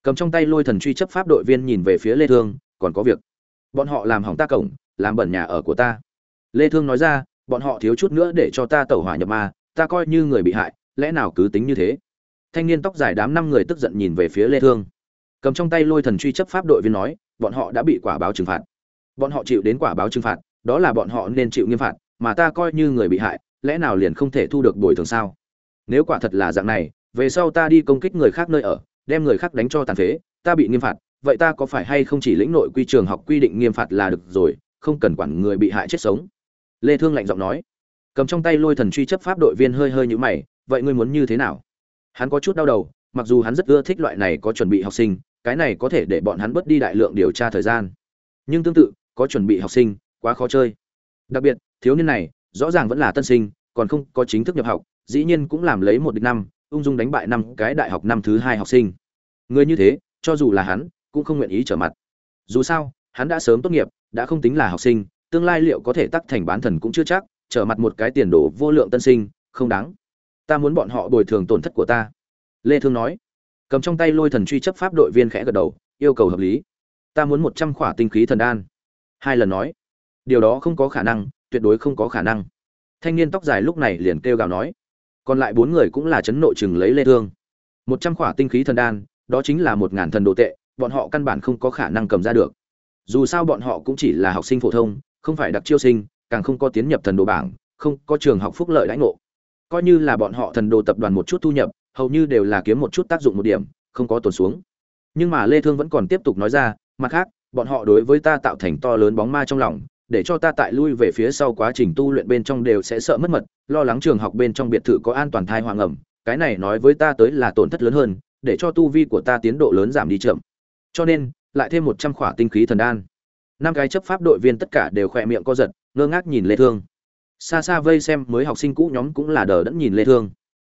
Speaker 1: Cầm trong tay lôi thần truy chấp pháp đội viên nhìn về phía lê thương, còn có việc. Bọn họ làm hỏng ta cổng, làm bẩn nhà ở của ta. Lê thương nói ra, bọn họ thiếu chút nữa để cho ta tẩu hỏa nhập ma, ta coi như người bị hại, lẽ nào cứ tính như thế? Thanh niên tóc dài đám năm người tức giận nhìn về phía lê thương. Cầm trong tay lôi thần truy chấp pháp đội viên nói, bọn họ đã bị quả báo trừng phạt. Bọn họ chịu đến quả báo trừng phạt, đó là bọn họ nên chịu nghiêm phạt mà ta coi như người bị hại, lẽ nào liền không thể thu được bồi thường sao? Nếu quả thật là dạng này, về sau ta đi công kích người khác nơi ở, đem người khác đánh cho tàn phế, ta bị nghiêm phạt, vậy ta có phải hay không chỉ lĩnh nội quy trường học quy định nghiêm phạt là được rồi, không cần quản người bị hại chết sống? Lê thương lạnh giọng nói. Cầm trong tay lôi thần truy chấp pháp đội viên hơi hơi như mày, vậy ngươi muốn như thế nào? Hắn có chút đau đầu, mặc dù hắn rất ưa thích loại này có chuẩn bị học sinh, cái này có thể để bọn hắn bớt đi đại lượng điều tra thời gian. Nhưng tương tự, có chuẩn bị học sinh, quá khó chơi. Đặc biệt thiếu niên này, rõ ràng vẫn là tân sinh, còn không có chính thức nhập học, dĩ nhiên cũng làm lấy một địch năm, ung dung đánh bại năm cái đại học năm thứ hai học sinh. Người như thế, cho dù là hắn, cũng không nguyện ý trở mặt. Dù sao, hắn đã sớm tốt nghiệp, đã không tính là học sinh, tương lai liệu có thể tắc thành bán thần cũng chưa chắc, trở mặt một cái tiền đồ vô lượng tân sinh, không đáng. Ta muốn bọn họ bồi thường tổn thất của ta. Lê thương nói. Cầm trong tay lôi thần truy chấp pháp đội viên khẽ gật đầu, yêu cầu hợp lý. Ta muốn một trăm khỏa tinh khí thần đan. Hai lần nói. Điều đó không có khả năng tuyệt đối không có khả năng. Thanh niên tóc dài lúc này liền kêu gào nói. Còn lại bốn người cũng là chấn nội chừng lấy lê thương. Một trăm khỏa tinh khí thần đan, đó chính là một ngàn thần đồ tệ, bọn họ căn bản không có khả năng cầm ra được. Dù sao bọn họ cũng chỉ là học sinh phổ thông, không phải đặc chiêu sinh, càng không có tiến nhập thần đồ bảng, không có trường học phúc lợi lãnh ngộ. Coi như là bọn họ thần đồ tập đoàn một chút thu nhập, hầu như đều là kiếm một chút tác dụng một điểm, không có tồn xuống. Nhưng mà lê thương vẫn còn tiếp tục nói ra, mặt khác, bọn họ đối với ta tạo thành to lớn bóng ma trong lòng để cho ta tại lui về phía sau quá trình tu luyện bên trong đều sẽ sợ mất mật, lo lắng trường học bên trong biệt thự có an toàn thai hoàng ẩm, cái này nói với ta tới là tổn thất lớn hơn, để cho tu vi của ta tiến độ lớn giảm đi chậm. Cho nên, lại thêm một trăm khỏa tinh khí thần đan. Năm cái chấp pháp đội viên tất cả đều khỏe miệng co giật, ngơ ngác nhìn lê thương. Xa xa vây xem mới học sinh cũ nhóm cũng là đờ đẫn nhìn lê thương.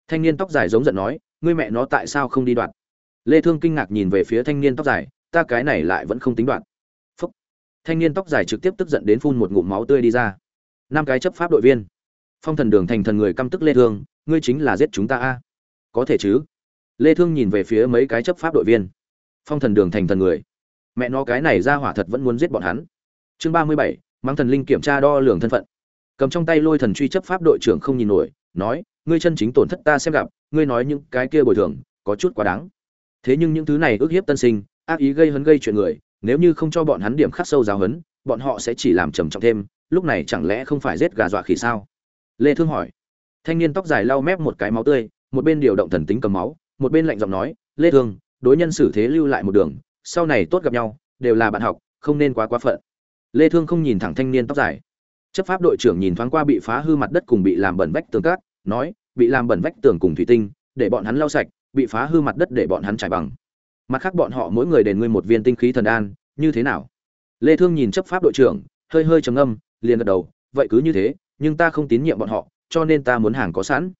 Speaker 1: Thanh niên tóc dài giống giận nói, ngươi mẹ nó tại sao không đi đoạn? Lê thương kinh ngạc nhìn về phía thanh niên tóc dài, ta cái này lại vẫn không tính đoạn thanh niên tóc dài trực tiếp tức giận đến phun một ngụm máu tươi đi ra. Năm cái chấp pháp đội viên. Phong thần đường thành thần người căm tức lê thương ngươi chính là giết chúng ta a. Có thể chứ? Lê thương nhìn về phía mấy cái chấp pháp đội viên. Phong thần đường thành thần người. Mẹ nó cái này ra hỏa thật vẫn muốn giết bọn hắn. Chương 37, mang thần linh kiểm tra đo lường thân phận. Cầm trong tay lôi thần truy chấp pháp đội trưởng không nhìn nổi nói ngươi chân chính tổn thất ta xem gặp ngươi nói những cái kia bồi thường có chút quá đáng. Thế nhưng những thứ này ước hiếp tân sinh ác ý gây hấn gây chuyện người nếu như không cho bọn hắn điểm khắc sâu giáo hấn bọn họ sẽ chỉ làm trầm trọng thêm, lúc này chẳng lẽ không phải giết gà dọa khỉ sao? Lê thương hỏi. Thanh niên tóc dài lau mép một cái máu tươi, một bên điều động thần tính cầm máu, một bên lạnh giọng nói, lê thương, đối nhân xử thế lưu lại một đường, sau này tốt gặp nhau, đều là bạn học, không nên quá quá phận. Lê thương không nhìn thẳng thanh niên tóc dài. Chấp pháp đội trưởng nhìn thoáng qua bị phá hư mặt đất cùng bị làm bẩn vách tường cát, nói, bị làm bẩn vách tường cùng thủy tinh, để bọn hắn lau sạch, bị phá hư mặt đất để bọn hắn trải bằng mặt khác bọn họ mỗi người đền ngươi một viên tinh khí thần đan, như thế nào? Lê thương nhìn chấp pháp đội trưởng, hơi hơi trầm ngâm, liền gật đầu, vậy cứ như thế, nhưng ta không tín nhiệm bọn họ, cho nên ta muốn hàng có sẵn.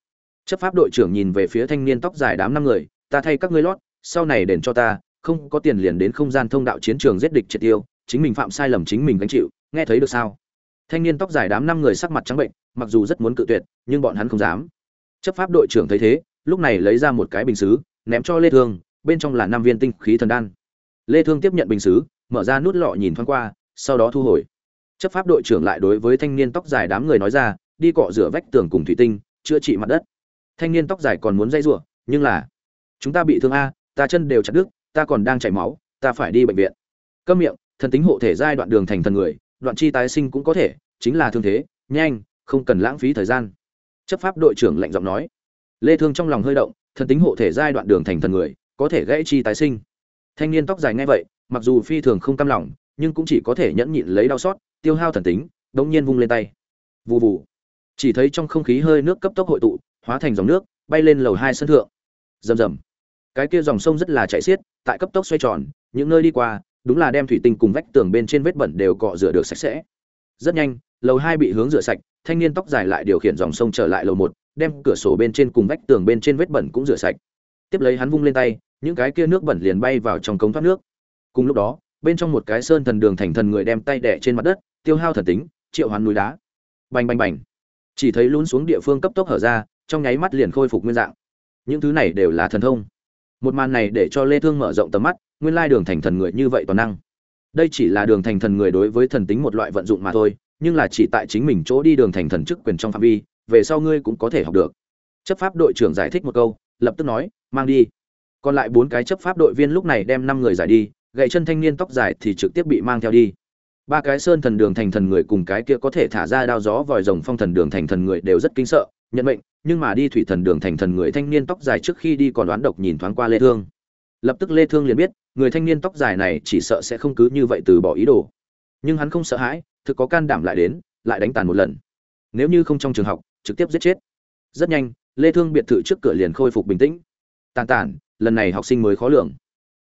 Speaker 1: Chấp pháp đội trưởng nhìn về phía thanh niên tóc dài đám năm người, ta thay các ngươi lót, sau này đền cho ta, không có tiền liền đến không gian thông đạo chiến trường giết địch triệt tiêu, chính mình phạm sai lầm chính mình gánh chịu, nghe thấy được sao? Thanh niên tóc dài đám năm người sắc mặt trắng bệnh, mặc dù rất muốn cự tuyệt, nhưng bọn hắn không dám. Chấp pháp đội trưởng thấy thế, lúc này lấy ra một cái bình xứ, ném cho lê thương bên trong là năm viên tinh khí thần đan. Lê thương tiếp nhận bình xứ, mở ra nút lọ nhìn thoáng qua, sau đó thu hồi. Chấp pháp đội trưởng lại đối với thanh niên tóc dài đám người nói ra, đi cọ rửa vách tường cùng thủy tinh, chữa trị mặt đất. Thanh niên tóc dài còn muốn dây rủa, nhưng là, chúng ta bị thương a, ta chân đều chặt đứt, ta còn đang chảy máu, ta phải đi bệnh viện. Câm miệng, thần tính hộ thể giai đoạn đường thành thần người, đoạn chi tái sinh cũng có thể, chính là thương thế, nhanh, không cần lãng phí thời gian. Chấp pháp đội trưởng lạnh giọng nói. Lê thương trong lòng hơi động, thần tính hộ thể giai đoạn đường thành thần người có thể gãy chi tái sinh. Thanh niên tóc dài nghe vậy, mặc dù phi thường không cam lòng, nhưng cũng chỉ có thể nhẫn nhịn lấy đau xót, tiêu hao thần tính, đống nhiên vung lên tay. Vù vù. Chỉ thấy trong không khí hơi nước cấp tốc hội tụ, hóa thành dòng nước, bay lên lầu hai sân thượng. Rầm rầm. Cái kia dòng sông rất là chảy xiết, tại cấp tốc xoay tròn, những nơi đi qua, đúng là đem thủy tinh cùng vách tường bên trên vết bẩn đều cọ rửa được sạch sẽ. Rất nhanh, lầu hai bị hướng rửa sạch, thanh niên tóc dài lại điều khiển dòng sông trở lại lầu một, đem cửa sổ bên trên cùng vách tường bên trên vết bẩn cũng rửa sạch. Tiếp lấy hắn vung lên tay những cái kia nước bẩn liền bay vào trong cống thoát nước. Cùng lúc đó, bên trong một cái sơn thần đường thành thần người đem tay đẻ trên mặt đất, tiêu hao thần tính, triệu hoán núi đá. Bành bành bành. Chỉ thấy lún xuống địa phương cấp tốc hở ra, trong nháy mắt liền khôi phục nguyên dạng. Những thứ này đều là thần thông. Một màn này để cho lê thương mở rộng tầm mắt, nguyên lai đường thành thần người như vậy toàn năng. Đây chỉ là đường thành thần người đối với thần tính một loại vận dụng mà thôi, nhưng là chỉ tại chính mình chỗ đi đường thành thần chức quyền trong phạm vi, về sau ngươi cũng có thể học được. Chấp pháp đội trưởng giải thích một câu, lập tức nói, mang đi còn lại bốn cái chấp pháp đội viên lúc này đem năm người giải đi gậy chân thanh niên tóc dài thì trực tiếp bị mang theo đi. Ba cái sơn thần đường thành thần người cùng cái kia có thể thả ra đao gió vòi rồng phong thần đường thành thần người đều rất kinh sợ, nhận mệnh, nhưng mà đi thủy thần đường thành thần người thanh niên tóc dài trước khi đi còn đoán độc nhìn thoáng qua lê thương. Lập tức lê thương liền biết, người thanh niên tóc dài này chỉ sợ sẽ không cứ như vậy từ bỏ ý đồ. Nhưng hắn không sợ hãi, thực có can đảm lại đến, lại đánh tàn một lần. Nếu như không trong trường học, trực tiếp giết chết. Rất nhanh, lê thương biệt thự trước cửa liền khôi phục bình tĩnh. Tàn tàn lần này học sinh mới khó lường.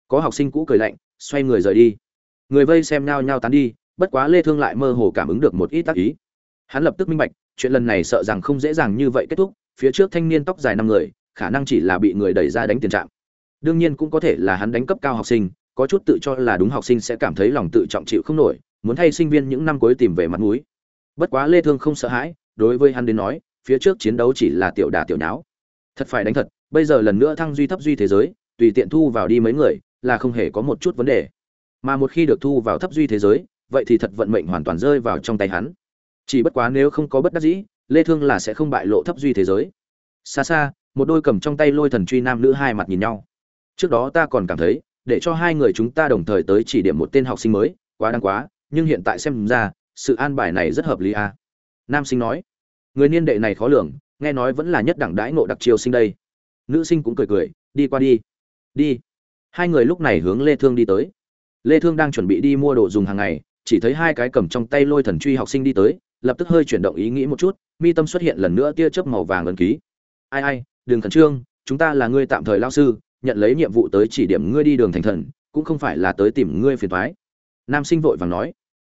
Speaker 1: Có học sinh cũ cười lạnh, xoay người rời đi. Người vây xem nhau nhau tán đi, bất quá lê thương lại mơ hồ cảm ứng được một ít tác ý. Hắn lập tức minh bạch, chuyện lần này sợ rằng không dễ dàng như vậy kết thúc, phía trước thanh niên tóc dài năm người, khả năng chỉ là bị người đẩy ra đánh tiền trạng đương nhiên cũng có thể là hắn đánh cấp cao học sinh, có chút tự cho là đúng học sinh sẽ cảm thấy lòng tự trọng chịu không nổi, muốn thay sinh viên những năm cuối tìm về mặt mũi. Bất quá lê thương không sợ hãi, đối với hắn đến nói, phía trước chiến đấu chỉ là tiểu đả tiểu nháo. Thật phải đánh thật bây giờ lần nữa thăng duy thấp duy thế giới, tùy tiện thu vào đi mấy người, là không hề có một chút vấn đề. Mà một khi được thu vào thấp duy thế giới, vậy thì thật vận mệnh hoàn toàn rơi vào trong tay hắn. Chỉ bất quá nếu không có bất đắc dĩ, lê thương là sẽ không bại lộ thấp duy thế giới. Xa xa, một đôi cầm trong tay lôi thần truy nam nữ hai mặt nhìn nhau. Trước đó ta còn cảm thấy, để cho hai người chúng ta đồng thời tới chỉ điểm một tên học sinh mới, quá đáng quá, nhưng hiện tại xem ra, sự an bài này rất hợp lý à. nam sinh nói. Người niên đệ này khó lường, nghe nói vẫn là nhất đẳng đãi ngộ đặc chiêu sinh đây nữ sinh cũng cười cười, đi qua đi đi. Hai người lúc này hướng lê thương đi tới. Lê thương đang chuẩn bị đi mua đồ dùng hàng ngày, chỉ thấy hai cái cầm trong tay lôi thần truy học sinh đi tới, lập tức hơi chuyển động ý nghĩ một chút, mi tâm xuất hiện lần nữa tia chớp màu vàng ấn ký. Ai ai, đừng khẩn trương, chúng ta là ngươi tạm thời lao sư, nhận lấy nhiệm vụ tới chỉ điểm ngươi đi đường thành thần, cũng không phải là tới tìm ngươi phiền toái. Nam sinh vội vàng nói.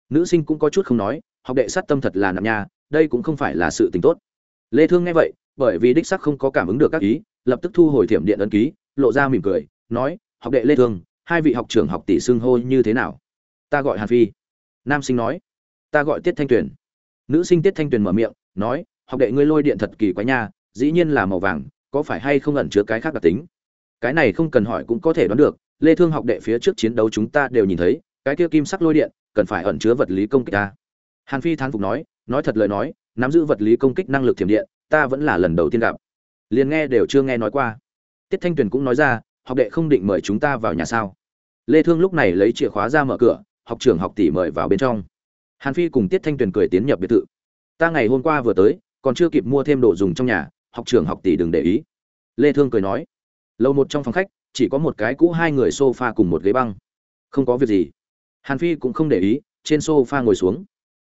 Speaker 1: Nữ sinh cũng có chút không nói, học đệ sát tâm thật là nặng nha, đây cũng không phải là sự tình tốt. Lê thương nghe vậy, bởi vì đích sắc không có cảm ứng được các ý lập tức thu hồi thiểm điện ấn ký, lộ ra mỉm cười, nói, học đệ lê thương hai vị học trưởng học tỷ xưng hô như thế nào? Ta gọi hàn phi. Nam sinh nói. Ta gọi tiết thanh tuyền. Nữ sinh tiết thanh tuyền mở miệng, nói, học đệ ngươi lôi điện thật kỳ quái nha, dĩ nhiên là màu vàng, có phải hay không ẩn chứa cái khác đặc tính? Cái này không cần hỏi cũng có thể đoán được, lê thương học đệ phía trước chiến đấu chúng ta đều nhìn thấy, cái kia kim sắc lôi điện, cần phải ẩn chứa vật lý công kích ta. Hàn phi thán phục nói nói thật lời nói, nắm giữ vật lý công kích năng lực thiểm điện, ta vẫn là lần đầu tiên gặp liền nghe đều chưa nghe nói qua. Tiết thanh tuyền cũng nói ra, học đệ không định mời chúng ta vào nhà sao? Lê thương lúc này lấy chìa khóa ra mở cửa, học trưởng học tỷ mời vào bên trong. Hàn phi cùng tiết thanh tuyền cười tiến nhập biệt thự. Ta ngày hôm qua vừa tới, còn chưa kịp mua thêm đồ dùng trong nhà, học trưởng học tỷ đừng để ý. Lê thương cười nói, lâu một trong phòng khách, chỉ có một cái cũ hai người sofa cùng một ghế băng. Không có việc gì. Hàn phi cũng không để ý, trên sofa ngồi xuống.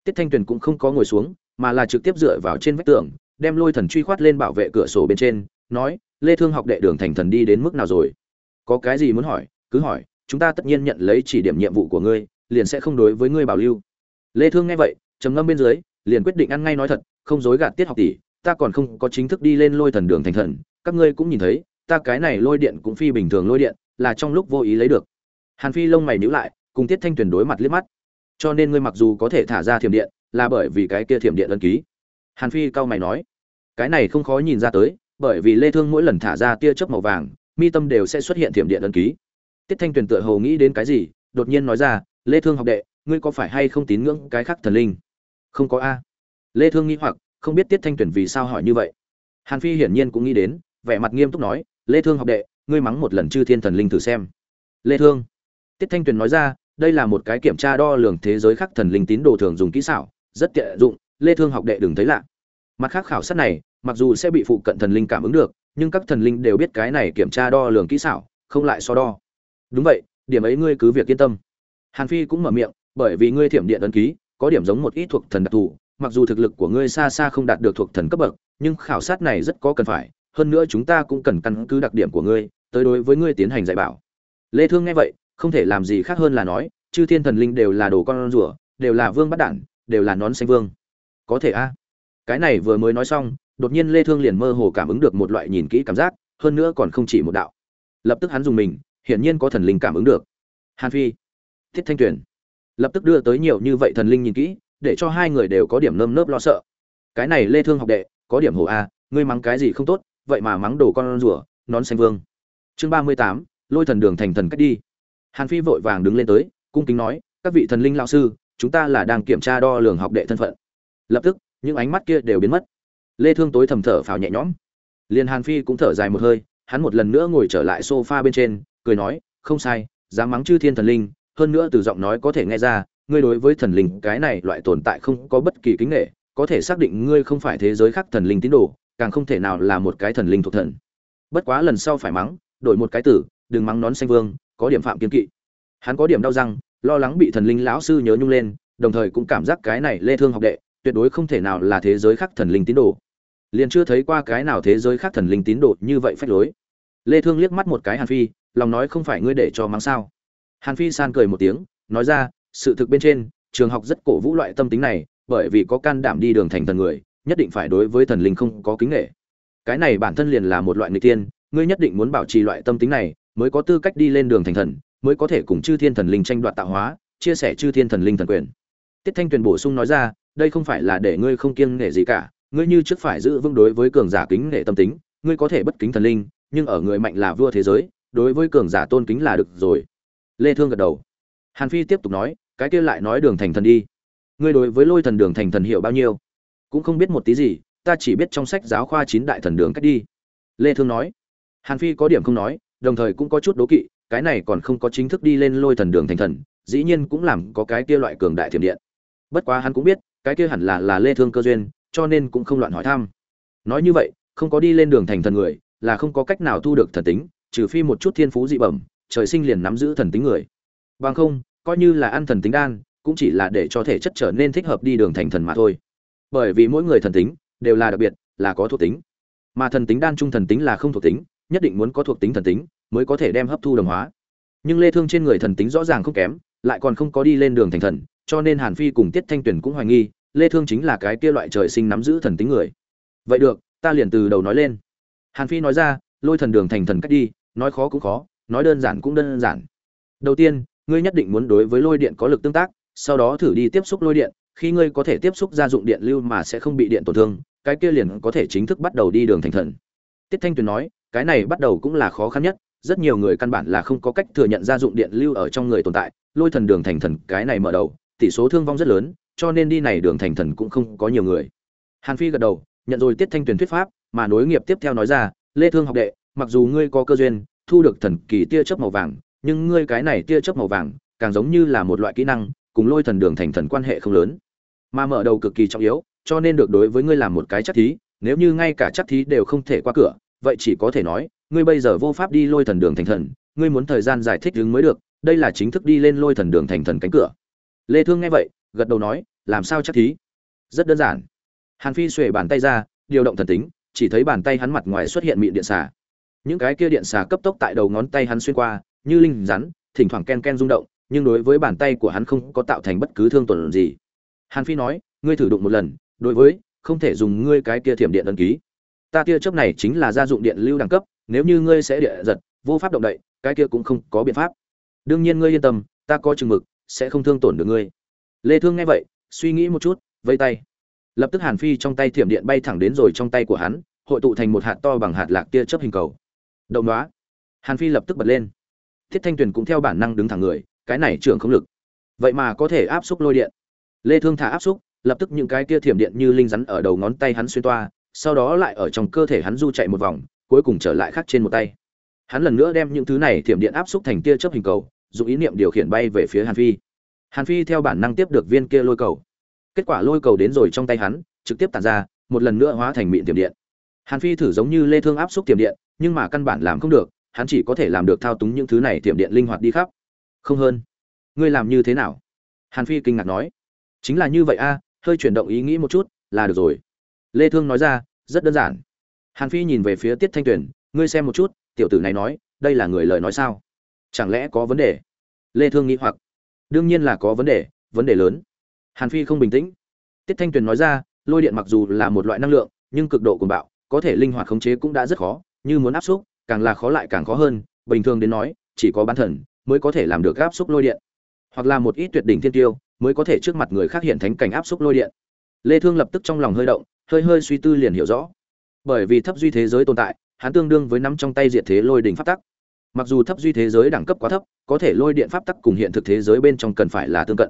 Speaker 1: Tiết thanh tuyền cũng không có ngồi xuống, mà là trực tiếp dựa vào trên vách tường đem lôi thần truy khoát lên bảo vệ cửa sổ bên trên, nói, lê thương học đệ đường thành thần đi đến mức nào rồi? Có cái gì muốn hỏi, cứ hỏi, chúng ta tất nhiên nhận lấy chỉ điểm nhiệm vụ của ngươi, liền sẽ không đối với ngươi bảo lưu. Lê thương nghe vậy, trầm ngâm bên dưới, liền quyết định ăn ngay nói thật, không dối gạt tiết học tỷ, ta còn không có chính thức đi lên lôi thần đường thành thần, các ngươi cũng nhìn thấy, ta cái này lôi điện cũng phi bình thường lôi điện, là trong lúc vô ý lấy được. Hàn phi lông mày nhíu lại, cùng tiết thanh tuyền đối mặt liếc mắt. Cho nên ngươi mặc dù có thể thả ra thiểm điện, là bởi vì cái kia thiểm điện ấn ký. Hàn phi cao mày nói cái này không khó nhìn ra tới, bởi vì lê thương mỗi lần thả ra tia chớp màu vàng, mi tâm đều sẽ xuất hiện thiểm điện ấn ký. Tiết thanh tuyền tựa hồ nghĩ đến cái gì, đột nhiên nói ra, lê thương học đệ, ngươi có phải hay không tín ngưỡng cái khác thần linh? Không có a. Lê thương nghĩ hoặc, không biết tiết thanh tuyền vì sao hỏi như vậy. Hàn phi hiển nhiên cũng nghĩ đến, vẻ mặt nghiêm túc nói, lê thương học đệ, ngươi mắng một lần chư thiên thần linh thử xem. Lê thương. Tiết thanh tuyền nói ra, đây là một cái kiểm tra đo lường thế giới khác thần linh tín đồ thường dùng kỹ xảo, rất tiện dụng, lê thương học đệ đừng thấy lạ. Mặt khác khảo sát này mặc dù sẽ bị phụ cận thần linh cảm ứng được, nhưng các thần linh đều biết cái này kiểm tra đo lường kỹ xảo, không lại so đo. Đúng vậy, điểm ấy ngươi cứ việc yên tâm. Hàn phi cũng mở miệng, bởi vì ngươi thiểm điện ấn ký, có điểm giống một ít thuộc thần đặc thù, mặc dù thực lực của ngươi xa xa không đạt được thuộc thần cấp bậc, nhưng khảo sát này rất có cần phải, hơn nữa chúng ta cũng cần căn cứ đặc điểm của ngươi, tới đối với ngươi tiến hành dạy bảo. Lê thương nghe vậy, không thể làm gì khác hơn là nói, chư thiên thần linh đều là đồ con rùa, đều là vương bắt đản, đều là nón xanh vương. Có thể a. Cái này vừa mới nói xong đột nhiên lê thương liền mơ hồ cảm ứng được một loại nhìn kỹ cảm giác hơn nữa còn không chỉ một đạo. Lập tức hắn dùng mình hiển nhiên có thần linh cảm ứng được. Hàn phi thiết thanh tuyền. Lập tức đưa tới nhiều như vậy thần linh nhìn kỹ để cho hai người đều có điểm nơm nớp lo sợ. Cái này lê thương học đệ có điểm hồ a ngươi mắng cái gì không tốt vậy mà mắng đồ con rùa nón xanh vương. Chương 38, lôi thần đường thành thần cách đi. Hàn phi vội vàng đứng lên tới cung kính nói các vị thần linh lão sư chúng ta là đang kiểm tra đo lường học đệ thân phận. Lập tức những ánh mắt kia đều biến mất lê thương tối thầm thở phào nhẹ nhõm. Liền hàn phi cũng thở dài một hơi, hắn một lần nữa ngồi trở lại sofa bên trên, cười nói, không sai, dám mắng chư thiên thần linh, hơn nữa từ giọng nói có thể nghe ra, ngươi đối với thần linh cái này loại tồn tại không có bất kỳ kính nghệ có thể xác định ngươi không phải thế giới khác thần linh tín đồ, càng không thể nào là một cái thần linh thuộc thần. Bất quá lần sau phải mắng, đổi một cái tử đừng mắng nón xanh vương, có điểm phạm kiên kỵ. Hắn có điểm đau răng, lo lắng bị thần linh lão sư nhớ nhung lên, đồng thời cũng cảm giác cái này lê thương học đệ, tuyệt đối không thể nào là thế giới khác thần linh tín đồ liền chưa thấy qua cái nào thế giới khác thần linh tín đồ như vậy phách lối. Lê thương liếc mắt một cái hàn phi, lòng nói không phải ngươi để cho mắng sao? Hàn phi san cười một tiếng, nói ra, sự thực bên trên, trường học rất cổ vũ loại tâm tính này, bởi vì có can đảm đi đường thành thần người, nhất định phải đối với thần linh không có kính nghệ cái này bản thân liền là một loại người tiên ngươi nhất định muốn bảo trì loại tâm tính này, mới có tư cách đi lên đường thành thần, mới có thể cùng chư thiên thần linh tranh đoạt tạo hóa, chia sẻ chư thiên thần linh thần quyền. Tiết thanh tuyền bổ sung nói ra, đây không phải là để ngươi không kiêng nể gì cả ngươi như trước phải giữ vững đối với cường giả kính nể tâm tính, ngươi có thể bất kính thần linh, nhưng ở người mạnh là vua thế giới, đối với cường giả tôn kính là được rồi. Lê thương gật đầu. Hàn phi tiếp tục nói, cái kia lại nói đường thành thần đi. Ngươi đối với lôi thần đường thành thần hiểu bao nhiêu? Cũng không biết một tí gì, ta chỉ biết trong sách giáo khoa chín đại thần đường cách đi. Lê thương nói. Hàn phi có điểm không nói, đồng thời cũng có chút đố kỵ, cái này còn không có chính thức đi lên lôi thần đường thành thần, dĩ nhiên cũng làm có cái kia loại cường đại thiểm điện. Bất quá hắn cũng biết, cái kia hẳn là là lê thương cơ duyên cho nên cũng không loạn hỏi thăm. Nói như vậy, không có đi lên đường thành thần người, là không có cách nào thu được thần tính, trừ phi một chút thiên phú dị bẩm, trời sinh liền nắm giữ thần tính người. Bằng không, coi như là ăn thần tính đan, cũng chỉ là để cho thể chất trở nên thích hợp đi đường thành thần mà thôi. Bởi vì mỗi người thần tính, đều là đặc biệt, là có thuộc tính. Mà thần tính đan trung thần tính là không thuộc tính, nhất định muốn có thuộc tính thần tính, mới có thể đem hấp thu đồng hóa. Nhưng lê thương trên người thần tính rõ ràng không kém, lại còn không có đi lên đường thành thần, cho nên hàn phi cùng tiết thanh tuyển cũng hoài nghi lê thương chính là cái kia loại trời sinh nắm giữ thần tính người. Vậy được, ta liền từ đầu nói lên. Hàn phi nói ra, lôi thần đường thành thần cách đi, nói khó cũng khó, nói đơn giản cũng đơn giản. Đầu tiên, ngươi nhất định muốn đối với lôi điện có lực tương tác, sau đó thử đi tiếp xúc lôi điện, khi ngươi có thể tiếp xúc gia dụng điện lưu mà sẽ không bị điện tổn thương, cái kia liền có thể chính thức bắt đầu đi đường thành thần. Tiết thanh tuyền nói, cái này bắt đầu cũng là khó khăn nhất, rất nhiều người căn bản là không có cách thừa nhận gia dụng điện lưu ở trong người tồn tại, lôi thần đường thành thần, cái này mở đầu, tỷ số thương vong rất lớn cho nên đi này đường thành thần cũng không có nhiều người. Hàn phi gật đầu, nhận rồi tiết thanh tuyền thuyết pháp, mà nối nghiệp tiếp theo nói ra, lê thương học đệ, mặc dù ngươi có cơ duyên, thu được thần kỳ tia chớp màu vàng, nhưng ngươi cái này tia chớp màu vàng, càng giống như là một loại kỹ năng, cùng lôi thần đường thành thần quan hệ không lớn. Mà mở đầu cực kỳ trọng yếu, cho nên được đối với ngươi làm một cái chắc thí, nếu như ngay cả chắc thí đều không thể qua cửa, vậy chỉ có thể nói, ngươi bây giờ vô pháp đi lôi thần đường thành thần, ngươi muốn thời gian giải thích đứng mới được, đây là chính thức đi lên lôi thần đường thành thần cánh cửa. Lê thương nghe vậy gật đầu nói, làm sao chắc thí? Rất đơn giản. Hàn phi xuề bàn tay ra, điều động thần tính, chỉ thấy bàn tay hắn mặt ngoài xuất hiện mịn điện xà. Những cái kia điện xà cấp tốc tại đầu ngón tay hắn xuyên qua, như linh rắn, thỉnh thoảng ken ken rung động, nhưng đối với bàn tay của hắn không có tạo thành bất cứ thương tổn gì. Hàn phi nói, ngươi thử đụng một lần, đối với, không thể dùng ngươi cái kia thiểm điện ấn ký. Ta tia chớp này chính là gia dụng điện lưu đẳng cấp, nếu như ngươi sẽ địa giật, vô pháp động đậy, cái kia cũng không có biện pháp. Đương nhiên ngươi yên tâm, ta có chừng mực, sẽ không thương tổn được ngươi lê thương nghe vậy, suy nghĩ một chút, vây tay. Lập tức hàn phi trong tay thiểm điện bay thẳng đến rồi trong tay của hắn, hội tụ thành một hạt to bằng hạt lạc tia chớp hình cầu. Động đó hàn phi lập tức bật lên. Thiết thanh tuyền cũng theo bản năng đứng thẳng người, cái này trưởng không lực. Vậy mà có thể áp xúc lôi điện. Lê thương thả áp xúc, lập tức những cái kia thiểm điện như linh rắn ở đầu ngón tay hắn xuyên toa, sau đó lại ở trong cơ thể hắn du chạy một vòng, cuối cùng trở lại khắc trên một tay. Hắn lần nữa đem những thứ này thiểm điện áp xúc thành tia chớp hình cầu, dùng ý niệm điều khiển bay về phía hàn phi hàn phi theo bản năng tiếp được viên kia lôi cầu. Kết quả lôi cầu đến rồi trong tay hắn, trực tiếp tản ra, một lần nữa hóa thành mịn tiềm điện. Hàn phi thử giống như lê thương áp xúc tiềm điện, nhưng mà căn bản làm không được, hắn chỉ có thể làm được thao túng những thứ này tiềm điện linh hoạt đi khắp. Không hơn. Ngươi làm như thế nào? Hàn phi kinh ngạc nói. Chính là như vậy a, hơi chuyển động ý nghĩ một chút, là được rồi. Lê thương nói ra, rất đơn giản. Hàn phi nhìn về phía tiết thanh tuyền, ngươi xem một chút, tiểu tử này nói, đây là người lời nói sao? Chẳng lẽ có vấn đề? Lê thương nghĩ hoặc đương nhiên là có vấn đề vấn đề lớn. Hàn phi không bình tĩnh. Tiết thanh tuyền nói ra, lôi điện mặc dù là một loại năng lượng, nhưng cực độ cuồng bạo, có thể linh hoạt khống chế cũng đã rất khó, như muốn áp xúc, càng là khó lại càng khó hơn, bình thường đến nói, chỉ có bán thần mới có thể làm được áp xúc lôi điện. Hoặc là một ít tuyệt đỉnh thiên tiêu mới có thể trước mặt người khác hiện thánh cảnh áp xúc lôi điện. Lê thương lập tức trong lòng hơi động, hơi hơi suy tư liền hiểu rõ. Bởi vì thấp duy thế giới tồn tại, hắn tương đương với nắm trong tay diệt thế lôi đỉnh pháp tắc mặc dù thấp duy thế giới đẳng cấp quá thấp, có thể lôi điện pháp tắc cùng hiện thực thế giới bên trong cần phải là tương cận.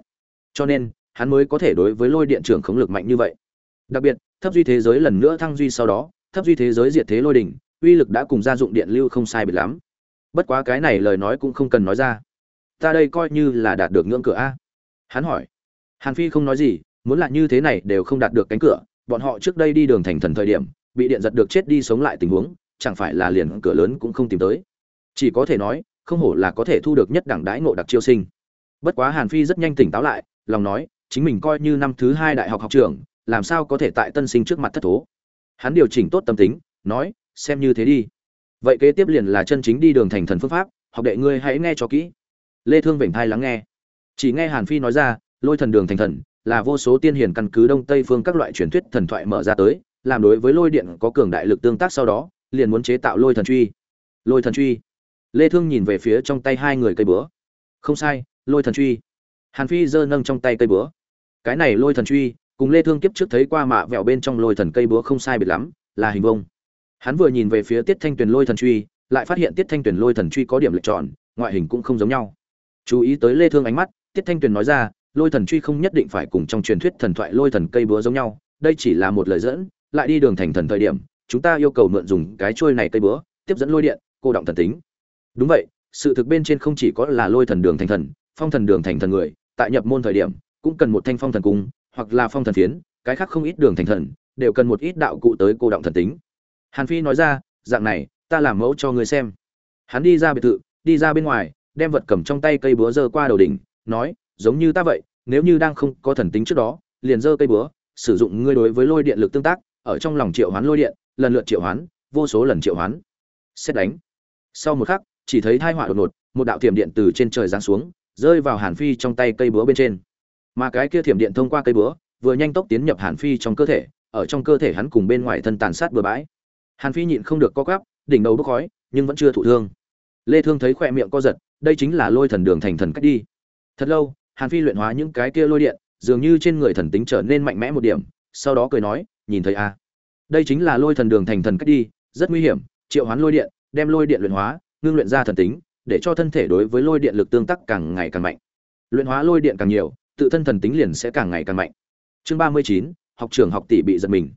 Speaker 1: Cho nên, hắn mới có thể đối với lôi điện trưởng khống lực mạnh như vậy. Đặc biệt, thấp duy thế giới lần nữa thăng duy sau đó, thấp duy thế giới diệt thế lôi đỉnh, uy lực đã cùng gia dụng điện lưu không sai biệt lắm. Bất quá cái này lời nói cũng không cần nói ra. Ta đây coi như là đạt được ngưỡng cửa a. Hắn hỏi. Hàn phi không nói gì, muốn là như thế này đều không đạt được cánh cửa, bọn họ trước đây đi đường thành thần thời điểm, bị điện giật được chết đi sống lại tình huống, chẳng phải là liền cửa lớn cũng không tìm tới chỉ có thể nói, không hổ là có thể thu được nhất đẳng đãi ngộ đặc chiêu sinh. Bất quá hàn phi rất nhanh tỉnh táo lại, lòng nói, chính mình coi như năm thứ hai đại học học trường làm sao có thể tại tân sinh trước mặt thất thố? Hắn điều chỉnh tốt tâm tính, nói, xem như thế đi. Vậy kế tiếp liền là chân chính đi đường thành thần phương pháp, học đệ ngươi hãy nghe cho kỹ. Lê thương vểnh thai lắng nghe. Chỉ nghe hàn phi nói ra, lôi thần đường thành thần, là vô số tiên hiền căn cứ đông tây phương các loại truyền thuyết thần thoại mở ra tới, làm đối với lôi điện có cường đại lực tương tác sau đó, liền muốn chế tạo lôi thần truy. Lôi thần truy lê thương nhìn về phía trong tay hai người cây búa. Không sai, lôi thần truy. Hàn phi giơ nâng trong tay cây búa. Cái này lôi thần truy, cùng lê thương kiếp trước thấy qua mạ vẹo bên trong lôi thần cây búa không sai biệt lắm, là hình vông hắn vừa nhìn về phía tiết thanh tuyền lôi thần truy, lại phát hiện tiết thanh tuyền lôi thần truy có điểm lệch tròn, ngoại hình cũng không giống nhau. Chú ý tới lê thương ánh mắt, tiết thanh tuyền nói ra, lôi thần truy không nhất định phải cùng trong truyền thuyết thần thoại lôi thần cây búa giống nhau, đây chỉ là một lời dẫn, lại đi đường thành thần thời điểm, chúng ta yêu cầu mượn dùng cái chuôi này cây búa, tiếp dẫn lôi điện, cô động thần tính đúng vậy, sự thực bên trên không chỉ có là lôi thần đường thành thần, phong thần đường thành thần người, tại nhập môn thời điểm, cũng cần một thanh phong thần cung, hoặc là phong thần phiến, cái khác không ít đường thành thần, đều cần một ít đạo cụ tới cô động thần tính. Hàn phi nói ra, dạng này, ta làm mẫu cho ngươi xem. Hắn đi ra biệt thự, đi ra bên ngoài, đem vật cầm trong tay cây búa dơ qua đầu đỉnh, nói, giống như ta vậy, nếu như đang không có thần tính trước đó, liền dơ cây búa, sử dụng ngươi đối với lôi điện lực tương tác, ở trong lòng triệu hoán lôi điện, lần lượt triệu hoán, vô số lần triệu hoán. Xét đánh. Sau một khắc chỉ thấy thai họa đột ngột, một đạo thiểm điện từ trên trời giáng xuống, rơi vào hàn phi trong tay cây búa bên trên. Mà cái kia thiểm điện thông qua cây búa, vừa nhanh tốc tiến nhập hàn phi trong cơ thể, ở trong cơ thể hắn cùng bên ngoài thân tàn sát bừa bãi. Hàn phi nhịn không được co quắp, đỉnh đầu bốc khói, nhưng vẫn chưa thụ thương. Lê thương thấy khỏe miệng co giật, đây chính là lôi thần đường thành thần cách đi. Thật lâu, hàn phi luyện hóa những cái kia lôi điện, dường như trên người thần tính trở nên mạnh mẽ một điểm, sau đó cười nói, nhìn thấy a à? đây chính là lôi thần đường thành thần cách đi, rất nguy hiểm, triệu hoán lôi điện, đem lôi điện luyện hóa ngưng luyện ra thần tính, để cho thân thể đối với lôi điện lực tương tác càng ngày càng mạnh. Luyện hóa lôi điện càng nhiều, tự thân thần tính liền sẽ càng ngày càng mạnh. Chương ba mươi chín, học trưởng học tỷ bị giật mình.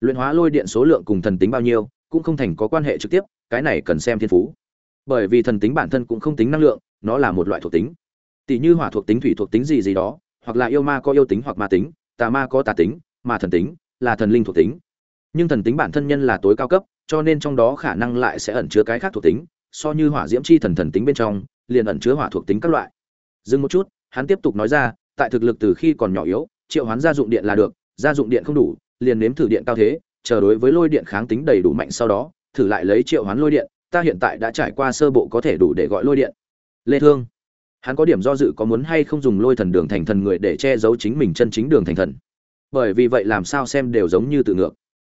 Speaker 1: Luyện hóa lôi điện số lượng cùng thần tính bao nhiêu, cũng không thành có quan hệ trực tiếp, cái này cần xem thiên phú. Bởi vì thần tính bản thân cũng không tính năng lượng, nó là một loại thuộc tính. Tỷ như hỏa thuộc tính, thủy thuộc tính gì gì đó, hoặc là yêu ma có yêu tính hoặc ma tính, tà ma có tà tính, mà thần tính là thần linh thuộc tính. Nhưng thần tính bản thân nhân là tối cao cấp, cho nên trong đó khả năng lại sẽ ẩn chứa cái khác thuộc tính so như hỏa diễm chi thần thần tính bên trong, liền ẩn chứa hỏa thuộc tính các loại. Dừng một chút, hắn tiếp tục nói ra, tại thực lực từ khi còn nhỏ yếu, triệu hoán gia dụng điện là được, gia dụng điện không đủ, liền nếm thử điện cao thế, chờ đối với lôi điện kháng tính đầy đủ mạnh sau đó, thử lại lấy triệu hoán lôi điện, ta hiện tại đã trải qua sơ bộ có thể đủ để gọi lôi điện. Lê thương, hắn có điểm do dự có muốn hay không dùng lôi thần đường thành thần người để che giấu chính mình chân chính đường thành thần. Bởi vì vậy làm sao xem đều giống như tự ngược.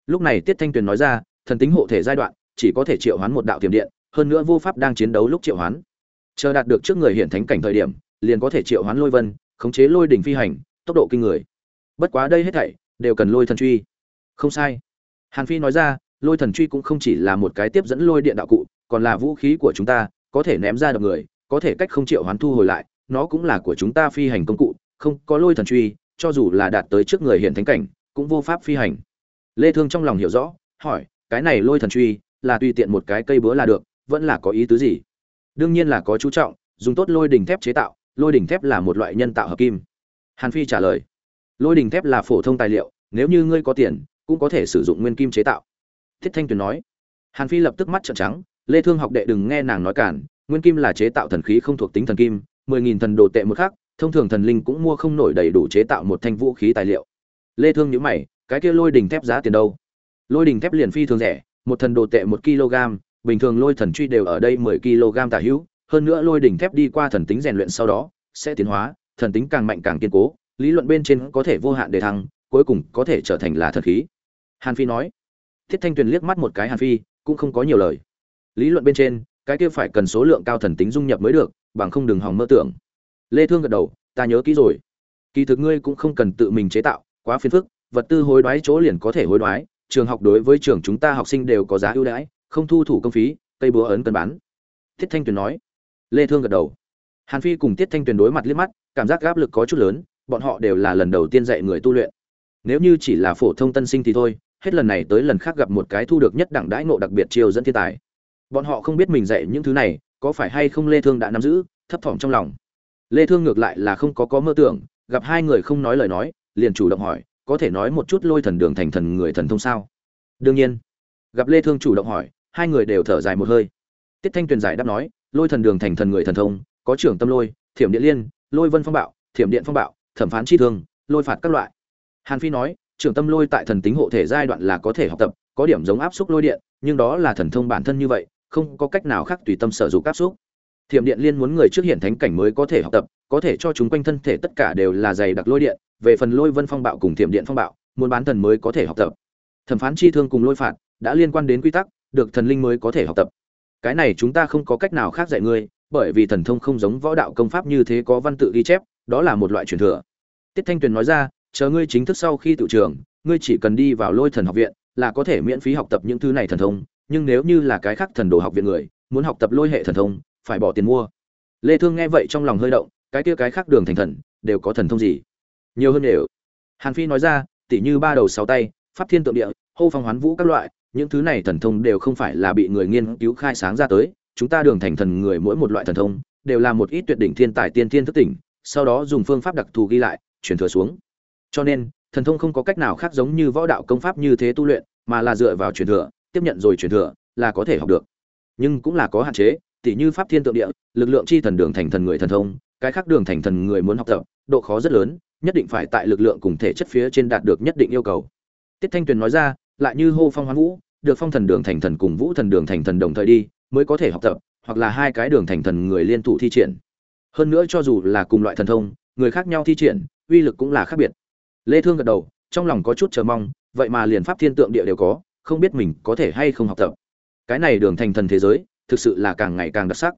Speaker 1: Lúc này tiết thanh tuyền nói ra, thần tính hộ thể giai đoạn, chỉ có thể triệu hoán một đạo tiềm điện hơn nữa vô pháp đang chiến đấu lúc triệu hoán. Chờ đạt được trước người hiện thánh cảnh thời điểm, liền có thể triệu hoán lôi vân, khống chế lôi đỉnh phi hành, tốc độ kinh người. Bất quá đây hết thảy, đều cần lôi thần truy. Không sai. Hàn phi nói ra, lôi thần truy cũng không chỉ là một cái tiếp dẫn lôi điện đạo cụ, còn là vũ khí của chúng ta, có thể ném ra được người, có thể cách không triệu hoán thu hồi lại, nó cũng là của chúng ta phi hành công cụ, không có lôi thần truy, cho dù là đạt tới trước người hiện thánh cảnh, cũng vô pháp phi hành. Lê thương trong lòng hiểu rõ, hỏi, cái này lôi thần truy là tùy tiện một cái cây búa là được vẫn là có ý tứ gì? Đương nhiên là có chú trọng, dùng tốt lôi đỉnh thép chế tạo, lôi đỉnh thép là một loại nhân tạo hợp kim. Hàn phi trả lời, lôi đỉnh thép là phổ thông tài liệu, nếu như ngươi có tiền, cũng có thể sử dụng nguyên kim chế tạo. Thiết thanh tuyền nói, hàn phi lập tức mắt trợn trắng, lê thương học đệ đừng nghe nàng nói cản nguyên kim là chế tạo thần khí không thuộc tính thần kim, mười nghìn thần đồ tệ một khắc, thông thường thần linh cũng mua không nổi đầy đủ chế tạo một thanh vũ khí tài liệu. Lê thương nhíu mày, cái kia lôi đỉnh thép giá tiền đâu? Lôi đỉnh thép liền phi thường rẻ, một thần đồ tệ một kg bình thường lôi thần truy đều ở đây 10 kg tả hữu, hơn nữa lôi đỉnh thép đi qua thần tính rèn luyện sau đó, sẽ tiến hóa, thần tính càng mạnh càng kiên cố, lý luận bên trên có thể vô hạn để thăng, cuối cùng có thể trở thành là thần khí. Hàn phi nói. Thiết thanh tuyền liếc mắt một cái hàn phi, cũng không có nhiều lời. Lý luận bên trên, cái kia phải cần số lượng cao thần tính dung nhập mới được, bằng không đừng hòng mơ tưởng. Lê thương gật đầu, ta nhớ kỹ rồi. Kỳ thực ngươi cũng không cần tự mình chế tạo, quá phiền phức, vật tư hối đoái chỗ liền có thể hối đoái, trường học đối với trường chúng ta học sinh đều có giá ưu đãi không thu thủ công phí, cây búa ấn cân bán. Thiết thanh tuyền nói. Lê thương gật đầu. Hàn phi cùng tiết thanh tuyền đối mặt liếc mắt, cảm giác áp lực có chút lớn, bọn họ đều là lần đầu tiên dạy người tu luyện. Nếu như chỉ là phổ thông tân sinh thì thôi, hết lần này tới lần khác gặp một cái thu được nhất đẳng đãi ngộ đặc biệt chiêu dẫn thiên tài. Bọn họ không biết mình dạy những thứ này, có phải hay không lê thương đã nắm giữ, thấp thỏm trong lòng. Lê thương ngược lại là không có có mơ tưởng, gặp hai người không nói lời nói, liền chủ động hỏi, có thể nói một chút lôi thần đường thành thần người thần thông sao? Đương nhiên gặp lê thương chủ động hỏi, hai người đều thở dài một hơi. Tiết thanh tuyền giải đáp nói, lôi thần đường thành thần người thần thông, có trưởng tâm lôi, thiểm điện liên, lôi vân phong bạo, thiểm điện phong bạo, thẩm phán chi thương, lôi phạt các loại. Hàn phi nói, trưởng tâm lôi tại thần tính hộ thể giai đoạn là có thể học tập, có điểm giống áp xúc lôi điện, nhưng đó là thần thông bản thân như vậy, không có cách nào khác tùy tâm sở dụng áp xúc. Thiểm điện liên muốn người trước hiện thánh cảnh mới có thể học tập, có thể cho chúng quanh thân thể tất cả đều là dày đặc lôi điện, về phần lôi vân phong bạo cùng thiểm điện phong bạo, muốn bán thần mới có thể học tập. Thẩm phán chi thương cùng lôi phạt đã liên quan đến quy tắc, được thần linh mới có thể học tập. Cái này chúng ta không có cách nào khác dạy ngươi, bởi vì thần thông không giống võ đạo công pháp như thế có văn tự ghi chép, đó là một loại truyền thừa. Tiết thanh tuyền nói ra, chờ ngươi chính thức sau khi tự trường, ngươi chỉ cần đi vào lôi thần học viện, là có thể miễn phí học tập những thứ này thần thông, nhưng nếu như là cái khác thần đồ học viện người, muốn học tập lôi hệ thần thông, phải bỏ tiền mua. Lê thương nghe vậy trong lòng hơi động, cái kia cái khác đường thành thần, đều có thần thông gì? Nhiều hơn đều. Hàn phi nói ra tỷ như ba đầu sáu tay, pháp thiên tượng địa, hô phong hoán vũ các loại những thứ này thần thông đều không phải là bị người nghiên cứu khai sáng ra tới, chúng ta đường thành thần người mỗi một loại thần thông đều là một ít tuyệt đỉnh thiên tài tiên thiên thức tỉnh, sau đó dùng phương pháp đặc thù ghi lại, truyền thừa xuống. Cho nên, thần thông không có cách nào khác giống như võ đạo công pháp như thế tu luyện, mà là dựa vào truyền thừa, tiếp nhận rồi truyền thừa, là có thể học được. Nhưng cũng là có hạn chế, tỉ như pháp thiên tượng địa, lực lượng chi thần đường thành thần người thần thông, cái khác đường thành thần người muốn học tập, độ khó rất lớn, nhất định phải tại lực lượng cùng thể chất phía trên đạt được nhất định yêu cầu. Tiết thanh tuyền nói ra, lại như hô phong hoán vũ được phong thần đường thành thần cùng vũ thần đường thành thần đồng thời đi, mới có thể học tập, hoặc là hai cái đường thành thần người liên thủ thi triển. Hơn nữa cho dù là cùng loại thần thông, người khác nhau thi triển, uy lực cũng là khác biệt. Lê thương gật đầu, trong lòng có chút chờ mong, vậy mà liền pháp thiên tượng địa đều có, không biết mình có thể hay không học tập. Cái này đường thành thần thế giới, thực sự là càng ngày càng đặc sắc.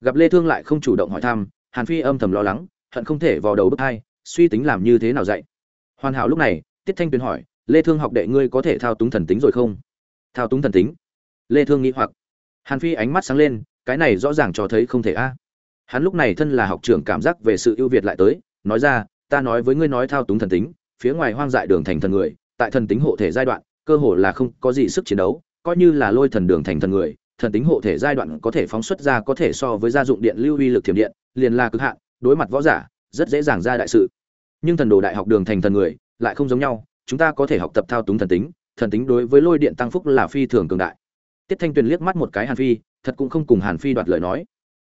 Speaker 1: Gặp lê thương lại không chủ động hỏi thăm, hàn phi âm thầm lo lắng, hận không thể vào đầu bức hai, suy tính làm như thế nào dạy. Hoàn hảo lúc này, tiết thanh tuyền hỏi, lê thương học đệ ngươi có thể thao túng thần tính rồi không? Thao túng thần tính. Lê thương nghĩ hoặc. Hàn phi ánh mắt sáng lên, cái này rõ ràng cho thấy không thể a. Hắn lúc này thân là học trưởng cảm giác về sự ưu việt lại tới, nói ra, ta nói với ngươi nói thao túng thần tính, phía ngoài hoang dại đường thành thần người, tại thần tính hộ thể giai đoạn, cơ hồ là không có gì sức chiến đấu, coi như là lôi thần đường thành thần người, thần tính hộ thể giai đoạn có thể phóng xuất ra có thể so với gia dụng điện lưu uy lực thiểm điện, liền là cực hạn, đối mặt võ giả, rất dễ dàng ra đại sự. Nhưng thần đồ đại học đường thành thần người, lại không giống nhau, chúng ta có thể học tập thao túng thần tính thần tính đối với lôi điện tăng phúc là phi thường cường đại. Tiết thanh tuyền liếc mắt một cái hàn phi, thật cũng không cùng hàn phi đoạt lời nói.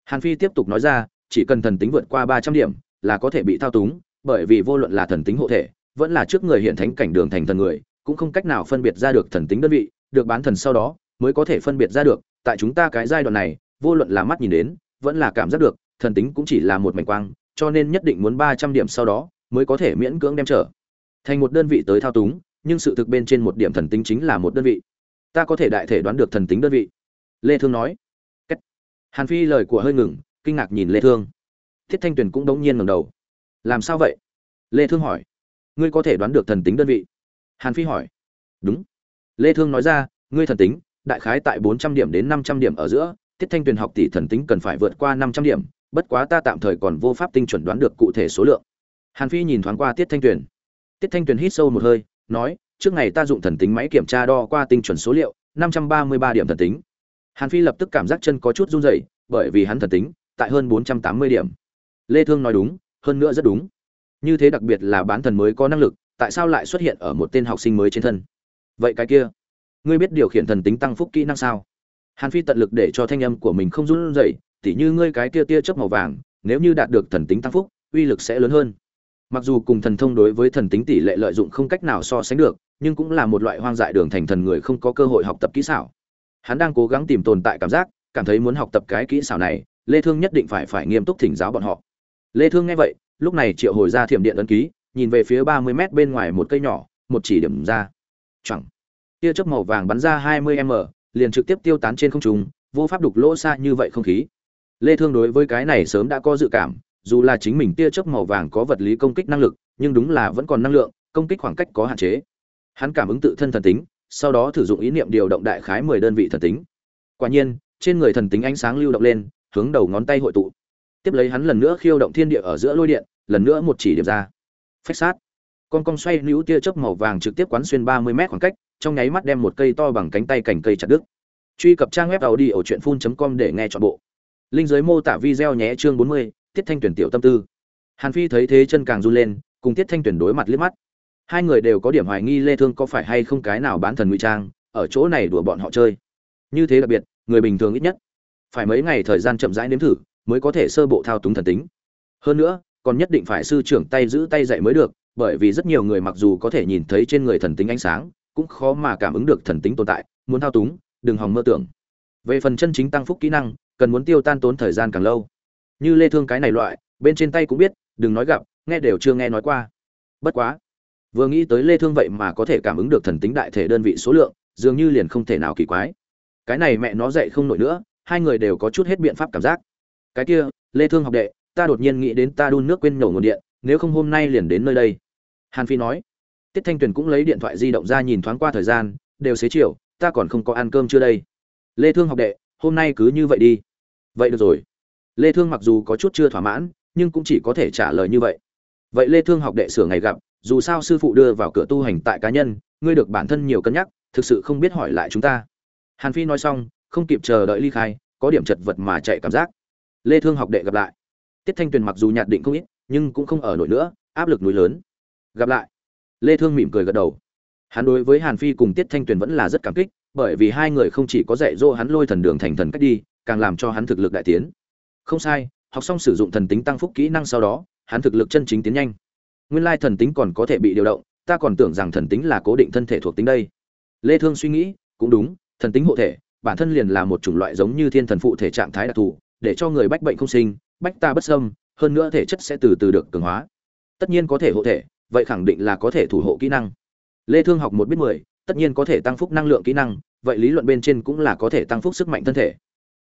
Speaker 1: Hàn phi tiếp tục nói ra, chỉ cần thần tính vượt qua ba trăm điểm là có thể bị thao túng, bởi vì vô luận là thần tính hộ thể, vẫn là trước người hiện thánh cảnh đường thành thần người, cũng không cách nào phân biệt ra được thần tính đơn vị, được bán thần sau đó mới có thể phân biệt ra được. Tại chúng ta cái giai đoạn này, vô luận là mắt nhìn đến, vẫn là cảm giác được, thần tính cũng chỉ là một mảnh quang, cho nên nhất định muốn ba trăm điểm sau đó mới có thể miễn cưỡng đem trở thành một đơn vị tới thao túng nhưng sự thực bên trên một điểm thần tính chính là một đơn vị. Ta có thể đại thể đoán được thần tính đơn vị. Lê thương nói. Cách. hàn phi lời của hơi ngừng, kinh ngạc nhìn lê thương. Thiết thanh tuyền cũng đống nhiên ngẩng đầu. Làm sao vậy? Lê thương hỏi. Ngươi có thể đoán được thần tính đơn vị? Hàn phi hỏi. Đúng. Lê thương nói ra, ngươi thần tính, đại khái tại 400 điểm đến 500 điểm ở giữa, Thiết thanh tuyền học tỷ thần tính cần phải vượt qua 500 điểm, bất quá ta tạm thời còn vô pháp tinh chuẩn đoán được cụ thể số lượng. Hàn phi nhìn thoáng qua tiết thanh tuyền. Tiết thanh tuyền hít sâu một hơi nói, trước ngày ta dụng thần tính máy kiểm tra đo qua tinh chuẩn số liệu 533 điểm thần tính. Hàn phi lập tức cảm giác chân có chút run rẩy, bởi vì hắn thần tính tại hơn 480 điểm. Lê thương nói đúng, hơn nữa rất đúng. Như thế đặc biệt là bán thần mới có năng lực, tại sao lại xuất hiện ở một tên học sinh mới trên thân? Vậy cái kia, ngươi biết điều khiển thần tính tăng phúc kỹ năng sao? Hàn phi tận lực để cho thanh âm của mình không run rẩy, tỉ như ngươi cái kia tia chớp màu vàng, nếu như đạt được thần tính tăng phúc, uy lực sẽ lớn hơn mặc dù cùng thần thông đối với thần tính tỷ lệ lợi dụng không cách nào so sánh được, nhưng cũng là một loại hoang dại đường thành thần người không có cơ hội học tập kỹ xảo. Hắn đang cố gắng tìm tồn tại cảm giác, cảm thấy muốn học tập cái kỹ xảo này, lê thương nhất định phải phải nghiêm túc thỉnh giáo bọn họ. Lê thương nghe vậy, lúc này triệu hồi ra thiểm điện ấn ký, nhìn về phía 30 mét bên ngoài một cây nhỏ, một chỉ điểm ra. Chẳng tia chớp màu vàng bắn ra 20 m, liền trực tiếp tiêu tán trên không trung, vô pháp đục lỗ xa như vậy không khí. Lê thương đối với cái này sớm đã có dự cảm dù là chính mình tia chớp màu vàng có vật lý công kích năng lực nhưng đúng là vẫn còn năng lượng công kích khoảng cách có hạn chế. Hắn cảm ứng tự thân thần tính sau đó thử dụng ý niệm điều động đại khái 10 đơn vị thần tính. Quả nhiên trên người thần tính ánh sáng lưu động lên hướng đầu ngón tay hội tụ. Tiếp lấy hắn lần nữa khiêu động thiên địa ở giữa lôi điện lần nữa một chỉ điểm ra. Phách sát. Con cong xoay níu tia chớp màu vàng trực tiếp quán xuyên 30 mét khoảng cách trong nháy mắt đem một cây to bằng cánh tay cành cây chặt đứt. Truy cập trang web tàu đi ở truyện phun com để nghe chọn bộ. Linh giới mô tả video nhé chương 40, tiết thanh tuyển tiểu tâm tư. Hàn phi thấy thế chân càng run lên, cùng tiết thanh tuyển đối mặt liếc mắt. Hai người đều có điểm hoài nghi lê thương có phải hay không cái nào bán thần ngụy trang, ở chỗ này đùa bọn họ chơi. Như thế đặc biệt, người bình thường ít nhất. Phải mấy ngày thời gian chậm rãi nếm thử, mới có thể sơ bộ thao túng thần tính. Hơn nữa, còn nhất định phải sư trưởng tay giữ tay dạy mới được, bởi vì rất nhiều người mặc dù có thể nhìn thấy trên người thần tính ánh sáng, cũng khó mà cảm ứng được thần tính tồn tại, muốn thao túng, đừng hòng mơ tưởng. Về phần chân chính tăng phúc kỹ năng, cần muốn tiêu tan tốn thời gian càng lâu như lê thương cái này loại, bên trên tay cũng biết, đừng nói gặp, nghe đều chưa nghe nói qua. Bất quá, vừa nghĩ tới lê thương vậy mà có thể cảm ứng được thần tính đại thể đơn vị số lượng, dường như liền không thể nào kỳ quái. Cái này mẹ nó dậy không nổi nữa, hai người đều có chút hết biện pháp cảm giác. Cái kia, lê thương học đệ, ta đột nhiên nghĩ đến ta đun nước quên nổ nguồn điện, nếu không hôm nay liền đến nơi đây. Hàn phi nói. Tiết thanh tuyền cũng lấy điện thoại di động ra nhìn thoáng qua thời gian, đều xế chiều, ta còn không có ăn cơm chưa đây. Lê thương học đệ, hôm nay cứ như vậy đi. Vậy được rồi lê thương mặc dù có chút chưa thỏa mãn, nhưng cũng chỉ có thể trả lời như vậy. Vậy lê thương học đệ sửa ngày gặp, dù sao sư phụ đưa vào cửa tu hành tại cá nhân, ngươi được bản thân nhiều cân nhắc, thực sự không biết hỏi lại chúng ta. Hàn phi nói xong, không kịp chờ đợi ly khai, có điểm chật vật mà chạy cảm giác. Lê thương học đệ gặp lại. Tiết thanh tuyền mặc dù nhạt định không ít, nhưng cũng không ở nổi nữa, áp lực núi lớn. Gặp lại. Lê thương mỉm cười gật đầu. Hắn đối với hàn phi cùng tiết thanh tuyền vẫn là rất cảm kích, bởi vì hai người không chỉ có dạy dỗ hắn lôi thần đường thành thần cách đi, càng làm cho hắn thực lực đại tiến không sai, học xong sử dụng thần tính tăng phúc kỹ năng sau đó, hắn thực lực chân chính tiến nhanh. Nguyên lai thần tính còn có thể bị điều động, ta còn tưởng rằng thần tính là cố định thân thể thuộc tính đây. Lê thương suy nghĩ, cũng đúng, thần tính hộ thể, bản thân liền là một chủng loại giống như thiên thần phụ thể trạng thái đặc thù, để cho người bách bệnh không sinh, bách ta bất xâm, hơn nữa thể chất sẽ từ từ được cường hóa. Tất nhiên có thể hộ thể, vậy khẳng định là có thể thủ hộ kỹ năng. Lê thương học một biết mười, tất nhiên có thể tăng phúc năng lượng kỹ năng, vậy lý luận bên trên cũng là có thể tăng phúc sức mạnh thân thể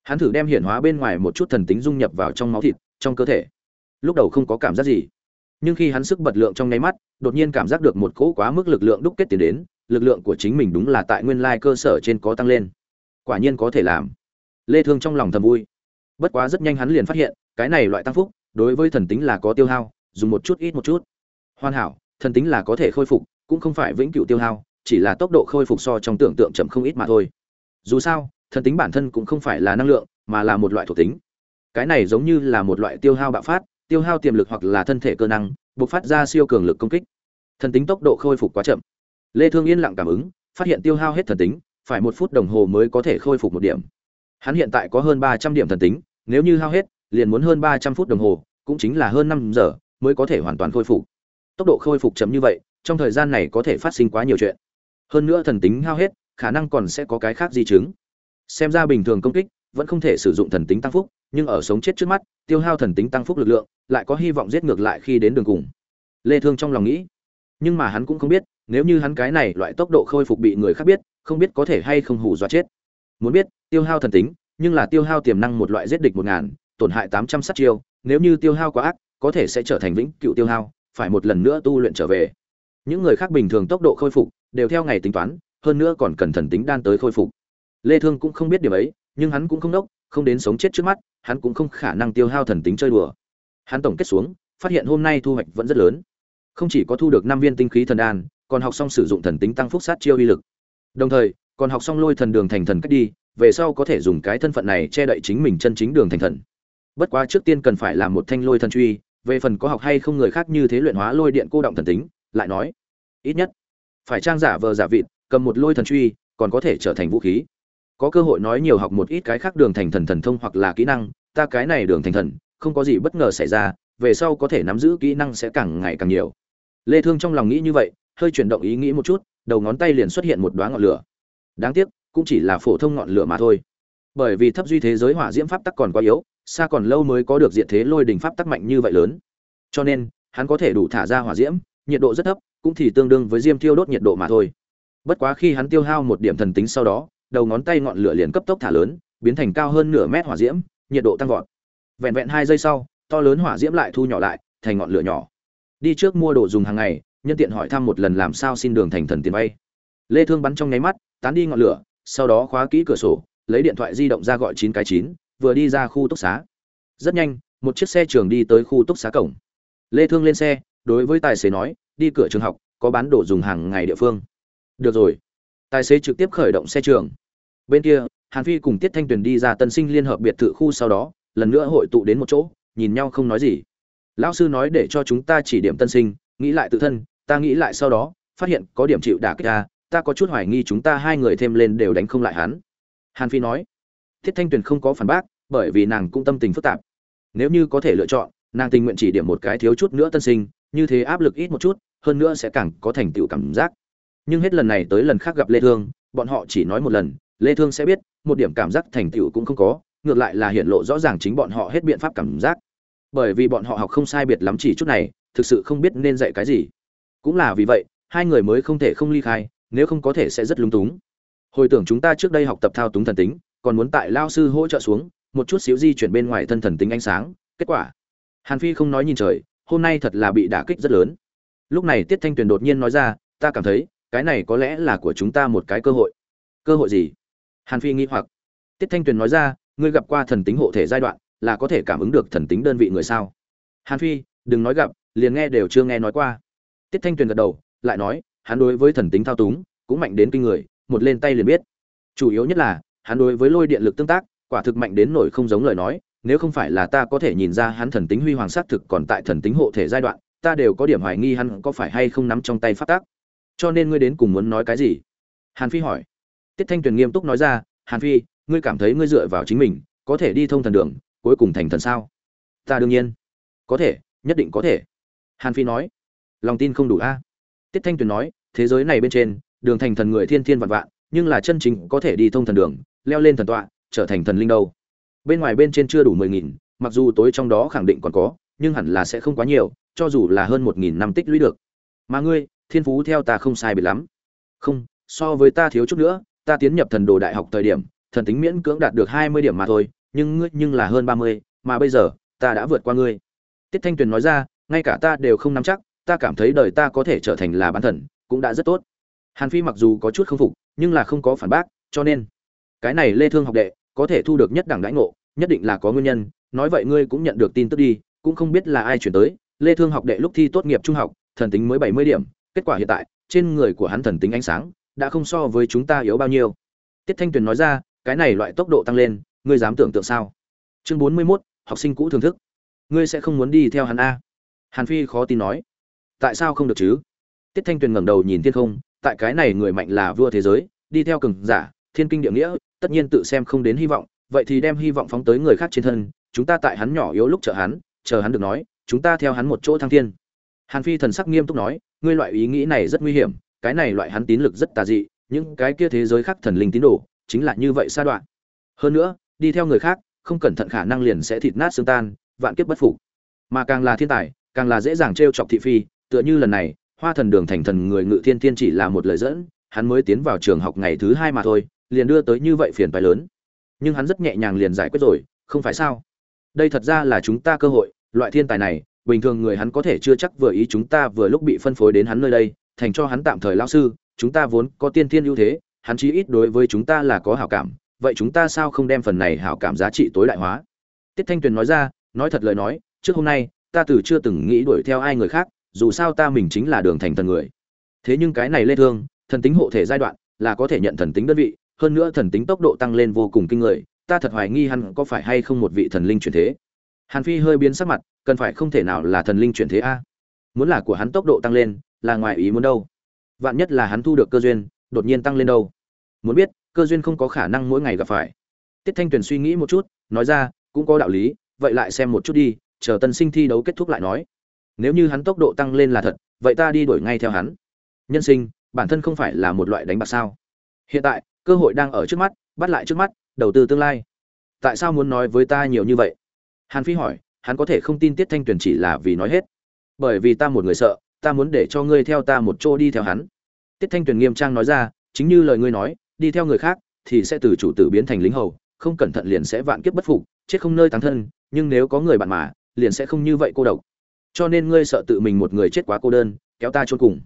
Speaker 1: hắn thử đem hiển hóa bên ngoài một chút thần tính dung nhập vào trong máu thịt, trong cơ thể. Lúc đầu không có cảm giác gì, nhưng khi hắn sức bật lượng trong nháy mắt, đột nhiên cảm giác được một cỗ quá mức lực lượng đúc kết tiến đến, lực lượng của chính mình đúng là tại nguyên lai cơ sở trên có tăng lên. Quả nhiên có thể làm. Lê thương trong lòng thầm vui. Bất quá rất nhanh hắn liền phát hiện, cái này loại tăng phúc, đối với thần tính là có tiêu hao, dùng một chút ít một chút. Hoàn hảo, thần tính là có thể khôi phục, cũng không phải vĩnh cửu tiêu hao, chỉ là tốc độ khôi phục so trong tưởng tượng chậm không ít mà thôi. Dù sao thần tính bản thân cũng không phải là năng lượng, mà là một loại thuộc tính. Cái này giống như là một loại tiêu hao bạo phát, tiêu hao tiềm lực hoặc là thân thể cơ năng buộc phát ra siêu cường lực công kích. Thần tính tốc độ khôi phục quá chậm. Lê thương yên lặng cảm ứng, phát hiện tiêu hao hết thần tính, phải một phút đồng hồ mới có thể khôi phục một điểm. Hắn hiện tại có hơn 300 điểm thần tính, nếu như hao hết, liền muốn hơn 300 phút đồng hồ, cũng chính là hơn 5 giờ mới có thể hoàn toàn khôi phục. Tốc độ khôi phục chậm như vậy, trong thời gian này có thể phát sinh quá nhiều chuyện. Hơn nữa thần tính hao hết, khả năng còn sẽ có cái khác di chứng xem ra bình thường công kích vẫn không thể sử dụng thần tính tăng phúc, nhưng ở sống chết trước mắt, tiêu hao thần tính tăng phúc lực lượng, lại có hy vọng giết ngược lại khi đến đường cùng. Lê thương trong lòng nghĩ. Nhưng mà hắn cũng không biết, nếu như hắn cái này loại tốc độ khôi phục bị người khác biết, không biết có thể hay không hù dọa chết. Muốn biết, tiêu hao thần tính, nhưng là tiêu hao tiềm năng một loại giết địch một ngàn, tổn hại 800 sát chiêu, nếu như tiêu hao quá ác, có thể sẽ trở thành vĩnh cựu tiêu hao, phải một lần nữa tu luyện trở về. Những người khác bình thường tốc độ khôi phục đều theo ngày tính toán, hơn nữa còn cần thần tính đan tới khôi phục lê thương cũng không biết điểm ấy, nhưng hắn cũng không đốc, không đến sống chết trước mắt, hắn cũng không khả năng tiêu hao thần tính chơi đùa. Hắn tổng kết xuống, phát hiện hôm nay thu hoạch vẫn rất lớn. Không chỉ có thu được năm viên tinh khí thần đan, còn học xong sử dụng thần tính tăng phúc sát chiêu uy lực. Đồng thời, còn học xong lôi thần đường thành thần cách đi, về sau có thể dùng cái thân phận này che đậy chính mình chân chính đường thành thần. Bất quá trước tiên cần phải làm một thanh lôi thần truy, về phần có học hay không người khác như thế luyện hóa lôi điện cô động thần tính, lại nói. Ít nhất, phải trang giả vờ giả vịt, cầm một lôi thần truy, còn có thể trở thành vũ khí có cơ hội nói nhiều học một ít cái khác đường thành thần thần thông hoặc là kỹ năng, ta cái này đường thành thần, không có gì bất ngờ xảy ra, về sau có thể nắm giữ kỹ năng sẽ càng ngày càng nhiều. Lê thương trong lòng nghĩ như vậy, hơi chuyển động ý nghĩ một chút, đầu ngón tay liền xuất hiện một đóa ngọn lửa. Đáng tiếc, cũng chỉ là phổ thông ngọn lửa mà thôi. Bởi vì thấp duy thế giới hỏa diễm pháp tắc còn quá yếu, xa còn lâu mới có được diện thế lôi đỉnh pháp tắc mạnh như vậy lớn. Cho nên, hắn có thể đủ thả ra hỏa diễm, nhiệt độ rất thấp, cũng thì tương đương với diêm thiêu đốt nhiệt độ mà thôi. Bất quá khi hắn tiêu hao một điểm thần tính sau đó đầu ngón tay ngọn lửa liền cấp tốc thả lớn, biến thành cao hơn nửa mét hỏa diễm, nhiệt độ tăng vọt. Vẹn vẹn hai giây sau, to lớn hỏa diễm lại thu nhỏ lại, thành ngọn lửa nhỏ. Đi trước mua đồ dùng hàng ngày, nhân tiện hỏi thăm một lần làm sao xin đường thành thần tiền vay. Lê thương bắn trong nháy mắt, tán đi ngọn lửa, sau đó khóa kỹ cửa sổ, lấy điện thoại di động ra gọi chín cái chín, vừa đi ra khu túc xá. Rất nhanh, một chiếc xe trường đi tới khu túc xá cổng. Lê thương lên xe, đối với tài xế nói, đi cửa trường học, có bán đồ dùng hàng ngày địa phương. Được rồi tài xế trực tiếp khởi động xe trường. Bên kia, hàn phi cùng tiết thanh tuyền đi ra tân sinh liên hợp biệt thự khu sau đó, lần nữa hội tụ đến một chỗ, nhìn nhau không nói gì. Lão sư nói để cho chúng ta chỉ điểm tân sinh, nghĩ lại tự thân, ta nghĩ lại sau đó, phát hiện có điểm chịu đả kích ta ta có chút hoài nghi chúng ta hai người thêm lên đều đánh không lại hắn. Hàn phi nói. Thiết thanh tuyền không có phản bác, bởi vì nàng cũng tâm tình phức tạp. Nếu như có thể lựa chọn, nàng tình nguyện chỉ điểm một cái thiếu chút nữa tân sinh, như thế áp lực ít một chút, hơn nữa sẽ càng có thành tựu cảm giác nhưng hết lần này tới lần khác gặp lê thương, bọn họ chỉ nói một lần, lê thương sẽ biết, một điểm cảm giác thành tựu cũng không có, ngược lại là hiện lộ rõ ràng chính bọn họ hết biện pháp cảm giác. Bởi vì bọn họ học không sai biệt lắm chỉ chút này, thực sự không biết nên dạy cái gì. Cũng là vì vậy, hai người mới không thể không ly khai, nếu không có thể sẽ rất lung túng. Hồi tưởng chúng ta trước đây học tập thao túng thần tính, còn muốn tại lao sư hỗ trợ xuống, một chút xíu di chuyển bên ngoài thân thần tính ánh sáng, kết quả. Hàn phi không nói nhìn trời, hôm nay thật là bị đả kích rất lớn. Lúc này tiết thanh tuyền đột nhiên nói ra, ta cảm thấy cái này có lẽ là của chúng ta một cái cơ hội. Cơ hội gì? Hàn phi nghĩ hoặc. Tiết thanh tuyền nói ra, ngươi gặp qua thần tính hộ thể giai đoạn, là có thể cảm ứng được thần tính đơn vị người sao? Hàn phi, đừng nói gặp, liền nghe đều chưa nghe nói qua. Tiết thanh tuyền gật đầu, lại nói, hắn đối với thần tính thao túng, cũng mạnh đến kinh người, một lên tay liền biết. Chủ yếu nhất là, hắn đối với lôi điện lực tương tác, quả thực mạnh đến nổi không giống lời nói, nếu không phải là ta có thể nhìn ra hắn thần tính huy hoàng sát thực còn tại thần tính hộ thể giai đoạn, ta đều có điểm hoài nghi hắn có phải hay không nắm trong tay phát tác cho nên ngươi đến cùng muốn nói cái gì? Hàn phi hỏi. Tiết thanh tuyền nghiêm túc nói ra, hàn phi, ngươi cảm thấy ngươi dựa vào chính mình, có thể đi thông thần đường, cuối cùng thành thần sao? Ta đương nhiên. Có thể, nhất định có thể. Hàn phi nói. Lòng tin không đủ a. Tiết thanh tuyền nói, thế giới này bên trên, đường thành thần người thiên thiên vạn vạn, nhưng là chân chính có thể đi thông thần đường, leo lên thần tọa, trở thành thần linh đâu? Bên ngoài bên trên chưa đủ mười nghìn, mặc dù tối trong đó khẳng định còn có, nhưng hẳn là sẽ không quá nhiều, cho dù là hơn một nghìn năm tích lũy được. Mà ngươi thiên phú theo ta không sai biệt lắm. Không, so với ta thiếu chút nữa, ta tiến nhập thần đồ đại học thời điểm, thần tính miễn cưỡng đạt được hai mươi điểm mà thôi, nhưng ngươi nhưng là hơn ba mươi, mà bây giờ, ta đã vượt qua ngươi. Tiết thanh tuyền nói ra, ngay cả ta đều không nắm chắc, ta cảm thấy đời ta có thể trở thành là bán thần, cũng đã rất tốt. Hàn phi mặc dù có chút không phục, nhưng là không có phản bác, cho nên, cái này lê thương học đệ, có thể thu được nhất đẳng đãi ngộ, nhất định là có nguyên nhân, nói vậy ngươi cũng nhận được tin tức đi, cũng không biết là ai chuyển tới, lê thương học đệ lúc thi tốt nghiệp trung học, thần tính mới 70 điểm kết quả hiện tại trên người của hắn thần tính ánh sáng đã không so với chúng ta yếu bao nhiêu. Tiết thanh tuyền nói ra cái này loại tốc độ tăng lên ngươi dám tưởng tượng sao? Chương 41, học sinh cũ thưởng thức. Ngươi sẽ không muốn đi theo hắn a. Hàn phi khó tin nói. Tại sao không được chứ? Tiết thanh tuyền ngẩng đầu nhìn thiên không tại cái này người mạnh là vua thế giới đi theo cường giả thiên kinh địa nghĩa tất nhiên tự xem không đến hy vọng vậy thì đem hy vọng phóng tới người khác trên thân chúng ta tại hắn nhỏ yếu lúc chờ hắn chờ hắn được nói chúng ta theo hắn một chỗ thăng thiên hàn phi thần sắc nghiêm túc nói, ngươi loại ý nghĩ này rất nguy hiểm, cái này loại hắn tín lực rất tà dị, những cái kia thế giới khác thần linh tín đồ, chính là như vậy sa đoạn. Hơn nữa, đi theo người khác, không cẩn thận khả năng liền sẽ thịt nát xương tan, vạn kiếp bất phục. Mà càng là thiên tài, càng là dễ dàng trêu chọc thị phi, tựa như lần này, hoa thần đường thành thần người ngự thiên thiên chỉ là một lời dẫn, hắn mới tiến vào trường học ngày thứ hai mà thôi, liền đưa tới như vậy phiền phái lớn. Nhưng hắn rất nhẹ nhàng liền giải quyết rồi, không phải sao? Đây thật ra là chúng ta cơ hội, loại thiên tài này bình thường người hắn có thể chưa chắc vừa ý chúng ta vừa lúc bị phân phối đến hắn nơi đây, thành cho hắn tạm thời lao sư, chúng ta vốn có tiên thiên ưu thế, hắn chí ít đối với chúng ta là có hảo cảm, vậy chúng ta sao không đem phần này hảo cảm giá trị tối đại hóa? Tiết thanh tuyền nói ra, nói thật lời nói, trước hôm nay, ta từ chưa từng nghĩ đuổi theo ai người khác, dù sao ta mình chính là đường thành thần người. Thế nhưng cái này lê thương, thần tính hộ thể giai đoạn, là có thể nhận thần tính đơn vị, hơn nữa thần tính tốc độ tăng lên vô cùng kinh người, ta thật hoài nghi hắn có phải hay không một vị thần linh chuyển thế hàn phi hơi biến sắc mặt, cần phải không thể nào là thần linh chuyển thế a. Muốn là của hắn tốc độ tăng lên, là ngoài ý muốn đâu. Vạn nhất là hắn thu được cơ duyên, đột nhiên tăng lên đâu. Muốn biết, cơ duyên không có khả năng mỗi ngày gặp phải. Tiết thanh tuyền suy nghĩ một chút, nói ra, cũng có đạo lý, vậy lại xem một chút đi, chờ tân sinh thi đấu kết thúc lại nói. Nếu như hắn tốc độ tăng lên là thật, vậy ta đi đuổi ngay theo hắn. Nhân sinh, bản thân không phải là một loại đánh bạc sao? Hiện tại, cơ hội đang ở trước mắt, bắt lại trước mắt, đầu tư tương lai. Tại sao muốn nói với ta nhiều như vậy? Hàn phi hỏi, hắn có thể không tin tiết thanh tuyền chỉ là vì nói hết. Bởi vì ta một người sợ, ta muốn để cho ngươi theo ta một chỗ đi theo hắn. Tiết thanh tuyền nghiêm trang nói ra, chính như lời ngươi nói, đi theo người khác thì sẽ từ chủ tử biến thành lính hầu, không cẩn thận liền sẽ vạn kiếp bất phục, chết không nơi tán thân, nhưng nếu có người bạn mà, liền sẽ không như vậy cô độc. Cho nên ngươi sợ tự mình một người chết quá cô đơn, kéo ta chôn cùng.